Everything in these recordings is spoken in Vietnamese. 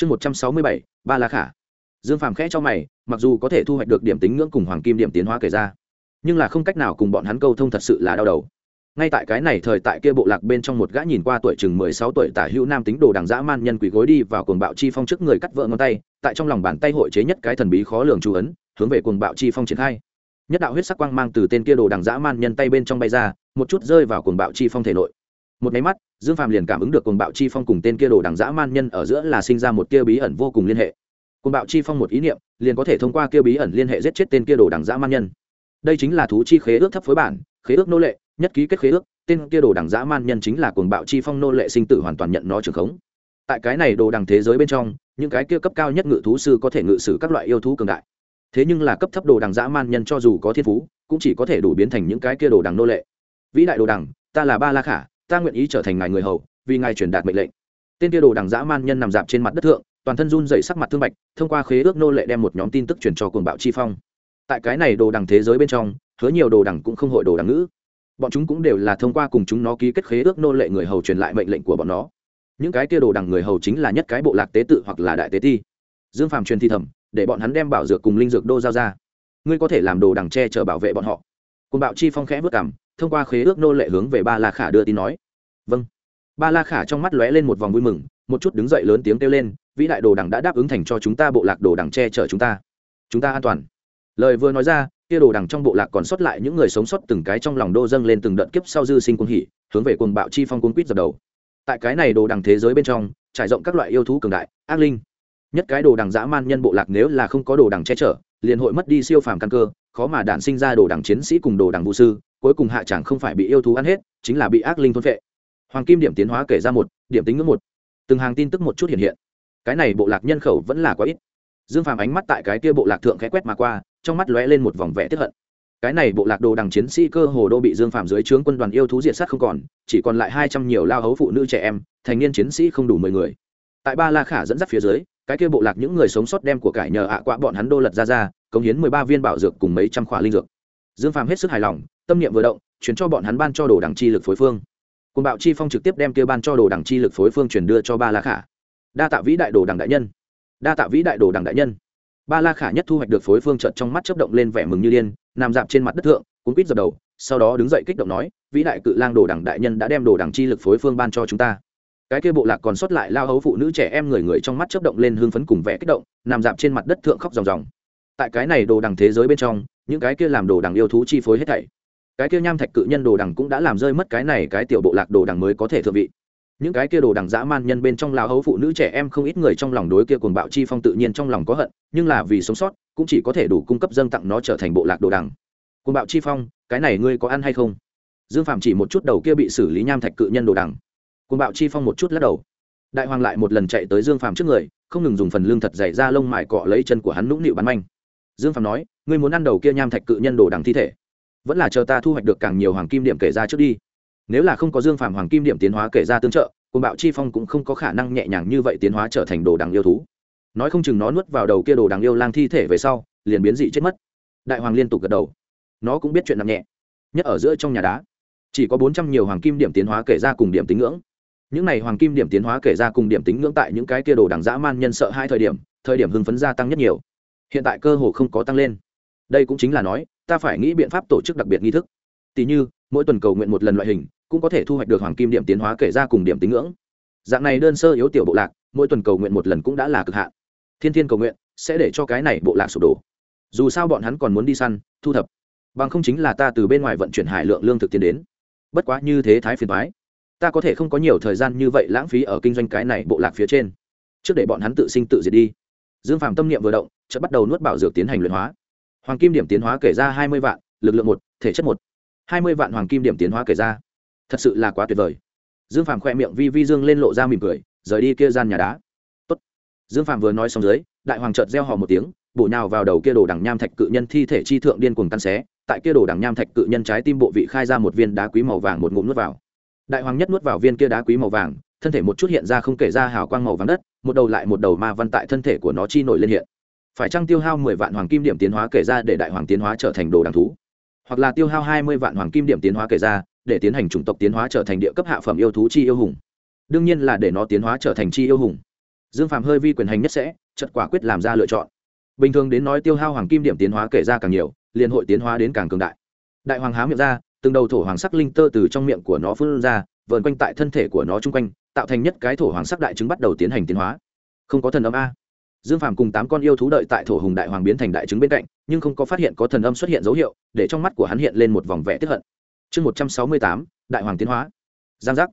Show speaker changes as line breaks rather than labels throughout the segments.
chương một trăm sáu mươi bảy, ba la khả. Dương phàm khẽ cho mày, mặc dù có thể thu hoạch được điểm tính ngưỡng cùng hoàng kim điểm tiến hóa kể ra, nhưng là không cách nào cùng bọn hắn câu thông thật sự là đau đầu. Ngay tại cái này thời tại kia bộ lạc bên trong một gã nhìn qua tuổi chừng mười sáu tuổi tả hữu nam tính đồ đằng dã man nhân quỷ gối đi vào cuồng bạo chi phong trước người cắt vỡ ngón tay, tại trong lòng bàn tay hội chế nhất cái thần bí khó lường chú ấn, hướng về cuồng bạo chi phong triển khai. Nhất đạo huyết sắc quang mang từ tên kia đồ đằng dã man nhân tay bên trong bay ra, một chút rơi vào cuồng bạo chi phong thể nội. Một máy mắt dương phàm liền cảm ứng được cuồng bạo chi phong cùng tên kia đồ đằng dã man nhân ở giữa là sinh ra một kia bí ẩn vô cùng liên hệ. Cuồng bạo chi phong một ý niệm, liền có thể thông qua kia bí ẩn liên hệ giết chết tên kia đồ đằng dã man nhân. Đây chính là thú chi khế ước thấp phối bản, khế ước nô lệ, nhất ký kết khế ước, tên kia đồ đằng dã man nhân chính là cuồng bạo chi phong nô lệ sinh tử hoàn toàn nhận nó trường khống. Tại cái này đồ đằng thế giới bên trong, những cái kia cấp cao nhất ngự thú sư có thể ngự sử các loại yêu thú cường đại. Thế nhưng là cấp thấp đồ đằng dã man nhân cho dù có thiên phú, cũng chỉ có thể đủ biến thành những cái kia đồ đằng nô lệ. Vĩ đại đồ đằng, ta là ba la khả ta nguyện ý trở thành ngài người hầu, vì ngài truyền đạt mệnh lệnh. Tên kia đồ đằng dã man nhân nằm dạp trên mặt đất thượng, toàn thân run dày sắc mặt thương bạch, thông qua khế ước nô lệ đem một nhóm tin tức truyền cho cuồng bạo chi phong. Tại cái này đồ đằng thế giới bên trong, hứa nhiều đồ đằng cũng không hội đồ đằng ngữ. Bọn chúng cũng đều là thông qua cùng chúng nó ký kết khế ước nô lệ người hầu truyền lại mệnh lệnh của bọn nó. Những cái kia đồ đằng người hầu chính là nhất cái bộ lạc tế tự hoặc là đại tế ti. Dương phàm truyền thi thẩm để bọn hắn đem bảo dược cùng linh dược đô giao ra. Ngươi có thể làm đồ đằng tre chở bảo vệ bọn họ. Cùng bạo chi phong khẽ vất cảm thông qua khế ước nô lệ hướng về ba la khả đưa tin nói. Vâng. Ba la khả trong mắt lóe lên một vòng vui mừng, một chút đứng dậy lớn tiếng kêu lên, vĩ đại đồ đằng đã đáp ứng thành cho chúng ta bộ lạc đồ đằng che chở chúng ta. Chúng ta an toàn. Lời vừa nói ra, kia đồ đằng trong bộ lạc còn sót lại những người sống sót từng cái trong lòng đô dâng lên từng đợt kiếp sau dư sinh cuồng hỉ, hướng về cuồng bạo chi phong cuốn quýt dập đầu. Tại cái này đồ đằng thế giới bên trong, trải rộng các loại yêu thú cường đại, ác linh. Nhất cái đồ đằng dã man nhân bộ lạc nếu là không có đồ đằng che chở, liền hội mất đi siêu phàm căn cơ, khó mà đản sinh ra đồ đằng chiến sĩ cùng đồ đằng vũ sư cuối cùng hạ chẳng không phải bị yêu thú ăn hết, chính là bị ác linh thôn vệ hoàng kim điểm tiến hóa kể ra một, điểm tính ngưỡng một. Từng hàng tin tức một chút hiện hiện. Cái này bộ lạc nhân khẩu vẫn là quá ít. Dương phàm ánh mắt tại cái kia bộ lạc thượng khẽ quét mà qua, trong mắt lóe lên một vòng vẻ tiếp hận. Cái này bộ lạc đồ đằng chiến sĩ cơ hồ đô bị dương phàm dưới trướng quân đoàn yêu thú diệt sát không còn, chỉ còn lại hai trăm nhiều lao hấu phụ nữ trẻ em, thành niên chiến sĩ không đủ mười người. Tại ba la khả dẫn dắt phía dưới, cái kia bộ lạc những người sống sót đem của cải nhờ ạ à quạ bọn hắn đô lật ra ra, cống hiến mười ba viên bảo dược cùng mấy trăm khỏa linh dược. Dương phàm hết sức hài lòng tâm niệm vừa động, chuyển cho bọn hắn ban cho đồ đằng chi lực phối phương. Cùng bạo chi phong trực tiếp đem kia ban cho đồ đằng chi lực phối phương chuyển đưa cho ba la khả. Đa tạ vĩ đại đồ đằng đại nhân. Đa tạ vĩ đại đồ đằng đại nhân. Ba la khả nhất thu hoạch được phối phương trợt trong mắt chấp động lên vẻ mừng như điên, nằm dạp trên mặt đất thượng, cuốn quýt dập đầu, sau đó đứng dậy kích động nói, vĩ đại cự lang đồ đằng đại nhân đã đem đồ đằng chi lực phối phương ban cho chúng ta. Cái kia bộ lạc còn sót lại lao hấu phụ nữ trẻ em người người trong mắt chấp động lên hưng phấn cùng vẻ kích động, nằm dạp trên mặt đất thượng khóc ròng ròng. Tại cái này đồ đằng thế giới bên trong, những cái kia làm đồ đằng yêu thú chi phối hết thảy cái kia nham thạch cự nhân đồ đằng cũng đã làm rơi mất cái này cái tiểu bộ lạc đồ đằng mới có thể thượng vị. Những cái kia đồ đằng dã man nhân bên trong lao hấu phụ nữ trẻ em không ít người trong lòng đối kia cuồng bạo chi phong tự nhiên trong lòng có hận, nhưng là vì sống sót, cũng chỉ có thể đủ cung cấp dâng tặng nó trở thành bộ lạc đồ đằng. Cuồng bạo chi phong, cái này ngươi có ăn hay không? Dương phạm chỉ một chút đầu kia bị xử lý nham thạch cự nhân đồ đằng. Cuồng bạo chi phong một chút lắc đầu. Đại hoàng lại một lần chạy tới dương phạm trước người, không ngừng dùng phần lương thật dày ra lông mài cọ lấy chân của hắn nũng nịu bắn manh. Dương phạm nói, ngươi muốn ăn đầu kia nham thạch cự nhân đồ đằng thi thể? Vẫn là chờ ta thu hoạch được càng nhiều hoàng kim điểm kể ra trước đi. Nếu là không có dương phạm hoàng kim điểm tiến hóa kể ra tương trợ côn bạo chi phong cũng không có khả năng nhẹ nhàng như vậy tiến hóa trở thành đồ đằng yêu thú. Nói không chừng nó nuốt vào đầu kia đồ đằng yêu lang thi thể về sau, liền biến dị chết mất. Đại hoàng liên tục gật đầu. Nó cũng biết chuyện nặng nhẹ. Nhất ở giữa trong nhà đá, chỉ có bốn trăm nhiều hoàng kim điểm tiến hóa kể ra cùng điểm tính ngưỡng. Những này hoàng kim điểm tiến hóa kể ra cùng điểm tính ngưỡng tại những cái kia đồ đằng dã man nhân sợ hai thời điểm thời điểm hưng phấn gia tăng nhất nhiều. Hiện tại cơ hồ không có tăng lên. Đây cũng chính là nói ta phải nghĩ biện pháp tổ chức đặc biệt nghi thức. Tỷ như, mỗi tuần cầu nguyện một lần loại hình, cũng có thể thu hoạch được hoàng kim điểm tiến hóa kể ra cùng điểm tính ngưỡng. Dạng này đơn sơ yếu tiểu bộ lạc, mỗi tuần cầu nguyện một lần cũng đã là cực hạn. Thiên thiên cầu nguyện sẽ để cho cái này bộ lạc sụp đổ. Dù sao bọn hắn còn muốn đi săn, thu thập. Bằng không chính là ta từ bên ngoài vận chuyển hải lượng lương thực tiến đến. Bất quá như thế thái phiền thoái ta có thể không có nhiều thời gian như vậy lãng phí ở kinh doanh cái này bộ lạc phía trên. Trước để bọn hắn tự sinh tự diệt đi. Dương phàm tâm niệm vừa động, chợt bắt đầu nuốt bảo dược tiến hành luyện hóa hoàng kim điểm tiến hóa kể ra hai mươi vạn, lực lượng một, thể chất một. Hai mươi vạn hoàng kim điểm tiến hóa kể ra. Thật sự là quá tuyệt vời. Dương phàm khoe miệng vi vi dương lên lộ ra mỉm cười, rời đi kia gian nhà đá. Tốt. dương phàm vừa nói xong dưới, đại hoàng chợt reo hò một tiếng, bổ nhào vào đầu kia đồ đằng nham thạch cự nhân thi thể chi thượng điên cuồng tan xé, tại kia đồ đằng nham thạch cự nhân trái tim bộ vị khai ra một viên đá quý màu vàng một ngụm nuốt vào. Đại hoàng nhất nuốt vào viên kia đá quý màu vàng, thân thể một chút hiện ra không kể ra hào quang màu vàng đất, một đầu lại một đầu ma văn tại thân thể của nó chi nổi lên hiện phải chăng tiêu hao mười vạn hoàng kim điểm tiến hóa kể ra để đại hoàng tiến hóa trở thành đồ đằng thú? Hoặc là tiêu hao hai mươi vạn hoàng kim điểm tiến hóa kể ra để tiến hành chủng tộc tiến hóa trở thành địa cấp hạ phẩm yêu thú chi yêu hùng? Đương nhiên là để nó tiến hóa trở thành chi yêu hùng. Dương Phạm hơi vi quyền hành nhất sẽ, chật quả quyết làm ra lựa chọn. Bình thường đến nói tiêu hao hoàng kim điểm tiến hóa kể ra càng nhiều, liền hội tiến hóa đến càng cường đại. Đại hoàng há miệng ra, từng đầu thổ hoàng sắc linh tơ từ trong miệng của nó phun ra, vờn quanh tại thân thể của nó chung quanh, tạo thành nhất cái thổ hoàng sắc đại trứng bắt đầu tiến hành tiến hóa. Không có thần âm a dương phàm cùng tám con yêu thú đợi tại thổ hùng đại hoàng biến thành đại trứng bên cạnh, nhưng không có phát hiện có thần âm xuất hiện dấu hiệu, để trong mắt của hắn hiện lên một vòng vẽ tiếp hận. Chương một trăm sáu mươi tám, đại hoàng tiến hóa. Giang giác.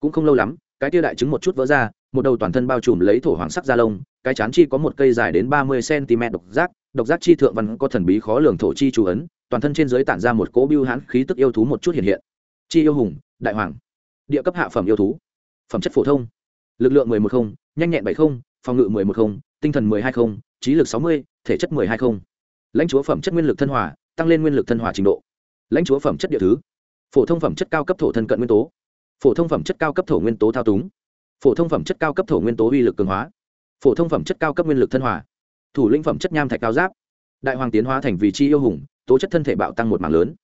Cũng không lâu lắm, cái tia đại trứng một chút vỡ ra, một đầu toàn thân bao trùm lấy thổ hoàng sắc da lông, cái chán chi có một cây dài đến ba mươi cm độc giác độc giác chi thượng văn có thần bí khó lường thổ chi chú ấn, toàn thân trên giới tản ra một cỗ biêu hãn khí tức yêu thú một chút hiện hiện. Chi yêu hùng, đại hoàng. Địa cấp hạ phẩm yêu thú. Phẩm chất phổ thông. Lực lượng mười một không, nhanh nhẹn bảy không, phòng ngự mười một không tinh thần mười hai không, trí lực sáu mươi, thể chất mười hai không. Lãnh chúa phẩm chất nguyên lực thân hòa, tăng lên nguyên lực thân hòa trình độ. Lãnh chúa phẩm chất địa thứ. Phổ thông phẩm chất cao cấp thổ thân cận nguyên tố. Phổ thông phẩm chất cao cấp thổ nguyên tố thao túng. Phổ thông phẩm chất cao cấp thổ nguyên tố uy lực cường hóa. Phổ thông phẩm chất cao cấp nguyên lực thân hòa. Thủ lĩnh phẩm chất nham thạch cao giáp. Đại hoàng tiến hóa thành vị chi yêu hùng, tố chất thân thể bạo tăng một mảng lớn.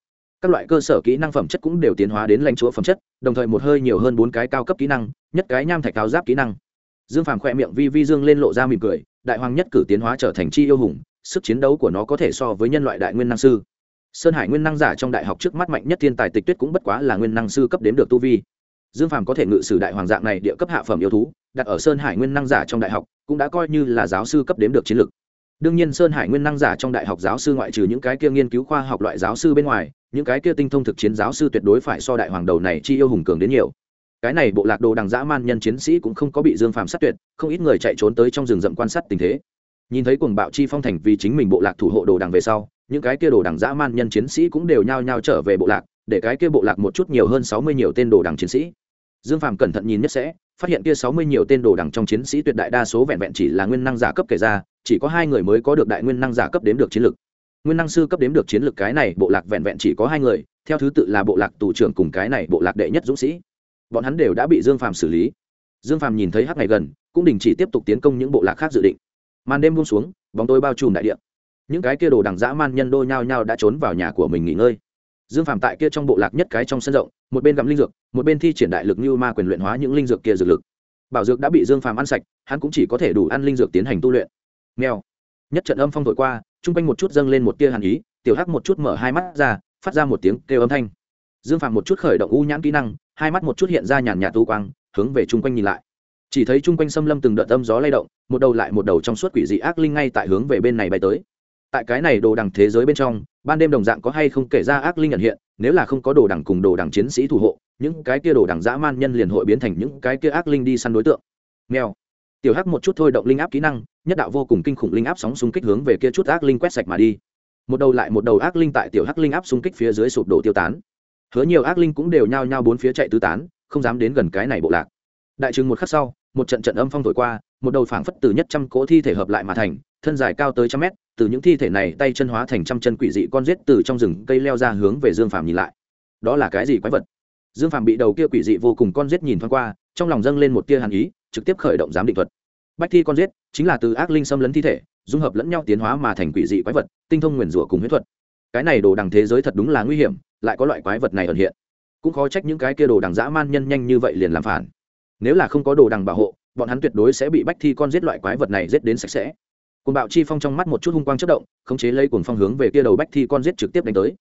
Các loại cơ sở kỹ năng phẩm chất cũng đều tiến hóa đến lãnh chúa phẩm chất, đồng thời một hơi nhiều hơn bốn cái cao cấp kỹ năng, nhất cái nham thạch cao giáp kỹ năng dương phàm khoe miệng vi vi dương lên lộ ra mỉm cười, đại hoàng nhất cử tiến hóa trở thành chi yêu hùng, sức chiến đấu của nó có thể so với nhân loại đại nguyên năng sư. Sơn hải nguyên năng giả trong đại học trước mắt mạnh nhất thiên tài tịch tuyết cũng bất quá là nguyên năng sư cấp đếm được tu vi. Dương phàm có thể ngự sử đại hoàng dạng này địa cấp hạ phẩm yêu thú, đặt ở sơn hải nguyên năng giả trong đại học, cũng đã coi như là giáo sư cấp đếm được chiến lược đương nhiên sơn hải nguyên năng giả trong đại học giáo sư ngoại trừ những cái kia nghiên cứu khoa học loại giáo sư bên ngoài, những cái kia tinh thông thực chiến giáo sư tuyệt đối phải so đại hoàng đầu này chi yêu hùng cường đến nhiều cái này bộ lạc đồ đằng dã man nhân chiến sĩ cũng không có bị dương phàm sát tuyệt, không ít người chạy trốn tới trong rừng rậm quan sát tình thế. Nhìn thấy cuồng bạo chi phong thành vì chính mình bộ lạc thủ hộ đồ đằng về sau, những cái kia đồ đằng dã man nhân chiến sĩ cũng đều nhao nhao trở về bộ lạc, để cái kia bộ lạc một chút nhiều hơn sáu mươi nhiều tên đồ đằng chiến sĩ. Dương phàm cẩn thận nhìn nhất sẽ, phát hiện kia sáu mươi nhiều tên đồ đằng trong chiến sĩ tuyệt đại đa số vẹn vẹn chỉ là nguyên năng giả cấp kể ra, chỉ có hai người mới có được đại nguyên năng giả cấp đếm được chiến lược nguyên năng sư cấp đếm được chiến lược cái này bộ lạc vẹn vẹn chỉ có hai người, theo thứ tự là bộ lạc tù trưởng cùng cái này bộ lạc đệ nhất dũng sĩ bọn hắn đều đã bị dương phàm xử lý. Dương phàm nhìn thấy hắc ngày gần, cũng đình chỉ tiếp tục tiến công những bộ lạc khác dự định. Màn đêm buông xuống, bóng tối bao trùm đại địa. Những cái kia đồ đằng dã man nhân đô nhao nhao đã trốn vào nhà của mình nghỉ ngơi. Dương phàm tại kia trong bộ lạc nhất cái trong sân rộng, một bên gặm linh dược, một bên thi triển đại lực như ma quyền luyện hóa những linh dược kia dược lực. Bảo dược đã bị dương phàm ăn sạch, hắn cũng chỉ có thể đủ ăn linh dược tiến hành tu luyện. Nghèo nhất trận âm phong thổi qua, chung quanh một chút dâng lên một tia hàn ý, tiểu hắc một chút mở hai mắt ra, phát ra một tiếng kêu âm thanh dương phạm một chút khởi động u nhãn kỹ năng, hai mắt một chút hiện ra nhàn nhạt tu quang, hướng về chung quanh nhìn lại. Chỉ thấy chung quanh xâm lâm từng đợt âm gió lay động, một đầu lại một đầu trong suốt quỷ dị ác linh ngay tại hướng về bên này bay tới. Tại cái này đồ đằng thế giới bên trong, ban đêm đồng dạng có hay không kể ra ác linh nhận hiện, nếu là không có đồ đằng cùng đồ đằng chiến sĩ thủ hộ, những cái kia đồ đằng dã man nhân liền hội biến thành những cái kia ác linh đi săn đối tượng. Nghèo tiểu hắc một chút thôi động linh áp kỹ năng, nhất đạo vô cùng kinh khủng linh áp sóng xung kích hướng về kia chút ác linh quét sạch mà đi. Một đầu lại một đầu ác linh tại tiểu hắc linh áp xung kích phía dưới sụp đổ tiêu tán hứa nhiều ác linh cũng đều nhao nhao bốn phía chạy tứ tán, không dám đến gần cái này bộ lạc. Đại chừng một khắc sau, một trận trận âm phong thổi qua, một đầu phảng phất từ nhất trăm cỗ thi thể hợp lại mà thành, thân dài cao tới trăm mét, từ những thi thể này tay chân hóa thành trăm chân quỷ dị con rết từ trong rừng cây leo ra hướng về dương phàm nhìn lại. Đó là cái gì quái vật? Dương phàm bị đầu kia quỷ dị vô cùng con rết nhìn thoáng qua, trong lòng dâng lên một tia hàn ý, trực tiếp khởi động giám định thuật. Bách thi con rết chính là từ ác linh xâm lấn thi thể, dung hợp lẫn nhau tiến hóa mà thành quỷ dị quái vật, tinh thông nguyền rủa cùng huyết thuật cái này đồ đằng thế giới thật đúng là nguy hiểm, lại có loại quái vật này ẩn hiện. Cũng khó trách những cái kia đồ đằng dã man nhân nhanh như vậy liền làm phản. Nếu là không có đồ đằng bảo hộ, bọn hắn tuyệt đối sẽ bị bách thi con giết loại quái vật này giết đến sạch sẽ. Cùng bạo chi phong trong mắt một chút hung quang chất động, khống chế lấy cuồng phong hướng về kia đầu bách thi con giết trực tiếp đánh tới.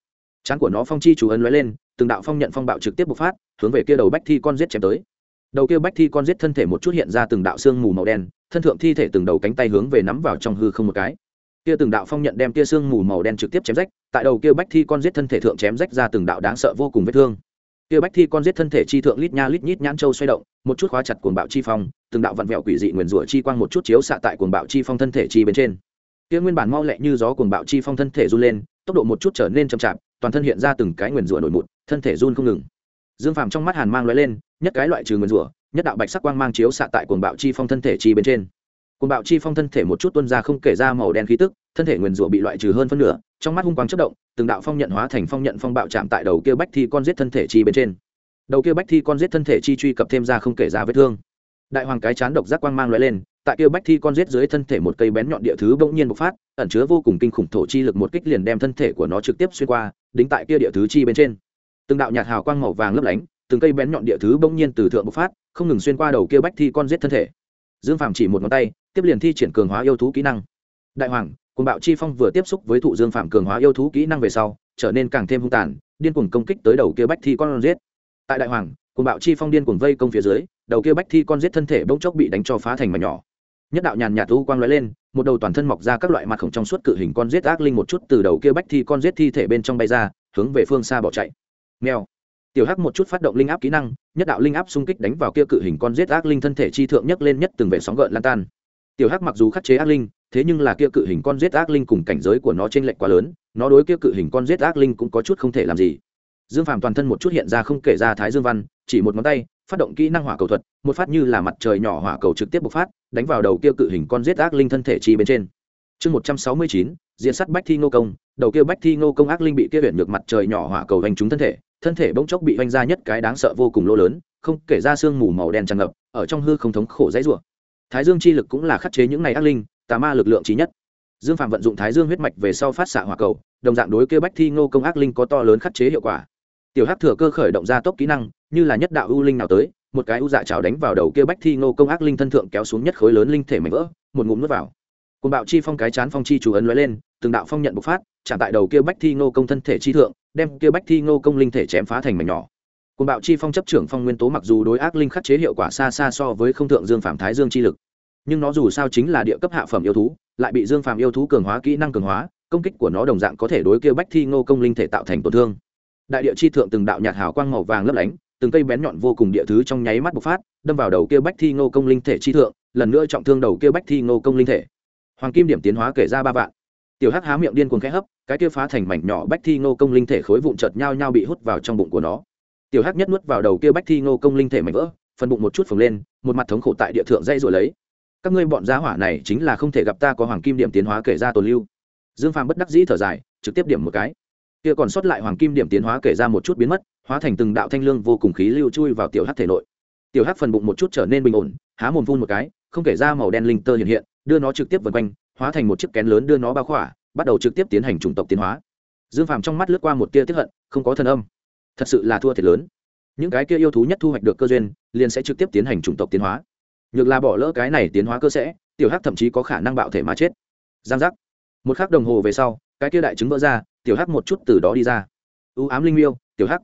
Chán của nó phong chi chủ ấn lóe lên, từng đạo phong nhận phong bạo trực tiếp bộc phát, hướng về kia đầu bách thi con giết chém tới. Đầu kia bách thi con giết thân thể một chút hiện ra từng đạo xương mù màu đen, thân thượng thi thể từng đầu cánh tay hướng về nắm vào trong hư không một cái kia từng đạo phong nhận đem kia xương mù màu đen trực tiếp chém rách, tại đầu kia bách thi con giết thân thể thượng chém rách ra từng đạo đáng sợ vô cùng vết thương. Kia bách thi con giết thân thể chi thượng lít nha lít nhít nhãn châu xoay động, một chút khóa chặt cuồng bạo chi phong, từng đạo vặn vẹo quỷ dị nguyền rủa chi quang một chút chiếu xạ tại cuồng bạo chi phong thân thể chi bên trên. Kia nguyên bản mau lẹ như gió cuồng bạo chi phong thân thể run lên, tốc độ một chút trở nên chậm chạp, toàn thân hiện ra từng cái nguyền rủa nổi mụn thân thể run không ngừng. Dương phàm trong mắt hàn mang lóe lên, nhất cái loại trừ nguyền rủa, nhất đạo bạch sắc quang mang chiếu xạ tại cuồng bạo chi phong thân thể chi bên trên cuồng bạo chi phong thân thể một chút tuôn ra không kể ra màu đen khí tức, thân thể nguyền rủa bị loại trừ hơn phân nửa, trong mắt hung quang chất động, từng đạo phong nhận hóa thành phong nhận phong bạo chạm tại đầu kia bách thi con giết thân thể chi bên trên. Đầu kia bách thi con giết thân thể chi truy cập thêm ra không kể ra vết thương. Đại hoàng cái chán độc giác quang mang lóe lên, tại kia bách thi con giết dưới thân thể một cây bén nhọn địa thứ bỗng nhiên bộc phát, ẩn chứa vô cùng kinh khủng thổ chi lực một kích liền đem thân thể của nó trực tiếp xuyên qua, đính tại kia địa thứ chi bên trên. Từng đạo nhạt hào quang màu vàng lấp lánh, từng cây bén nhọn địa thứ bỗng nhiên từ thượng bộc phát, không ngừng xuyên qua đầu kia bách thi con giết thân thể. Dương phàm chỉ một ngón tay tiếp liền thi triển cường hóa yêu thú kỹ năng. Đại hoàng cùng bạo chi phong vừa tiếp xúc với thụ dương phạm cường hóa yêu thú kỹ năng về sau, trở nên càng thêm hung tàn, điên cuồng công kích tới đầu kia bách thi con giết. Tại đại hoàng cùng bạo chi phong điên cuồng vây công phía dưới, đầu kia bách thi con giết thân thể bỗng chốc bị đánh cho phá thành mảnh nhỏ. Nhất đạo nhàn nhạt thu quang lóe lên, một đầu toàn thân mọc ra các loại mặt khổng trong suốt cự hình con giết ác linh một chút từ đầu kia bách thi con giết thi thể bên trong bay ra, hướng về phương xa bỏ chạy. Mèo. Tiểu hắc một chút phát động linh áp kỹ năng, nhất đạo linh áp xung kích đánh vào kia cự hình con giết ác linh thân thể chi thượng nhất lên nhất từng vệ sóng gợn lan tan tiểu hắc mặc dù khắc chế ác linh, thế nhưng là kia cự hình con giết ác linh cùng cảnh giới của nó trên lệch quá lớn, nó đối kia cự hình con giết ác linh cũng có chút không thể làm gì. Dương phàm toàn thân một chút hiện ra không kể ra thái dương văn, chỉ một ngón tay, phát động kỹ năng hỏa cầu thuật, một phát như là mặt trời nhỏ hỏa cầu trực tiếp bộc phát, đánh vào đầu kia cự hình con giết ác linh thân thể chi bên trên. Chương một trăm sáu mươi chín diện sắt bách thi ngô công, đầu kia bách thi ngô công ác linh bị kia huyện ngược mặt trời nhỏ hỏa cầu hành trúng thân thể thân thể bỗng chốc bị vanh ra nhất cái đáng sợ vô cùng lỗ lớn, không kể ra sương mù màu đen tràn ngập, ở trong hư không thống khổ dãy rủa thái dương chi lực cũng là khắc chế những này ác linh, tà ma lực lượng trí nhất. Dương phạm vận dụng thái dương huyết mạch về sau phát xạ hỏa cầu, đồng dạng đối kia bách thi ngô công ác linh có to lớn khắc chế hiệu quả. Tiểu hắc thừa cơ khởi động ra tốc kỹ năng, như là nhất đạo ưu linh nào tới, một cái ưu dạ chảo đánh vào đầu kia bách thi ngô công ác linh thân thượng kéo xuống nhất khối lớn linh thể mảnh vỡ, một ngụm nước vào. Côn bạo chi phong cái chán phong chi chủ ấn lóe lên, từng đạo phong nhận bộc phát, chạm tại đầu kia bách thi ngô công thân thể chi thượng, đem kia bách thi ngô công linh thể chém phá thành mảnh nhỏ. Cùng bạo chi phong chấp trưởng phong nguyên tố mặc dù đối ác linh khắc chế hiệu quả xa xa so với không thượng dương phạm thái dương chi lực, nhưng nó dù sao chính là địa cấp hạ phẩm yêu thú, lại bị dương phàm yêu thú cường hóa, kỹ năng cường hóa, công kích của nó đồng dạng có thể đối kia bách thi ngô công linh thể tạo thành tổn thương. Đại địa chi thượng từng đạo nhạt hào quang màu vàng lấp lánh, từng cây bén nhọn vô cùng địa thứ trong nháy mắt bộc phát, đâm vào đầu kia bách thi ngô công linh thể chi thượng, lần nữa trọng thương đầu kia bách thi ngô công linh thể. Hoàng kim điểm tiến hóa kể ra ba vạn. Tiểu hắc há miệng điên cuồng khẽ hấp, cái kia phá thành mảnh nhỏ bách thi ngô công linh thể khối vụn chợt nhau nhau bị hút vào trong bụng của nó tiểu hắc nhất nuốt vào đầu kia bách thi ngô công linh thể mảnh vỡ, phần bụng một chút phồng lên, một mặt thống khổ tại địa thượng dây rồi lấy. Các ngươi bọn giá hỏa này chính là không thể gặp ta có hoàng kim điểm tiến hóa kể ra tồn lưu. Dương phàm bất đắc dĩ thở dài, trực tiếp điểm một cái. Kia còn sót lại hoàng kim điểm tiến hóa kể ra một chút biến mất, hóa thành từng đạo thanh lương vô cùng khí lưu chui vào tiểu hắc thể nội. Tiểu hắc phần bụng một chút trở nên bình ổn, há mồm phun một cái, không kể ra màu đen linh tơ hiện hiện, đưa nó trực tiếp vần quanh, hóa thành một chiếc kén lớn đưa nó bao khỏa, bắt đầu trực tiếp tiến hành chủng tộc tiến hóa. Dương phàm trong mắt lướt qua một tia tiếp hận, không có thần âm thật sự là thua thiệt lớn. Những cái kia yêu thú nhất thu hoạch được cơ duyên, liền sẽ trực tiếp tiến hành chủng tộc tiến hóa. Nhược là bỏ lỡ cái này tiến hóa cơ sẽ, tiểu hắc thậm chí có khả năng bạo thể mà chết. Giang giác. Một khắc đồng hồ về sau, cái kia đại trứng vỡ ra, tiểu hắc một chút từ đó đi ra. Ưu ám linh miêu, tiểu hắc.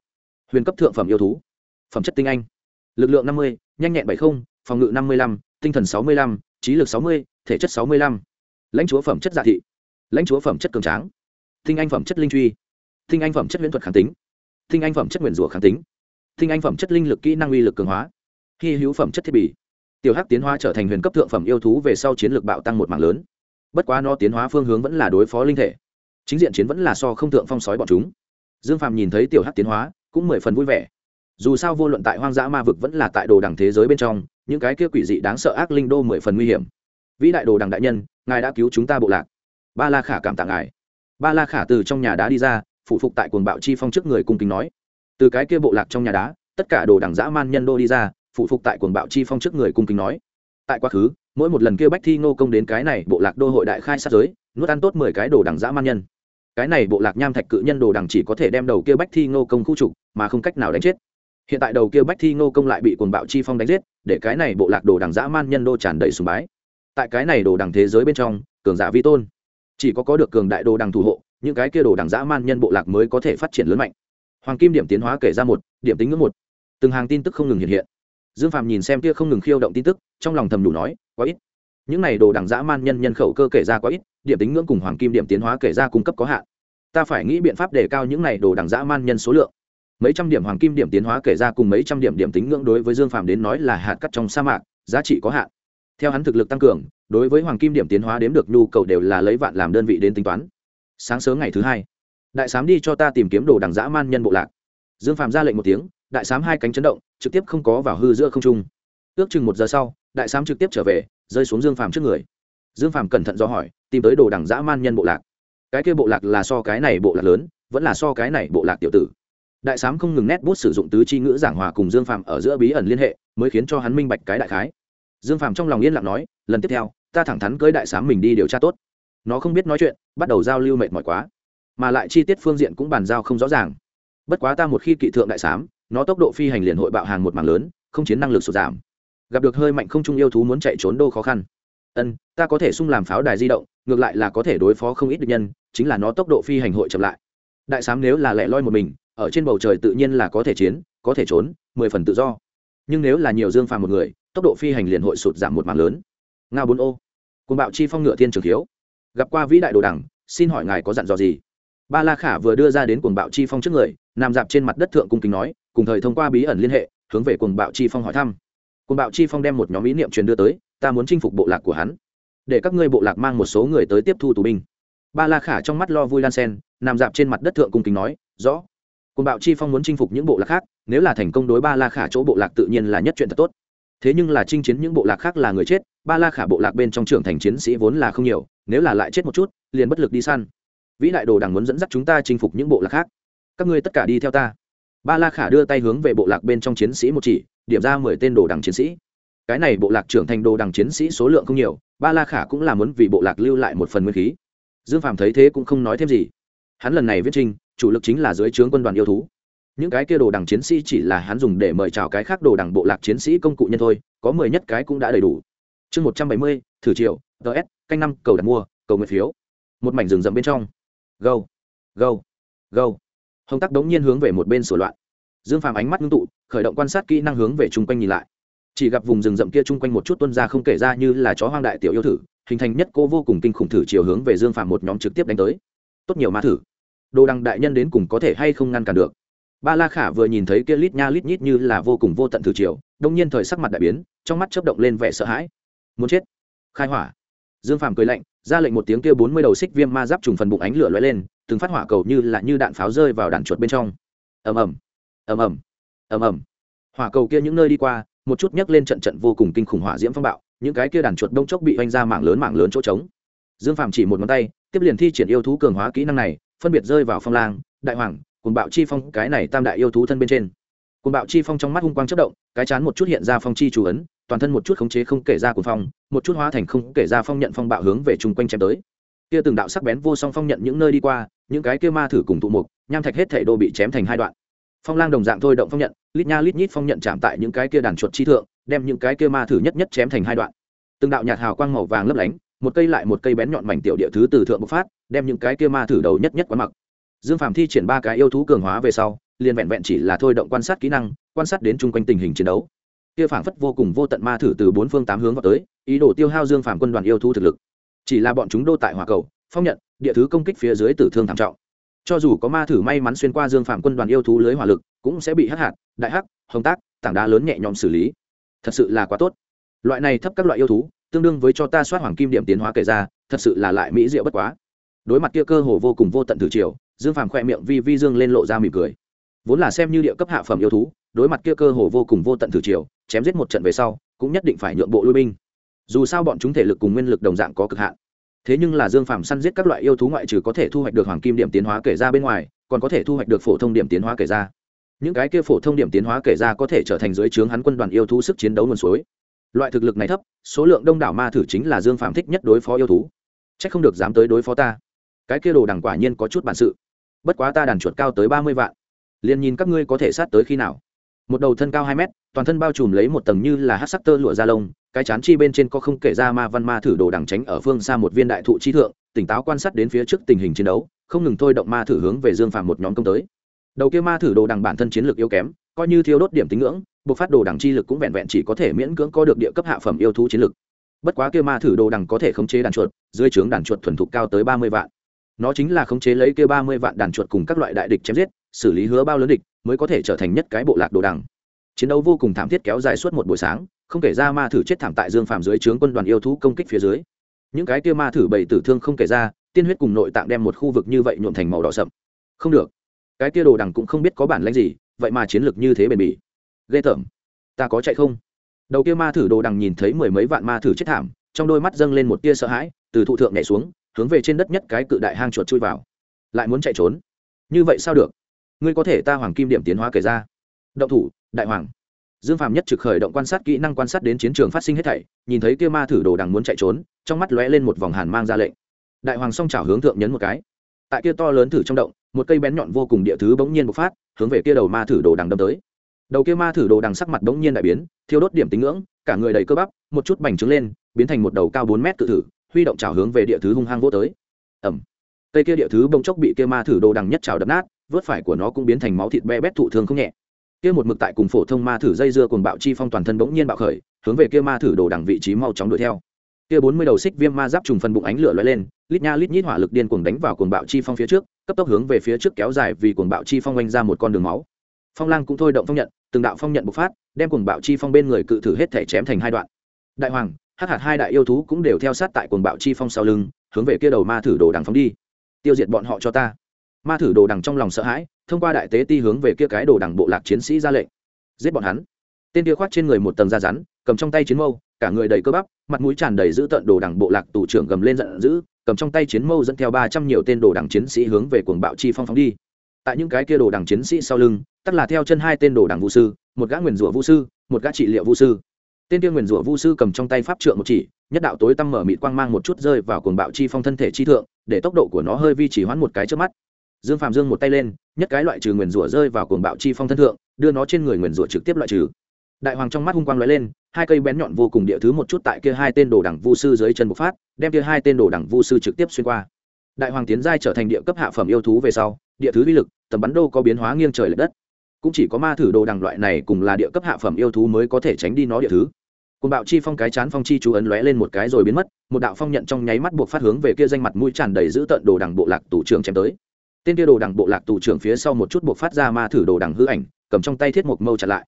Huyền cấp thượng phẩm yêu thú. Phẩm chất tinh anh. Lực lượng năm mươi, nhanh nhẹn bảy mươi phòng ngự năm mươi lăm, tinh thần sáu mươi lăm, trí lực sáu mươi, thể chất sáu mươi lăm. Lãnh chúa phẩm chất dạ thị. Lãnh chúa phẩm chất cường tráng. Tinh anh phẩm chất linh truy. Tinh anh phẩm chất viễn thuật kháng tính tinh anh phẩm chất nguyện rủa kháng tính tinh anh phẩm chất linh lực kỹ năng uy lực cường hóa, hy hữu phẩm chất thiết bị. Tiểu hắc tiến hóa trở thành huyền cấp thượng phẩm yêu thú về sau chiến lược bạo tăng một mạng lớn. Bất quá nó tiến hóa phương hướng vẫn là đối phó linh thể. Chính diện chiến vẫn là so không thượng phong sói bọn chúng. Dương phạm nhìn thấy tiểu hắc tiến hóa, cũng mười phần vui vẻ. Dù sao vô luận tại hoang dã ma vực vẫn là tại đồ đằng thế giới bên trong, những cái kia quỷ dị đáng sợ ác linh đô mười phần nguy hiểm. Vĩ đại đồ đằng đại nhân, ngài đã cứu chúng ta bộ lạc. Ba la khả cảm tạ ngài. Ba la khả từ trong nhà đá đi ra phụ phục tại cuồng bạo chi phong trước người cung kính nói. Từ cái kia bộ lạc trong nhà đá, tất cả đồ đảng dã man nhân đô đi ra phụ phục tại cuồng bạo chi phong trước người cung kính nói. Tại quá khứ, mỗi một lần kia bách thi ngô công đến cái này bộ lạc đô hội đại khai sát giới, nuốt ăn tốt mười cái đồ đảng dã man nhân. Cái này bộ lạc nham thạch cự nhân đồ đằng chỉ có thể đem đầu kia bách thi ngô công khu trục, mà không cách nào đánh chết. Hiện tại đầu kia bách thi ngô công lại bị cuồng bạo chi phong đánh giết, để cái này bộ lạc đồ đằng dã man nhân đô tràn đầy sùng bái. Tại cái này đồ đằng thế giới bên trong, cường giả vi tôn. Chỉ có có được cường đại đồ đằng thủ hộ những cái kia đồ đảng dã man nhân bộ lạc mới có thể phát triển lớn mạnh. Hoàng kim điểm tiến hóa kể ra một, điểm tính ngưỡng một. Từng hàng tin tức không ngừng hiện hiện. Dương phạm nhìn xem kia không ngừng khiêu động tin tức, trong lòng thầm đủ nói, quá ít. Những này đồ đảng dã man nhân nhân khẩu cơ kể ra quá ít, điểm tính ngưỡng cùng hoàng kim điểm tiến hóa kể ra cung cấp có hạn. Ta phải nghĩ biện pháp để cao những này đồ đảng dã man nhân số lượng. Mấy trăm điểm hoàng kim điểm tiến hóa kể ra cùng mấy trăm điểm điểm tính ngưỡng đối với dương phạm đến nói là hạt cắt trong sa mạc, giá trị có hạn. Theo hắn thực lực tăng cường, đối với hoàng kim điểm tiến hóa đếm được nhu cầu đều là lấy vạn làm đơn vị đến tính toán sáng sớm ngày thứ hai, đại sám đi cho ta tìm kiếm đồ đằng dã man nhân bộ lạc. Dương phạm ra lệnh một tiếng, đại sám hai cánh chấn động, trực tiếp không có vào hư giữa không trung. Ước chừng một giờ sau, đại sám trực tiếp trở về, rơi xuống dương Phạm trước người. Dương Phạm cẩn thận do hỏi, tìm tới đồ đằng dã man nhân bộ lạc. Cái kia bộ lạc là so cái này bộ lạc lớn, vẫn là so cái này bộ lạc tiểu tử. Đại sám không ngừng nét bút sử dụng tứ chi ngữ giảng hòa cùng dương Phạm ở giữa bí ẩn liên hệ, mới khiến cho hắn minh bạch cái đại khái. Dương Phạm trong lòng yên lặng nói, lần tiếp theo, ta thẳng thắn cưới đại sám mình đi điều tra tốt nó không biết nói chuyện, bắt đầu giao lưu mệt mỏi quá. Mà lại chi tiết phương diện cũng bàn giao không rõ ràng. Bất quá ta một khi kỵ thượng đại sám, nó tốc độ phi hành liền hội bạo hàng một mảng lớn, không chiến năng lực sụt giảm. Gặp được hơi mạnh không trung yêu thú muốn chạy trốn đô khó khăn. Ân, ta có thể sung làm pháo đài di động, ngược lại là có thể đối phó không ít địch nhân, chính là nó tốc độ phi hành hội chậm lại. Đại sám nếu là lẻ loi một mình, ở trên bầu trời tự nhiên là có thể chiến, có thể trốn, mười phần tự do. Nhưng nếu là nhiều dương phàm một người, tốc độ phi hành liền hội sụt giảm một mảng lớn. Nga bốn ô. Côn bạo chi phong ngựa thiên trường thiếu gặp qua vĩ đại đồ đẳng xin hỏi ngài có dặn dò gì? Ba la khả vừa đưa ra đến cuồng bạo chi phong trước người, nằm dạp trên mặt đất thượng cung kính nói, cùng thời thông qua bí ẩn liên hệ, hướng về cuồng bạo chi phong hỏi thăm. Cuồng bạo chi phong đem một nhóm ý niệm truyền đưa tới, ta muốn chinh phục bộ lạc của hắn, để các ngươi bộ lạc mang một số người tới tiếp thu tù binh. Ba la khả trong mắt lo vui lan sen nằm dạp trên mặt đất thượng cung kính nói, rõ. Cuồng bạo chi phong muốn chinh phục những bộ lạc khác, nếu là thành công đối ba la khả chỗ bộ lạc tự nhiên là nhất chuyện thật tốt thế nhưng là chinh chiến những bộ lạc khác là người chết, ba la khả bộ lạc bên trong trưởng thành chiến sĩ vốn là không nhiều, nếu là lại chết một chút, liền bất lực đi săn. Vĩ đại đồ đằng muốn dẫn dắt chúng ta chinh phục những bộ lạc khác. Các ngươi tất cả đi theo ta. Ba la khả đưa tay hướng về bộ lạc bên trong chiến sĩ một chỉ, điểm ra mười tên đồ đằng chiến sĩ. Cái này bộ lạc trưởng thành đồ đằng chiến sĩ số lượng không nhiều, ba la khả cũng là muốn vì bộ lạc lưu lại một phần nguyên khí. Dương phàm thấy thế cũng không nói thêm gì. Hắn lần này viết trinh chủ lực chính là dưới trướng quân đoàn yêu thú những cái kia đồ đằng chiến sĩ chỉ là hắn dùng để mời chào cái khác đồ đằng bộ lạc chiến sĩ công cụ nhân thôi, có mười nhất cái cũng đã đầy đủ. Chương một trăm bảy mươi, thử triệu ts canh năm, cầu đặt mua, cầu nguyện phiếu. Một mảnh rừng rậm bên trong. Gâu gâu gâu hồng tắc đống nhiên hướng về một bên sửa loạn. Dương phàm ánh mắt ngưng tụ, khởi động quan sát kỹ năng hướng về chung quanh nhìn lại. Chỉ gặp vùng rừng rậm kia chung quanh một chút tuân ra không kể ra như là chó hoang đại tiểu yêu thử, hình thành nhất cô vô cùng kinh khủng thử chiều hướng về dương phàm một nhóm trực tiếp đánh tới. Tốt nhiều ma thử. Đồ đằng đại nhân đến cùng có thể hay không ngăn cản được? Ba la khả vừa nhìn thấy kia lít nha lít nhít như là vô cùng vô tận thử chiều, đông nhiên thời sắc mặt đại biến, trong mắt chớp động lên vẻ sợ hãi. Muốn chết. Khai hỏa. Dương phàm cười lạnh, ra lệnh một tiếng kia bốn mươi đầu xích viêm ma giáp trùng phần bụng ánh lửa lóe lên, từng phát hỏa cầu như là như đạn pháo rơi vào đạn chuột bên trong. Ầm ầm. Ầm ầm. Ầm ầm. Hỏa cầu kia những nơi đi qua, một chút nhấc lên trận trận vô cùng kinh khủng hỏa diễm phong bạo, những cái kia đàn chuột đông chốc bị oanh ra mạng lớn mạng lớn chỗ trống. Dương phàm chỉ một ngón tay, tiếp liền thi triển yêu thú cường hóa kỹ năng này, phân biệt rơi vào phong lang, đại hoàng cùng bạo chi phong, cái này tam đại yêu thú thân bên trên. Cùng bạo chi phong trong mắt hung quang chất động, cái chán một chút hiện ra phong chi chủ ấn, toàn thân một chút khống chế không kể ra của phong, một chút hóa thành không kể ra phong nhận phong bạo hướng về chung quanh chém tới. Kia từng đạo sắc bén vô song phong nhận những nơi đi qua, những cái kia ma thử cùng tụ mục, nham thạch hết thể đô bị chém thành hai đoạn. Phong lang đồng dạng thôi động phong nhận, lít nha lít nhít phong nhận chạm tại những cái kia đàn chuột chi thượng, đem những cái kia ma thử nhất nhất chém thành hai đoạn. Từng đạo nhạt hào quang màu vàng lấp lánh, một cây lại một cây bén nhọn mảnh tiểu địa thứ từ thượng bộc phát, đem những cái kia ma thử đầu nhất nhất quán mặc dương phạm thi triển ba cái yêu thú cường hóa về sau, liền vẹn vẹn chỉ là thôi động quan sát kỹ năng, quan sát đến chung quanh tình hình chiến đấu. Kia phảng phất vô cùng vô tận ma thử từ bốn phương tám hướng vào tới, ý đồ tiêu hao dương phạm quân đoàn yêu thú thực lực. Chỉ là bọn chúng đô tại hỏa cầu, phong nhận, địa thứ công kích phía dưới tử thương thảm trọng. Cho dù có ma thử may mắn xuyên qua dương phạm quân đoàn yêu thú lưới hỏa lực, cũng sẽ bị hắc hạt, đại hắc, hồng tác, tảng đá lớn nhẹ nhõm xử lý. Thật sự là quá tốt. Loại này thấp các loại yêu thú, tương đương với cho ta soát hoàng kim điểm tiến hóa kể ra, thật sự là lại mỹ diệu bất quá. Đối mặt kia cơ hồ vô cùng vô tận thử triều dương phàm khoe miệng vi vi dương lên lộ ra mỉm cười. Vốn là xem như địa cấp hạ phẩm yêu thú, đối mặt kia cơ hồ vô cùng vô tận thử chiều, chém giết một trận về sau, cũng nhất định phải nhượng bộ lui binh. Dù sao bọn chúng thể lực cùng nguyên lực đồng dạng có cực hạn. Thế nhưng là dương phàm săn giết các loại yêu thú ngoại trừ có thể thu hoạch được hoàng kim điểm tiến hóa kể ra bên ngoài, còn có thể thu hoạch được phổ thông điểm tiến hóa kể ra. Những cái kia phổ thông điểm tiến hóa kể ra có thể trở thành dưới trướng hắn quân đoàn yêu thú sức chiến đấu nguồn suối. Loại thực lực này thấp, số lượng đông đảo ma thử chính là dương phàm thích nhất đối phó yêu thú. C h ắ c không được dám tới đối phó ta. Cái kia đồ đằng quả nhiên có chút bản sự bất quá ta đàn chuột cao tới ba mươi vạn. Liền nhìn các ngươi có thể sát tới khi nào. Một đầu thân cao hai mét, toàn thân bao trùm lấy một tầng như là hát sắc tơ lụa da lông, cái chán chi bên trên có không kể ra ma văn ma thử đồ đằng tránh ở phương xa một viên đại thụ chi thượng, tỉnh táo quan sát đến phía trước tình hình chiến đấu, không ngừng thôi động ma thử hướng về dương phàm một nhóm công tới. Đầu kia ma thử đồ đằng bản thân chiến lược yếu kém, coi như thiếu đốt điểm tính ngưỡng buộc phát đồ đằng chi lực cũng vẹn vẹn chỉ có thể miễn cưỡng có được địa cấp hạ phẩm yêu thú chiến lực bất quá kia ma thử đồ đằng có thể khống chế đàn chuột, dưới trướng đàn chuột thuần thục cao tới ba mươi vạn nó chính là khống chế lấy kia ba mươi vạn đàn chuột cùng các loại đại địch chém giết, xử lý hứa bao lớn địch, mới có thể trở thành nhất cái bộ lạc đồ đằng. Chiến đấu vô cùng thảm thiết kéo dài suốt một buổi sáng, không kể ra ma thử chết thảm tại dương phàm dưới trướng quân đoàn yêu thú công kích phía dưới. Những cái kia ma thử bầy tử thương không kể ra, tiên huyết cùng nội tạng đem một khu vực như vậy nhuộm thành màu đỏ sậm. Không được. Cái kia đồ đằng cũng không biết có bản lãnh gì, vậy mà chiến lược như thế bền bỉ. Ghê tởm. Ta có chạy không? Đầu kia ma thử đồ đằng nhìn thấy mười mấy vạn ma thử chết thảm, trong đôi mắt dâng lên một tia sợ hãi, từ thụ thượng nhảy xuống hướng về trên đất nhất cái cự đại hang chuột chui vào. Lại muốn chạy trốn. Như vậy sao được? Ngươi có thể ta hoàng kim điểm tiến hóa kể ra. Động thủ, đại hoàng. Dương phạm nhất trực khởi động quan sát kỹ năng quan sát đến chiến trường phát sinh hết thảy, nhìn thấy kia ma thử đồ đằng muốn chạy trốn, trong mắt lóe lên một vòng hàn mang ra lệnh. Đại hoàng song trào hướng thượng nhấn một cái. Tại kia to lớn thử trong động, một cây bén nhọn vô cùng địa thứ bỗng nhiên bộc phát, hướng về kia đầu ma thử đồ đằng đâm tới. Đầu kia ma thử đồ đằng sắc mặt bỗng nhiên đại biến, thiêu đốt điểm tính ngưỡng, cả người đầy cơ bắp, một chút bành trướng lên, biến thành một đầu cao bốn mét tự thử huy động trào hướng về địa thứ hung hăng vô tới. Ẩm cây kia địa thứ bông chốc bị kia ma thử đồ đằng nhất trào đập nát, vớt phải của nó cũng biến thành máu thịt be bét thụ thương không nhẹ. Kia một mực tại cùng phổ thông ma thử dây dưa cùng bạo chi phong toàn thân bỗng nhiên bạo khởi, hướng về kia ma thử đồ đằng vị trí mau chóng đuổi theo. Kia bốn mươi đầu xích viêm ma giáp trùng phần bụng ánh lửa lóe lên, lít nha lít nhít hỏa lực điên cuồng đánh vào cuồng bạo chi phong phía trước, cấp tốc hướng về phía trước kéo dài vì cuồng bạo chi phong oanh ra một con đường máu. Phong lang cũng thôi động phong nhận, từng đạo phong nhận bộc phát, đem cuồng bạo chi phong bên người cự thử hết thể chém thành hai đoạn. Đại hoàng hắc hạt hai đại yêu thú cũng đều theo sát tại cuồng bạo chi phong sau lưng, hướng về kia đầu ma thử đồ đằng phóng đi. Tiêu diệt bọn họ cho ta. Ma thử đồ đằng trong lòng sợ hãi, thông qua đại tế ti hướng về kia cái đồ đằng bộ lạc chiến sĩ ra lệnh. Giết bọn hắn. Tên kia khoát trên người một tầng da rắn, cầm trong tay chiến mâu, cả người đầy cơ bắp, mặt mũi tràn đầy giữ tận đồ đằng bộ lạc tù trưởng gầm lên giận dữ, cầm trong tay chiến mâu dẫn theo ba trăm nhiều tên đồ đằng chiến sĩ hướng về cuồng bạo chi phong phóng đi. Tại những cái kia đồ đằng chiến sĩ sau lưng tất là theo chân hai tên đồ đằng vũ sư, một gã nguyền rủa vũ sư, một gã trị liệu vũ sư tên kia nguyền rủa Vu sư cầm trong tay pháp trượng một chỉ, nhất đạo tối tăm mở mịt quang mang một chút rơi vào cuồng bạo chi phong thân thể chi thượng, để tốc độ của nó hơi vi chỉ hoãn một cái trước mắt. Dương phạm dương một tay lên, nhất cái loại trừ nguyền rủa rơi vào cuồng bạo chi phong thân thượng, đưa nó trên người nguyền rủa trực tiếp loại trừ. Đại hoàng trong mắt hung quang lóe lên, hai cây bén nhọn vô cùng địa thứ một chút tại kia hai tên đồ đẳng vu sư dưới chân bộc phát, đem kia hai tên đồ đẳng vu sư trực tiếp xuyên qua. Đại hoàng tiến giai trở thành địa cấp hạ phẩm yêu thú về sau, địa thứ vi lực, tầm bắn đô có biến hóa nghiêng trời l ệ đất. Cũng chỉ có ma thử đồ đằng loại này cùng là địa cấp hạ phẩm yêu thú mới có thể tránh đi nó địa thứ cùng bạo chi phong cái chán phong chi chú ấn lóe lên một cái rồi biến mất, một đạo phong nhận trong nháy mắt buộc phát hướng về kia danh mặt mũi tràn đầy giữ tận đồ đằng bộ lạc tủ trưởng chém tới. Tên kia đồ đằng bộ lạc tủ trưởng phía sau một chút buộc phát ra ma thử đồ đằng hư ảnh, cầm trong tay thiết một mâu chặt lại.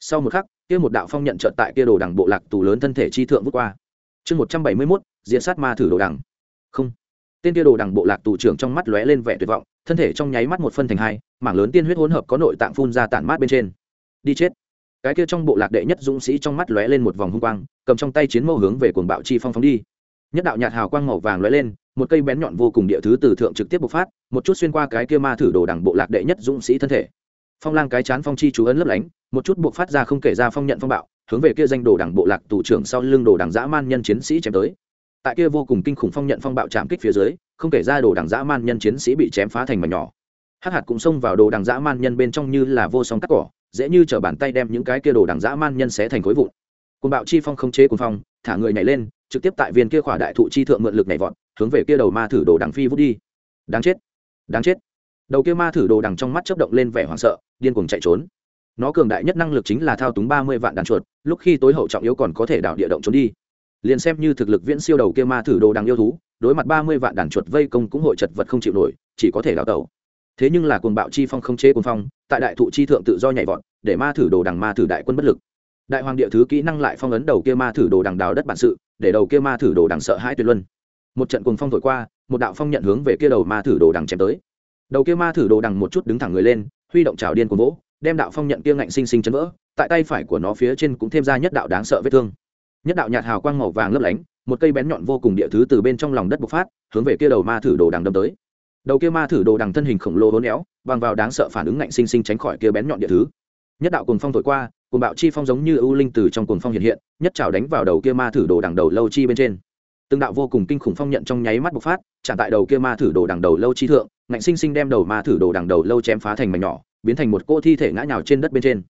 Sau một khắc, kia một đạo phong nhận trợt tại kia đồ đằng bộ lạc tù lớn thân thể chi thượng vút qua. Chương một trăm bảy mươi mốt diễn sát ma thử đồ đằng. Không. Tên kia đồ đằng bộ lạc tù trưởng trong mắt lóe lên vẻ tuyệt vọng, thân thể trong nháy mắt một phân thành hai, mảng lớn tiên huyết hỗn hợp có nội tạng phun ra tản mát bên trên. Đi chết cái kia trong bộ lạc đệ nhất dũng sĩ trong mắt lóe lên một vòng hung quang, cầm trong tay chiến mâu hướng về cuồng bạo chi phong phóng đi. Nhất đạo nhạt hào quang màu vàng lóe lên, một cây bén nhọn vô cùng địa thứ từ thượng trực tiếp bộc phát, một chút xuyên qua cái kia ma thử đồ đẳng bộ lạc đệ nhất dũng sĩ thân thể. Phong lang cái chán phong chi chú ấn lấp lánh, một chút buộc phát ra không kể ra phong nhận phong bạo, hướng về kia danh đồ đảng bộ lạc tù trưởng sau lưng đồ đảng dã man nhân chiến sĩ chém tới. Tại kia vô cùng kinh khủng phong nhận phong bạo chạm kích phía dưới, không kể ra đồ đảng dã man nhân chiến sĩ bị chém phá thành mảnh nhỏ. Hắc hạt cũng xông vào đồ đảng dã man nhân bên trong như là vô song cắt cỏ dễ như chở bàn tay đem những cái kia đồ đằng dã man nhân xé thành khối vụn. Côn bạo chi phong không chế côn phong, thả người nhảy lên, trực tiếp tại viên kia khỏa đại thụ chi thượng mượn lực nhảy vọt, hướng về kia đầu ma thử đồ đằng phi vút đi. Đáng chết đáng chết. Đầu kia ma thử đồ đằng trong mắt chớp động lên vẻ hoảng sợ, điên cuồng chạy trốn. Nó cường đại nhất năng lực chính là thao túng ba mươi vạn đàn chuột, lúc khi tối hậu trọng yếu còn có thể đảo địa động trốn đi. Liền xem như thực lực viễn siêu đầu kia ma thử đồ đằng yêu thú, đối mặt ba mươi vạn đàn chuột vây công cũng hội chật vật không chịu nổi, chỉ có thể đào tẩu. Thế nhưng là cuồng bạo chi phong không chế cuồng phong tại đại thụ chi thượng tự do nhảy vọt, để ma thử đồ đằng ma thử đại quân bất lực. Đại hoàng địa thứ kỹ năng lại phong ấn đầu kia ma thử đồ đằng đào đất bản sự, để đầu kia ma thử đồ đằng sợ hãi tuyệt luân. Một trận cuồng phong thổi qua, một đạo phong nhận hướng về kia đầu ma thử đồ đằng chém tới. Đầu kia ma thử đồ đằng một chút đứng thẳng người lên, huy động trào điên của vỗ, đem đạo phong nhận kia ngạnh sinh sinh chấn vỡ, tại tay phải của nó phía trên cũng thêm ra nhất đạo đáng sợ vết thương. Nhất đạo nhạt hào quang màu vàng lấp lánh, một cây bén nhọn vô cùng địa thứ từ bên trong lòng đất bộc phát, hướng về kia đầu ma thử đồ đằng đâm tới đầu kia ma thử đồ đằng thân hình khổng lồ hốn éo, bằng vào đáng sợ phản ứng ngạnh sinh sinh tránh khỏi kia bén nhọn địa thứ. Nhất đạo cuồng phong thổi qua, cuồng bạo chi phong giống như ưu linh từ trong cuồng phong hiện hiện, nhất trào đánh vào đầu kia ma thử đồ đằng đầu lâu chi bên trên. Từng đạo vô cùng kinh khủng phong nhận trong nháy mắt bộc phát, chạm tại đầu kia ma thử đồ đằng đầu lâu chi thượng, ngạnh sinh sinh đem đầu ma thử đồ đằng đầu lâu chém phá thành mảnh nhỏ, biến thành một cô thi thể ngã nhào trên đất bên trên.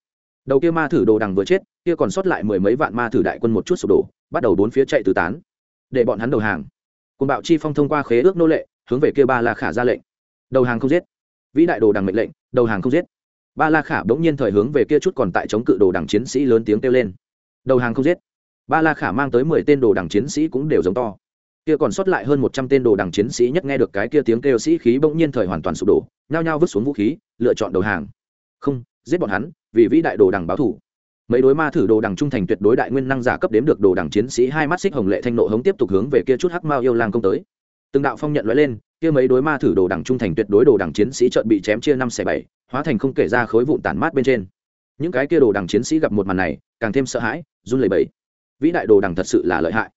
Đầu kia ma thử đồ đằng vừa chết, kia còn sót lại mười mấy vạn ma thử đại quân một chút sụp đổ, bắt đầu bốn phía chạy tứ tán, để bọn hắn đầu hàng. Cuồng bạo chi phong thông qua khế ước nô lệ hướng về kia ba la khả ra lệnh. Đầu hàng không giết. Vĩ đại đồ đằng mệnh lệnh, đầu hàng không giết. Ba la khả bỗng nhiên thời hướng về kia chút còn tại chống cự đồ đằng chiến sĩ lớn tiếng kêu lên. Đầu hàng không giết. Ba la khả mang tới mười tên đồ đằng chiến sĩ cũng đều giống to. Kia còn sót lại hơn một trăm tên đồ đằng chiến sĩ nhất nghe được cái kia tiếng kêu sĩ khí bỗng nhiên thời hoàn toàn sụp đổ, nhao nhao vứt xuống vũ khí, lựa chọn đầu hàng. Không, giết bọn hắn, vì vĩ đại đồ đằng báo thủ. Mấy đối ma thử đồ đằng trung thành tuyệt đối đại nguyên năng giả cấp đếm được đồ đằng chiến sĩ hai mắt xích hồng lệ thanh nộ hống tiếp tục hướng về kia chút hắc mao yêu lang công tới từng đạo phong nhận lóe lên, kia mấy đối ma thử đồ đằng trung thành tuyệt đối đồ đằng chiến sĩ trợn bị chém chia năm xẻ bảy, hóa thành không kể ra khối vụn tản mát bên trên. Những cái kia đồ đằng chiến sĩ gặp một màn này, càng thêm sợ hãi, run lẩy bẩy. Vĩ đại đồ đằng thật sự là lợi hại.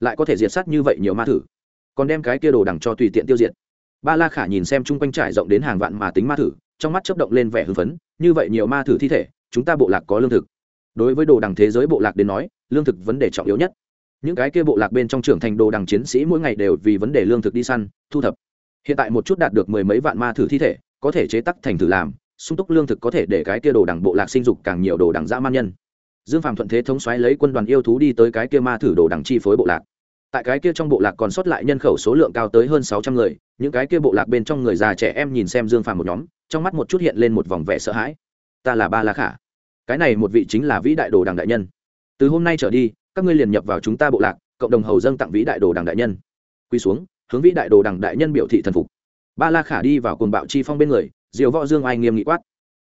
Lại có thể diệt sát như vậy nhiều ma thử. Còn đem cái kia đồ đằng cho tùy tiện tiêu diệt. Ba la khả nhìn xem chung quanh trải rộng đến hàng vạn mà tính ma thử, trong mắt chấp động lên vẻ hưng phấn, như vậy nhiều ma thử thi thể, chúng ta bộ lạc có lương thực. Đối với đồ đằng thế giới bộ lạc đến nói, lương thực vấn đề trọng yếu nhất những cái kia bộ lạc bên trong trưởng thành đồ đằng chiến sĩ mỗi ngày đều vì vấn đề lương thực đi săn, thu thập. Hiện tại một chút đạt được mười mấy vạn ma thử thi thể, có thể chế tắc thành thử làm, sung túc lương thực có thể để cái kia đồ đằng bộ lạc sinh dục càng nhiều đồ đằng dã man nhân. Dương Phạm thuận thế thống xoáy lấy quân đoàn yêu thú đi tới cái kia ma thử đồ đằng chi phối bộ lạc. Tại cái kia trong bộ lạc còn sót lại nhân khẩu số lượng cao tới hơn sáu trăm người, những cái kia bộ lạc bên trong người già trẻ em nhìn xem dương Phạm một nhóm, trong mắt một chút hiện lên một vòng vẻ sợ hãi. Ta là ba la khả. Cái này một vị chính là vĩ đại đồ đằng đại nhân. Từ hôm nay trở đi các ngươi liền nhập vào chúng ta bộ lạc, cộng đồng hầu dâng tặng vĩ đại đồ đằng đại nhân. Quy xuống, hướng vĩ đại đồ đằng đại nhân biểu thị thần phục. Ba la khả đi vào cồn bạo chi phong bên người, diều võ dương ai nghiêm nghị quát.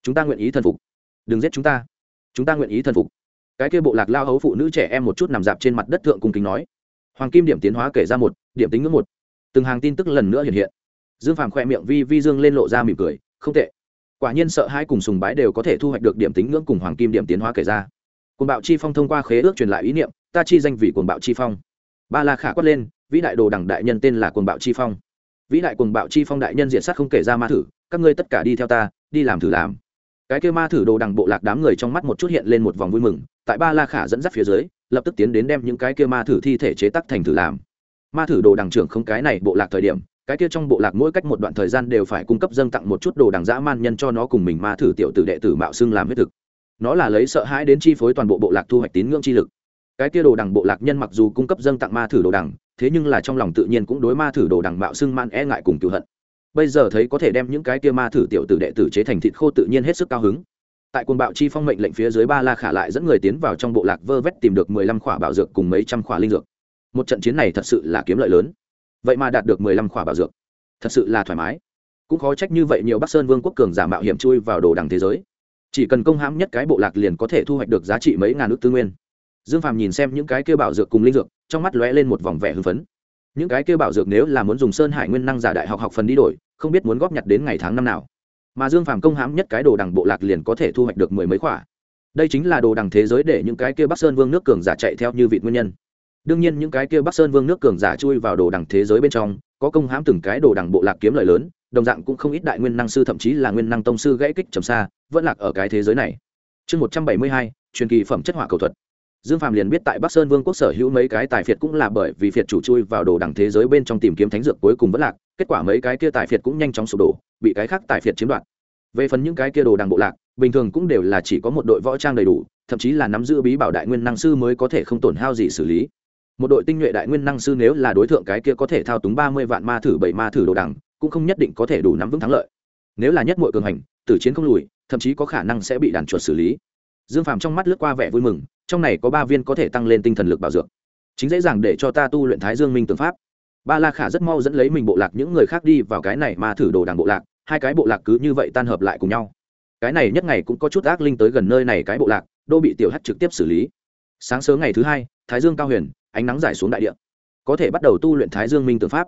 Chúng ta nguyện ý thần phục. Đừng giết chúng ta. Chúng ta nguyện ý thần phục. Cái kia bộ lạc lao hấu phụ nữ trẻ em một chút nằm dạp trên mặt đất thượng cung kính nói. Hoàng kim điểm tiến hóa kể ra một, điểm tính ngưỡng một. Từng hàng tin tức lần nữa hiện hiện. Dương phàm khoe miệng vi vi dương lên lộ ra mỉm cười, không tệ. Quả nhiên sợ hai cùng sùng bái đều có thể thu hoạch được điểm tính ngưỡng cùng hoàng kim điểm tiến hóa kể ra cuồng bạo chi phong thông qua khế ước truyền lại ý niệm, ta chi danh vị cuồng bạo chi phong. Ba la khả quát lên, vĩ đại đồ đẳng đại nhân tên là cuồng bạo chi phong. Vĩ đại cuồng bạo chi phong đại nhân diện sát không kể ra ma thử, các ngươi tất cả đi theo ta, đi làm thử làm. Cái kêu ma thử đồ đằng bộ lạc đám người trong mắt một chút hiện lên một vòng vui mừng, tại ba la khả dẫn dắt phía dưới, lập tức tiến đến đem những cái kia ma thử thi thể chế tắc thành thử làm. Ma thử đồ đằng trưởng không cái này bộ lạc thời điểm, cái kia trong bộ lạc mỗi cách một đoạn thời gian đều phải cung cấp dâng tặng một chút đồ đằng dã man nhân cho nó cùng mình ma thử tiểu tử đệ tử mạo xưng làm huyết thực nó là lấy sợ hãi đến chi phối toàn bộ bộ lạc thu hoạch tín ngưỡng chi lực. Cái tia đồ đằng bộ lạc nhân mặc dù cung cấp dâng tặng ma thử đồ đằng, thế nhưng là trong lòng tự nhiên cũng đối ma thử đồ đằng mạo xưng man e ngại cùng cựu hận. Bây giờ thấy có thể đem những cái tia ma thử tiểu tử đệ tử chế thành thịt khô tự nhiên hết sức cao hứng. Tại quân bạo chi phong mệnh lệnh phía dưới ba la khả lại dẫn người tiến vào trong bộ lạc vơ vét tìm được mười lăm khỏa bảo dược cùng mấy trăm khỏa linh dược. Một trận chiến này thật sự là kiếm lợi lớn. Vậy mà đạt được mười lăm khỏa bảo dược. Thật sự là thoải mái. Cũng khó trách như vậy nhiều bắc sơn vương quốc cường giả mạo hiểm chui vào đồ đằng thế giới chỉ cần công hãm nhất cái bộ lạc liền có thể thu hoạch được giá trị mấy ngàn ước tư nguyên. Dương phàm nhìn xem những cái kêu bảo dược cùng linh dược, trong mắt lóe lên một vòng vẻ hưng phấn. Những cái kêu bảo dược nếu là muốn dùng sơn hải nguyên năng giả đại học học phần đi đổi, không biết muốn góp nhặt đến ngày tháng năm nào. Mà dương phàm công hãm nhất cái đồ đằng bộ lạc liền có thể thu hoạch được mười mấy khoả đây chính là đồ đằng thế giới để những cái kia bắc sơn vương nước cường giả chạy theo như vị nguyên nhân. Đương nhiên những cái kia bắc sơn vương nước cường giả chui vào đồ đằng thế giới bên trong, có công hãm từng cái đồ đằng bộ lạc kiếm lợi lớn đồng dạng cũng không ít đại nguyên năng sư, thậm chí là nguyên năng tông sư gãy kích trầm xa, vẫn lạc ở cái thế giới này. Chương một trăm bảy mươi hai, truyền kỳ phẩm chất hỏa cầu thuật. Dương phàm liền biết tại bắc sơn vương quốc sở hữu mấy cái tài phiệt cũng là bởi vì phiệt chủ chui vào đồ đằng thế giới bên trong tìm kiếm thánh dược cuối cùng vẫn lạc, kết quả mấy cái kia tài phiệt cũng nhanh chóng sụp đổ, bị cái khác tài phiệt chiếm đoạt. Về phần những cái kia đồ đằng bộ lạc, bình thường cũng đều là chỉ có một đội võ trang đầy đủ, thậm chí là nắm giữ bí bảo đại nguyên năng sư mới có thể không tổn hao gì xử lý. Một đội tinh nhuệ đại nguyên năng sư nếu là đối tượng cái kia có thể thao túng ba mươi vạn ma thử, bảy ma thử đồ đằng cũng không nhất định có thể đủ nắm vững thắng lợi. Nếu là nhất mọi cường hành, tử chiến không lùi, thậm chí có khả năng sẽ bị đàn chuột xử lý. Dương phàm trong mắt lướt qua vẻ vui mừng, trong này có ba viên có thể tăng lên tinh thần lực bảo dược chính dễ dàng để cho ta tu luyện thái dương minh tướng pháp. Ba la khả rất mau dẫn lấy mình bộ lạc những người khác đi vào cái này mà thử đồ đảng bộ lạc, hai cái bộ lạc cứ như vậy tan hợp lại cùng nhau. Cái này nhất ngày cũng có chút ác linh tới gần nơi này cái bộ lạc, đô bị tiểu hắt trực tiếp xử lý. Sáng sớm ngày thứ hai, thái dương cao huyền, ánh nắng giải xuống đại địa. Có thể bắt đầu tu luyện thái dương minh tướng pháp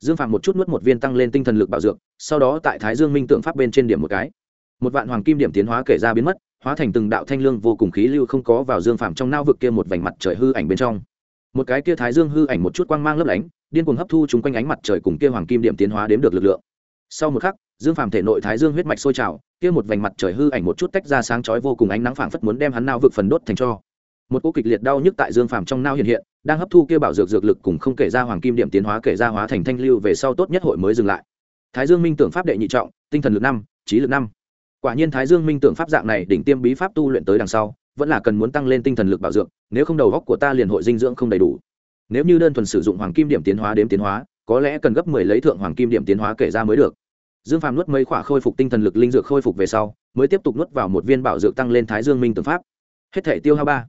dương phạm một chút nuốt một viên tăng lên tinh thần lực bảo dược, sau đó tại thái dương minh tượng pháp bên trên điểm một cái. Một vạn hoàng kim điểm tiến hóa kể ra biến mất, hóa thành từng đạo thanh lương vô cùng khí lưu không có vào dương phạm trong nao vực kia một vành mặt trời hư ảnh bên trong. Một cái kia thái dương hư ảnh một chút quang mang lấp lánh, điên cuồng hấp thu chúng quanh ánh mặt trời cùng kia hoàng kim điểm tiến hóa đếm được lực lượng. Sau một khắc, dương phàm thể nội thái dương huyết mạch sôi trào, kia một vành mặt trời hư ảnh một chút tách ra sáng chói vô cùng ánh nắng phảng phất muốn đem hắn nao vực phần đốt thành cho một cỗ kịch liệt đau nhức tại dương phàm trong nao hiện hiện, đang hấp thu kia bảo dược dược lực cùng không kể ra hoàng kim điểm tiến hóa kể ra hóa thành thanh lưu về sau tốt nhất hội mới dừng lại. Thái dương minh tưởng pháp đệ nhị trọng, tinh thần lực năm, trí lực năm. Quả nhiên thái dương minh tưởng pháp dạng này đỉnh tiêm bí pháp tu luyện tới đằng sau, vẫn là cần muốn tăng lên tinh thần lực bảo dược, nếu không đầu góc của ta liền hội dinh dưỡng không đầy đủ. Nếu như đơn thuần sử dụng hoàng kim điểm tiến hóa đếm tiến hóa, có lẽ cần gấp mười lấy thượng hoàng kim điểm tiến hóa kể ra mới được. Dương phàm nuốt mấy khỏa khôi phục tinh thần lực linh dược khôi phục về sau, mới tiếp tục nuốt vào một viên bảo dược tăng lên thái dương minh tưởng pháp. Hết thể tiêu hao ba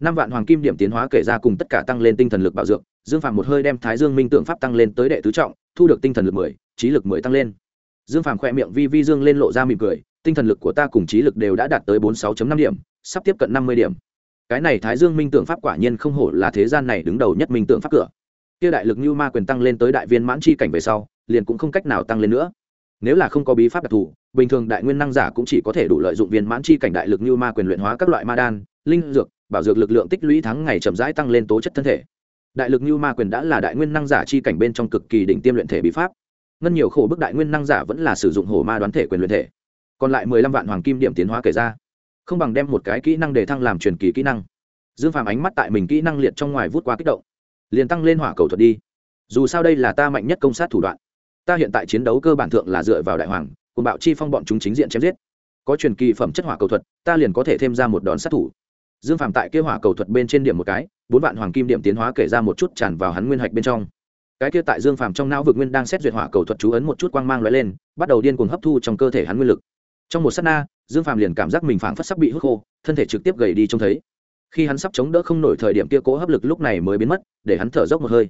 năm vạn hoàng kim điểm tiến hóa kể ra cùng tất cả tăng lên tinh thần lực bảo dược dương phàm một hơi đem thái dương minh tượng pháp tăng lên tới đệ tứ trọng, thu được tinh thần lực mười, trí lực mười tăng lên. Dương phàm khỏe miệng vi vi dương lên lộ ra mỉm cười, tinh thần lực của ta cùng trí lực đều đã đạt tới bốn sáu năm điểm, sắp tiếp cận năm mươi điểm. Cái này thái dương minh tượng pháp quả nhiên không hổ là thế gian này đứng đầu nhất minh tượng pháp cửa. Kia đại lực như ma quyền tăng lên tới đại viên mãn chi cảnh về sau, liền cũng không cách nào tăng lên nữa. Nếu là không có bí pháp đặc thù, bình thường đại nguyên năng giả cũng chỉ có thể đủ lợi dụng viên mãn chi cảnh đại lực như ma quyền luyện hóa các loại ma đan, linh dược bảo dược lực lượng tích lũy tháng ngày chậm rãi tăng lên tố chất thân thể. Đại lực như ma quyền đã là đại nguyên năng giả chi cảnh bên trong cực kỳ đỉnh tiêm luyện thể bí pháp. Ngân nhiều khổ bức đại nguyên năng giả vẫn là sử dụng hổ ma đoán thể quyền luyện thể. Còn lại mười lăm vạn hoàng kim điểm tiến hóa kể ra. Không bằng đem một cái kỹ năng để thăng làm truyền kỳ kỹ năng. Dương phàm ánh mắt tại mình kỹ năng liệt trong ngoài vút qua kích động. Liền tăng lên hỏa cầu thuật đi. Dù sao đây là ta mạnh nhất công sát thủ đoạn. Ta hiện tại chiến đấu cơ bản thượng là dựa vào đại hoàng, cùng bạo chi phong bọn chúng chính diện chém giết. Có truyền kỳ phẩm chất hỏa cầu thuật, ta liền có thể thêm ra một đòn sát thủ dương phạm tại kia hỏa cầu thuật bên trên điểm một cái, bốn vạn hoàng kim điểm tiến hóa kể ra một chút tràn vào hắn nguyên hạch bên trong. Cái kia tại dương phàm trong não vực nguyên đang xét duyệt hỏa cầu thuật chú ấn một chút quang mang lóe lên, bắt đầu điên cuồng hấp thu trong cơ thể hắn nguyên lực. Trong một s á t na, dương phàm liền cảm giác mình phảng phất sắc bị hút khô, thân thể trực tiếp gầy đi trông thấy. Khi hắn sắp chống đỡ không nổi thời điểm kia cố hấp lực lúc này mới biến mất, để hắn thở dốc một hơi.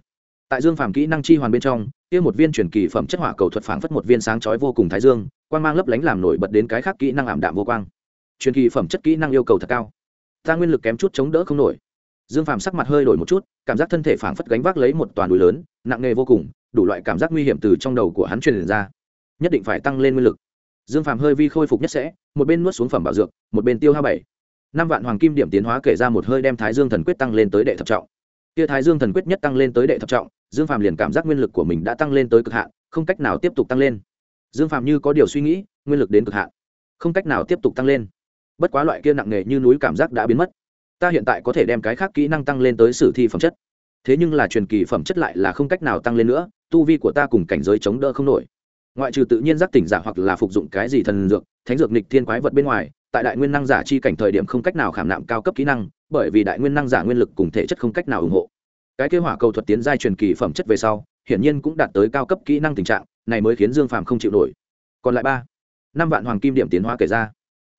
Tại dương phàm kỹ năng chi hoàn bên trong, kia một viên truyền kỳ phẩm chất hỏa cầu thuật phảng phất một viên sáng chói vô cùng thái dương, quang mang lấp lánh làm nổi bật đến cái khác kỹ năng ảm đạm vô quang. Truyền kỳ phẩm chất kỹ năng yêu cầu thật cao ta nguyên lực kém chút chống đỡ không nổi. Dương phàm sắc mặt hơi đổi một chút, cảm giác thân thể phảng phất gánh vác lấy một toàn núi lớn, nặng nề vô cùng, đủ loại cảm giác nguy hiểm từ trong đầu của hắn truyền ra. Nhất định phải tăng lên nguyên lực. Dương phàm hơi vi khôi phục nhất sẽ, một bên nuốt xuống phẩm bảo dược, một bên tiêu hao bảy. Năm vạn hoàng kim điểm tiến hóa kể ra một hơi đem thái dương thần quyết tăng lên tới đệ thập trọng. Kia thái dương thần quyết nhất tăng lên tới đệ thập trọng, dương phàm liền cảm giác nguyên lực của mình đã tăng lên tới cực hạn, không cách nào tiếp tục tăng lên. Dương phàm như có điều suy nghĩ, nguyên lực đến cực hạn, không cách nào tiếp tục tăng lên bất quá loại kia nặng nề như núi cảm giác đã biến mất. Ta hiện tại có thể đem cái khác kỹ năng tăng lên tới sử thi phẩm chất. Thế nhưng là truyền kỳ phẩm chất lại là không cách nào tăng lên nữa, tu vi của ta cùng cảnh giới chống đỡ không nổi. Ngoại trừ tự nhiên giác tỉnh giả hoặc là phục dụng cái gì thần dược, thánh dược nịch thiên quái vật bên ngoài, tại đại nguyên năng giả chi cảnh thời điểm không cách nào khảm nạm cao cấp kỹ năng, bởi vì đại nguyên năng giả nguyên lực cùng thể chất không cách nào ủng hộ. Cái kế hỏa cầu thuật tiến giai truyền kỳ phẩm chất về sau, hiển nhiên cũng đạt tới cao cấp kỹ năng tình trạng, này mới khiến dương phàm không chịu nổi. Còn lại ba, năm vạn hoàng kim điểm tiến hóa kể ra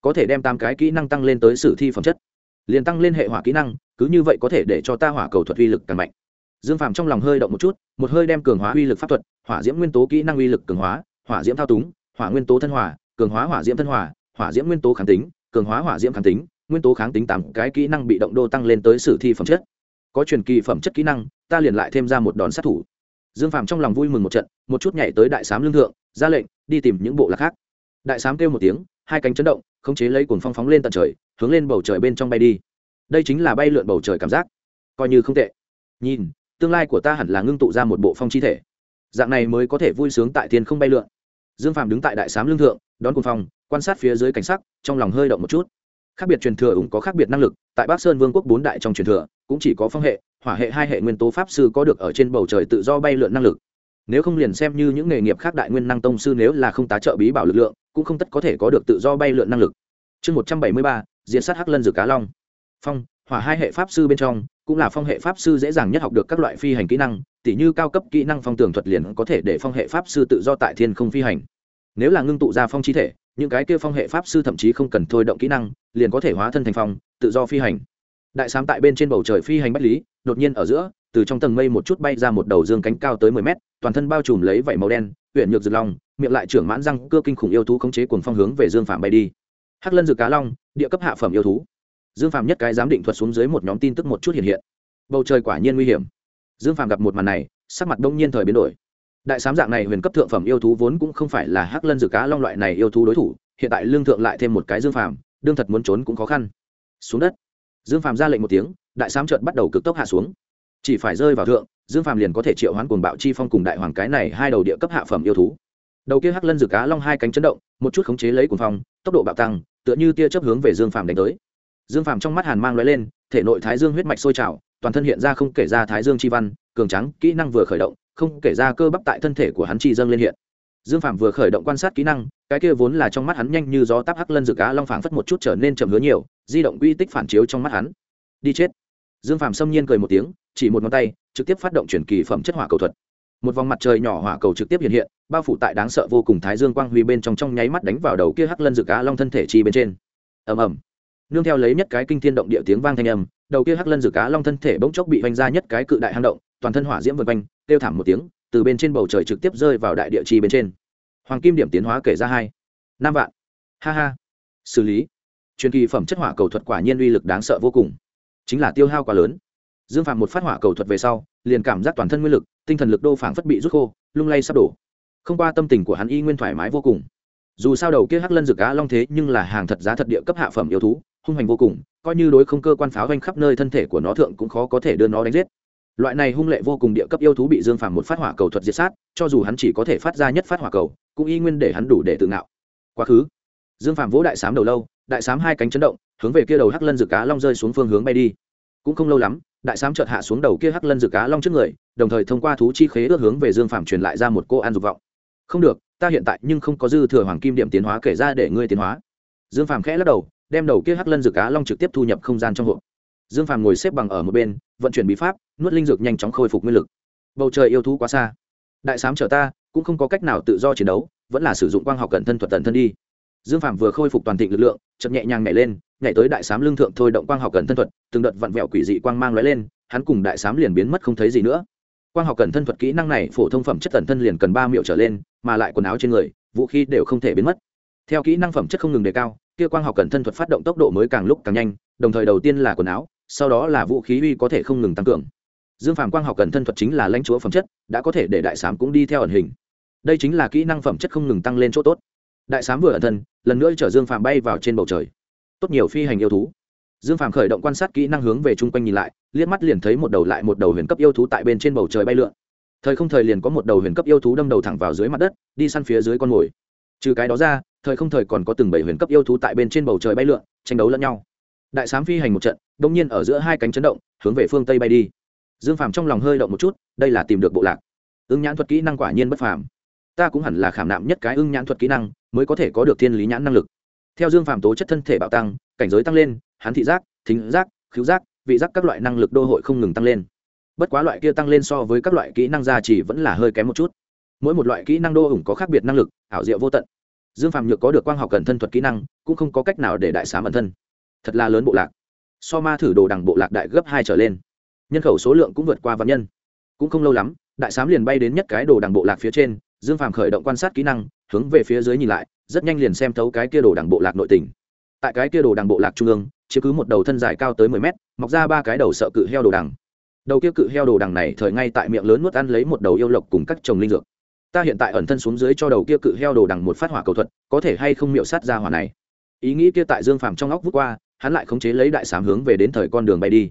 có thể đem tám cái kỹ năng tăng lên tới sử thi phẩm chất. Liền tăng lên hệ hỏa kỹ năng, cứ như vậy có thể để cho ta hỏa cầu thuật uy lực càng mạnh. Dương phàm trong lòng hơi động một chút, một hơi đem cường hóa uy lực pháp thuật, hỏa diễm nguyên tố kỹ năng uy lực cường hóa, hỏa diễm thao túng, hỏa nguyên tố thân hỏa cường hóa hỏa diễm thân hỏa hỏa diễm nguyên tố kháng tính, cường hóa hỏa diễm kháng tính, nguyên tố kháng tính tám cái kỹ năng bị động đô tăng lên tới sử thi phẩm chất. Có truyền kỳ phẩm chất kỹ năng, ta liền lại thêm ra một đòn sát thủ. Dương phàm trong lòng vui mừng một trận, một chút nhảy tới đại sám lương thượng, ra lệnh, đi tìm những bộ lạc khác. Đại sám kêu một tiếng hai cánh chấn động, khống chế lấy cuồng phong phóng lên tận trời, hướng lên bầu trời bên trong bay đi. Đây chính là bay lượn bầu trời cảm giác. Coi như không tệ. Nhìn, tương lai của ta hẳn là ngưng tụ ra một bộ phong chi thể. Dạng này mới có thể vui sướng tại thiên không bay lượn. Dương phạm đứng tại đại sám lương thượng, đón cuồng phong, quan sát phía dưới cảnh sắc, trong lòng hơi động một chút. Khác biệt truyền thừa ủng có khác biệt năng lực, tại bắc sơn vương quốc bốn đại trong truyền thừa, cũng chỉ có phong hệ, hỏa hệ hai hệ nguyên tố pháp sư có được ở trên bầu trời tự do bay lượn năng lực. Nếu không liền xem như những nghề nghiệp khác đại nguyên năng tông sư nếu là không tá trợ bí bảo lực lượng cũng không tất có thể có được tự do bay lượn năng lực. Chương một trăm bảy mươi ba diễn sát hắc lân dược cá long. Phong, hỏa hai hệ pháp sư bên trong, cũng là phong hệ pháp sư dễ dàng nhất học được các loại phi hành kỹ năng, tỉ như cao cấp kỹ năng phong tường thuật liền có thể để phong hệ pháp sư tự do tại thiên không phi hành. Nếu là ngưng tụ ra phong chi thể, những cái kia phong hệ pháp sư thậm chí không cần thôi động kỹ năng, liền có thể hóa thân thành phong, tự do phi hành. Đại sám tại bên trên bầu trời phi hành bách lý, đột nhiên ở giữa, từ trong tầng mây một chút bay ra một đầu dương cánh cao tới mười mét, toàn thân bao trùm lấy vảy màu đen huyện nhược rực long miệng lại trưởng mãn răng cưa kinh khủng yêu thú khống chế cuồng phong hướng về dương phạm bay đi. Hắc lân dược cá long, địa cấp hạ phẩm yêu thú. Dương phạm nhất cái giám định thuật xuống dưới một nhóm tin tức một chút hiện hiện. Bầu trời quả nhiên nguy hiểm. Dương phạm gặp một màn này, sắc mặt đông nhiên thời biến đổi. Đại sám dạng này huyền cấp thượng phẩm yêu thú vốn cũng không phải là hắc lân dược cá long loại này yêu thú đối thủ, hiện tại lương thượng lại thêm một cái dương phạm đương thật muốn trốn cũng khó khăn. Xuống đất. Dương phạm ra lệnh một tiếng, đại sám trợt bắt đầu cực tốc hạ xuống. Chỉ phải rơi vào thượng, dương phạm liền có thể triệu hoán cuồng bạo chi phong cùng đại hoàng cái này hai đầu địa cấp hạ phẩm yêu thú đầu kia hắc lân rực cá long hai cánh chấn động, một chút khống chế lấy cuồng phong, tốc độ bạo tăng, tựa như tia chấp hướng về dương phạm đánh tới. Dương phạm trong mắt hàn mang lóe lên, thể nội thái dương huyết mạch sôi trào, toàn thân hiện ra không kể ra thái dương chi văn, cường trắng kỹ năng vừa khởi động, không kể ra cơ bắp tại thân thể của hắn chi dâng lên hiện. Dương phạm vừa khởi động quan sát kỹ năng, cái kia vốn là trong mắt hắn nhanh như gió táp hắc lân rực cá long phảng phất một chút trở nên chậm hứa nhiều, di động quy tích phản chiếu trong mắt hắn. Đi chết. Dương phạm xâm nhiên cười một tiếng, chỉ một ngón tay, trực tiếp phát động chuyển kỳ phẩm chất hỏa cầu thuật một vòng mặt trời nhỏ hỏa cầu trực tiếp hiện hiện, bao phủ tại đáng sợ vô cùng thái dương quang huy bên trong trong nháy mắt đánh vào đầu kia hắc lân dự cá long thân thể chi bên trên. Ầm ầm. Nương theo lấy nhất cái kinh thiên động địa tiếng vang thanh âm, đầu kia hắc lân dự cá long thân thể bỗng chốc bị vanh ra nhất cái cự đại hang động, toàn thân hỏa diễm vượt quanh, kêu thảm một tiếng, từ bên trên bầu trời trực tiếp rơi vào đại địa chi bên trên. Hoàng kim điểm tiến hóa kể ra hai. Năm vạn. Ha ha. Xử lý. Truyền kỳ phẩm chất hỏa cầu thuật quả nhiên uy lực đáng sợ vô cùng. Chính là tiêu hao quá lớn dương phạm một phát hỏa cầu thuật về sau, liền cảm giác toàn thân nguyên lực, tinh thần lực đô phảng phất bị rút khô, lung lay sắp đổ. Không qua tâm tình của hắn y nguyên thoải mái vô cùng. Dù sao đầu kia hắc lân rực cá long thế nhưng là hàng thật giá thật địa cấp hạ phẩm yêu thú, hung hành vô cùng, coi như đối không cơ quan pháo doanh khắp nơi thân thể của nó thượng cũng khó có thể đưa nó đánh giết. Loại này hung lệ vô cùng địa cấp yêu thú bị dương phàm một phát hỏa cầu thuật diệt sát, cho dù hắn chỉ có thể phát ra nhất phát hỏa cầu, cũng y nguyên để hắn đủ để tự ngạo. Quá khứ, dương phàm vỗ đại sám đầu lâu, đại sám hai cánh chấn động, hướng về kia đầu hắc lân rực cá long rơi xuống phương hướng bay đi. Cũng không lâu lắm đại sám chợt hạ xuống đầu kia hắc lân rực cá long trước người, đồng thời thông qua thú chi khế ước hướng về dương phạm truyền lại ra một cô an dục vọng. Không được, ta hiện tại nhưng không có dư thừa hoàng kim điểm tiến hóa kể ra để ngươi tiến hóa. Dương phàm khẽ lắc đầu, đem đầu kia hắc lân dự cá long trực tiếp thu nhập không gian trong hộp. Dương phàm ngồi xếp bằng ở một bên, vận chuyển bí pháp, nuốt linh dược nhanh chóng khôi phục nguyên lực. Bầu trời yêu thú quá xa. Đại sám chở ta, cũng không có cách nào tự do chiến đấu, vẫn là sử dụng quang học cẩn thân thuật tận thân đi. Dương phàm vừa khôi phục toàn thịnh lực lượng chậm nhẹ nhàng nhảy lên nhảy tới đại sám lương thượng thôi động quang học cần thân thuật, từng đợt vặn vẹo quỷ dị quang mang lóe lên, hắn cùng đại sám liền biến mất không thấy gì nữa. Quang học cần thân thuật kỹ năng này phổ thông phẩm chất tần thân liền cần ba miệu trở lên, mà lại quần áo trên người, vũ khí đều không thể biến mất. Theo kỹ năng phẩm chất không ngừng đề cao, kia quang học cần thân thuật phát động tốc độ mới càng lúc càng nhanh, đồng thời đầu tiên là quần áo, sau đó là vũ khí uy có thể không ngừng tăng cường. Dương phàm quang học cần thân thuật chính là lãnh chúa phẩm chất, đã có thể để đại sám cũng đi theo ẩn hình. Đây chính là kỹ năng phẩm chất không ngừng tăng lên chỗ tốt. Đại sám vừa ẩn thân, lần nữa chở dương phàm bay vào trên bầu trời tốt nhiều phi hành yêu thú. Dương phàm khởi động quan sát kỹ năng hướng về chung quanh nhìn lại, liếc mắt liền thấy một đầu lại một đầu huyền cấp yêu thú tại bên trên bầu trời bay lượn. Thời không thời liền có một đầu huyền cấp yêu thú đâm đầu thẳng vào dưới mặt đất, đi săn phía dưới con mồi. Trừ cái đó ra, thời không thời còn có từng bảy huyền cấp yêu thú tại bên trên bầu trời bay lượn, tranh đấu lẫn nhau. Đại sám phi hành một trận, đông nhiên ở giữa hai cánh chấn động, hướng về phương tây bay đi. Dương phàm trong lòng hơi động một chút, đây là tìm được bộ lạc. Ứng nhãn thuật kỹ năng quả nhiên bất phàm. Ta cũng hẳn là khảm nạm nhất cái ưng nhãn thuật kỹ năng, mới có thể có được thiên lý nhãn năng lực theo dương phàm tố chất thân thể bạo tăng, cảnh giới tăng lên hắn thị giác, thính giác, khứu giác, vị giác các loại năng lực đô hội không ngừng tăng lên. Bất quá loại kia tăng lên so với các loại kỹ năng gia trì vẫn là hơi kém một chút. Mỗi một loại kỹ năng đô ủng có khác biệt năng lực, ảo diệu vô tận. Dương phàm nhược có được quang học cần thân thuật kỹ năng, cũng không có cách nào để đại xá bản thân. Thật là lớn bộ lạc. So ma thử đồ đằng bộ lạc đại gấp hai trở lên. Nhân khẩu số lượng cũng vượt qua văn nhân. Cũng không lâu lắm, đại sám liền bay đến nhất cái đồ đằng bộ lạc phía trên, dương phàm khởi động quan sát kỹ năng, hướng về phía dưới nhìn lại rất nhanh liền xem thấu cái kia đồ đảng bộ lạc nội tỉnh tại cái kia đồ đảng bộ lạc trung ương, chiếm cứ một đầu thân dài cao tới mười mét, mọc ra ba cái đầu sợ cự heo đồ đằng. Đầu kia cự heo đồ đằng này thời ngay tại miệng lớn nuốt ăn lấy một đầu yêu lộc cùng các trồng linh dược. Ta hiện tại ẩn thân xuống dưới cho đầu kia cự heo đồ đằng một phát hỏa cầu thuật, có thể hay không miệu sát ra hỏa này? Ý nghĩ kia tại dương phàm trong óc vút qua, hắn lại khống chế lấy đại sám hướng về đến thời con đường bay đi.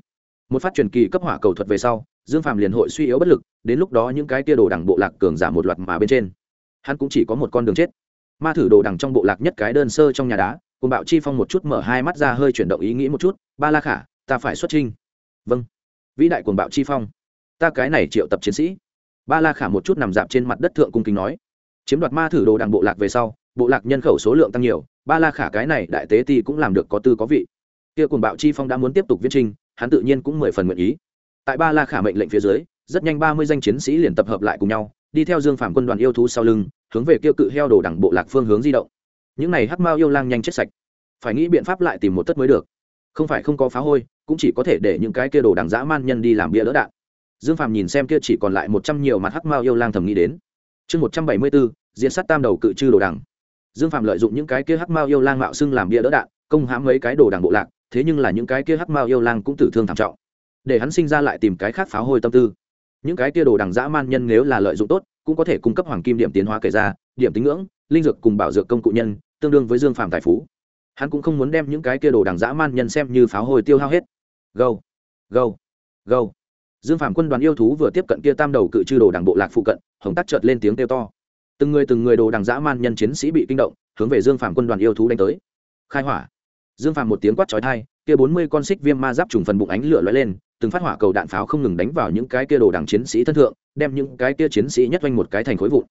Một phát truyền kỳ cấp hỏa cầu thuật về sau, dương phàm liền hội suy yếu bất lực, đến lúc đó những cái kia đồ đằng bộ lạc cường giả một loạt mà bên trên. Hắn cũng chỉ có một con đường chết ma thử đồ đằng trong bộ lạc nhất cái đơn sơ trong nhà đá, cùng bạo chi phong một chút mở hai mắt ra hơi chuyển động ý nghĩ một chút, ba la khả, ta phải xuất trinh vâng. Vĩ đại cuồng bạo chi phong. Ta cái này triệu tập chiến sĩ. Ba la khả một chút nằm dạp trên mặt đất thượng cung kính nói. Chiếm đoạt ma thử đồ đằng bộ lạc về sau, bộ lạc nhân khẩu số lượng tăng nhiều, ba la khả cái này đại tế ti cũng làm được có tư có vị. Kia cuồng bạo chi phong đã muốn tiếp tục viết trinh hắn tự nhiên cũng mười phần nguyện ý. Tại ba la khả mệnh lệnh phía dưới, rất nhanh ba mươi danh chiến sĩ liền tập hợp lại cùng nhau đi theo dương phạm quân đoàn yêu thú sau lưng, hướng về kia cự heo đồ đẳng bộ lạc phương hướng di động. Những này hắc mao yêu lang nhanh chết sạch. Phải nghĩ biện pháp lại tìm một tất mới được. Không phải không có phá hôi, cũng chỉ có thể để những cái kia đồ đằng dã man nhân đi làm bia đỡ đạn. Dương phàm nhìn xem kia chỉ còn lại một trăm nhiều mặt hắc mao yêu lang thầm nghĩ đến. Chương một trăm bảy mươi bốn, diễn sát tam đầu cự chư đồ đằng dương phàm lợi dụng những cái kia hắc mao yêu lang mạo xưng làm bia đỡ đạn, công hãm mấy cái đồ đằng bộ lạc, thế nhưng là những cái kia hắc mao yêu lang cũng tử thương thảm trọng. Để hắn sinh ra lại tìm cái khác phá hôi tâm tư những cái kia đồ đằng dã man nhân nếu là lợi dụng tốt, cũng có thể cung cấp hoàng kim điểm tiến hóa kể ra, điểm tín ngưỡng, linh dược cùng bảo dược công cụ nhân, tương đương với dương phàm tài phú. Hắn cũng không muốn đem những cái kia đồ đằng dã man nhân xem như pháo hồi tiêu hao hết. Gâu gâu gâu dương phàm quân đoàn yêu thú vừa tiếp cận kia tam đầu cự chư đồ đằng bộ lạc phụ cận, hồng tắc chợt lên tiếng kêu to. Từng người từng người đồ đằng dã man nhân chiến sĩ bị kinh động, hướng về dương phàm quân đoàn yêu thú đánh tới. Khai hỏa. Dương phàm một tiếng quát trói thai kia bốn mươi con xích viêm ma giáp trùng phần bụng ánh lửa lóe lên từng phát hỏa cầu đạn pháo không ngừng đánh vào những cái kia đồ đằng chiến sĩ thân thượng, đem những cái kia chiến sĩ nhất quanh một cái thành khối vụn.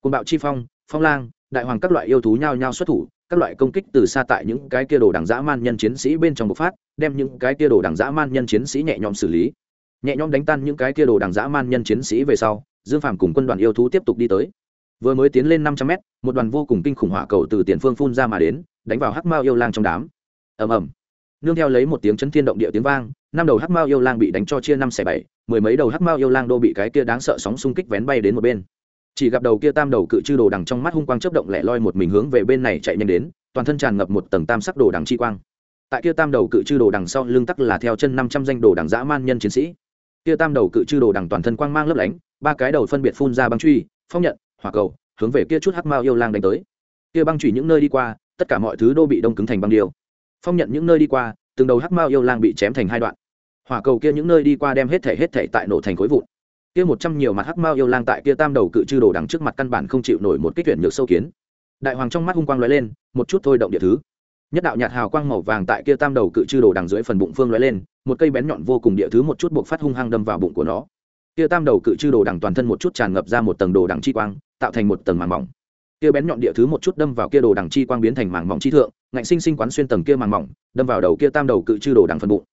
Côn bạo chi phong phong lang, đại hoàng các loại yêu thú nhao nhao xuất thủ, các loại công kích từ xa tại những cái kia đồ đằng dã man nhân chiến sĩ bên trong bộc phát, đem những cái kia đồ đằng dã man nhân chiến sĩ nhẹ nhõm xử lý. Nhẹ nhõm đánh tan những cái kia đồ đằng dã man nhân chiến sĩ về sau, dương phàm cùng quân đoàn yêu thú tiếp tục đi tới. Vừa mới tiến lên năm trăm mét, một đoàn vô cùng kinh khủng hỏa cầu từ tiền phương phun ra mà đến, đánh vào hắc mao yêu lang trong đám. Ầm ầm nương theo lấy một tiếng chấn thiên động địa tiếng vang, năm đầu hắc mao yêu lang bị đánh cho chia năm xẻ bảy, mười mấy đầu hắc mao yêu lang đô bị cái kia đáng sợ sóng xung kích vén bay đến một bên. Chỉ gặp đầu kia tam đầu cự chư đồ đằng trong mắt hung quang chớp động lẻ loi một mình hướng về bên này chạy nhanh đến, toàn thân tràn ngập một tầng tam sắc đồ đằng chi quang. Tại kia tam đầu cự chư đồ đằng sau lưng tắc là theo chân năm trăm danh đồ đằng dã man nhân chiến sĩ. Kia tam đầu cự chư đồ đằng toàn thân quang mang lấp lánh, ba cái đầu phân biệt phun ra băng truy, phong nhận, hỏa cầu, hướng về kia chút hắc mao yêu lang đánh tới. Kia băng truy những nơi đi qua, tất cả mọi thứ đô bị đông cứng thành băng điêu phong nhận những nơi đi qua, từng đầu hắc mao yêu lang bị chém thành hai đoạn. Hỏa cầu kia những nơi đi qua đem hết thể hết thể tại nổ thành khối vụn. Kia một trăm nhiều mặt hắc mao yêu lang tại kia tam đầu cự chư đồ đằng trước mặt căn bản không chịu nổi một kích tuyển nhược sâu kiến. Đại hoàng trong mắt hung quang lóe lên, một chút thôi động địa thứ. Nhất đạo nhạt hào quang màu vàng tại kia tam đầu cự chư đồ đằng dưới phần bụng phương lóe lên, một cây bén nhọn vô cùng địa thứ một chút buộc phát hung hăng đâm vào bụng của nó. Kia tam đầu cự chư đồ đằng toàn thân một chút tràn ngập ra một tầng đồ đằng chi quang, tạo thành một tầng màng mỏng. Kia bén nhọn địa thứ một chút đâm vào kia đồ đằng chi quang biến thành màng mỏng chi thượng ngạnh sinh sinh quán xuyên tầng kia màng mỏng, đâm vào đầu kia tam đầu cự chư đồ đằng phần bụng.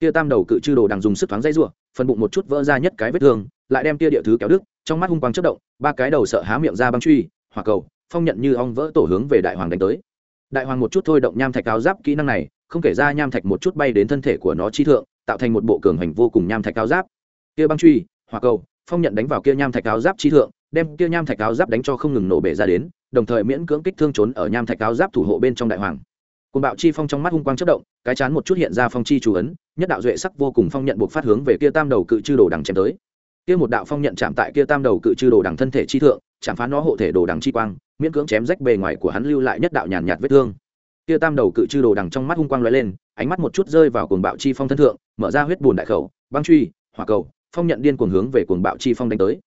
Kia tam đầu cự chư đồ đằng dùng sức thoáng dây rủa phần bụng một chút vỡ ra nhất cái vết thương, lại đem kia địa thứ kéo đứt, trong mắt hung quang chất động, ba cái đầu sợ há miệng ra băng truy, hỏa cầu, phong nhận như ong vỡ tổ hướng về đại hoàng đánh tới. Đại hoàng một chút thôi động nham thạch áo giáp kỹ năng này, không kể ra nham thạch một chút bay đến thân thể của nó chi thượng, tạo thành một bộ cường hành vô cùng nham thạch áo giáp. Kia băng truy, hỏa cầu, phong nhận đánh vào kia nham thạch áo giáp chi thượng, đem kia nham thạch áo giáp đánh cho không ngừng nổ bể ra đến đồng thời miễn cưỡng kích thương trốn ở nham thạch áo giáp thủ hộ bên trong đại hoàng. Côn bạo chi phong trong mắt hung quang chất động, cái chán một chút hiện ra phong chi chủ ấn, nhất đạo duệ sắc vô cùng phong nhận buộc phát hướng về kia tam đầu cự chư đồ đằng chém tới. Kia một đạo phong nhận chạm tại kia tam đầu cự chư đồ đằng thân thể chi thượng, chạm phá nó hộ thể đồ đằng chi quang, miễn cưỡng chém rách bề ngoài của hắn lưu lại nhất đạo nhàn nhạt vết thương. Kia tam đầu cự chư đồ đằng trong mắt hung quang lóe lên, ánh mắt một chút rơi vào cuồng bạo chi phong thân thượng, mở ra huyết bùn đại khẩu, băng truy, hỏa cầu, phong nhận điên cuồng hướng về cuồng bạo chi phong đánh tới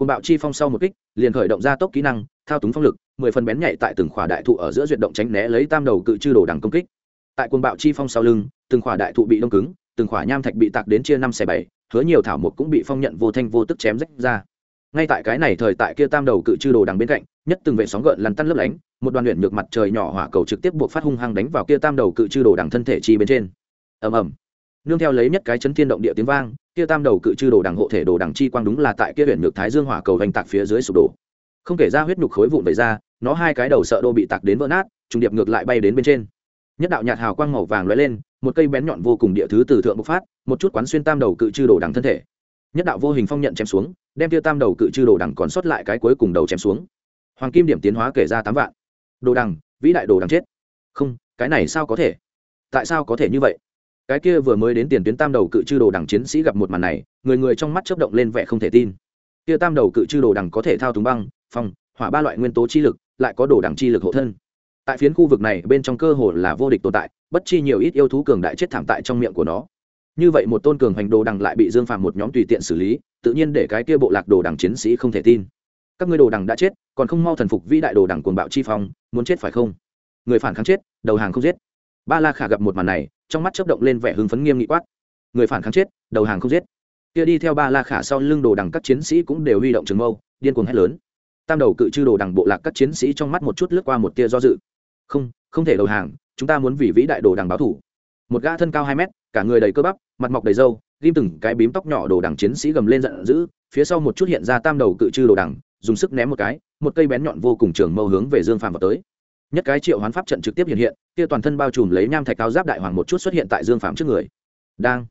cuồng bạo chi phong sau một kích, liền khởi động ra tốc kỹ năng, thao túng phong lực, mười phần bén nhạy tại từng khỏa đại thụ ở giữa duyệt động tránh né lấy tam đầu cự chư đồ đằng công kích. Tại cuồng bạo chi phong sau lưng, từng khỏa đại thụ bị đông cứng, từng khỏa nham thạch bị tạc đến chia năm xẻ bảy, hứa nhiều thảo mộc cũng bị phong nhận vô thanh vô tức chém rách ra. Ngay tại cái này thời tại kia tam đầu cự chư đồ đằng bên cạnh, nhất từng vệ sóng gợn lăn tăn lấp lánh, một đoàn luyện ngược mặt trời nhỏ hỏa cầu trực tiếp buộc phát hung hăng đánh vào kia tam đầu cự chư đồ đằng thân thể chi bên trên. Ầm ầm nương theo lấy nhất cái chấn thiên động địa tiếng vang, kia tam đầu cự chư đồ đằng hộ thể đồ đằng chi quang đúng là tại kia huyện ngược thái dương hỏa cầu vành tạc phía dưới sụp đổ. Không kể ra huyết nhục khối vụn về ra, nó hai cái đầu sợ đô bị tạc đến vỡ nát, trùng điệp ngược lại bay đến bên trên. Nhất đạo nhạt hào quang màu vàng lóe lên, một cây bén nhọn vô cùng địa thứ từ thượng bộc phát, một chút quán xuyên tam đầu cự chư đồ đằng thân thể. Nhất đạo vô hình phong nhận chém xuống, đem tiêu tam đầu cự chư đồ đằng còn sót lại cái cuối cùng đầu chém xuống. Hoàng kim điểm tiến hóa kể ra tám vạn. Đồ đằng, vĩ đại đồ đằng chết. Không, cái này sao có thể? Tại sao có thể như vậy? Cái kia vừa mới đến tiền tuyến tam đầu cự chư đồ đằng chiến sĩ gặp một màn này, người người trong mắt chớp động lên vẻ không thể tin. Kia tam đầu cự chư đồ đằng có thể thao túng băng, phong, hỏa ba loại nguyên tố chi lực, lại có đồ đằng chi lực hộ thân. Tại phiến khu vực này, bên trong cơ hồ là vô địch tồn tại, bất chi nhiều ít yêu thú cường đại chết thảm tại trong miệng của nó. Như vậy một tôn cường hành đồ đằng lại bị dương phàm một nhóm tùy tiện xử lý, tự nhiên để cái kia bộ lạc đồ đằng chiến sĩ không thể tin. Các ngươi đồ đằng đã chết, còn không mau thần phục vĩ đại đồ đằng cuồng bạo chi phong, muốn chết phải không? Người phản kháng chết, đầu hàng không giết ba la khả gặp một màn này, trong mắt chớp động lên vẻ hưng phấn nghiêm nghị quát. Người phản kháng chết, đầu hàng không giết. Kia đi theo ba la khả sau lưng đồ đằng các chiến sĩ cũng đều huy động trường mâu, điên cuồng hét lớn. Tam đầu cự chư đồ đằng bộ lạc các chiến sĩ trong mắt một chút lướt qua một tia do dự. Không không thể đầu hàng, chúng ta muốn vì vĩ đại đồ đằng báo thủ. Một gã thân cao hai mét, cả người đầy cơ bắp, mặt mọc đầy râu, ghim từng cái bím tóc nhỏ đồ đằng chiến sĩ gầm lên giận dữ, phía sau một chút hiện ra tam đầu cự chư đồ đằng, dùng sức ném một cái, một cây bén nhọn vô cùng trường mâu hướng về dương phàm vào tới nhất cái triệu hoán pháp trận trực tiếp hiện hiện, kia toàn thân bao trùm lấy nham thạch áo giáp đại hoàng một chút xuất hiện tại dương phạm trước người. Đang.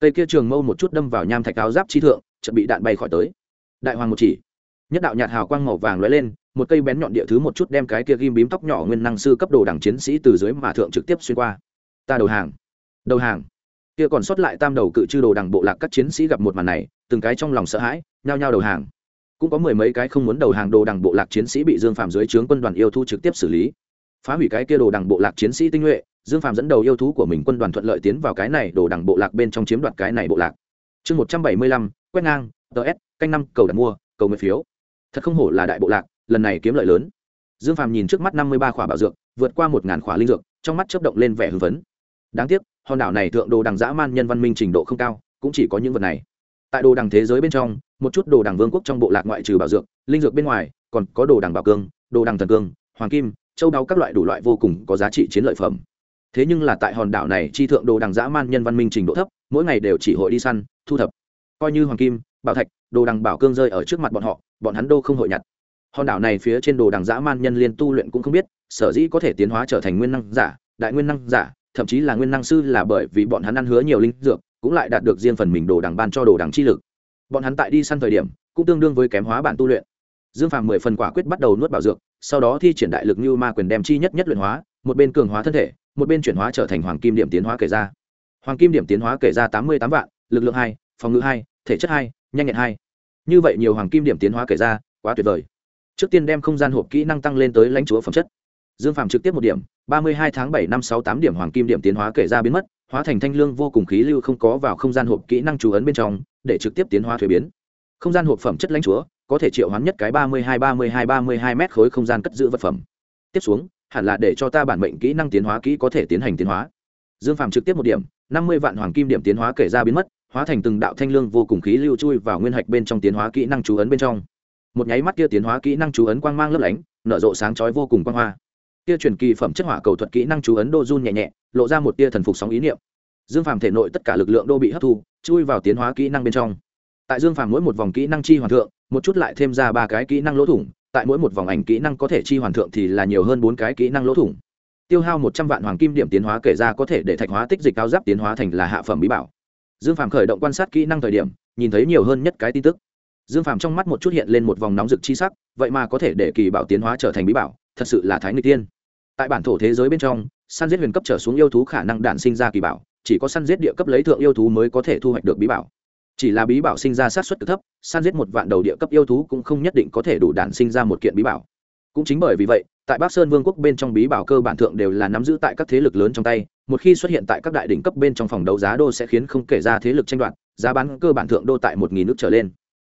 Cây kia trường mâu một chút đâm vào nham thạch áo giáp chi thượng chuẩn bị đạn bay khỏi tới. Đại hoàng một chỉ. Nhất đạo nhạt hào quang màu vàng lóe lên, một cây bén nhọn địa thứ một chút đem cái kia ghim bím tóc nhỏ nguyên năng sư cấp đồ đảng chiến sĩ từ dưới mà thượng trực tiếp xuyên qua. Ta đầu hàng. Đầu hàng. Kia còn sót lại tam đầu cự chư đồ đảng bộ lạc các chiến sĩ gặp một màn này, từng cái trong lòng sợ hãi, nhao nhao đầu hàng. Cũng có mười mấy cái không muốn đầu hàng đồ đảng bộ lạc chiến sĩ bị dương phạm dưới trướng quân đoàn yêu thu trực tiếp xử lý phá hủy cái kia đồ đằng bộ lạc chiến sĩ tinh nhuệ, dương Phạm dẫn đầu yêu thú của mình quân đoàn thuận lợi tiến vào cái này đồ đằng bộ lạc bên trong chiếm đoạt cái này bộ lạc. Chương một trăm bảy mươi lăm, quét ngang ts canh năm, cầu đặt mua, cầu nguyện phiếu. Thật không hổ là đại bộ lạc, lần này kiếm lợi lớn. Dương Phạm nhìn trước mắt năm mươi ba khỏa bảo dược, vượt qua một ngàn khỏa linh dược, trong mắt chớp động lên vẻ hưng phấn. Đáng tiếc, hòn đảo này thượng đồ đằng dã man nhân văn minh trình độ không cao, cũng chỉ có những vật này. Tại đồ đằng thế giới bên trong, một chút đồ đằng vương quốc trong bộ lạc ngoại trừ bảo dược, linh dược bên ngoài, còn có đồ đằng bảo cương, đồ đằng thần cương, hoàng kim châu đáo các loại đủ loại vô cùng có giá trị chiến lợi phẩm. Thế nhưng là tại hòn đảo này, chi thượng đồ đằng dã man nhân văn minh trình độ thấp, mỗi ngày đều chỉ hội đi săn, thu thập. Coi như hoàng kim, bảo thạch, đồ đằng bảo cương rơi ở trước mặt bọn họ, bọn hắn đô không hội nhặt. Hòn đảo này phía trên đồ đằng dã man nhân liên tu luyện cũng không biết, sở dĩ có thể tiến hóa trở thành nguyên năng giả, đại nguyên năng giả, thậm chí là nguyên năng sư là bởi vì bọn hắn ăn hứa nhiều linh dược, cũng lại đạt được riêng phần mình đồ đằng ban cho đồ đằng chi lực. Bọn hắn tại đi săn thời điểm, cũng tương đương với kém hóa bản tu luyện dương phàm mười phần quả quyết bắt đầu nuốt bảo dược, sau đó thi triển đại lực như ma quyền đem chi nhất nhất luyện hóa, một bên cường hóa thân thể, một bên chuyển hóa trở thành hoàng kim điểm tiến hóa kể ra. Hoàng kim điểm tiến hóa kể ra tám mươi tám vạn, lực lượng hai, phòng ngự hai, thể chất hai, nhanh nhẹn hai. Như vậy nhiều hoàng kim điểm tiến hóa kể ra, quá tuyệt vời. Trước tiên đem không gian hộp kỹ năng tăng lên tới lãnh chúa phẩm chất. Dương phàm trực tiếp một điểm, ba mươi hai tháng bảy năm sáu tám điểm hoàng kim điểm tiến hóa kể ra biến mất, hóa thành thanh lương vô cùng khí lưu không có vào không gian hộp kỹ năng chú ấn bên trong, để trực tiếp tiến hóa thuế biến không gian hộp phẩm chất lãnh chúa, có thể triệu hoán nhất cái ba mươi hai, ba mươi hai, ba mươi hai mét khối không gian cất giữ vật phẩm. Tiếp xuống, hẳn là để cho ta bản mệnh kỹ năng tiến hóa kỹ có thể tiến hành tiến hóa. Dương phàm trực tiếp một điểm, năm mươi vạn hoàng kim điểm tiến hóa kể ra biến mất, hóa thành từng đạo thanh lương vô cùng khí lưu chui vào nguyên hạch bên trong tiến hóa kỹ năng chú ấn bên trong. Một nháy mắt kia tiến hóa kỹ năng chú ấn quang mang lấp lánh, nở rộ sáng chói vô cùng quang hoa. Kia truyền kỳ phẩm chất hỏa cầu thuật kỹ năng chú ấn đô run nhẹ nhẹ, lộ ra một tia thần phục sóng ý niệm. Dương phàm thể nội tất cả lực lượng đô bị hấp thu, chui vào tiến hóa kỹ năng bên trong tại dương phàm mỗi một vòng kỹ năng chi hoàn thượng, một chút lại thêm ra ba cái kỹ năng lỗ thủng, tại mỗi một vòng ảnh kỹ năng có thể chi hoàn thượng thì là nhiều hơn bốn cái kỹ năng lỗ thủng. Tiêu hao một trăm vạn hoàng kim điểm tiến hóa kể ra có thể để thạch hóa tích dịch cao giáp tiến hóa thành là hạ phẩm bí bảo. Dương phàm khởi động quan sát kỹ năng thời điểm, nhìn thấy nhiều hơn nhất cái tin tức. Dương phàm trong mắt một chút hiện lên một vòng nóng rực chi sắc, vậy mà có thể để kỳ bảo tiến hóa trở thành bí bảo, thật sự là thái người tiên. Tại bản thổ thế giới bên trong, săn giết huyền cấp trở xuống yêu thú khả năng đạn sinh ra kỳ bảo, chỉ có săn giết địa cấp lấy thượng yêu thú mới có thể thu hoạch được bí bảo chỉ là bí bảo sinh ra sát xuất cực thấp, san giết một vạn đầu địa cấp yêu thú cũng không nhất định có thể đủ đản sinh ra một kiện bí bảo. Cũng chính bởi vì vậy, tại bắc sơn vương quốc bên trong bí bảo cơ bản thượng đều là nắm giữ tại các thế lực lớn trong tay, một khi xuất hiện tại các đại đỉnh cấp bên trong phòng đấu giá đô sẽ khiến không kể ra thế lực tranh đoạt, giá bán cơ bản thượng đô tại một nghìn nước trở lên.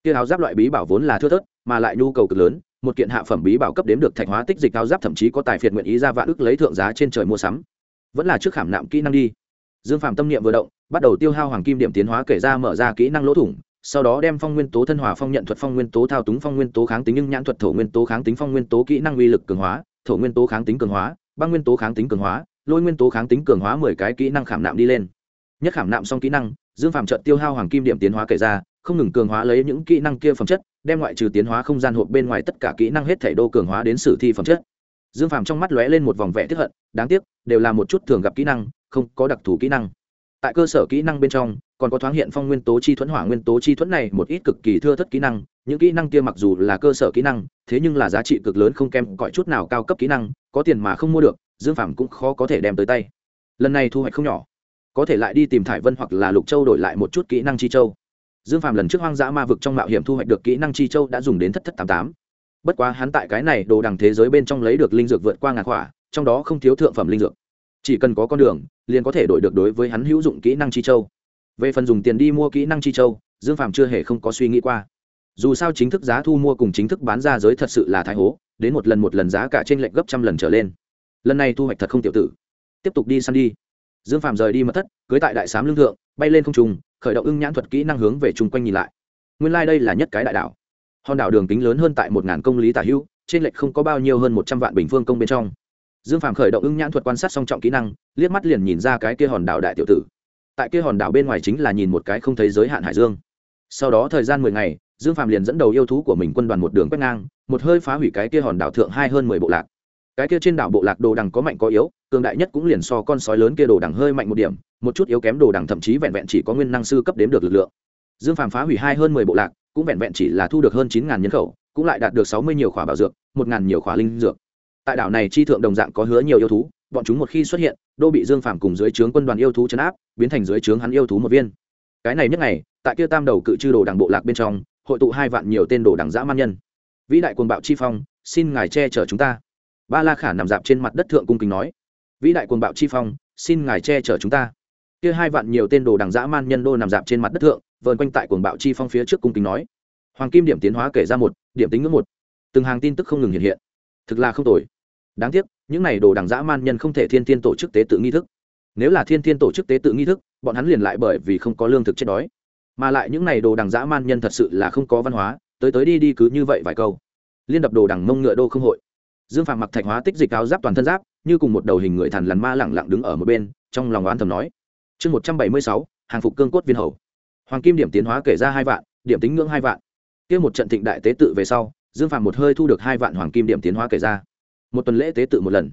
Kia áo giáp loại bí bảo vốn là thưa thớt, mà lại nhu cầu cực lớn, một kiện hạ phẩm bí bảo cấp đếm được thạch hóa tích dịch áo giáp thậm chí có tài phiệt nguyện ý ra vạn ước lấy thượng giá trên trời mua sắm. Vẫn là trước khảm nạm kỹ năng đi. Dương phạm tâm niệm vừa động bắt đầu tiêu hao hoàng kim điểm tiến hóa kể ra mở ra kỹ năng lỗ thủng, sau đó đem phong nguyên tố thân hòa phong nhận thuật, phong nguyên tố thao túng, phong nguyên tố kháng tính nhưng nhãn thuật, thổ nguyên tố kháng tính, phong nguyên tố kỹ năng uy lực cường hóa, thổ nguyên tố kháng tính cường hóa, băng nguyên tố kháng tính cường hóa, lôi nguyên tố kháng tính cường hóa mười cái kỹ năng khảm nạm đi lên. Nhất khảm nạm xong kỹ năng, dương phạm trận tiêu hao hoàng kim điểm tiến hóa kể ra, không ngừng cường hóa lấy những kỹ năng kia phẩm chất, đem ngoại trừ tiến hóa không gian hộp bên ngoài tất cả kỹ năng hết thể đô cường hóa đến sử thi phẩm chất. Dương phạm trong mắt lóe lên một vòng vẽ tiếp hận, đáng tiếc, đều là một chút thường gặp kỹ năng, không có đặc thù kỹ năng tại cơ sở kỹ năng bên trong, còn có thoáng hiện phong nguyên tố chi thuẫn, hỏa nguyên tố chi thuẫn này một ít cực kỳ thưa thất kỹ năng. Những kỹ năng kia mặc dù là cơ sở kỹ năng, thế nhưng là giá trị cực lớn không kém cõi chút nào cao cấp kỹ năng, có tiền mà không mua được, dương phạm cũng khó có thể đem tới tay. Lần này thu hoạch không nhỏ. Có thể lại đi tìm thải vân hoặc là lục châu đổi lại một chút kỹ năng chi châu. Dương phạm lần trước hoang dã ma vực trong mạo hiểm thu hoạch được kỹ năng chi châu đã dùng đến thất thất tám tám. Bất quá hắn tại cái này đồ đằng thế giới bên trong lấy được linh dược vượt qua ngàn khỏa, trong đó không thiếu thượng phẩm linh dược chỉ cần có con đường, liền có thể đổi được đối với hắn hữu dụng kỹ năng chi châu. Về phần dùng tiền đi mua kỹ năng chi châu, dương phạm chưa hề không có suy nghĩ qua. Dù sao chính thức giá thu mua cùng chính thức bán ra giới thật sự là thái hố, đến một lần một lần giá cả trên lệch gấp trăm lần trở lên. Lần này thu hoạch thật không tiểu tử. Tiếp tục đi săn đi. Dương phạm rời đi mất thất, cưới tại đại sám lương thượng, bay lên không trùng khởi động ưng nhãn thuật kỹ năng hướng về chung quanh nhìn lại. Nguyên lai、like、đây là nhất cái đại đảo. Hòn đảo đường kính lớn hơn tại một ngàn công lý tả hữu trên lệch không có bao nhiêu hơn một trăm vạn bình phương công bên trong dương phàm khởi động ưng nhãn thuật quan sát song trọng kỹ năng, liếc mắt liền nhìn ra cái kia hòn đảo đại tiểu tử. Tại kia hòn đảo bên ngoài chính là nhìn một cái không thấy giới hạn hải dương. Sau đó thời gian mười ngày, dương phàm liền dẫn đầu yêu thú của mình quân đoàn một đường quét ngang, một hơi phá hủy cái kia hòn đảo thượng hai hơn mười bộ lạc. Cái kia trên đảo bộ lạc đồ đằng có mạnh có yếu, cường đại nhất cũng liền so con sói lớn kia đồ đằng hơi mạnh một điểm, một chút yếu kém đồ đằng thậm chí vẹn vẹn chỉ có nguyên năng sư cấp đếm được lực lượng. Dương phàm phá hủy hai hơn mười bộ lạc, cũng vẹn vẹn chỉ là thu được hơn chín ngàn nhân khẩu, cũng lại đạt được sáu mươi nhiều khỏa bảo dược, một ngàn nhiều khỏa linh dược tại đảo này chi thượng đồng dạng có hứa nhiều yêu thú, bọn chúng một khi xuất hiện, đô bị dương phàm cùng dưới trướng quân đoàn yêu thú chấn áp, biến thành dưới trướng hắn yêu thú một viên. Cái này nhất ngày, tại kia tam đầu cự chư đồ đảng bộ lạc bên trong, hội tụ hai vạn nhiều tên đồ đảng dã man nhân. Vĩ đại quân bạo chi phong, xin ngài che chở chúng ta. Ba la khả nằm dạp trên mặt đất thượng cung kính nói. Vĩ đại quân bạo chi phong, xin ngài che chở chúng ta. Kia hai vạn nhiều tên đồ đảng dã man nhân đô nằm dạp trên mặt đất thượng, vờn quanh tại cuồng bạo chi phong phía trước cung kính nói. Hoàng kim điểm tiến hóa kể ra một, điểm tính ngưỡng một. Từng hàng tin tức không ngừng hiện hiện. Thực là không tồi đáng tiếc, những này đồ đằng dã man nhân không thể thiên thiên tổ chức tế tự nghi thức. Nếu là thiên thiên tổ chức tế tự nghi thức, bọn hắn liền lại bởi vì không có lương thực chết đói. Mà lại những này đồ đằng dã man nhân thật sự là không có văn hóa, tới tới đi đi cứ như vậy vài câu. Liên đập đồ đằng mông ngựa đô không hội. Dương phạm mặc thạch hóa tích dịch áo giáp toàn thân giáp, như cùng một đầu hình người thần lằn ma lẳng lặng đứng ở một bên, trong lòng oán thầm nói. Chương một trăm bảy mươi sáu, hàng phục cương cốt viên hầu. Hoàng kim điểm tiến hóa kể ra hai vạn, điểm tính ngưỡng hai vạn. Kia một trận thịnh đại tế tự về sau, dương phạm một hơi thu được hai vạn hoàng kim điểm tiến hóa kể ra một tuần lễ tế tự một lần.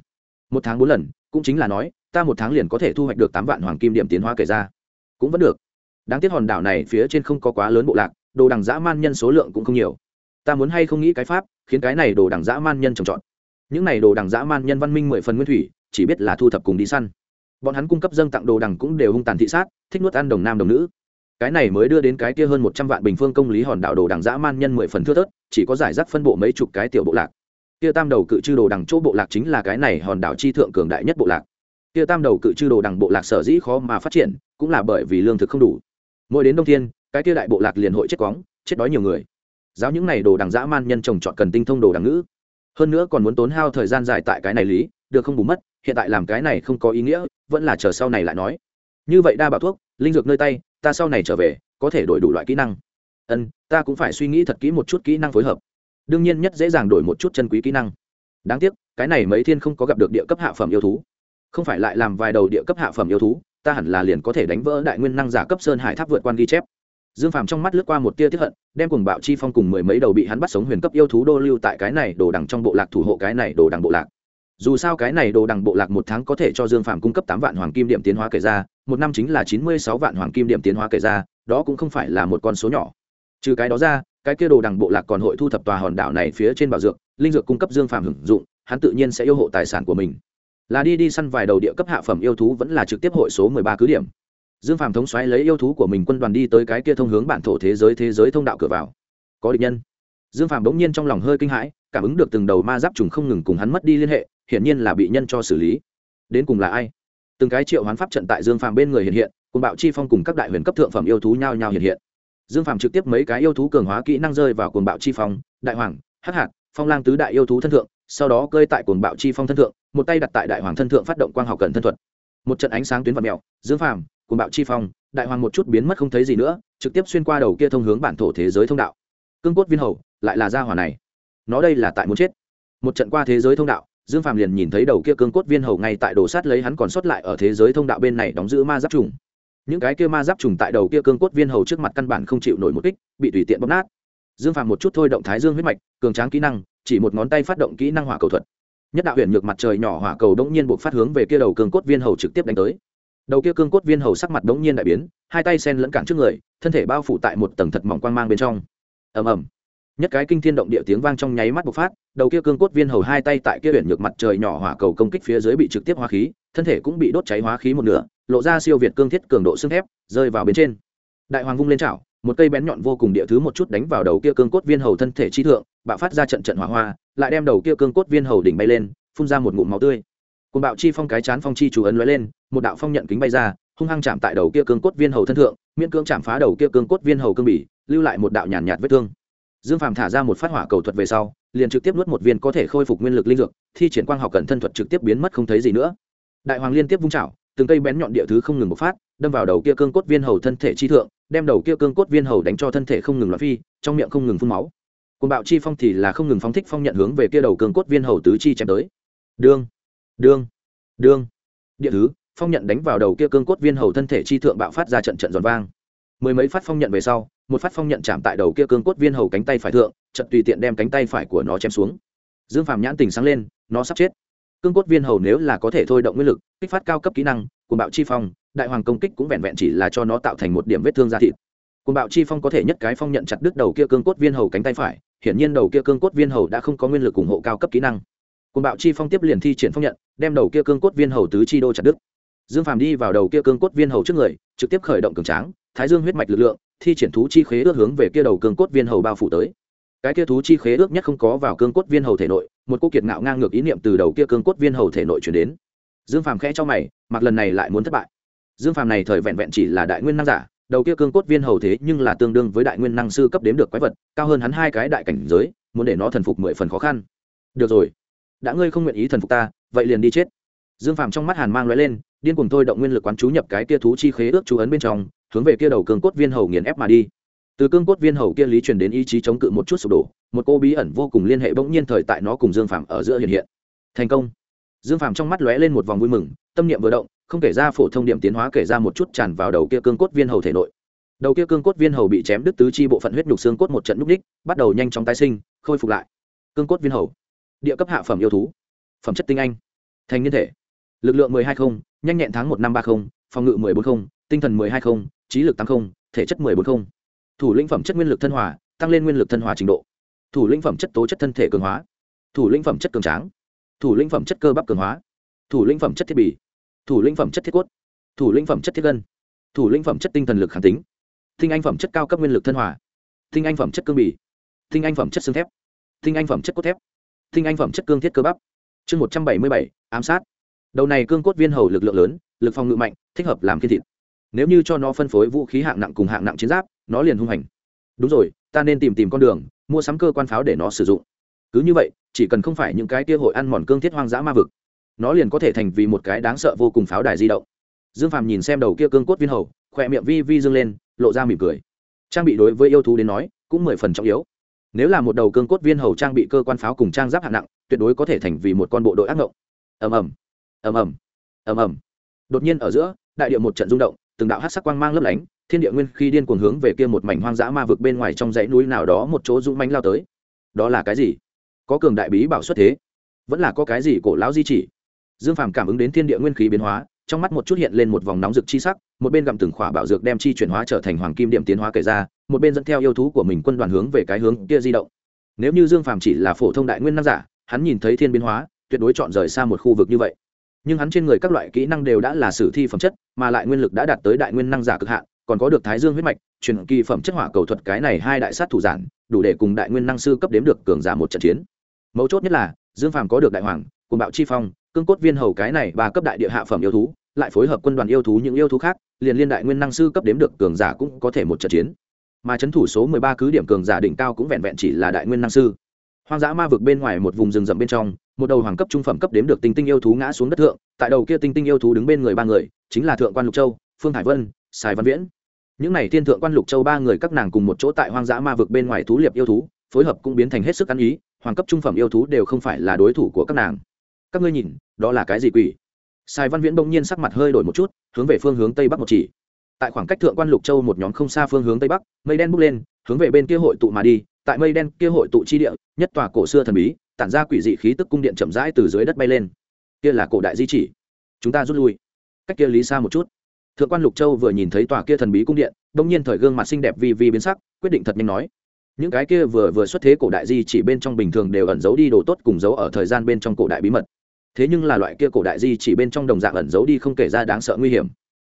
Một tháng bốn lần, cũng chính là nói, ta một tháng liền có thể thu hoạch được tám vạn hoàng kim điểm tiến hóa kể ra. Cũng vẫn được. Đáng tiếc hòn đảo này phía trên không có quá lớn bộ lạc, đồ đằng dã man nhân số lượng cũng không nhiều. Ta muốn hay không nghĩ cái pháp, khiến cái này đồ đằng dã man nhân trồng trọt. Những này đồ đằng dã man nhân văn minh mười phần nguyên thủy, chỉ biết là thu thập cùng đi săn. Bọn hắn cung cấp dâng tặng đồ đằng cũng đều hung tàn thị sát, thích nuốt ăn đồng nam đồng nữ. Cái này mới đưa đến cái kia hơn một trăm vạn bình phương công lý hòn đảo đồ đằng dã man nhân mười phần thưa thớt, chỉ có giải rác phân bộ mấy chục cái tiểu bộ lạc kia tam đầu cự chư đồ đằng chỗ bộ lạc chính là cái này hòn đảo chi thượng cường đại nhất bộ lạc. Kia tam đầu cự chư đồ đằng bộ lạc sở dĩ khó mà phát triển, cũng là bởi vì lương thực không đủ. Mỗi đến đông thiên, cái kia đại bộ lạc liền hội chết quóng, chết đói nhiều người. Giáo những này đồ đằng dã man nhân trồng chọn cần tinh thông đồ đằng ngữ. Hơn nữa còn muốn tốn hao thời gian dài tại cái này lý, được không bù mất, hiện tại làm cái này không có ý nghĩa, vẫn là chờ sau này lại nói. Như vậy đa bảo thuốc, linh dược nơi tay, ta sau này trở về, có thể đổi đủ loại kỹ năng. Ân, ta cũng phải suy nghĩ thật kỹ một chút kỹ năng phối hợp đương nhiên nhất dễ dàng đổi một chút chân quý kỹ năng. Đáng tiếc, cái này mấy thiên không có gặp được địa cấp hạ phẩm yêu thú. Không phải lại làm vài đầu địa cấp hạ phẩm yêu thú, ta hẳn là liền có thể đánh vỡ đại nguyên năng giả cấp sơn hải tháp vượt quan ghi chép. Dương phàm trong mắt lướt qua một tia tiếp hận, đem cùng bạo chi phong cùng mười mấy đầu bị hắn bắt sống huyền cấp yêu thú đô lưu tại cái này đồ đằng trong bộ lạc thủ hộ cái này đồ đằng bộ lạc. Dù sao cái này đồ đằng bộ lạc một tháng có thể cho dương phàm cung cấp tám vạn hoàng kim điểm tiến hóa kể ra, một năm chính là chín mươi sáu vạn hoàng kim điểm tiến hóa kể ra, đó cũng không phải là một con số nhỏ. Trừ cái đó ra cái kia đồ đằng bộ lạc còn hội thu thập tòa hòn đảo này phía trên bảo dược, linh dược cung cấp dương phàm hưởng dụng, hắn tự nhiên sẽ yêu hộ tài sản của mình. Là đi đi săn vài đầu địa cấp hạ phẩm yêu thú vẫn là trực tiếp hội số mười ba cứ điểm. Dương phàm thống xoáy lấy yêu thú của mình quân đoàn đi tới cái kia thông hướng bản thổ thế giới thế giới thông đạo cửa vào. Có địch nhân. Dương phàm bỗng nhiên trong lòng hơi kinh hãi, cảm ứng được từng đầu ma giáp trùng không ngừng cùng hắn mất đi liên hệ, hiển nhiên là bị nhân cho xử lý. Đến cùng là ai? Từng cái triệu hoán pháp trận tại dương phàm bên người hiện hiện, cùng bạo chi phong cùng các đại huyền cấp thượng phẩm yêu thú nhao nhao hiện hiện dương Phạm trực tiếp mấy cái yêu thú cường hóa kỹ năng rơi vào cuồng bạo chi phong, đại hoàng, hắc hạt phong lang tứ đại yêu thú thân thượng, sau đó cơi tại cuồng bạo chi phong thân thượng, một tay đặt tại đại hoàng thân thượng phát động quang học cận thân thuật. Một trận ánh sáng tuyến vật mèo, dương phàm, cuồng bạo chi phong, đại hoàng một chút biến mất không thấy gì nữa, trực tiếp xuyên qua đầu kia thông hướng bản thổ thế giới thông đạo. Cương cốt viên hầu, lại là gia hỏa này. Nó đây là tại muốn chết. Một trận qua thế giới thông đạo, dương phàm liền nhìn thấy đầu kia cương cốt viên hầu ngay tại đồ sát lấy hắn còn sót lại ở thế giới thông đạo bên này đóng giữ ma giáp trùng những cái kia ma giáp trùng tại đầu kia cương cốt viên hầu trước mặt căn bản không chịu nổi một kích, bị tùy tiện bóp nát. Dương phàm một chút thôi động thái dương huyết mạch, cường tráng kỹ năng, chỉ một ngón tay phát động kỹ năng hỏa cầu thuật. Nhất đạo huyện nhược mặt trời nhỏ hỏa cầu đống nhiên buộc phát hướng về kia đầu cương cốt viên hầu trực tiếp đánh tới. Đầu kia cương cốt viên hầu sắc mặt đống nhiên đại biến, hai tay sen lẫn cản trước người, thân thể bao phủ tại một tầng thật mỏng quang mang bên trong. Ầm ầm. Nhất cái kinh thiên động địa tiếng vang trong nháy mắt bộc phát, đầu kia cương cốt viên hầu hai tay tại kia huyện nhược mặt trời nhỏ hỏa cầu công kích phía dưới bị trực tiếp hóa khí, thân thể cũng bị đốt cháy hóa khí một nửa lộ ra siêu việt cương thiết cường độ xương thép rơi vào bên trên. Đại hoàng vung lên chảo một cây bén nhọn vô cùng địa thứ một chút đánh vào đầu kia cương cốt viên hầu thân thể chi thượng bạo phát ra trận trận hỏa hoa lại đem đầu kia cương cốt viên hầu đỉnh bay lên phun ra một ngụm máu tươi. Cùng bạo chi phong cái chán phong chi chủ ấn lóe lên một đạo phong nhận kính bay ra hung hăng chạm tại đầu kia cương cốt viên hầu thân thượng miễn cưỡng chạm phá đầu kia cương cốt viên hầu cương bỉ lưu lại một đạo nhàn nhạt, nhạt vết thương. Dương phàm thả ra một phát hỏa cầu thuật về sau liền trực tiếp nuốt một viên có thể khôi phục nguyên lực linh dược thi triển quang học cận thân thuật trực tiếp biến mất không thấy gì nữa. Đại hoàng liên tiếp vung chảo từng cây bén nhọn địa thứ không ngừng bộc phát, đâm vào đầu kia cương cốt viên hầu thân thể chi thượng, đem đầu kia cương cốt viên hầu đánh cho thân thể không ngừng loạn phi, trong miệng không ngừng phun máu. Côn bạo chi phong thì là không ngừng phóng thích phong nhận hướng về kia đầu cương cốt viên hầu tứ chi chém tới. Đương đương đương. Địa thứ, phong nhận đánh vào đầu kia cương cốt viên hầu thân thể chi thượng bạo phát ra trận trận giòn vang. Mười mấy phát phong nhận về sau, một phát phong nhận chạm tại đầu kia cương cốt viên hầu cánh tay phải thượng, trận tùy tiện đem cánh tay phải của nó chém xuống. Dương phàm nhãn tình sáng lên, nó sắp chết cương cốt viên hầu nếu là có thể thôi động nguyên lực, kích phát cao cấp kỹ năng, cuồng bạo chi phong, đại hoàng công kích cũng vẹn vẹn chỉ là cho nó tạo thành một điểm vết thương da thịt. Cuồng bạo chi phong có thể nhất cái phong nhận chặt đứt đầu kia cương cốt viên hầu cánh tay phải, hiển nhiên đầu kia cương cốt viên hầu đã không có nguyên lực ủng hộ cao cấp kỹ năng. Cuồng bạo chi phong tiếp liền thi triển phong nhận, đem đầu kia cương cốt viên hầu tứ chi đô chặt đứt. Dương phàm đi vào đầu kia cương cốt viên hầu trước người, trực tiếp khởi động cường tráng, thái dương huyết mạch lực lượng, thi triển thú chi khế ước hướng về kia đầu cương cốt viên hầu bao phủ tới. Cái kia thú chi khế ước nhất không có vào cương cốt viên hầu thể nội một cô kiệt ngạo ngang ngược ý niệm từ đầu kia cương cốt viên hầu thể nội chuyển đến. Dương phàm khẽ cho mày, mặc lần này lại muốn thất bại. Dương phàm này thời vẹn vẹn chỉ là đại nguyên năng giả, đầu kia cương cốt viên hầu thế nhưng là tương đương với đại nguyên năng sư cấp đếm được quái vật, cao hơn hắn hai cái đại cảnh giới, muốn để nó thần phục mười phần khó khăn. Được rồi, đã ngươi không nguyện ý thần phục ta, vậy liền đi chết. Dương phàm trong mắt hàn mang l lên, điên cùng thôi động nguyên lực quán chú nhập cái kia thú chi khế ước chú ấn bên trong, hướng về kia đầu cương cốt viên hầu nghiền ép mà đi. Từ cương cốt viên hầu kia lý truyền đến ý chí chống cự một chút sụp đổ một cô bí ẩn vô cùng liên hệ bỗng nhiên thời tại nó cùng dương phàm ở giữa hiện hiện. Thành công. Dương phàm trong mắt lóe lên một vòng vui mừng, tâm niệm vừa động, không kể ra phổ thông điểm tiến hóa kể ra một chút tràn vào đầu kia cương cốt viên hầu thể nội. Đầu kia cương cốt viên hầu bị chém đứt tứ chi bộ phận huyết nhục xương cốt một trận núp ních bắt đầu nhanh chóng tái sinh, khôi phục lại. Cương cốt viên hầu. Địa cấp hạ phẩm yêu thú. Phẩm chất tinh anh. Thành niên thể. Lực lượng mười hai không, nhanh nhẹn tháng một năm ba không, phòng ngự mười bốn không, tinh thần mười hai không, trí lực tám không, thể chất mười bốn không. Thủ lĩnh phẩm chất nguyên lực thân hòa, tăng lên nguyên lực thân hòa trình độ thủ lĩnh phẩm chất tố chất thân thể cường hóa thủ lĩnh phẩm chất cường tráng thủ lĩnh phẩm chất cơ bắp cường hóa thủ lĩnh phẩm chất thiết bị thủ lĩnh phẩm chất thiết cốt thủ lĩnh phẩm chất thiết gân thủ lĩnh phẩm chất tinh thần lực kháng tính tinh anh phẩm chất cao cấp nguyên lực thân hòa tinh anh phẩm chất cương bì tinh anh phẩm chất xương thép tinh anh phẩm chất cốt thép tinh anh phẩm chất cương thiết cơ bắp chương một trăm bảy mươi bảy ám sát đầu này cương cốt viên hầu lực lượng lớn lực phòng ngự mạnh thích hợp làm thiên thịt nếu như cho nó phân phối vũ khí hạng nặng cùng hạng nặng chiến giáp nó liền hung hành đúng rồi ta nên tìm tìm con đường mua sắm cơ quan pháo để nó sử dụng. Cứ như vậy, chỉ cần không phải những cái kia hội ăn mòn cương thiết hoang dã ma vực, nó liền có thể thành vì một cái đáng sợ vô cùng pháo đài di động. Dương phàm nhìn xem đầu kia cương cốt viên hầu, khỏe miệng vi vi dương lên, lộ ra mỉm cười. Trang bị đối với yêu thú đến nói, cũng mười phần trọng yếu. Nếu là một đầu cương cốt viên hầu trang bị cơ quan pháo cùng trang giáp hạng nặng, tuyệt đối có thể thành vì một con bộ đội ác ngộng. Ầm ầm ầm ầm ầm ầm. Đột nhiên ở giữa, đại địa một trận rung động, từng đạo hát sắc quang mang lấp lánh thiên địa nguyên khi điên cuồng hướng về kia một mảnh hoang dã ma vực bên ngoài trong dãy núi nào đó một chỗ dũng mánh lao tới. Đó là cái gì? Có cường đại bí bảo xuất thế, vẫn là có cái gì cổ lão di chỉ? Dương phàm cảm ứng đến thiên địa nguyên khí biến hóa, trong mắt một chút hiện lên một vòng nóng rực chi sắc, một bên gặm từng khỏa bảo dược đem chi chuyển hóa trở thành hoàng kim điểm tiến hóa kể ra, một bên dẫn theo yêu thú của mình quân đoàn hướng về cái hướng kia di động. Nếu như dương phàm chỉ là phổ thông đại nguyên năng giả, hắn nhìn thấy thiên biến hóa, tuyệt đối chọn rời xa một khu vực như vậy. Nhưng hắn trên người các loại kỹ năng đều đã là sử thi phẩm chất, mà lại nguyên lực đã đạt tới đại nguyên năng giả cực hạn còn có được thái dương huyết mạch, truyền kỳ phẩm chất hỏa cầu thuật cái này hai đại sát thủ giản, đủ để cùng đại nguyên năng sư cấp đếm được cường giả một trận chiến. Mấu chốt nhất là, dương phàm có được đại hoàng cùng bạo chi phong, cương cốt viên hầu cái này ba cấp đại địa hạ phẩm yêu thú, lại phối hợp quân đoàn yêu thú những yêu thú khác, liền liên đại nguyên năng sư cấp đếm được cường giả cũng có thể một trận chiến. Mà c thủ số mười ba cứ điểm cường giả đỉnh cao cũng vẹn vẹn chỉ là đại nguyên năng sư. Hoang dã ma vực bên ngoài một vùng rừng rậm bên trong, một đầu hoàng cấp trung phẩm cấp đếm được tinh tinh yêu thú ngã xuống đất thượng, tại đầu kia tinh tinh yêu thú đứng bên người ba người, chính là thượng quan lục châu, phương hải vân, sài văn viễn những n à y thiên thượng quan lục châu ba người các nàng cùng một chỗ tại hoang dã ma vực bên ngoài thú liệp yêu thú, phối hợp cũng biến thành hết sức ăn ý, hoàng cấp trung phẩm yêu thú đều không phải là đối thủ của các nàng. Các ngươi nhìn, đó là cái gì quỷ? Sài văn viễn bỗng nhiên sắc mặt hơi đổi một chút, hướng về phương hướng tây bắc một chỉ. Tại khoảng cách thượng quan lục châu một nhóm không xa phương hướng tây bắc, mây đen bốc lên, hướng về bên kia hội tụ mà đi. Tại mây đen kia hội tụ chi địa, nhất tòa cổ xưa thần bí, tản ra quỷ dị khí tức cung điện chậm rãi từ dưới đất bay lên. Kia là cổ đại di chỉ. Chúng ta rút lui. Cách kia lý xa một chút thượng quan lục châu vừa nhìn thấy tòa kia thần bí cung điện đông nhiên thời gương mặt xinh đẹp vi vi biến sắc, quyết định thật nhanh nói những cái kia vừa vừa xuất thế cổ đại di chỉ bên trong bình thường đều ẩn giấu đi đồ tốt cùng giấu ở thời gian bên trong cổ đại bí mật thế nhưng là loại kia cổ đại di chỉ bên trong đồng dạng ẩn giấu đi không kể ra đáng sợ nguy hiểm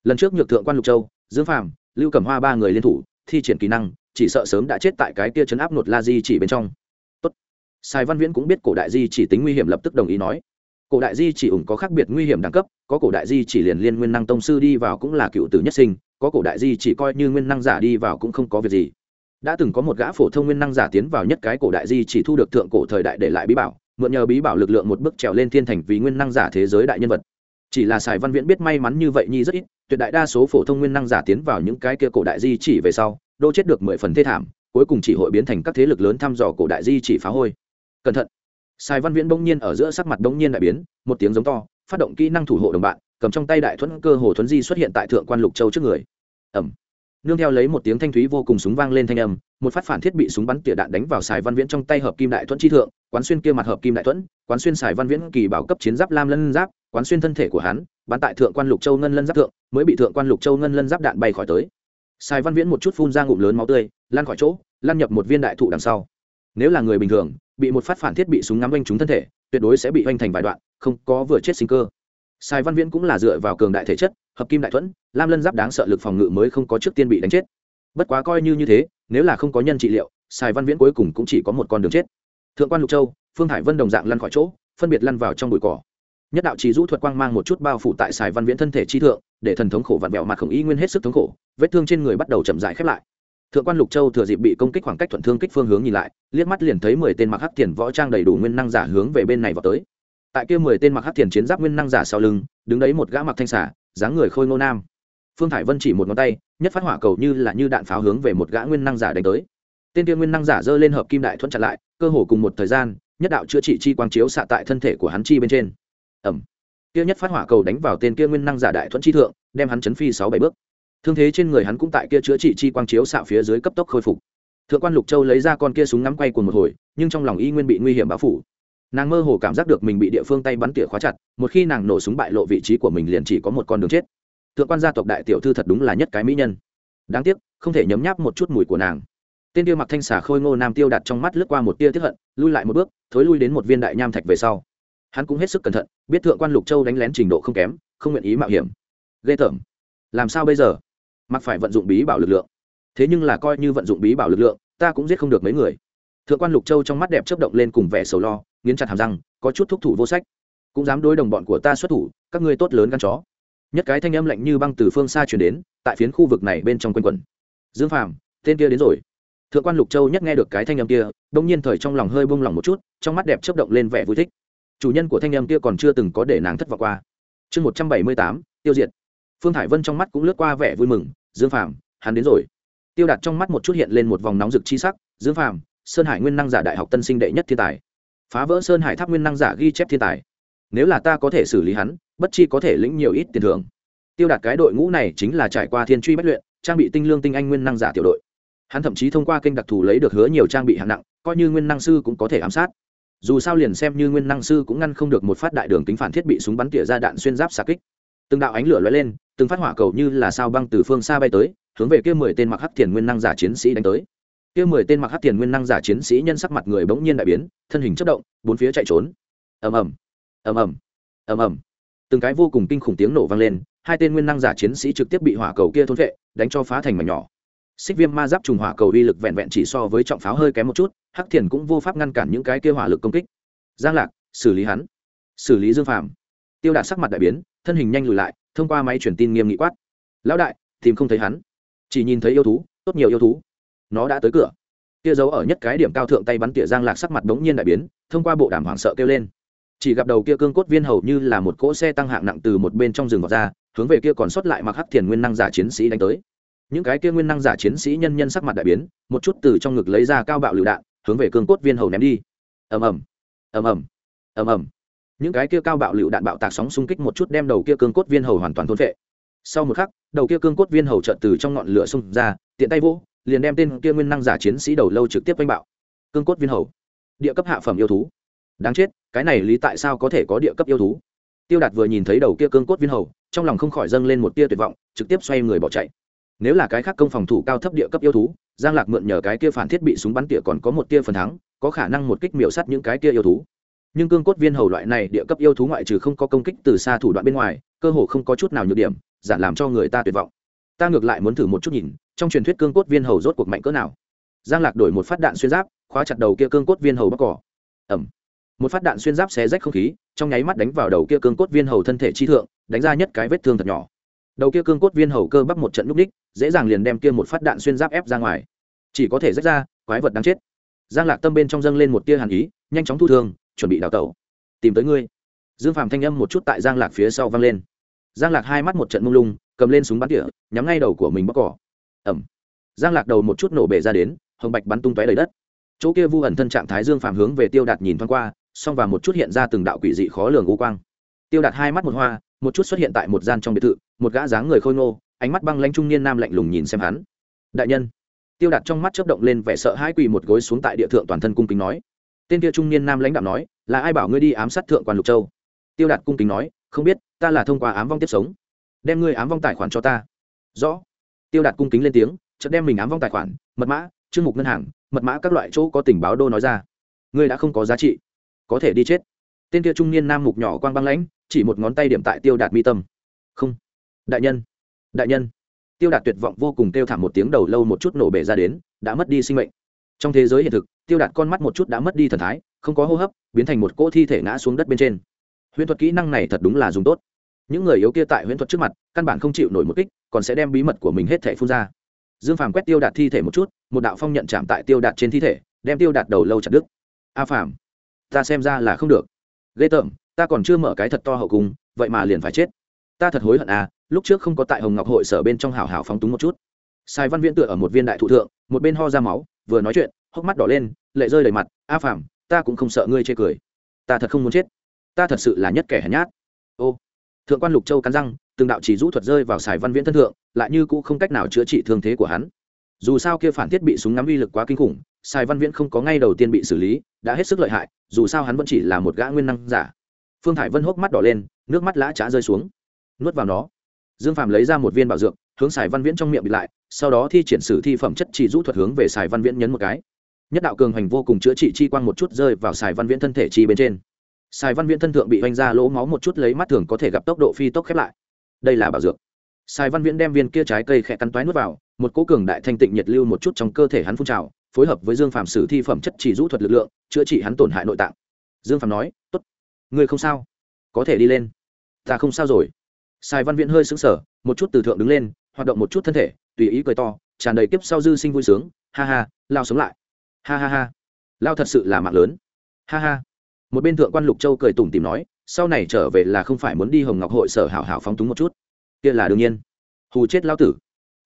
lần trước nhược thượng quan lục châu, dương phàm, lưu cẩm hoa ba người liên thủ, thi triển kỹ năng, chỉ sợ sớm đã chết tại cái kia chấn áp nột la di chỉ bên trong Tốt. Sai Văn Viễn cũng biết cổ đại di chỉ tính nguy hiểm lập tức đồng ý nói. Cổ đại di chỉ ủng có khác biệt nguy hiểm đẳng cấp, có cổ đại di chỉ liền liên nguyên năng tông sư đi vào cũng là cựu tử nhất sinh, có cổ đại di chỉ coi như nguyên năng giả đi vào cũng không có việc gì. Đã từng có một gã phổ thông nguyên năng giả tiến vào nhất cái cổ đại di chỉ thu được thượng cổ thời đại để lại bí bảo, mượn nhờ bí bảo lực lượng một bước trèo lên thiên thành vì nguyên năng giả thế giới đại nhân vật. Chỉ là Sài Văn Viễn biết may mắn như vậy nhi rất ít, tuyệt đại đa số phổ thông nguyên năng giả tiến vào những cái kia cổ đại di chỉ về sau, đô chết được mười phần thê thảm, cuối cùng chỉ hội biến thành các thế lực lớn thăm dò cổ đại di chỉ phá hôi cẩn thận sai văn viễn bỗng nhiên ở giữa sắc mặt bỗng nhiên đại biến, một tiếng giống to, phát động kỹ năng thủ hộ đồng bạn, cầm trong tay đại thuẫn cơ hồ thuấn di xuất hiện tại thượng quan lục châu trước người. Ẩm nương theo lấy một tiếng thanh thúy vô cùng súng vang lên thanh âm, một phát phản thiết bị súng bắn tỉa đạn đánh vào sài văn viễn trong tay hợp kim đại thuẫn chi thượng, quán xuyên kia mặt hợp kim đại thuẫn, quán xuyên sài văn viễn kỳ bảo cấp chiến giáp lam lân giáp, quán xuyên thân thể của hắn, bắn tại thượng quan lục châu ngân lân giáp thượng, mới bị thượng quan lục châu ngân lân giáp đạn bay khỏi tới. Sài văn viễn một chút phun ra ngụm lớn máu tươi lan khỏi chỗ lan nhập một viên đại thụ đằng sau. Nếu là người bình thường bị một phát phản thiết bị súng ngắm oanh trúng thân thể, tuyệt đối sẽ bị oanh thành vài đoạn, không có vừa chết sinh cơ. Sai văn viễn cũng là dựa vào cường đại thể chất, hợp kim đại thuẫn, lam lân giáp đáng sợ lực phòng ngự mới không có trước tiên bị đánh chết. Bất quá coi như như thế, nếu là không có nhân trị liệu, sai văn viễn cuối cùng cũng chỉ có một con đường chết. Thượng quan lục châu, phương hải vân đồng dạng lăn khỏi chỗ, phân biệt lăn vào trong bụi cỏ. Nhất đạo trí rũ thuật quang mang một chút bao phủ tại sài văn viễn thân thể chi thượng, để thần thống khổ vặn vẹo mặt khổng y nguyên hết sức thống khổ, vết thương trên người bắt đầu chậm dài khép lại thượng quan lục châu thừa dịp bị công kích khoảng cách thuận thương kích phương hướng nhìn lại, liếc mắt liền thấy mười tên mặc hắc tiền võ trang đầy đủ nguyên năng giả hướng về bên này vào tới. Tại kia mười tên mặc hắc tiền chiến giáp nguyên năng giả sau lưng, đứng đấy một gã mặc thanh xả dáng người khôi ngô nam. Phương thải vân chỉ một ngón tay, nhất phát hỏa cầu như là như đạn pháo hướng về một gã nguyên năng giả đánh tới. Tên kia nguyên năng giả giơ lên hợp kim đại thuận chặn lại, cơ hồ cùng một thời gian, nhất đạo chữa trị chi quang chiếu xạ tại thân thể của hắn chi bên trên. Ẩm kia nhất phát hỏa cầu đánh vào tên kia nguyên năng giả đại thuận chi thượng, đem hắn chấn phi sáu bảy bước thương thế trên người hắn cũng tại kia chữa trị chi quang chiếu xạ phía dưới cấp tốc khôi phục. Thượng quan lục châu lấy ra con kia súng ngắm quay cùng một hồi, nhưng trong lòng y nguyên bị nguy hiểm báo phủ. Nàng mơ hồ cảm giác được mình bị địa phương tay bắn tỉa khóa chặt, một khi nàng nổ súng bại lộ vị trí của mình liền chỉ có một con đường chết. Thượng quan gia tộc đại tiểu thư thật đúng là nhất cái mỹ nhân. Đáng tiếc, không thể nhấm nháp một chút mùi của nàng. Tên tiêu mặc thanh xà khôi ngô nam tiêu đặt trong mắt lướt qua một tia tiếp hận, lui lại một bước, thối lui đến một viên đại nham thạch về sau. Hắn cũng hết sức cẩn thận, biết thượng quan lục châu đánh lén trình độ không kém, không nguyện ý mạo hiểm. Ghê tởm. Làm sao bây giờ? Mặc phải vận dụng bí bảo lực lượng. Thế nhưng là coi như vận dụng bí bảo lực lượng, ta cũng giết không được mấy người. Thượng quan lục châu trong mắt đẹp chấp động lên cùng vẻ sầu lo, nghiến chặt hàm răng, có chút thúc thủ vô sách. Cũng dám đối đồng bọn của ta xuất thủ, các ngươi tốt lớn gan chó. Nhất cái thanh âm lạnh như băng từ phương xa chuyển đến, tại phiến khu vực này bên trong quanh quẩn. Dương phàm, tên kia đến rồi. Thượng quan lục châu nhất nghe được cái thanh âm kia, đông nhiên thời trong lòng hơi bông lòng một chút, trong mắt đẹp chấp động lên vẻ vui thích. Chủ nhân của thanh âm kia còn chưa từng có để nàng thất vọng qua. Chương một trăm bảy mươi tám, tiêu diệt. Phương hải vân trong mắt cũng lướt qua vẻ vui mừng dương phàm, hắn đến rồi. Tiêu đạt trong mắt một chút hiện lên một vòng nóng rực chi sắc, dương phàm, sơn hải nguyên năng giả đại học tân sinh đệ nhất thiên tài. Phá vỡ sơn hải tháp nguyên năng giả ghi chép thiên tài. Nếu là ta có thể xử lý hắn, bất chi có thể lĩnh nhiều ít tiền thưởng. Tiêu đạt cái đội ngũ này chính là trải qua thiên truy bất luyện, trang bị tinh lương tinh anh nguyên năng giả tiểu đội. Hắn thậm chí thông qua kênh đặc thù lấy được hứa nhiều trang bị hạng nặng, coi như nguyên năng sư cũng có thể ám sát. Dù sao liền xem như nguyên năng sư cũng ngăn không được một phát đại đường kính phản thiết bị súng bắn tỉa ra đạn xuyên giáp xà kích. Từng đạo ánh lửa lóe lên từng phát hỏa cầu như là sao băng từ phương xa bay tới, hướng về kia mười tên mặc hắc thiền nguyên năng giả chiến sĩ đánh tới. Kia mười tên mặc hắc thiền nguyên năng giả chiến sĩ nhân sắc mặt người bỗng nhiên đại biến, thân hình chất động, bốn phía chạy trốn. Ầm ầm ầm ầm ầm ầm. Từng cái vô cùng kinh khủng tiếng nổ vang lên, hai tên nguyên năng giả chiến sĩ trực tiếp bị hỏa cầu kia thôn vệ, đánh cho phá thành mảnh nhỏ. Xích viêm ma giáp trùng hỏa cầu uy lực vẹn vẹn chỉ so với trọng pháo hơi kém một chút, hắc thiền cũng vô pháp ngăn cản những cái kia hỏa lực công kích. Giang lạc, xử lý hắn. Xử lý dương phàm. Tiêu đạt sắc mặt đại biến, thân hình nhanh lùi lại thông qua máy truyền tin nghiêm nghị quát. Lão đại, tìm không thấy hắn. Chỉ nhìn thấy yêu thú, tốt nhiều yêu thú. Nó đã tới cửa. Kia giấu ở nhất cái điểm cao thượng tay bắn tỉa giang lạc sắc mặt đống nhiên đại biến, thông qua bộ đàm hoảng sợ kêu lên. Chỉ gặp đầu kia cương cốt viên hầu như là một cỗ xe tăng hạng nặng từ một bên trong rừng vọt ra, hướng về kia còn sót lại mặc hắc thiền nguyên năng giả chiến sĩ đánh tới. Những cái kia nguyên năng giả chiến sĩ nhân nhân sắc mặt đại biến, một chút từ trong ngực lấy ra cao bạo lựu đạn, hướng về cương cốt viên hầu ném đi. Ầm ầm. Ầm ầm. Ầm ầm những cái kia cao bạo lựu đạn bạo tạc sóng xung kích một chút đem đầu kia cương cốt viên hầu hoàn toàn thôn vệ sau một khắc, đầu kia cương cốt viên hầu trợn từ trong ngọn lửa xung ra, tiện tay vỗ, liền đem tên kia nguyên năng giả chiến sĩ đầu lâu trực tiếp đánh bạo. Cương cốt viên hầu. Địa cấp hạ phẩm yêu thú. Đáng chết, cái này lý tại sao có thể có địa cấp yêu thú? Tiêu đạt vừa nhìn thấy đầu kia cương cốt viên hầu, trong lòng không khỏi dâng lên một tia tuyệt vọng, trực tiếp xoay người bỏ chạy. Nếu là cái khác công phòng thủ cao thấp địa cấp yêu thú, giang lạc mượn nhờ cái kia phản thiết bị súng bắn tỉa còn có một tia phần thắng, có khả năng một kích miểu sắt những cái kia yêu thú nhưng cương cốt viên hầu loại này địa cấp yêu thú ngoại trừ không có công kích từ xa thủ đoạn bên ngoài, cơ hồ không có chút nào nhược điểm giản làm cho người ta tuyệt vọng. Ta ngược lại muốn thử một chút nhìn, trong truyền thuyết cương cốt viên hầu rốt cuộc mạnh cỡ nào. Giang lạc đổi một phát đạn xuyên giáp, khóa chặt đầu kia cương cốt viên hầu bắc cỏ. Ẩm một phát đạn xuyên giáp xé rách không khí, trong nháy mắt đánh vào đầu kia cương cốt viên hầu thân thể chi thượng, đánh ra nhất cái vết thương thật nhỏ. Đầu kia cương cốt viên hầu cơ bắp một trận núp đích dễ dàng liền đem kia một phát đạn xuyên giáp ép ra ngoài. Chỉ có thể rách ra, quái vật đáng chết. Giang lạc tâm bên trong dâng lên một tia hàn ý, nhanh chóng thu thương chuẩn bị đào tẩu. Tìm tới ngươi. Dương phàm thanh âm một chút tại giang lạc phía sau vang lên. Giang lạc hai mắt một trận mông lung, cầm lên súng bắn tỉa, nhắm ngay đầu của mình bóc cỏ ẩm giang lạc đầu một chút nổ bể ra đến, hồng bạch bắn tung tóe đầy đất. Chỗ kia vu ẩn thân trạng thái dương phàm hướng về tiêu đạt nhìn thoáng qua xong và một chút hiện ra từng đạo quỷ dị khó lường u quang. Tiêu đạt hai mắt một hoa, một chút xuất hiện tại một gian trong biệt thự, một gã dáng người khôi ngô, ánh mắt băng lanh trung niên nam lạnh lùng nhìn xem hắn. Đại nhân. Tiêu đạt trong mắt chớp động lên vẻ sợ hãi quỳ một gối xuống tại địa thượng toàn thân cung kính nói tên kia trung niên nam lãnh đạo nói, là ai bảo ngươi đi ám sát thượng quan lục châu? Tiêu đạt cung kính nói, không biết, ta là thông qua ám vong tiếp sống. Đem ngươi ám vong tài khoản cho ta. Rõ. Tiêu đạt cung kính lên tiếng, chợt đem mình ám vong tài khoản, mật mã, chương mục ngân hàng, mật mã các loại chỗ có tình báo đô nói ra. Ngươi đã không có giá trị, có thể đi chết. Tên kia trung niên nam mục nhỏ quang băng lãnh, chỉ một ngón tay điểm tại tiêu đạt mi tâm. Không. Đại nhân. Đại nhân. Tiêu đạt tuyệt vọng vô cùng kêu thảm một tiếng đầu lâu một chút nổ bể ra đến, đã mất đi sinh mệnh trong thế giới hiện thực, tiêu đạt con mắt một chút đã mất đi thần thái, không có hô hấp, biến thành một cỗ thi thể ngã xuống đất bên trên. Huyễn thuật kỹ năng này thật đúng là dùng tốt. Những người yếu kia tại huyễn thuật trước mặt, căn bản không chịu nổi một kích, còn sẽ đem bí mật của mình hết thể phun ra. Dương phàm quét tiêu đạt thi thể một chút, một đạo phong nhận chạm tại tiêu đạt trên thi thể, đem tiêu đạt đầu lâu chặt đứt. A phàm, ta xem ra là không được. Ghê tởm, ta còn chưa mở cái thật to hậu cung, vậy mà liền phải chết. Ta thật hối hận à lúc trước không có tại hồng ngọc hội sở bên trong hào hào phóng túng một chút. Sai văn viễn tựa ở một viên đại thụ thượng, một bên ho ra máu vừa nói chuyện, hốc mắt đỏ lên, lệ rơi đầy mặt, a phàm, ta cũng không sợ ngươi chê cười. Ta thật không muốn chết. Ta thật sự là nhất kẻ hèn nhát. Ô, thượng quan lục châu cắn răng, từng đạo chỉ rũ thuật rơi vào sài văn viễn thân thượng, lại như cũng không cách nào chữa trị thương thế của hắn. Dù sao kia phản thiết bị súng ngắm uy lực quá kinh khủng sài văn viễn không có ngay đầu tiên bị xử lý, đã hết sức lợi hại, dù sao hắn vẫn chỉ là một gã nguyên năng giả. Phương thải vân hốc mắt đỏ lên, nước mắt lã trá rơi xuống. Nuốt vào nó. Dương Phàm lấy ra một viên bảo dược hướng sài văn viễn trong miệng bị lại, sau đó thi triển sử thi phẩm chất chỉ rũ thuật hướng về sài văn viễn nhấn một cái. Nhất đạo cường hành vô cùng chữa trị chi quang một chút rơi vào sài văn viễn thân thể chi bên trên. Sài văn viễn thân thượng bị oanh ra lỗ máu một chút lấy mắt thường có thể gặp tốc độ phi tốc khép lại. Đây là bảo dược. Sài văn viễn đem viên kia trái cây khẽ cắn toái nuốt vào, một cố cường đại thanh tịnh nhiệt lưu một chút trong cơ thể hắn phun trào, phối hợp với dương phạm sử thi phẩm chất chỉ rũ thuật lực lượng, chữa trị hắn tổn hại nội tạng. Dương phạm nói, tốt người không sao, có thể đi lên. Ta không sao rồi. Sài văn viễn hơi sững sờ, một chút từ thượng đứng lên hoạt động một chút thân thể, tùy ý cười to, tràn đầy kiếp sau dư sinh vui sướng. Ha ha, lao sống lại. Ha ha ha. Lao thật sự là mạng lớn. Ha ha. Một bên thượng quan lục châu cười tủm tìm nói, sau này trở về là không phải muốn đi hồng ngọc hội sở hảo hảo phóng túng một chút. Kia là đương nhiên. Hù chết lao tử.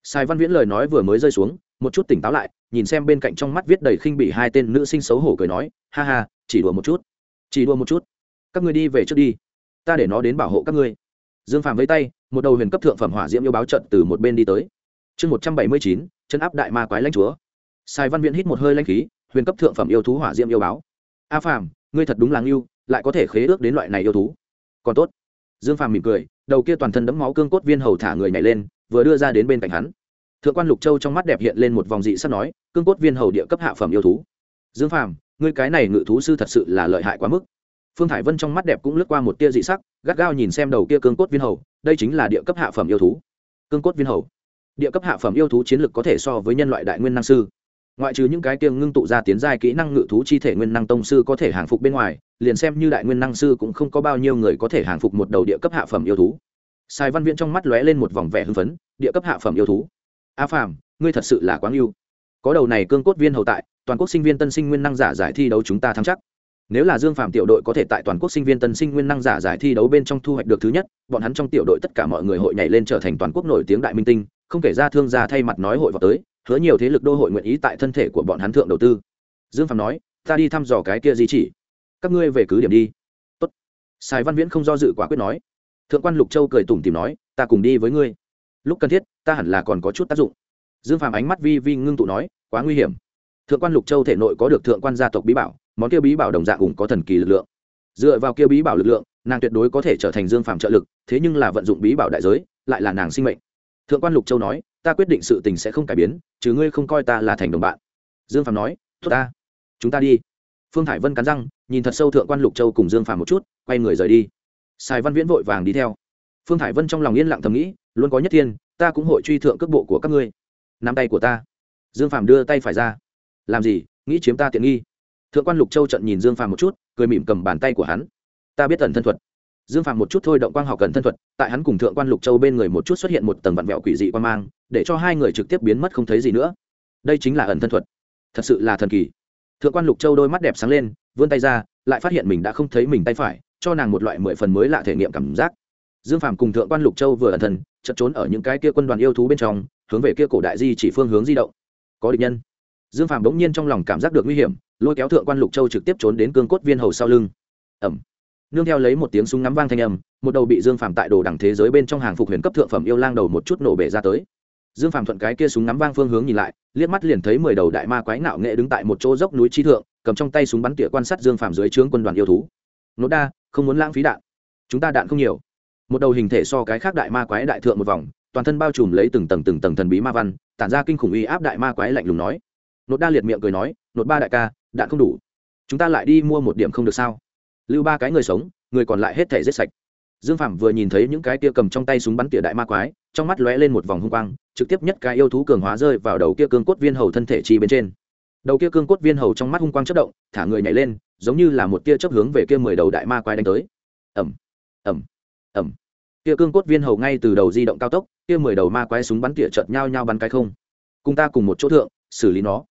Sai văn viễn lời nói vừa mới rơi xuống, một chút tỉnh táo lại, nhìn xem bên cạnh trong mắt viết đầy khinh bị hai tên nữ sinh xấu hổ cười nói, ha ha, chỉ đùa một chút. Chỉ đùa một chút. Các ngươi đi về trước đi. Ta để nó đến bảo hộ các ngươi dương phàm với tay một đầu huyền cấp thượng phẩm hỏa diễm yêu báo trận từ một bên đi tới. Chương một trăm bảy mươi chín chân áp đại ma quái lãnh chúa. Sai văn viện hít một hơi lãnh khí huyền cấp thượng phẩm yêu thú hỏa diễm yêu báo. A phàm ngươi thật đúng là yêu, lại có thể khế ước đến loại này yêu thú. Còn tốt. Dương phàm mỉm cười đầu kia toàn thân đấm máu cương cốt viên hầu thả người nhảy lên vừa đưa ra đến bên cạnh hắn. Thượng quan lục châu trong mắt đẹp hiện lên một vòng dị sắc nói cương cốt viên hầu địa cấp hạ phẩm yêu thú. Dương phàm ngươi cái này ngự thú sư thật sự là lợi hại quá mức phương thải vân trong mắt đẹp cũng lướt qua một tia dị sắc, gắt gao nhìn xem đầu kia cương cốt viên hầu, đây chính là địa cấp hạ phẩm yêu thú. Cương cốt viên hầu. Địa cấp hạ phẩm yêu thú chiến lực có thể so với nhân loại đại nguyên năng sư. Ngoại trừ những cái kiêng ngưng tụ ra tiến giai kỹ năng ngự thú chi thể nguyên năng tông sư có thể hàng phục bên ngoài, liền xem như đại nguyên năng sư cũng không có bao nhiêu người có thể hàng phục một đầu địa cấp hạ phẩm yêu thú. Sai văn viễn trong mắt lóe lên một vòng vẻ hưng phấn, địa cấp hạ phẩm yêu thú. A phàm, ngươi thật sự là quá yêu có đầu này cương cốt viên hầu tại, toàn quốc sinh viên tân sinh nguyên năng giả giải thi đấu chúng ta thắng chắc nếu là dương phạm tiểu đội có thể tại toàn quốc sinh viên tân sinh nguyên năng giả giải thi đấu bên trong thu hoạch được thứ nhất, bọn hắn trong tiểu đội tất cả mọi người hội nhảy lên trở thành toàn quốc nổi tiếng đại minh tinh, không kể ra thương gia thay mặt nói hội vào tới, hứa nhiều thế lực đô hội nguyện ý tại thân thể của bọn hắn thượng đầu tư. Dương phạm nói, ta đi thăm dò cái kia di chỉ. Các ngươi về cứ điểm đi. Tốt. sài văn viễn không do dự quả quyết nói. Thượng quan lục châu cười tủm tìm nói, ta cùng đi với ngươi. Lúc cần thiết, ta hẳn là còn có chút tác dụng. Dương phạm ánh mắt vi vi ngưng tụ nói, quá nguy hiểm. Thượng quan lục châu thể nội có được thượng quan gia tộc bí bảo món kia bí bảo đồng dạng cũng có thần kỳ lực lượng. Dựa vào kia bí bảo lực lượng, nàng tuyệt đối có thể trở thành dương phạm trợ lực, thế nhưng là vận dụng bí bảo đại giới, lại là nàng sinh mệnh. Thượng quan lục châu nói, ta quyết định sự tình sẽ không cải biến, chứ ngươi không coi ta là thành đồng bạn. Dương phạm nói, tốt ta, chúng ta đi. Phương hải vân cắn răng, nhìn thật sâu thượng quan lục châu cùng dương phạm một chút, quay người rời đi. Sài văn viễn vội vàng đi theo. Phương hải vân trong lòng yên lặng thầm nghĩ, luôn có nhất thiên, ta cũng hội truy thượng cước bộ của các ngươi. Nắm tay của ta. Dương phạm đưa tay phải ra. Làm gì? Nghĩ chiếm ta tiện nghi thượng quan lục châu trận nhìn dương Phàm một chút, cười mỉm cầm bàn tay của hắn. Ta biết tần thân thuật. Dương Phàm một chút thôi động quang học cần thân thuật, tại hắn cùng thượng quan lục châu bên người một chút xuất hiện một tầng vặn vẹo quỷ dị quan mang, để cho hai người trực tiếp biến mất không thấy gì nữa. Đây chính là ẩn thân thuật. Thật sự là thần kỳ. Thượng quan lục châu đôi mắt đẹp sáng lên, vươn tay ra, lại phát hiện mình đã không thấy mình tay phải, cho nàng một loại mười phần mới lạ thể nghiệm cảm giác. Dương Phàm cùng thượng quan lục châu vừa ẩn thân chật trốn ở những cái kia quân đoàn yêu thú bên trong, hướng về kia cổ đại di chỉ phương hướng di động. Có địch nhân. Dương Phàm bỗng nhiên trong lòng cảm giác được nguy hiểm lôi kéo thượng quan lục châu trực tiếp trốn đến cương cốt viên hầu sau lưng. Ẩm. Nương theo lấy một tiếng súng ngắm vang thanh âm, một đầu bị dương phạm tại đồ đẳng thế giới bên trong hàng phục huyền cấp thượng phẩm yêu lang đầu một chút nổ bể ra tới. Dương phạm thuận cái kia súng ngắm vang phương hướng nhìn lại, liếc mắt liền thấy mười đầu đại ma quái nạo nghệ đứng tại một chỗ dốc núi chi thượng, cầm trong tay súng bắn tỉa quan sát dương phạm dưới trướng quân đoàn yêu thú. Nốt đa, không muốn lãng phí đạn. Chúng ta đạn không nhiều. Một đầu hình thể so cái khác đại ma quái đại thượng một vòng, toàn thân bao trùm lấy từng tầng từng tầng thần bí ma văn, tản ra kinh khủng uy áp đại ma quái lạnh lùng nói. Nốt đa liệt miệng cười nói, nốt ba đại ca đạn không đủ. Chúng ta lại đi mua một điểm không được sao? Lưu ba cái người sống, người còn lại hết thể giết sạch. Dương phạm vừa nhìn thấy những cái kia cầm trong tay súng bắn tỉa đại ma quái, trong mắt lóe lên một vòng hung quang, trực tiếp nhất cái yêu thú cường hóa rơi vào đầu kia cương cốt viên hầu thân thể chi bên trên. Đầu kia cương cốt viên hầu trong mắt hung quang chất động, thả người nhảy lên, giống như là một tia chấp hướng về kia mười đầu đại ma quái đánh tới. Ẩm ẩm ẩm kia cương cốt viên hầu ngay từ đầu di động cao tốc, kia mười đầu ma quái súng bắn tỉa chợt nhau nhau bắn cái không. Cùng ta cùng một chỗ thượng, xử lý nó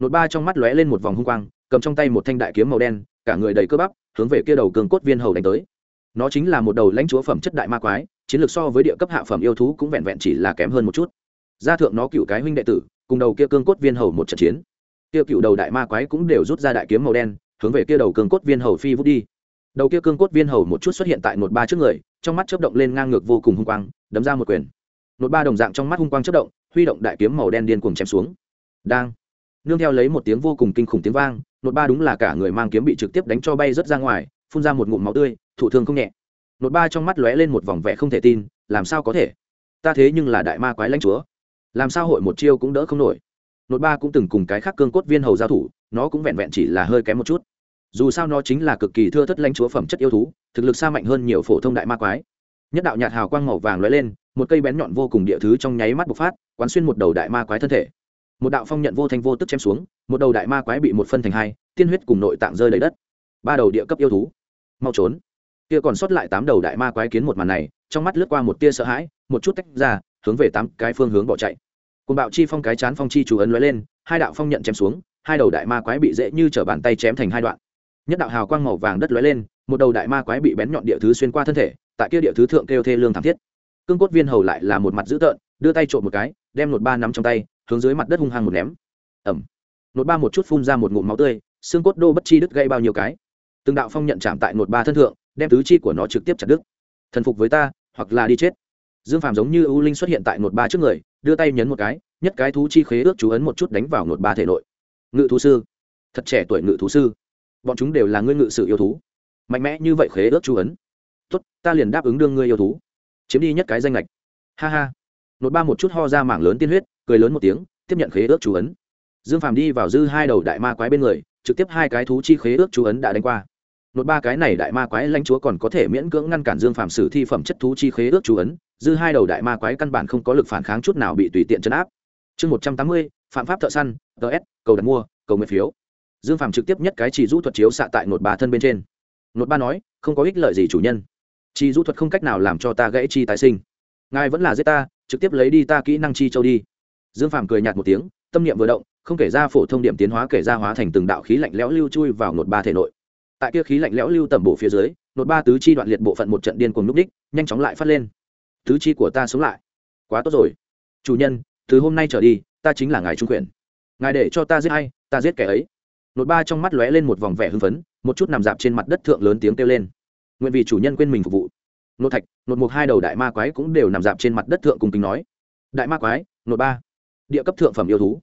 nột ba trong mắt lóe lên một vòng hung quang, cầm trong tay một thanh đại kiếm màu đen, cả người đầy cơ bắp, hướng về kia đầu cường cốt viên hầu đánh tới. Nó chính là một đầu lãnh chúa phẩm chất đại ma quái, chiến lược so với địa cấp hạ phẩm yêu thú cũng vẹn vẹn chỉ là kém hơn một chút. Gia thượng nó cựu cái huynh đệ tử, cùng đầu kia cương cốt viên hầu một trận chiến. Kia cựu đầu đại ma quái cũng đều rút ra đại kiếm màu đen, hướng về kia đầu cương cốt viên hầu phi vút đi. Đầu kia cương cốt viên hầu một chút xuất hiện tại một ba trước người, trong mắt chớp động lên ngang ngược vô cùng hung quang, đấm ra một quyền. Một ba đồng dạng trong mắt hung quang chớp động, huy động đại kiếm màu đen điên cuồng chém xuống. Đang nương theo lấy một tiếng vô cùng kinh khủng tiếng vang, nột ba đúng là cả người mang kiếm bị trực tiếp đánh cho bay rớt ra ngoài, phun ra một ngụm máu tươi, thụ thương không nhẹ. Nột ba trong mắt lóe lên một vòng vẻ không thể tin, làm sao có thể? Ta thế nhưng là đại ma quái lãnh chúa. Làm sao hội một chiêu cũng đỡ không nổi? Nột ba cũng từng cùng cái khác cương cốt viên hầu giao thủ, nó cũng vẹn vẹn chỉ là hơi kém một chút. Dù sao nó chính là cực kỳ thưa thất lãnh chúa phẩm chất yêu thú, thực lực xa mạnh hơn nhiều phổ thông đại ma quái. Nhất đạo nhạt hào quang màu vàng lóe lên, một cây bén nhọn vô cùng địa thứ trong nháy mắt bộc phát, quán xuyên một đầu đại ma quái thân thể một đạo phong nhận vô thanh vô tức chém xuống, một đầu đại ma quái bị một phân thành hai, tiên huyết cùng nội tạng rơi lấy đất. Ba đầu địa cấp yêu thú. Mau trốn. Kia còn sót lại tám đầu đại ma quái kiến một màn này, trong mắt lướt qua một tia sợ hãi, một chút tách ra, hướng về tám cái phương hướng bỏ chạy. Cùng bạo chi phong cái chán phong chi chủ ấn lóe lên, hai đạo phong nhận chém xuống, hai đầu đại ma quái bị dễ như t bàn tay chém thành hai đoạn. Nhất đạo hào quang màu vàng đất lóe lên, một đầu đại ma quái bị bén nhọn địa thứ xuyên qua thân thể, tại kia địa thứ thượng kêu thê lương thảm thiết. Cương cốt viên hầu lại là một mặt dữ tợn, đưa tay trộm một cái, đem một ba nắm trong tay hướng dưới mặt đất hung hăng một ném. Ẩm nột ba một chút phun ra một ngụm máu tươi, xương cốt đô bất chi đứt gây bao nhiêu cái. Từng đạo phong nhận chạm tại nột ba thân thượng, đem tứ chi của nó trực tiếp chặt đứt. Thần phục với ta, hoặc là đi chết. Dương phàm giống như ưu linh xuất hiện tại nột ba trước người, đưa tay nhấn một cái, nhất cái thú chi khế ước chú ấn một chút đánh vào nột ba thể nội. Ngự thú sư. Thật trẻ tuổi ngự thú sư. Bọn chúng đều là ngươi ngự sự yêu thú. Mạnh mẽ như vậy khế ước chú ấn. Tốt, ta liền đáp ứng đương ngươi yêu thú. Chiếm đi nhất cái danh lệch ha ha. Nột ba một chút ho ra mảng lớn tiên huyết cười lớn một tiếng, tiếp nhận khế ước chú ấn. Dương phàm đi vào dư hai đầu đại ma quái bên người, trực tiếp hai cái thú chi khế ước chú ấn đã đánh qua. Nốt ba cái này đại ma quái lãnh chúa còn có thể miễn cưỡng ngăn cản dương phàm sử thi phẩm chất thú chi khế ước chú ấn, dư hai đầu đại ma quái căn bản không có lực phản kháng chút nào bị tùy tiện chấn áp. Chương một trăm tám mươi, phạm pháp thợ săn ts cầu đặt mua, cầu nguyện phiếu. Dương phàm trực tiếp nhất cái chỉ rũ thuật chiếu xạ tại nột ba thân bên trên. Nột ba nói, không có ích lợi gì chủ nhân. Chỉ rũ thuật không cách nào làm cho ta gãy chi tái sinh. Ngài vẫn là giết ta, trực tiếp lấy đi ta kỹ năng chi châu đi dương phàm cười nhạt một tiếng, tâm niệm vừa động, không kể ra phổ thông điểm tiến hóa kể ra hóa thành từng đạo khí lạnh lẽo lưu chui vào nột ba thể nội. Tại kia khí lạnh lẽo lưu tầm bộ phía dưới, nột ba tứ chi đoạn liệt bộ phận một trận điên cùng núp đích, nhanh chóng lại phát lên. Tứ chi của ta sống lại. Quá tốt rồi. Chủ nhân, từ hôm nay trở đi, ta chính là ngài trung quyền. Ngài để cho ta giết hay ta giết kẻ ấy. Nột ba trong mắt lóe lên một vòng vẻ hưng phấn, một chút nằm dạp trên mặt đất thượng lớn tiếng kêu lên. Nguyện vì chủ nhân quên mình phục vụ. Nột thạch, nột một hai đầu đại ma quái cũng đều nằm dạp trên mặt đất thượng cùng kính nói. Đại ma quái, nột ba địa cấp thượng phẩm yêu thú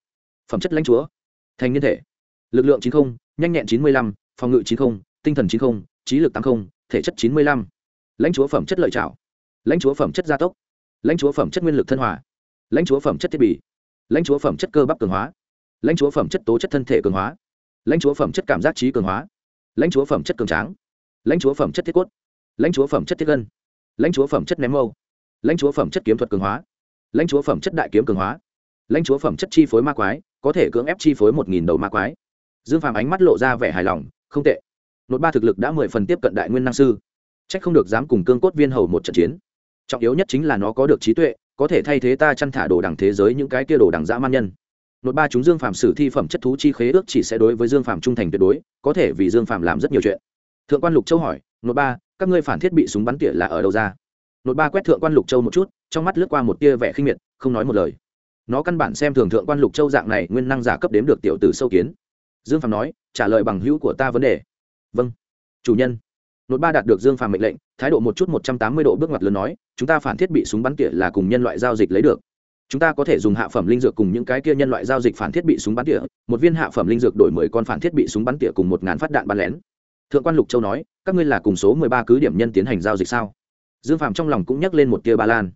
phẩm chất lãnh chúa thành niên thể lực lượng chín không, nhanh nhẹn chín mươi lăm phòng ngự chín không, tinh thần chín không, trí lực tám không, thể chất chín mươi lăm lãnh chúa phẩm chất lợi trảo lãnh chúa phẩm chất gia tốc lãnh chúa phẩm chất nguyên lực thân hòa lãnh chúa phẩm chất thiết bị lãnh chúa phẩm chất cơ bắp cường hóa lãnh chúa phẩm chất tố chất thân thể cường hóa lãnh chúa phẩm chất cảm giác trí cường hóa lãnh chúa phẩm chất cường tráng lãnh chúa phẩm chất thiết cốt lãnh chúa phẩm chất thiết gân lãnh chúa phẩm chất ném mâu lãnh chúa phẩm chất kiếm thuật cường hóa lãnh chúa phẩm chất đại kiếm cường hóa lãnh chúa phẩm chất chi phối ma quái, có thể cưỡng ép chi phối một nghìn đầu ma quái. Dương phàm ánh mắt lộ ra vẻ hài lòng, không tệ. Nốt ba thực lực đã mười phần tiếp cận đại nguyên năng sư. C h ắ c không được dám cùng cương cốt viên hầu một trận chiến. Trọng yếu nhất chính là nó có được trí tuệ, có thể thay thế ta chăn thả đồ đằng thế giới những cái kia đồ đằng dã man nhân. Nốt ba chúng dương phàm sử thi phẩm chất thú chi khế ước chỉ sẽ đối với dương phàm trung thành tuyệt đối, có thể vì dương phàm làm rất nhiều chuyện. Thượng quan lục châu hỏi nốt ba, các ngươi phản thiết bị súng bắn tỉa là ở đâu ra? Nốt ba quét thượng quan lục châu một chút, trong mắt lướt qua một tia vẻ khinh miệt, không nói một lời nó căn bản xem thường thượng quan lục châu dạng này, nguyên năng giả cấp đếm được tiểu tử sâu kiến. Dương phàm nói, trả lời bằng hữu của ta vấn đề. Vâng. Chủ nhân. Nốt ba đạt được dương phàm mệnh lệnh, thái độ một chút một trăm tám mươi độ bước ngoặt lớn nói, chúng ta phản thiết bị súng bắn tỉa là cùng nhân loại giao dịch lấy được. Chúng ta có thể dùng hạ phẩm linh dược cùng những cái kia nhân loại giao dịch phản thiết bị súng bắn tỉa, một viên hạ phẩm linh dược đổi mười con phản thiết bị súng bắn tỉa cùng một ngàn phát đạn bắn lén. Thượng quan lục châu nói, các ngươi là cùng số mười ba cứ điểm nhân tiến hành giao dịch sao? Dương phàm trong lòng cũng nhắc lên một tia ba lan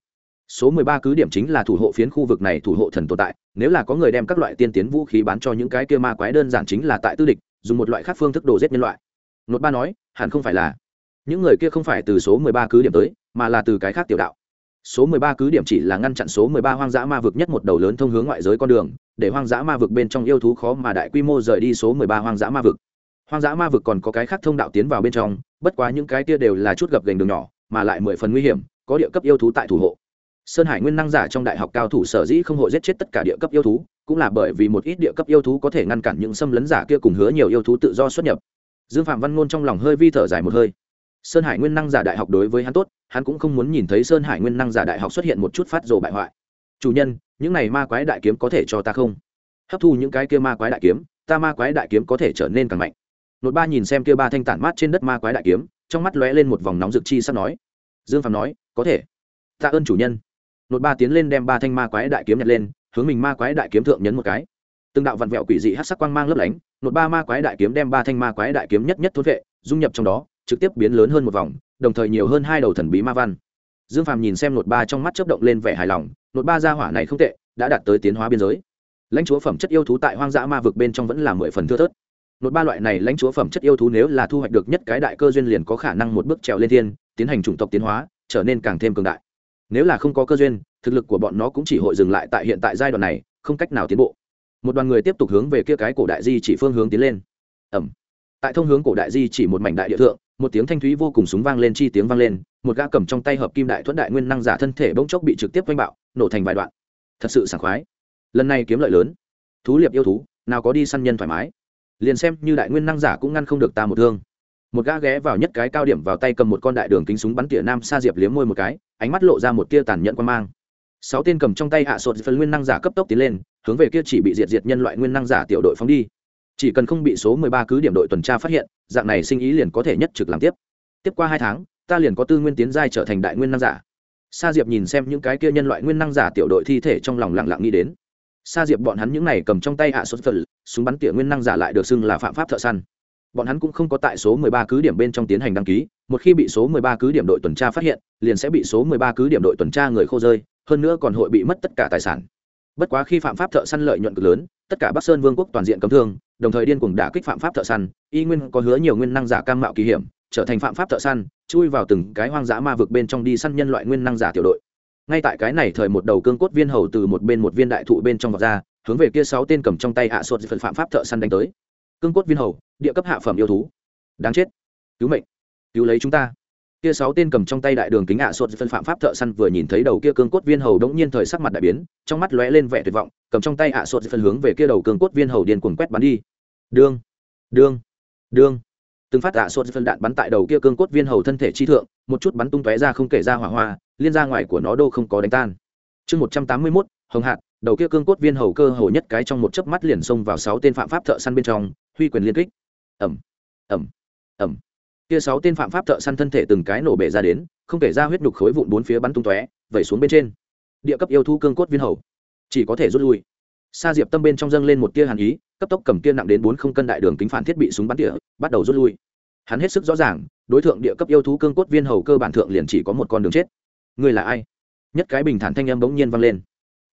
số mười ba cứ điểm chính là thủ hộ phiến khu vực này thủ hộ thần tồn tại. Nếu là có người đem các loại tiên tiến vũ khí bán cho những cái kia ma quái, đơn giản chính là tại tư địch, dùng một loại khác phương thức đồ giết nhân loại. Nốt ba nói, hẳn không phải là. Những người kia không phải từ số mười ba cứ điểm tới, mà là từ cái khác tiểu đạo. Số mười ba cứ điểm chỉ là ngăn chặn số mười ba hoang dã ma vực nhất một đầu lớn thông hướng ngoại giới con đường, để hoang dã ma vực bên trong yêu thú khó mà đại quy mô rời đi số mười ba hoang dã ma vực. Hoang dã ma vực còn có cái khác thông đạo tiến vào bên trong, bất quá những cái kia đều là chút gập gành đường nhỏ, mà lại mười phần nguy hiểm, có địa cấp yêu thú tại thủ hộ sơn hải nguyên năng giả trong đại học cao thủ sở dĩ không hội giết chết tất cả địa cấp yêu thú, cũng là bởi vì một ít địa cấp yêu thú có thể ngăn cản những xâm lấn giả kia cùng hứa nhiều yêu thú tự do xuất nhập. Dương phạm văn ngôn trong lòng hơi vi thở dài một hơi. Sơn hải nguyên năng giả đại học đối với hắn tốt, hắn cũng không muốn nhìn thấy sơn hải nguyên năng giả đại học xuất hiện một chút phát rồ bại hoại. Chủ nhân, những này ma quái đại kiếm có thể cho ta không? Hấp thu những cái kia ma quái đại kiếm, ta ma quái đại kiếm có thể trở nên càng mạnh. Nột ba nhìn xem kia ba thanh tản mát trên đất ma quái đại kiếm, trong mắt lóe lên một vòng nóng rực chi sắp nói. Dương phạm nói, có thể. Tạ ơn chủ nhân nột ba tiến lên đem ba thanh ma quái đại kiếm nhặt lên, hướng mình ma quái đại kiếm thượng nhấn một cái. Từng đạo vặn vẹo quỷ dị hát sắc quang mang lấp lánh, nột ba ma quái đại kiếm đem ba thanh ma quái đại kiếm nhất nhất thốt vệ, dung nhập trong đó, trực tiếp biến lớn hơn một vòng, đồng thời nhiều hơn hai đầu thần bí ma văn. Dương phàm nhìn xem nột ba trong mắt chớp động lên vẻ hài lòng, nột ba gia hỏa này không tệ, đã đạt tới tiến hóa biên giới. Lãnh chúa phẩm chất yêu thú tại hoang dã ma vực bên trong vẫn là mười phần thưa thớt. Nột ba loại này lãnh chúa phẩm chất yêu thú nếu là thu hoạch được nhất cái đại cơ duyên liền có khả năng một bước trèo lên thiên, tiến hành chủng tộc tiến hóa, trở nên càng thêm cường đại nếu là không có cơ duyên, thực lực của bọn nó cũng chỉ hội dừng lại tại hiện tại giai đoạn này, không cách nào tiến bộ. Một đoàn người tiếp tục hướng về kia cái cổ đại di chỉ phương hướng tiến lên. Ẩm tại thông hướng cổ đại di chỉ một mảnh đại địa thượng, một tiếng thanh thúy vô cùng súng vang lên chi tiếng vang lên, một gã cầm trong tay hợp kim đại thuẫn đại nguyên năng giả thân thể bỗng chốc bị trực tiếp vanh bạo, nổ thành vài đoạn. Thật sự sảng khoái. Lần này kiếm lợi lớn. Thú liệp yêu thú, nào có đi săn nhân thoải mái. Liền xem như đại nguyên năng giả cũng ngăn không được ta một thương một gã ghé vào nhất cái cao điểm vào tay cầm một con đại đường kính súng bắn tỉa nam sa diệp liếm môi một cái, ánh mắt lộ ra một tia tàn nhẫn quan mang. Sáu tên cầm trong tay hạ sột phần nguyên năng giả cấp tốc tiến lên, hướng về kia chỉ bị diệt diệt nhân loại nguyên năng giả tiểu đội phóng đi. Chỉ cần không bị số mười ba cứ điểm đội tuần tra phát hiện, dạng này sinh ý liền có thể nhất trực làm tiếp. Tiếp qua hai tháng, ta liền có tư nguyên tiến giai trở thành đại nguyên năng giả. Sa diệp nhìn xem những cái kia nhân loại nguyên năng giả tiểu đội thi thể trong lòng lặng lặng nghĩ đến. Sa diệp bọn hắn những này cầm trong tay hạ sột phần, súng bắn tỉa nguyên năng giả lại được xưng là phạm pháp thợ săn bọn hắn cũng không có tại số 13 cứ điểm bên trong tiến hành đăng ký, một khi bị số 13 cứ điểm đội tuần tra phát hiện, liền sẽ bị số 13 cứ điểm đội tuần tra người khô rơi, hơn nữa còn hội bị mất tất cả tài sản. Bất quá khi phạm pháp thợ săn lợi nhuận cực lớn, tất cả bắc sơn vương quốc toàn diện cấm thương, đồng thời điên cuồng đả kích phạm pháp thợ săn, y nguyên có hứa nhiều nguyên năng giả cam mạo kỳ hiểm, trở thành phạm pháp thợ săn, chui vào từng cái hoang dã ma vực bên trong đi săn nhân loại nguyên năng giả tiểu đội. Ngay tại cái này thời một đầu cương cốt viên hầu từ một bên một viên đại thụ bên trong vọt ra, hướng về kia sáu tên cầm trong tay hạ sốt phần phạm pháp thợ săn đánh tới cương cốt viên hầu, địa cấp hạ phẩm yêu thú. Đáng chết. Cứu mệnh. Cứu lấy chúng ta. Kia sáu tên cầm trong tay đại đường kính hạ sột phân phạm pháp thợ săn vừa nhìn thấy đầu kia cương cốt viên hầu đống nhiên thời sắc mặt đại biến, trong mắt lóe lên vẻ tuyệt vọng, cầm trong tay hạ sột phân hướng về kia đầu cương cốt viên hầu điên cuồng quét bắn đi. Đương. Đương. Đương. Từng phát hạ sột phân đạn bắn tại đầu kia cương cốt viên hầu thân thể chi thượng, một chút bắn tung tóe ra không kể ra hỏa hoa, liên ra ngoài của nó đô không có đánh tan. Chương một trăm tám mươi mốt, hồng hạt đầu kia cương cốt viên hầu cơ hồ nhất cái trong một chớp mắt liền xông vào sáu tên phạm pháp thợ săn bên trong huy quyền liên kích. Ẩm ẩm ẩm kia sáu tên phạm pháp thợ săn thân thể từng cái nổ bể ra đến, không kể ra huyết nhục khối vụn bốn phía bắn tung tóe, vẩy xuống bên trên. Địa cấp yêu thu cương cốt viên hầu. Chỉ có thể rút lui. Sa diệp tâm bên trong dâng lên một tia hàn ý, cấp tốc cầm kia nặng đến bốn không cân đại đường kính phản thiết bị súng bắn tỉa, bắt đầu rút lui. Hắn hết sức rõ ràng, đối tượng địa cấp yêu thú cương cốt viên hầu cơ bản thượng liền chỉ có một con đường chết. Người là ai? Nhất cái bình thản thanh âm bỗng nhiên vang lên.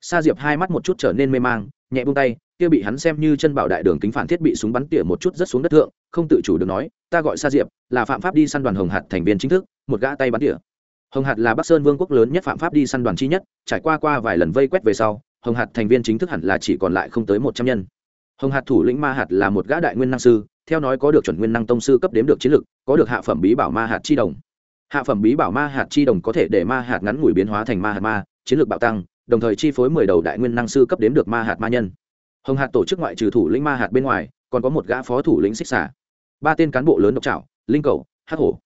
Sa diệp hai mắt một chút trở nên mê mang, nhẹ buông tay kia bị hắn xem như chân bảo đại đường kính phản thiết bị súng bắn tỉa một chút rất xuống đất thượng, không tự chủ được nói, ta gọi sa diệp, là phạm pháp đi săn đoàn hồng hạt thành viên chính thức, một gã tay bắn tỉa. Hồng hạt là bắc sơn vương quốc lớn nhất phạm pháp đi săn đoàn chi nhất, trải qua qua vài lần vây quét về sau, hồng hạt thành viên chính thức hẳn là chỉ còn lại không tới một trăm nhân. Hồng hạt thủ lĩnh ma hạt là một gã đại nguyên năng sư, theo nói có được chuẩn nguyên năng tông sư cấp đếm được chiến lực, có được hạ phẩm bí bảo ma hạt chi đồng. Hạ phẩm bí bảo ma hạt chi đồng có thể để ma hạt ngắn ngủi biến hóa thành ma hạt ma, chiến lược bạo tăng, đồng thời chi phối mười đầu đại nguyên năng sư cấp đếm được ma hạt ma nhân hồng hạt tổ chức ngoại trừ thủ lĩnh ma hạt bên ngoài, còn có một gã phó thủ lĩnh xích xả ba tên cán bộ lớn độc trảo, linh cầu, hắc hổ.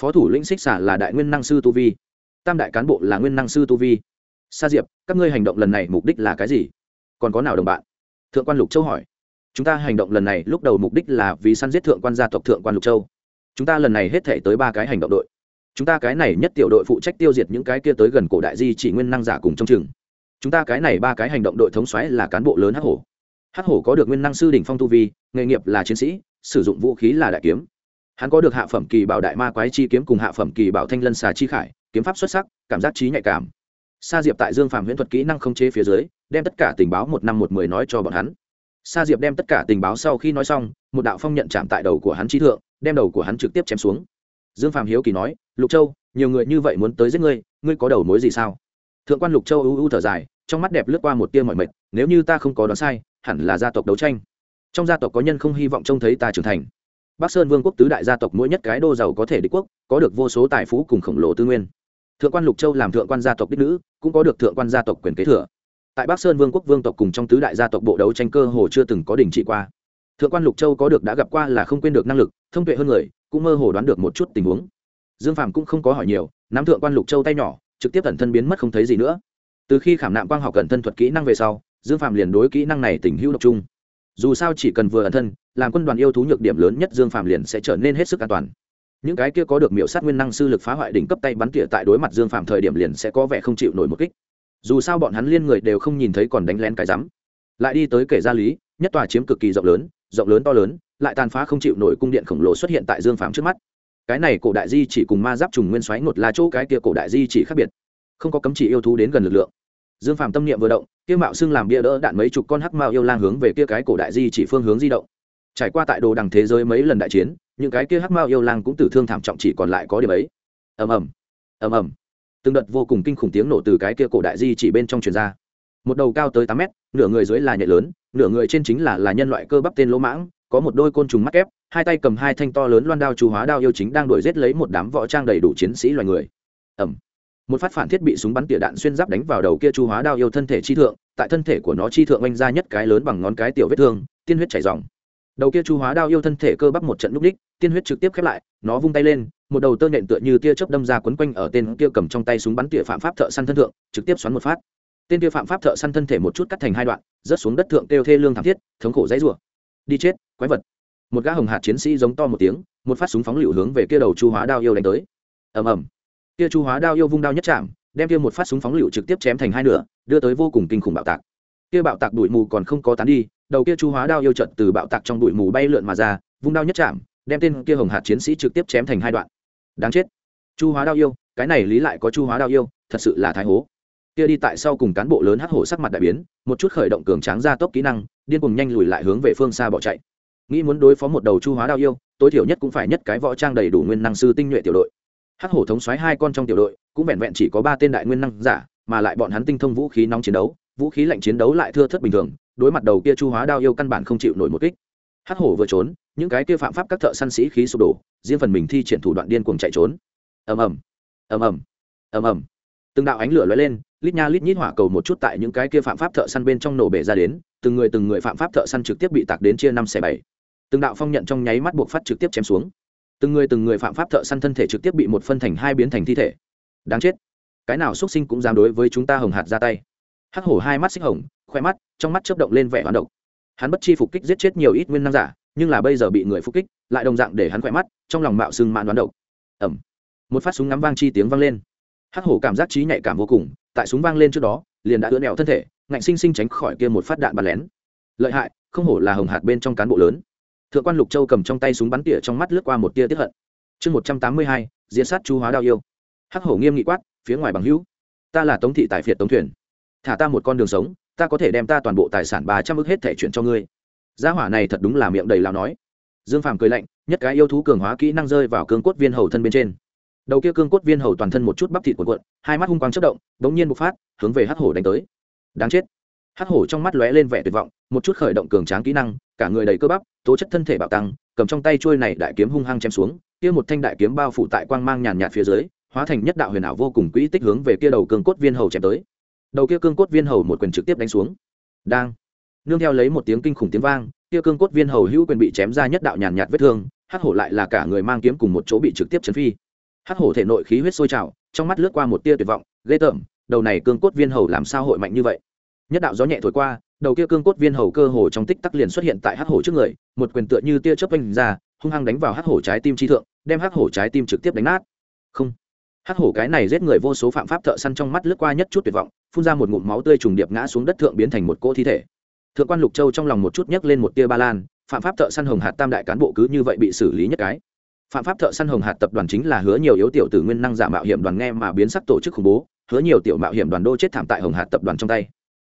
Phó thủ lĩnh xích xả là đại nguyên năng sư tu vi. Tam đại cán bộ là nguyên năng sư tu vi. Sa diệp, các ngươi hành động lần này mục đích là cái gì? Còn có nào đồng bạn? Thượng quan lục châu hỏi. Chúng ta hành động lần này lúc đầu mục đích là vì săn giết thượng quan gia tộc thượng quan lục châu. Chúng ta lần này hết thể tới ba cái hành động đội. Chúng ta cái này nhất tiểu đội phụ trách tiêu diệt những cái kia tới gần cổ đại di chỉ nguyên năng giả cùng trong chừng chúng ta cái này ba cái hành động đội thống xoáy là cán bộ lớn hắc hổ hắc hổ có được nguyên năng sư đỉnh phong tu vi, nghề nghiệp là chiến sĩ, sử dụng vũ khí là đại kiếm. Hắn có được hạ phẩm kỳ bảo đại ma quái chi kiếm cùng hạ phẩm kỳ bảo thanh lân xà chi khải, kiếm pháp xuất sắc, cảm giác trí nhạy cảm. Sa diệp tại dương phàm huyễn thuật kỹ năng không chế phía dưới, đem tất cả tình báo một năm một mười nói cho bọn hắn. Sa diệp đem tất cả tình báo sau khi nói xong, một đạo phong nhận chạm tại đầu của hắn trí thượng, đem đầu của hắn trực tiếp chém xuống. Dương phàm hiếu kỳ nói, lục châu, nhiều người như vậy muốn tới giết ngươi ngươi có đầu mối gì sao? Thượng quan lục châu ưu ưu thở dài, trong mắt đẹp lướt qua một tia mọi mệt, nếu như ta không có đoán sai hẳn là gia tộc đấu tranh. Trong gia tộc có nhân không hy vọng trông thấy ta trưởng thành. Bắc sơn vương quốc tứ đại gia tộc mỗi nhất cái đô giàu có thể đế quốc, có được vô số tài phú cùng khổng lồ tư nguyên. Thượng quan lục châu làm thượng quan gia tộc đích nữ, cũng có được thượng quan gia tộc quyền kế thừa. Tại bắc sơn vương quốc vương tộc cùng trong tứ đại gia tộc bộ đấu tranh cơ hồ chưa từng có đình trị qua. Thượng quan lục châu có được đã gặp qua là không quên được năng lực, thông tuệ hơn người, cũng mơ hồ đoán được một chút tình huống. Dương phàm cũng không có hỏi nhiều, nắm thượng quan lục châu tay nhỏ, trực tiếp ẩn thân biến mất không thấy gì nữa. Từ khi khảm nạm quang học cẩn thân thuật kỹ năng về sau dương phạm liền đối kỹ năng này tình hữu độc trung dù sao chỉ cần vừa ẩn thân, làm quân đoàn yêu thú nhược điểm lớn nhất dương phạm liền sẽ trở nên hết sức an toàn. Những cái kia có được miểu sát nguyên năng sư lực phá hoại đỉnh cấp tay bắn tỉa tại đối mặt dương phạm thời điểm liền sẽ có vẻ không chịu nổi một kích. Dù sao bọn hắn liên người đều không nhìn thấy còn đánh lén cái rắm. Lại đi tới kể gia lý, nhất tòa chiếm cực kỳ rộng lớn rộng lớn to lớn, lại tàn phá không chịu nổi cung điện khổng lồ xuất hiện tại dương phạm trước mắt. Cái này cổ đại di chỉ cùng ma giáp trùng nguyên xoáy một là chỗ cái kia cổ đại di chỉ khác biệt. Không có cấm chỉ yêu thú đến gần lực lượng dương phàm tâm niệm vừa động, kia mạo xưng làm bia đỡ đạn mấy chục con hắc mao yêu lang hướng về kia cái cổ đại di chỉ phương hướng di động. Trải qua tại đồ đằng thế giới mấy lần đại chiến, những cái kia hắc mao yêu lang cũng tử thương thảm trọng chỉ còn lại có điểm ấy. Ầm ầm ầm ầm. Từng đợt vô cùng kinh khủng tiếng nổ từ cái kia cổ đại di chỉ bên trong truyền ra. Một đầu cao tới tám mét, nửa người dưới là nhạy lớn, nửa người trên chính là là nhân loại cơ bắp tên lỗ mãng, có một đôi côn trùng mắt ép hai tay cầm hai thanh to lớn loan đao chú hóa đao yêu chính đang đuổi giết lấy một đám võ trang đầy đủ chiến sĩ loài người. Ẩm một phát phản thiết bị súng bắn tỉa đạn xuyên giáp đánh vào đầu kia chu hóa đao yêu thân thể chi thượng, tại thân thể của nó chi thượng oanh ra nhất cái lớn bằng ngón cái tiểu vết thương, tiên huyết chảy dòng đầu kia chu hóa đao yêu thân thể cơ bắp một trận núp đích, tiên huyết trực tiếp khép lại, nó vung tay lên, một đầu tơ nện tựa như tia chớp đâm ra quấn quanh ở tên kia cầm trong tay súng bắn tỉa phạm pháp thợ săn thân thượng, trực tiếp xoắn một phát. Tên kia phạm pháp thợ săn thân thể một chút cắt thành hai đoạn, rớt xuống đất thượng kêu thê lương thảm thiết, thống khổ dãy rủa. Đi chết, quái vật. Một gã hồng hạt chiến sĩ giống to một tiếng, một phát súng phóng lựu hướng về kia đầu chu hóa đao yêu đánh tới. Ầm ầm kia chu hóa đao yêu vung đao nhất chạm, đem kia một phát súng phóng lựu trực tiếp chém thành hai nửa, đưa tới vô cùng kinh khủng bạo tạc. Kia bạo tạc đuổi mù còn không có tán đi, đầu kia chu hóa đao yêu trận từ bạo tạc trong bụi mù bay lượn mà ra, vung đao nhất chạm, đem tên kia hồng hạt chiến sĩ trực tiếp chém thành hai đoạn. Đáng chết. Chu hóa đao yêu, cái này lý lại có chu hóa đao yêu, thật sự là thái hố. Kia đi tại sau cùng cán bộ lớn hắc hổ sắc mặt đại biến, một chút khởi động cường tráng ra tốc kỹ năng, điên cùng nhanh lùi lại hướng về phương xa bỏ chạy. Nghĩ muốn đối phó một đầu chu hóa đao yêu, tối thiểu nhất cũng phải nhất cái võ trang đầy đủ nguyên năng sư tinh nhuệ tiểu đội hắc hổ thống xoáy hai con trong tiểu đội, cũng vẹn vẹn chỉ có ba tên đại nguyên năng giả, mà lại bọn hắn tinh thông vũ khí nóng chiến đấu, vũ khí lạnh chiến đấu lại thưa thất bình thường, đối mặt đầu kia chu hóa đao yêu căn bản không chịu nổi một kích. Hắc hổ vừa trốn, những cái kia phạm pháp các thợ săn sĩ khí sụp đổ, riêng phần mình thi triển thủ đoạn điên cuồng chạy trốn. Ầm ầm ầm ầm ầm ầm. Từng đạo ánh lửa lóe lên, lít nha lít nhít hỏa cầu một chút tại những cái kia phạm pháp thợ săn bên trong nổ bể ra đến, từng người từng người phạm pháp thợ săn trực tiếp bị tạc đến chia năm xẻ bảy. Từng đạo phong nhận trong nháy mắt buộc phát trực tiếp chém xuống từng người từng người phạm pháp thợ săn thân thể trực tiếp bị một phân thành hai biến thành thi thể. Đáng chết. Cái nào xuất sinh cũng dám đối với chúng ta hồng hạt ra tay. Hắc hổ hai mắt xích hồng, khoe mắt, trong mắt chớp động lên vẻ hoán độc. Hắn bất chi phục kích giết chết nhiều ít nguyên năng giả, nhưng là bây giờ bị người phục kích, lại đồng dạng để hắn khoe mắt, trong lòng mạo sưng mạn đoán độc. Ẩm một phát súng ngắm vang chi tiếng vang lên. Hắc hổ cảm giác trí nhạy cảm vô cùng, tại súng vang lên trước đó, liền đã ưỡn đèo thân thể, ngạnh sinh sinh tránh khỏi kia một phát đạn bắn lén. Lợi hại, không hổ là hồng hạt bên trong cán bộ lớn thượng quan lục châu cầm trong tay súng bắn tỉa trong mắt lướt qua một tia tiếp hận. Chương một trăm tám mươi hai, diễn sát chu hóa đao yêu. Hắc hổ nghiêm nghị quát, phía ngoài bằng hữu, ta là tống thị tài phiệt tống thuyền. Thả ta một con đường sống, ta có thể đem ta toàn bộ tài sản ba trăm ước hết thể chuyển cho ngươi. Gia hỏa này thật đúng là miệng đầy lao nói. Dương phàm cười lạnh, nhất cái yêu thú cường hóa kỹ năng rơi vào cương cốt viên hầu thân bên trên. Đầu kia cương cốt viên hầu toàn thân một chút bắp thịt cuộn cuộn, hai mắt hung quang chất động bỗng nhiên bộc phát, hướng về hắc hổ đánh tới. Đáng chết. Hắc hổ trong mắt lóe lên vẻ tuyệt vọng, một chút khởi động cường tráng kỹ năng cả người đầy cơ bắp, tố chất thân thể bạo tăng, cầm trong tay trôi này đại kiếm hung hăng chém xuống, kia một thanh đại kiếm bao phủ tại quang mang nhàn nhạt phía dưới, hóa thành nhất đạo huyền ảo vô cùng quỹ tích hướng về kia đầu cương cốt viên hầu chém tới. Đầu kia cương cốt viên hầu một quyền trực tiếp đánh xuống. Đang. Nương theo lấy một tiếng kinh khủng tiếng vang, kia cương cốt viên hầu hữu quyền bị chém ra nhất đạo nhàn nhạt vết thương, hắc hổ lại là cả người mang kiếm cùng một chỗ bị trực tiếp chấn phi. Hắc hổ thể nội khí huyết sôi trào, trong mắt lướt qua một tia tuyệt vọng, ghê tởm, đầu này cương cốt viên hầu làm sao hội mạnh như vậy? Nhất đạo gió nhẹ thổi qua đầu kia cương cốt viên hầu cơ hồ trong tích tắc liền xuất hiện tại hắc hổ trước người, một quyền tựa như tia chớp oanh ra, hung hăng đánh vào hắc hổ trái tim chi thượng, đem hắc hổ trái tim trực tiếp đánh nát. Không. Hắc hổ cái này giết người vô số phạm pháp thợ săn trong mắt lướt qua nhất chút tuyệt vọng, phun ra một ngụm máu tươi trùng điệp ngã xuống đất thượng biến thành một cỗ thi thể. Thượng quan lục châu trong lòng một chút nhấc lên một tia ba lan, phạm pháp thợ săn hồng hạt tam đại cán bộ cứ như vậy bị xử lý nhất cái. Phạm pháp thợ săn hồng hạt tập đoàn chính là hứa nhiều yếu tiểu tử nguyên năng giả mạo hiểm đoàn nghe mà biến sắc tổ chức khủng bố, hứa nhiều tiểu mạo hiểm đoàn đô chết thảm tại hồng hạt tập đoàn trong tay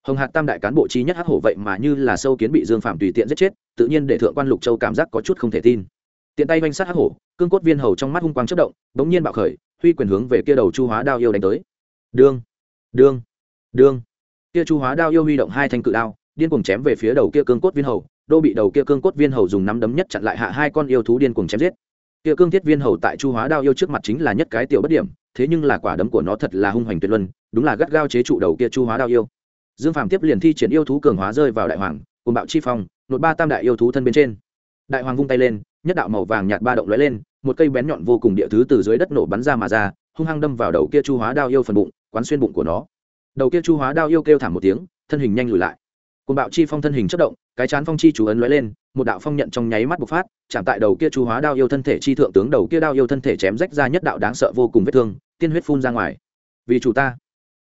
hồng hạt tam đại cán bộ chi nhất hắc hổ vậy mà như là sâu kiến bị dương phạm tùy tiện giết chết, tự nhiên để thượng quan lục châu cảm giác có chút không thể tin. Tiện tay oanh sát hắc hổ, cương cốt viên hầu trong mắt hung quang chất động, bỗng nhiên bạo khởi, huy quyền hướng về kia đầu chu hóa đao yêu đánh tới. Đương đương đương. Kia chu hóa đao yêu huy động hai thanh cự đao, điên cuồng chém về phía đầu kia cương cốt viên hầu, đô bị đầu kia cương cốt viên hầu dùng nắm đấm nhất chặn lại hạ hai con yêu thú điên cuồng chém giết. Kia cương thiết viên hầu tại chu hóa đao yêu trước mặt chính là nhất cái tiểu bất điểm, thế nhưng là quả đấm của nó thật là hung hoành tuyệt luân, đúng là gắt gao chế trụ đầu kia chu hóa đao yêu dương phàm tiếp liền thi triển yêu thú cường hóa rơi vào đại hoàng, cùng bạo chi phong, nột ba tam đại yêu thú thân bên trên. Đại hoàng vung tay lên, nhất đạo màu vàng nhạt ba động lóe lên, một cây bén nhọn vô cùng địa thứ từ dưới đất nổ bắn ra mà ra, hung hăng đâm vào đầu kia chu hóa đao yêu phần bụng, quán xuyên bụng của nó. Đầu kia chu hóa đao yêu kêu thảm một tiếng, thân hình nhanh lùi lại. Cùng bạo chi phong thân hình chất động, cái chán phong chi chú ấn lóe lên, một đạo phong nhận trong nháy mắt bộc phát, chạm tại đầu kia chu hóa đao yêu thân thể chi thượng tướng đầu kia đao yêu thân thể chém rách ra nhất đạo đáng sợ vô cùng vết thương, tiên huyết phun ra ngoài. Vì chủ ta.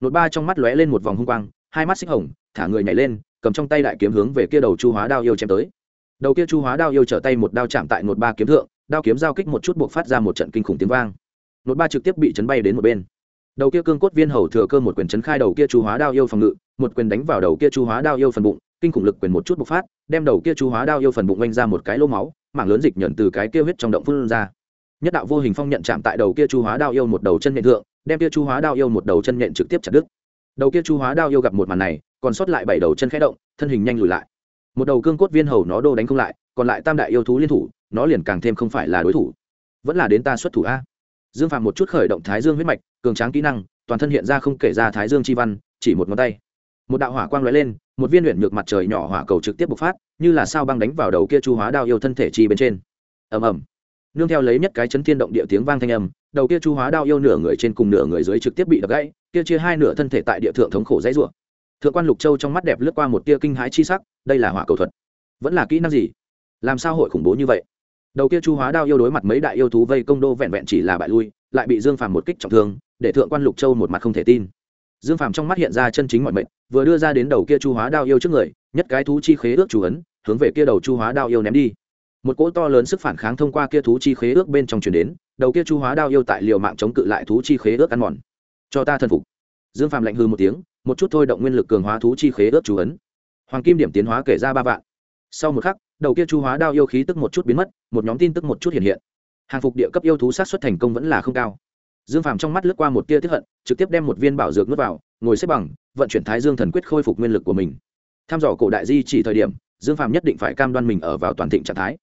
Nột ba trong mắt lóe lên một vòng hung quang hai mắt xích hồng, thả người nhảy lên, cầm trong tay đại kiếm hướng về kia đầu chu hóa đao yêu chém tới. Đầu kia chu hóa đao yêu trở tay một đao chạm tại một ba kiếm thượng, đao kiếm giao kích một chút buộc phát ra một trận kinh khủng tiếng vang. Một ba trực tiếp bị chấn bay đến một bên. Đầu kia cương cốt viên hầu thừa cơ một quyền chấn khai đầu kia chu hóa đao yêu phòng ngự, một quyền đánh vào đầu kia chu hóa đao yêu phần bụng, kinh khủng lực quyền một chút bộc phát, đem đầu kia chu hóa đao yêu phần bụng oanh ra một cái lô máu, mảng lớn dịch nhận từ cái kia huyết trong động phun ra. Nhất đạo vô hình phong nhận chạm tại đầu kia chu hóa đao yêu một đầu chân nhện thượng, đem kia chu hóa đao yêu một đầu chân nhện trực tiếp chặt đứt đầu kia chu hóa đao yêu gặp một màn này, còn sót lại bảy đầu chân khẽ động, thân hình nhanh lùi lại. Một đầu cương cốt viên hầu nó đô đánh không lại, còn lại tam đại yêu thú liên thủ, nó liền càng thêm không phải là đối thủ. Vẫn là đến ta xuất thủ a. Dương phạm một chút khởi động thái dương huyết mạch, cường tráng kỹ năng, toàn thân hiện ra không kể ra thái dương chi văn, chỉ một ngón tay. Một đạo hỏa quang lóe lên, một viên luyện ngược mặt trời nhỏ hỏa cầu trực tiếp bộc phát, như là sao băng đánh vào đầu kia chu hóa đao yêu thân thể chi bên trên. Ầm ầm. Nương theo lấy nhất cái chấn thiên động địa tiếng vang thanh âm đầu kia chu hóa đao yêu nửa người trên cùng nửa người dưới trực tiếp bị đập gãy, kia chia hai nửa thân thể tại địa thượng thống khổ dãy rủa. Thượng quan lục châu trong mắt đẹp lướt qua một tia kinh hãi chi sắc, đây là hỏa cầu thuật. Vẫn là kỹ năng gì? Làm sao hội khủng bố như vậy? Đầu kia chu hóa đao yêu đối mặt mấy đại yêu thú vây công đô vẹn vẹn chỉ là bại lui, lại bị dương phàm một kích trọng thương, để thượng quan lục châu một mặt không thể tin. Dương phàm trong mắt hiện ra chân chính mọi mệnh, vừa đưa ra đến đầu kia chu hóa đao yêu trước người, nhất cái thú chi khế ước chủ ấn, hướng về kia đầu chu hóa đao yêu ném đi một cỗ to lớn sức phản kháng thông qua kia thú chi khế ước bên trong truyền đến, đầu kia chu hóa đao yêu tại liều mạng chống cự lại thú chi khế ước ăn mòn. Cho ta thần phục. Dương phàm lạnh hư một tiếng, một chút thôi động nguyên lực cường hóa thú chi khế ước chú ấn. Hoàng kim điểm tiến hóa kể ra ba vạn. Sau một khắc, đầu kia chu hóa đao yêu khí tức một chút biến mất, một nhóm tin tức một chút hiện hiện. Hàng phục địa cấp yêu thú sát xuất thành công vẫn là không cao. Dương phàm trong mắt lướt qua một tia tiếp hận, trực tiếp đem một viên bảo dược nuốt vào, ngồi xếp bằng, vận chuyển thái dương thần quyết khôi phục nguyên lực của mình. Tham dò cổ đại di chỉ thời điểm, dương phàm nhất định phải cam đoan mình ở vào toàn thịnh trạng thái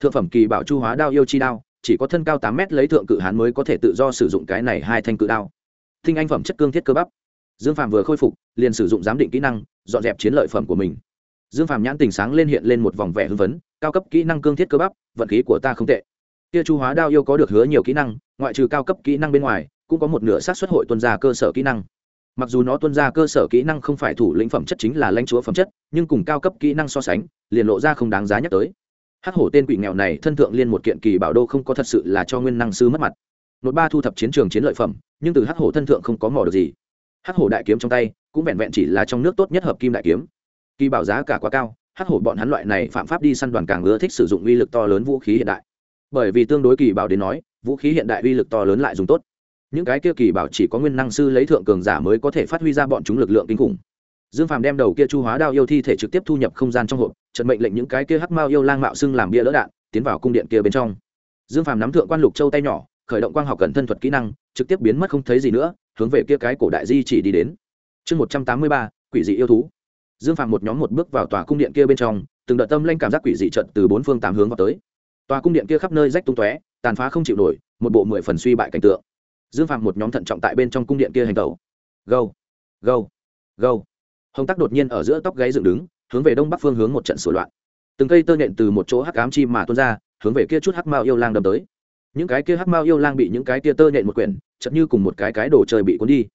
thượng phẩm kỳ bảo chu hóa đao yêu chi đao, chỉ có thân cao tám mét lấy thượng cự hán mới có thể tự do sử dụng cái này hai thanh cự đao. Thinh anh phẩm chất cương thiết cơ bắp. Dương phàm vừa khôi phục, liền sử dụng giám định kỹ năng, dọn dẹp chiến lợi phẩm của mình. Dương phàm nhãn tình sáng lên hiện lên một vòng vẻ hưng vấn cao cấp kỹ năng cương thiết cơ bắp, vận khí của ta không tệ. Kia chu hóa đao yêu có được hứa nhiều kỹ năng, ngoại trừ cao cấp kỹ năng bên ngoài, cũng có một nửa sát xuất hội tuân ra cơ sở kỹ năng. Mặc dù nó tuân ra cơ sở kỹ năng không phải thủ lĩnh phẩm chất chính là lãnh chúa phẩm chất, nhưng cùng cao cấp kỹ năng so sánh, liền lộ ra không đáng giá nhắc tới hắc hổ tên quỷ nghèo này thân thượng liên một kiện kỳ bảo đô không có thật sự là cho nguyên năng sư mất mặt. Nốt ba thu thập chiến trường chiến lợi phẩm, nhưng từ hắc hổ thân thượng không có mỏ được gì. Hắc hổ đại kiếm trong tay, cũng vẹn vẹn chỉ là trong nước tốt nhất hợp kim đại kiếm. Kỳ bảo giá cả quá cao, hắc hổ bọn hắn loại này phạm pháp đi săn đoàn càng ưa thích sử dụng uy lực to lớn vũ khí hiện đại. Bởi vì tương đối kỳ bảo đến nói, vũ khí hiện đại uy lực to lớn lại dùng tốt. Những cái kia kỳ bảo chỉ có nguyên năng sư lấy thượng cường giả mới có thể phát huy ra bọn chúng lực lượng kinh khủng dương phàm đem đầu kia chu hóa đao yêu thi thể trực tiếp thu nhập không gian trong hộp, trận mệnh lệnh những cái kia hắc mao yêu lang mạo xưng làm bia lỡ đạn, tiến vào cung điện kia bên trong. Dương phàm nắm thượng quan lục châu tay nhỏ, khởi động quang học cẩn thân thuật kỹ năng, trực tiếp biến mất không thấy gì nữa, hướng về kia cái cổ đại di chỉ đi đến. Chương một trăm tám mươi ba, quỷ dị yêu thú. Dương phàm một nhóm một bước vào tòa cung điện kia bên trong, từng đợt tâm lanh cảm giác quỷ dị trận từ bốn phương tám hướng vào tới. Tòa cung điện kia khắp nơi rách tung tóe, tàn phá không chịu nổi, một bộ mười phần suy bại cảnh tượng. Dương phàm một nhóm thận trọng tại bên trong cung điện kia hành tẩu. Gâu gâu gâu hồng tắc đột nhiên ở giữa tóc gáy dựng đứng, hướng về đông bắc phương hướng một trận sửa loạn. Từng cây tơ nhện từ một chỗ hắc ám chi mà tuôn ra, hướng về kia chút hắc mao yêu lang đâm tới. Những cái kia hắc mao yêu lang bị những cái kia tơ nhện một quyển chậm như cùng một cái cái đồ trời bị cuốn đi.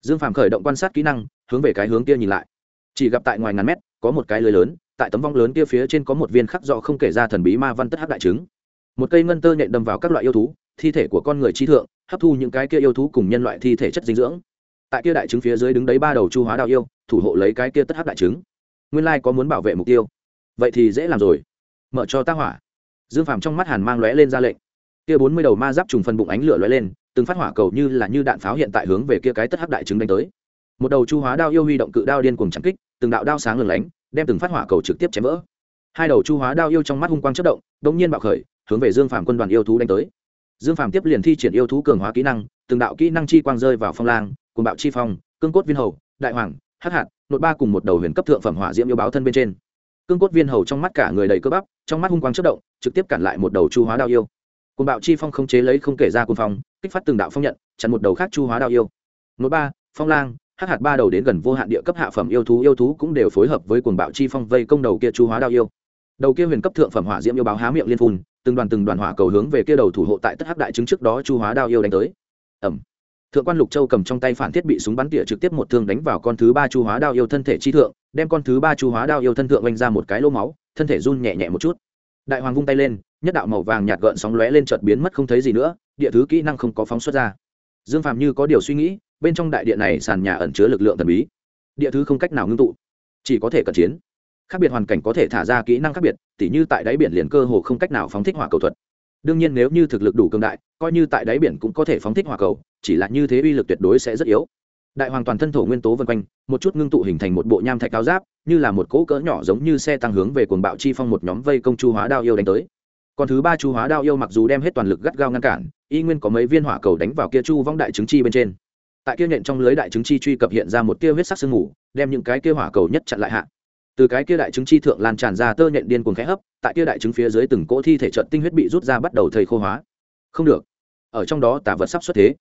Dương phàm khởi động quan sát kỹ năng, hướng về cái hướng kia nhìn lại. Chỉ gặp tại ngoài ngàn mét, có một cái lưới lớn, tại tấm vong lớn kia phía trên có một viên khắc rõ không kể ra thần bí ma văn tất hắc đại trứng. Một cây ngân tơ nhện đâm vào các loại yêu thú, thi thể của con người trí thượng, hấp thu những cái kia yêu thú cùng nhân loại thi thể chất dinh dưỡng. Tại kia đại trứng phía dưới đứng đấy ba đầu chu hóa đạo yêu thủ hộ lấy cái kia tất hắc đại trứng nguyên lai có muốn bảo vệ mục tiêu. Vậy thì dễ làm rồi. Mở cho tác hỏa. Dương phàm trong mắt hàn mang lóe lên ra lệnh. Kia bốn mươi đầu ma giáp trùng phần bụng ánh lửa lóe lên, từng phát hỏa cầu như là như đạn pháo hiện tại hướng về kia cái tất hắc đại trứng đánh tới. Một đầu chu hóa đao yêu huy động cự đao điên cuồng chạm kích, từng đạo đao sáng lừng lánh, đem từng phát hỏa cầu trực tiếp chém vỡ. Hai đầu chu hóa đao yêu trong mắt hung quang chất động đống nhiên bạo khởi, hướng về dương phàm quân đoàn yêu thú đánh tới. Dương phàm tiếp liền thi triển yêu thú cường hóa kỹ năng, từng đạo kỹ năng chi quang rơi vào phong lang cùng bạo chi phong, cương cốt viên hầu, đại hoàng hắc hạt nội ba cùng một đầu huyền cấp thượng phẩm hỏa diễm yêu báo thân bên trên. Cương cốt viên hầu trong mắt cả người đầy cơ bắp, trong mắt hung quang chất động, trực tiếp cản lại một đầu chu hóa đao yêu. Cùng bạo chi phong không chế lấy không kể ra cùng phong, kích phát từng đạo phong nhận, chặn một đầu khác chu hóa đao yêu. Nội ba, phong lang, hắc hạt ba đầu đến gần vô hạn địa cấp hạ phẩm yêu thú yêu thú cũng đều phối hợp với cuồng bạo chi phong vây công đầu kia chu hóa đao yêu. Đầu kia huyền cấp thượng phẩm hỏa diễm yêu báo há miệng liên phun, từng đoàn từng đoàn hỏa cầu hướng về kia đầu thủ hộ tại tất hắc đại chứng trước đó chu hóa đao yêu đánh tới. Ẩm thượng quan lục châu cầm trong tay phản thiết bị súng bắn tỉa trực tiếp một thương đánh vào con thứ ba chu hóa đao yêu thân thể chi thượng, đem con thứ ba chu hóa đao yêu thân thượng oanh ra một cái lỗ máu, thân thể run nhẹ nhẹ một chút. Đại hoàng vung tay lên, nhất đạo màu vàng nhạt gợn sóng lóe lên chợt biến mất không thấy gì nữa, địa thứ kỹ năng không có phóng xuất ra. Dương phàm như có điều suy nghĩ, bên trong đại điện này sàn nhà ẩn chứa lực lượng thần bí. Địa thứ không cách nào ngưng tụ, chỉ có thể cận chiến. Khác biệt hoàn cảnh có thể thả ra kỹ năng khác biệt, tỉ như tại đáy biển liền cơ hồ không cách nào phóng thích hỏa cầu thuật đương nhiên nếu như thực lực đủ cường đại, coi như tại đáy biển cũng có thể phóng thích hỏa cầu, chỉ là như thế uy lực tuyệt đối sẽ rất yếu. Đại hoàng toàn thân thổ nguyên tố vân quanh, một chút ngưng tụ hình thành một bộ nham thạch cao giáp, như là một cỗ cỡ nhỏ giống như xe tăng hướng về cuồng bạo chi phong một nhóm vây công chu hóa đao yêu đánh tới. Còn thứ ba chu hóa đao yêu mặc dù đem hết toàn lực gắt gao ngăn cản, y nguyên có mấy viên hỏa cầu đánh vào kia chu vong đại trứng chi bên trên. Tại kia nhện trong lưới đại trứng chi truy cập hiện ra một tia huyết sắc sương mù, đem những cái kia hỏa cầu nhất chặn lại hạ từ cái kia đại trứng chi thượng lan tràn ra tơ nhện điên cuồng khẽ hấp, tại kia đại trứng phía dưới từng cỗ thi thể trận tinh huyết bị rút ra bắt đầu thầy khô hóa. Không được. Ở trong đó tả vật sắp xuất thế.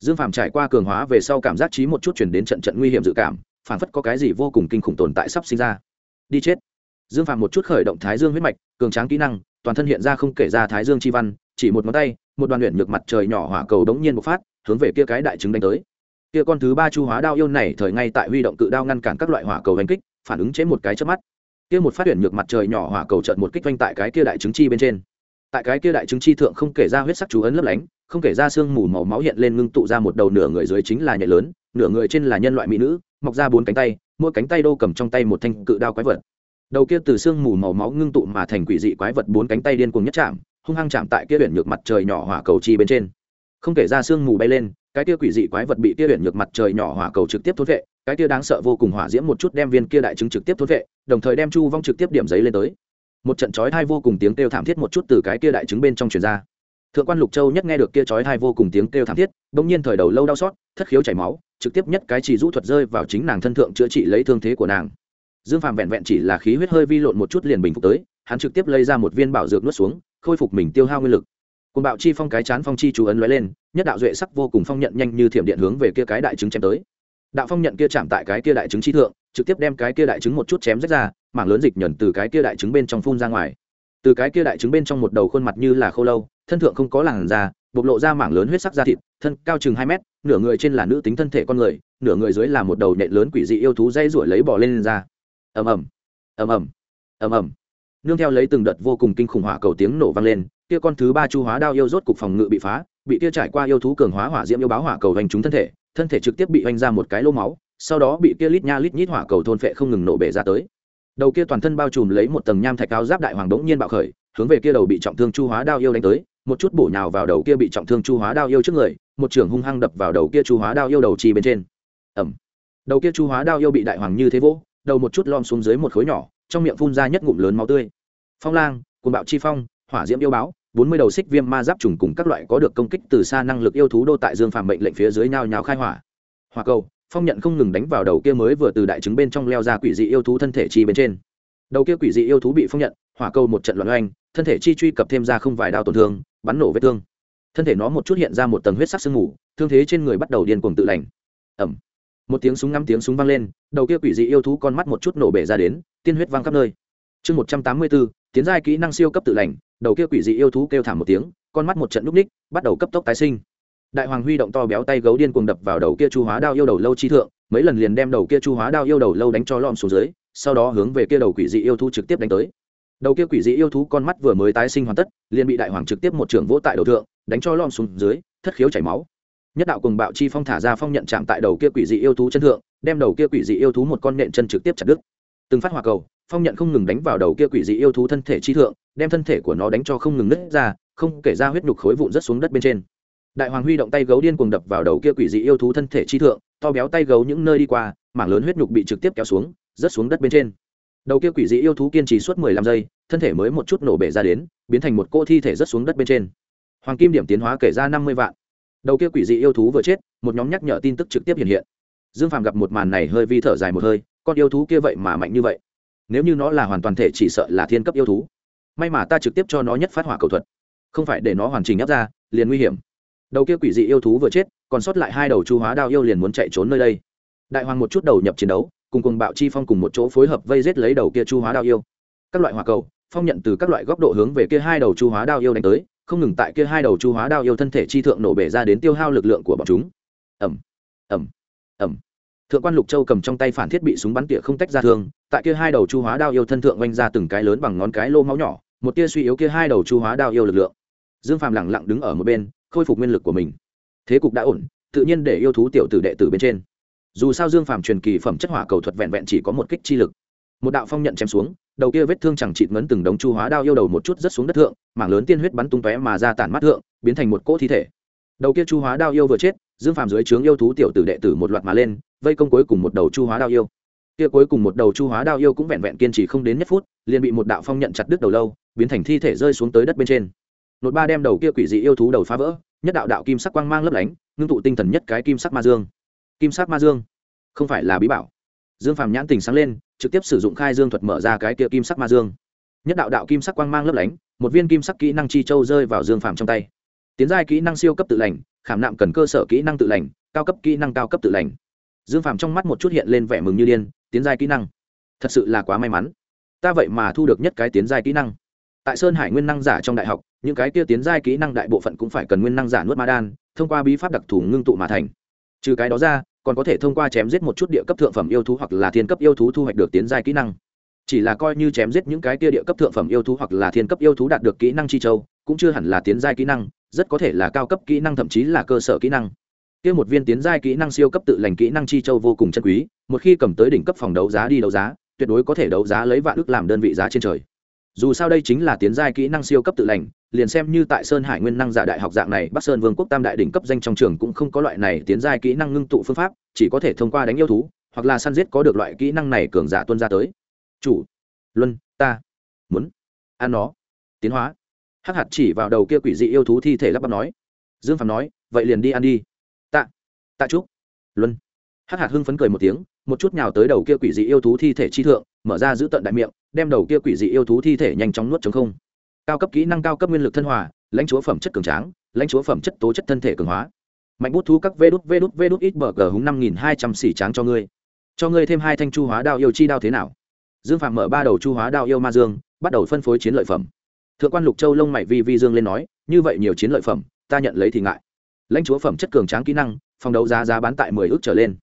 Dương phàm trải qua cường hóa về sau cảm giác trí một chút chuyển đến trận trận nguy hiểm dự cảm phản phất có cái gì vô cùng kinh khủng tồn tại sắp sinh ra. Đi chết. Dương phàm một chút khởi động thái dương huyết mạch, cường tráng kỹ năng, toàn thân hiện ra không kể ra thái dương chi văn, chỉ một ngón tay, một đoàn luyện nhược mặt trời nhỏ hỏa cầu đống nhiên một phát, hướng về kia cái đại trứng đánh tới. Kia con thứ ba chu hóa đao yêu này thời ngay tại huy động cự đao ngăn cản các loại hỏa cầu hành kích phản ứng chế một cái chớp mắt. Kia một phát hiện nhược mặt trời nhỏ hỏa cầu chợt một kích vanh tại cái kia đại trứng chi bên trên. Tại cái kia đại trứng chi thượng không kể ra huyết sắc chú ấn lấp lánh, không kể ra xương mù màu máu hiện lên ngưng tụ ra một đầu nửa người dưới chính là nhạy lớn, nửa người trên là nhân loại mỹ nữ, mọc ra bốn cánh tay, mỗi cánh tay đô cầm trong tay một thanh cự đao quái vật. Đầu kia từ xương mù màu máu ngưng tụ mà thành quỷ dị quái vật bốn cánh tay điên cuồng nhất chạm, hung hăng chạm tại kia biển nhược mặt trời nhỏ hỏa cầu chi bên trên. Không kể ra xương mù bay lên, cái kia quỷ dị quái vật bị kia biển nhược mặt trời nhỏ hỏa cầu trực tiếp thốt vệ cái kia đáng sợ vô cùng hỏa diễm một chút đem viên kia đại chứng trực tiếp thốt vệ, đồng thời đem chu vong trực tiếp điểm giấy lên tới. Một trận chói thai vô cùng tiếng kêu thảm thiết một chút từ cái kia đại chứng bên trong truyền ra. Thượng quan lục châu nhất nghe được kia chói thai vô cùng tiếng kêu thảm thiết, bỗng nhiên thời đầu lâu đau xót, thất khiếu chảy máu, trực tiếp nhất cái chỉ rũ thuật rơi vào chính nàng thân thượng chữa trị lấy thương thế của nàng. Dương phàm vẹn vẹn chỉ là khí huyết hơi vi lộn một chút liền bình phục tới, hắn trực tiếp lấy ra một viên bảo dược nuốt xuống, khôi phục mình tiêu hao nguyên lực. Cùng bạo chi phong cái chán phong chi chú ấn lóe lên, nhất đạo duệ sắc vô cùng phong nhận nhanh như thiểm điện hướng về kia cái đại chứng chém tới đạo phong nhận kia chạm tại cái kia đại trứng chi thượng trực tiếp đem cái kia đại trứng một chút chém rách ra mảng lớn dịch nhẫn từ cái kia đại trứng bên trong phun ra ngoài. Từ cái kia đại trứng bên trong một đầu khuôn mặt như là khô lâu thân thượng không có làn da bộc lộ ra mảng lớn huyết sắc da thịt thân cao chừng hai mét nửa người trên là nữ tính thân thể con người nửa người dưới là một đầu nhện lớn quỷ dị yêu thú dây ruổi lấy bỏ lên, lên ra. Ầm ầm ầm ầm ầm ầm. Nương theo lấy từng đợt vô cùng kinh khủng hỏa cầu tiếng nổ vang lên kia con thứ ba chu hóa đao yêu rốt cục phòng ngự bị phá bị kia trải qua yêu thú cường hóa hỏa diễm yêu báo hỏa cầu hành trúng thân thể thân thể trực tiếp bị oanh ra một cái lô máu, sau đó bị kia lít nha lít nhít hỏa cầu thôn phệ không ngừng nổ bể ra tới. Đầu kia toàn thân bao trùm lấy một tầng nham thạch cao giáp đại hoàng đống nhiên bạo khởi, hướng về kia đầu bị trọng thương chu hóa đao yêu đánh tới, một chút bổ nhào vào đầu kia bị trọng thương chu hóa đao yêu trước người, một trường hung hăng đập vào đầu kia chu hóa đao yêu đầu chi bên trên. Ẩm đầu kia chu hóa đao yêu bị đại hoàng như thế vỗ, đầu một chút lom xuống dưới một khối nhỏ, trong miệng phun ra nhất ngụm lớn máu tươi. Phong lang cùng bạo chi phong, hỏa diễm yêu báo bốn mươi đầu xích viêm ma giáp trùng cùng các loại có được công kích từ xa năng lực yêu thú đô tại dương phàm mệnh lệnh phía dưới nhao nhao khai hỏa. Hỏa cầu, phong nhận không ngừng đánh vào đầu kia mới vừa từ đại trứng bên trong leo ra quỷ dị yêu thú thân thể chi bên trên. Đầu kia quỷ dị yêu thú bị phong nhận, hỏa cầu một trận loạn oanh, thân thể chi truy cập thêm ra không vài đao tổn thương, bắn nổ vết thương. Thân thể nó một chút hiện ra một tầng huyết sắc sương mù, thương thế trên người bắt đầu điên cuồng tự lành. Ẩm một tiếng súng ngắm tiếng súng vang lên, đầu kia quỷ dị yêu thú con mắt một chút nổ bể ra đến, tiên huyết vang khắp nơi. Chương một trăm tám mươi bốn tiến giai kỹ năng siêu cấp tự lành đầu kia quỷ dị yêu thú kêu thảm một tiếng, con mắt một trận núp ních, bắt đầu cấp tốc tái sinh. Đại hoàng huy động to béo tay gấu điên cuồng đập vào đầu kia chu hóa đao yêu đầu lâu chi thượng, mấy lần liền đem đầu kia chu hóa đao yêu đầu lâu đánh cho lom xuống dưới, sau đó hướng về kia đầu quỷ dị yêu thú trực tiếp đánh tới. Đầu kia quỷ dị yêu thú con mắt vừa mới tái sinh hoàn tất, liền bị đại hoàng trực tiếp một trường vỗ tại đầu thượng, đánh cho lom xuống dưới, thất khiếu chảy máu. Nhất đạo cùng bạo chi phong thả ra phong nhận chạm tại đầu kia quỷ dị yêu thú chân thượng, đem đầu kia quỷ dị yêu thú một con nện chân trực tiếp chặt đứt. Từng phát hỏa cầu phong nhận không ngừng đánh vào đầu kia quỷ dị yêu thú thân thể chi thượng, đem thân thể của nó đánh cho không ngừng nứt ra, không kể ra huyết nhục khối vụn rất xuống đất bên trên. Đại hoàng huy động tay gấu điên cuồng đập vào đầu kia quỷ dị yêu thú thân thể chi thượng, to béo tay gấu những nơi đi qua, mảng lớn huyết nhục bị trực tiếp kéo xuống, rớt xuống đất bên trên. Đầu kia quỷ dị yêu thú kiên trì suốt mười lăm giây, thân thể mới một chút nổ bể ra đến, biến thành một cô thi thể rớt xuống đất bên trên. Hoàng kim điểm tiến hóa kể ra năm mươi vạn. Đầu kia quỷ dị yêu thú vừa chết, một nhóm nhắc nhở tin tức trực tiếp hiện hiện. Dương phàm gặp một màn này hơi vi thở dài một hơi, con yêu thú kia vậy mà mạnh như vậy nếu như nó là hoàn toàn thể chỉ sợ là thiên cấp yêu thú. May mà ta trực tiếp cho nó nhất phát hỏa cầu thuật. Không phải để nó hoàn chỉnh áp ra, liền nguy hiểm. Đầu kia quỷ dị yêu thú vừa chết, còn sót lại hai đầu chu hóa đao yêu liền muốn chạy trốn nơi đây. Đại hoàng một chút đầu nhập chiến đấu, cùng cùng bạo chi phong cùng một chỗ phối hợp vây giết lấy đầu kia chu hóa đao yêu. Các loại hỏa cầu, phong nhận từ các loại góc độ hướng về kia hai đầu chu hóa đao yêu đánh tới, không ngừng tại kia hai đầu chu hóa đao yêu thân thể chi thượng nổ bể ra đến tiêu hao lực lượng của bọn chúng. Ẩm ẩm ẩm thượng quan lục châu cầm trong tay phản thiết bị súng bắn tỉa không tách ra thương tại kia hai đầu chu hóa đao yêu thân thượng oanh ra từng cái lớn bằng ngón cái lô máu nhỏ, một tia suy yếu kia hai đầu chu hóa đao yêu lực lượng. Dương phàm lẳng lặng đứng ở một bên, khôi phục nguyên lực của mình. Thế cục đã ổn, tự nhiên để yêu thú tiểu tử đệ tử bên trên. Dù sao dương phàm truyền kỳ phẩm chất hỏa cầu thuật vẹn vẹn chỉ có một kích chi lực. Một đạo phong nhận chém xuống, đầu kia vết thương chẳng chịt ngấn từng đống chu hóa đao yêu đầu một chút rất xuống đất thượng, mảng lớn tiên huyết bắn tung tóe mà ra tản mắt thượng, biến thành một cỗ thi thể. Đầu kia chu hóa đao yêu vừa chết, dương phàm dưới trướng yêu thú tiểu tử đệ tử một loạt mà lên, vây công cuối cùng một đầu chu hóa đao yêu kia cuối cùng một đầu chu hóa đao yêu cũng vẹn vẹn kiên trì không đến nhất phút, liền bị một đạo phong nhận chặt đứt đầu lâu, biến thành thi thể rơi xuống tới đất bên trên. Nột ba đem đầu kia quỷ dị yêu thú đầu phá vỡ, nhất đạo đạo kim sắc quang mang lấp lánh, ngưng tụ tinh thần nhất cái kim sắc ma dương. Kim sắc ma dương? Không phải là bí bảo. Dương phàm nhãn tình sáng lên, trực tiếp sử dụng khai dương thuật mở ra cái kia kim sắc ma dương. Nhất đạo đạo kim sắc quang mang lấp lánh, một viên kim sắc kỹ năng chi châu rơi vào dương phàm trong tay. Tiến giai kỹ năng siêu cấp tự lành, khảm nạm cần cơ sở kỹ năng tự lành, cao cấp kỹ năng cao cấp tự lành dương phàm trong mắt một chút hiện lên vẻ mừng như điên, tiến giai kỹ năng. Thật sự là quá may mắn. Ta vậy mà thu được nhất cái tiến giai kỹ năng. Tại sơn hải nguyên năng giả trong đại học, những cái kia tiến giai kỹ năng đại bộ phận cũng phải cần nguyên năng giả nuốt ma đan, thông qua bí pháp đặc thù ngưng tụ mà thành. Trừ cái đó ra, còn có thể thông qua chém giết một chút địa cấp thượng phẩm yêu thú hoặc là thiên cấp yêu thú thu hoạch được tiến giai kỹ năng. Chỉ là coi như chém giết những cái kia địa cấp thượng phẩm yêu thú hoặc là thiên cấp yêu thú đạt được kỹ năng chi châu, cũng chưa hẳn là tiến giai kỹ năng, rất có thể là cao cấp kỹ năng thậm chí là cơ sở kỹ năng kia một viên tiến giai kỹ năng siêu cấp tự lành kỹ năng chi châu vô cùng chân quý, một khi cầm tới đỉnh cấp phòng đấu giá đi đấu giá, tuyệt đối có thể đấu giá lấy vạn ước làm đơn vị giá trên trời. Dù sao đây chính là tiến giai kỹ năng siêu cấp tự lành, liền xem như tại sơn hải nguyên năng giả đại học dạng này, bắc sơn vương quốc tam đại đỉnh cấp danh trong trường cũng không có loại này tiến giai kỹ năng ngưng tụ phương pháp, chỉ có thể thông qua đánh yêu thú, hoặc là săn giết có được loại kỹ năng này cường giả tuân ra tới. Chủ, luân, ta, muốn ăn nó. Tiến hóa. Hắc hạt chỉ vào đầu kia quỷ dị yêu thú thi thể lắp bắp nói. Dương phạm nói, vậy liền đi ăn đi tạ trúc. Luân. Hắc hạt hưng phấn cười một tiếng, một chút nhào tới đầu kia quỷ dị yêu thú thi thể chi thượng, mở ra giữ tận đại miệng, đem đầu kia quỷ dị yêu thú thi thể nhanh chóng nuốt chống không. Cao cấp kỹ năng, cao cấp nguyên lực thân hòa, lãnh chúa phẩm chất cường tráng, lãnh chúa phẩm chất tố chất thân thể cường hóa. Mạnh bút thú các vê đút vê đút vê đút ít bờ g húng năm nghìn hai trăm xỉ tráng cho ngươi. Cho ngươi thêm hai thanh chu hóa đao yêu chi đao thế nào? Dương phạm mở ba đầu chu hóa đao yêu ma dương, bắt đầu phân phối chiến lợi phẩm. Thượng quan lục châu lông mày vi vi dương lên nói, như vậy nhiều chiến lợi phẩm, ta nhận lấy thì ngại. Lãnh chúa phẩm chất cường tráng kỹ năng phòng đấu giá giá bán tại mười ước trở lên.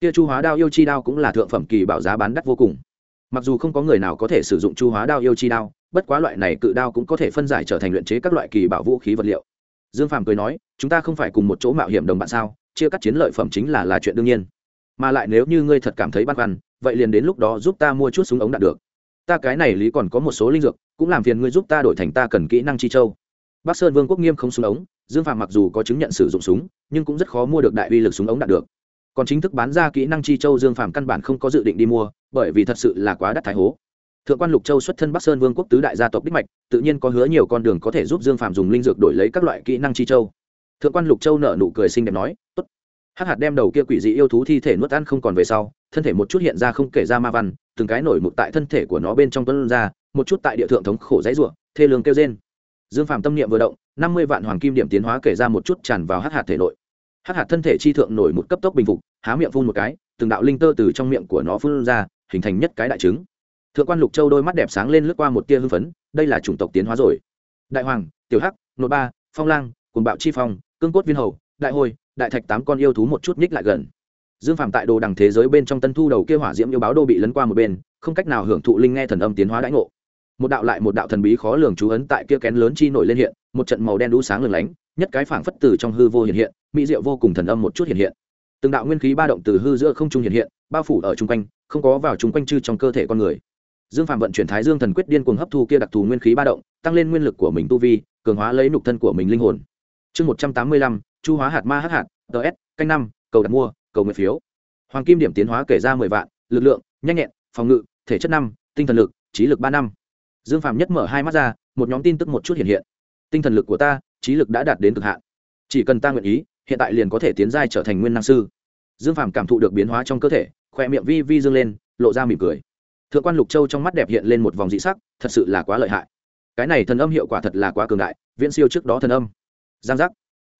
Kia chu hóa đao yêu chi đao cũng là thượng phẩm kỳ bảo giá bán đắt vô cùng. Mặc dù không có người nào có thể sử dụng chu hóa đao yêu chi đao, bất quá loại này cự đao cũng có thể phân giải trở thành luyện chế các loại kỳ bảo vũ khí vật liệu. Dương phàm cười nói, chúng ta không phải cùng một chỗ mạo hiểm đồng bạn sao? Chia cắt chiến lợi phẩm chính là là chuyện đương nhiên. Mà lại nếu như ngươi thật cảm thấy băn khoăn, vậy liền đến lúc đó giúp ta mua chút súng ống đạn được. Ta cái này lý còn có một số linh dược, cũng làm phiền ngươi giúp ta đổi thành ta cần kỹ năng chi châu. Bắc sơn vương quốc nghiêm không súng ống dương phạm mặc dù có chứng nhận sử dụng súng, nhưng cũng rất khó mua được đại uy lực súng ống đạt được. Còn chính thức bán ra kỹ năng chi châu dương phạm căn bản không có dự định đi mua, bởi vì thật sự là quá đắt thái hố. Thượng quan lục châu xuất thân bắc sơn vương quốc tứ đại gia tộc đích mạch, tự nhiên có hứa nhiều con đường có thể giúp dương phạm dùng linh dược đổi lấy các loại kỹ năng chi châu. Thượng quan lục châu nở nụ cười xinh đẹp nói, tốt. Hắc hạt đem đầu kia quỷ dị yêu thú thi thể nuốt ăn không còn về sau, thân thể một chút hiện ra không kể ra ma văn, từng cái nổi mục tại thân thể của nó bên trong tuấn ra, một chút tại địa thượng thống khổ dãy ruộng thê lương kêu trên dương phàm tâm niệm vừa động năm mươi vạn hoàng kim điểm tiến hóa kể ra một chút tràn vào hắc hạt thể nội. Hắc hạt thân thể chi thượng nổi một cấp tốc bình phục, há miệng phun một cái, từng đạo linh tơ từ trong miệng của nó phun ra, hình thành nhất cái đại trứng. Thượng quan lục châu đôi mắt đẹp sáng lên lướt qua một tia hưng phấn, đây là chủng tộc tiến hóa rồi. Đại hoàng, tiểu hắc nội ba, phong lang cùng bạo chi phong, cương cốt viên hầu, đại hồi đại thạch tám con yêu thú một chút nhích lại gần. Dương phạm tại đồ đằng thế giới bên trong tân thu đầu kia hỏa diễm yêu báo đô bị lấn qua một bên, không cách nào hưởng thụ linh nghe thần âm tiến hóa đãi ngộ. Một đạo lại một đạo thần bí khó lường chú ấn tại kia kén lớn chi nổi lên hiện một trận màu đen đũ sáng lừng lánh, nhất cái phảng phất từ trong hư vô hiện hiện, mỹ diệu vô cùng thần âm một chút hiện hiện. Từng đạo nguyên khí ba động từ hư giữa không trung hiện hiện, bao phủ ở chung quanh, không có vào chung quanh chư trong cơ thể con người. Dương phạm vận chuyển thái dương thần quyết điên cuồng hấp thu kia đặc thù nguyên khí ba động, tăng lên nguyên lực của mình tu vi, cường hóa lấy nục thân của mình linh hồn. Chương một trăm tám mươi lăm, chu hóa hạt ma hắc hạt ts canh năm, cầu đặt mua, cầu nguyện phiếu. Hoàng kim điểm tiến hóa kể ra mười vạn, lực lượng, nhanh nhẹn, phòng ngự, thể chất năm, tinh thần lực, trí lực ba năm. Dương phạm nhất mở hai mắt ra, một nhóm tin tức một chút hiện hiện tinh thần lực của ta, trí lực đã đạt đến cực hạn. Chỉ cần ta nguyện ý, hiện tại liền có thể tiến giai trở thành nguyên năng sư. Dương Phàm cảm thụ được biến hóa trong cơ thể, khoe miệng vi vi dương lên, lộ ra mỉm cười. Thượng quan lục châu trong mắt đẹp hiện lên một vòng dị sắc, thật sự là quá lợi hại. Cái này thần âm hiệu quả thật là quá cường đại, viễn siêu trước đó thần âm. Giang giác.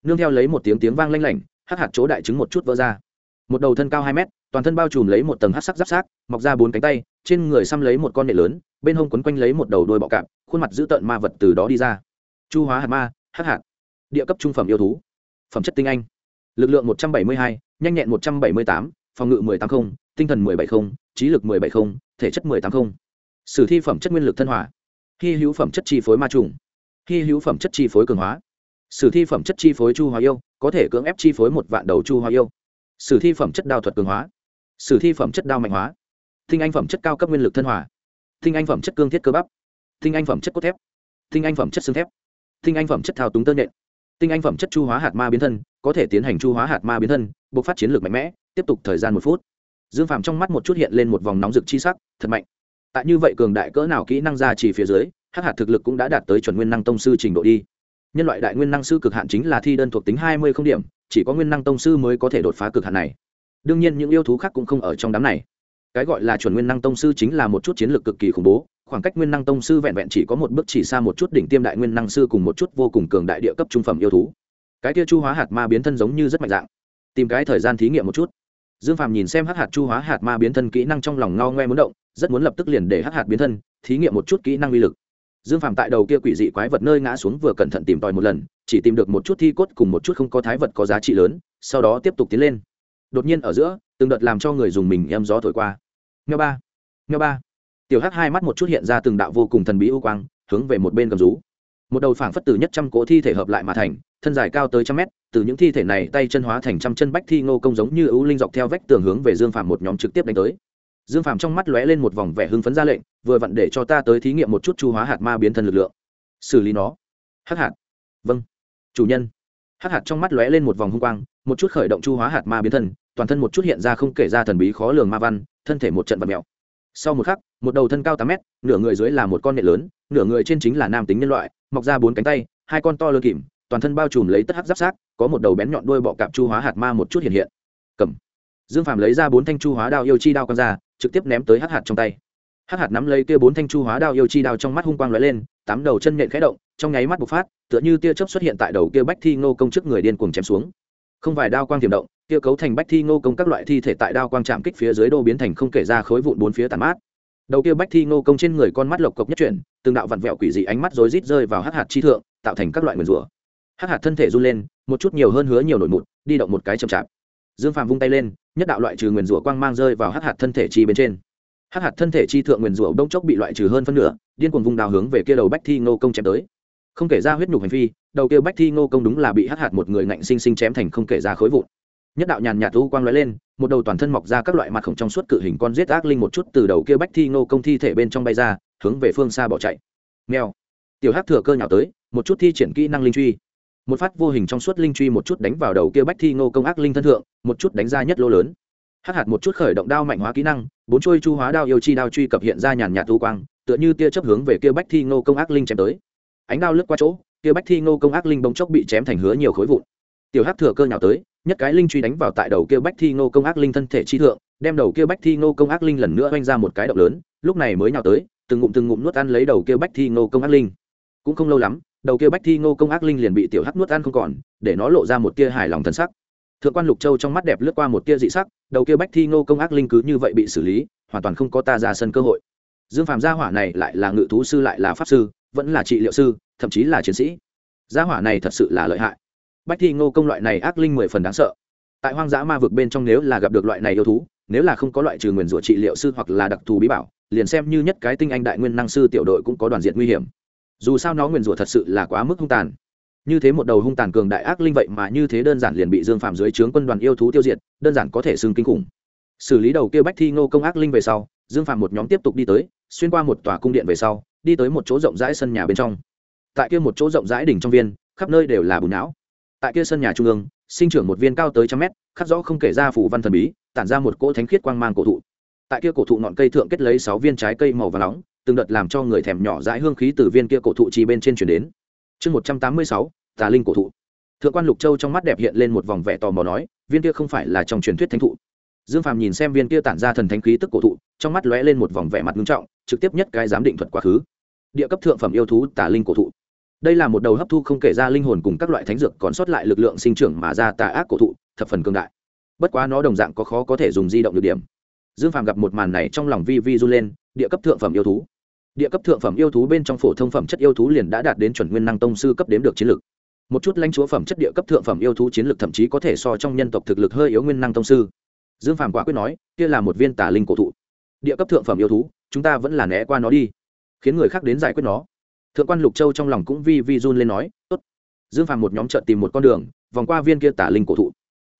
Nương theo lấy một tiếng tiếng vang lanh lảnh, hắc hạt chỗ đại trứng một chút vỡ ra. Một đầu thân cao hai mét, toàn thân bao trùm lấy một tầng hắc sắc giáp sát mọc ra bốn cánh tay, trên người xăm lấy một con nệ lớn, bên hông quấn quanh lấy một đầu đôi bọ cạp, khuôn mặt dữ tợn ma vật từ đó đi ra chu hóa hạt ma hắc hạt địa cấp trung phẩm yêu thú phẩm chất tinh anh lực lượng một trăm bảy mươi hai nhanh nhẹn một trăm bảy mươi tám phòng ngự mười tám không tinh thần mười bảy không trí lực mười bảy không thể chất mười tám không sử thi phẩm chất nguyên lực thân hòa hy hữu phẩm chất chi phối ma trùng hy hữu phẩm chất chi phối cường hóa sử thi phẩm chất chi phối chu hóa yêu có thể cưỡng ép chi phối một vạn đầu chu hóa yêu sử thi phẩm chất đao thuật cường hóa sử thi phẩm chất đao mạnh hóa tinh anh phẩm chất cao cấp nguyên lực thân hòa tinh anh phẩm chất cương thiết cơ bắp tinh anh phẩm chất cốt thép tinh anh phẩm chất xương thép tinh anh phẩm chất thao túng tơ nhện. Tinh anh phẩm chất chu hóa hạt ma biến thân, có thể tiến hành chu hóa hạt ma biến thân buộc phát chiến lược mạnh mẽ, tiếp tục thời gian một phút. Dương phàm trong mắt một chút hiện lên một vòng nóng rực chi sắc, thật mạnh. Tại như vậy cường đại cỡ nào kỹ năng ra chỉ phía dưới, hắc hạt thực lực cũng đã đạt tới chuẩn nguyên năng tông sư trình độ đi. Nhân loại đại nguyên năng sư cực hạn chính là thi đơn thuộc tính hai mươi không điểm, chỉ có nguyên năng tông sư mới có thể đột phá cực hạn này. Đương nhiên những yêu thú khác cũng không ở trong đám này cái gọi là chuẩn nguyên năng tông sư chính là một chút chiến lược cực kỳ khủng bố, khoảng cách nguyên năng tông sư vẹn vẹn chỉ có một bước chỉ xa một chút đỉnh tiêm đại nguyên năng sư cùng một chút vô cùng cường đại địa cấp trung phẩm yêu thú. Cái kia chu hóa hạt ma biến thân giống như rất mạnh dạng. Tìm cái thời gian thí nghiệm một chút. Dương phàm nhìn xem hắc hạt chu hóa hạt ma biến thân kỹ năng trong lòng ngao ngoe muốn động, rất muốn lập tức liền để hắc hạt biến thân, thí nghiệm một chút kỹ năng uy lực. Dương phàm tại đầu kia quỷ dị quái vật nơi ngã xuống vừa cẩn thận tìm tòi một lần, chỉ tìm được một chút thi cốt cùng một chút không có thái vật có giá trị lớn, sau đó tiếp tục tiến lên đột nhiên ở giữa, từng đợt làm cho người dùng mình em gió thổi qua. Nghe ba nghe ba. Tiểu hắc hai mắt một chút hiện ra từng đạo vô cùng thần bí u quang, hướng về một bên cầm rú. Một đầu phảng phất từ nhất trăm cỗ thi thể hợp lại mà thành, thân dài cao tới trăm mét, từ những thi thể này tay chân hóa thành trăm chân bách thi ngô công giống như ưu linh dọc theo vách tường hướng về dương Phạm một nhóm trực tiếp đánh tới. Dương Phạm trong mắt lóe lên một vòng vẻ hưng phấn ra lệnh, vừa vặn để cho ta tới thí nghiệm một chút chu hóa hạt ma biến thân lực lượng. Xử lý nó. Hắc hạt. Vâng. Chủ nhân. Hắc hạt trong mắt lóe lên một vòng hung quang một chút khởi động chu hóa hạt ma biến thân, toàn thân một chút hiện ra không kể ra thần bí khó lường ma văn, thân thể một trận vật mèo. Sau một khắc, một đầu thân cao tám mét, nửa người dưới là một con nệ lớn, nửa người trên chính là nam tính nhân loại, mọc ra bốn cánh tay, hai con to lơ kìm, toàn thân bao trùm lấy tất hắc giáp sát có một đầu bén nhọn đuôi bọ cạp chu hóa hạt ma một chút hiện hiện. Cầm. Dương phàm lấy ra bốn thanh chu hóa đao yêu chi đao con ra, trực tiếp ném tới hắc hạt trong tay. Hắc hạt nắm lấy kia bốn thanh chu hóa đao yêu chi đao trong mắt hung quang lóe lên, tám đầu chân nhện khẽ động, trong nháy mắt bộc phát, tựa như tia chớp xuất hiện tại đầu kia bách thi ngô công trước người điên cuồng chém xuống không vài đao quang tiềm động, kia cấu thành bách thi ngô công các loại thi thể tại đao quang chạm kích phía dưới đô biến thành không kể ra khối vụn bốn phía tàn mát. Đầu kia bách thi ngô công trên người con mắt lộc cộc nhất chuyển, từng đạo vặn vẹo quỷ dị ánh mắt rối rít rơi vào hắc hạt chi thượng, tạo thành các loại nguyền rủa. Hắc hạt thân thể run lên, một chút nhiều hơn hứa nhiều nổi mụn đi động một cái chậm chạp. Dương phàm vung tay lên, nhất đạo loại trừ nguyền rủa quang mang rơi vào hắc hạt thân thể chi bên trên. Hắc hạt thân thể chi thượng nguyền rủa đông chốc bị loại trừ hơn phân nửa, điên cuồng vung đào hướng về kia đầu bách thi ngô công chém tới không kể ra huyết nhục hành vi đầu kia bách thi ngô công đúng là bị hắc hạt một người ngạnh sinh sinh chém thành không kể ra khối vụn. Nhất đạo nhàn nhạt u quang lóe lên, một đầu toàn thân mọc ra các loại mặt khổng trong suốt cự hình con giết ác linh một chút từ đầu kia bách thi ngô công thi thể bên trong bay ra, hướng về phương xa bỏ chạy. Mèo. Tiểu hắc thừa cơ nhào tới, một chút thi triển kỹ năng linh truy. Một phát vô hình trong suốt linh truy một chút đánh vào đầu kia bách thi ngô công ác linh thân thượng, một chút đánh ra nhất lô lớn. Hắc hạt một chút khởi động đao mạnh hóa kỹ năng, bốn trôi chu hóa đao yêu chi đao truy cập hiện ra nhàn nhạt thu quang, tựa như tia chấp hướng về kia bách thi ngô công ác linh chém tới ánh đao lướt qua chỗ, kia bách thi ngô công ác linh bỗng chốc bị chém thành hứa nhiều khối vụn. Tiểu hắc thừa cơ nhào tới, nhất cái linh truy đánh vào tại đầu kia bách thi ngô công ác linh thân thể chi thượng, đem đầu kia bách thi ngô công ác linh lần nữa oanh ra một cái động lớn, lúc này mới nhào tới, từng ngụm từng ngụm nuốt ăn lấy đầu kia bách thi ngô công ác linh. Cũng không lâu lắm, đầu kia bách thi ngô công ác linh liền bị tiểu hắc nuốt ăn không còn, để nó lộ ra một tia hài lòng thân sắc. Thượng quan lục châu trong mắt đẹp lướt qua một tia dị sắc, đầu kia bách thi ngô công ác linh cứ như vậy bị xử lý, hoàn toàn không có ta ra sân cơ hội. Dương phàm gia hỏa này lại là ngự thú sư lại là pháp sư vẫn là trị liệu sư, thậm chí là chiến sĩ. Gia hỏa này thật sự là lợi hại. Bách thi ngô công loại này ác linh mười phần đáng sợ. Tại hoang dã ma vực bên trong nếu là gặp được loại này yêu thú, nếu là không có loại trừ nguyền rủa trị liệu sư hoặc là đặc thù bí bảo, liền xem như nhất cái tinh anh đại nguyên năng sư tiểu đội cũng có đoàn diện nguy hiểm. Dù sao nó nguyền rủa thật sự là quá mức hung tàn. Như thế một đầu hung tàn cường đại ác linh vậy mà như thế đơn giản liền bị dương phạm dưới trướng quân đoàn yêu thú tiêu diệt, đơn giản có thể xưng kinh khủng. Xử lý đầu kia bách thi ngô công ác linh về sau, dương phạm một nhóm tiếp tục đi tới, xuyên qua một tòa cung điện về sau đi tới một chỗ rộng rãi sân nhà bên trong. Tại kia một chỗ rộng rãi đỉnh trong viên, khắp nơi đều là bùn não. Tại kia sân nhà trung ương, sinh trưởng một viên cao tới trăm mét, khắc rõ không kể ra phủ văn thần bí, tản ra một cỗ thánh khiết quang mang cổ thụ. Tại kia cổ thụ ngọn cây thượng kết lấy sáu viên trái cây màu và nóng, từng đợt làm cho người thèm nhỏ dãi hương khí từ viên kia cổ thụ chi bên trên chuyển đến. Chương một trăm tám mươi sáu, tà linh cổ thụ. Thượng quan lục châu trong mắt đẹp hiện lên một vòng vẻ tò mò nói, viên kia không phải là trong truyền thuyết thánh thụ dương phàm nhìn xem viên kia tản ra thần thánh khí tức cổ thụ, trong mắt lóe lên một vòng vẻ mặt nghiêm trọng, trực tiếp nhất cái giám định thuật quá khứ. Địa cấp thượng phẩm yêu thú, tà linh cổ thụ. Đây là một đầu hấp thu không kể ra linh hồn cùng các loại thánh dược còn sót lại lực lượng sinh trưởng mà ra tà ác cổ thụ, thập phần cương đại. Bất quá nó đồng dạng có khó có thể dùng di động được điểm. Dương phàm gặp một màn này trong lòng vi vi run lên, địa cấp thượng phẩm yêu thú. Địa cấp thượng phẩm yêu thú bên trong phổ thông phẩm chất yêu thú liền đã đạt đến chuẩn nguyên năng tông sư cấp đếm được chiến lực. Một chút lãnh chúa phẩm chất địa cấp thượng phẩm yêu thú chiến lực thậm chí có thể so trong nhân tộc thực lực hơi yếu nguyên năng tông sư dương phàm quả quyết nói, kia là một viên tà linh cổ thụ. Địa cấp thượng phẩm yêu thú, chúng ta vẫn là né qua nó đi. Khiến người khác đến giải quyết nó. Thượng quan lục châu trong lòng cũng vi vi run lên nói, tốt. Dương phàm một nhóm trợn tìm một con đường, vòng qua viên kia tà linh cổ thụ.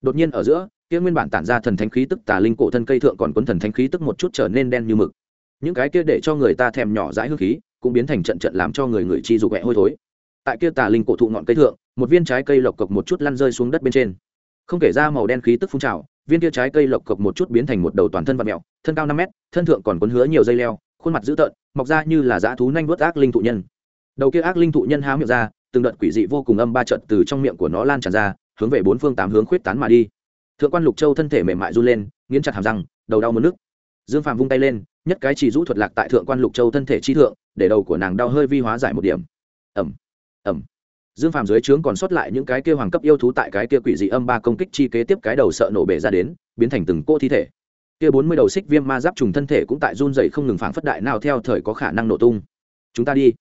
Đột nhiên ở giữa, kia nguyên bản tản ra thần thánh khí tức tà linh cổ thân cây thượng còn cuốn thần thánh khí tức một chút trở nên đen như mực. Những cái kia để cho người ta thèm nhỏ dãi hương khí, cũng biến thành trận trận làm cho người người chi dục hẹ hôi thối. Tại kia tà linh cổ thụ ngọn cây thượng, một viên trái cây lộc cộc một chút lăn rơi xuống đất bên trên. Không kể ra màu đen khí tức phun trào viên kia trái cây lộc cộc một chút biến thành một đầu toàn thân vật mèo, thân cao năm mét thân thượng còn cuốn hứa nhiều dây leo khuôn mặt dữ tợn mọc ra như là dã thú nanh vớt ác linh thụ nhân. Đầu kia ác linh thụ nhân há miệng ra từng đợt quỷ dị vô cùng âm ba trận từ trong miệng của nó lan tràn ra hướng về bốn phương tám hướng khuyết tán mà đi. Thượng quan lục châu thân thể mềm mại run lên nghiến chặt hàm răng đầu đau mất nước dương phạm vung tay lên nhất cái chỉ rũ thuật lạc tại thượng quan lục châu thân thể chi thượng để đầu của nàng đau hơi vi hóa giải một điểm. Ẩm ẩm dương phàm dưới trướng còn sót lại những cái kia hoàng cấp yêu thú tại cái kia quỷ dị âm ba công kích chi kế tiếp cái đầu sợ nổ bể ra đến, biến thành từng cô thi thể. Kia bốn mươi đầu xích viêm ma giáp trùng thân thể cũng tại run dày không ngừng phảng phất đại nào theo thời có khả năng nổ tung. Chúng ta đi.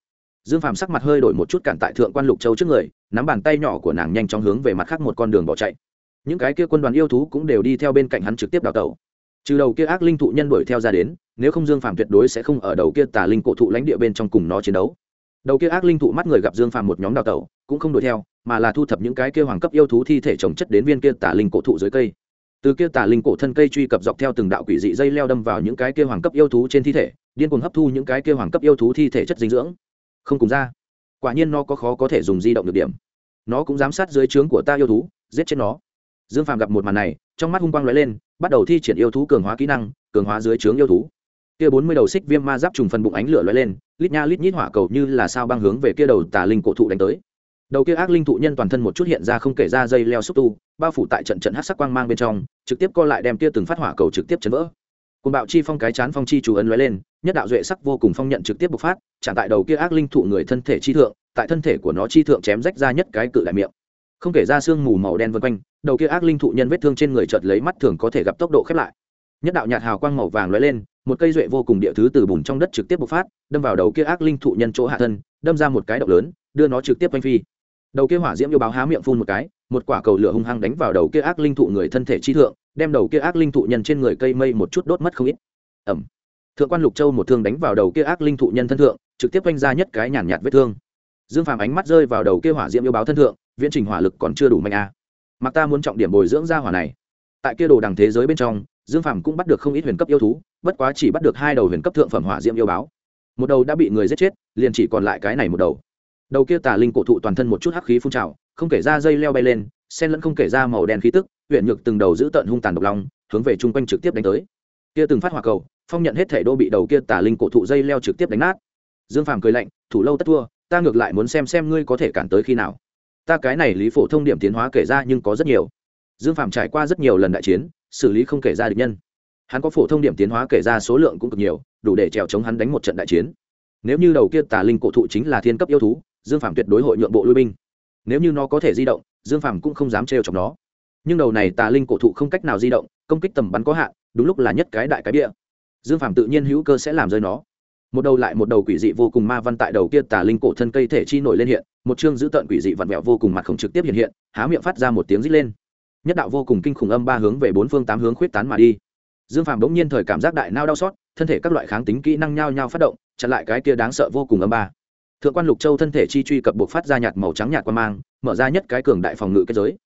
Dương phàm sắc mặt hơi đổi một chút cản tại thượng quan lục châu trước người, nắm bàn tay nhỏ của nàng nhanh chóng hướng về mặt khác một con đường bỏ chạy. Những cái kia quân đoàn yêu thú cũng đều đi theo bên cạnh hắn trực tiếp đào tẩu. Trừ đầu kia ác linh thụ nhân đuổi theo ra đến, nếu không dương phàm tuyệt đối sẽ không ở đầu kia tà linh cổ thụ lãnh địa bên trong cùng nó chiến đấu đầu kia ác linh thụ mắt người gặp dương phàm một nhóm đào tẩu, cũng không đuổi theo, mà là thu thập những cái kia hoàng cấp yêu thú thi thể trồng chất đến viên kia tà linh cổ thụ dưới cây. Từ kia tà linh cổ thân cây truy cập dọc theo từng đạo quỷ dị dây leo đâm vào những cái kia hoàng cấp yêu thú trên thi thể, điên cuồng hấp thu những cái kia hoàng cấp yêu thú thi thể chất dinh dưỡng. Không cùng ra. Quả nhiên nó có khó có thể dùng di động được điểm. Nó cũng giám sát dưới trướng của ta yêu thú, giết chết nó. Dương phàm gặp một màn này, trong mắt hung quang lóe lên, bắt đầu thi triển yêu thú cường hóa kỹ năng, cường hóa dưới trướng yêu thú kia bốn mươi đầu xích viêm ma giáp trùng phần bụng ánh lửa lóe lên, lít nha lít nhít hỏa cầu như là sao băng hướng về kia đầu tà linh cổ thụ đánh tới. Đầu kia ác linh thụ nhân toàn thân một chút hiện ra không kể ra dây leo xúc tu, bao phủ tại trận trận hát sắc quang mang bên trong, trực tiếp co lại đem kia từng phát hỏa cầu trực tiếp chấn vỡ. Cùng bạo chi phong cái chán phong chi chủ ấn lóe lên, nhất đạo duệ sắc vô cùng phong nhận trực tiếp bộc phát, chạm tại đầu kia ác linh thụ người thân thể chi thượng, tại thân thể của nó chi thượng chém rách ra nhất cái cự đại miệng. Không kể ra xương mù màu đen vân quanh, đầu kia ác linh thụ nhân vết thương trên người chợt lấy mắt thường có thể gặp tốc độ khép lại. Nhất đạo nhạt hào quang màu vàng lóe lên một cây duệ vô cùng địa thứ từ bùn trong đất trực tiếp bộc phát, đâm vào đầu kia ác linh thụ nhân chỗ hạ thân, đâm ra một cái động lớn, đưa nó trực tiếp quanh phi. Đầu kia hỏa diễm yêu báo há miệng phun một cái, một quả cầu lửa hung hăng đánh vào đầu kia ác linh thụ người thân thể chi thượng, đem đầu kia ác linh thụ nhân trên người cây mây một chút đốt mất không ít. Ẩm. Thượng quan lục châu một thương đánh vào đầu kia ác linh thụ nhân thân thượng, trực tiếp quanh ra nhất cái nhàn nhạt vết thương. Dương phàm ánh mắt rơi vào đầu kia hỏa diễm yêu báo thân thượng, viễn trình hỏa lực còn chưa đủ mạnh a à. mặc ta muốn trọng điểm bồi dưỡng ra hỏa này tại kia đồ đằng thế giới bên trong, dương phàm cũng bắt được không ít huyền cấp yêu thú, bất quá chỉ bắt được hai đầu huyền cấp thượng phẩm hỏa diễm yêu báo. Một đầu đã bị người giết chết, liền chỉ còn lại cái này một đầu. Đầu kia tà linh cổ thụ toàn thân một chút hắc khí phun trào, không kể ra dây leo bay lên, sen lẫn không kể ra màu đen khí tức huyện nhược từng đầu giữ tận hung tàn độc long, hướng về chung quanh trực tiếp đánh tới. Kia từng phát hỏa cầu, phong nhận hết thể đô bị đầu kia tà linh cổ thụ dây leo trực tiếp đánh nát. Dương phàm cười lạnh, thủ lâu tất thua, ta ngược lại muốn xem xem ngươi có thể cản tới khi nào. Ta cái này lý phổ thông điểm tiến hóa kể ra nhưng có rất nhiều dương Phạm trải qua rất nhiều lần đại chiến, xử lý không kể ra địch nhân. Hắn có phổ thông điểm tiến hóa kể ra số lượng cũng cực nhiều, đủ để trèo chống hắn đánh một trận đại chiến. Nếu như đầu kia tà linh cổ thụ chính là thiên cấp yêu thú, dương Phạm tuyệt đối hội nhượng bộ lui binh. Nếu như nó có thể di động, dương Phạm cũng không dám trêu chọc nó. Nhưng đầu này tà linh cổ thụ không cách nào di động, công kích tầm bắn có hạn, đúng lúc là nhất cái đại cái bia dương Phạm tự nhiên hữu cơ sẽ làm rơi nó. Một đầu lại một đầu quỷ dị vô cùng ma văn tại đầu kia tà linh cổ thân cây thể chi nổi lên hiện, một chương giữ tợn quỷ dị vặn vẹo vô cùng mặt không trực tiếp hiện hiện, há miệng phát ra một tiếng rít lên nhất đạo vô cùng kinh khủng âm ba hướng về bốn phương tám hướng khuyết tán mà đi. Dương phàm bỗng nhiên thời cảm giác đại nao đau xót, thân thể các loại kháng tính kỹ năng nhao nhao phát động, chặn lại cái kia đáng sợ vô cùng âm ba. Thượng quan lục châu thân thể chi truy cập buộc phát ra nhạt màu trắng nhạt quan mang, mở ra nhất cái cường đại phòng ngự kết giới.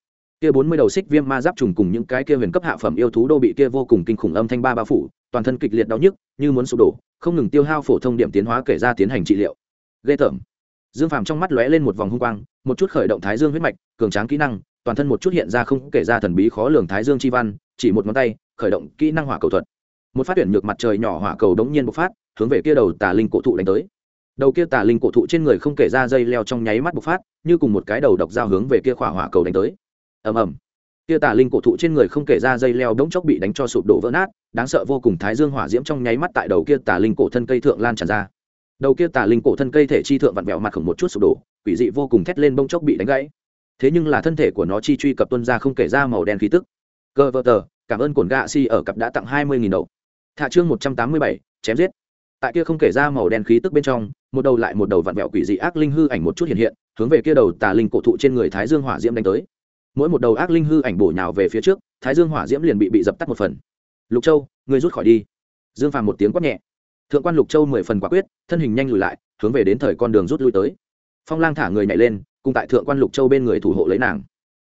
Kia bốn mươi đầu xích viêm ma giáp trùng cùng những cái kia huyền cấp hạ phẩm yêu thú đô bị kia vô cùng kinh khủng âm thanh ba bao phủ, toàn thân kịch liệt đau nhức, như muốn sụp đổ, không ngừng tiêu hao phổ thông điểm tiến hóa kể ra tiến hành trị liệu. Ghê tởm. Dương phàm trong mắt lóe lên một vòng hung quang, một chút khởi động thái dương huyết mạch, cường tráng kỹ năng toàn thân một chút hiện ra không kể ra thần bí khó lường thái dương chi văn, chỉ một ngón tay, khởi động kỹ năng hỏa cầu thuật. Một phát tuyển nhược mặt trời nhỏ hỏa cầu đống nhiên bộc phát, hướng về kia đầu tà linh cổ thụ đánh tới. Đầu kia tà linh cổ thụ trên người không kể ra dây leo trong nháy mắt bộc phát, như cùng một cái đầu độc dao hướng về kia khỏa hỏa cầu đánh tới. Ầm ầm. Kia tà linh cổ thụ trên người không kể ra dây leo đống chốc bị đánh cho sụp đổ vỡ nát, đáng sợ vô cùng thái dương hỏa diễm trong nháy mắt tại đầu kia tà linh cổ thân cây thượng lan tràn ra. Đầu kia tà linh cổ thân cây thể chi thượng vặn vẹo mặt khổng một chút sụp đổ, quỷ dị vô cùng thét lên bông chốc bị đánh gãy thế nhưng là thân thể của nó chi truy cập tuân ra không kể ra màu đen khí tức. Cơ vợ tờ, cảm ơn cổn gạ si ở cặp đã tặng hai mươi nghìn đầu thạ chương một trăm tám mươi bảy, chém giết. Tại kia không kể ra màu đen khí tức bên trong, một đầu lại một đầu vặn vẹo quỷ dị ác linh hư ảnh một chút hiện hiện, hướng về kia đầu tà linh cổ thụ trên người thái dương hỏa diễm đánh tới. Mỗi một đầu ác linh hư ảnh bổ nhào về phía trước, thái dương hỏa diễm liền bị bị dập tắt một phần. Lục châu người rút khỏi đi. Dương phàm một tiếng quát nhẹ. Thượng quan lục châu mười phần quả quyết, thân hình nhanh lùi lại, hướng về đến thời con đường rút lui tới. Phong lang thả người nhảy lên cùng tại thượng quan lục châu bên người thủ hộ lấy nàng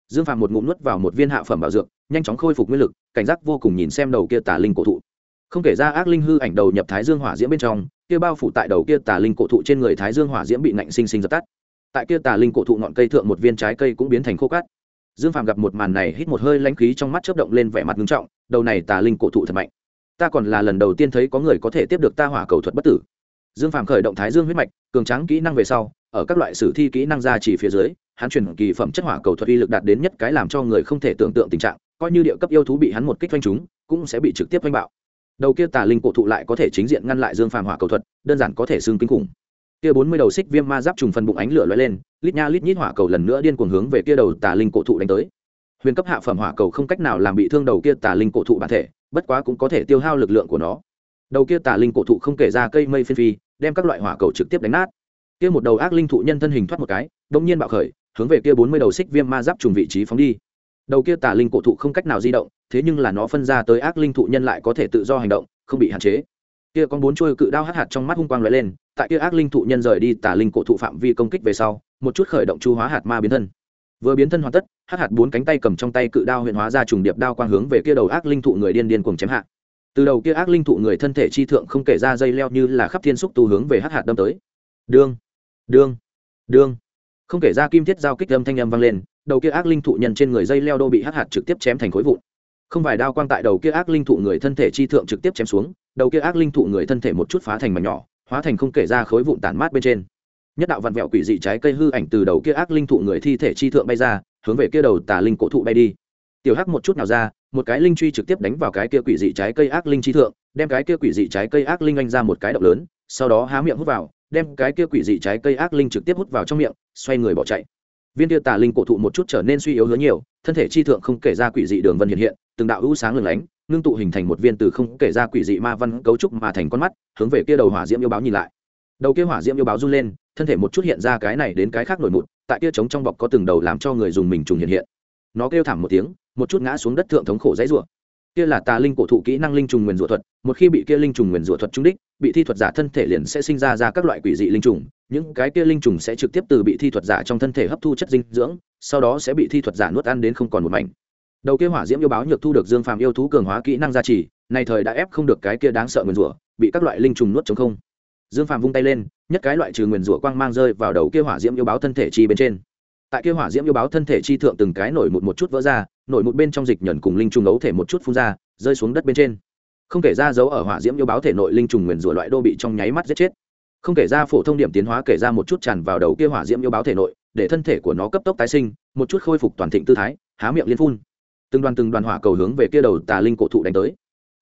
dương phàm một ngụm nuốt vào một viên hạ phẩm bảo dược nhanh chóng khôi phục nguyên lực cảnh giác vô cùng nhìn xem đầu kia tà linh cổ thụ không kể ra ác linh hư ảnh đầu nhập thái dương hỏa diễm bên trong kia bao phủ tại đầu kia tà linh cổ thụ trên người thái dương hỏa diễm bị nạnh sinh sinh dập tắt tại kia tà linh cổ thụ ngọn cây thượng một viên trái cây cũng biến thành khô cát dương phàm gặp một màn này hít một hơi lãnh khí trong mắt chớp động lên vẻ mặt nghiêm trọng đầu này tà linh cổ thụ thật mạnh ta còn là lần đầu tiên thấy có người có thể tiếp được ta hỏa cầu thuật bất tử dương phàm khởi động thái dương huyết mạch cường tráng kỹ năng về sau ở các loại sử thi kỹ năng ra chỉ phía dưới, hắn chuyển kỳ phẩm chất hỏa cầu thuật uy lực đạt đến nhất cái làm cho người không thể tưởng tượng tình trạng, coi như địa cấp yêu thú bị hắn một kích doanh chúng cũng sẽ bị trực tiếp doanh bạo. Đầu kia tà linh cổ thụ lại có thể chính diện ngăn lại dương phàm hỏa cầu thuật, đơn giản có thể xương kinh khủng. Kia bốn mươi đầu xích viêm ma giáp trùng phần bụng ánh lửa lóe lên, lít nha lít nhít hỏa cầu lần nữa điên cuồng hướng về kia đầu tà linh cổ thụ đánh tới. Huyền cấp hạ phẩm hỏa cầu không cách nào làm bị thương đầu kia tà linh cổ thụ bản thể, bất quá cũng có thể tiêu hao lực lượng của nó. Đầu kia tà linh cổ thụ không kể ra cây mây phiên phi, đem các loại hỏa cầu trực tiếp đánh nát kia một đầu ác linh thụ nhân thân hình thoát một cái đông nhiên bạo khởi, hướng về kia bốn mươi đầu xích viêm ma giáp trùng vị trí phóng đi. Đầu kia tà linh cổ thụ không cách nào di động, thế nhưng là nó phân ra tới ác linh thụ nhân lại có thể tự do hành động, không bị hạn chế. Kia con bốn trôi cự đao hắc hạt trong mắt hung quang lóe lên, tại kia ác linh thụ nhân rời đi tà linh cổ thụ phạm vi công kích về sau, một chút khởi động chu hóa hạt ma biến thân. Vừa biến thân hoàn tất hắc hạt bốn cánh tay cầm trong tay cự đao huyện hóa ra trùng điệp đao quang hướng về kia đầu ác linh thụ người điên điên cuồng chém hạ. Từ đầu kia ác linh thụ người thân thể chi thượng không kể ra dây leo như là khắp thiên xúc tu hướng về hắc hạt đâm tới. Đương đương đương. Không kể ra kim thiết giao kích âm thanh âm vang lên, đầu kia ác linh thụ nhân trên người dây leo đô bị hắc hạt trực tiếp chém thành khối vụn. Không vài đao quang tại đầu kia ác linh thụ người thân thể chi thượng trực tiếp chém xuống, đầu kia ác linh thụ người thân thể một chút phá thành mảnh nhỏ, hóa thành không kể ra khối vụn tản mát bên trên. Nhất đạo vặn vẹo quỷ dị trái cây hư ảnh từ đầu kia ác linh thụ người thi thể chi thượng bay ra, hướng về kia đầu tà linh cổ thụ bay đi. Tiểu hắc một chút nào ra, một cái linh truy trực tiếp đánh vào cái kia quỷ dị trái cây ác linh chi thượng, đem cái kia quỷ dị trái cây ác linh anh ra một cái động lớn, sau đó há miệng hút vào đem cái kia quỷ dị trái cây ác linh trực tiếp hút vào trong miệng, xoay người bỏ chạy. Viên kia tà linh cổ thụ một chút trở nên suy yếu hứa nhiều, thân thể chi thượng không kể ra quỷ dị đường vân hiện hiện, từng đạo hữu sáng lừng lánh, ngưng tụ hình thành một viên từ không kể ra quỷ dị ma văn cấu trúc mà thành con mắt, hướng về kia đầu hỏa diễm yêu báo nhìn lại. Đầu kia hỏa diễm yêu báo run lên, thân thể một chút hiện ra cái này đến cái khác nổi mụn, tại kia trống trong bọc có từng đầu làm cho người dùng mình trùng hiện hiện. Nó kêu thảm một tiếng, một chút ngã xuống đất thượng thống khổ dãy rủa kia là tà linh cổ thụ kỹ năng linh trùng nguyền rủa thuật, một khi bị kia linh trùng nguyền rủa thuật trúng đích, bị thi thuật giả thân thể liền sẽ sinh ra ra các loại quỷ dị linh trùng, những cái kia linh trùng sẽ trực tiếp từ bị thi thuật giả trong thân thể hấp thu chất dinh dưỡng, sau đó sẽ bị thi thuật giả nuốt ăn đến không còn một mảnh. Đầu kia hỏa diễm yêu báo nhược thu được dương phàm yêu thú cường hóa kỹ năng gia trì này thời đã ép không được cái kia đáng sợ nguyền rủa, bị các loại linh trùng nuốt chống không. Dương phàm vung tay lên, nhất cái loại trừ nguyền rủa quang mang rơi vào đầu kia hỏa diễm yêu báo thân thể chi bên trên tại kia hỏa diễm yêu báo thân thể chi thượng từng cái nổi một một chút vỡ ra, nổi một bên trong dịch nhẫn cùng linh trùng ấu thể một chút phun ra, rơi xuống đất bên trên. Không kể ra dấu ở hỏa diễm yêu báo thể nội linh trùng nguyền rủa loại đô bị trong nháy mắt giết chết. Không kể ra phổ thông điểm tiến hóa kể ra một chút tràn vào đầu kia hỏa diễm yêu báo thể nội, để thân thể của nó cấp tốc tái sinh, một chút khôi phục toàn thịnh tư thái, há miệng liên phun. Từng đoàn từng đoàn hỏa cầu hướng về kia đầu tà linh cổ thụ đánh tới.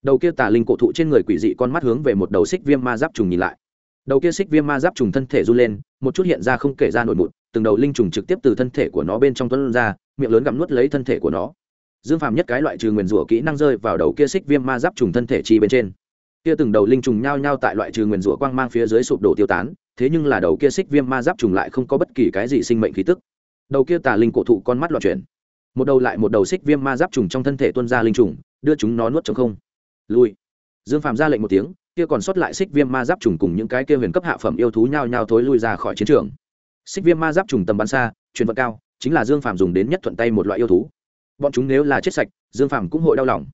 Đầu kia tà linh cổ thụ trên người quỷ dị con mắt hướng về một đầu xích viêm ma giáp trùng nhìn lại. Đầu kia xích viêm ma giáp trùng thân thể run lên, một chút hiện ra không kể ra nổi mụn từng đầu linh trùng trực tiếp từ thân thể của nó bên trong tuấn ra, miệng lớn gặm nuốt lấy thân thể của nó. Dương phàm nhất cái loại trừ nguyền rủa kỹ năng rơi vào đầu kia xích viêm ma giáp trùng thân thể chi bên trên. Kia từng đầu linh trùng nhao nhao tại loại trừ nguyền rủa quang mang phía dưới sụp đổ tiêu tán, thế nhưng là đầu kia xích viêm ma giáp trùng lại không có bất kỳ cái gì sinh mệnh khí tức. Đầu kia tà linh cổ thụ con mắt loạn chuyển. Một đầu lại một đầu xích viêm ma giáp trùng trong thân thể tuân ra linh trùng, đưa chúng nó nuốt trong không. Lui. Dương phàm ra lệnh một tiếng, kia còn sót lại xích viêm ma giáp trùng cùng những cái kia huyền cấp hạ phẩm yêu thú nhao nhao thối lui ra khỏi chiến trường xích viêm ma giáp trùng tầm bắn xa truyền vận cao, chính là dương phàm dùng đến nhất thuận tay một loại yêu thú. Bọn chúng nếu là chết sạch, dương phàm cũng hội đau lòng.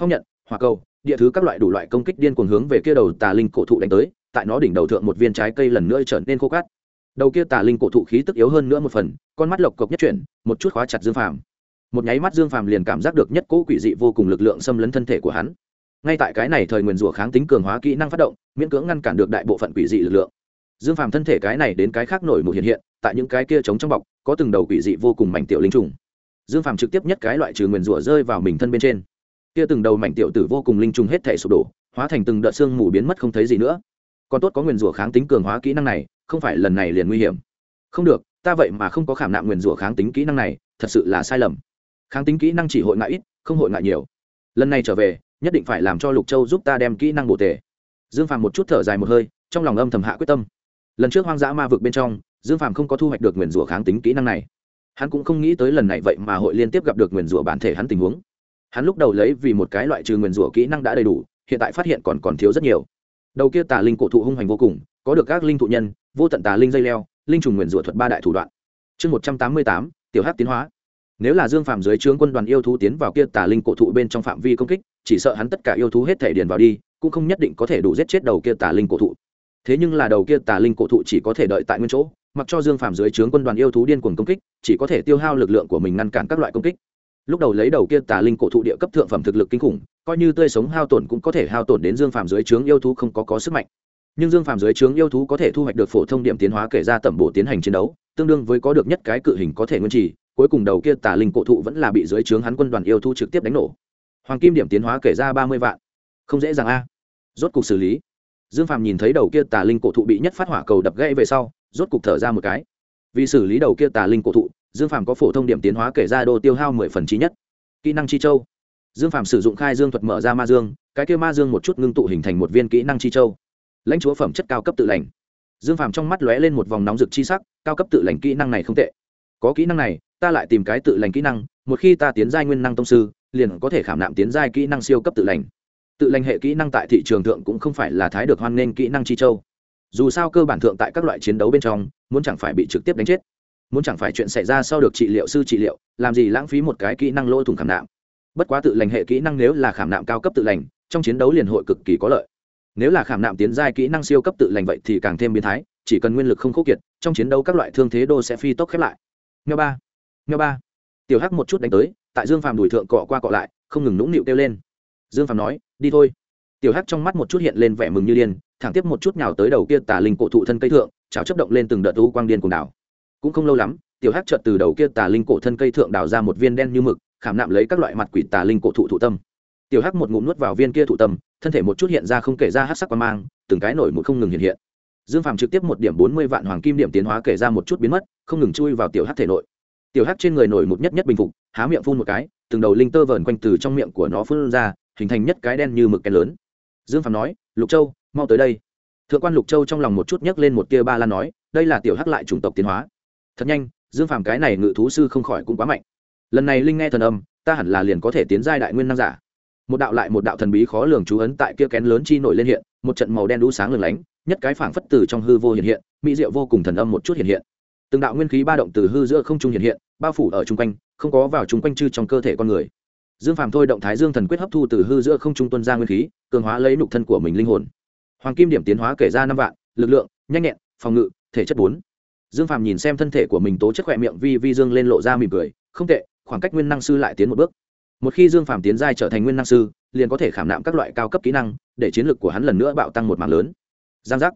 Phong nhận, hỏa cầu, địa thứ các loại đủ loại công kích điên cuồng hướng về kia đầu tà linh cổ thụ đánh tới, tại nó đỉnh đầu thượng một viên trái cây lần nữa trở nên khô cát. Đầu kia tà linh cổ thụ khí tức yếu hơn nữa một phần, con mắt lộc cộc nhất chuyển, một chút khóa chặt dương phàm. Một nháy mắt dương phàm liền cảm giác được nhất cỗ quỷ dị vô cùng lực lượng xâm lấn thân thể của hắn. Ngay tại cái này thời nguyền rủa kháng tính cường hóa kỹ năng phát động, miễn cưỡng ngăn cản được đại bộ phận quỷ dị lực lượng dương phàm thân thể cái này đến cái khác nổi một hiện hiện, tại những cái kia trống trong bọc, có từng đầu quỷ dị vô cùng mảnh tiểu linh trùng. Dương phàm trực tiếp nhất cái loại trừ nguyền rủa rơi vào mình thân bên trên. Kia từng đầu mảnh tiểu tử vô cùng linh trùng hết thể sụp đổ, hóa thành từng đợt xương mù biến mất không thấy gì nữa. Còn tốt có nguyền rủa kháng tính cường hóa kỹ năng này, không phải lần này liền nguy hiểm. Không được, ta vậy mà không có khảm nạm nguyền rủa kháng tính kỹ năng này, thật sự là sai lầm. Kháng tính kỹ năng chỉ hội ngại ít, không hội ngại nhiều. Lần này trở về, nhất định phải làm cho lục châu giúp ta đem kỹ năng bổ tề. Dương phàm một chút thở dài một hơi, trong lòng âm thầm hạ quyết tâm lần trước hoang dã ma vực bên trong, dương phàm không có thu hoạch được nguyền rủa kháng tính kỹ năng này. Hắn cũng không nghĩ tới lần này vậy mà hội liên tiếp gặp được nguyền rủa bản thể hắn tình huống. Hắn lúc đầu lấy vì một cái loại trừ nguyền rủa kỹ năng đã đầy đủ, hiện tại phát hiện còn còn thiếu rất nhiều. Đầu kia tà linh cổ thụ hung hành vô cùng, có được các linh thụ nhân, vô tận tà linh dây leo, linh trùng nguyền rủa thuật ba đại thủ đoạn. Chương một trăm tám mươi tám, tiểu hát tiến hóa. Nếu là dương phàm dưới trướng quân đoàn yêu thú tiến vào kia tà linh cổ thụ bên trong phạm vi công kích, chỉ sợ hắn tất cả yêu thú hết thể điền vào đi, cũng không nhất định có thể đủ giết chết đầu kia tà linh cổ thụ thế nhưng là đầu kia tà linh cổ thụ chỉ có thể đợi tại nguyên chỗ, mặc cho dương phạm dưới trướng quân đoàn yêu thú điên cuồng công kích, chỉ có thể tiêu hao lực lượng của mình ngăn cản các loại công kích. Lúc đầu lấy đầu kia tà linh cổ thụ địa cấp thượng phẩm thực lực kinh khủng, coi như tươi sống hao tổn cũng có thể hao tổn đến dương phạm dưới trướng yêu thú không có có sức mạnh. Nhưng dương phạm dưới trướng yêu thú có thể thu hoạch được phổ thông điểm tiến hóa kể ra tẩm bổ tiến hành chiến đấu, tương đương với có được nhất cái cự hình có thể nguyên trì, cuối cùng đầu kia tà linh cổ thụ vẫn là bị dưới trướng hắn quân đoàn yêu thú trực tiếp đánh nổ. Hoàng kim điểm tiến hóa kể ra ba mươi vạn. Không dễ dàng a. Rốt cuộc xử lý dương phàm nhìn thấy đầu kia tà linh cổ thụ bị nhất phát hỏa cầu đập gãy về sau, rốt cục thở ra một cái. Vì xử lý đầu kia tà linh cổ thụ, dương phàm có phổ thông điểm tiến hóa kể ra đô tiêu hao mười phần trí nhất. Kỹ năng chi châu. Dương phàm sử dụng khai dương thuật mở ra ma dương, cái kia ma dương một chút ngưng tụ hình thành một viên kỹ năng chi châu. Lãnh chúa phẩm chất cao cấp tự lành. Dương phàm trong mắt lóe lên một vòng nóng rực chi sắc, cao cấp tự lành kỹ năng này không tệ. Có kỹ năng này, ta lại tìm cái tự lành kỹ năng, một khi ta tiến giai nguyên năng tông sư, liền có thể khảm nạm tiến giai kỹ năng siêu cấp tự lành tự lành hệ kỹ năng tại thị trường thượng cũng không phải là thái được hoan nghênh kỹ năng chi châu. Dù sao cơ bản thượng tại các loại chiến đấu bên trong, muốn chẳng phải bị trực tiếp đánh chết. Muốn chẳng phải chuyện xảy ra sau được trị liệu sư trị liệu, làm gì lãng phí một cái kỹ năng lỗ thủng khảm nạm. Bất quá tự lành hệ kỹ năng nếu là khảm nạm cao cấp tự lành, trong chiến đấu liền hội cực kỳ có lợi. Nếu là khảm nạm tiến giai kỹ năng siêu cấp tự lành vậy thì càng thêm biến thái, chỉ cần nguyên lực không khốc kiệt, trong chiến đấu các loại thương thế đô sẽ phi tốc khép lại. Nghe ba nghe ba. Tiểu hắc một chút đánh tới, tại dương phàm đùi thượng cọ qua cọ lại, không ngừng nũng nịu kêu lên dương phàm nói, đi thôi. Tiểu hắc trong mắt một chút hiện lên vẻ mừng như điên, thẳng tiếp một chút nhào tới đầu kia tà linh cổ thụ thân cây thượng cháo chấp động lên từng đợt u quang điên cùng đảo. Cũng không lâu lắm, tiểu hắc chợt từ đầu kia tà linh cổ thân cây thượng đào ra một viên đen như mực, khảm nạm lấy các loại mặt quỷ tà linh cổ thụ thụ tâm. Tiểu hắc một ngụm nuốt vào viên kia thụ tâm, thân thể một chút hiện ra không kể ra hát sắc quan mang, từng cái nổi một không ngừng hiện hiện. Dương phàm trực tiếp một điểm bốn mươi vạn hoàng kim điểm tiến hóa kể ra một chút biến mất, không ngừng chui vào tiểu hắc thể nội. Tiểu hắc trên người nổi một nhất nhất bình phục, há miệng phun một cái, từng đầu linh tơ vờn quanh từ trong miệng của nó phun ra hình thành nhất cái đen như mực kén lớn. Dương phàm nói, lục châu, mau tới đây. Thượng quan lục châu trong lòng một chút nhấc lên một tia ba lan nói, đây là tiểu hắc lại chủng tộc tiến hóa. Thật nhanh, dương phàm cái này ngự thú sư không khỏi cũng quá mạnh. Lần này linh nghe thần âm, ta hẳn là liền có thể tiến giai đại nguyên năng giả. Một đạo lại một đạo thần bí khó lường chú ấn tại kia kén lớn chi nổi lên hiện, một trận màu đen đũ sáng lừng lánh, nhất cái phảng phất từ trong hư vô hiện hiện, mỹ diệu vô cùng thần âm một chút hiện hiện. Từng đạo nguyên khí ba động từ hư giữa không trung hiện hiện, bao phủ ở chung quanh, không có vào chung quanh chư trong cơ thể con người dương phàm thôi động thái dương thần quyết hấp thu từ hư giữa không trung tuân ra nguyên khí, cường hóa lấy nục thân của mình linh hồn. Hoàng kim điểm tiến hóa kể ra năm vạn, lực lượng, nhanh nhẹn, phòng ngự, thể chất bốn. Dương phàm nhìn xem thân thể của mình tố chất khỏe miệng vi vi dương lên lộ ra mỉm cười, không tệ, khoảng cách nguyên năng sư lại tiến một bước. Một khi dương phàm tiến giai trở thành nguyên năng sư, liền có thể khảm nạm các loại cao cấp kỹ năng, để chiến lược của hắn lần nữa bạo tăng một mạng lớn. Giang giác.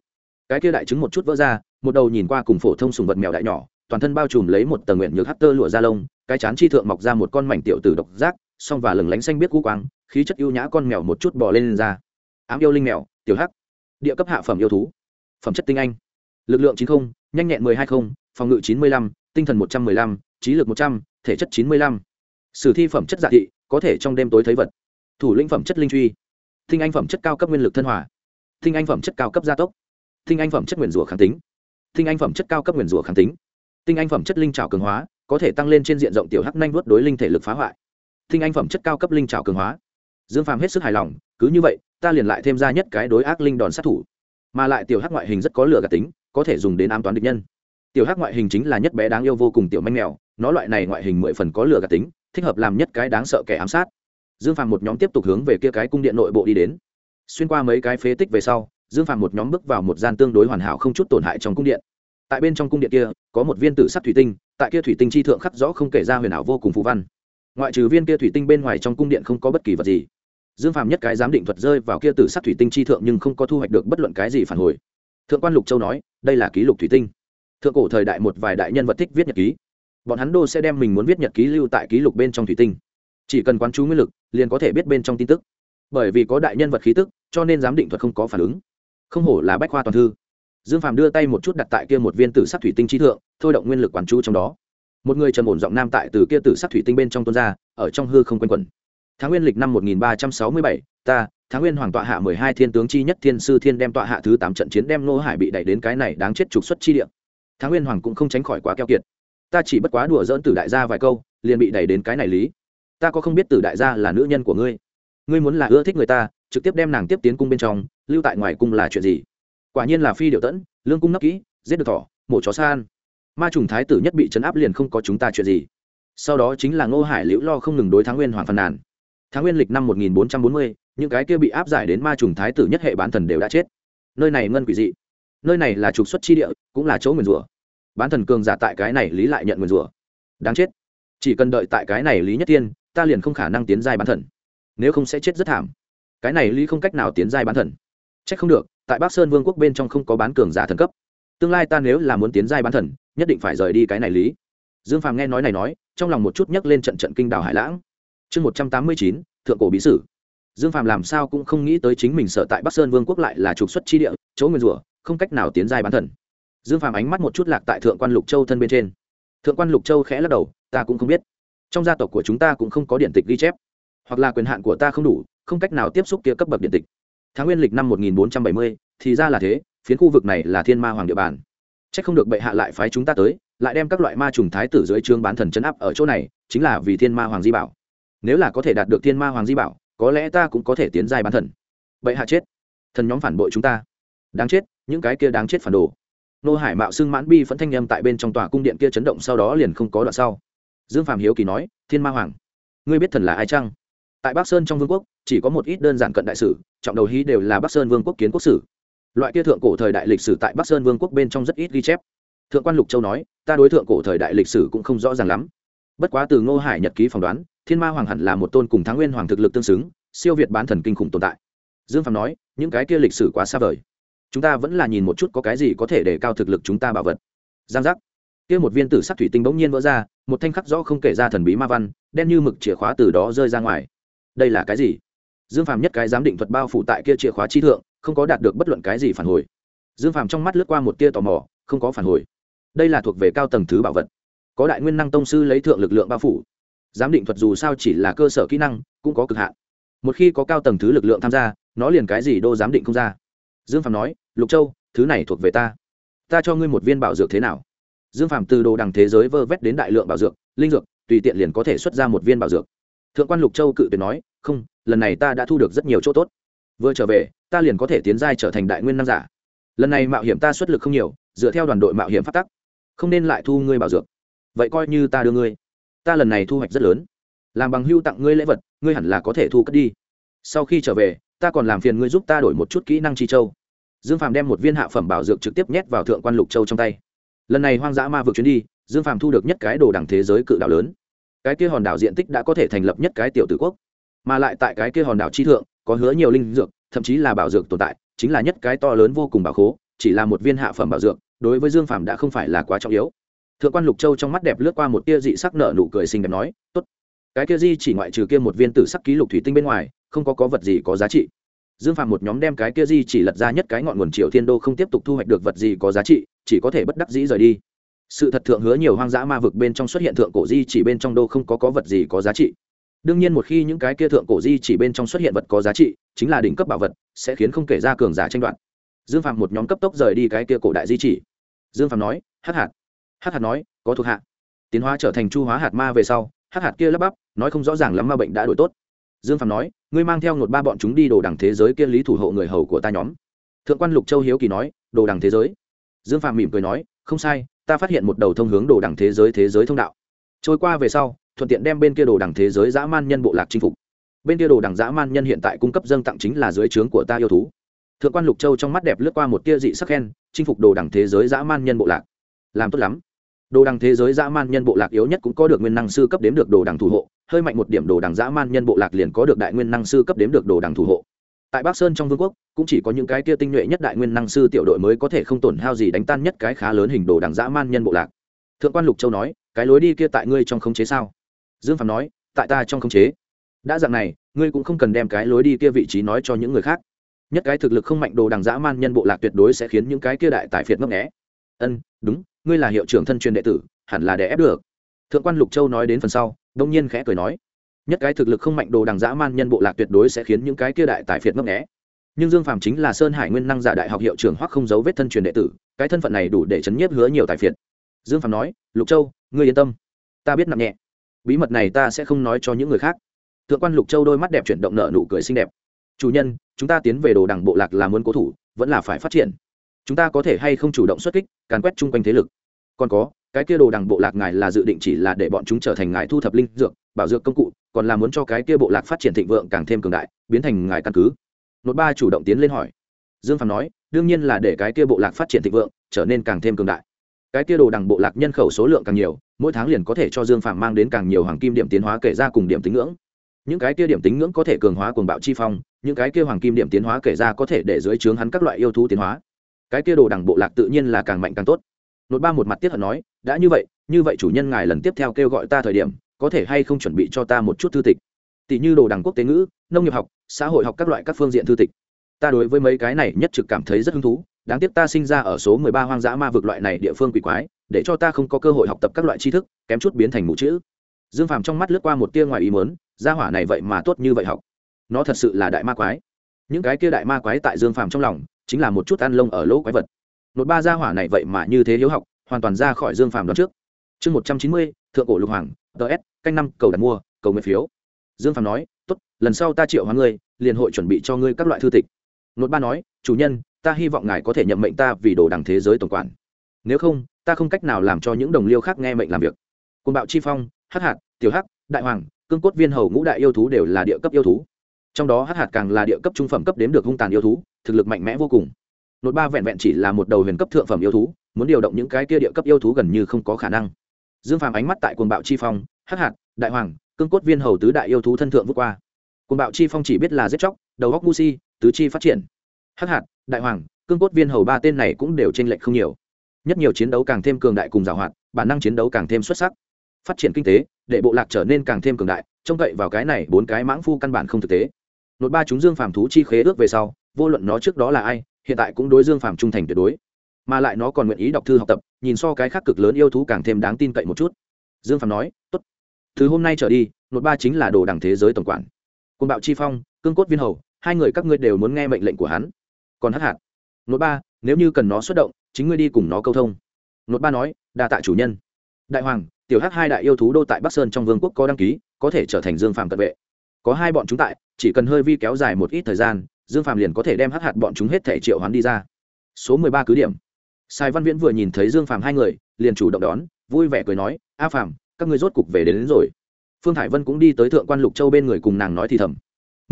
Cái kia đại chứng một chút vỡ ra, một đầu nhìn qua cùng phổ thông sùng vật mèo đại nhỏ, toàn thân bao trùm lấy một tầng nguyện nhược hắt tơ lụa da lông, cái chán chi thượng mọc ra một con mảnh tiểu tử độc giác song và lừng lánh xanh biết cú quang khí chất ưu nhã con mèo một chút bò lên, lên ra. Ám yêu linh mèo tiểu hắc. Địa cấp hạ phẩm yêu thú. Phẩm chất tinh anh. Lực lượng chín không nhanh nhẹn mười hai không phòng ngự chín mươi lăm tinh thần một trăm mười lăm trí lực một trăm thể chất chín mươi lăm. Sử thi phẩm chất dạ thị có thể trong đêm tối thấy vật. Thủ lĩnh phẩm chất linh truy. Tinh anh phẩm chất cao cấp nguyên lực thân hòa. Tinh anh phẩm chất cao cấp gia tốc. Tinh anh phẩm chất nguyền rủa kháng tính. Tinh anh phẩm chất cao cấp nguyền rủa kháng tính. Tinh anh phẩm chất linh trào cường hóa có thể tăng lên trên diện rộng tiểu hắc nhanh vớt đối linh thể lực phá hoại tinh anh phẩm chất cao cấp linh trào cường hóa. Dương phàm hết sức hài lòng, cứ như vậy, ta liền lại thêm ra nhất cái đối ác linh đòn sát thủ. Mà lại tiểu hắc ngoại hình rất có lửa gạt tính, có thể dùng đến ám toán địch nhân. Tiểu hắc ngoại hình chính là nhất bé đáng yêu vô cùng tiểu manh mèo, nó loại này ngoại hình mười phần có lửa gạt tính, thích hợp làm nhất cái đáng sợ kẻ ám sát. Dương phàm một nhóm tiếp tục hướng về kia cái cung điện nội bộ đi đến. Xuyên qua mấy cái phế tích về sau, dương phàm một nhóm bước vào một gian tương đối hoàn hảo không chút tổn hại trong cung điện. Tại bên trong cung điện kia, có một viên tử sắc thủy tinh, tại kia thủy tinh chi thượng khắc rõ không kể ra huyền ảo vô cùng phú văn ngoại trừ viên kia thủy tinh bên ngoài trong cung điện không có bất kỳ vật gì. Dương phàm nhất cái giám định thuật rơi vào kia tử sắc thủy tinh chi thượng nhưng không có thu hoạch được bất luận cái gì phản hồi. Thượng quan lục châu nói, đây là ký lục thủy tinh. Thượng cổ thời đại một vài đại nhân vật thích viết nhật ký. Bọn hắn đô sẽ đem mình muốn viết nhật ký lưu tại ký lục bên trong thủy tinh. Chỉ cần quán chú nguyên lực, liền có thể biết bên trong tin tức. Bởi vì có đại nhân vật khí tức, cho nên giám định thuật không có phản ứng. Không hổ là bách khoa toàn thư. Dương phàm đưa tay một chút đặt tại kia một viên tử sắc thủy tinh chi thượng, thôi động nguyên lực quán chú trong đó một người trầm ổn giọng nam tại từ kia tử sắc thủy tinh bên trong tuôn ra, ở trong hư không quanh quẩn. Tháng nguyên lịch năm một nghìn ba trăm sáu mươi bảy, ta, tháng nguyên hoàng tọa hạ mười hai thiên tướng chi nhất thiên sư thiên đem tọa hạ thứ tám trận chiến đem nô hải bị đẩy đến cái này đáng chết trục xuất chi địa. Tháng nguyên hoàng cũng không tránh khỏi quá keo kiệt. Ta chỉ bất quá đùa dỡn tử đại gia vài câu, liền bị đẩy đến cái này lý. Ta có không biết tử đại gia là nữ nhân của ngươi. Ngươi muốn là ưa thích người ta, trực tiếp đem nàng tiếp tiến cung bên trong, lưu tại ngoài cung là chuyện gì? Quả nhiên là phi điệu tẫn, lương cung nấp kỹ, giết được thỏ, mổ chó san ma trùng thái tử nhất bị chấn áp liền không có chúng ta chuyện gì. Sau đó chính là ngô hải liễu lo không ngừng đối thắng nguyên hoàng phàn nàn. Thắng nguyên lịch năm một nghìn bốn trăm bốn mươi, những cái kia bị áp giải đến ma trùng thái tử nhất hệ bán thần đều đã chết. Nơi này ngân quỷ dị. Nơi này là trục xuất chi địa, cũng là chỗ nguyền rủa. Bán thần cường giả tại cái này lý lại nhận nguyền rủa. Đáng chết. Chỉ cần đợi tại cái này lý nhất tiên, ta liền không khả năng tiến giai bán thần. Nếu không sẽ chết rất thảm. Cái này lý không cách nào tiến giai bán thần. C h ắ c không được, tại bắc sơn vương quốc bên trong không có bán cường giả thần cấp. Tương lai ta nếu là muốn tiến giai bán thần nhất định phải rời đi cái này lý. Dương phàm nghe nói này nói, trong lòng một chút nhấc lên trận trận kinh đào hải lãng. Chương một trăm tám mươi chín, thượng cổ bí sử. Dương phàm làm sao cũng không nghĩ tới chính mình sợ tại bắc sơn vương quốc lại là trục xuất chi địa, chỗ nguyên rủa, không cách nào tiến giai bán thần. Dương phàm ánh mắt một chút lạc tại thượng quan lục châu thân bên trên. Thượng quan lục châu khẽ lắc đầu, ta cũng không biết. Trong gia tộc của chúng ta cũng không có điện tịch ghi chép. Hoặc là quyền hạn của ta không đủ, không cách nào tiếp xúc kia cấp bậc điện tịch. Tháng nguyên lịch năm một nghìn bốn trăm bảy mươi, thì ra là thế, phiến khu vực này là thiên ma hoàng địa bàn. Chắc không được bệ hạ lại phái chúng ta tới, lại đem các loại ma trùng thái tử dưới trướng bán thần chấn áp ở chỗ này, chính là vì thiên ma hoàng di bảo. Nếu là có thể đạt được thiên ma hoàng di bảo, có lẽ ta cũng có thể tiến giai bán thần. Bệ hạ chết. Thần nhóm phản bội chúng ta. Đáng chết, những cái kia đáng chết phản đồ. Nô hải mạo xưng mãn bi phẫn thanh âm tại bên trong tòa cung điện kia chấn động sau đó liền không có đoạn sau. Dương phạm hiếu kỳ nói, thiên ma hoàng, ngươi biết thần là ai chăng? Tại bắc sơn trong vương quốc, chỉ có một ít đơn giản cận đại sử, trọng đầu hí đều là bắc sơn vương quốc kiến quốc sử loại kia thượng cổ thời đại lịch sử tại bắc sơn vương quốc bên trong rất ít ghi chép. Thượng quan lục châu nói, ta đối thượng cổ thời đại lịch sử cũng không rõ ràng lắm. Bất quá từ ngô hải nhật ký phỏng đoán, thiên ma hoàng hẳn là một tôn cùng thắng nguyên hoàng thực lực tương xứng, siêu việt bán thần kinh khủng tồn tại. Dương phạm nói, những cái kia lịch sử quá xa vời. Chúng ta vẫn là nhìn một chút có cái gì có thể để cao thực lực chúng ta bảo vật. Giang giác. Kia một viên tử sắc thủy tinh bỗng nhiên vỡ ra, một thanh khắc rõ không kể ra thần bí ma văn, đen như mực chìa khóa từ đó rơi ra ngoài. Đây là cái gì? Dương phạm nhất cái giám định thuật bao phủ tại kia chìa khóa chi thượng không có đạt được bất luận cái gì phản hồi. Dương phàm trong mắt lướt qua một tia tò mò, không có phản hồi. Đây là thuộc về cao tầng thứ bảo vật. Có đại nguyên năng tông sư lấy thượng lực lượng bao phủ. Giám định thuật dù sao chỉ là cơ sở kỹ năng, cũng có cực hạn. Một khi có cao tầng thứ lực lượng tham gia, nó liền cái gì đô giám định không ra. Dương phàm nói, lục châu, thứ này thuộc về ta. Ta cho ngươi một viên bảo dược thế nào? Dương phàm từ đồ đằng thế giới vơ vét đến đại lượng bảo dược, linh dược, tùy tiện liền có thể xuất ra một viên bảo dược. Thượng quan lục châu cự tuyệt nói, không, lần này ta đã thu được rất nhiều chỗ tốt vừa trở về, ta liền có thể tiến giai trở thành đại nguyên năng giả. Lần này mạo hiểm ta xuất lực không nhiều, dựa theo đoàn đội mạo hiểm phát tắc. Không nên lại thu ngươi bảo dược. Vậy coi như ta đưa ngươi. Ta lần này thu hoạch rất lớn. Làm bằng hưu tặng ngươi lễ vật, ngươi hẳn là có thể thu cất đi. Sau khi trở về, ta còn làm phiền ngươi giúp ta đổi một chút kỹ năng chi châu. Dương phàm đem một viên hạ phẩm bảo dược trực tiếp nhét vào thượng quan lục châu trong tay. Lần này hoang dã ma vượt chuyến đi, dương phàm thu được nhất cái đồ đẳng thế giới cự đảo lớn. Cái kia hòn đảo diện tích đã có thể thành lập nhất cái tiểu tử quốc. Mà lại tại cái kia hòn đảo chi thượng có hứa nhiều linh dược, thậm chí là bảo dược tồn tại, chính là nhất cái to lớn vô cùng bảo khố, chỉ là một viên hạ phẩm bảo dược, đối với dương phàm đã không phải là quá trọng yếu. Thượng quan lục châu trong mắt đẹp lướt qua một tia dị sắc nợ nụ cười xinh đẹp nói, tốt. Cái kia di chỉ ngoại trừ kia một viên tử sắc ký lục thủy tinh bên ngoài, không có có vật gì có giá trị. Dương phàm một nhóm đem cái kia di chỉ lật ra nhất cái ngọn nguồn triều thiên đô không tiếp tục thu hoạch được vật gì có giá trị, chỉ có thể bất đắc dĩ rời đi. Sự thật thượng hứa nhiều hoang dã ma vực bên trong xuất hiện thượng cổ di chỉ bên trong đô không có có vật gì có giá trị đương nhiên một khi những cái kia thượng cổ di chỉ bên trong xuất hiện vật có giá trị, chính là đỉnh cấp bảo vật, sẽ khiến không kể ra cường giả tranh đoạt. Dương phạm một nhóm cấp tốc rời đi cái kia cổ đại di chỉ. Dương phạm nói, hắc hạt. Hắc hạt nói, có thuộc hạ. Tiến hóa trở thành chu hóa hạt ma về sau, hắc hạt kia lắp bắp, nói không rõ ràng lắm ma bệnh đã đổi tốt. Dương phạm nói, ngươi mang theo một ba bọn chúng đi đồ đằng thế giới kia lý thủ hộ người hầu của ta nhóm. Thượng quan lục châu hiếu kỳ nói, đồ đằng thế giới? Dương phạm mỉm cười nói, không sai, ta phát hiện một đầu thông hướng đồ đằng thế giới thế giới thông đạo. Trôi qua về sau thuận tiện đem bên kia đồ đằng thế giới dã man nhân bộ lạc chinh phục. Bên kia đồ đằng dã man nhân hiện tại cung cấp dâng tặng chính là dưới trướng của ta yêu thú. Thượng quan lục châu trong mắt đẹp lướt qua một tia dị sắc khen, chinh phục đồ đằng thế giới dã man nhân bộ lạc. Làm tốt lắm. Đồ đằng thế giới dã man nhân bộ lạc yếu nhất cũng có được nguyên năng sư cấp đếm được đồ đằng thủ hộ, hơi mạnh một điểm đồ đằng dã man nhân bộ lạc liền có được đại nguyên năng sư cấp đếm được đồ đằng thủ hộ. Tại bắc sơn trong vương quốc, cũng chỉ có những cái kia tinh nhuệ nhất đại nguyên năng sư tiểu đội mới có thể không tổn hao gì đánh tan nhất cái khá lớn hình đồ đằng dã man nhân bộ lạc. Thượng quan lục châu nói, cái lối đi kia tại ngươi trong khống chế sao? Dương phạm nói, tại ta trong khống chế. Đã dạng này, ngươi cũng không cần đem cái lối đi kia vị trí nói cho những người khác. Nhất cái thực lực không mạnh đồ đằng dã man nhân bộ lạc tuyệt đối sẽ khiến những cái kia đại tài phiệt ngấp nghé. Ân, đúng, ngươi là hiệu trưởng thân truyền đệ tử, hẳn là để ép được. Thượng quan lục châu nói đến phần sau, đông nhiên khẽ cười nói, nhất cái thực lực không mạnh đồ đằng dã man nhân bộ lạc tuyệt đối sẽ khiến những cái kia đại tài phiệt ngấp nghé. Nhưng dương phàm chính là sơn hải nguyên năng giả đại học hiệu trưởng hoặc không giấu vết thân truyền đệ tử, cái thân phận này đủ để chấn nhiếp hứa nhiều tài phiệt. Dương phàm nói, lục châu, ngươi yên tâm. Ta biết nặng nhẹ bí mật này ta sẽ không nói cho những người khác. Thượng quan lục châu đôi mắt đẹp chuyển động nợ nụ cười xinh đẹp. Chủ nhân, chúng ta tiến về đồ đằng bộ lạc là muốn cố thủ, vẫn là phải phát triển. Chúng ta có thể hay không chủ động xuất kích, càn quét chung quanh thế lực. Còn có, cái kia đồ đằng bộ lạc ngài là dự định chỉ là để bọn chúng trở thành ngài thu thập linh dược, bảo dược công cụ, còn là muốn cho cái kia bộ lạc phát triển thịnh vượng càng thêm cường đại, biến thành ngài căn cứ. Nốt ba chủ động tiến lên hỏi. Dương phạm nói, đương nhiên là để cái kia bộ lạc phát triển thịnh vượng trở nên càng thêm cường đại cái kia đồ đằng bộ lạc nhân khẩu số lượng càng nhiều, mỗi tháng liền có thể cho dương phạm mang đến càng nhiều hoàng kim điểm tiến hóa kể ra cùng điểm tính ngưỡng. Những cái kia điểm tính ngưỡng có thể cường hóa cuồng bạo chi phong, những cái kia hoàng kim điểm tiến hóa kể ra có thể để dưới trướng hắn các loại yêu thú tiến hóa. Cái kia đồ đằng bộ lạc tự nhiên là càng mạnh càng tốt. Nốt ba một mặt tiết hận nói, đã như vậy như vậy chủ nhân ngài lần tiếp theo kêu gọi ta thời điểm, có thể hay không chuẩn bị cho ta một chút thư tịch? Tỷ như đồ đằng quốc tế ngữ, nông nghiệp học, xã hội học các loại các phương diện thư tịch. Ta đối với mấy cái này nhất trực cảm thấy rất hứng thú đáng tiếc ta sinh ra ở số mười ba hoang dã ma vực loại này địa phương quỷ quái, để cho ta không có cơ hội học tập các loại tri thức, kém chút biến thành mù chữ. Dương phàm trong mắt lướt qua một tia ngoài ý mớn gia hỏa này vậy mà tốt như vậy học. Nó thật sự là đại ma quái. Những cái kia đại ma quái tại dương phàm trong lòng, chính là một chút ăn lông ở lỗ quái vật. Nốt ba gia hỏa này vậy mà như thế hiếu học, hoàn toàn ra khỏi dương phàm đón trước. Chương một trăm chín mươi, thượng cổ lục hoàng ts canh năm, cầu đặt mua, cầu nguyện phiếu. Dương phàm nói, tốt, lần sau ta triệu hóa ngươi, liền hội chuẩn bị cho ngươi các loại thư tịch. Nốt ba nói, chủ nhân ta hy vọng ngài có thể nhậm mệnh ta vì đồ đằng thế giới tổng quản. Nếu không, ta không cách nào làm cho những đồng liêu khác nghe mệnh làm việc. Côn bạo chi phong, hắc hạt, tiểu hắc, đại hoàng, cương cốt viên hầu ngũ đại yêu thú đều là địa cấp yêu thú. Trong đó hắc hạt càng là địa cấp trung phẩm cấp đếm được hung tàn yêu thú, thực lực mạnh mẽ vô cùng. Nốt ba vẹn vẹn chỉ là một đầu huyền cấp thượng phẩm yêu thú, muốn điều động những cái kia địa cấp yêu thú gần như không có khả năng. Dương phàm ánh mắt tại côn bạo chi phong, hắc hạt, đại hoàng, cương cốt viên hầu tứ đại yêu thú thân thượng vượt qua. Côn bạo chi phong chỉ biết là giết chóc, đầu góc mu si, tứ chi phát triển hắc hạt, đại hoàng, cương cốt viên hầu ba tên này cũng đều tranh lệch không nhiều. Nhất nhiều chiến đấu càng thêm cường đại cùng giàu hoạt, bản năng chiến đấu càng thêm xuất sắc. Phát triển kinh tế, để bộ lạc trở nên càng thêm cường đại, trông cậy vào cái này bốn cái mãng phu căn bản không thực tế. Nội ba chúng dương phàm thú chi khế ước về sau, vô luận nó trước đó là ai, hiện tại cũng đối dương phàm trung thành tuyệt đối. Mà lại nó còn nguyện ý đọc thư học tập, nhìn so cái khác cực lớn yêu thú càng thêm đáng tin cậy một chút. Dương phàm nói, tốt. Từ hôm nay trở đi nội ba chính là đồ đẳng thế giới tổng quản. Côn bạo chi phong, cương cốt viên hầu, hai người các ngươi đều muốn nghe mệnh lệnh của hắn còn hắc hạt. Nốt ba nếu như cần nó xuất động chính ngươi đi cùng nó câu thông. Nốt ba nói đa tạ chủ nhân. Đại hoàng tiểu hắc hai đại yêu thú đô tại bắc sơn trong vương quốc có đăng ký có thể trở thành dương phàm cận vệ. Có hai bọn chúng tại chỉ cần hơi vi kéo dài một ít thời gian dương phàm liền có thể đem hắc hạt bọn chúng hết thể triệu hoán đi ra. Số mười ba cứ điểm. Sai văn viễn vừa nhìn thấy dương phàm hai người liền chủ động đón vui vẻ cười nói a phàm các ngươi rốt cục về đến, đến rồi. Phương hải vân cũng đi tới thượng quan lục châu bên người cùng nàng nói thì thầm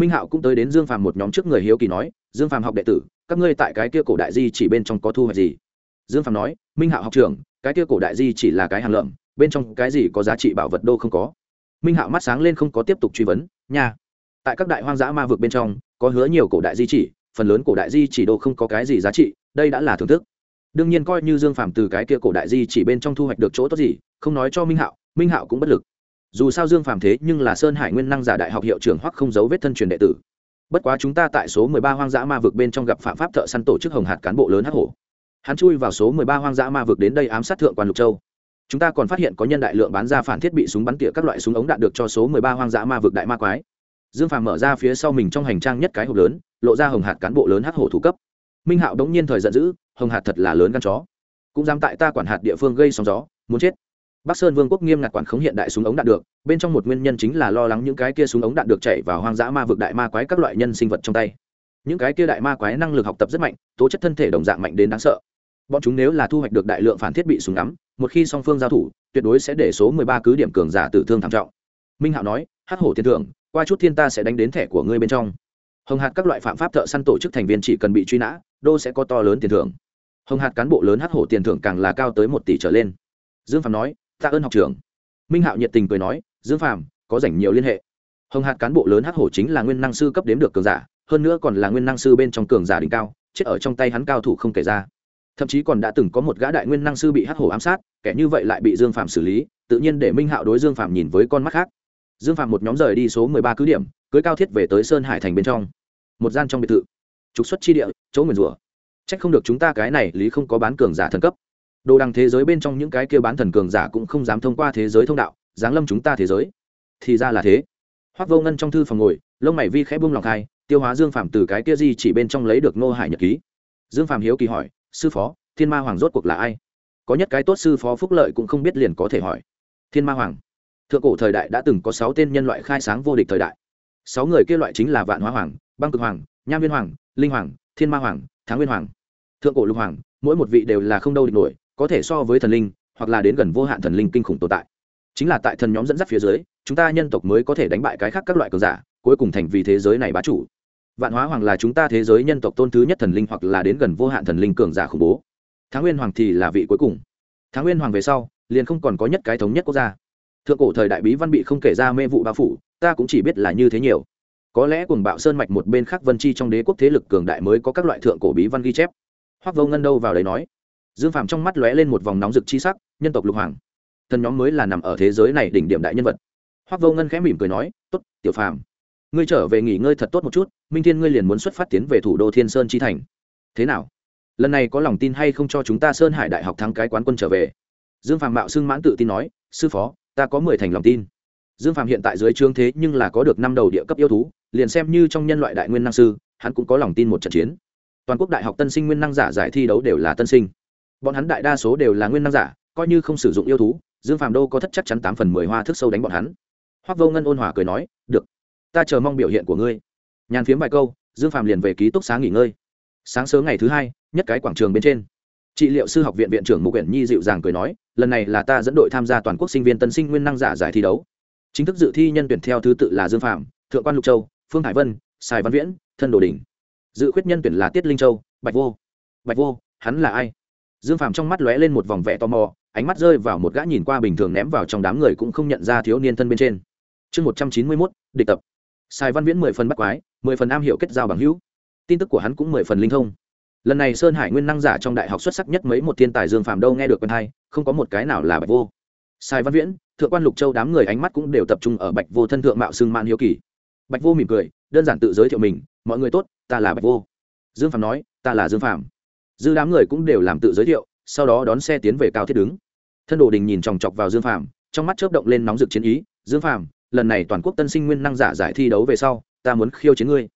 minh hạo cũng tới đến dương phàm một nhóm trước người hiếu kỳ nói, dương phàm học đệ tử, các ngươi tại cái kia cổ đại di chỉ bên trong có thu hoạch gì? Dương phàm nói, minh hạo học trưởng, cái kia cổ đại di chỉ là cái hàng lợm, bên trong cái gì có giá trị bảo vật đô không có. Minh hạo mắt sáng lên không có tiếp tục truy vấn, nha, tại các đại hoang dã ma vực bên trong, có hứa nhiều cổ đại di chỉ, phần lớn cổ đại di chỉ đô không có cái gì giá trị, đây đã là thưởng thức. Đương nhiên coi như dương phàm từ cái kia cổ đại di chỉ bên trong thu hoạch được chỗ tốt gì, không nói cho minh hạo minh hạo cũng bất lực dù sao dương phàm thế nhưng là sơn hải nguyên năng giả đại học hiệu trưởng hoặc không giấu vết thân truyền đệ tử. Bất quá chúng ta tại số mười ba hoang dã ma vực bên trong gặp phạm pháp thợ săn tổ chức hồng hạt cán bộ lớn hắc hổ. Hắn chui vào số mười ba hoang dã ma vực đến đây ám sát thượng quan lục châu. Chúng ta còn phát hiện có nhân đại lượng bán ra phản thiết bị súng bắn tỉa các loại súng ống đạn được cho số mười ba hoang dã ma vực đại ma quái. Dương phàm mở ra phía sau mình trong hành trang nhất cái hộp lớn, lộ ra hồng hạt cán bộ lớn hắc hổ thủ cấp. Minh hạo đống nhiên thời giận dữ, hồng hạt thật là lớn gan chó. Cũng dám tại ta quản hạt địa phương gây sóng gió, muốn chết bắc sơn vương quốc nghiêm ngặt quản khống hiện đại súng ống đạn được, bên trong một nguyên nhân chính là lo lắng những cái kia súng ống đạn được chạy vào hoang dã ma vực đại ma quái các loại nhân sinh vật trong tay. Những cái kia đại ma quái năng lực học tập rất mạnh, tố chất thân thể đồng dạng mạnh đến đáng sợ. Bọn chúng nếu là thu hoạch được đại lượng phản thiết bị súng ngắm, một khi song phương giao thủ, tuyệt đối sẽ để số mười ba cứ điểm cường giả tử thương thảm trọng. Minh hạo nói hát hổ thiên thượng, qua chút thiên ta sẽ đánh đến thẻ của ngươi bên trong. Hồng hạt các loại phạm pháp thợ săn tổ chức thành viên chỉ cần bị truy nã, đô sẽ có to lớn tiền thưởng. Hồng hạt cán bộ lớn hát hổ tiền thưởng càng là cao tới một tỷ trở lên. Dương phạm nói tạ ơn học trưởng. Minh hạo nhiệt tình cười nói, dương phạm có rảnh nhiều liên hệ. Hồng hạt cán bộ lớn hát hổ chính là nguyên năng sư cấp đếm được cường giả, hơn nữa còn là nguyên năng sư bên trong cường giả đỉnh cao, chết ở trong tay hắn cao thủ không kể ra. Thậm chí còn đã từng có một gã đại nguyên năng sư bị hắc hổ ám sát, kẻ như vậy lại bị dương phạm xử lý, tự nhiên để minh hạo đối dương phạm nhìn với con mắt khác. Dương phạm một nhóm rời đi số mười ba cứ điểm cưới cao thiết về tới sơn hải thành bên trong. Một gian trong biệt thự. Trục xuất chi địa, chỗ nguyền rủa. C h ắ c không được chúng ta cái này, lý không có bán cường giả thần cấp đồ đằng thế giới bên trong những cái kia bán thần cường giả cũng không dám thông qua thế giới thông đạo, giáng lâm chúng ta thế giới. Thì ra là thế. Hoác vô ngân trong thư phòng ngồi, lông mày vi khẽ bung lòng khai tiêu hóa dương phạm từ cái kia gì chỉ bên trong lấy được nô hải nhật ký. Dương phạm hiếu kỳ hỏi, sư phó, thiên ma hoàng rốt cuộc là ai? Có nhất cái tốt sư phó phúc lợi cũng không biết liền có thể hỏi. Thiên ma hoàng. Thượng cổ thời đại đã từng có sáu tên nhân loại khai sáng vô địch thời đại. Sáu người kia loại chính là vạn hóa hoàng, băng cực hoàng, nham viên hoàng, linh hoàng, thiên ma hoàng, thắng nguyên hoàng. Thượng cổ lục hoàng, mỗi một vị đều là không đâu địch nổi có thể so với thần linh, hoặc là đến gần vô hạn thần linh kinh khủng tồn tại. Chính là tại thần nhóm dẫn dắt phía dưới, chúng ta nhân tộc mới có thể đánh bại cái khác các loại cường giả, cuối cùng thành vì thế giới này bá chủ. Vạn hóa hoàng là chúng ta thế giới nhân tộc tôn thứ nhất thần linh hoặc là đến gần vô hạn thần linh cường giả khủng bố. Thái nguyên hoàng thì là vị cuối cùng. Thái nguyên hoàng về sau, liền không còn có nhất cái thống nhất quốc gia. Thượng cổ thời đại bí văn bị không kể ra mê vụ bao phủ, ta cũng chỉ biết là như thế nhiều. Có lẽ cùng bạo sơn mạch một bên khác vân chi trong đế quốc thế lực cường đại mới có các loại thượng cổ bí văn ghi chép. Hoắc vô ngân đâu vào đấy nói dương phàm trong mắt lóe lên một vòng nóng rực chi sắc, nhân tộc lục hoàng. Thần nhóm mới là nằm ở thế giới này đỉnh điểm đại nhân vật. Hoắc vô ngân khẽ mỉm cười nói, tốt, tiểu phàm, ngươi trở về nghỉ ngơi thật tốt một chút, minh thiên ngươi liền muốn xuất phát tiến về thủ đô thiên sơn chi thành. Thế nào? Lần này có lòng tin hay không cho chúng ta sơn hải đại học thắng cái quán quân trở về? Dương phàm mạo xưng mãn tự tin nói, sư phó, ta có mười thành lòng tin. Dương phàm hiện tại dưới trương thế nhưng là có được năm đầu địa cấp yêu thú, liền xem như trong nhân loại đại nguyên năng sư, hắn cũng có lòng tin một trận chiến. Toàn quốc đại học tân sinh nguyên năng giả giải thi đấu đều là tân sinh bọn hắn đại đa số đều là nguyên năng giả, coi như không sử dụng yêu thú, dương phàm đâu có thất chắc chắn tám phần mười hoa thức sâu đánh bọn hắn. Hoác vô ngân ôn hòa cười nói, được, ta chờ mong biểu hiện của ngươi. Nhàn phiếm vài câu, dương phạm liền về ký túc xá nghỉ ngơi. Sáng sớm ngày thứ hai, nhất cái quảng trường bên trên, trị liệu sư học viện viện trưởng mục quyển nhi dịu dàng cười nói, lần này là ta dẫn đội tham gia toàn quốc sinh viên tân sinh nguyên năng giả giải thi đấu. Chính thức dự thi nhân tuyển theo thứ tự là dương phạm thượng quan lục châu, phương hải vân, sài văn viễn, thân đồ đình dự khuyết nhân tuyển là tiết linh châu, bạch vô. Bạch vô, hắn là ai? Dương phạm trong mắt lóe lên một vòng vẻ tò mò, ánh mắt rơi vào một gã nhìn qua bình thường ném vào trong đám người cũng không nhận ra thiếu niên thân bên trên. Chương một trăm chín mươi mốt, địch tập. Sài văn viễn mười phần bắt quái, mười phần am hiểu kết giao bằng hữu. Tin tức của hắn cũng mười phần linh thông. Lần này sơn hải nguyên năng giả trong đại học xuất sắc nhất mấy một thiên tài dương phàm đâu nghe được quen hay, không có một cái nào là bạch vô. Sai văn viễn, thượng quan lục châu đám người ánh mắt cũng đều tập trung ở bạch vô thân thượng mạo xưng man hiếu kỳ. Bạch vô mỉm cười, đơn giản tự giới thiệu mình, mọi người tốt, ta là bạch vô. Dương phàm nói, ta là dương phàm dư đám người cũng đều làm tự giới thiệu, sau đó đón xe tiến về cao thiết đứng. Thân đồ đình nhìn chòng chọc vào dương phàm, trong mắt chớp động lên nóng rực chiến ý, dương phàm, lần này toàn quốc tân sinh nguyên năng giả giải thi đấu về sau, ta muốn khiêu chiến ngươi.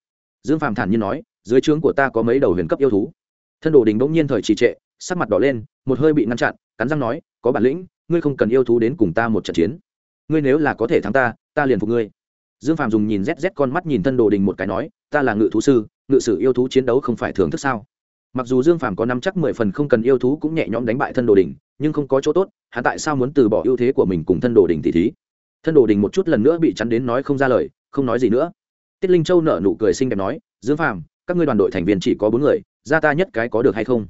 Dương phàm thản nhiên nói, dưới trướng của ta có mấy đầu huyền cấp yêu thú. Thân đồ đình bỗng nhiên thời trì trệ, sắc mặt đỏ lên, một hơi bị ngăn chặn, cắn răng nói, có bản lĩnh, ngươi không cần yêu thú đến cùng ta một trận chiến. Ngươi nếu là có thể thắng ta ta liền phục ngươi. Dương phàm dùng nhìn rét rét con mắt nhìn thân đồ đình một cái nói, ta là ngự thú sư, ngự sử yêu thú chiến đấu không phải thường thức sao? Mặc dù dương phàm có năm chắc mười phần không cần yêu thú cũng nhẹ nhõm đánh bại thân đồ đình nhưng không có chỗ tốt, hắn tại sao muốn từ bỏ ưu thế của mình cùng thân đồ đình thì thí? Thân đồ đình một chút lần nữa bị chắn đến nói không ra lời, không nói gì nữa. Tiết linh châu nở nụ cười xinh đẹp nói, dương phàm, các ngươi đoàn đội thành viên chỉ có bốn người, ra ta nhất cái có được hay không?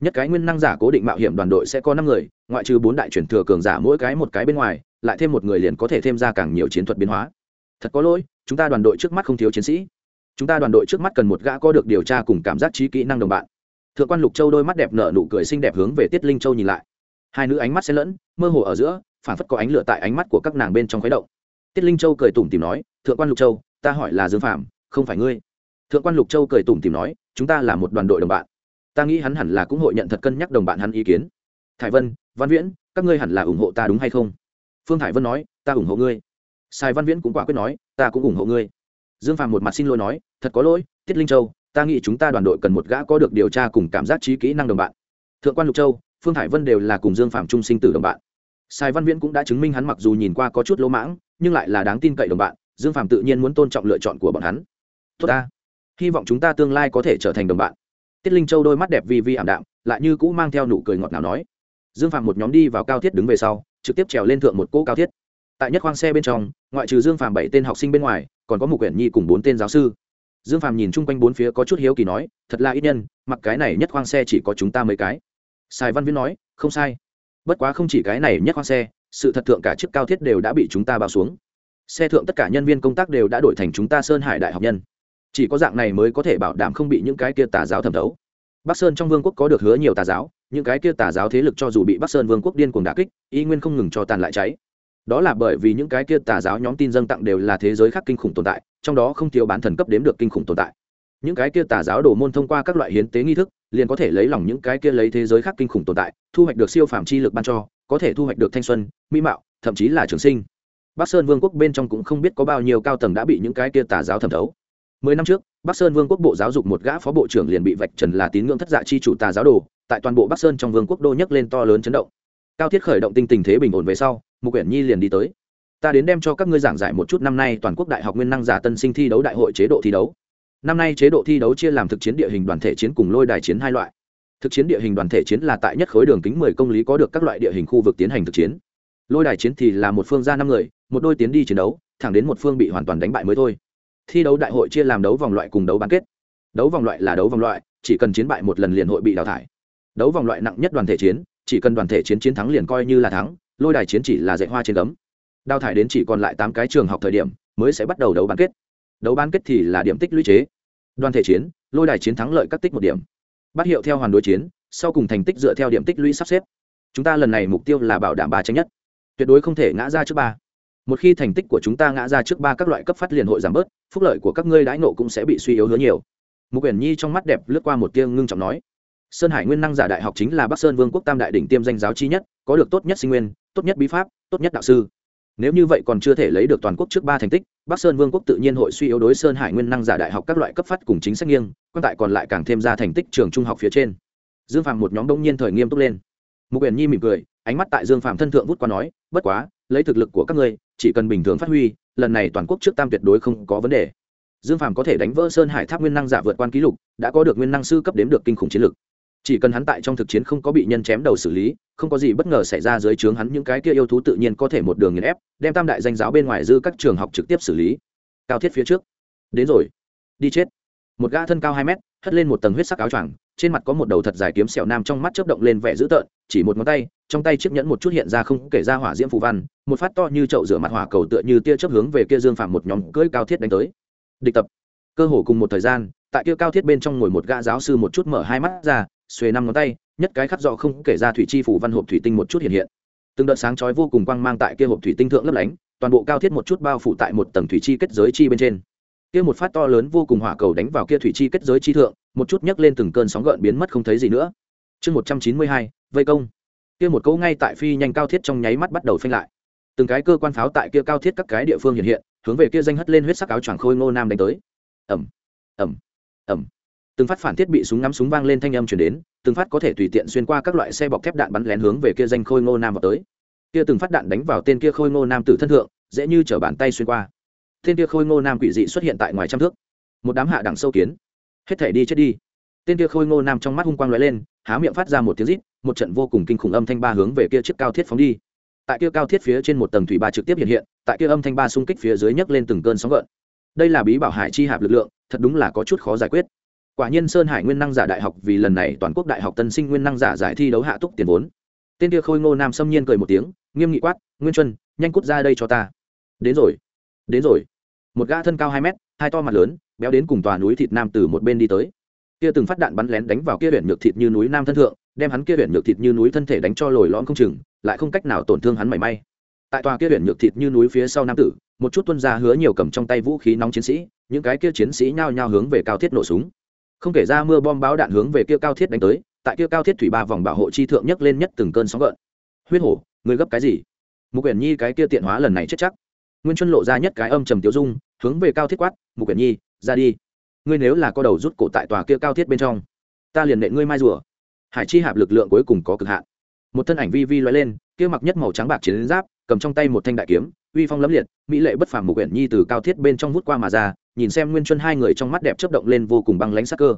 Nhất cái nguyên năng giả cố định mạo hiểm đoàn đội sẽ có năm người, ngoại trừ bốn đại chuyển thừa cường giả mỗi cái một cái bên ngoài, lại thêm một người liền có thể thêm ra càng nhiều chiến thuật biến hóa. Thật có lỗi, chúng ta đoàn đội trước mắt không thiếu chiến sĩ. Chúng ta đoàn đội trước mắt cần một gã có được điều tra cùng cảm giác trí kỹ năng đồng bạn thượng quan lục châu đôi mắt đẹp nở nụ cười xinh đẹp hướng về tiết linh châu nhìn lại. Hai nữ ánh mắt xen lẫn, mơ hồ ở giữa, phản phất có ánh lửa tại ánh mắt của các nàng bên trong khuấy động. Tiết linh châu cười tủm tìm nói, thượng quan lục châu, ta hỏi là dương phạm không phải ngươi. Thượng quan lục châu cười tủm tìm nói, chúng ta là một đoàn đội đồng bạn. Ta nghĩ hắn hẳn là cũng hội nhận thật cân nhắc đồng bạn hắn ý kiến. Thải vân, văn viễn, các ngươi hẳn là ủng hộ ta đúng hay không? Phương thải vân nói, ta ủng hộ ngươi. Sai văn viễn cũng quả quyết nói, ta cũng ủng hộ ngươi. Dương Phạm một mặt xin lỗi nói, thật có lỗi, tiết linh châu ta nghĩ chúng ta đoàn đội cần một gã có được điều tra cùng cảm giác trí kỹ năng đồng bạn. Thượng quan lục châu, phương thải vân đều là cùng dương phạm trung sinh tử đồng bạn. Sai văn viễn cũng đã chứng minh hắn mặc dù nhìn qua có chút lỗ mãng, nhưng lại là đáng tin cậy đồng bạn, dương phạm tự nhiên muốn tôn trọng lựa chọn của bọn hắn. Tốt ta. Hy vọng chúng ta tương lai có thể trở thành đồng bạn. Tiết linh châu đôi mắt đẹp vi vi ảm đạm, lại như cũ mang theo nụ cười ngọt nào nói. Dương phạm một nhóm đi vào cao thiết đứng về sau, trực tiếp trèo lên thượng một cỗ cao thiết. Tại nhất khoang xe bên trong, ngoại trừ dương phạm bảy tên học sinh bên ngoài, còn có một quyển nhi cùng bốn tên giáo sư dương Phàm nhìn chung quanh bốn phía có chút hiếu kỳ nói, thật là ít nhân, mặc cái này nhất khoang xe chỉ có chúng ta mấy cái. Sài văn viễn nói, không sai. Bất quá không chỉ cái này nhất khoang xe, sự thật thượng cả chiếc cao thiết đều đã bị chúng ta bao xuống. Xe thượng tất cả nhân viên công tác đều đã đổi thành chúng ta sơn hải đại học nhân. Chỉ có dạng này mới có thể bảo đảm không bị những cái kia tà giáo thẩm thấu. Bắc sơn trong vương quốc có được hứa nhiều tà giáo, những cái kia tà giáo thế lực cho dù bị bắc sơn vương quốc điên cuồng đà kích, y nguyên không ngừng cho tàn lại cháy đó là bởi vì những cái kia tà giáo nhóm tin dân tặng đều là thế giới khác kinh khủng tồn tại, trong đó không thiếu bán thần cấp đếm được kinh khủng tồn tại. Những cái kia tà giáo đổ môn thông qua các loại hiến tế nghi thức, liền có thể lấy lòng những cái kia lấy thế giới khác kinh khủng tồn tại, thu hoạch được siêu phạm chi lực ban cho, có thể thu hoạch được thanh xuân, mỹ mạo, thậm chí là trường sinh. Bắc sơn vương quốc bên trong cũng không biết có bao nhiêu cao tầng đã bị những cái kia tà giáo thẩm thấu. Mười năm trước, bắc sơn vương quốc bộ giáo dục một gã phó bộ trưởng liền bị vạch trần là tín ngưỡng thất dạ chi chủ tà giáo đồ, tại toàn bộ bắc sơn trong vương quốc đô nhấc lên to lớn chấn động cao thiết khởi động tinh tình thế bình ổn về sau, mục quyển nhi liền đi tới. Ta đến đem cho các ngươi giảng giải một chút năm nay toàn quốc đại học nguyên năng giả tân sinh thi đấu đại hội chế độ thi đấu. Năm nay chế độ thi đấu chia làm thực chiến địa hình đoàn thể chiến cùng lôi đài chiến hai loại. Thực chiến địa hình đoàn thể chiến là tại nhất khối đường kính mười công lý có được các loại địa hình khu vực tiến hành thực chiến. Lôi đài chiến thì là một phương ra năm người, một đôi tiến đi chiến đấu, thẳng đến một phương bị hoàn toàn đánh bại mới thôi. Thi đấu đại hội chia làm đấu vòng loại cùng đấu bán kết. Đấu vòng loại là đấu vòng loại, chỉ cần chiến bại một lần liền hội bị đào thải. Đấu vòng loại nặng nhất đoàn thể chiến chỉ cần đoàn thể chiến chiến thắng liền coi như là thắng, lôi đài chiến chỉ là dạy hoa trên gấm. Đào thải đến chỉ còn lại tám cái trường học thời điểm, mới sẽ bắt đầu đấu bán kết. Đấu bán kết thì là điểm tích lũy chế. Đoàn thể chiến, lôi đài chiến thắng lợi các tích một điểm. Bắt hiệu theo hoàn đối chiến, sau cùng thành tích dựa theo điểm tích lũy sắp xếp. Chúng ta lần này mục tiêu là bảo đảm ba tranh nhất. Tuyệt đối không thể ngã ra trước ba. Một khi thành tích của chúng ta ngã ra trước ba các loại cấp phát liền hội giảm bớt, phúc lợi của các ngươi đãi nộ cũng sẽ bị suy yếu hứa nhiều. Mục quyển nhi trong mắt đẹp lướt qua một tia ngưng trọng nói sơn hải nguyên năng giả đại học chính là bắc sơn vương quốc tam đại đỉnh tiêm danh giáo chi nhất, có được tốt nhất sinh nguyên, tốt nhất bí pháp, tốt nhất đạo sư. Nếu như vậy còn chưa thể lấy được toàn quốc trước ba thành tích, bắc sơn vương quốc tự nhiên hội suy yếu đối sơn hải nguyên năng giả đại học các loại cấp phát cùng chính sách nghiêng, quan tại còn lại càng thêm ra thành tích trường trung học phía trên. Dương phạm một nhóm đông nhiên thời nghiêm túc lên. Mục quyển nhi mỉm cười, ánh mắt tại dương phạm thân thượng vút qua nói, bất quá, lấy thực lực của các ngươi, chỉ cần bình thường phát huy, lần này toàn quốc trước tam tuyệt đối không có vấn đề. Dương phàm có thể đánh vỡ sơn hải tháp nguyên năng giả vượt quan ký lục, đã có được nguyên năng sư cấp đếm được kinh khủng chiến lực chỉ cần hắn tại trong thực chiến không có bị nhân chém đầu xử lý, không có gì bất ngờ xảy ra dưới trướng hắn những cái kia yêu thú tự nhiên có thể một đường nghiền ép, đem tam đại danh giáo bên ngoài dư các trường học trực tiếp xử lý. Cao thiết phía trước. Đến rồi. Đi chết. Một gã thân cao hai mét, hất lên một tầng huyết sắc áo choàng, trên mặt có một đầu thật dài kiếm sẹo nam trong mắt chớp động lên vẻ dữ tợn, chỉ một ngón tay, trong tay chiếc nhẫn một chút hiện ra không kể ra hỏa diễm phù văn, một phát to như chậu rửa mặt hỏa cầu tựa như tia chớp hướng về kia dương phạm một nhóm cưỡi cao thiết đánh tới. Địch tập. Cơ hồ cùng một thời gian, tại kia cao thiết bên trong ngồi một gã giáo sư một chút mở hai mắt ra xuề năm ngón tay, nhất cái khắc rõ không kể ra thủy chi phủ văn hộp thủy tinh một chút hiện hiện. Từng đợt sáng chói vô cùng quang mang tại kia hộp thủy tinh thượng lấp lánh, toàn bộ cao thiết một chút bao phủ tại một tầng thủy chi kết giới chi bên trên. Kia một phát to lớn vô cùng hỏa cầu đánh vào kia thủy chi kết giới chi thượng, một chút nhấc lên từng cơn sóng gợn biến mất không thấy gì nữa. Chương một trăm chín mươi hai, vây công. Kia một câu ngay tại phi nhanh cao thiết trong nháy mắt bắt đầu phanh lại. Từng cái cơ quan pháo tại kia cao thiết các cái địa phương hiện hiện, hướng về kia danh hất lên huyết sắc áo choàng khôi ngô nam đánh tới. Ẩm ẩm ẩm từng phát phản thiết bị súng ngắm súng vang lên thanh âm chuyển đến, từng phát có thể tùy tiện xuyên qua các loại xe bọc thép đạn bắn lén hướng về kia danh khôi ngô nam vào tới. Kia từng phát đạn đánh vào tên kia khôi ngô nam tử thân thượng, dễ như chở bàn tay xuyên qua. Tên kia khôi ngô nam quỷ dị xuất hiện tại ngoài trăm thước. Một đám hạ đẳng sâu kiến. Hết thể đi chết đi. Tên kia khôi ngô nam trong mắt hung quang lóe lên, há miệng phát ra một tiếng rít, một trận vô cùng kinh khủng âm thanh ba hướng về kia chiếc cao thiết phóng đi. Tại kia cao thiết phía trên một tầng thủy ba trực tiếp hiện hiện, tại kia âm thanh ba xung kích phía dưới nhấc lên từng cơn sóng gợn. Đây là bí bảo hải chi hạp lực lượng, thật đúng là có chút khó giải quyết quả nhiên sơn hải nguyên năng giả đại học vì lần này toàn quốc đại học tân sinh nguyên năng giả giải thi đấu hạ túc tiền vốn. Tên kia khôi ngô nam xâm nhiên cười một tiếng, nghiêm nghị quát, nguyên chuân, nhanh cút ra đây cho ta. Đến rồi đến rồi. Một gã thân cao hai mét, hai to mặt lớn, béo đến cùng tòa núi thịt nam từ một bên đi tới. Kia từng phát đạn bắn lén đánh vào kia huyện nhược thịt như núi nam thân thượng, đem hắn kia huyện nhược thịt như núi thân thể đánh cho lồi lõm không chừng, lại không cách nào tổn thương hắn mảy may. Tại tòa kia huyện nhược thịt như núi phía sau nam tử, một chút tuân gia hứa nhiều cầm trong tay vũ khí nóng chiến sĩ, những cái kia chiến sĩ nhao nhao hướng về cao thiết nổ súng không kể ra mưa bom báo đạn hướng về kia cao thiết đánh tới, tại kia cao thiết thủy ba vòng bảo hộ chi thượng nhất lên nhất từng cơn sóng gợn. Huyết hổ, người gấp cái gì? Mục quyển nhi cái kia tiện hóa lần này chết chắc. Nguyên chuân lộ ra nhất cái âm trầm tiêu dung, hướng về cao thiết quát, mục quyển nhi, ra đi. Ngươi nếu là có đầu rút cổ tại tòa kia cao thiết bên trong, ta liền nệ ngươi mai rùa. Hải chi hạp lực lượng cuối cùng có cực hạn. Một thân ảnh vi vi loay lên, kia mặc nhất màu trắng bạc chiến giáp, cầm trong tay một thanh đại kiếm, uy phong lẫm liệt, mỹ lệ bất phàm mục quyển nhi từ cao thiết bên trong vút qua mà ra nhìn xem nguyên chân hai người trong mắt đẹp chớp động lên vô cùng băng lãnh sắc cơ.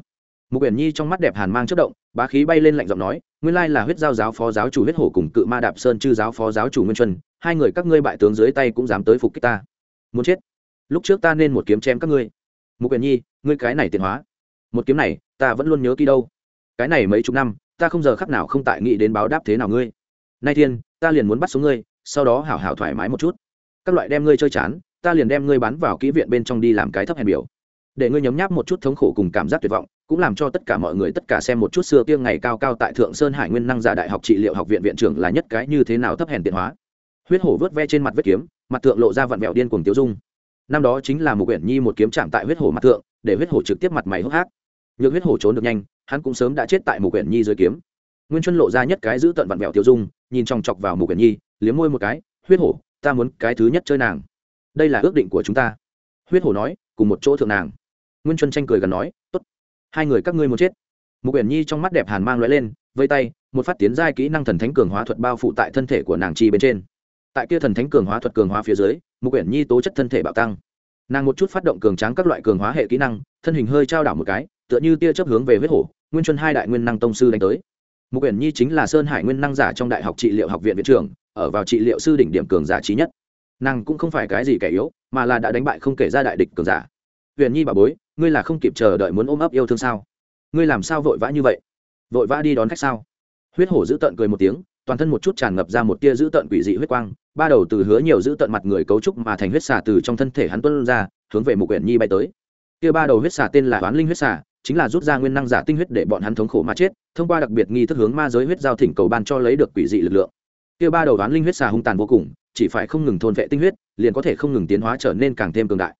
Mục uyển nhi trong mắt đẹp hàn mang chớp động, bá khí bay lên lạnh giọng nói, nguyên lai là huyết giao giáo phó giáo chủ huyết hổ cùng cự ma đạp sơn chư giáo phó giáo chủ nguyên chuân hai người các ngươi bại tướng dưới tay cũng dám tới phục kích ta. Muốn chết? Lúc trước ta nên một kiếm chém các ngươi. Mục uyển nhi, ngươi cái này tiện hóa. Một kiếm này, ta vẫn luôn nhớ kỹ đâu. Cái này mấy chục năm, ta không giờ khắc nào không tại nghĩ đến báo đáp thế nào ngươi. Nay thiên, ta liền muốn bắt xuống ngươi, sau đó hảo hảo thoải mái một chút. Các loại đem ngươi chơi chán ta liền đem ngươi bán vào kỹ viện bên trong đi làm cái thấp hèn biểu. Để ngươi nhấm nháp một chút thống khổ cùng cảm giác tuyệt vọng, cũng làm cho tất cả mọi người tất cả xem một chút xưa kia ngày cao cao tại thượng sơn hải nguyên năng giả đại học trị liệu học viện viện trưởng là nhất cái như thế nào thấp hèn tiện hóa. Huyết hổ vớt ve trên mặt vết kiếm, mặt thượng lộ ra vặn vẹo điên cuồng tiêu dung. Năm đó chính là một quyển nhi một kiếm chạm tại huyết hổ mặt thượng để huyết hổ trực tiếp mặt mày hốc hác. Nhược huyết hổ trốn được nhanh, hắn cũng sớm đã chết tại một quyển nhi dưới kiếm. Nguyên chuân lộ ra nhất cái giữ tận vặn vẹo tiêu dung, nhìn chòng chọc vào một quyển nhi, liếm môi một cái, huyết hổ, ta muốn cái thứ nhất chơi nàng đây là ước định của chúng ta. Huyết hổ nói, cùng một chỗ thượng nàng. Nguyên chuân tranh cười gần nói, tốt, hai người các ngươi muốn chết. Một quyển nhi trong mắt đẹp hàn mang lóe lên, vây tay, một phát tiến giai kỹ năng thần thánh cường hóa thuật bao phủ tại thân thể của nàng chi bên trên. Tại kia thần thánh cường hóa thuật cường hóa phía dưới một quyển nhi tố chất thân thể bạo tăng. Nàng một chút phát động cường tráng các loại cường hóa hệ kỹ năng, thân hình hơi trao đảo một cái, tựa như tia chấp hướng về huyết hổ, nguyên chuân hai đại nguyên năng tông sư đánh tới. Một quyển nhi chính là sơn hải nguyên năng giả trong đại học trị liệu học viện viện trưởng, ở vào trị liệu sư đỉnh điểm cường giả trí nhất nàng cũng không phải cái gì kẻ yếu, mà là đã đánh bại không kể ra đại địch cường giả. Huyền nhi bà bối, ngươi là không kịp chờ đợi muốn ôm ấp yêu thương sao? Ngươi làm sao vội vã như vậy? Vội vã đi đón khách sao? Huyết hổ giữ tận cười một tiếng, toàn thân một chút tràn ngập ra một tia giữ tận quỷ dị huyết quang, ba đầu từ hứa nhiều giữ tận mặt người cấu trúc mà thành huyết xà từ trong thân thể hắn tuân ra, hướng về mục quyển nhi bay tới. Kia ba đầu huyết xà tên là oán linh huyết xà, chính là rút ra nguyên năng giả tinh huyết để bọn hắn thống khổ mà chết, thông qua đặc biệt nghi thức hướng ma giới huyết giao thỉnh cầu ban cho lấy được quỷ dị lực lượng. Kia ba đầu oán linh huyết xà hung tàn vô cùng chỉ phải không ngừng thôn vệ tinh huyết, liền có thể không ngừng tiến hóa trở nên càng thêm cường đại.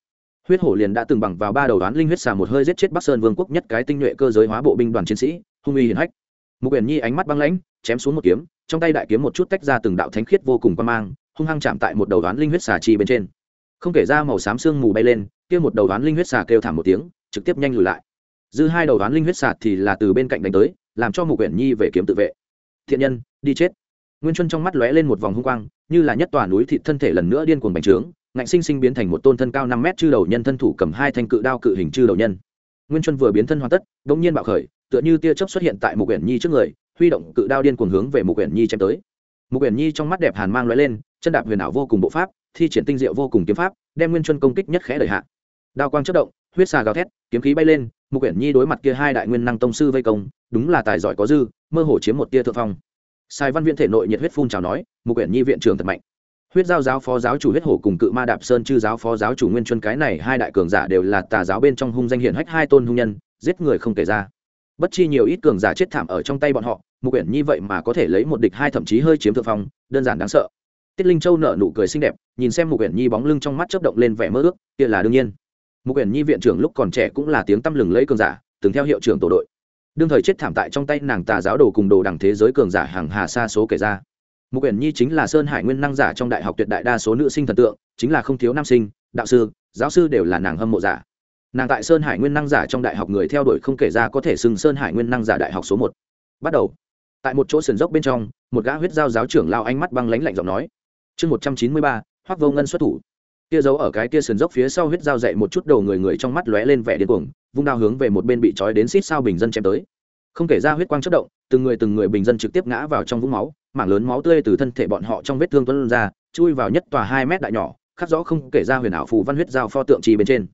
Huyết hổ liền đã từng bằng vào ba đầu đoán linh huyết xà một hơi giết chết bắc sơn vương quốc nhất cái tinh nhuệ cơ giới hóa bộ binh đoàn chiến sĩ, hung uy hiển hách. Mục uyển nhi ánh mắt băng lãnh, chém xuống một kiếm, trong tay đại kiếm một chút tách ra từng đạo thánh khiết vô cùng quan mang, hung hăng chạm tại một đầu đoán linh huyết xà chi bên trên. Không kể ra màu xám sương mù bay lên, kia một đầu đoán linh huyết xà kêu thảm một tiếng, trực tiếp nhanh lùi lại. Dư hai đầu đoán linh huyết xà thì là từ bên cạnh đánh tới, làm cho mục uyển nhi về kiếm tự vệ. Thiện nhân, đi chết nguyên chuân trong mắt lóe lên một vòng hung quang, như là nhất tòa núi thịt thân thể lần nữa điên cuồng bành trướng, ngạnh sinh sinh biến thành một tôn thân cao năm mét chư đầu nhân thân thủ cầm hai thanh cự đao cự hình chư đầu nhân. Nguyên chuân vừa biến thân hoàn tất đ nhiên bạo khởi, tựa như tia chớp xuất hiện tại mục quyển nhi trước người, huy động cự đao điên cuồng hướng về mục quyển nhi chém tới. Mục quyển nhi trong mắt đẹp hàn mang lóe lên, chân đạp huyền ảo vô cùng bộ pháp, thi triển tinh diệu vô cùng kiếm pháp, đem nguyên chuân công kích nhất khẽ đời hạ. Đao quang chất động, huyết xà gào thét, kiếm khí bay lên, mục quyển nhi đối mặt kia hai đại nguyên năng tông sư vây công, đúng là tài giỏi có dư, mơ hồ chiếm một tia thượng phong sai văn viện thể nội nhiệt huyết phun trào nói một quyển nhi viện trường thật mạnh. Huyết giao giáo phó giáo chủ huyết hổ cùng cự ma đạp sơn chư giáo phó giáo chủ nguyên chuân cái này hai đại cường giả đều là tà giáo bên trong hung danh hiển hách hai tôn hung nhân, giết người không kể ra. Bất chi nhiều ít cường giả chết thảm ở trong tay bọn họ một quyển nhi vậy mà có thể lấy một địch hai thậm chí hơi chiếm thượng phong, đơn giản đáng sợ. Tiết linh châu nở nụ cười xinh đẹp, nhìn xem một quyển nhi bóng lưng trong mắt chớp động lên vẻ mơ ước, kia là đương nhiên. Một quyển nhi viện trưởng lúc còn trẻ cũng là tiếng tăm lừng lấy cường giả, từng theo hiệu trưởng tổ đội đương thời chết thảm tại trong tay nàng tà giáo đồ cùng đồ đẳng thế giới cường giả hàng hà xa số kể ra. Mục quyển nhi chính là sơn hải nguyên năng giả trong đại học tuyệt đại đa số nữ sinh thần tượng, chính là không thiếu nam sinh, đạo sư, giáo sư đều là nàng hâm mộ giả. Nàng tại sơn hải nguyên năng giả trong đại học người theo đuổi không kể ra có thể xưng sơn hải nguyên năng giả đại học số một. Bắt đầu. Tại một chỗ sườn dốc bên trong, một gã huyết giao giáo trưởng lao ánh mắt băng lánh lạnh giọng nói. Chương một trăm chín mươi ba hoác vô ngân xuất thủ kia giấu ở cái kia sườn dốc phía sau huyết giao dậy một chút đầu người người trong mắt lóe lên vẻ điên cuồng, vung đao hướng về một bên bị trói đến xít sao bình dân chém tới. Không kể ra huyết quang chất động, từng người từng người bình dân trực tiếp ngã vào trong vũng máu, mảng lớn máu tươi từ thân thể bọn họ trong vết thương tuân ra, chui vào nhất tòa hai mét đại nhỏ, khắc rõ không kể ra huyền ảo phù văn huyết giao pho tượng trì bên trên.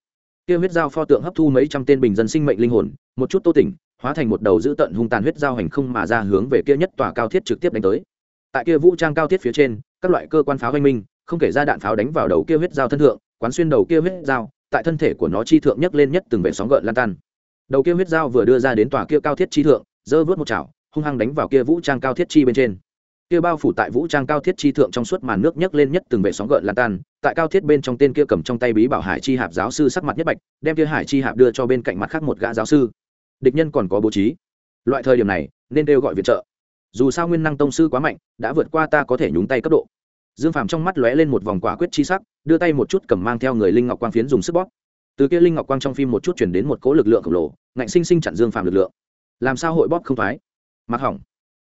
Kia huyết giao pho tượng hấp thu mấy trăm tên bình dân sinh mệnh linh hồn, một chút tô tỉnh, hóa thành một đầu dữ tận hung tàn huyết giao hành không mà ra hướng về kia nhất tòa cao thiết trực tiếp đánh tới. Tại kia vũ trang cao thiết phía trên, các loại cơ quan pháo oanh minh không kể ra đạn pháo đánh vào đầu kia huyết giao thân thượng, quán xuyên đầu kia huyết giao tại thân thể của nó chi thượng nhấc lên nhất từng vệ sóng gợn lan tan. Đầu kia huyết giao vừa đưa ra đến tòa kia cao thiết chi thượng, giơ vớt một chảo, hung hăng đánh vào kia vũ trang cao thiết chi bên trên. Kia bao phủ tại vũ trang cao thiết chi thượng trong suốt màn nước nhấc lên nhất từng vệ sóng gợn lan tan, tại cao thiết bên trong tên kia cầm trong tay bí bảo hải chi hạp giáo sư sắc mặt nhất bạch, đem kia hải chi hạp đưa cho bên cạnh mặt khác một gã giáo sư. Địch nhân còn có bố trí. Loại thời điểm này, nên kêu gọi viện trợ. Dù sao nguyên năng tông sư quá mạnh, đã vượt qua ta có thể nhúng tay cấp độ dương phàm trong mắt lóe lên một vòng quả quyết chi sắc, đưa tay một chút cầm mang theo người linh ngọc quang phiến dùng sức bóp. Từ kia linh ngọc quang trong phim một chút chuyển đến một cỗ lực lượng khổng lồ, ngạnh sinh sinh chặn dương phàm lực lượng. Làm sao hội bóp không thoái? Mặc hỏng.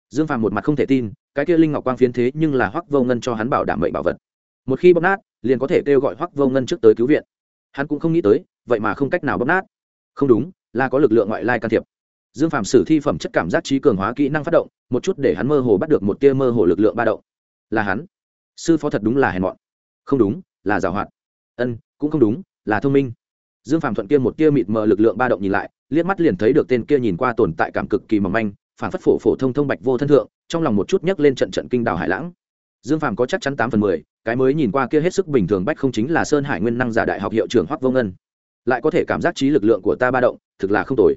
Dương phàm một mặt không thể tin, cái kia linh ngọc quang phiến thế nhưng là hoắc vô ngân cho hắn bảo đảm mệnh bảo vật. Một khi bóp nát, liền có thể kêu gọi hoắc vô ngân trước tới cứu viện. Hắn cũng không nghĩ tới, vậy mà không cách nào bóp nát. Không đúng, là có lực lượng ngoại lai can thiệp. Dương phàm sử thi phẩm chất cảm giác trí cường hóa kỹ năng phát động, một chút để hắn mơ hồ bắt được một tia mơ hồ lực lượng ba động. Là hắn sư phó thật đúng là hèn mọn. Không đúng, là giảo hoạt. Ân, cũng không đúng, là thông minh. Dương Phạm thuận kia một tia mịt mờ lực lượng ba động nhìn lại, liếc mắt liền thấy được tên kia nhìn qua tồn tại cảm cực kỳ mỏng manh phản phất phổ phổ thông thông bạch vô thân thượng, trong lòng một chút nhấc lên trận trận kinh đào hải lãng. Dương Phạm có chắc chắn tám phần mười, cái mới nhìn qua kia hết sức bình thường bách không chính là sơn hải nguyên năng giả đại học hiệu trưởng hoắc vô ngân. Lại có thể cảm giác trí lực lượng của ta ba động, thực là không tồi.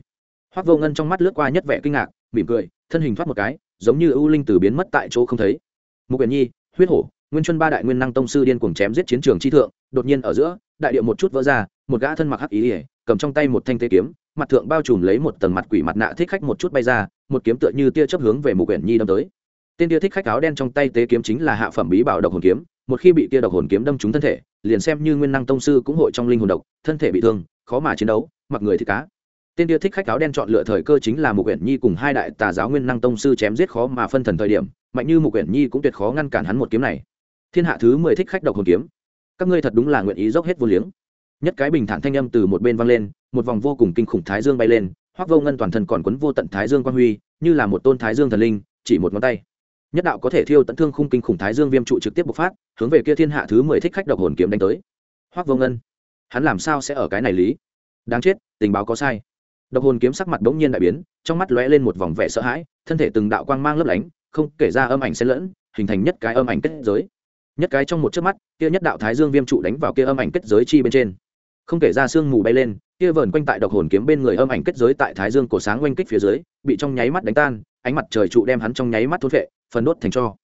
Hoắc vô ngân trong mắt lướt qua nhất vẻ kinh ngạc, mỉm cười, thân hình thoát một cái, giống như ưu linh từ biến mất tại chỗ không thấy. Mục quyển nhi, huyết hổ nguyên chuân ba đại nguyên năng tông sư điên cuồng chém giết chiến trường chi thượng, đột nhiên ở giữa, đại điệu một chút vỡ ra, một gã thân mặc hắc ý ỉa cầm trong tay một thanh tế kiếm, mặt thượng bao trùm lấy một tầng mặt quỷ mặt nạ thích khách một chút bay ra, một kiếm tựa như tia chấp hướng về mục quyển nhi đâm tới. Tên tia thích khách áo đen trong tay tế kiếm chính là hạ phẩm bí bảo độc hồn kiếm, một khi bị tia độc hồn kiếm đâm trúng thân thể, liền xem như nguyên năng tông sư cũng hội trong linh hồn độc, thân thể bị thương, khó mà chiến đấu, mặc người thì cá. Tên tia thích khách áo đen chọn lựa thời cơ chính là mục quyển nhi cùng hai đại tà giáo nguyên năng tông sư chém giết khó mà phân thần thời điểm, mạnh như mục quyển nhi cũng tuyệt khó ngăn cản hắn một kiếm này thiên hạ thứ mười thích khách độc hồn kiếm. Các ngươi thật đúng là nguyện ý dốc hết vô liếng. Nhất cái bình thản thanh âm từ một bên vang lên, một vòng vô cùng kinh khủng thái dương bay lên, hoắc vô ngân toàn thân còn quấn vô tận thái dương quang huy, như là một tôn thái dương thần linh, chỉ một ngón tay. Nhất đạo có thể thiêu tận thương khung kinh khủng thái dương viêm trụ trực tiếp bộc phát, hướng về kia thiên hạ thứ mười thích khách độc hồn kiếm đánh tới. Hoắc vô ngân, hắn làm sao sẽ ở cái này lý? Đáng chết, tình báo có sai. Độc hồn kiếm sắc mặt bỗng nhiên đại biến, trong mắt lóe lên một vòng vẻ sợ hãi, thân thể từng đạo quang mang lấp lánh, không kể ra âm ảnh xen lẫn, hình thành nhất cái âm ảnh kết giới nhất cái trong một chớp mắt, kia nhất đạo thái dương viêm trụ đánh vào kia âm ảnh kết giới chi bên trên. Không kể ra sương mù bay lên, kia vờn quanh tại độc hồn kiếm bên người âm ảnh kết giới tại thái dương cổ sáng oanh kích phía dưới, bị trong nháy mắt đánh tan, ánh mặt trời trụ đem hắn trong nháy mắt thốt vệ phần đốt thành cho.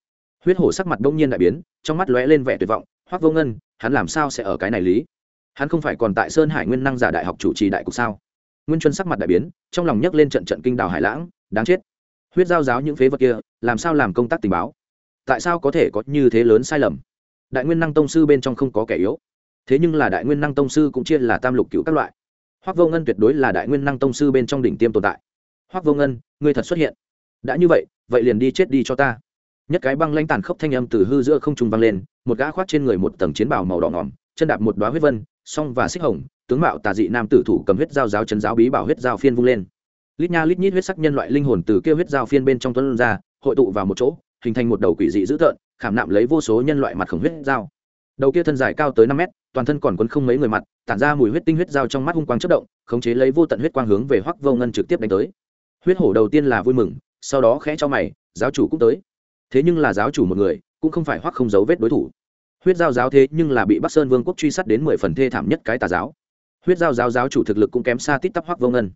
Huyết hổ sắc mặt bỗng nhiên đại biến, trong mắt lóe lên vẻ tuyệt vọng, hoắc vô ngân, hắn làm sao sẽ ở cái này lý? Hắn không phải còn tại sơn hải nguyên năng giả đại học chủ trì đại cục sao? Nguyên chuân sắc mặt đại biến, trong lòng nhấc lên trận trận kinh đào hải lãng, đáng chết. Huyết giao giáo những phế vật kia, làm sao làm công tác tình báo? Tại sao có thể có như thế lớn sai lầm? Đại nguyên năng tông sư bên trong không có kẻ yếu. Thế nhưng là đại nguyên năng tông sư cũng chia là tam lục cựu các loại. Hoác vô ngân tuyệt đối là đại nguyên năng tông sư bên trong đỉnh tiêm tồn tại. Hoác vô ngân, ngươi thật xuất hiện. Đã như vậy vậy liền đi chết đi cho ta. Nhất cái băng lãnh tàn khốc thanh âm từ hư giữa không trung vang lên, một gã khoác trên người một tầng chiến bào màu đỏ ngỏm, chân đạp một đoá huyết vân, song và xích hồng, tướng mạo tà dị nam tử thủ cầm huyết dao giáo chấn giáo bí bảo huyết dao phiên vung lên. Lít nha lít nhít huyết sắc nhân loại linh hồn từ kia huyết dao phiên bên trong tuấn ra, hội tụ vào một chỗ hình thành một đầu quỷ dị dữ tợn, khảm nạm lấy vô số nhân loại mặt khổng huyết dao. Đầu kia thân dài cao tới năm mét, toàn thân còn quấn không mấy người mặt, tản ra mùi huyết tinh huyết dao trong mắt hung quang chất động, khống chế lấy vô tận huyết quang hướng về hoắc vô ngân trực tiếp đánh tới. Huyết hổ đầu tiên là vui mừng, sau đó khẽ cho mày, giáo chủ cũng tới. Thế nhưng là giáo chủ một người, cũng không phải hoắc không giấu vết đối thủ. Huyết giao giáo thế nhưng là bị bắc sơn vương quốc truy sát đến mười phần thê thảm nhất cái tà giáo. Huyết giao giáo giáo chủ thực lực cũng kém xa tít tắp hoắc vô ngân.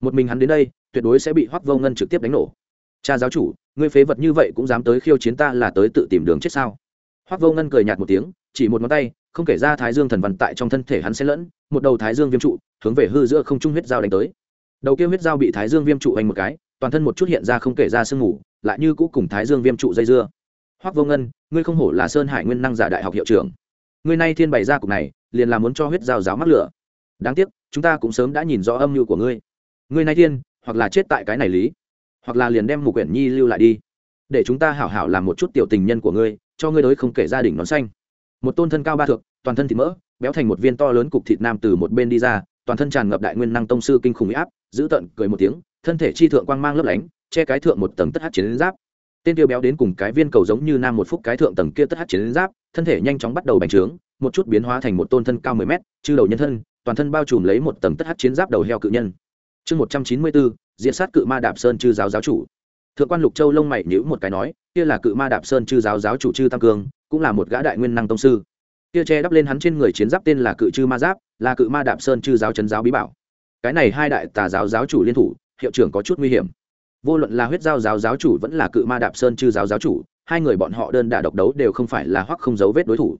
Một mình hắn đến đây, tuyệt đối sẽ bị hoắc vô ngân trực tiếp đánh nổ cha giáo chủ, ngươi phế vật như vậy cũng dám tới khiêu chiến ta là tới tự tìm đường chết sao? Hoắc vô ngân cười nhạt một tiếng, chỉ một ngón tay, không kể ra thái dương thần văn tại trong thân thể hắn sẽ lẫn, một đầu thái dương viêm trụ, hướng về hư giữa không trung huyết dao đánh tới. Đầu kia huyết dao bị thái dương viêm trụ hành một cái, toàn thân một chút hiện ra không kể ra sương ngủ lại như cũ cùng thái dương viêm trụ dây dưa. Hoắc vô ngân, ngươi không hổ là sơn hải nguyên năng giả đại học hiệu trưởng. Ngươi nay thiên bày ra cục này, liền là muốn cho huyết dao giáo mắc lửa. Đáng tiếc, chúng ta cũng sớm đã nhìn rõ âm mưu của ngươi. Ngươi nay thiên, hoặc là chết tại cái này lý hoặc là liền đem một quyển nhi lưu lại đi. Để chúng ta hảo hảo làm một chút tiểu tình nhân của ngươi, cho ngươi đối không kể gia đình nón xanh. Một tôn thân cao ba thước, toàn thân thịt mỡ, béo thành một viên to lớn cục thịt nam từ một bên đi ra, toàn thân tràn ngập đại nguyên năng tông sư kinh khủng áp, giữ tận cười một tiếng, thân thể chi thượng quang mang lấp lánh, che cái thượng một tầng tất hát chiến giáp. Tên tiêu béo đến cùng cái viên cầu giống như nam một phút cái thượng tầng kia tất hát chiến giáp, thân thể nhanh chóng bắt đầu bành trướng, một chút biến hóa thành một tôn thân cao mười mét, chư đầu nhân thân, toàn thân bao trùm lấy một tầng tất hát chiến giáp đầu heo cự nhân. Chương một trăm chín mươi bốn diện sát cự ma đạp sơn chư giáo giáo chủ. Thượng quan lục châu lông mày nhữ một cái nói, kia là cự ma đạp sơn chư giáo giáo chủ chư tam cương, cũng là một gã đại nguyên năng tông sư. Kia che đắp lên hắn trên người chiến giáp tên là cự chư ma giáp, là cự ma đạp sơn chư giáo trấn giáo bí bảo. Cái này hai đại tà giáo giáo chủ liên thủ, hiệu trưởng có chút nguy hiểm. Vô luận là huyết giao giáo giáo chủ vẫn là cự ma đạp sơn chư giáo giáo chủ, hai người bọn họ đơn đả độc đấu đều không phải là hoắc không giấu vết đối thủ.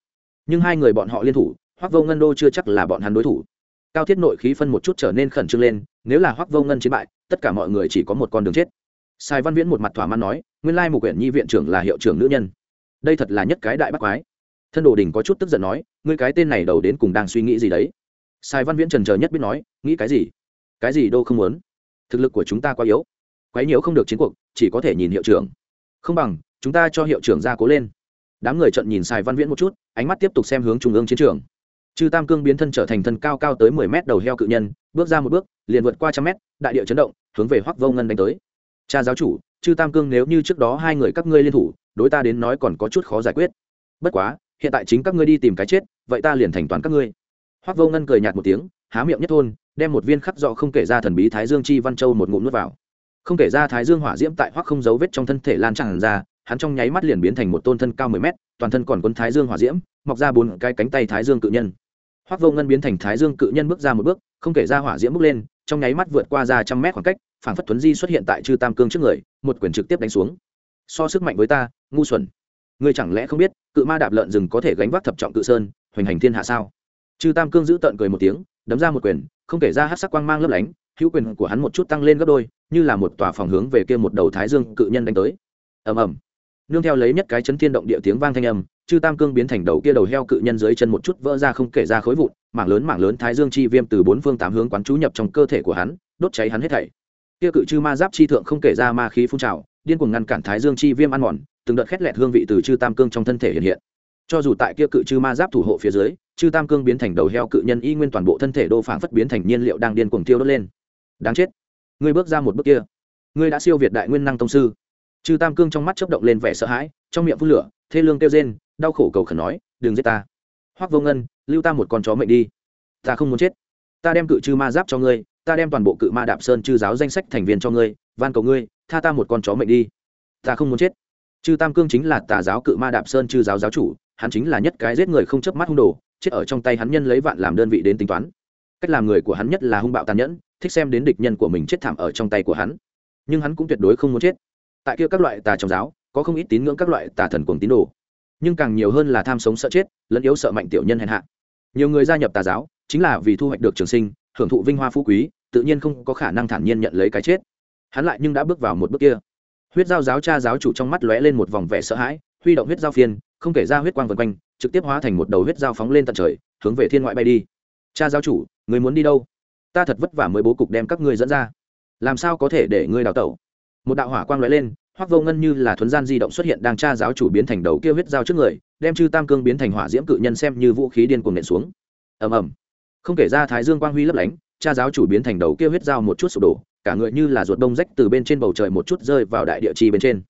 Nhưng hai người bọn họ liên thủ, hoắc vô ngân đô chưa chắc là bọn hắn đối thủ. Cao thiết nội khí phân một chút trở nên khẩn trương lên nếu là hoắc vô ngân chiến bại, tất cả mọi người chỉ có một con đường chết. Sai văn viễn một mặt thỏa mãn nói, nguyên lai một quyển nhi viện trưởng là hiệu trưởng nữ nhân. Đây thật là nhất cái đại bác quái. Thân đồ đình có chút tức giận nói, ngươi cái tên này đầu đến cùng đang suy nghĩ gì đấy? Sai văn viễn trần chờ nhất biết nói, nghĩ cái gì? Cái gì đâu không muốn. Thực lực của chúng ta quá yếu. Quấy nhiễu không được chiến cuộc, chỉ có thể nhìn hiệu trưởng. Không bằng, chúng ta cho hiệu trưởng ra cố lên. Đám người trận nhìn sai văn viễn một chút, ánh mắt tiếp tục xem hướng trung ương chiến trường chư tam cương biến thân trở thành thân cao cao tới mười mét đầu heo cự nhân, bước ra một bước, liền vượt qua trăm mét, đại địa chấn động, hướng về hoắc vô ngân đánh tới. Cha giáo chủ, chư tam cương nếu như trước đó hai người các ngươi liên thủ, đối ta đến nói còn có chút khó giải quyết. Bất quá, hiện tại chính các ngươi đi tìm cái chết, vậy ta liền thành toàn các ngươi. Hoắc vô ngân cười nhạt một tiếng, há miệng nhất thôn, đem một viên khắc dọ không kể ra thần bí thái dương chi văn châu một ngụm nuốt vào. Không kể ra thái dương hỏa diễm tại hoắc không dấu vết trong thân thể lan tràn ra, hắn trong nháy mắt liền biến thành một tôn thân cao mười mét, toàn thân còn quân thái dương hỏa diễm, mọc ra bốn cái cánh tay thái dương cự nhân hoắc vô ngân biến thành thái dương cự nhân bước ra một bước, không kể ra hỏa diễm bước lên, trong nháy mắt vượt qua ra trăm mét khoảng cách, phảng phất tuấn di xuất hiện tại chư tam cương trước người, một quyền trực tiếp đánh xuống. So sức mạnh với ta, ngu xuẩn. Ngươi chẳng lẽ không biết, cự ma đạp lợn rừng có thể gánh vác thập trọng cự sơn, hoành hành thiên hạ sao? Chư tam cương giữ tợn cười một tiếng, đấm ra một quyền, không kể ra hát sắc quang mang lấp lánh, hữu quyền của hắn một chút tăng lên gấp đôi, như là một tòa phòng hướng về kia một đầu thái dương cự nhân đánh tới. Ầm ầm nương theo lấy nhất cái chấn thiên động địa tiếng vang thanh âm, chư tam cương biến thành đầu kia đầu heo cự nhân dưới chân một chút vỡ ra không kể ra khối vụn, mảng lớn mảng lớn thái dương chi viêm từ bốn phương tám hướng quán chú nhập trong cơ thể của hắn, đốt cháy hắn hết thảy. Kia cự chư ma giáp chi thượng không kể ra ma khí phun trào, điên cuồng ngăn cản thái dương chi viêm ăn mòn, từng đợt khét lẹt hương vị từ chư tam cương trong thân thể hiện hiện. Cho dù tại kia cự chư ma giáp thủ hộ phía dưới, chư tam cương biến thành đầu heo cự nhân y nguyên toàn bộ thân thể đô phảng phất biến thành nhiên liệu đang điên cuồng tiêu đốt lên. Đáng chết. Ngươi bước ra một bước kia. Ngươi đã siêu việt đại nguyên năng tông sư chư tam cương trong mắt chớp động lên vẻ sợ hãi, trong miệng phun lửa, thê lương kêu rên, đau khổ cầu khẩn nói, đừng giết ta. Hoắc vô ngân, lưu ta một con chó mệnh đi. Ta không muốn chết. Ta đem cự chư ma giáp cho ngươi, ta đem toàn bộ cự ma đạp sơn chư giáo danh sách thành viên cho ngươi, van cầu ngươi, tha ta một con chó mệnh đi. Ta không muốn chết. Chư tam cương chính là tà giáo cự ma đạp sơn chư giáo giáo chủ, hắn chính là nhất cái giết người không chớp mắt hung đồ, chết ở trong tay hắn nhân lấy vạn làm đơn vị đến tính toán. Cách làm người của hắn nhất là hung bạo tàn nhẫn, thích xem đến địch nhân của mình chết thảm ở trong tay của hắn. Nhưng hắn cũng tuyệt đối không muốn chết tại kia các loại tà trong giáo, có không ít tín ngưỡng các loại tà thần cuồng tín đồ. Nhưng càng nhiều hơn là tham sống sợ chết, lẫn yếu sợ mạnh tiểu nhân hèn hạ. Nhiều người gia nhập tà giáo, chính là vì thu hoạch được trường sinh, hưởng thụ vinh hoa phú quý, tự nhiên không có khả năng thản nhiên nhận lấy cái chết. Hắn lại nhưng đã bước vào một bước kia. Huyết giao giáo cha giáo chủ trong mắt lóe lên một vòng vẻ sợ hãi, huy động huyết giao phiên, không kể ra huyết quang vân quanh, trực tiếp hóa thành một đầu huyết giao phóng lên tận trời, hướng về thiên ngoại bay đi. Cha giáo chủ, người muốn đi đâu? Ta thật vất vả mới bố cục đem các ngươi dẫn ra. Làm sao có thể để ngươi đào tẩu? Một đạo hỏa quang lóe lên, hoắc vô ngân như là thuấn gian di động xuất hiện đang tra giáo chủ biến thành đầu kia huyết dao trước người, đem chư tam cương biến thành hỏa diễm cự nhân xem như vũ khí điên cuồng nện xuống. Ầm ầm. Không kể ra thái dương quang huy lấp lánh cha giáo chủ biến thành đầu kia huyết dao một chút sụp đổ, cả người như là ruột đông rách từ bên trên bầu trời một chút rơi vào đại địa chi bên trên.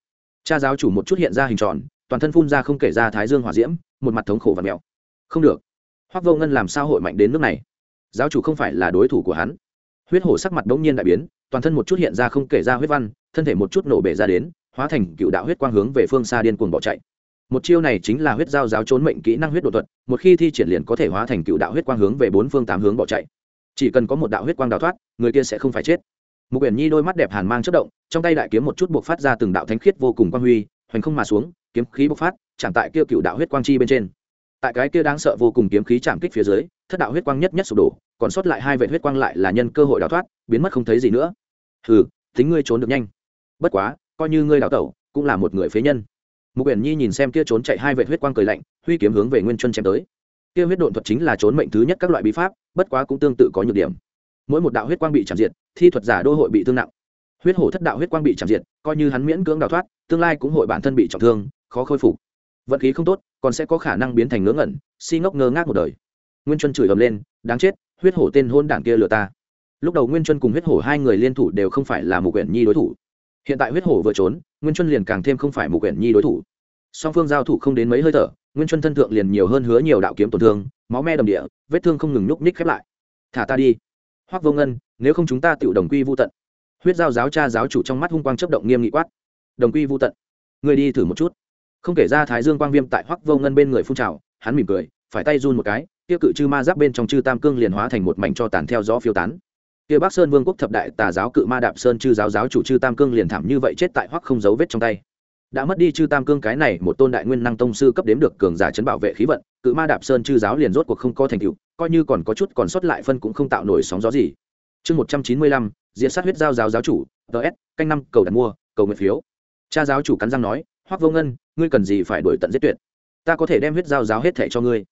Cha giáo chủ một chút hiện ra hình tròn, toàn thân phun ra không kể ra thái dương hỏa diễm, một mặt thống khổ và mèo không được. Hoắc vô ngân làm sao hội mạnh đến nước này? Giáo chủ không phải là đối thủ của hắn huyết hổ sắc mặt bỗng nhiên đại biến, toàn thân một chút hiện ra không kể ra huyết văn, thân thể một chút nổ bể ra đến, hóa thành cựu đạo huyết quang hướng về phương xa điên cuồng bỏ chạy. Một chiêu này chính là huyết giao giáo trốn mệnh kỹ năng huyết đột thuật, một khi thi triển liền có thể hóa thành cựu đạo huyết quang hướng về bốn phương tám hướng bỏ chạy. Chỉ cần có một đạo huyết quang đào thoát, người kia sẽ không phải chết. Mục uyển nhi đôi mắt đẹp hàn mang chất động, trong tay đại kiếm một chút buộc phát ra từng đạo thánh khiết vô cùng quang huy, hoành không mà xuống, kiếm khí bộc phát, chạm tại kia cựu đạo huyết quang chi bên trên tại cái kia đáng sợ vô cùng kiếm khí chạm kích phía dưới, thất đạo huyết quang nhất nhất sụp đổ, còn sót lại hai vệ huyết quang lại là nhân cơ hội đào thoát, biến mất không thấy gì nữa. Hừ tính ngươi trốn được nhanh. Bất quá, coi như ngươi đào tẩu, cũng là một người phế nhân. Mục uyển nhi nhìn xem kia trốn chạy hai vệ huyết quang cười lạnh, huy kiếm hướng về nguyên chân chém tới. Kia huyết độn thuật chính là trốn mệnh thứ nhất các loại bí pháp, bất quá cũng tương tự có nhược điểm. Mỗi một đạo huyết quang bị chạm diệt, thi thuật giả đô hội bị thương nặng. Huyết hổ thất đạo huyết quang bị chạm diệt, coi như hắn miễn cưỡng đào thoát, tương lai cũng hội bản thân bị trọng thương, khó khôi phục vận khí không tốt, còn sẽ có khả năng biến thành ngớ ngẩn, si ngốc ngơ ngác một đời. Nguyên chân chửi ầm lên, đáng chết, huyết hổ tên hôn đảng kia lừa ta. Lúc đầu nguyên chân cùng huyết hổ hai người liên thủ đều không phải là một quyển nhi đối thủ. Hiện tại huyết hổ vừa trốn, nguyên chân liền càng thêm không phải một quyển nhi đối thủ. Song phương giao thủ không đến mấy hơi thở, nguyên chân thân thượng liền nhiều hơn hứa nhiều đạo kiếm tổn thương, máu me đầm địa, vết thương không ngừng nhúc nhích khép lại. Thả ta đi. Hoắc vô ngân, nếu không chúng ta tự đồng quy vô tận. Huyết giao giáo cha giáo chủ trong mắt hung quang chấp động nghiêm nghị quát. Đồng quy vô tận người đi thử một chút không kể ra thái dương quang viêm tại hoắc vô ngân bên người phun trào, hắn mỉm cười, phải tay run một cái, kia cự chư ma giáp bên trong chư tam cương liền hóa thành một mảnh cho tàn theo gió phiêu tán. Kia bắc sơn vương quốc thập đại tà giáo cự ma đạp sơn chư giáo giáo chủ chư tam cương liền thảm như vậy chết tại hoắc không dấu vết trong tay. Đã mất đi chư tam cương cái này một tôn đại nguyên năng tông sư cấp đếm được cường giả chấn bảo vệ khí vận, cự ma đạp sơn chư giáo liền rốt cuộc không có thành tựu, coi như còn có chút còn sót lại phân cũng không tạo nổi sóng gió gì. Chương một trăm chín mươi lăm diện sát huyết giao giáo giáo chủ ts canh năm, cầu đặt mua, cầu nguyện phiếu. Cha giáo chủ cắn răng nói, hoắc vô ngân ngươi cần gì phải đổi tận giết tuyệt. Ta có thể đem huyết giao giáo hết thẻ cho ngươi.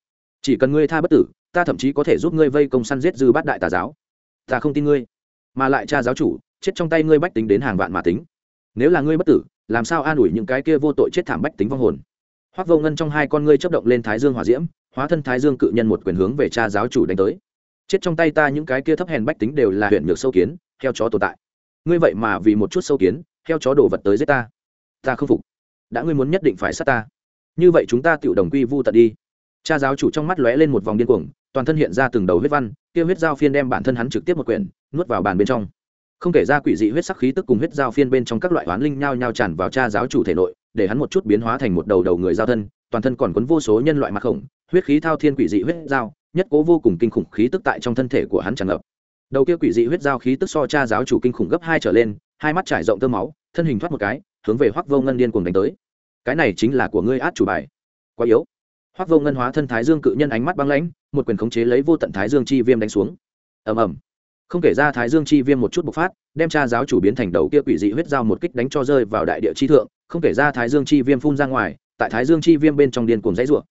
Chỉ cần ngươi tha bất tử, ta thậm chí có thể giúp ngươi vây công săn giết dư bát đại tà giáo. Ta không tin ngươi, mà lại cha giáo chủ, chết trong tay ngươi bách tính đến hàng vạn mà tính. Nếu là ngươi bất tử, làm sao an ủi những cái kia vô tội chết thảm bách tính vong hồn? Hoác vô ngân trong hai con ngươi chấp động lên thái dương hòa diễm, hóa thân thái dương cự nhân một quyền hướng về cha giáo chủ đánh tới. Chết trong tay ta những cái kia thấp hèn bách tính đều là huyện nhược sâu kiến theo chó tồn tại. Ngươi vậy mà vì một chút sâu kiến theo chó đồ vật tới giết ta. Ta không phục đã ngươi muốn nhất định phải sát ta. Như vậy chúng ta tự đồng quy vu tận đi. Cha giáo chủ trong mắt lóe lên một vòng điên cuồng, toàn thân hiện ra từng đầu huyết văn, kia huyết giao phiên đem bản thân hắn trực tiếp một quyển, nuốt vào bàn bên trong. Không kể ra quỷ dị huyết sắc khí tức cùng huyết giao phiên bên trong các loại oán linh nhao nhao tràn vào cha giáo chủ thể nội, để hắn một chút biến hóa thành một đầu đầu người giao thân, toàn thân còn quấn vô số nhân loại mặc khổng, huyết khí thao thiên quỷ dị huyết giao, nhất cố vô cùng kinh khủng khí tức tại trong thân thể của hắn tràn ngập. Đầu kia quỷ dị huyết giao khí tức so cha giáo chủ kinh khủng gấp hai trở lên, hai mắt trải rộng tơ máu, thân hình thoát một cái hướng về hoắc vô ngân điên cuồng đánh tới. Cái này chính là của ngươi át chủ bài. Quá yếu. Hoắc vô ngân hóa thân thái dương cự nhân ánh mắt băng lãnh, một quyền khống chế lấy vô tận thái dương chi viêm đánh xuống. Ầm ầm. Không kể ra thái dương chi viêm một chút bộc phát, đem cha giáo chủ biến thành đầu kia quỷ dị huyết dao một kích đánh cho rơi vào đại địa chi thượng, không kể ra thái dương chi viêm phun ra ngoài, tại thái dương chi viêm bên trong điên cuồng dãy rủa.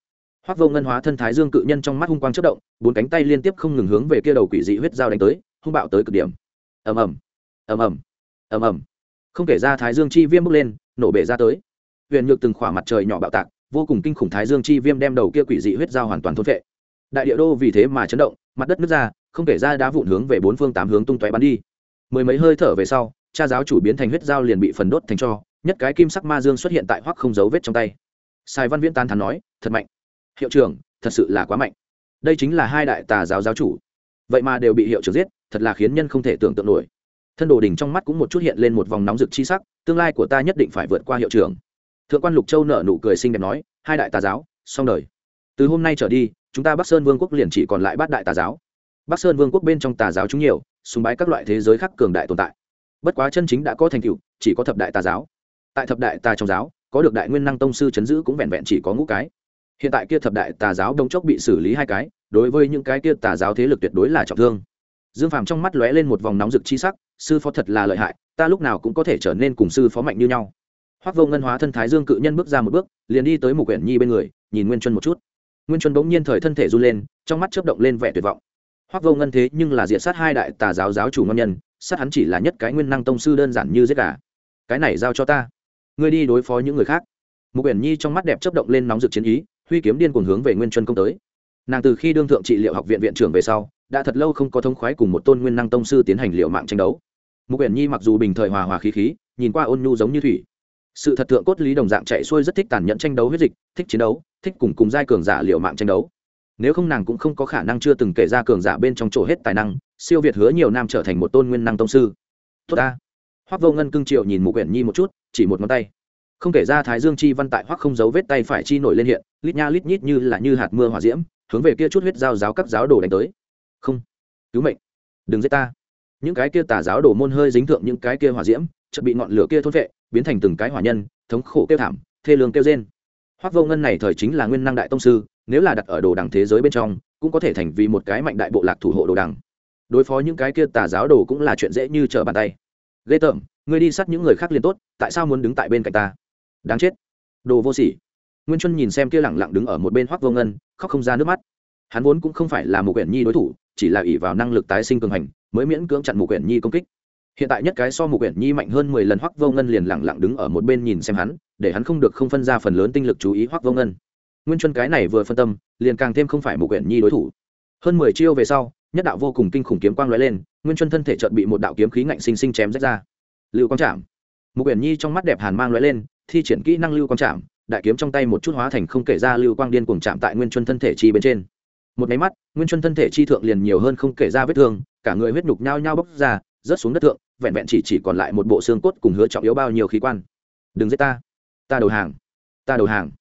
Hoắc vô ngân hóa thân thái dương cự nhân trong mắt hung quang chất động, bốn cánh tay liên tiếp không ngừng hướng về kia đầu quỷ dị huyết dao đánh tới, hung bạo tới cực điểm. Ầm ầm. Ầm ầm. Ầm ầm không kể ra thái dương chi viêm bốc lên, nổ bể ra tới. Huyền nhược từng khỏa mặt trời nhỏ bạo tạc, vô cùng kinh khủng thái dương chi viêm đem đầu kia quỷ dị huyết dao hoàn toàn thôn vệ đại địa đô vì thế mà chấn động, mặt đất nứt ra, không kể ra đá vụn hướng về bốn phương tám hướng tung tóe bắn đi. Mười mấy hơi thở về sau, cha giáo chủ biến thành huyết dao liền bị phần đốt thành cho, nhất cái kim sắc ma dương xuất hiện tại hoắc không dấu vết trong tay. Sai văn viễn tan thắn nói, thật mạnh. Hiệu trưởng, thật sự là quá mạnh. Đây chính là hai đại tà giáo giáo chủ. Vậy mà đều bị hiệu trưởng giết, thật là khiến nhân không thể tưởng tượng nổi thân đồ đình trong mắt cũng một chút hiện lên một vòng nóng rực chi sắc, tương lai của ta nhất định phải vượt qua hiệu trưởng. Thượng quan lục châu nở nụ cười xinh đẹp nói, hai đại tà giáo, xong đời. Từ hôm nay trở đi, chúng ta bắc sơn vương quốc liền chỉ còn lại bát đại tà giáo. Bắc sơn vương quốc bên trong tà giáo chúng nhiều, sùng bái các loại thế giới khác cường đại tồn tại. Bất quá chân chính đã có thành tựu, chỉ có thập đại tà giáo. Tại thập đại tà trong giáo, có được đại nguyên năng tông sư chấn giữ cũng vẹn vẹn chỉ có ngũ cái. Hiện tại kia thập đại tà giáo đông chốc bị xử lý hai cái, đối với những cái kia tà giáo thế lực tuyệt đối là trọng thương. Dương phàm trong mắt lóe lên một vòng nóng rực chi sắc sư phó thật là lợi hại, ta lúc nào cũng có thể trở nên cùng sư phó mạnh như nhau. Hoác vô ngân hóa thân thái dương cự nhân bước ra một bước, liền đi tới một quyển nhi bên người, nhìn nguyên chân một chút. Nguyên chân bỗng nhiên thời thân thể run lên, trong mắt chớp động lên vẻ tuyệt vọng. Hoác vô ngân thế nhưng là diện sát hai đại tà giáo giáo chủ ngon nhân, sát hắn chỉ là nhất cái nguyên năng tông sư đơn giản như giết gà. Cái này giao cho ta. Ngươi đi đối phó những người khác. Mục uyển nhi trong mắt đẹp chớp động lên nóng rực chiến ý, huy kiếm điên cuồng hướng về nguyên chân công tới. Nàng từ khi đương thượng trị liệu học viện viện trưởng về sau, đã thật lâu không có thông khoái cùng một tôn nguyên năng tông sư tiến hành liệu mạng tranh đấu mục uyển nhi mặc dù bình thời hòa hòa khí khí, nhìn qua ôn nhu giống như thủy. Sự thật thượng cốt lý đồng dạng chạy xuôi rất thích tàn nhẫn tranh đấu huyết dịch, thích chiến đấu, thích cùng cùng giai cường giả liệu mạng tranh đấu. Nếu không nàng cũng không có khả năng chưa từng kể ra cường giả bên trong chỗ hết tài năng, siêu việt hứa nhiều nam trở thành một tôn nguyên năng tông sư. Tốt ta. Hoắc vô ngân cưng triệu nhìn mục uyển nhi một chút, chỉ một ngón tay. Không kể ra thái dương chi văn tại hoắc không giấu vết tay phải chi nổi lên hiện, lít nha lít nhít như là như hạt mưa hỏa diễm, hướng về kia chút huyết dao giáo các giáo đồ đánh tới. Không. Cứu mệnh. Đừng giết ta những cái kia tà giáo đồ môn hơi dính thượng những cái kia hỏa diễm, chợt bị ngọn lửa kia thôn vệ, biến thành từng cái hỏa nhân, thống khổ kêu thảm, thê lương kêu rên. Hoác vô ngân này thời chính là nguyên năng đại tông sư, nếu là đặt ở đồ đằng thế giới bên trong, cũng có thể thành vì một cái mạnh đại bộ lạc thủ hộ đồ đằng. Đối phó những cái kia tà giáo đồ cũng là chuyện dễ như trở bàn tay. Ghê tởm, ngươi đi sát những người khác liền tốt, tại sao muốn đứng tại bên cạnh ta? Đáng chết. Đồ vô sỉ. Nguyên chuân nhìn xem kia lẳng lặng đứng ở một bên hoác vô ngân, khóc không ra nước mắt. Hắn vốn cũng không phải là một quyển nhi đối thủ, chỉ là ỷ vào năng lực tái sinh cường hành mới miễn cưỡng chặn mục quyển nhi công kích. Hiện tại nhất cái so mục quyển nhi mạnh hơn mười lần Hoắc vô ngân liền lẳng lặng đứng ở một bên nhìn xem hắn để hắn không được không phân ra phần lớn tinh lực chú ý Hoắc vô ngân. Nguyên chân cái này vừa phân tâm liền càng thêm không phải mục quyển nhi đối thủ. Hơn mười chiêu về sau nhất đạo vô cùng kinh khủng kiếm quang lóe lên nguyên chân thân thể chợt bị một đạo kiếm khí ngạnh sinh sinh chém rách ra. Lưu quang chạm mục quyển nhi trong mắt đẹp hàn mang lóe lên thi triển kỹ năng lưu quang chạm, đại kiếm trong tay một chút hóa thành không kể ra lưu quang điên cuồng chạm tại nguyên chân thân thể chi bên trên một máy mắt, nguyên chân thân thể chi thượng liền nhiều hơn không kể ra vết thương, cả người huyết nhục nhao nhao bốc ra, rớt xuống đất thượng, vẹn vẹn chỉ chỉ còn lại một bộ xương cốt cùng hứa trọng yếu bao nhiêu khí quan. Đừng giết ta. Ta đầu hàng. Ta đầu hàng.